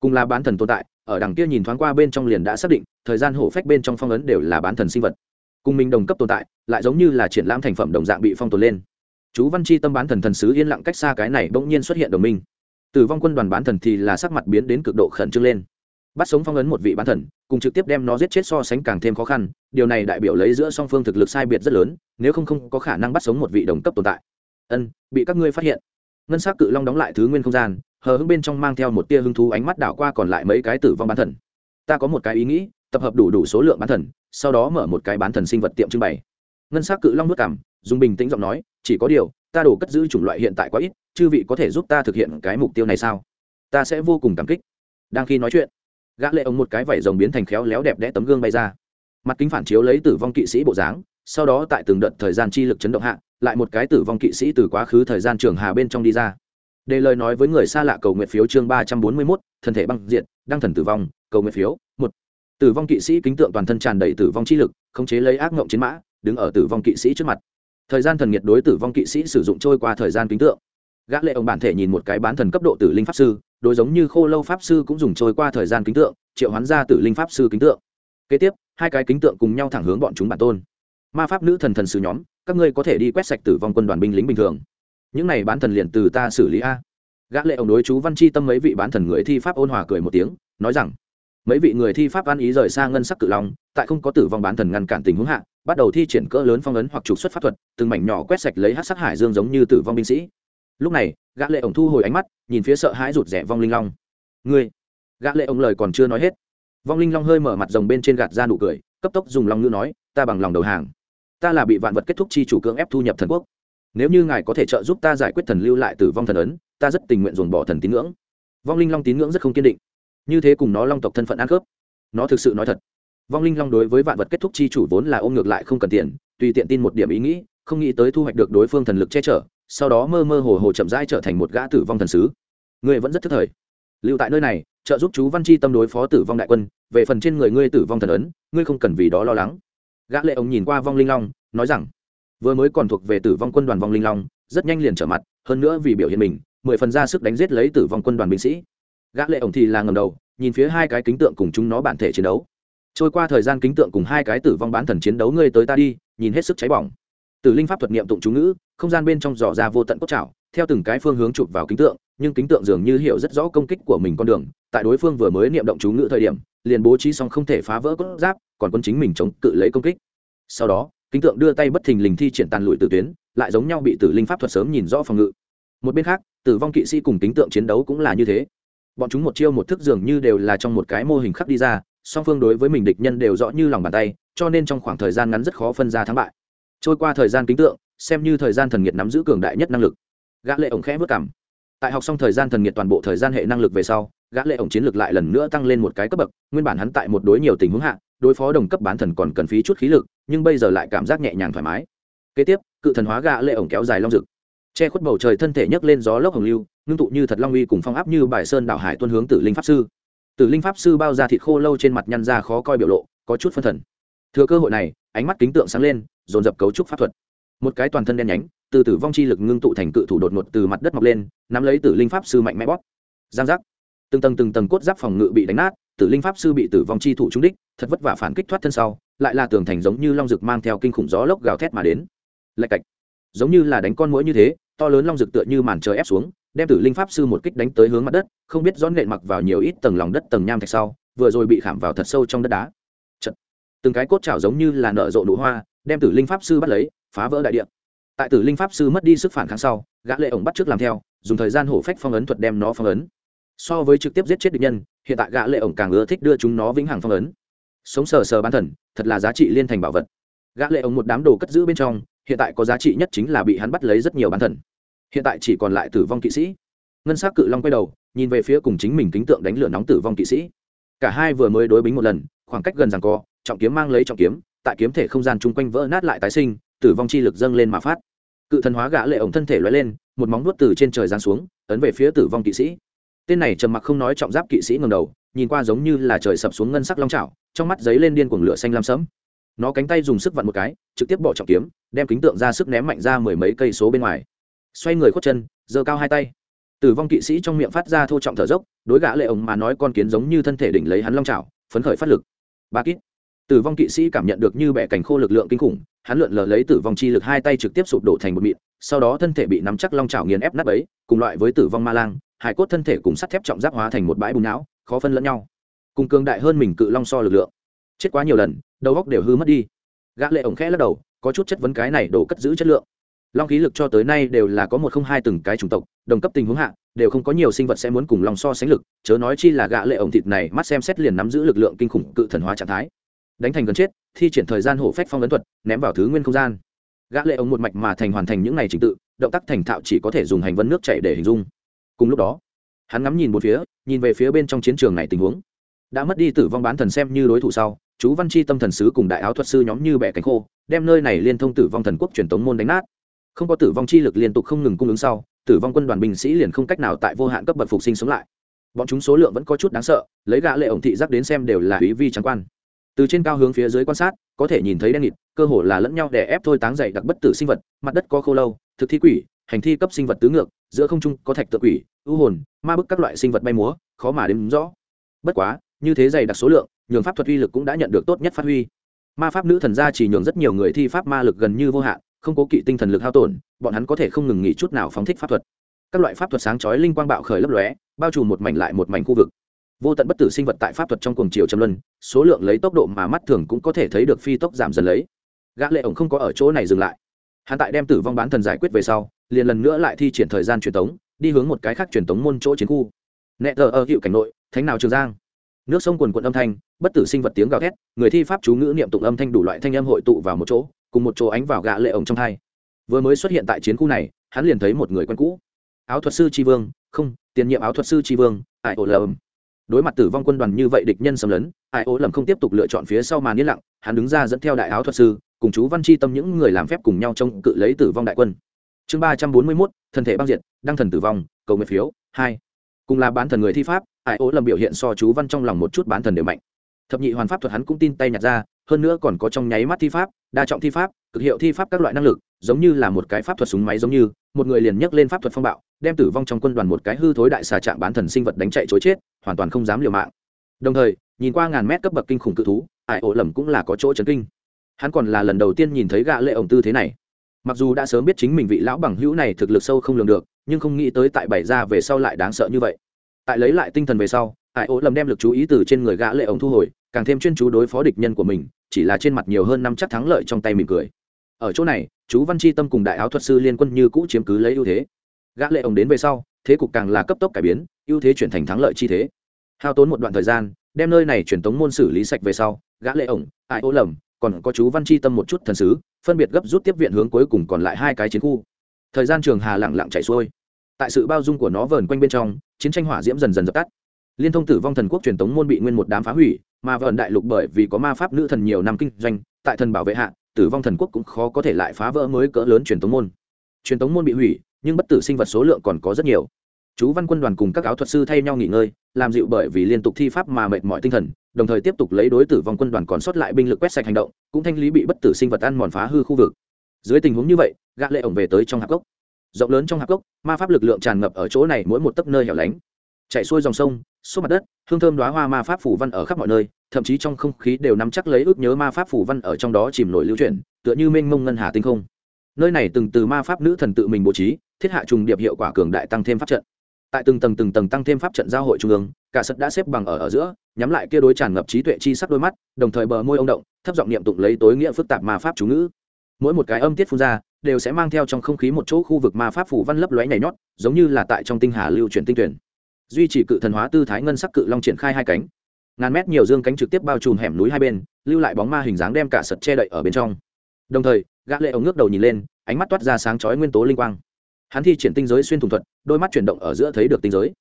cùng là bán thần tồn tại, ở đằng kia nhìn thoáng qua bên trong liền đã xác định, thời gian hổ phách bên trong phong ấn đều là bán thần sinh vật. Cùng mình đồng cấp tồn tại, lại giống như là triển lãm thành phẩm đồng dạng bị phong tồn lên. Chú văn chi tâm bán thần thần sứ yên lặng cách xa cái này bỗng nhiên xuất hiện đồng minh. Tử vong quân đoàn bán thần thì là sắc mặt biến đến cực độ khẩn trương lên bắt sống phong ấn một vị bán thần, cùng trực tiếp đem nó giết chết so sánh càng thêm khó khăn, điều này đại biểu lấy giữa song phương thực lực sai biệt rất lớn, nếu không không có khả năng bắt sống một vị đồng cấp tồn tại. Ân, bị các ngươi phát hiện. Ngân s á c cự long đóng lại thứ nguyên không gian, hờ hững bên trong mang theo một tia hứng thú ánh mắt đảo qua còn lại mấy cái tử vong bán thần. Ta có một cái ý nghĩ, tập hợp đủ đủ số lượng bán thần, sau đó mở một cái bán thần sinh vật tiệm trưng bày. Ngân s á c cự long nuốt cảm, dùng bình tĩnh giọng nói, chỉ có điều, ta đổ cất giữ chủng loại hiện tại quá ít, chư vị có thể giúp ta thực hiện cái mục tiêu này sao? Ta sẽ vô cùng cảm kích. Đang khi nói chuyện gã lệ ông một cái vảy rồng biến thành khéo léo đẹp đẽ tấm gương bay ra. Mặt kính phản chiếu lấy tử vong kỵ sĩ bộ dáng, sau đó tại từng đợt thời gian chi lực chấn động hạ, lại một cái tử vong kỵ sĩ từ quá khứ thời gian trường hà bên trong đi ra. Đề lời nói với người xa lạ cầu nguyện phiếu chương ba trăm bốn mươi mốt, thân thể băng diện đăng thần tử vong, cầu nguyện phiếu, một. Tử vong kỵ sĩ kính tượng toàn thân tràn đầy tử vong chi lực, khống chế lấy ác ngộng chiến mã, đứng ở tử vong kỵ sĩ trước mặt. Thời gian thần nhiệt đối tử vong kỵ sĩ sử dụng trôi qua thời gian kính tượng. Gã lệ ông bản thể nhìn một cái bán thần cấp độ tử linh pháp sư đối giống như khô lâu pháp sư cũng dùng trôi qua thời gian kính tượng, triệu hoán ra tử linh pháp sư kính tượng. Kế tiếp, hai cái kính tượng cùng nhau thẳng hướng bọn chúng bản tôn. Ma pháp nữ thần thần sứ nhóm, các ngươi có thể đi quét sạch tử vong quân đoàn binh lính bình thường. Những này bán thần liền từ ta xử lý a. Gã lệ ông đối chú văn chi tâm mấy vị bán thần người thi pháp ôn hòa cười một tiếng, nói rằng, mấy vị người thi pháp ăn ý rời xa ngân sắc cự long, tại không có tử vong bán thần ngăn cản tình huống hạ, bắt đầu thi triển cỡ lớn phong ấn hoặc trục xuất pháp thuật, từng mảnh nhỏ quét sạch lấy hát sắc hải dương giống như tử vong binh sĩ lúc này, gã lệ ổng thu hồi ánh mắt, nhìn phía sợ hãi rụt rẻ vong linh long. Ngươi? Gã lệ ổng lời còn chưa nói hết, vong linh long hơi mở mặt rồng bên trên gạt ra nụ cười, cấp tốc dùng long ngữ nói, ta bằng lòng đầu hàng. Ta là bị vạn vật kết thúc chi chủ cưỡng ép thu nhập thần quốc. Nếu như ngài có thể trợ giúp ta giải quyết thần lưu lại tử vong thần ấn, ta rất tình nguyện dồn bỏ thần tín ngưỡng. Vong linh long tín ngưỡng rất không kiên định. Như thế cùng nó long tộc thân phận ăn khớp. Nó thực sự nói thật. Vong linh long đối với vạn vật kết thúc chi chủ vốn là ôm ngược lại không cần tiền, tùy tiện tin một điểm ý nghĩ, không nghĩ tới thu hoạch được đối phương thần lực che chở sau đó mơ mơ hồ hồ chậm rãi trở thành một gã tử vong thần sứ. Ngươi vẫn rất thức thời. Lưu tại nơi này, trợ giúp chú văn chi tâm đối phó tử vong đại quân, về phần trên người ngươi tử vong thần ấn, ngươi không cần vì đó lo lắng. Gã lệ ông nhìn qua vong linh long, nói rằng, vừa mới còn thuộc về tử vong quân đoàn vong linh long, rất nhanh liền trở mặt, hơn nữa vì biểu hiện mình, mười phần ra sức đánh giết lấy tử vong quân đoàn binh sĩ. Gã lệ ổng thì là ngầm đầu, nhìn phía hai cái kính tượng cùng chúng nó bản thể chiến đấu. Trôi qua thời gian kính tượng cùng hai cái tử vong bán thần chiến đấu ngươi tới ta đi, nhìn hết sức cháy bỏng tử linh pháp thuật niệm tụng chú ngữ, không gian bên trong dò ra vô tận cốt trào theo từng cái phương hướng chụp vào kính tượng, nhưng kính tượng dường như hiểu rất rõ công kích của mình con đường. Tại đối phương vừa mới niệm động chú ngữ thời điểm, liền bố trí xong không thể phá vỡ cốt giáp, còn quân chính mình chống cự lấy công kích. Sau đó, kính tượng đưa tay bất thình lình thi triển tàn lụi từ tuyến, lại giống nhau bị tử linh pháp thuật sớm nhìn rõ phòng ngự. Một bên khác, tử vong kỵ sĩ cùng kính tượng chiến đấu cũng là như thế. Bọn chúng một chiêu một thức dường như đều là trong một cái mô hình khắc đi ra, song phương đối với mình địch nhân đều rõ như lòng bàn tay, cho nên trong khoảng thời gian ngắn rất khó phân ra thắng bại trôi qua thời gian kính tượng, xem như thời gian thần nghiệt nắm giữ cường đại nhất năng lực. Gã lệ ổng khẽ vất cảm. Tại học xong thời gian thần nghiệt toàn bộ thời gian hệ năng lực về sau, gã lệ ổng chiến lược lại lần nữa tăng lên một cái cấp bậc, nguyên bản hắn tại một đối nhiều tình huống hạ, đối phó đồng cấp bán thần còn cần phí chút khí lực, nhưng bây giờ lại cảm giác nhẹ nhàng thoải mái. Kế tiếp, cự thần hóa gã lệ ổng kéo dài long rực che khuất bầu trời thân thể nhấc lên gió lốc hồng lưu, ngưng tụ như thật long uy cùng phong áp như bài sơn đảo hải tuân hướng tử linh pháp sư. Tử linh pháp sư bao ra thịt khô lâu trên mặt nhăn ra khó coi biểu lộ, có chút phân thần thừa cơ hội này, ánh mắt kính tượng sáng lên, dồn dập cấu trúc pháp thuật. Một cái toàn thân đen nhánh, từ tử vong chi lực ngưng tụ thành cự thủ đột ngột từ mặt đất mọc lên, nắm lấy tử linh pháp sư mạnh mẽ bóp. Giang giác. Từng tầng từng tầng cốt giáp phòng ngự bị đánh nát, tử linh pháp sư bị tử vong chi thủ trúng đích, thật vất vả phản kích thoát thân sau, lại là tường thành giống như long rực mang theo kinh khủng gió lốc gào thét mà đến. Lạch cạch. Giống như là đánh con mũi như thế, to lớn long rực tựa như màn trời ép xuống, đem tử linh pháp sư một kích đánh tới hướng mặt đất, không biết rõ nện mặc vào nhiều ít tầng lòng đất tầng nham thạch sau, vừa rồi bị khảm vào thật sâu trong đất đá từng cái cốt chảo giống như là nở rộ nụ hoa, đem tử linh pháp sư bắt lấy, phá vỡ đại địa tại tử linh pháp sư mất đi sức phản kháng sau, gã lệ ổng bắt trước làm theo, dùng thời gian hổ phách phong ấn thuật đem nó phong ấn. So với trực tiếp giết chết địch nhân, hiện tại gã lệ ổng càng ưa thích đưa chúng nó vĩnh hằng phong ấn. Sống sờ sờ bán thần, thật là giá trị liên thành bảo vật. Gã lệ ổng một đám đồ cất giữ bên trong, hiện tại có giá trị nhất chính là bị hắn bắt lấy rất nhiều bán thần. Hiện tại chỉ còn lại tử vong kỵ sĩ. Ngân sắc cự long quay đầu, nhìn về phía cùng chính mình kính tượng đánh lửa nóng tử vong kỵ sĩ. Cả hai vừa mới đối bính một lần khoảng cách gần rằng co, trọng kiếm mang lấy trọng kiếm, tại kiếm thể không gian chung quanh vỡ nát lại tái sinh, tử vong chi lực dâng lên mà phát. Cự thần hóa gã lệ ổng thân thể lóe lên, một móng nuốt từ trên trời giáng xuống, ấn về phía tử vong kỵ sĩ. Tên này trầm mặc không nói trọng giáp kỵ sĩ ngầm đầu, nhìn qua giống như là trời sập xuống ngân sắc long trào trong mắt giấy lên điên cuồng lửa xanh lam sẫm. Nó cánh tay dùng sức vặn một cái, trực tiếp bỏ trọng kiếm, đem kính tượng ra sức ném mạnh ra mười mấy cây số bên ngoài. Xoay người khuất chân, giơ cao hai tay. Tử vong kỵ sĩ trong miệng phát ra thô trọng thở dốc, đối gã lệ ổng mà nói con kiến giống như thân thể đỉnh lấy hắn long trào phấn khởi phát lực ba kít. Tử vong kỵ sĩ cảm nhận được như bẻ cành khô lực lượng kinh khủng, hắn lượn lờ lấy tử vong chi lực hai tay trực tiếp sụp đổ thành một mịn, sau đó thân thể bị nắm chắc long trào nghiền ép nát ấy cùng loại với tử vong ma lang, hải cốt thân thể cùng sắt thép trọng giác hóa thành một bãi bùn não, khó phân lẫn nhau. Cùng cường đại hơn mình cự long so lực lượng. Chết quá nhiều lần, đầu góc đều hư mất đi. Gã lệ ổng khẽ lắc đầu, có chút chất vấn cái này đổ cất giữ chất lượng long khí lực cho tới nay đều là có một không hai từng cái chủng tộc, đồng cấp tình huống hạ, đều không có nhiều sinh vật sẽ muốn cùng lòng so sánh lực, chớ nói chi là gã lệ ổng thịt này mắt xem xét liền nắm giữ lực lượng kinh khủng cự thần hóa trạng thái. Đánh thành gần chết, thi triển thời gian hổ phách phong ấn thuật, ném vào thứ nguyên không gian. Gã lệ ổng một mạch mà thành hoàn thành những này trình tự, động tác thành thạo chỉ có thể dùng hành vân nước chảy để hình dung. Cùng lúc đó, hắn ngắm nhìn một phía, nhìn về phía bên trong chiến trường này tình huống. Đã mất đi tử vong bán thần xem như đối thủ sau, chú văn chi tâm thần sứ cùng đại áo thuật sư nhóm như bẻ cánh khô, đem nơi này liên thông tử vong thần quốc truyền tống môn đánh nát không có tử vong chi lực liên tục không ngừng cung ứng sau, tử vong quân đoàn binh sĩ liền không cách nào tại vô hạn cấp bậc phục sinh sống lại. Bọn chúng số lượng vẫn có chút đáng sợ, lấy gã lệ ổng thị giác đến xem đều là quý vi trắng quan. Từ trên cao hướng phía dưới quan sát, có thể nhìn thấy đen nghịt, cơ hồ là lẫn nhau để ép thôi táng dày đặc bất tử sinh vật, mặt đất có khô lâu, thực thi quỷ, hành thi cấp sinh vật tứ ngược, giữa không trung có thạch tự quỷ, u hồn, ma bức các loại sinh vật bay múa, khó mà đếm rõ. Bất quá, như thế dày đặc số lượng, nhường pháp thuật uy lực cũng đã nhận được tốt nhất phát huy. Ma pháp nữ thần gia chỉ nhường rất nhiều người thi pháp ma lực gần như vô hạn không cố kỵ tinh thần lực hao tổn, bọn hắn có thể không ngừng nghỉ chút nào phóng thích pháp thuật. Các loại pháp thuật sáng chói linh quang bạo khởi lấp lóe, bao trùm một mảnh lại một mảnh khu vực. Vô tận bất tử sinh vật tại pháp thuật trong cuồng chiều châm luân, số lượng lấy tốc độ mà mắt thường cũng có thể thấy được phi tốc giảm dần lấy. Gã lệ ổng không có ở chỗ này dừng lại. Hắn tại đem tử vong bán thần giải quyết về sau, liền lần nữa lại thi triển thời gian truyền tống, đi hướng một cái khác truyền tống môn chỗ chiến khu. Nẹ thờ ở hiệu cảnh nội, thánh nào trường giang. Nước sông quần quận âm thanh, bất tử sinh vật tiếng gào thét, người thi pháp chú ngữ niệm tụng âm thanh đủ loại thanh âm hội tụ vào một chỗ cùng một chỗ ánh vào gạ lệ ổng trong hai vừa mới xuất hiện tại chiến khu này, hắn liền thấy một người quen cũ. Áo thuật sư tri vương, không, tiền nhiệm áo thuật sư tri vương ải ổ lầm đối mặt tử vong quân đoàn như vậy địch nhân xâm lấn ải ổ lầm không tiếp tục lựa chọn phía sau màn yên lặng, hắn đứng ra dẫn theo đại áo thuật sư, cùng chú văn chi tâm những người làm phép cùng nhau trông cự lấy tử vong đại quân. Chương ba trăm bốn mươi mốt, thân thể băng diệt, đăng thần tử vong, cầu nguyện phiếu, hai. Cùng là bán thần người thi pháp ải ổ lầm biểu hiện so chú văn trong lòng một chút bán thần đều mạnh. Thập nhị hoàn pháp thuật hắn cũng tin tay nhặt ra hơn nữa còn có trong nháy mắt thi pháp, đa trọng thi pháp, cực hiệu thi pháp các loại năng lực, giống như là một cái pháp thuật súng máy giống như, một người liền nhấc lên pháp thuật phong bạo, đem tử vong trong quân đoàn một cái hư thối đại xà trạng bán thần sinh vật đánh chạy chối chết, hoàn toàn không dám liều mạng. Đồng thời, nhìn qua ngàn mét cấp bậc kinh khủng cự thú, ải ổ lầm cũng là có chỗ chấn kinh. Hắn còn là lần đầu tiên nhìn thấy gã lệ ổng tư thế này. Mặc dù đã sớm biết chính mình vị lão bằng hữu này thực lực sâu không lường được, nhưng không nghĩ tới tại bảy ra về sau lại đáng sợ như vậy. Tại lấy lại tinh thần về sau, ải ổ lầm đem lực chú ý từ trên người gã lệ ổng thu hồi càng thêm chuyên chú đối phó địch nhân của mình, chỉ là trên mặt nhiều hơn năm chắc thắng lợi trong tay mỉm cười. Ở chỗ này, chú văn chi tâm cùng đại áo thuật sư liên quân như cũ chiếm cứ lấy ưu thế. Gã lệ ông đến về sau, thế cục càng là cấp tốc cải biến, ưu thế chuyển thành thắng lợi chi thế. Hao tốn một đoạn thời gian, đem nơi này chuyển tống môn xử lý sạch về sau, gã lệ ổng ai ố lầm, còn có chú văn chi tâm một chút thần sứ, phân biệt gấp rút tiếp viện hướng cuối cùng còn lại hai cái chiến khu. Thời gian trường hà lặng lặng chảy xuôi. Tại sự bao dung của nó vờn quanh bên trong, chiến tranh hỏa diễm dần dần dập tắt liên thông tử vong thần quốc truyền tống môn bị nguyên một đám phá hủy mà vợn đại lục bởi vì có ma pháp nữ thần nhiều năm kinh doanh, tại thần bảo vệ hạ, tử vong thần quốc cũng khó có thể lại phá vỡ mới cỡ lớn truyền tống môn. Truyền tống môn bị hủy, nhưng bất tử sinh vật số lượng còn có rất nhiều. Chú văn quân đoàn cùng các áo thuật sư thay nhau nghỉ ngơi, làm dịu bởi vì liên tục thi pháp mà mệt mỏi tinh thần, đồng thời tiếp tục lấy đối tử vong quân đoàn còn sót lại binh lực quét sạch hành động, cũng thanh lý bị bất tử sinh vật ăn mòn phá hư khu vực. Dưới tình huống như vậy, gã lệ ổng về tới trong hạp cốc. Rộng lớn trong hạp cốc, ma pháp lực lượng tràn ngập ở chỗ này mỗi một tấc nơi hẻo lánh chạy xuôi dòng sông xuống mặt đất, hương thơm đóa hoa ma pháp phủ văn ở khắp mọi nơi, thậm chí trong không khí đều nắm chắc lấy ước nhớ ma pháp phủ văn ở trong đó chìm nổi lưu chuyển, tựa như mênh mông ngân hà tinh không. Nơi này từng từ ma pháp nữ thần tự mình bố trí, thiết hạ trùng điệp hiệu quả cường đại tăng thêm pháp trận. Tại từng tầng từng tầng tăng thêm pháp trận giao hội trung ương, cả sật đã xếp bằng ở ở giữa, nhắm lại kia đối tràn ngập trí tuệ chi sắc đôi mắt, đồng thời bờ môi ông động, thấp giọng niệm tụng lấy tối nghĩa phức tạp ma pháp chú ngữ. Mỗi một cái âm tiết phun ra, đều sẽ mang theo trong không khí một chỗ khu vực ma pháp phủ văn lấp lóe nhảy nhót, giống như là tại trong tinh hà lưu chuyển tinh tuyển duy trì cự thần hóa tư thái ngân sắc cự long triển khai hai cánh. Ngàn mét nhiều dương cánh trực tiếp bao trùm hẻm núi hai bên, lưu lại bóng ma hình dáng đem cả sật che đậy ở bên trong. Đồng thời, gã lệ ống ngước đầu nhìn lên, ánh mắt toát ra sáng chói nguyên tố linh quang. Hắn thi triển tinh giới xuyên thủng thuật, đôi mắt chuyển động ở giữa thấy được tinh giới.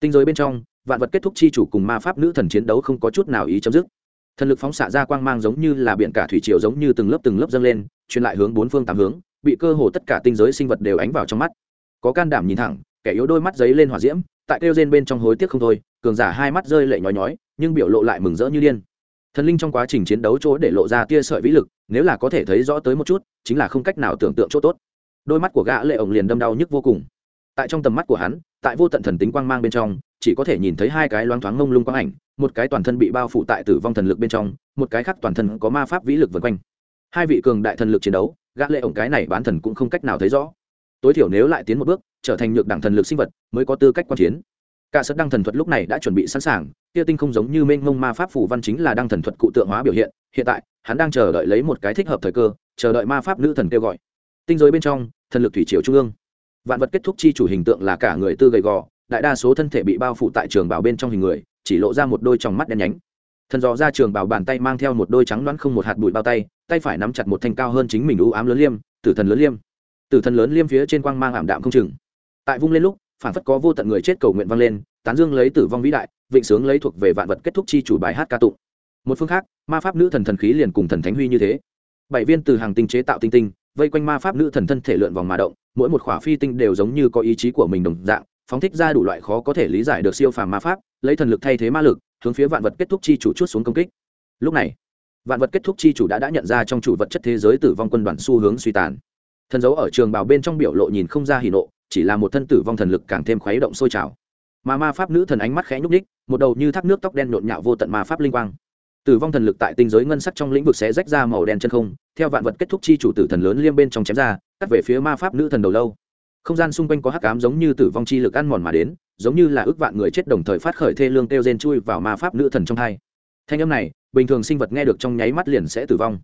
Tinh giới bên trong, vạn vật kết thúc chi chủ cùng ma pháp nữ thần chiến đấu không có chút nào ý chấm dứt. Thần lực phóng xạ ra quang mang giống như là biển cả thủy triều giống như từng lớp từng lớp dâng lên, truyền lại hướng bốn phương tám hướng, bị cơ hồ tất cả tinh giới sinh vật đều ánh vào trong mắt. Có can đảm nhìn thẳng, kẻ yếu đôi mắt giấy lên hỏa diễm tại kêu rên bên trong hối tiếc không thôi, cường giả hai mắt rơi lệ nhói nhói, nhưng biểu lộ lại mừng rỡ như điên. Thần linh trong quá trình chiến đấu chỗ để lộ ra tia sợi vĩ lực, nếu là có thể thấy rõ tới một chút, chính là không cách nào tưởng tượng chỗ tốt. Đôi mắt của gã lệ ổng liền đâm đau nhức vô cùng. Tại trong tầm mắt của hắn, tại vô tận thần tính quang mang bên trong, chỉ có thể nhìn thấy hai cái loáng thoáng ngông lung quang ảnh, một cái toàn thân bị bao phủ tại tử vong thần lực bên trong, một cái khác toàn thân có ma pháp vĩ lực vần quanh. Hai vị cường đại thần lực chiến đấu, gã lệ ổng cái này bán thần cũng không cách nào thấy rõ. Tối thiểu nếu lại tiến một bước trở thành nhược đẳng thần lực sinh vật mới có tư cách quan chiến. Cả sất đăng thần thuật lúc này đã chuẩn bị sẵn sàng, kia tinh không giống như mênh mông ma pháp phủ văn chính là đăng thần thuật cụ tượng hóa biểu hiện hiện tại, hắn đang chờ đợi lấy một cái thích hợp thời cơ, chờ đợi ma pháp nữ thần kêu gọi. Tinh giới bên trong, thần lực thủy triều trung ương. Vạn vật kết thúc chi chủ hình tượng là cả người tư gầy gò, đại đa số thân thể bị bao phủ tại trường bảo bên trong hình người, chỉ lộ ra một đôi tròng mắt đen nhánh. Thần dò ra trường bảo bàn tay mang theo một đôi trắng đoán không một hạt bụi bao tay tay phải nắm chặt một thanh cao hơn chính mình u ám lớn liêm, tử thần lớn liêm. Tử thần lớn liêm phía trên quang mang ảm đạm không chừng tại vung lên lúc, phản phất có vô tận người chết cầu nguyện vang lên, tán dương lấy tử vong vĩ đại, vịnh sướng lấy thuộc về vạn vật kết thúc chi chủ bài hát ca tụng. Một phương khác, ma pháp nữ thần thần khí liền cùng thần thánh huy như thế. Bảy viên từ hàng tinh chế tạo tinh tinh, vây quanh ma pháp nữ thần thân thể lượn vòng mà động, mỗi một khỏa phi tinh đều giống như có ý chí của mình đồng dạng, phóng thích ra đủ loại khó có thể lý giải được siêu phàm ma pháp, lấy thần lực thay thế ma lực, hướng phía vạn vật kết thúc chi chủ chút xuống công kích. Lúc này, vạn vật kết thúc chi chủ đã đã nhận ra trong chủ vật chất thế giới tử vong quân đoàn xu hướng suy tàn. Thần dấu ở trường bào bên trong biểu lộ nhìn không ra hỉ nộ chỉ là một thân tử vong thần lực càng thêm khuấy động sôi trào. Mà ma pháp nữ thần ánh mắt khẽ nhúc ních một đầu như thác nước tóc đen nhộn nhạo vô tận ma pháp linh quang. Tử vong thần lực tại tinh giới ngân sắc trong lĩnh vực sẽ rách ra màu đen chân không, theo vạn vật kết thúc chi chủ tử thần lớn liêm bên trong chém ra, cắt về phía ma pháp nữ thần đầu lâu. Không gian xung quanh có hắc ám giống như tử vong chi lực ăn mòn mà đến, giống như là ước vạn người chết đồng thời phát khởi thê lương kêu rên chui vào ma pháp nữ thần trong hai. Thanh âm này, bình thường sinh vật nghe được trong nháy mắt liền sẽ tử vong.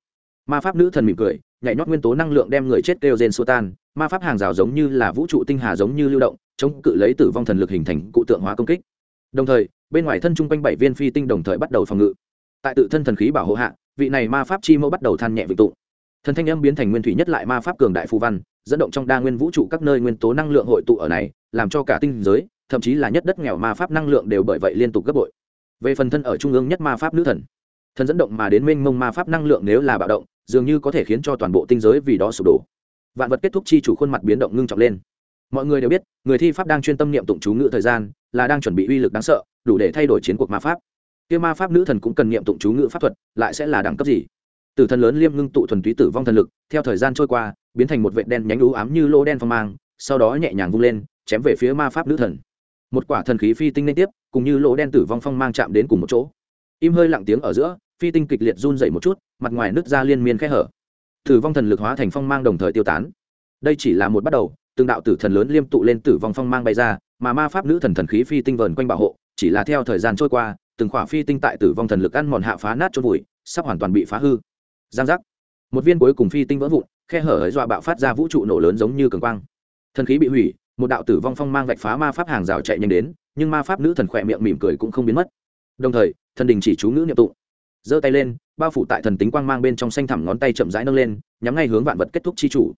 Ma pháp nữ thần mỉm cười nhảy nhót nguyên tố năng lượng đem người chết kêu gen xô tan, ma pháp hàng rào giống như là vũ trụ tinh hà giống như lưu động, chống cự lấy tử vong thần lực hình thành cụ tượng hóa công kích. Đồng thời, bên ngoài thân trung quanh bảy viên phi tinh đồng thời bắt đầu phòng ngự. Tại tự thân thần khí bảo hộ hạ, vị này ma pháp chi mẫu bắt đầu than nhẹ vị tụ. Thần thanh âm biến thành nguyên thủy nhất lại ma pháp cường đại phù văn, dẫn động trong đa nguyên vũ trụ các nơi nguyên tố năng lượng hội tụ ở này, làm cho cả tinh giới, thậm chí là nhất đất nghèo ma pháp năng lượng đều bởi vậy liên tục gấp bội. Về phần thân ở trung ương nhất ma pháp nữ thần thần dẫn động mà đến mênh mông ma pháp năng lượng nếu là bạo động dường như có thể khiến cho toàn bộ tinh giới vì đó sụp đổ. Vạn vật kết thúc chi chủ khuôn mặt biến động ngưng trọng lên. Mọi người đều biết, người thi pháp đang chuyên tâm niệm tụng chú ngữ thời gian, là đang chuẩn bị uy lực đáng sợ, đủ để thay đổi chiến cuộc ma pháp. Kia ma pháp nữ thần cũng cần niệm tụng chú ngữ pháp thuật, lại sẽ là đẳng cấp gì? Tử thần lớn liêm ngưng tụ thuần túy tử vong thần lực, theo thời gian trôi qua, biến thành một vệt đen nhánh ú ám như lô đen phong mang, sau đó nhẹ nhàng vung lên, chém về phía ma pháp nữ thần. Một quả thần khí phi tinh liên tiếp, cùng như lỗ đen tử vong phong mang chạm đến cùng một chỗ. Im hơi lặng tiếng ở giữa, phi tinh kịch liệt run dậy một chút mặt ngoài nứt ra liên miên khe hở. Tử vong thần lực hóa thành phong mang đồng thời tiêu tán. Đây chỉ là một bắt đầu, từng đạo tử thần lớn liêm tụ lên tử vong phong mang bay ra, mà ma pháp nữ thần thần khí phi tinh vờn quanh bảo hộ, chỉ là theo thời gian trôi qua, từng khỏa phi tinh tại tử vong thần lực ăn mòn hạ phá nát trôn vùi, sắp hoàn toàn bị phá hư. Giang giác. Một viên cuối cùng phi tinh vỡ vụn, khe hở ấy dọa bạo phát ra vũ trụ nổ lớn giống như cường quang. Thần khí bị hủy, một đạo tử vong phong mang vạch phá ma pháp hàng rào chạy nhanh đến, nhưng ma pháp nữ thần khỏe miệng mỉm cười cũng không biến mất. Đồng thời, thần đình chỉ chú ngữ niệm tụng giơ tay lên, bao phủ tại thần tính quang mang bên trong xanh thẳm ngón tay chậm rãi nâng lên, nhắm ngay hướng vạn vật kết thúc chi chủ.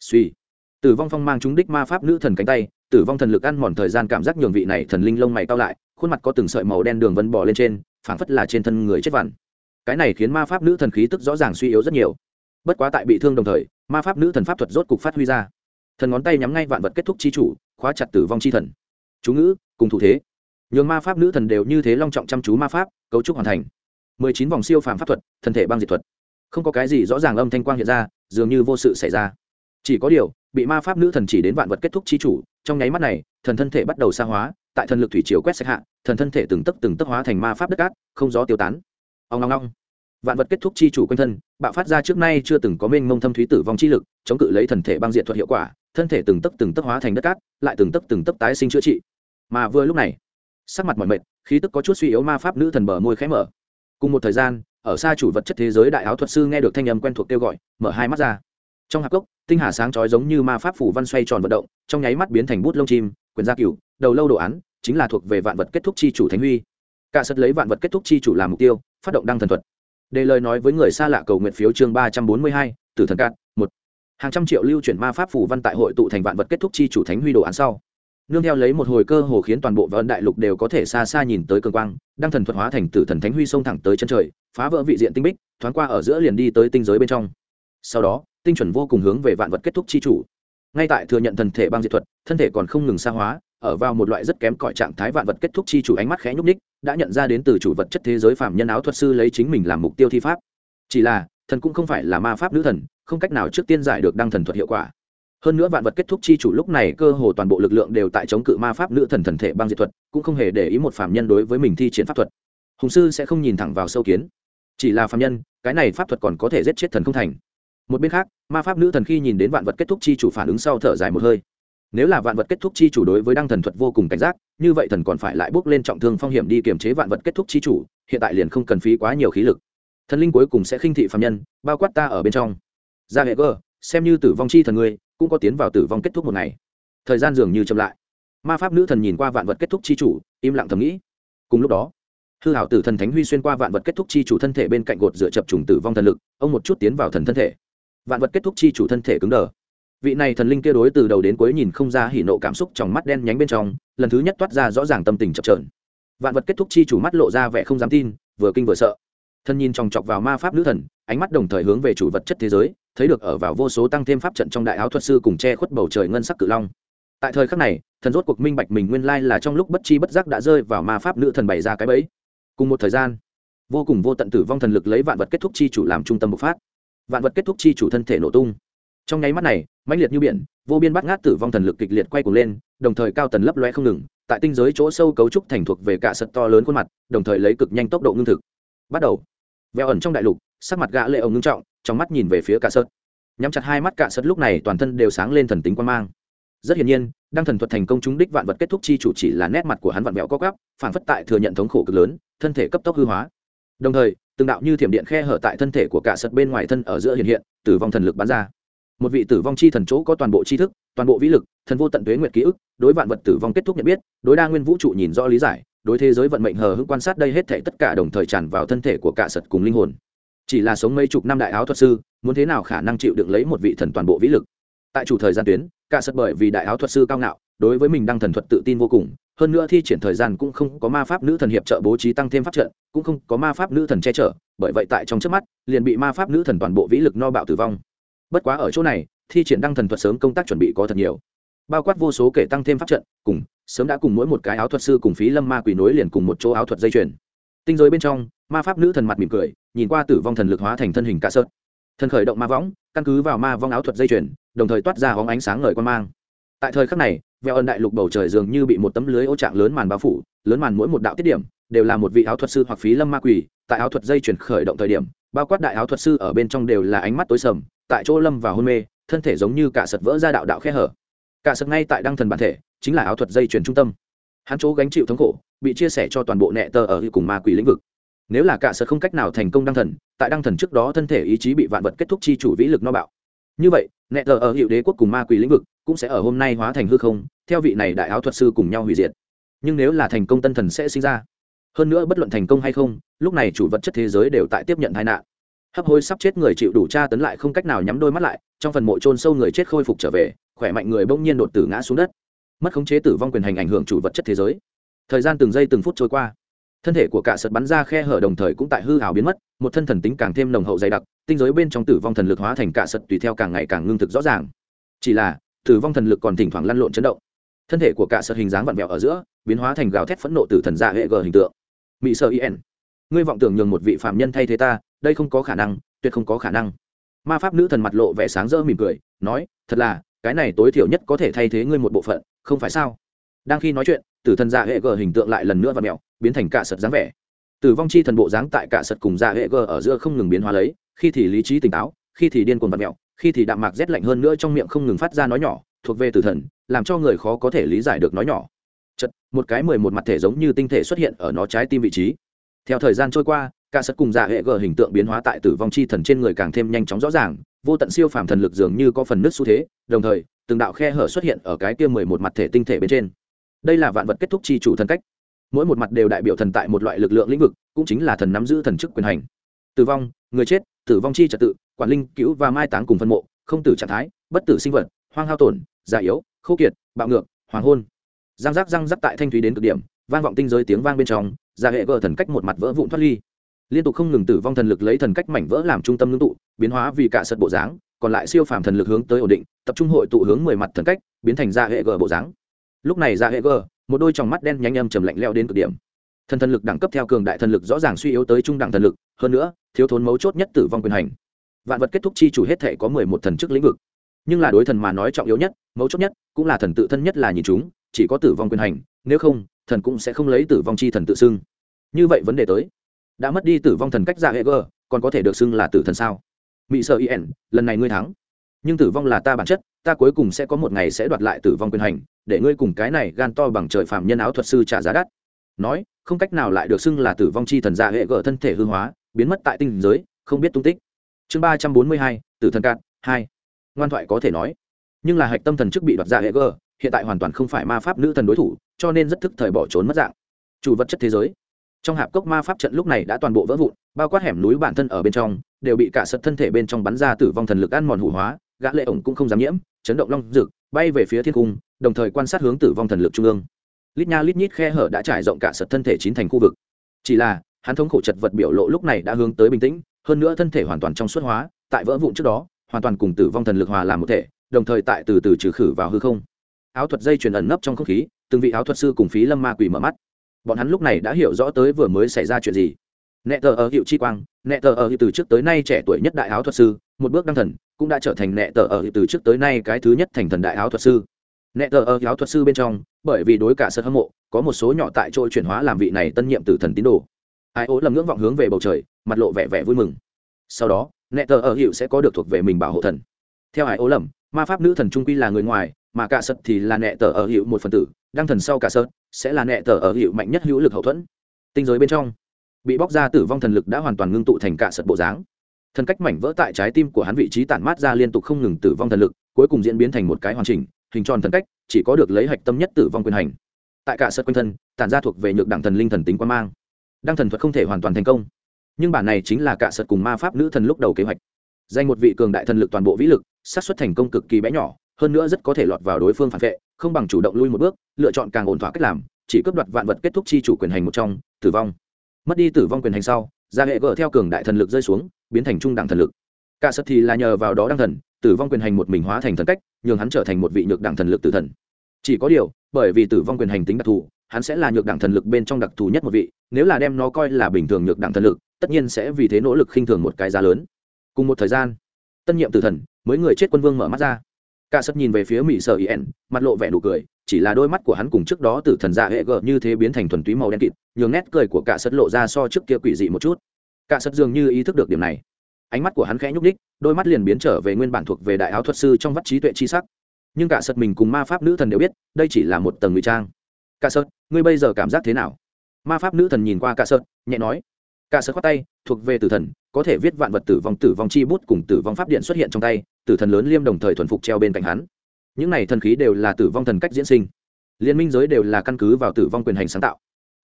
Suy. Tử vong phong mang trúng đích ma pháp nữ thần cánh tay, tử vong thần lực ăn mòn thời gian cảm giác nhường vị này thần linh lông mày cao lại, khuôn mặt có từng sợi màu đen đường vân bò lên trên, phảng phất là trên thân người chết vằn. Cái này khiến ma pháp nữ thần khí tức rõ ràng suy yếu rất nhiều. Bất quá tại bị thương đồng thời, ma pháp nữ thần pháp thuật rốt cục phát huy ra. Thần ngón tay nhắm ngay vạn vật kết thúc chi chủ, khóa chặt tử vong chi thần. Chú ngữ, cùng thủ thế. Nhường ma pháp nữ thần đều như thế long trọng chăm chú ma pháp, cấu trúc hoàn thành mười chín vòng siêu phàm pháp thuật, thân thể băng diệt thuật. Không có cái gì rõ ràng âm thanh quang hiện ra, dường như vô sự xảy ra. Chỉ có điều, bị ma pháp nữ thần chỉ đến vạn vật kết thúc chi chủ, trong nháy mắt này, thần thân thể bắt đầu xa hóa, tại thần lực thủy chiều quét sạch hạ, thần thân thể từng tấc từng tấc hóa thành ma pháp đất cát, không gió tiêu tán. Ông ngong ngong vạn vật kết thúc chi chủ quanh thân, bạo phát ra trước nay chưa từng có mênh mông thâm thúy tử vong chi lực, chống cự lấy thần thể băng diện thuật hiệu quả, thân thể từng tấc từng tấc hóa thành đất cát, lại từng tấc từng tấc tái sinh chữa trị. Mà vừa lúc này, sắc mặt mọi mệt, khí tức có chút suy yếu ma pháp nữ thần bờ môi khẽ mở cùng một thời gian, ở xa chủ vật chất thế giới đại áo thuật sư nghe được thanh âm quen thuộc kêu gọi, mở hai mắt ra. Trong hạp cốc, tinh hà sáng chói giống như ma pháp phủ văn xoay tròn vận động, trong nháy mắt biến thành bút lông chim, quyền gia cửu, đầu lâu đồ án, chính là thuộc về vạn vật kết thúc chi chủ thánh huy. Cả sật lấy vạn vật kết thúc chi chủ làm mục tiêu, phát động đăng thần thuật. Đề lời nói với người xa lạ cầu nguyện phiếu chương ba trăm bốn mươi hai, tử thần cạn, một. Hàng trăm triệu lưu chuyển ma pháp phủ văn tại hội tụ thành vạn vật kết thúc chi chủ thánh huy đồ án sau nương theo lấy một hồi cơ hồ khiến toàn bộ vân đại lục đều có thể xa xa nhìn tới cường quang đang thần thuật hóa thành tử thần thánh huy xông thẳng tới chân trời, phá vỡ vị diện tinh bích, thoáng qua ở giữa liền đi tới tinh giới bên trong. Sau đó, tinh chuẩn vô cùng hướng về vạn vật kết thúc chi chủ. Ngay tại thừa nhận thần thể băng diệt thuật, thân thể còn không ngừng xa hóa, ở vào một loại rất kém cỏi trạng thái vạn vật kết thúc chi chủ ánh mắt khẽ nhúc ních đã nhận ra đến từ chủ vật chất thế giới phạm nhân áo thuật sư lấy chính mình làm mục tiêu thi pháp. Chỉ là, thần cũng không phải là ma pháp nữ thần, không cách nào trước tiên giải được đăng thần thuật hiệu quả hơn nữa vạn vật kết thúc chi chủ lúc này cơ hồ toàn bộ lực lượng đều tại chống cự ma pháp nữ thần thần thể băng diệt thuật, cũng không hề để ý một phạm nhân đối với mình thi chiến pháp thuật. Hùng sư sẽ không nhìn thẳng vào sâu kiến. Chỉ là phạm nhân, cái này pháp thuật còn có thể giết chết thần không thành. Một bên khác, ma pháp nữ thần khi nhìn đến vạn vật kết thúc chi chủ phản ứng sau thở dài một hơi. Nếu là vạn vật kết thúc chi chủ đối với đăng thần thuật vô cùng cảnh giác, như vậy thần còn phải lại bước lên trọng thương phong hiểm đi kiềm chế vạn vật kết thúc chi chủ, hiện tại liền không cần phí quá nhiều khí lực. Thần linh cuối cùng sẽ khinh thị phạm nhân, bao quát ta ở bên trong. Ra hệ cơ xem như tử vong chi thần ngươi cũng có tiến vào tử vong kết thúc một ngày. Thời gian dường như chậm lại. Ma pháp nữ thần nhìn qua vạn vật kết thúc chi chủ, im lặng thầm nghĩ. Cùng lúc đó, hư hảo tử thần thánh huy xuyên qua vạn vật kết thúc chi chủ thân thể bên cạnh gột dựa chập trùng tử vong thần lực, ông một chút tiến vào thần thân thể. Vạn vật kết thúc chi chủ thân thể cứng đờ. Vị này thần linh kia đối từ đầu đến cuối nhìn không ra hỉ nộ cảm xúc trong mắt đen nhánh bên trong, lần thứ nhất toát ra rõ ràng tâm tình chập trờn vạn vật kết thúc chi chủ mắt lộ ra vẻ không dám tin, vừa kinh vừa sợ. Thân nhìn chòng chọc vào ma pháp nữ thần ánh mắt đồng thời hướng về chủ vật chất thế giới, thấy được ở vào vô số tăng thêm pháp trận trong đại áo thuật sư cùng che khuất bầu trời ngân sắc cự long. Tại thời khắc này, thần rốt cuộc minh bạch mình nguyên lai là trong lúc bất chi bất giác đã rơi vào ma pháp nữ thần bày ra cái bẫy. Cùng một thời gian, vô cùng vô tận tử vong thần lực lấy vạn vật kết thúc chi chủ làm trung tâm bộc phát. Vạn vật kết thúc chi chủ thân thể nổ tung. Trong nháy mắt này, mãnh liệt như biển, vô biên bắt ngát tử vong thần lực kịch liệt quay cuồng lên, đồng thời cao tần lấp loe không ngừng, tại tinh giới chỗ sâu cấu trúc thành thuộc về cả sật to lớn khuôn mặt, đồng thời lấy cực nhanh tốc độ ngưng thực. Bắt đầu, veo ẩn trong đại lục sắc mặt gã lệ ông ngưng trọng, trong mắt nhìn về phía cả sớt nhắm chặt hai mắt cả sớt lúc này toàn thân đều sáng lên thần tính quan mang. Rất hiển nhiên đang thần thuật thành công chúng đích vạn vật kết thúc chi chủ chỉ là nét mặt của hắn vặn vẹo co gắp phản phất tại thừa nhận thống khổ cực lớn, thân thể cấp tốc hư hóa. Đồng thời, từng đạo như thiểm điện khe hở tại thân thể của cả sật bên ngoài thân ở giữa hiện hiện, tử vong thần lực bắn ra. Một vị tử vong chi thần chỗ có toàn bộ tri thức, toàn bộ vĩ lực, thần vô tận tuế nguyệt ký ức, đối vạn vật tử vong kết thúc nhận biết, đối đa nguyên vũ trụ nhìn rõ lý giải, đối thế giới vận mệnh hờ hững quan sát đây hết thể tất cả đồng thời tràn vào thân thể của cả sật cùng linh hồn chỉ là sống mấy chục năm đại áo thuật sư, muốn thế nào khả năng chịu đựng lấy một vị thần toàn bộ vĩ lực? Tại chủ thời gian tuyến, cả sật bởi vì đại áo thuật sư cao ngạo, đối với mình đang thần thuật tự tin vô cùng. Hơn nữa thi triển thời gian cũng không có ma pháp nữ thần hiệp trợ bố trí tăng thêm pháp trận, cũng không có ma pháp nữ thần che chở, bởi vậy tại trong trước mắt, liền bị ma pháp nữ thần toàn bộ vĩ lực no bạo tử vong. Bất quá ở chỗ này, thi triển đăng thần thuật sớm công tác chuẩn bị có thật nhiều. Bao quát vô số kể tăng thêm pháp trận, cùng, sớm đã cùng mỗi một cái áo thuật sư cùng phí lâm ma quỷ nối liền cùng một chỗ áo thuật dây chuyền. Tinh giới bên trong, ma pháp nữ thần mặt mỉm cười nhìn qua tử vong thần lực hóa thành thân hình cả sợt. Thần khởi động ma võng, căn cứ vào ma vong áo thuật dây chuyền, đồng thời toát ra hóng ánh sáng ngời quan mang. Tại thời khắc này vẹo ân đại lục bầu trời dường như bị một tấm lưới ô trạng lớn màn bao phủ, lớn màn mỗi một đạo tiết điểm đều là một vị áo thuật sư hoặc phí lâm ma quỷ, tại áo thuật dây chuyển khởi động thời điểm, bao quát đại áo thuật sư ở bên trong đều là ánh mắt tối sầm, tại chỗ lâm và hôn mê, thân thể giống như cả sật vỡ ra đạo đạo khe hở. Cả sật ngay tại đăng thần bản thể, chính là áo thuật dây chuyển trung tâm. Hắn chỗ gánh chịu thống khổ, bị chia sẻ cho toàn bộ nẹ tờ ở cùng ma quỷ lĩnh vực nếu là cả sật không cách nào thành công đăng thần, tại đăng thần trước đó thân thể ý chí bị vạn vật kết thúc chi chủ vĩ lực no bạo. Như vậy nệ tờ ở hiệu đế quốc cùng ma quỷ lĩnh vực cũng sẽ ở hôm nay hóa thành hư không, theo vị này đại áo thuật sư cùng nhau hủy diệt. Nhưng nếu là thành công tân thần sẽ sinh ra. Hơn nữa bất luận thành công hay không, lúc này chủ vật chất thế giới đều tại tiếp nhận tai nạn. Hấp hối sắp chết người chịu đủ tra tấn lại không cách nào nhắm đôi mắt lại, trong phần mộ trôn sâu người chết khôi phục trở về, khỏe mạnh người bỗng nhiên đột tử ngã xuống đất. Mất khống chế tử vong quyền hành ảnh hưởng chủ vật chất thế giới. Thời gian từng giây từng phút trôi qua thân thể của cả sật bắn ra khe hở đồng thời cũng tại hư hào biến mất, một thân thần tính càng thêm nồng hậu dày đặc, tinh giới bên trong tử vong thần lực hóa thành cả sật tùy theo càng ngày càng ngưng thực rõ ràng. Chỉ là, tử vong thần lực còn thỉnh thoảng lăn lộn chấn động. Thân thể của cả sật hình dáng vặn vẹo ở giữa, biến hóa thành gào thét phẫn nộ từ thần dạ hệ g hình tượng. Mỹ sơ in ngươi vọng tưởng nhường một vị phạm nhân thay thế ta, đây không có khả năng, tuyệt không có khả năng. Ma pháp nữ thần mặt lộ vẻ sáng rỡ mỉm cười, nói, thật là, cái này tối thiểu nhất có thể thay thế ngươi một bộ phận, không phải sao? Đang khi nói chuyện, tử thần dạ hệ g hình tượng lại lần nữa và mẹo biến thành cả sật dáng vẻ. Tử vong chi thần bộ dáng tại cả sật cùng dạ hệ g ở giữa không ngừng biến hóa lấy, khi thì lý trí tỉnh táo, khi thì điên cuồng vật mẹo, khi thì đạm mạc rét lạnh hơn nữa trong miệng không ngừng phát ra nói nhỏ, thuộc về tử thần, làm cho người khó có thể lý giải được nói nhỏ. Chật một cái mười một mặt thể giống như tinh thể xuất hiện ở nó trái tim vị trí. Theo thời gian trôi qua cả sật cùng dạ hệ g hình tượng biến hóa tại tử vong chi thần trên người càng thêm nhanh chóng rõ ràng, vô tận siêu phàm thần lực dường như có phần nứt xu thế, đồng thời, từng đạo khe hở xuất hiện ở cái kia mười một mặt thể tinh thể bên trên. Đây là vạn vật kết thúc chi chủ thần cách mỗi một mặt đều đại biểu thần tại một loại lực lượng lĩnh vực, cũng chính là thần nắm giữ thần chức quyền hành. Tử vong, người chết, tử vong chi trật tự, quản linh cứu và mai táng cùng phân mộ, không tử trạng thái, bất tử sinh vật, hoang hao tổn, già yếu, khô kiệt, bạo ngược, hoàng hôn. Giang giác răng rắc tại thanh thúy đến cực điểm, vang vọng tinh giới tiếng vang bên trong, ra hệ vợ thần cách một mặt vỡ vụn thoát ly. Liên tục không ngừng tử vong thần lực lấy thần cách mảnh vỡ làm trung tâm ngưng tụ, biến hóa vì cả sật bộ dáng, còn lại siêu phàm thần lực hướng tới ổn định, tập trung hội tụ hướng mười mặt thần cách, biến thành ra hệ g bộ dáng. Lúc này ra hệ g một đôi tròng mắt đen nhanh âm trầm lạnh leo đến cực điểm. Thần thần lực đẳng cấp theo cường đại thần lực rõ ràng suy yếu tới trung đẳng thần lực, hơn nữa, thiếu thốn mấu chốt nhất tử vong quyền hành. Vạn vật kết thúc chi chủ hết thể có mười một thần chức lĩnh vực. Nhưng là đối thần mà nói trọng yếu nhất, mấu chốt nhất, cũng là thần tự thân nhất là nhìn chúng, chỉ có tử vong quyền hành, nếu không, thần cũng sẽ không lấy tử vong chi thần tự xưng. Như vậy vấn đề tới. Đã mất đi tử vong thần cách ra hệ g còn có thể được xưng là tử thần sao? Mỹ sợ in lần này ngươi thắng nhưng tử vong là ta bản chất, ta cuối cùng sẽ có một ngày sẽ đoạt lại tử vong quyền hành, để ngươi cùng cái này gan to bằng trời phạm nhân áo thuật sư trả giá đắt. Nói, không cách nào lại được xưng là tử vong chi thần gia hệ gở thân thể hư hóa, biến mất tại tinh giới, không biết tung tích. Chương ba trăm bốn mươi hai, tử thần cạn, hai. Ngoan thoại có thể nói, nhưng là hạch tâm thần chức bị đoạt ra hệ gở, hiện tại hoàn toàn không phải ma pháp nữ thần đối thủ, cho nên rất thức thời bỏ trốn mất dạng. Chủ vật chất thế giới. Trong hạp cốc ma pháp trận lúc này đã toàn bộ vỡ vụn, bao quát hẻm núi bản thân ở bên trong, đều bị cả sật thân thể bên trong bắn ra tử vong thần lực ăn mòn hủ hóa gã lệ ổng cũng không dám nhiễm, chấn động long rực bay về phía thiên cung, đồng thời quan sát hướng tử vong thần lực trung ương. Lít nha lít nhít khe hở đã trải rộng cả sật thân thể chín thành khu vực. Chỉ là, hắn thống khổ chật vật biểu lộ lúc này đã hướng tới bình tĩnh, hơn nữa thân thể hoàn toàn trong suốt hóa, tại vỡ vụn trước đó, hoàn toàn cùng tử vong thần lực hòa làm một thể, đồng thời tại từ từ trừ khử vào hư không. Áo thuật dây truyền ẩn nấp trong không khí, từng vị áo thuật sư cùng phí lâm ma quỷ mở mắt. Bọn hắn lúc này đã hiểu rõ tới vừa mới xảy ra chuyện gì nẹ tờ ở hiệu chi quang, nẹ tờ ở hiệu từ trước tới nay trẻ tuổi nhất đại áo thuật sư, một bước đăng thần, cũng đã trở thành nẹ tờ ở hiệu từ trước tới nay cái thứ nhất thành thần đại áo thuật sư. Nẹ tờ ở áo thuật sư bên trong, bởi vì đối cả sân hâm mộ, có một số nhỏ tại chỗ chuyển hóa làm vị này tân nhiệm tử thần tín đồ. Ai ố lầm ngưỡng vọng hướng về bầu trời, mặt lộ vẻ vẻ vui mừng. Sau đó, nẹ tờ ở hiệu sẽ có được thuộc về mình bảo hộ thần. Theo ai ố lầm, ma pháp nữ thần trung quy là người ngoài, mà cả sân thì là nẹ tờ ở hiệu một phần tử, đăng thần sau cả sơn sẽ là nẹ tờ ở hiệu mạnh nhất hữu lực hậu thuẫn. Tinh giới bên trong bị bóc ra tử vong thần lực đã hoàn toàn ngưng tụ thành cả sật bộ dáng. Thần cách mảnh vỡ tại trái tim của hắn vị trí tản mát ra liên tục không ngừng tử vong thần lực, cuối cùng diễn biến thành một cái hoàn chỉnh, hình tròn thần cách, chỉ có được lấy hạch tâm nhất tử vong quyền hành. Tại cả sật quanh thân, tản ra thuộc về nhược đẳng thần linh thần tính quan mang. Đăng thần thuật không thể hoàn toàn thành công. Nhưng bản này chính là cả sật cùng ma pháp nữ thần lúc đầu kế hoạch. Danh một vị cường đại thần lực toàn bộ vĩ lực, xác suất thành công cực kỳ bé nhỏ, hơn nữa rất có thể lọt vào đối phương phản vệ, không bằng chủ động lui một bước, lựa chọn càng ổn thỏa cách làm, chỉ cướp đoạt vạn vật kết thúc chi chủ quyền hành một trong, tử vong mất đi tử vong quyền hành sau gia hệ gỡ theo cường đại thần lực rơi xuống, biến thành trung đẳng thần lực. Cả sật thì là nhờ vào đó đăng thần, tử vong quyền hành một mình hóa thành thần cách, nhường hắn trở thành một vị nhược đẳng thần lực tử thần. Chỉ có điều, bởi vì tử vong quyền hành tính đặc thù, hắn sẽ là nhược đẳng thần lực bên trong đặc thù nhất một vị, nếu là đem nó coi là bình thường nhược đẳng thần lực, tất nhiên sẽ vì thế nỗ lực khinh thường một cái giá lớn. Cùng một thời gian, tân nhiệm tử thần, mới người chết quân vương mở mắt ra. Cả sật nhìn về phía mỹ sở yen mặt lộ vẻ nụ cười chỉ là đôi mắt của hắn cùng trước đó tử thần dạ hệ gợ như thế biến thành thuần túy màu đen kịt, nhường nét cười của cả sật lộ ra so trước kia quỷ dị một chút. Cả sật dường như ý thức được điểm này. Ánh mắt của hắn khẽ nhúc đích đôi mắt liền biến trở về nguyên bản thuộc về đại áo thuật sư trong vắt trí tuệ chi sắc. Nhưng cả sật mình cùng ma pháp nữ thần đều biết, đây chỉ là một tầng ngụy trang. Cả sật, ngươi bây giờ cảm giác thế nào? Ma pháp nữ thần nhìn qua cả sật, nhẹ nói. Cả sật khoát tay, thuộc về tử thần, có thể viết vạn vật tử vong tử vong chi bút cùng tử vong pháp điện xuất hiện trong tay, tử thần lớn liêm đồng thời thuần phục treo bên cạnh hắn những này thần khí đều là tử vong thần cách diễn sinh. Liên minh giới đều là căn cứ vào tử vong quyền hành sáng tạo.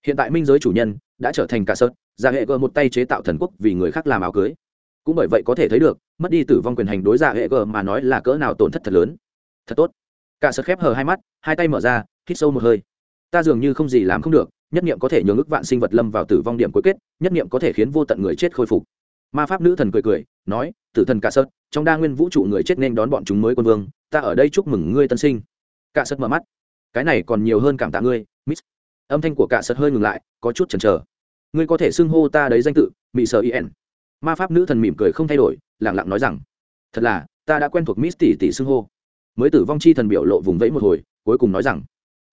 Hiện tại minh giới chủ nhân đã trở thành cả sớt ra hệ gờ một tay chế tạo thần quốc vì người khác làm áo cưới. Cũng bởi vậy có thể thấy được, mất đi tử vong quyền hành đối ra hệ gờ mà nói là cỡ nào tổn thất thật lớn. Thật tốt. Cả sớt khép hờ hai mắt, hai tay mở ra, hít sâu một hơi. Ta dường như không gì làm không được, nhất niệm có thể nhường ức vạn sinh vật lâm vào tử vong điểm cuối kết, nhất niệm có thể khiến vô tận người chết khôi phục. Ma pháp nữ thần cười cười, nói, tử thần cả sớt trong đa nguyên vũ trụ người chết nên đón bọn chúng mới quân vương ta ở đây chúc mừng ngươi tân sinh. Cạ sật mở mắt. Cái này còn nhiều hơn cảm tạ ngươi, miss. Âm thanh của cạ sật hơi ngừng lại, có chút chần chờ. Ngươi có thể xưng hô ta đấy danh tự mỹ sở ien ma pháp nữ thần mỉm cười không thay đổi lẳng lặng nói rằng, thật là, ta đã quen thuộc miss tỷ tỷ xưng hô. Mới tử vong chi thần biểu lộ vùng vẫy một hồi, cuối cùng nói rằng,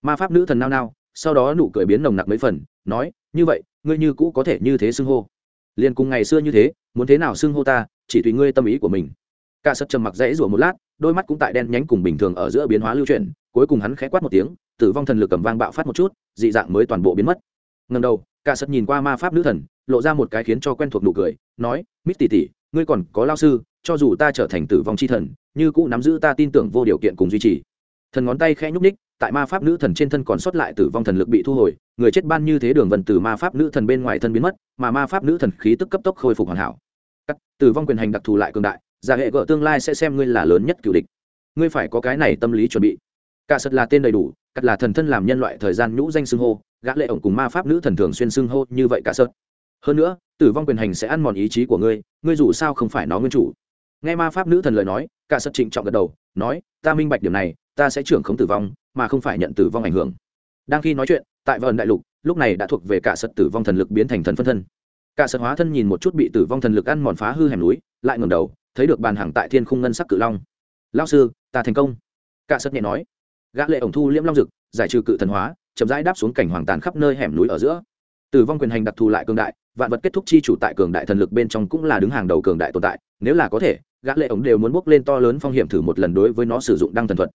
ma pháp nữ thần nao nao. Sau đó nụ cười biến nồng nặc mấy phần, nói, như vậy, ngươi như cũ có thể như thế xưng hô. Liền cùng ngày xưa như thế, muốn thế nào xưng hô ta, chỉ tùy ngươi tâm ý của mình. Cả sật trầm mặc dãy rủa một lát đôi mắt cũng tại đen nhánh cùng bình thường ở giữa biến hóa lưu chuyển, cuối cùng hắn khẽ quát một tiếng, tử vong thần lực cầm vang bạo phát một chút, dị dạng mới toàn bộ biến mất. Ngần đầu, cả sật nhìn qua ma pháp nữ thần, lộ ra một cái khiến cho quen thuộc nụ cười, nói, mít tỉ tỉ ngươi còn có lao sư, cho dù ta trở thành tử vong c h i thần, như cũ nắm giữ ta tin tưởng vô điều kiện cùng duy trì. Thần ngón tay khẽ nhúc ních tại ma pháp nữ thần trên thân còn sót lại tử vong thần lực bị thu hồi, người chết ban như thế đường vần từ ma pháp nữ thần bên ngoài thân biến mất, mà ma pháp nữ thần khí tức cấp tốc khôi phục hoàn hảo. Cắt, tử vong quyền hành đặc thù lại cường đại giả hệ gỡ tương lai sẽ xem ngươi là lớn nhất cựu địch. Ngươi phải có cái này tâm lý chuẩn bị. Cả sật là tên đầy đủ, cắt là thần thân làm nhân loại thời gian nhũ danh xưng hô, gã lệ ổng cùng ma pháp nữ thần thường xuyên xưng hô như vậy cả sật. Hơn nữa, tử vong quyền hành sẽ ăn mòn ý chí của ngươi ngươi dù sao không phải nó nguyên chủ. Nghe ma pháp nữ thần lời nói, cả sật trịnh trọng gật đầu, nói, ta minh bạch điểm này, ta sẽ trưởng không tử vong, mà không phải nhận tử vong ảnh hưởng. Đang khi nói chuyện, tại vân đại lục, lúc này đã thuộc về cả sật tử vong thần lực biến thành thần phân thân. Cả sật hóa thân nhìn một chút bị tử vong thần lực ăn mòn phá hư hẻm núi, lại ngẩng đầu thấy được bàn hàng tại thiên khung ngân sắc cự long. Lao sư, ta thành công. Cả sất nhẹ nói. Gã lệ ổng thu liễm long dực, giải trừ cự thần hóa, chậm rãi đáp xuống cảnh hoàng tàn khắp nơi hẻm núi ở giữa. Tử vong quyền hành đặc thù lại cường đại, vạn vật kết thúc chi chủ tại cường đại thần lực bên trong cũng là đứng hàng đầu cường đại tồn tại, nếu là có thể, gã lệ ổng đều muốn bước lên to lớn phong hiểm thử một lần đối với nó sử dụng đăng thần thuật.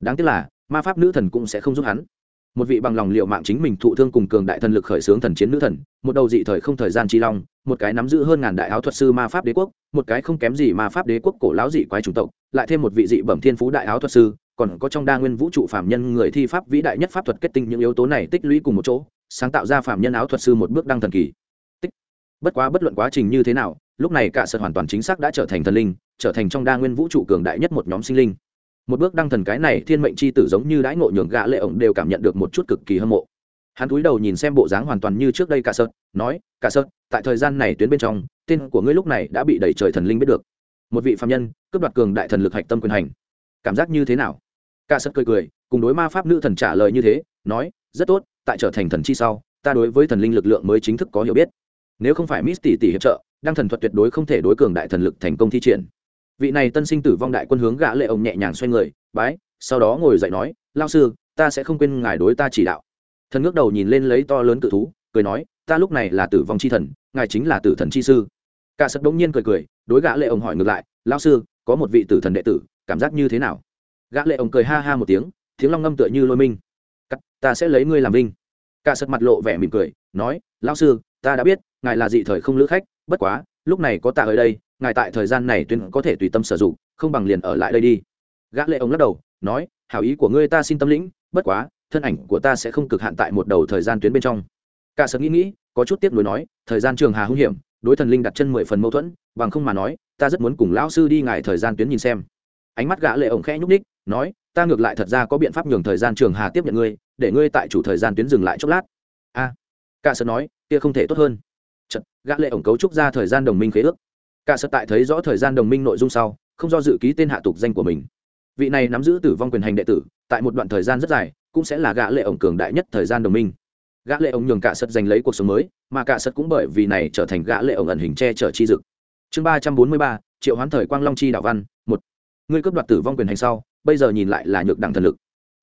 Đáng tiếc là, ma pháp nữ thần cũng sẽ không giúp hắn một vị bằng lòng liệu mạng chính mình thụ thương cùng cường đại thần lực khởi xướng thần chiến nữ thần, một đầu dị thời không thời gian chi long, một cái nắm giữ hơn ngàn đại áo thuật sư ma pháp đế quốc, một cái không kém gì ma pháp đế quốc cổ lão dị quái chủng tộc, lại thêm một vị dị bẩm thiên phú đại áo thuật sư, còn có trong đa nguyên vũ trụ phạm nhân người thi pháp vĩ đại nhất pháp thuật kết tinh những yếu tố này tích lũy cùng một chỗ, sáng tạo ra phạm nhân áo thuật sư một bước đăng thần kỳ. Tích. Bất quá bất luận quá trình như thế nào, lúc này cả sật hoàn toàn chính xác đã trở thành thần linh, trở thành trong đa nguyên vũ trụ cường đại nhất một nhóm sinh linh một bước đăng thần cái này thiên mệnh c h i tử giống như đãi ngộ nhường gã lệ ổng đều cảm nhận được một chút cực kỳ hâm mộ. Hắn cúi đầu nhìn xem bộ dáng hoàn toàn như trước đây cả sợt, nói, cả sợt, tại thời gian này tuyến bên trong, tên của ngươi lúc này đã bị đẩy trời thần linh biết được. Một vị phạm nhân, cướp đoạt cường đại thần lực hạch tâm quyền hành. Cảm giác như thế nào? Cả sợt cười cười, cùng đối ma pháp nữ thần trả lời như thế, nói, rất tốt, tại trở thành thần chi sau, ta đối với thần linh lực lượng mới chính thức có hiểu biết. Nếu không phải miss tỷ tỷ hiệp trợ, đăng thần thuật tuyệt đối không thể đối cường đại thần lực thành công thi triển vị này tân sinh tử vong đại quân hướng gã lệ ông nhẹ nhàng xoay người, bái, sau đó ngồi dậy nói lao sư, ta sẽ không quên ngài đối ta chỉ đạo. Thần ngước đầu nhìn lên lấy to lớn cự thú, cười nói, ta lúc này là tử vong chi thần, ngài chính là tử thần chi sư. Cả sật đống nhiên cười cười, đối gã lệ ông hỏi ngược lại lao sư, có một vị tử thần đệ tử, cảm giác như thế nào? Gã lệ ông cười ha ha một tiếng tiếng long ngâm tựa như lôi minh. Cắt, ta sẽ lấy ngươi làm vinh. Cả sật mặt lộ vẻ mỉm cười, nói lao sư, ta đã biết, ngài là dị thời không lữ khách, bất quá, lúc này có ta ở đây ngài tại thời gian này tuyên có thể tùy tâm sử dụng không bằng liền ở lại đây đi. Gã lệ ông lắc đầu nói hảo ý của ngươi ta xin tâm lĩnh bất quá thân ảnh của ta sẽ không cực hạn tại một đầu thời gian tuyến bên trong. Cả sớm nghĩ nghĩ có chút tiếc nuối nói thời gian trường hà hung hiểm đối thần linh đặt chân mười phần mâu thuẫn bằng không mà nói ta rất muốn cùng lão sư đi ngài thời gian tuyến nhìn xem. Ánh mắt gã lệ ổng khẽ nhúc nhích nói ta ngược lại thật ra có biện pháp nhường thời gian trường hà tiếp nhận ngươi để ngươi tại chủ thời gian tuyến dừng lại chốc lát. A à, cả sớm nói kia không thể tốt hơn. Chật, gã lệ ổng cấu trúc ra thời gian đồng minh khế ước cả sợ tại thấy rõ thời gian đồng minh nội dung sau, không do dự ký tên hạ tục danh của mình. Vị này nắm giữ tử vong quyền hành đệ tử, tại một đoạn thời gian rất dài, cũng sẽ là gã lệ ổng cường đại nhất thời gian đồng minh. Gã lệ ổng nhường cả sật giành lấy cuộc sống mới, mà cả sật cũng bởi vì này trở thành gã lệ ổng ẩn hình che chở chi dực chương ba trăm bốn mươi ba, triệu hoán thời quang long chi đạo văn, một. Ngươi cướp đoạt tử vong quyền hành sau, bây giờ nhìn lại là nhược đẳng thần lực.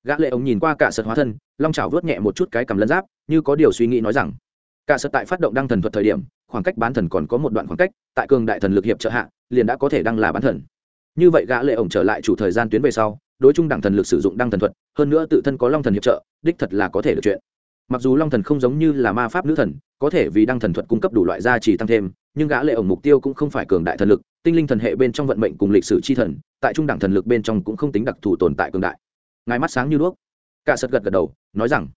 Gã lệ ổng nhìn qua cả sật hóa thân, long chảo vớt nhẹ một chút cái cầm lân giáp, như có điều suy nghĩ nói rằng, cả sật tại phát động đăng thần thuật thời điểm khoảng cách bán thần còn có một đoạn khoảng cách, tại cường đại thần lực hiệp trợ hạ, liền đã có thể đăng là bán thần. Như vậy gã lệ ổng trở lại chủ thời gian tuyến về sau, đối trung đẳng thần lực sử dụng đăng thần thuật, hơn nữa tự thân có long thần hiệp trợ, đích thật là có thể được chuyện. Mặc dù long thần không giống như là ma pháp nữ thần, có thể vì đăng thần thuật cung cấp đủ loại gia trì tăng thêm, nhưng gã lệ ổng mục tiêu cũng không phải cường đại thần lực, tinh linh thần hệ bên trong vận mệnh cùng lịch sử chi thần, tại trung đẳng thần lực bên trong cũng không tính đặc thù tồn tại cường đại. Ngài mắt sáng như đuốc. Cả sật gật gật đầu, nói rằng,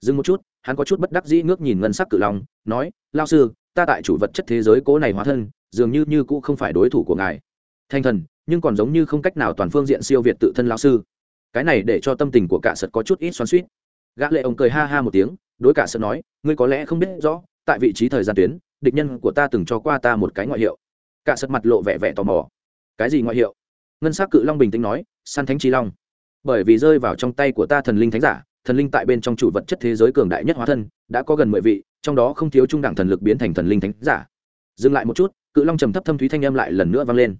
dừng một chút. Hắn có chút bất đắc dĩ ngước nhìn ngân sắc cự long, nói, lao sư ta tại chủ vật chất thế giới cố này hóa thân, dường như như cũng không phải đối thủ của ngài. Thanh thần, nhưng còn giống như không cách nào toàn phương diện siêu việt tự thân lão sư. Cái này để cho tâm tình của cả sật có chút ít xoắn suýt gã lệ ông cười ha ha một tiếng, đối cả sật nói, ngươi có lẽ không biết rõ, tại vị trí thời gian tuyến, địch nhân của ta từng cho qua ta một cái ngoại hiệu. Cả sật mặt lộ vẻ vẻ tò mò. Cái gì ngoại hiệu? Ngân sắc cự long bình tĩnh nói săn thánh chi long. Bởi vì rơi vào trong tay của ta thần linh thánh giả, thần linh tại bên trong chủ vật chất thế giới cường đại nhất hóa thân, đã có gần mười vị trong đó không thiếu trung đẳng thần lực biến thành thần linh thánh giả. Dừng lại một chút, cự long trầm thấp thâm thúy thanh âm lại lần nữa vang lên.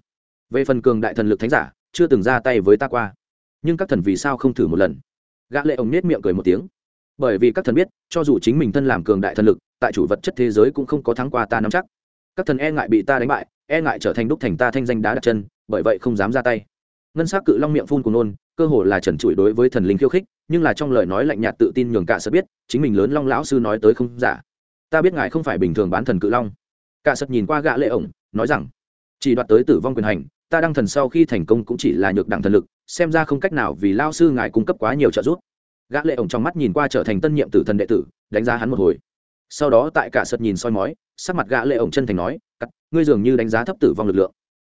Về phần cường đại thần lực thánh giả, chưa từng ra tay với ta qua. Nhưng các thần vì sao không thử một lần? Gã lệ ông nết miệng cười một tiếng. Bởi vì các thần biết, cho dù chính mình thân làm cường đại thần lực, tại chủ vật chất thế giới cũng không có thắng qua ta nắm chắc. Các thần e ngại bị ta đánh bại e ngại trở thành đúc thành ta thanh danh đá đặt chân, bởi vậy không dám ra tay. Ngân s á c cự long miệng phun cùng nôn, cơ hồ là trần trụi đối với thần linh khiêu khích, nhưng là trong lời nói lạnh nhạt tự tin nhường cả sợ biết, chính mình lớn long lão sư nói tới không giả ta biết ngài không phải bình thường bán thần cự long. Cả sật nhìn qua gã lệ ổng, nói rằng, chỉ đoạt tới tử vong quyền hành, ta đăng thần sau khi thành công cũng chỉ là nhược đẳng thần lực, xem ra không cách nào vì lao sư ngài cung cấp quá nhiều trợ giúp. Gã lệ ổng trong mắt nhìn qua trở thành tân nhiệm tử thần đệ tử, đánh giá hắn một hồi. Sau đó tại cả sật nhìn soi mói, sắc mặt gã lệ ổng chân thành nói, cắt, ngươi dường như đánh giá thấp tử vong lực lượng.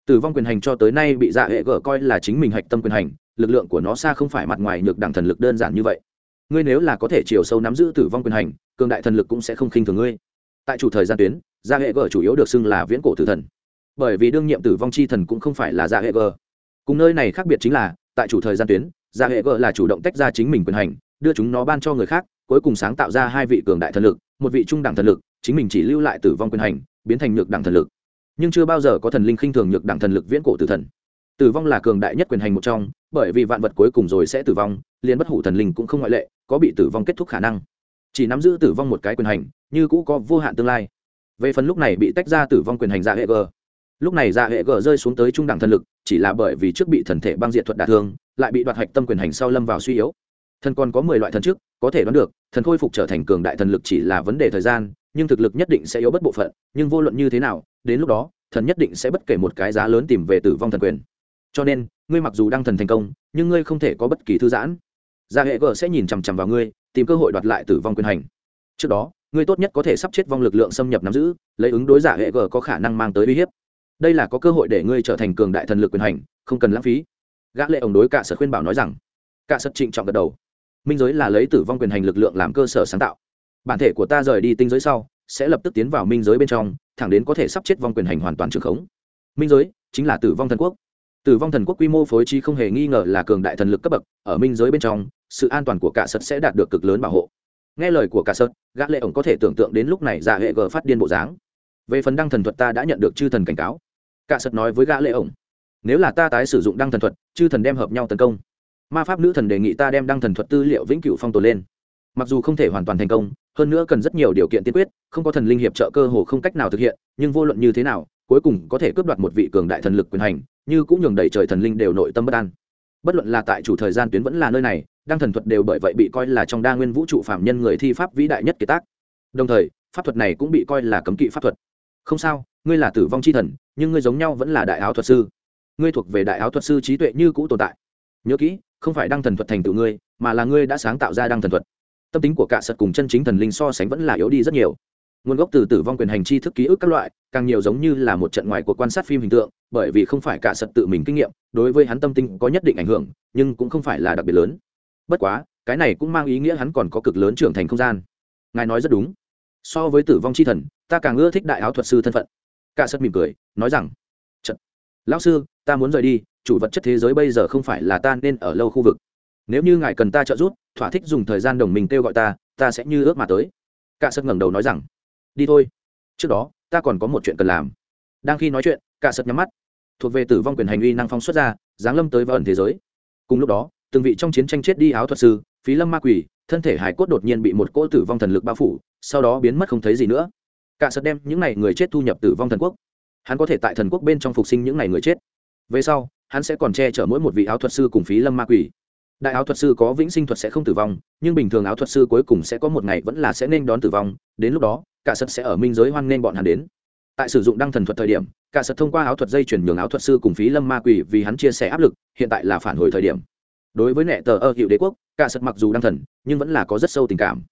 Tử vong quyền hành cho tới nay bị dạ hệ gở coi là chính mình hạch tâm quyền hành, lực lượng của nó xa không phải mặt ngoài nhược đẳng thần lực đơn giản như vậy ngươi nếu là có thể chiều sâu nắm giữ tử vong quyền hành, cường đại thần lực cũng sẽ không khinh thường ngươi. Tại chủ thời gian tuyến gia hệ g chủ yếu được xưng là viễn cổ tử thần. Bởi vì đương nhiệm tử vong chi thần cũng không phải là gia hệ g cùng nơi này khác biệt chính là, tại chủ thời gian tuyến gia hệ g là chủ động tách ra chính mình quyền hành, đưa chúng nó ban cho người khác, cuối cùng sáng tạo ra hai vị cường đại thần lực, một vị trung đẳng thần lực, chính mình chỉ lưu lại tử vong quyền hành, biến thành nhược đẳng thần lực. Nhưng chưa bao giờ có thần linh khinh thường nhược đẳng thần lực viễn cổ tử thần. Tử vong là cường đại nhất quyền hành một trong, bởi vì vạn vật cuối cùng rồi sẽ tử vong, liền bất hủ thần linh cũng không ngoại lệ có bị tử vong kết thúc khả năng. Chỉ nắm giữ tử vong một cái quyền hành, như cũ có vô hạn tương lai. Về phần lúc này bị tách ra tử vong quyền hành dạ hệ g. Lúc này dạ hệ g rơi xuống tới trung đẳng thần lực, chỉ là bởi vì trước bị thần thể băng diện thuật đả thương, lại bị đoạt hạch tâm quyền hành sau lâm vào suy yếu. Thần còn có mười loại thần trước, có thể đoán được, thần khôi phục trở thành cường đại thần lực chỉ là vấn đề thời gian, nhưng thực lực nhất định sẽ yếu bất bộ phận, nhưng vô luận như thế nào, đến lúc đó, thần nhất định sẽ bất kể một cái giá lớn tìm về tử vong thần quyền. Cho nên, ngươi mặc dù đang thần thành công, nhưng ngươi không thể có bất kỳ thư giãn. Dạ gia hệ gờ sẽ nhìn chằm chằm vào ngươi, tìm cơ hội đoạt lại tử vong quyền hành. Trước đó, ngươi tốt nhất có thể sắp chết vong lực lượng xâm nhập nắm giữ, lấy ứng đối dạ giả hệ gờ có khả năng mang tới uy hiếp. Đây là có cơ hội để ngươi trở thành cường đại thần lực quyền hành, không cần lãng phí. Gã lệ ổng đối cả sở khuyên bảo nói rằng cả sở trịnh trọng gật đầu. Minh giới là lấy tử vong quyền hành lực lượng làm cơ sở sáng tạo. Bản thể của ta rời đi tinh giới sau, sẽ lập tức tiến vào minh giới bên trong, thẳng đến có thể sắp chết vong quyền hành hoàn toàn trường khống. Minh giới chính là tử vong thần quốc tử vong thần quốc quy mô phối trí không hề nghi ngờ là cường đại thần lực cấp bậc, ở minh giới bên trong, sự an toàn của cả sật sẽ đạt được cực lớn bảo hộ. Nghe lời của cả sật, gã lệ ổng có thể tưởng tượng đến lúc này giả hệ g phát điên bộ dáng. Về phần đăng thần thuật ta đã nhận được chư thần cảnh cáo. Cả sật nói với gã lệ ổng, nếu là ta tái sử dụng đăng thần thuật, chư thần đem hợp nhau tấn công. Ma pháp nữ thần đề nghị ta đem đăng thần thuật tư liệu vĩnh cửu phong tồn lên. Mặc dù không thể hoàn toàn thành công, hơn nữa cần rất nhiều điều kiện tiên quyết, không có thần linh hiệp trợ cơ hồ không cách nào thực hiện, nhưng vô luận như thế nào, cuối cùng có thể cướp đoạt một vị cường đại thần lực quyền hành như cũng nhường đầy trời thần linh đều nội tâm bất an. Bất luận là tại chủ thời gian tuyến vẫn là nơi này, đăng thần thuật đều bởi vậy bị coi là trong đa nguyên vũ trụ phạm nhân người thi pháp vĩ đại nhất kiệt tác. Đồng thời, pháp thuật này cũng bị coi là cấm kỵ pháp thuật. Không sao, ngươi là tử vong c h i thần, nhưng ngươi giống nhau vẫn là đại áo thuật sư. Ngươi thuộc về đại áo thuật sư trí tuệ như cũ tồn tại. Nhớ kỹ, không phải đăng thần thuật thành tựu ngươi, mà là ngươi đã sáng tạo ra đăng thần thuật. Tâm tính của cả sật cùng chân chính thần linh so sánh vẫn là yếu đi rất nhiều nguồn gốc từ tử vong quyền hành chi thức ký ức các loại, càng nhiều giống như là một trận ngoài của quan sát phim hình tượng, bởi vì không phải cả sật tự mình kinh nghiệm, đối với hắn tâm tinh có nhất định ảnh hưởng, nhưng cũng không phải là đặc biệt lớn. Bất quá, cái này cũng mang ý nghĩa hắn còn có cực lớn trưởng thành không gian. Ngài nói rất đúng. So với tử vong c h i thần, ta càng ưa thích đại áo thuật sư thân phận. Cả sật mỉm cười, nói rằng Trận. lão sư, ta muốn rời đi, chủ vật chất thế giới bây giờ không phải là ta nên ở lâu khu vực. Nếu như ngài cần ta trợ giúp, thỏa thích dùng thời gian đồng mình kêu gọi ta ta sẽ như ước mà tới. Cả sật ngẩng đầu nói rằng đi thôi. Trước đó, ta còn có một chuyện cần làm. Đang khi nói chuyện, cả sật nhắm mắt. Thuộc về tử vong quyền hành uy năng phong xuất ra, giáng lâm tới vào ẩn thế giới. Cùng lúc đó, từng vị trong chiến tranh chết đi áo thuật sư, phí lâm ma quỷ, thân thể hải cốt đột nhiên bị một cỗ tử vong thần lực bao phủ, sau đó biến mất không thấy gì nữa. Cả sật đem những n à y người chết thu nhập tử vong thần quốc. Hắn có thể tại thần quốc bên trong phục sinh những n à y người chết. Về sau, hắn sẽ còn che chở mỗi một vị áo thuật sư cùng phí lâm ma quỷ đại áo thuật sư có vĩnh sinh thuật sẽ không tử vong, nhưng bình thường áo thuật sư cuối cùng sẽ có một ngày vẫn là sẽ nên đón tử vong. Đến lúc đó, cả sật sẽ ở minh giới hoan nên bọn hắn đến. Tại sử dụng đăng thần thuật thời điểm, cả sật thông qua áo thuật dây chuyển nhường áo thuật sư cùng phí lâm ma quỷ vì hắn chia sẻ áp lực, hiện tại là phản hồi thời điểm. Đối với nệ tờ ơ hiệu đế quốc, cả sật mặc dù đăng thần, nhưng vẫn là có rất sâu tình cảm.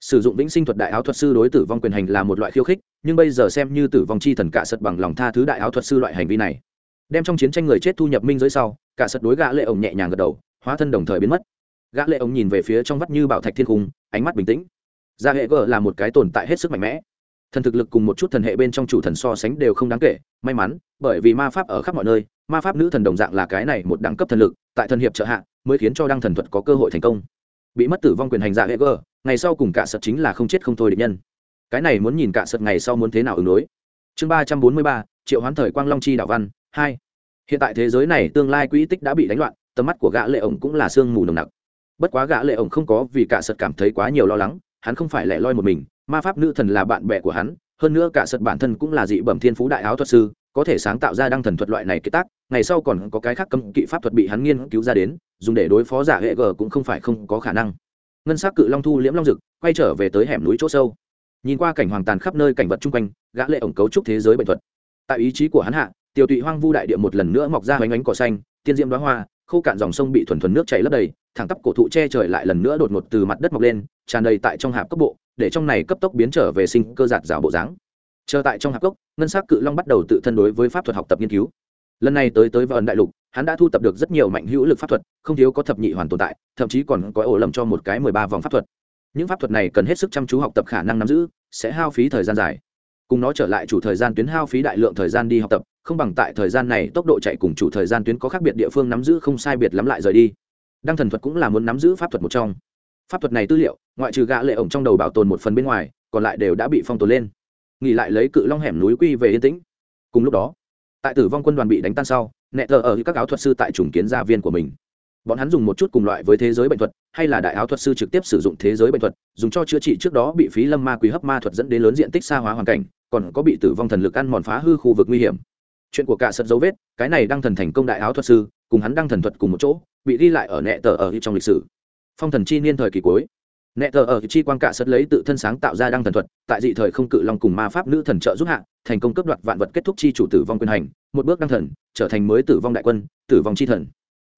Sử dụng vĩnh sinh thuật đại áo thuật sư đối tử vong quyền hành là một loại khiêu khích, nhưng bây giờ xem như tử vong chi thần cả sật bằng lòng tha thứ đại áo thuật sư loại hành vi này. Đem trong chiến tranh người chết thu nhập minh giới sau, cả sật đối gã lệ ổng nhẹ nhàng gật đầu hóa thân đồng thời biến mất. Gã lệ ông nhìn về phía trong vắt như bảo thạch thiên cung ánh mắt bình tĩnh. Gia hệ gờ là một cái tồn tại hết sức mạnh mẽ. Thần thực lực cùng một chút thần hệ bên trong chủ thần so sánh đều không đáng kể. May mắn, bởi vì ma pháp ở khắp mọi nơi, ma pháp nữ thần đồng dạng là cái này một đẳng cấp thần lực, tại thần hiệp trợ hạ, mới khiến cho đăng thần thuật có cơ hội thành công. Bị mất tử vong quyền hành dạ hệ gờ, ngày sau cùng cả sật chính là không chết không thôi địch nhân. Cái này muốn nhìn cả sật ngày sau muốn thế nào ứng đối. Chương ba trăm bốn mươi ba, triệu hoán thời quang long chi đạo văn, hai. Hiện tại thế giới này tương lai quỹ tích đã bị đánh loạn tầm mắt của gã lệ ổng cũng là sương mù nồng nặc. Bất quá gã lệ ổng không có vì cả sật cảm thấy quá nhiều lo lắng, hắn không phải lẻ loi một mình, ma pháp nữ thần là bạn bè của hắn, hơn nữa cả sật bản thân cũng là dị bẩm thiên phú đại áo thuật sư, có thể sáng tạo ra đăng thần thuật loại này kết tác, ngày sau còn có cái khác cấm kỵ pháp thuật bị hắn nghiên cứu ra đến, dùng để đối phó giả hệ g cũng không phải không có khả năng. Ngân s c cự long thu liễm long rực quay trở về tới hẻm núi chỗ sâu. Nhìn qua cảnh hoàng tàn khắp nơi cảnh vật chung quanh, gã lệ ổng cấu trúc thế giới bệnh thuật. Tại ý chí của hắn hạ, tiêu tụy hoang vu đại địa một lần nữa mọc ra hoành ánh cỏ xanh, tiên diễm đoá hoa khô cạn dòng sông bị thuần thuần nước chảy lấp đầy, thẳng tắp cổ thụ che trời lại lần nữa đột ngột từ mặt đất mọc lên, tràn đầy tại trong hạp cấp bộ, để trong này cấp tốc biến trở về sinh cơ giạt rào bộ dáng. Chờ tại trong hạp cốc, ngân s c cự long bắt đầu tự thân đối với pháp thuật học tập nghiên cứu. Lần này tới tới vần đại lục, hắn đã thu tập được rất nhiều mạnh hữu lực pháp thuật, không thiếu có thập nhị hoàn tồn tại, thậm chí còn có ổ lầm cho một cái mười ba vòng pháp thuật. Những pháp thuật này cần hết sức chăm chú học tập khả năng nắm giữ, sẽ hao phí thời gian dài. Cùng nó trở lại chủ thời gian tuyến hao phí đại lượng thời gian đi học tập không bằng tại thời gian này tốc độ chạy cùng chủ thời gian tuyến có khác biệt địa phương nắm giữ không sai biệt lắm lại rời đi. Đăng thần thuật cũng là muốn nắm giữ pháp thuật một trong. Pháp thuật này tư liệu, ngoại trừ gã lệ ổng trong đầu bảo tồn một phần bên ngoài, còn lại đều đã bị phong tồn lên. Nghỉ lại lấy cự long hẻm núi quy về yên tĩnh. Cùng lúc đó, tại tử vong quân đoàn bị đánh tan sau, nẹ thờ ở các áo thuật sư tại trùng kiến gia viên của mình. Bọn hắn dùng một chút cùng loại với thế giới bệnh thuật, hay là đại áo thuật sư trực tiếp sử dụng thế giới bệnh thuật, dùng cho chữa trị trước đó bị phí lâm ma quý hấp ma thuật dẫn đến lớn diện tích xa hóa hoàn cảnh, còn có bị tử vong thần lực ăn mòn phá hư khu vực nguy hiểm chuyện của cả sật dấu vết, cái này đang thần thành công đại áo thuật sư, cùng hắn đang thần thuật cùng một chỗ, bị ghi lại ở nẹ tờ ở trong lịch sử. Phong thần chi niên thời kỳ cuối. Nẹ tờ ở chi quan cả sật lấy tự thân sáng tạo ra đăng thần thuật, tại dị thời không cự long cùng ma pháp nữ thần trợ giúp hạ, thành công cấp đoạt vạn vật kết thúc chi chủ tử vong quyền hành, một bước đăng thần, trở thành mới tử vong đại quân, tử vong chi thần.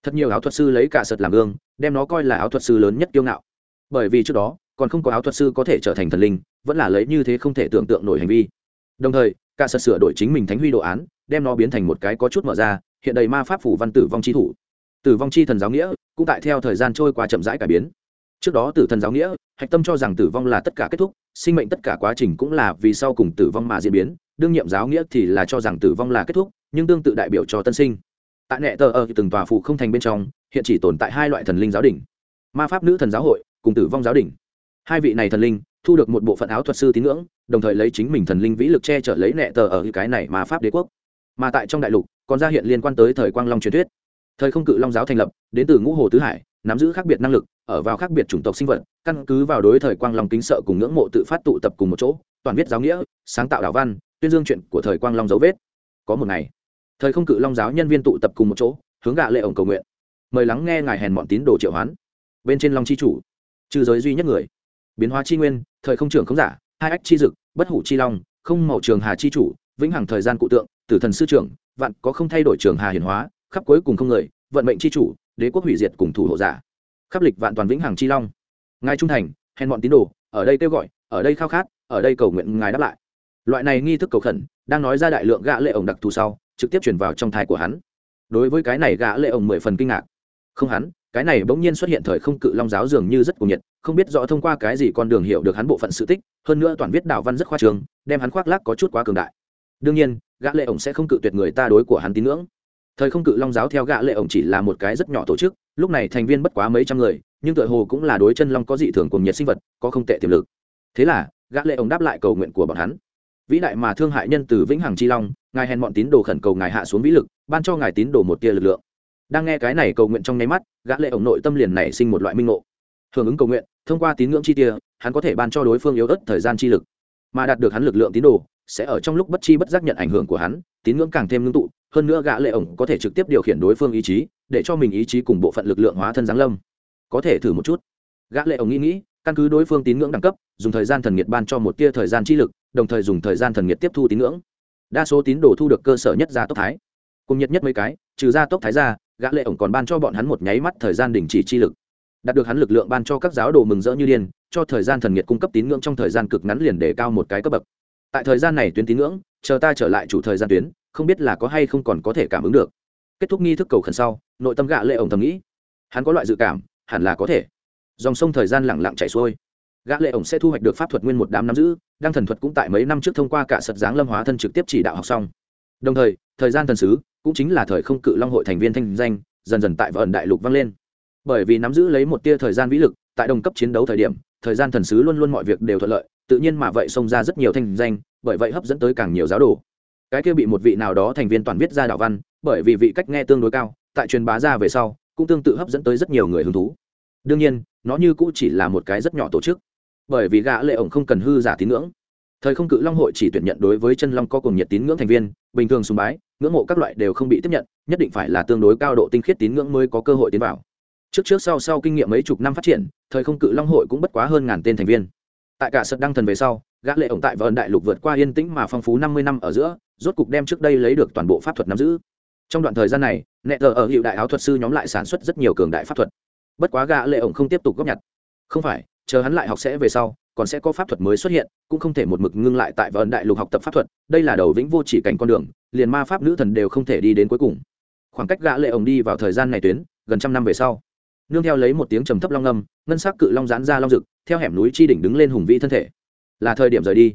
Thật nhiều áo thuật sư lấy cả sật làm gương, đem nó coi là áo thuật sư lớn nhất kiêu ngạo. Bởi vì trước đó, còn không có áo thuật sư có thể trở thành thần linh, vẫn là lấy như thế không thể tưởng tượng nổi hành vi. Đồng thời, cả sật sửa đổi chính mình thánh huy đồ án đem nó biến thành một cái có chút mở ra, hiện đầy ma pháp phủ văn tử vong chi thủ. Tử vong chi thần giáo nghĩa cũng tại theo thời gian trôi qua chậm rãi cải biến. Trước đó tử thần giáo nghĩa, hạch tâm cho rằng tử vong là tất cả kết thúc, sinh mệnh tất cả quá trình cũng là vì sau cùng tử vong mà diễn biến, đương nhiệm giáo nghĩa thì là cho rằng tử vong là kết thúc, nhưng tương tự đại biểu cho tân sinh. Tại nệ tờ ở từng tòa phụ không thành bên trong, hiện chỉ tồn tại hai loại thần linh giáo đình ma pháp nữ thần giáo hội cùng tử vong giáo đình hai vị này thần linh thu được một bộ phận áo thuật sư tín ngưỡng, đồng thời lấy chính mình thần linh vĩ lực che chở lấy nệ tờ ở cái này ma pháp đế quốc mà tại trong đại lục còn ra hiện liên quan tới thời quang long truyền thuyết. Thời không cự long giáo thành lập, đến từ ngũ hồ tứ hải, nắm giữ khác biệt năng lực, ở vào khác biệt chủng tộc sinh vật, căn cứ vào đối thời quang long kính sợ cùng ngưỡng mộ tự phát tụ tập cùng một chỗ, toàn viết giáo nghĩa, sáng tạo đạo văn, tuyên dương chuyện của thời quang long dấu vết. Có một ngày, thời không cự long giáo nhân viên tụ tập cùng một chỗ, hướng gạ lệ ổng cầu nguyện. Mời lắng nghe ngài hèn bọn tín đồ triệu hoán. Bên trên long chi chủ trừ giới duy nhất người. Biến hóa chi nguyên, thời không trưởng không giả, hai ách chi dực, bất hủ chi long, không màu trường hà chi chủ, vĩnh hằng thời gian cụ tượng tử thần sư trưởng, vạn có không thay đổi trường hà hiển hóa, khắp cuối cùng không người, vận mệnh chi chủ, đế quốc hủy diệt cùng thủ hộ giả. Khắp lịch vạn toàn vĩnh hằng chi long. Ngài trung thành, hèn bọn tín đồ, ở đây kêu gọi, ở đây khao khát, ở đây cầu nguyện ngài đáp lại. Loại này nghi thức cầu khẩn, đang nói ra đại lượng gã lệ ổng đặc thù sau, trực tiếp chuyển vào trong thai của hắn. Đối với cái này gã lệ ổng mười phần kinh ngạc. Không hắn, cái này bỗng nhiên xuất hiện thời không cự long giáo dường như rất cuồng nhiệt, không biết rõ thông qua cái gì con đường hiểu được hắn bộ phận sự tích, hơn nữa toàn viết đạo văn rất khoa trường đem hắn khoác lác có chút quá cường đại. Đương nhiên gã lệ ổng sẽ không cự tuyệt người ta đối của hắn tín ngưỡng. Thời không cự long giáo theo gã lệ ổng chỉ là một cái rất nhỏ tổ chức, lúc này thành viên bất quá mấy trăm người, nhưng tựa hồ cũng là đối chân long có dị thường cùng nhiệt sinh vật, có không tệ tiềm lực. Thế là, gã lệ ổng đáp lại cầu nguyện của bọn hắn. Vĩ đại mà thương hại nhân từ vĩnh hằng chi long, ngài hèn bọn tín đồ khẩn cầu ngài hạ xuống vĩ lực, ban cho ngài tín đồ một tia lực lượng. Đang nghe cái này cầu nguyện trong nháy mắt, gã lệ ổng nội tâm liền nảy sinh một loại minh ngộ. Hưởng ứng cầu nguyện, thông qua tín ngưỡng chi tia, hắn có thể ban cho đối phương yếu ớt thời gian chi lực, mà đạt được hắn lực lượng tín đồ sẽ ở trong lúc bất chi bất giác nhận ảnh hưởng của hắn, tín ngưỡng càng thêm ngưng tụ, hơn nữa gã lệ ổng có thể trực tiếp điều khiển đối phương ý chí, để cho mình ý chí cùng bộ phận lực lượng hóa thân giáng lâm. Có thể thử một chút. Gã lệ ổng nghĩ nghĩ, căn cứ đối phương tín ngưỡng đẳng cấp, dùng thời gian thần nhiệt ban cho một tia thời gian chi lực, đồng thời dùng thời gian thần nhiệt tiếp thu tín ngưỡng. Đa số tín đồ thu được cơ sở nhất gia tốc thái. Cùng nhiệt nhất mấy cái, trừ gia tốc thái ra, gã lệ ổng còn ban cho bọn hắn một nháy mắt thời gian đình chỉ chi lực. Đạt được hắn lực lượng ban cho các giáo đồ mừng rỡ như điên, cho thời gian thần nhiệt cung cấp tín ngưỡng trong thời gian cực ngắn liền để cao một cái cấp bậc tại thời gian này tuyến tín ngưỡng, chờ ta trở lại chủ thời gian tuyến, không biết là có hay không còn có thể cảm ứng được. Kết thúc nghi thức cầu khẩn sau, nội tâm gạ lệ ổng thầm nghĩ, hắn có loại dự cảm, hẳn là có thể. Dòng sông thời gian lặng lặng chảy xuôi. Gã lệ ổng sẽ thu hoạch được pháp thuật nguyên một đám nắm giữ, đăng thần thuật cũng tại mấy năm trước thông qua cả sật dáng lâm hóa thân trực tiếp chỉ đạo học xong. Đồng thời thời gian thần sứ cũng chính là thời không cự long hội thành viên thanh danh, dần dần tại vợn đại lục vang lên. Bởi vì nắm giữ lấy một tia thời gian vĩ lực, tại đồng cấp chiến đấu thời điểm, thời gian thần sứ luôn luôn mọi việc đều thuận lợi tự nhiên mà vậy xông ra rất nhiều thanh danh, bởi vậy hấp dẫn tới càng nhiều giáo đồ. Cái kia bị một vị nào đó thành viên toàn viết ra đạo văn, bởi vì vị cách nghe tương đối cao, tại truyền bá ra về sau, cũng tương tự hấp dẫn tới rất nhiều người hứng thú. Đương nhiên, nó như cũ chỉ là một cái rất nhỏ tổ chức, bởi vì gã lệ ổng không cần hư giả tín ngưỡng. Thời không cự long hội chỉ tuyển nhận đối với chân long có cùng nhiệt tín ngưỡng thành viên, bình thường sùng bái, ngưỡng mộ các loại đều không bị tiếp nhận, nhất định phải là tương đối cao độ tinh khiết tín ngưỡng mới có cơ hội tiến vào. Trước trước sau sau kinh nghiệm mấy chục năm phát triển, thời không cự long hội cũng bất quá hơn ngàn tên thành viên tại cả sật đăng thần về sau, gã lệ ổng tại vân đại lục vượt qua yên tĩnh mà phong phú năm mươi năm ở giữa, rốt cục đem trước đây lấy được toàn bộ pháp thuật nắm giữ. Trong đoạn thời gian này, nẹ tờ ở hiệu đại áo thuật sư nhóm lại sản xuất rất nhiều cường đại pháp thuật. Bất quá gã lệ ổng không tiếp tục góp nhặt. Không phải, chờ hắn lại học sẽ về sau, còn sẽ có pháp thuật mới xuất hiện, cũng không thể một mực ngưng lại tại vân đại lục học tập pháp thuật, đây là đầu vĩnh vô chỉ cảnh con đường, liền ma pháp nữ thần đều không thể đi đến cuối cùng. Khoảng cách gã lệ ổng đi vào thời gian này tuyến, gần trăm năm về sau nương theo lấy một tiếng trầm thấp long âm, ngân sắc cự long giãn ra long rực, theo hẻm núi chi đỉnh đứng lên hùng vĩ thân thể. Là thời điểm rời đi.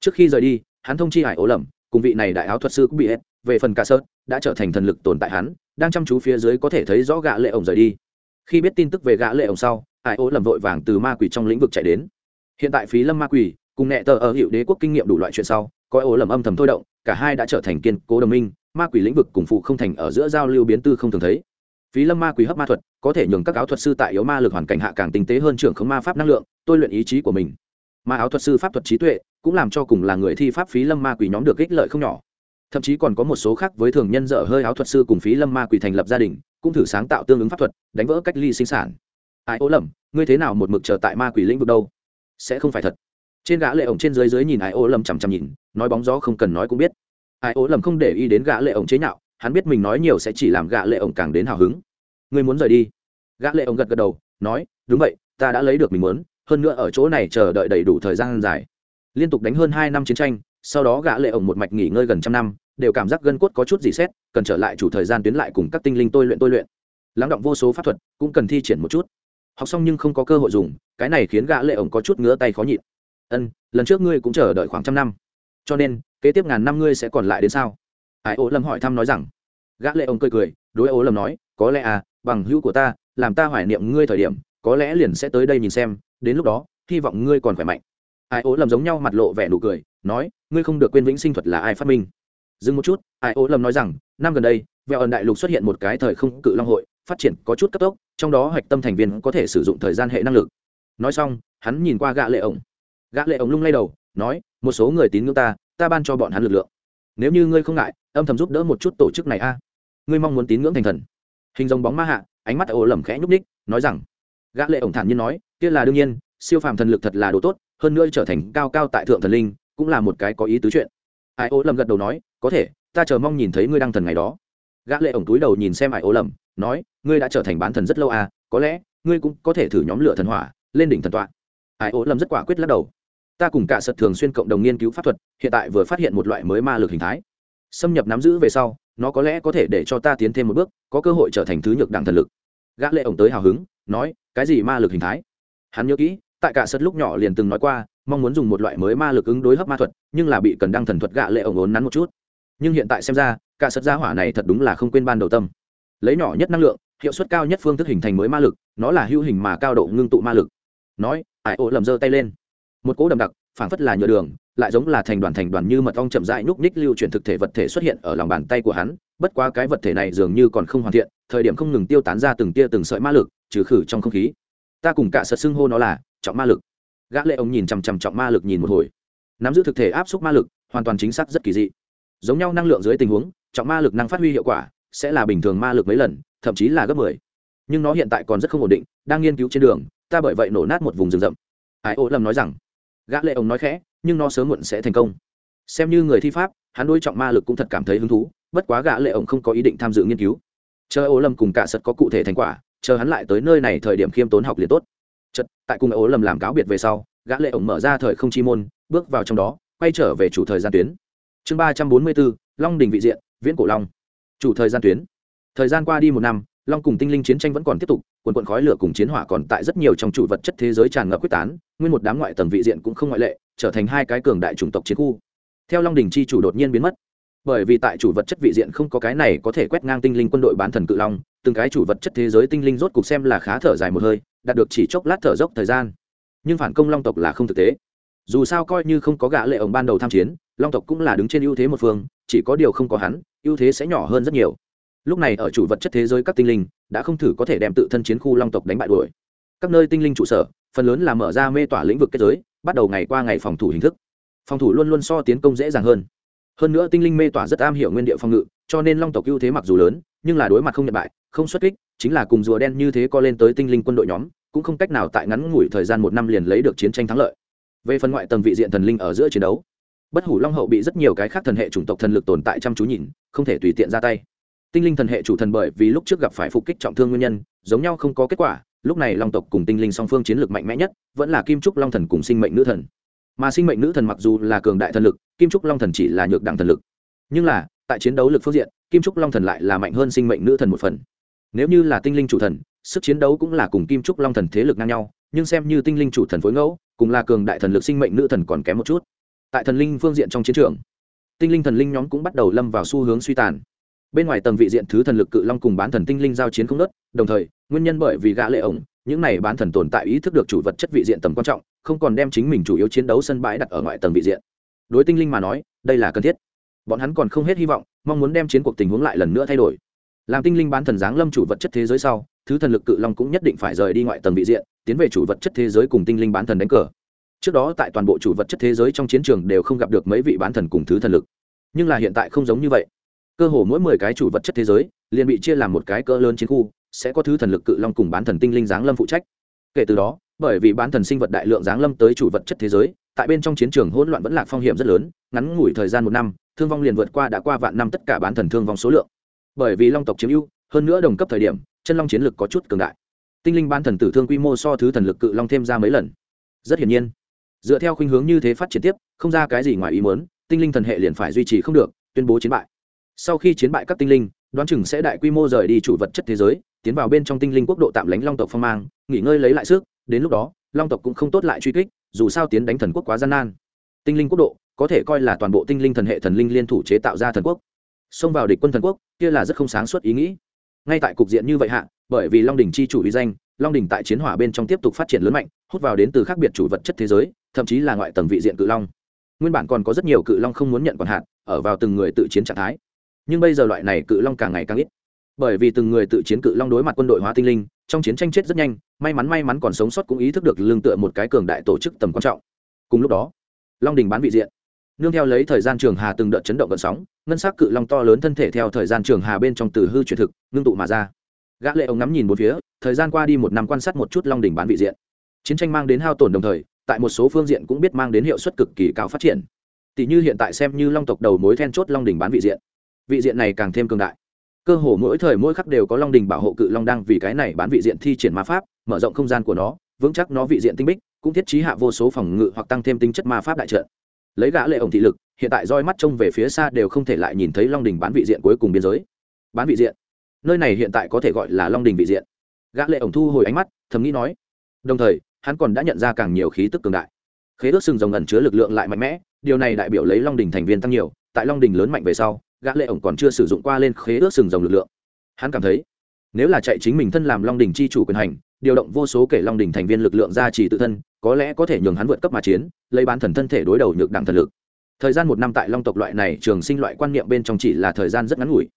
Trước khi rời đi, hắn thông chi hải ố lầm, cùng vị này đại áo thuật sư cũng bị hết, về phần cả sơn, đã trở thành thần lực tồn tại hắn, đang chăm chú phía dưới có thể thấy rõ gã lệ ổng rời đi. Khi biết tin tức về gã lệ ổng sau, hải ố lầm vội vàng từ ma quỷ trong lĩnh vực chạy đến. Hiện tại phí lâm ma quỷ, cùng nẹ tờ ở hiệu đế quốc kinh nghiệm đủ loại chuyện sau, có ố lầm âm thầm thôi động, cả hai đã trở thành kiên cố đồng minh, ma quỷ lĩnh vực cùng phụ không thành ở giữa giao lưu biến tư không thường thấy phí lâm ma quỷ hấp ma thuật, có thể nhường các áo thuật sư tại yếu ma lực hoàn cảnh hạ càng tinh tế hơn trưởng khống ma pháp năng lượng, tôi luyện ý chí của mình. Ma áo thuật sư pháp thuật trí tuệ cũng làm cho cùng là người thi pháp phí lâm ma quỷ nhóm được ích lợi không nhỏ. Thậm chí còn có một số khác với thường nhân dở hơi áo thuật sư cùng phí lâm ma quỷ thành lập gia đình, cũng thử sáng tạo tương ứng pháp thuật, đánh vỡ cách ly sinh sản. Ai, ô lầm, ngươi thế nào một mực chờ tại ma quỷ lĩnh vực đâu? Sẽ không phải thật. Trên gã lệ ổng trên dưới dưới nhìn ai, ô lầm chằm chằm nhìn, nói bóng gió không cần nói cũng biết. Ai, ô lầm không để ý đến gã lệ ổng chế nhạo hắn biết mình nói nhiều sẽ chỉ làm gã lệ ổng càng đến hào hứng. Ngươi muốn rời đi? Gã lệ ổng gật gật đầu, nói, đúng vậy, ta đã lấy được mình muốn, hơn nữa ở chỗ này chờ đợi đầy đủ thời gian dài. Liên tục đánh hơn hai năm chiến tranh, sau đó gã lệ ổng một mạch nghỉ ngơi gần trăm năm, đều cảm giác gân cốt có chút gì xét, cần trở lại chủ thời gian tuyến lại cùng các tinh linh tôi luyện tôi luyện. Lắng động vô số pháp thuật, cũng cần thi triển một chút. Học xong nhưng không có cơ hội dùng, cái này khiến gã lệ ổng có chút ngứa tay khó nhịn. Ân, lần trước ngươi cũng chờ đợi khoảng trăm năm. Cho nên, kế tiếp ngàn năm ngươi sẽ còn lại đến sao? Ai ô lâm hỏi thăm nói rằng, gã lệ Ông cười cười, đối ô lâm nói, có lẽ à bằng hữu của ta, làm ta hoài niệm ngươi thời điểm, có lẽ liền sẽ tới đây nhìn xem, đến lúc đó, hy vọng ngươi còn khỏe mạnh. Ai Ô Lâm giống nhau mặt lộ vẻ nụ cười, nói, ngươi không được quên vĩnh sinh thuật là ai phát minh. Dừng một chút ai Ô Lâm nói rằng, năm gần đây, vẹo ẩn đại lục xuất hiện một cái thời không cự long hội, phát triển có chút cấp tốc, trong đó hạch tâm thành viên có thể sử dụng thời gian hệ năng lực. Nói xong, hắn nhìn qua gã lệ ổng gã lệ ổng lung lay đầu, nói, một số người tín ngưỡng ta ta ban cho bọn hắn lực lượng. Nếu như ngươi không ngại âm thầm giúp đỡ một chút tổ chức này a. Ngươi mong muốn tín ngưỡng thành thần. Hình dòng bóng ma hạ, ánh mắt ồ lầm khẽ nhúc ních nói rằng, gã lệ ổng thản nhiên nói, kia là đương nhiên, siêu phàm thần lực thật là đồ tốt, hơn nữa trở thành cao cao tại thượng thần linh, cũng là một cái có ý tứ chuyện. Ai ố lầm gật đầu nói, có thể, ta chờ mong nhìn thấy ngươi đăng thần ngày đó. Gã lệ ổng túi đầu nhìn xem ai ố lầm nói, ngươi đã trở thành bán thần rất lâu à có lẽ, ngươi cũng có thể thử nhóm lửa thần hỏa, lên đỉnh thần toạn ai ố lầm rất quả quyết lắc đầu. Ta cùng cả sật thường xuyên cộng đồng nghiên cứu pháp thuật, hiện tại vừa phát hiện một loại mới ma lực hình thái xâm nhập nắm giữ về sau, nó có lẽ có thể để cho ta tiến thêm một bước, có cơ hội trở thành thứ nhược đẳng thần lực. Gã lệ ổng tới hào hứng, nói, cái gì ma lực hình thái? Hắn nhớ kỹ, tại cả sật lúc nhỏ liền từng nói qua, mong muốn dùng một loại mới ma lực ứng đối hấp ma thuật, nhưng là bị cần đăng thần thuật gã lệ ổng ốn nắn một chút. Nhưng hiện tại xem ra, cả sật gia hỏa này thật đúng là không quên ban đầu tâm. Lấy nhỏ nhất năng lượng, hiệu suất cao nhất phương thức hình thành mới ma lực, nó là hữu hình mà cao độ ngưng tụ ma lực. Nói ải ô lầm giơ tay lên. Một cỗ đầm đặc, phảng phất là nhựa đường lại giống là thành đoàn thành đoàn như mật ong chậm rãi nhúc nhích lưu chuyển thực thể vật thể xuất hiện ở lòng bàn tay của hắn, bất quá cái vật thể này dường như còn không hoàn thiện, thời điểm không ngừng tiêu tán ra từng tia từng sợi ma lực, trừ khử trong không khí. Ta cùng cả sật xưng hô nó là trọng ma lực. Gã lệ ông nhìn chằm chằm trọng ma lực nhìn một hồi. Nắm giữ thực thể áp suất ma lực, hoàn toàn chính xác rất kỳ dị. Giống nhau năng lượng dưới tình huống, trọng ma lực năng phát huy hiệu quả, sẽ là bình thường ma lực mấy lần, thậm chí là gấp mười. Nhưng nó hiện tại còn rất không ổn định, đang nghiên cứu trên đường, ta bởi vậy nổ nát một vùng rừng rậm. Ai ô lâm nói rằng gã lệ ông nói khẽ, nhưng nó sớm muộn sẽ thành công. Xem như người thi pháp, hắn đối trọng ma lực cũng thật cảm thấy hứng thú, bất quá gã lệ ông không có ý định tham dự nghiên cứu. Chờ ô lâm cùng cả sật có cụ thể thành quả, chờ hắn lại tới nơi này thời điểm khiêm tốn học liền tốt. Chật tại cùng ô lâm làm cáo biệt về sau, gã lệ ông mở ra thời không chi môn, bước vào trong đó, quay trở về chủ thời gian tuyến. Chương ba trăm bốn mươi bốn, long đình vị diện, viễn cổ long. Chủ thời gian tuyến. Thời gian qua đi một năm long cùng tinh linh chiến tranh vẫn còn tiếp tục, quần quận khói lửa cùng chiến hỏa còn tại rất nhiều trong chủ vật chất thế giới tràn ngập quyết tán, nguyên một đám ngoại tầng vị diện cũng không ngoại lệ, trở thành hai cái cường đại chủng tộc chiến khu. Theo long đình chi chủ đột nhiên biến mất. Bởi vì tại chủ vật chất vị diện không có cái này có thể quét ngang tinh linh quân đội bán thần cự long, từng cái chủ vật chất thế giới tinh linh rốt cục xem là khá thở dài một hơi, đạt được chỉ chốc lát thở dốc thời gian. Nhưng phản công long tộc là không thực tế. Dù sao coi như không có gã lệ ổng ban đầu tham chiến, long tộc cũng là đứng trên ưu thế một phương, chỉ có điều không có hắn, ưu thế sẽ nhỏ hơn rất nhiều lúc này ở chủ vật chất thế giới các tinh linh đã không thử có thể đem tự thân chiến khu long tộc đánh bại đuổi. Các nơi tinh linh trụ sở, phần lớn là mở ra mê tỏa lĩnh vực kết giới, bắt đầu ngày qua ngày phòng thủ hình thức. Phòng thủ luôn luôn so tiến công dễ dàng hơn. Hơn nữa tinh linh mê tỏa rất am hiểu nguyên địa phòng ngự, cho nên long tộc ưu thế mặc dù lớn, nhưng là đối mặt không nhận bại, không xuất kích, chính là cùng rùa đen như thế co lên tới tinh linh quân đội nhóm, cũng không cách nào tại ngắn ngủi thời gian một năm liền lấy được chiến tranh thắng lợi. Về phần ngoại tầng vị diện thần linh ở giữa chiến đấu, bất hủ long hậu bị rất nhiều cái khác thần hệ chủng tộc thần lực tồn tại chăm chú nhìn, không thể tùy tiện ra tay tinh linh thần hệ chủ thần bởi vì lúc trước gặp phải phục kích trọng thương nguyên nhân, giống nhau không có kết quả, lúc này long tộc cùng tinh linh song phương chiến lược mạnh mẽ nhất, vẫn là kim trúc long thần cùng sinh mệnh nữ thần. Mà sinh mệnh nữ thần mặc dù là cường đại thần lực, kim trúc long thần chỉ là nhược đẳng thần lực. Nhưng là, tại chiến đấu lực phương diện, kim trúc long thần lại là mạnh hơn sinh mệnh nữ thần một phần. Nếu như là tinh linh chủ thần, sức chiến đấu cũng là cùng kim trúc long thần thế lực ngang nhau, nhưng xem như tinh linh chủ thần phối ngẫu, cùng là cường đại thần lực sinh mệnh nữ thần còn kém một chút. Tại thần linh phương diện trong chiến trường, tinh linh thần linh nhóm cũng bắt đầu lâm vào xu hướng suy tàn bên ngoài tầng vị diện thứ thần lực cự long cùng bán thần tinh linh giao chiến không nớt đồng thời, nguyên nhân bởi vì gã lệ ổng, những này bán thần tồn tại ý thức được chủ vật chất vị diện tầm quan trọng, không còn đem chính mình chủ yếu chiến đấu sân bãi đặt ở ngoại tầng vị diện. Đối tinh linh mà nói, đây là cần thiết. Bọn hắn còn không hết hy vọng, mong muốn đem chiến cuộc tình huống lại lần nữa thay đổi. Làm tinh linh bán thần giáng lâm chủ vật chất thế giới sau, thứ thần lực cự long cũng nhất định phải rời đi ngoại tầng vị diện, tiến về chủ vật chất thế giới cùng tinh linh bán thần đánh cờ. Trước đó tại toàn bộ chủ vật chất thế giới trong chiến trường đều không gặp được mấy vị bán thần cùng thứ thần lực. Nhưng là hiện tại không giống như vậy cơ hồ mỗi mười cái chủ vật chất thế giới liền bị chia làm một cái cỡ lớn chiến khu, sẽ có thứ thần lực cự long cùng bán thần tinh linh giáng lâm phụ trách. Kể từ đó, bởi vì bán thần sinh vật đại lượng giáng lâm tới chủ vật chất thế giới, tại bên trong chiến trường hỗn loạn vẫn lạc phong hiểm rất lớn, ngắn ngủi thời gian một năm, thương vong liền vượt qua đã qua vạn năm tất cả bán thần thương vong số lượng. Bởi vì long tộc chiếm ưu, hơn nữa đồng cấp thời điểm, chân long chiến lực có chút cường đại. Tinh linh bán thần tử thương quy mô so thứ thần lực cự long thêm ra mấy lần. Rất hiển nhiên, dựa theo khuynh hướng như thế phát triển tiếp, không ra cái gì ngoài ý muốn, tinh linh thần hệ liền phải duy trì không được, tuyên bố chiến bại sau khi chiến bại các tinh linh đoán chừng sẽ đại quy mô rời đi chủ vật chất thế giới tiến vào bên trong tinh linh quốc độ tạm lánh long tộc phong mang nghỉ ngơi lấy lại sức đến lúc đó long tộc cũng không tốt lại truy kích dù sao tiến đánh thần quốc quá gian nan. Tinh linh quốc độ có thể coi là toàn bộ tinh linh thần hệ thần linh liên thủ chế tạo ra thần quốc. Xông vào địch quân thần quốc kia là rất không sáng suốt ý nghĩ. Ngay tại cục diện như vậy hạ bởi vì long đình chi chủ uy danh long đình tại chiến hỏa bên trong tiếp tục phát triển lớn mạnh hút vào đến từ khác biệt chủ vật chất thế giới thậm chí là ngoại tầng vị diện cự long. Nguyên bản còn có rất nhiều cự long không muốn nhận còn hạn, ở vào từng người tự chiến trạng thái nhưng bây giờ loại này cự long càng ngày càng ít. Bởi vì từng người tự chiến cự long đối mặt quân đội hóa tinh linh, trong chiến tranh chết rất nhanh, may mắn may mắn còn sống sót cũng ý thức được lương tựa một cái cường đại tổ chức tầm quan trọng. Cùng lúc đó, long đình bán vị diện. Nương theo lấy thời gian trường hà từng đợt chấn động gần sóng, ngân sắc cự long to lớn thân thể theo thời gian trường hà bên trong từ hư truyền thực, ngưng tụ mà ra. Gã lệ ông ngắm nhìn một phía, thời gian qua đi một năm quan sát một chút long đình bán vị diện. Chiến tranh mang đến hao tổn đồng thời, tại một số phương diện cũng biết mang đến hiệu suất cực kỳ cao phát triển. Tỷ như hiện tại xem như long tộc đầu mối then chốt long đình bán vị diện vị diện này càng thêm cường đại. Cơ hồ mỗi thời mỗi khắc đều có long đình bảo hộ cự long đang vì cái này bán vị diện thi triển ma pháp, mở rộng không gian của nó, vững chắc nó vị diện tinh bích, cũng thiết trí hạ vô số phòng ngự hoặc tăng thêm tính chất ma pháp đại trợ lấy gã lệ ổng thị lực, hiện tại roi mắt trông về phía xa đều không thể lại nhìn thấy long đình bán vị diện cuối cùng biên giới. Bán vị diện? Nơi này hiện tại có thể gọi là long đình vị diện. Gã lệ ổng thu hồi ánh mắt, thầm nghĩ nói. Đồng thời, hắn còn đã nhận ra càng nhiều khí tức cường đại. Khế ước sừng rồng ẩn chứa lực lượng lại mạnh mẽ, điều này đại biểu lấy long đình thành viên tăng nhiều, tại long đình lớn mạnh về sau gã lệ ổng còn chưa sử dụng qua lên khế ước sừng rồng lực lượng. Hắn cảm thấy, nếu là chạy chính mình thân làm long đình chi chủ quyền hành, điều động vô số kể long đình thành viên lực lượng ra chỉ tự thân, có lẽ có thể nhường hắn vượt cấp mà chiến, lấy bán thần thân thể đối đầu nhược đẳng thần lực. Thời gian một năm tại long tộc loại này trường sinh loại quan niệm bên trong chỉ là thời gian rất ngắn ngủi.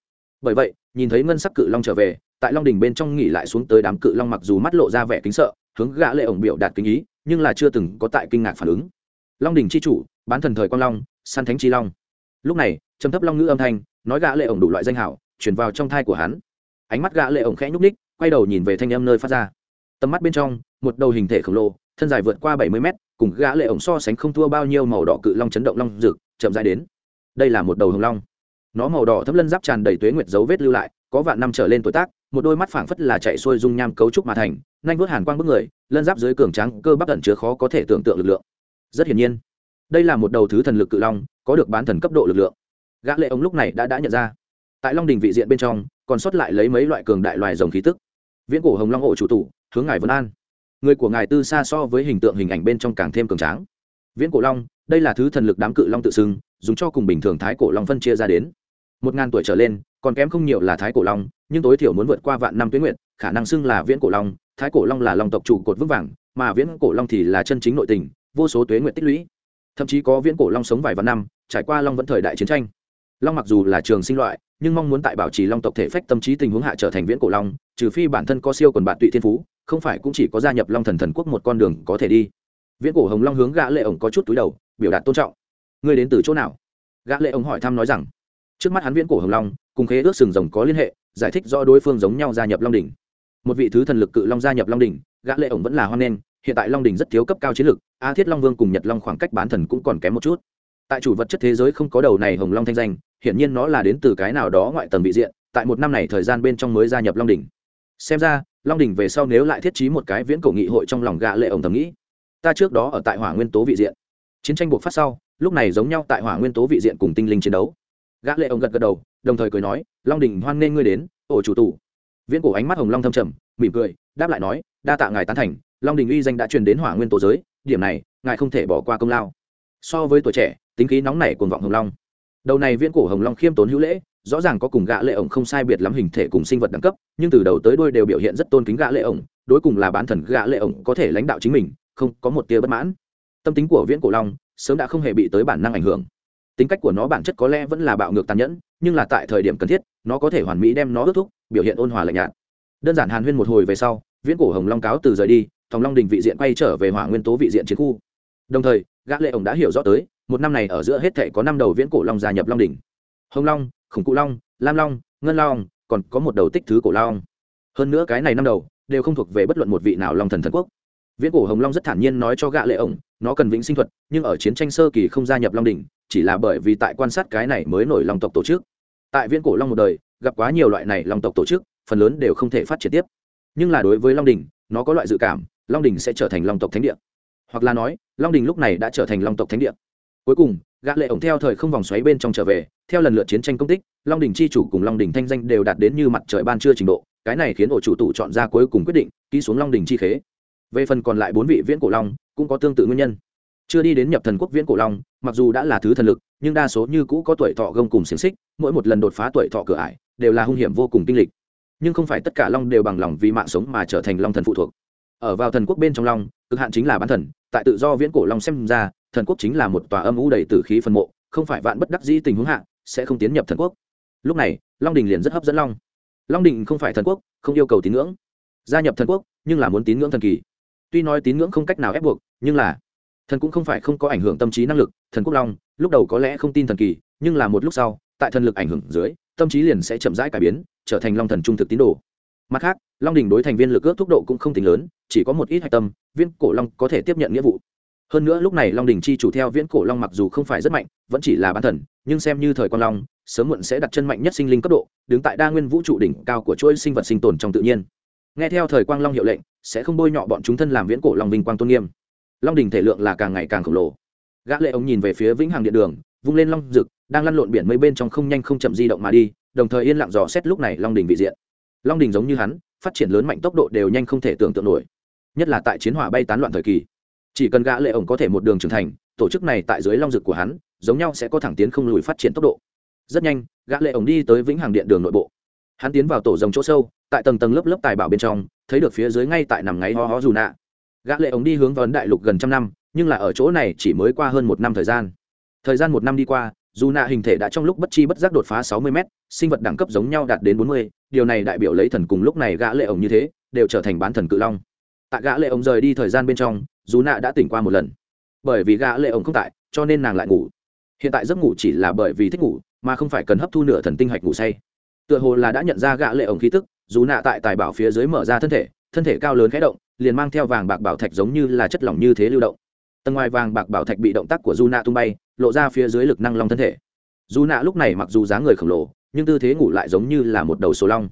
Bởi vậy, nhìn thấy ngân sắc cự long trở về, tại long đình bên trong nghỉ lại xuống tới đám cự long mặc dù mắt lộ ra vẻ kính sợ, hướng gã lệ ổng biểu đạt kính ý, nhưng là chưa từng có tại kinh ngạc phản ứng. Long đình chi chủ, bán thần thời quang long, san thánh chi long lúc này, trầm thấp long ngữ âm thanh, nói gã lệ ổng đủ loại danh hảo, truyền vào trong thai của hắn. Ánh mắt gã lệ ổng khẽ nhúc ních quay đầu nhìn về thanh âm nơi phát ra. Tầm mắt bên trong, một đầu hình thể khổng lồ, thân dài vượt qua bảy mươi mét, cùng gã lệ ổng so sánh không thua bao nhiêu màu đỏ cự long chấn động long rực, chậm rãi đến. Đây là một đầu hồng long. Nó màu đỏ thấp lân giáp tràn đầy tuế nguyệt dấu vết lưu lại, có vạn năm trở lên tuổi tác, một đôi mắt phảng phất là chạy xuôi dung nham cấu trúc mà thành, nhanh vuốt hàn quang bức người, lân giáp dưới cường trắng cơ bắp tận chứa khó có thể tưởng tượng lực lượng. Rất hiển nhiên, đây là một đầu thứ thần lực cự long có được bán thần cấp độ lực lượng. Gã lệ ống lúc này đã đã nhận ra. Tại long đình vị diện bên trong, còn sót lại lấy mấy loại cường đại loài rồng khí tức. Viễn cổ hồng long hộ chủ tủ hướng ngài vân an. Người của ngài tư xa so với hình tượng hình ảnh bên trong càng thêm cường tráng. Viễn cổ long, đây là thứ thần lực đám cự long tự xưng, dùng cho cùng bình thường thái cổ long phân chia ra đến. Một ngàn tuổi trở lên, còn kém không nhiều là thái cổ long, nhưng tối thiểu muốn vượt qua vạn năm tuyến nguyện khả năng xưng là viễn cổ long. Thái cổ long là long tộc trụ cột vững vàng, mà viễn cổ long thì là chân chính nội tình, vô số tuế nguyện tích lũy. Thậm chí có viễn cổ long sống vài vạn năm trải qua long vẫn thời đại chiến tranh. Long mặc dù là trường sinh loại, nhưng mong muốn tại bảo trì long tộc thể phách tâm trí tình huống hạ trở thành viễn cổ long, trừ phi bản thân có siêu quần bạn tụy thiên phú, không phải cũng chỉ có gia nhập long thần thần quốc một con đường có thể đi. Viễn cổ hồng long hướng gã lệ ổng có chút túi đầu, biểu đạt tôn trọng. Ngươi đến từ chỗ nào? Gã lệ ổng hỏi thăm nói rằng, trước mắt hắn viễn cổ hồng long, cùng khế ước sừng rồng có liên hệ, giải thích rõ đối phương giống nhau gia nhập long đỉnh. Một vị thứ thần lực cự long gia nhập long đỉnh, gã lệ ổng vẫn là hoan nghênh, hiện tại long đỉnh rất thiếu cấp cao chiến lực, a thiết long vương cùng nhật long khoảng cách bán thần cũng còn kém một chút tại chủ vật chất thế giới không có đầu này hồng long thanh danh, hiển nhiên nó là đến từ cái nào đó ngoại tầng vị diện, tại một năm này thời gian bên trong mới gia nhập long đỉnh. Xem ra, long đỉnh về sau nếu lại thiết trí một cái viễn cổ nghị hội trong lòng gã lệ ổng thầm nghĩ, ta trước đó ở tại hỏa nguyên tố vị diện. Chiến tranh buộc phát sau, lúc này giống nhau tại hỏa nguyên tố vị diện cùng tinh linh chiến đấu. Gã lệ ông gật gật đầu, đồng thời cười nói, long đình hoan nghênh ngươi đến, ổ chủ tù. Viễn cổ ánh mắt hồng long thâm trầm, mỉm cười, đáp lại nói, đa tạ ngài tán thành, long đình uy danh đã truyền đến hỏa nguyên tố giới, điểm này, ngài không thể bỏ qua công lao. So với tuổi trẻ tính khí nóng nảy cuồng vọng hồng long. Đầu này viễn cổ hồng long khiêm tốn hữu lễ, rõ ràng có cùng gã lệ ổng không sai biệt lắm hình thể cùng sinh vật đẳng cấp, nhưng từ đầu tới đuôi đều biểu hiện rất tôn kính gã lệ ổng, đối cùng là bán thần gã lệ ổng có thể lãnh đạo chính mình, không có một tia bất mãn. Tâm tính của viễn cổ long sớm đã không hề bị tới bản năng ảnh hưởng. Tính cách của nó bản chất có lẽ vẫn là bạo ngược tàn nhẫn, nhưng là tại thời điểm cần thiết, nó có thể hoàn mỹ đem nó ước thúc, biểu hiện ôn hòa lạnh nhạt. Đơn giản hàn huyên một hồi về sau, viễn cổ hồng long cáo từ rời đi, thòng long đình vị diện quay trở về hỏa nguyên tố vị diện chiến khu. Đồng thời, gã lệ ổng đã hiểu rõ tới một năm này ở giữa hết thể có năm đầu viễn cổ long gia nhập long đỉnh. Hồng long, khủng cụ long, lam long, ngân long, còn có một đầu tích thứ cổ long. Hơn nữa cái này năm đầu đều không thuộc về bất luận một vị nào long thần thần quốc. Viễn cổ hồng long rất thản nhiên nói cho gạ lệ ổng, nó cần vĩnh sinh thuật, nhưng ở chiến tranh sơ kỳ không gia nhập long đỉnh, chỉ là bởi vì tại quan sát cái này mới nổi long tộc tổ chức. Tại viễn cổ long một đời, gặp quá nhiều loại này long tộc tổ chức, phần lớn đều không thể phát triển tiếp. Nhưng là đối với long đình nó có loại dự cảm, long đình sẽ trở thành long tộc thánh địa. Hoặc là nói, long đình lúc này đã trở thành long tộc thánh địa cuối cùng, gã lệ ổng theo thời không vòng xoáy bên trong trở về, theo lần lượt chiến tranh công tích, long đỉnh chi chủ cùng long đỉnh thanh danh đều đạt đến như mặt trời ban trưa trình độ, cái này khiến ổ chủ tụ chọn ra cuối cùng quyết định, ký xuống long đỉnh chi khế. Về phần còn lại bốn vị viễn cổ long, cũng có tương tự nguyên nhân. Chưa đi đến nhập thần quốc viễn cổ long, mặc dù đã là thứ thần lực, nhưng đa số như cũ có tuổi thọ gông cùng xiềng xích, mỗi một lần đột phá tuổi thọ cửa ải, đều là hung hiểm vô cùng kinh lịch. Nhưng không phải tất cả long đều bằng lòng vì mạng sống mà trở thành long thần phụ thuộc. Ở vào thần quốc bên trong long, cực hạn chính là bán thần, tại tự do viễn cổ long xem ra thần quốc chính là một tòa âm u đầy tử khí phân mộ, không phải vạn bất đắc dĩ tình huống hạ, sẽ không tiến nhập thần quốc. Lúc này, long đình liền rất hấp dẫn long. Long đình không phải thần quốc, không yêu cầu tín ngưỡng. Gia nhập thần quốc, nhưng là muốn tín ngưỡng thần kỳ. Tuy nói tín ngưỡng không cách nào ép buộc, nhưng là thần cũng không phải không có ảnh hưởng tâm trí năng lực, thần quốc long, lúc đầu có lẽ không tin thần kỳ, nhưng là một lúc sau, tại thần lực ảnh hưởng dưới, tâm trí liền sẽ chậm rãi cải biến, trở thành long thần trung thực tín đồ. Mặt khác, long đình đối thành viên lực ước thúc độ cũng không tính lớn, chỉ có một ít hạch tâm, viên cổ long có thể tiếp nhận nghĩa vụ hơn nữa lúc này long đình chi chủ theo viễn cổ long mặc dù không phải rất mạnh, vẫn chỉ là bán thần, nhưng xem như thời con long, sớm muộn sẽ đặt chân mạnh nhất sinh linh cấp độ, đứng tại đa nguyên vũ trụ đỉnh cao của chuỗi sinh vật sinh tồn trong tự nhiên. Nghe theo thời quang long hiệu lệnh, sẽ không bôi nhọ bọn chúng thân làm viễn cổ long vinh quang tôn nghiêm. Long đình thể lượng là càng ngày càng khổng lồ. Gã lệ ống nhìn về phía vĩnh hằng điện đường, vung lên long rực, đang lăn lộn biển mây bên trong không nhanh không chậm di động mà đi, đồng thời yên lặng dò xét lúc này long đình vị diện. Long đình giống như hắn, phát triển lớn mạnh tốc độ đều nhanh không thể tưởng tượng nổi. Nhất là tại chiến hỏa bay tán loạn thời kỳ chỉ cần gã lệ ống có thể một đường trưởng thành, tổ chức này tại dưới long dực của hắn, giống nhau sẽ có thẳng tiến không lùi phát triển tốc độ. Rất nhanh, gã lệ ống đi tới vĩnh hằng điện đường nội bộ. Hắn tiến vào tổ rồng chỗ sâu, tại tầng tầng lớp lớp tài bảo bên trong, thấy được phía dưới ngay tại nằm ngáy ho ho dù nạ. Gã lệ ống đi hướng vào ấn đại lục gần trăm năm, nhưng là ở chỗ này chỉ mới qua hơn một năm thời gian. Thời gian một năm đi qua, dù nạ hình thể đã trong lúc bất chi bất giác đột phá sáu mươi mét, sinh vật đẳng cấp giống nhau đạt đến bốn mươi, điều này đại biểu lấy thần cùng lúc này gã lệ ống như thế, đều trở thành bán thần cự long. Tại gã lệ ống rời đi thời gian bên trong dù nạ đã tỉnh qua một lần. Bởi vì gã lệ ổng không tại, cho nên nàng lại ngủ. Hiện tại giấc ngủ chỉ là bởi vì thích ngủ, mà không phải cần hấp thu nửa thần tinh hạch ngủ say. Tựa hồ là đã nhận ra gã lệ ổng khí tức, dù nạ tại tài bảo phía dưới mở ra thân thể thân thể cao lớn khẽ động, liền mang theo vàng bạc bảo thạch giống như là chất lỏng như thế lưu động. Tầng ngoài vàng bạc bảo thạch bị động tác của dù nạ tung bay, lộ ra phía dưới lực năng long thân thể. Dù nạ lúc này mặc dù dáng người khổng lồ, nhưng tư thế ngủ lại giống như là một đầu số long.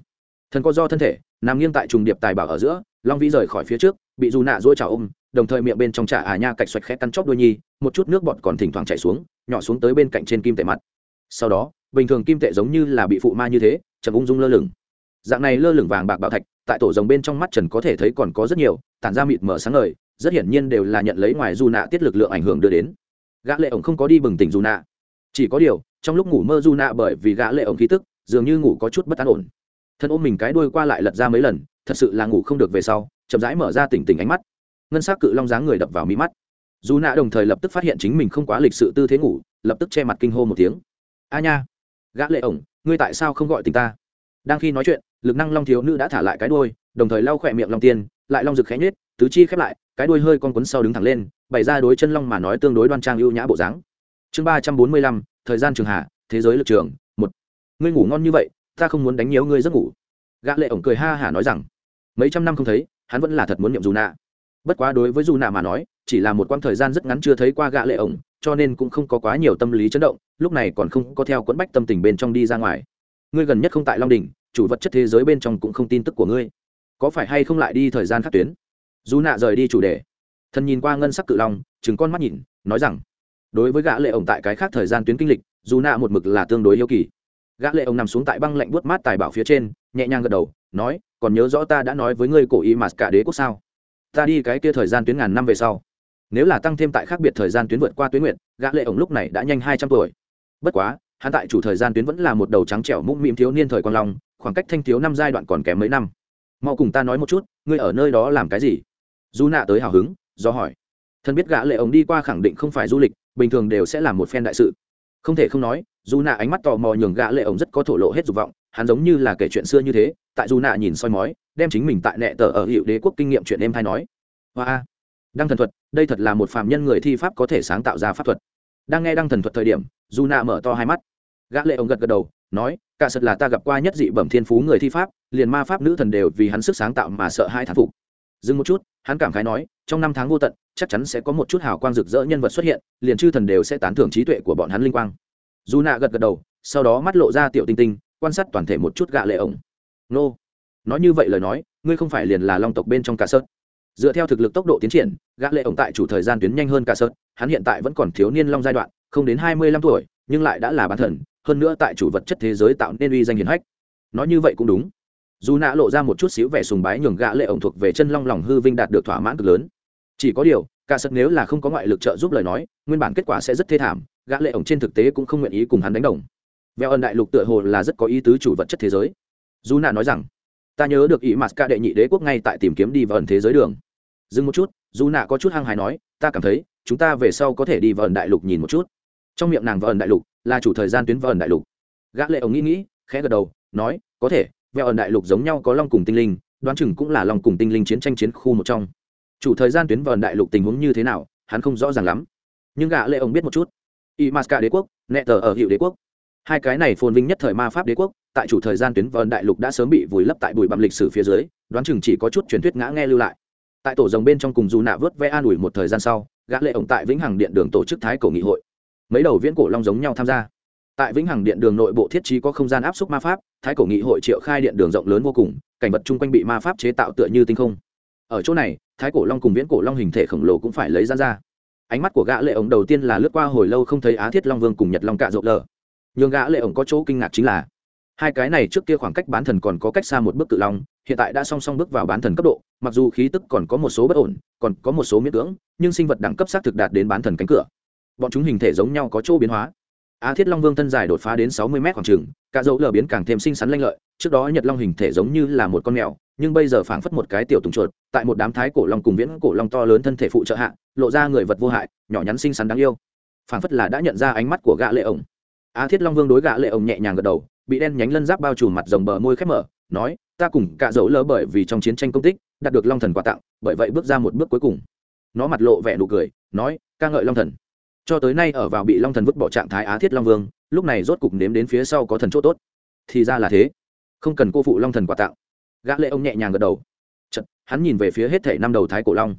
Thần có do thân thể, nằm nghiêng tại trùng điệp tài bảo ở giữa, long vĩ rời khỏi phía trước, bị dù nạ dỗi trào ôm đồng thời miệng bên trong trà à nha cạch xoạch khẽ căn chóp đôi nhi, một chút nước bọt còn thỉnh thoảng chảy xuống, nhỏ xuống tới bên cạnh trên kim tệ mặt. Sau đó, bình thường kim tệ giống như là bị phụ ma như thế, chậm ung dung lơ lửng. Dạng này lơ lửng vàng bạc bảo thạch, tại tổ rồng bên trong mắt trần có thể thấy còn có rất nhiều, tản ra mịt mở sáng ngời, rất hiển nhiên đều là nhận lấy ngoài dù nạ tiết lực lượng ảnh hưởng đưa đến. Gã lệ ổng không có đi bừng tỉnh dù nạ. Chỉ có điều, trong lúc ngủ mơ dù nạ bởi vì gã lệ ổng khí tức, dường như ngủ có chút bất an ổn. Thân ôm mình cái đuôi qua lại lật ra mấy lần, thật sự là ngủ không được về sau, chậm rãi mở ra tỉnh tỉnh ánh mắt ngân sắc cự long dáng người đập vào mí mắt. Dù nạ đồng thời lập tức phát hiện chính mình không quá lịch sự tư thế ngủ, lập tức che mặt kinh hô một tiếng. A nha! Gã lệ ổng, ngươi tại sao không gọi tình ta? Đang khi nói chuyện, lực năng long thiếu nữ đã thả lại cái đuôi, đồng thời lau khỏe miệng long tiên, lại long rực khẽ nhếch, tứ chi khép lại, cái đuôi hơi con quấn sau đứng thẳng lên, bày ra đối chân long mà nói tương đối đoan trang ưu nhã bộ dáng. Chương ba trăm bốn mươi lăm, thời gian trường hạ, thế giới lực trường, một. Ngươi ngủ ngon như vậy, ta không muốn đánh nhiều ngươi giấc ngủ. Gã lệ ổng cười ha hả nói rằng, mấy trăm năm không thấy, hắn vẫn là thật muốn nhậm dù nạ bất quá đối với dù nạ mà nói, chỉ là một quãng thời gian rất ngắn chưa thấy qua gã lệ ổng, cho nên cũng không có quá nhiều tâm lý chấn động, lúc này còn không có theo quẫn bách tâm tình bên trong đi ra ngoài. Ngươi gần nhất không tại long đỉnh, chủ vật chất thế giới bên trong cũng không tin tức của ngươi. Có phải hay không lại đi thời gian khác tuyến? Dù nạ rời đi chủ đề. Thần nhìn qua ngân sắc cự long chừng con mắt nhìn, nói rằng, đối với gã lệ ổng tại cái khác thời gian tuyến kinh lịch dù nạ một mực là tương đối yêu kỳ. Gã lệ ổng nằm xuống tại băng lạnh buốt mát tài bảo phía trên, nhẹ nhàng gật đầu, nói, còn nhớ rõ ta đã nói với ngươi cổ ý mà cả đế quốc sao? Ta đi cái kia thời gian tuyến ngàn năm về sau. Nếu là tăng thêm tại khác biệt thời gian tuyến vượt qua tuyến nguyện gã lệ ổng lúc này đã nhanh hai trăm tuổi. Bất quá, hắn tại chủ thời gian tuyến vẫn là một đầu trắng trẻo mũm mĩm thiếu niên thời quang long, khoảng cách thanh thiếu năm giai đoạn còn kém mấy năm. Mau cùng ta nói một chút, ngươi ở nơi đó làm cái gì? Du nạ tới hào hứng, do hỏi. Thân biết gã lệ ổng đi qua khẳng định không phải du lịch, bình thường đều sẽ làm một phen đại sự. Không thể không nói du nạ ánh mắt tò mò nhường gã lệ ổng rất có thổ lộ hết dục vọng, hắn giống như là kể chuyện xưa như thế tại dù nạ nhìn soi mói, đem chính mình tại nệ tờ ở hiệu đế quốc kinh nghiệm chuyện em hay nói. Hoa đăng thần thuật, đây thật là một phàm nhân người thi pháp có thể sáng tạo ra pháp thuật. Đang nghe đăng thần thuật thời điểm, dù nạ mở to hai mắt. Gã lệ ông gật gật đầu, nói, cả sật là ta gặp qua nhất dị bẩm thiên phú người thi pháp, liền ma pháp nữ thần đều vì hắn sức sáng tạo mà sợ hai thán phục. Dừng một chút, hắn cảm khái nói, trong năm tháng vô tận, chắc chắn sẽ có một chút hào quang rực rỡ nhân vật xuất hiện, liền chư thần đều sẽ tán thưởng trí tuệ của bọn hắn linh quang. Dù nạ gật gật đầu, sau đó mắt lộ ra tiểu tinh tinh, quan sát toàn thể một chút gạ lệ ổng nô. Nói như vậy lời nói, ngươi không phải liền là long tộc bên trong cả sớt. Dựa theo thực lực tốc độ tiến triển, gã lệ ổng tại chủ thời gian tuyến nhanh hơn cả sớt, hắn hiện tại vẫn còn thiếu niên long giai đoạn, không đến hai mươi lăm tuổi, nhưng lại đã là bán thần, hơn nữa tại chủ vật chất thế giới tạo nên uy danh hiển hách. Nói như vậy cũng đúng. Dù nạ lộ ra một chút xíu vẻ sùng bái nhường gã lệ ổng thuộc về chân long lòng hư vinh đạt được thỏa mãn cực lớn. Chỉ có điều, cả sật nếu là không có ngoại lực trợ giúp lời nói, nguyên bản kết quả sẽ rất thê thảm, gã lệ ổng trên thực tế cũng không nguyện ý cùng hắn đánh đồng. Veo ẩn đại lục tựa hồ là rất có ý tứ chủ vật chất thế giới dù nạ nói rằng, ta nhớ được ý mặt ca đệ nhị đế quốc ngay tại tìm kiếm đi vào ẩn thế giới đường. Dừng một chút, dù nạ có chút hăng hài nói, ta cảm thấy, chúng ta về sau có thể đi vào ẩn đại lục nhìn một chút. Trong miệng nàng vào ẩn đại lục, là chủ thời gian tuyến vào ẩn đại lục. Gã lệ ông nghĩ nghĩ, khẽ gật đầu, nói, có thể, vào ẩn đại lục giống nhau có long cùng tinh linh, đoán chừng cũng là long cùng tinh linh chiến tranh chiến khu một trong. Chủ thời gian tuyến vào ẩn đại lục tình huống như thế nào, hắn không rõ ràng lắm. Nhưng gã lệ ông biết một chút. Y đế quốc, nẹ tờ ở hiệu đế quốc. Hai cái này phồn vinh nhất thời ma pháp đế quốc tại chủ thời gian tuyến vân đại lục đã sớm bị vùi lấp tại bụi bặm lịch sử phía dưới, đoán chừng chỉ có chút truyền thuyết ngã nghe lưu lại. Tại tổ rồng bên trong cùng dù nạ vớt ve an ủi một thời gian sau, gã lệ ổng tại vĩnh hằng điện đường tổ chức thái cổ nghị hội. Mấy đầu viễn cổ long giống nhau tham gia. Tại vĩnh hằng điện đường nội bộ thiết trí có không gian áp suất ma pháp, thái cổ nghị hội triệu khai điện đường rộng lớn vô cùng, cảnh vật chung quanh bị ma pháp chế tạo tựa như tinh không. Ở chỗ này, thái cổ long cùng viễn cổ long hình thể khổng lồ cũng phải lấy ra ra. Ánh mắt của gã lệ ổng đầu tiên là lướt qua hồi lâu không thấy á thiết long vương cùng nhật long cạ rộp lờ. Nhưng gã lệ ổng có chỗ kinh ngạc chính là hai cái này trước kia khoảng cách bán thần còn có cách xa một bước cự long, hiện tại đã song song bước vào bán thần cấp độ, mặc dù khí tức còn có một số bất ổn, còn có một số miễn cưỡng, nhưng sinh vật đẳng cấp xác thực đạt đến bán thần cánh cửa. Bọn chúng hình thể giống nhau có chỗ biến hóa. Á thiết long vương thân dài đột phá đến sáu mươi m khoảng trừng cả dấu lờ biến càng thêm xinh xắn lanh lợi, trước đó nhật long hình thể giống như là một con mèo, nhưng bây giờ phảng phất một cái tiểu tùng chuột, tại một đám thái cổ long cùng viễn cổ long to lớn thân thể phụ trợ hạ, lộ ra người vật vô hại, nhỏ nhắn xinh xắn đáng yêu. Phảng phất là đã nhận ra ánh mắt của gã lệ ổng. Á thiết long vương đối gã lệ ổng nhẹ nhàng gật đầu bị đen nhánh lân giáp bao trùm mặt rồng bờ môi khép mở nói ta cùng cả dấu lỡ bởi vì trong chiến tranh công tích đạt được long thần quà tặng bởi vậy bước ra một bước cuối cùng. Nó mặt lộ vẻ nụ cười nói ca ngợi long thần. Cho tới nay ở vào bị long thần vứt bỏ trạng thái á thiết long vương lúc này rốt cục nếm đến phía sau có thần chỗ tốt. Thì ra là thế. Không cần cô phụ long thần quà tặng. Gã lệ ông nhẹ nhàng gật đầu. Chật, hắn nhìn về phía hết thể năm đầu thái cổ long.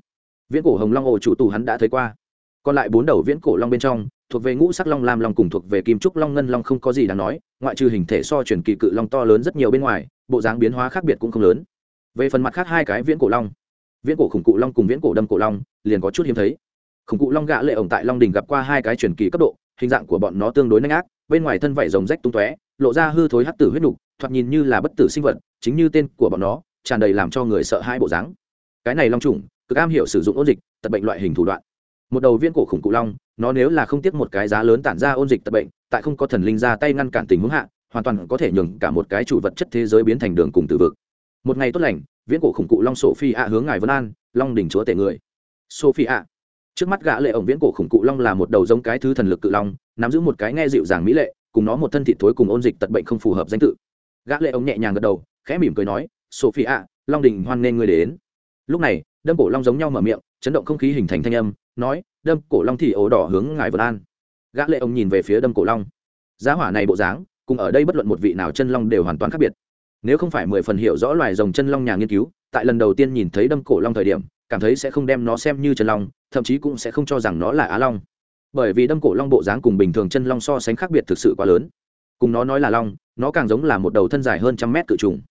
Viễn cổ hồng long ổ chủ tù hắn đã thấy qua. Còn lại bốn đầu viễn cổ long bên trong thuộc về ngũ sắc long lam long cùng thuộc về kim trúc long ngân long không có gì đáng nói, ngoại trừ hình thể so chuyển kỳ cự long to lớn rất nhiều bên ngoài, bộ dáng biến hóa khác biệt cũng không lớn. Về phần mặt khác hai cái viễn cổ long, viễn cổ khủng cụ long cùng viễn cổ đâm cổ long, liền có chút hiếm thấy. Khủng cụ long gạ lệ ổng tại long đình gặp qua hai cái truyền kỳ cấp độ, hình dạng của bọn nó tương đối nhanh ác, bên ngoài thân vảy rồng rách tung tóe, lộ ra hư thối hắc tử huyết nục, thoạt nhìn như là bất tử sinh vật, chính như tên của bọn nó, tràn đầy làm cho người sợ hai bộ dáng. Cái này long trùng cực am hiểu sử dụng ôn dịch, tật bệnh loại hình thủ đoạn. Một đầu viên cổ khủng cụ long nó nếu là không tiếc một cái giá lớn tản ra ôn dịch tật bệnh, tại không có thần linh ra tay ngăn cản tình huống hạ, hoàn toàn có thể nhường cả một cái chủ vật chất thế giới biến thành đường cùng tử vực. Một ngày tốt lành, viễn cổ khủng cụ long sổ phi ạ hướng ngài vân an, long đình chúa tể người. Sophie ạ trước mắt gã lệ ổng viễn cổ khủng cụ long là một đầu giống cái thứ thần lực cự long, nắm giữ một cái nghe dịu dàng mỹ lệ, cùng nó một thân thịt thối cùng ôn dịch tật bệnh không phù hợp danh tự. Gã lệ ổng nhẹ nhàng gật đầu, khẽ mỉm cười nói sophie ạ long đình hoan nên ngươi đến. Lúc này, đâm cổ long giống nhau mở miệng, chấn động không khí hình thành thanh âm, nói đâm cổ long thì ố đỏ hướng ngài vân an. Gã lệ ông nhìn về phía đâm cổ long. Giá hỏa này bộ dáng, cùng ở đây bất luận một vị nào chân long đều hoàn toàn khác biệt. Nếu không phải mười phần hiểu rõ loài rồng chân long nhà nghiên cứu, tại lần đầu tiên nhìn thấy đâm cổ long thời điểm, cảm thấy sẽ không đem nó xem như chân long, thậm chí cũng sẽ không cho rằng nó là á long. Bởi vì đâm cổ long bộ dáng cùng bình thường chân long so sánh khác biệt thực sự quá lớn. Cùng nó nói là long, nó càng giống là một đầu thân dài hơn trăm mét cự trùng.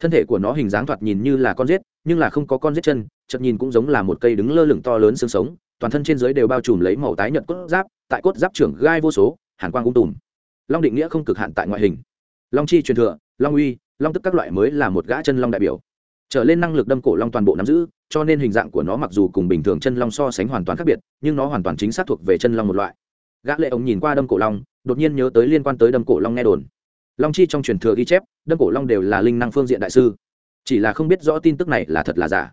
Thân thể của nó hình dáng thoạt nhìn như là con rết, nhưng là không có con rết chân chật nhìn cũng giống là một cây đứng lơ lửng to lớn xương sống toàn thân trên dưới đều bao trùm lấy màu tái nhợt cốt giáp, tại cốt giáp trưởng gai vô số, hàn quang ung tùm. Long định nghĩa không cực hạn tại ngoại hình. Long chi truyền thừa, long uy, long tức các loại mới là một gã chân long đại biểu. Trở lên năng lực đâm cổ long toàn bộ nắm giữ, cho nên hình dạng của nó mặc dù cùng bình thường chân long so sánh hoàn toàn khác biệt, nhưng nó hoàn toàn chính xác thuộc về chân long một loại. Gã lệ ống nhìn qua đâm cổ long, đột nhiên nhớ tới liên quan tới đâm cổ long nghe đồn. Long chi trong truyền thừa ghi chép, đâm cổ long đều là linh năng phương diện đại sư. Chỉ là không biết rõ tin tức này là thật là giả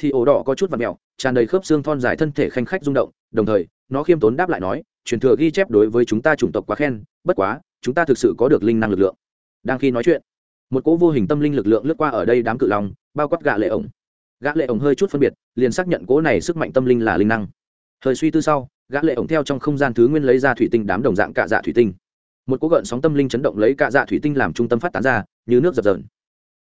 thì ổ đỏ có chút vặn mèo tràn đầy khớp xương thon dài thân thể khanh khách rung động, đồng thời, nó khiêm tốn đáp lại nói, truyền thừa ghi chép đối với chúng ta chủng tộc quá khen, bất quá, chúng ta thực sự có được linh năng lực lượng. Đang khi nói chuyện, một cỗ vô hình tâm linh lực lượng lướt qua ở đây đám cự long, bao quát gạ lệ ổng. Gã lệ ổng hơi chút phân biệt, liền xác nhận cỗ này sức mạnh tâm linh là linh năng. Thời suy tư sau, gã lệ ổng theo trong không gian thứ nguyên lấy ra thủy tinh đám đồng dạng cạ dạ thủy tinh. Một cỗ gợn sóng tâm linh chấn động lấy cạ dạ thủy tinh làm trung tâm phát tán ra, như nước dập dờn.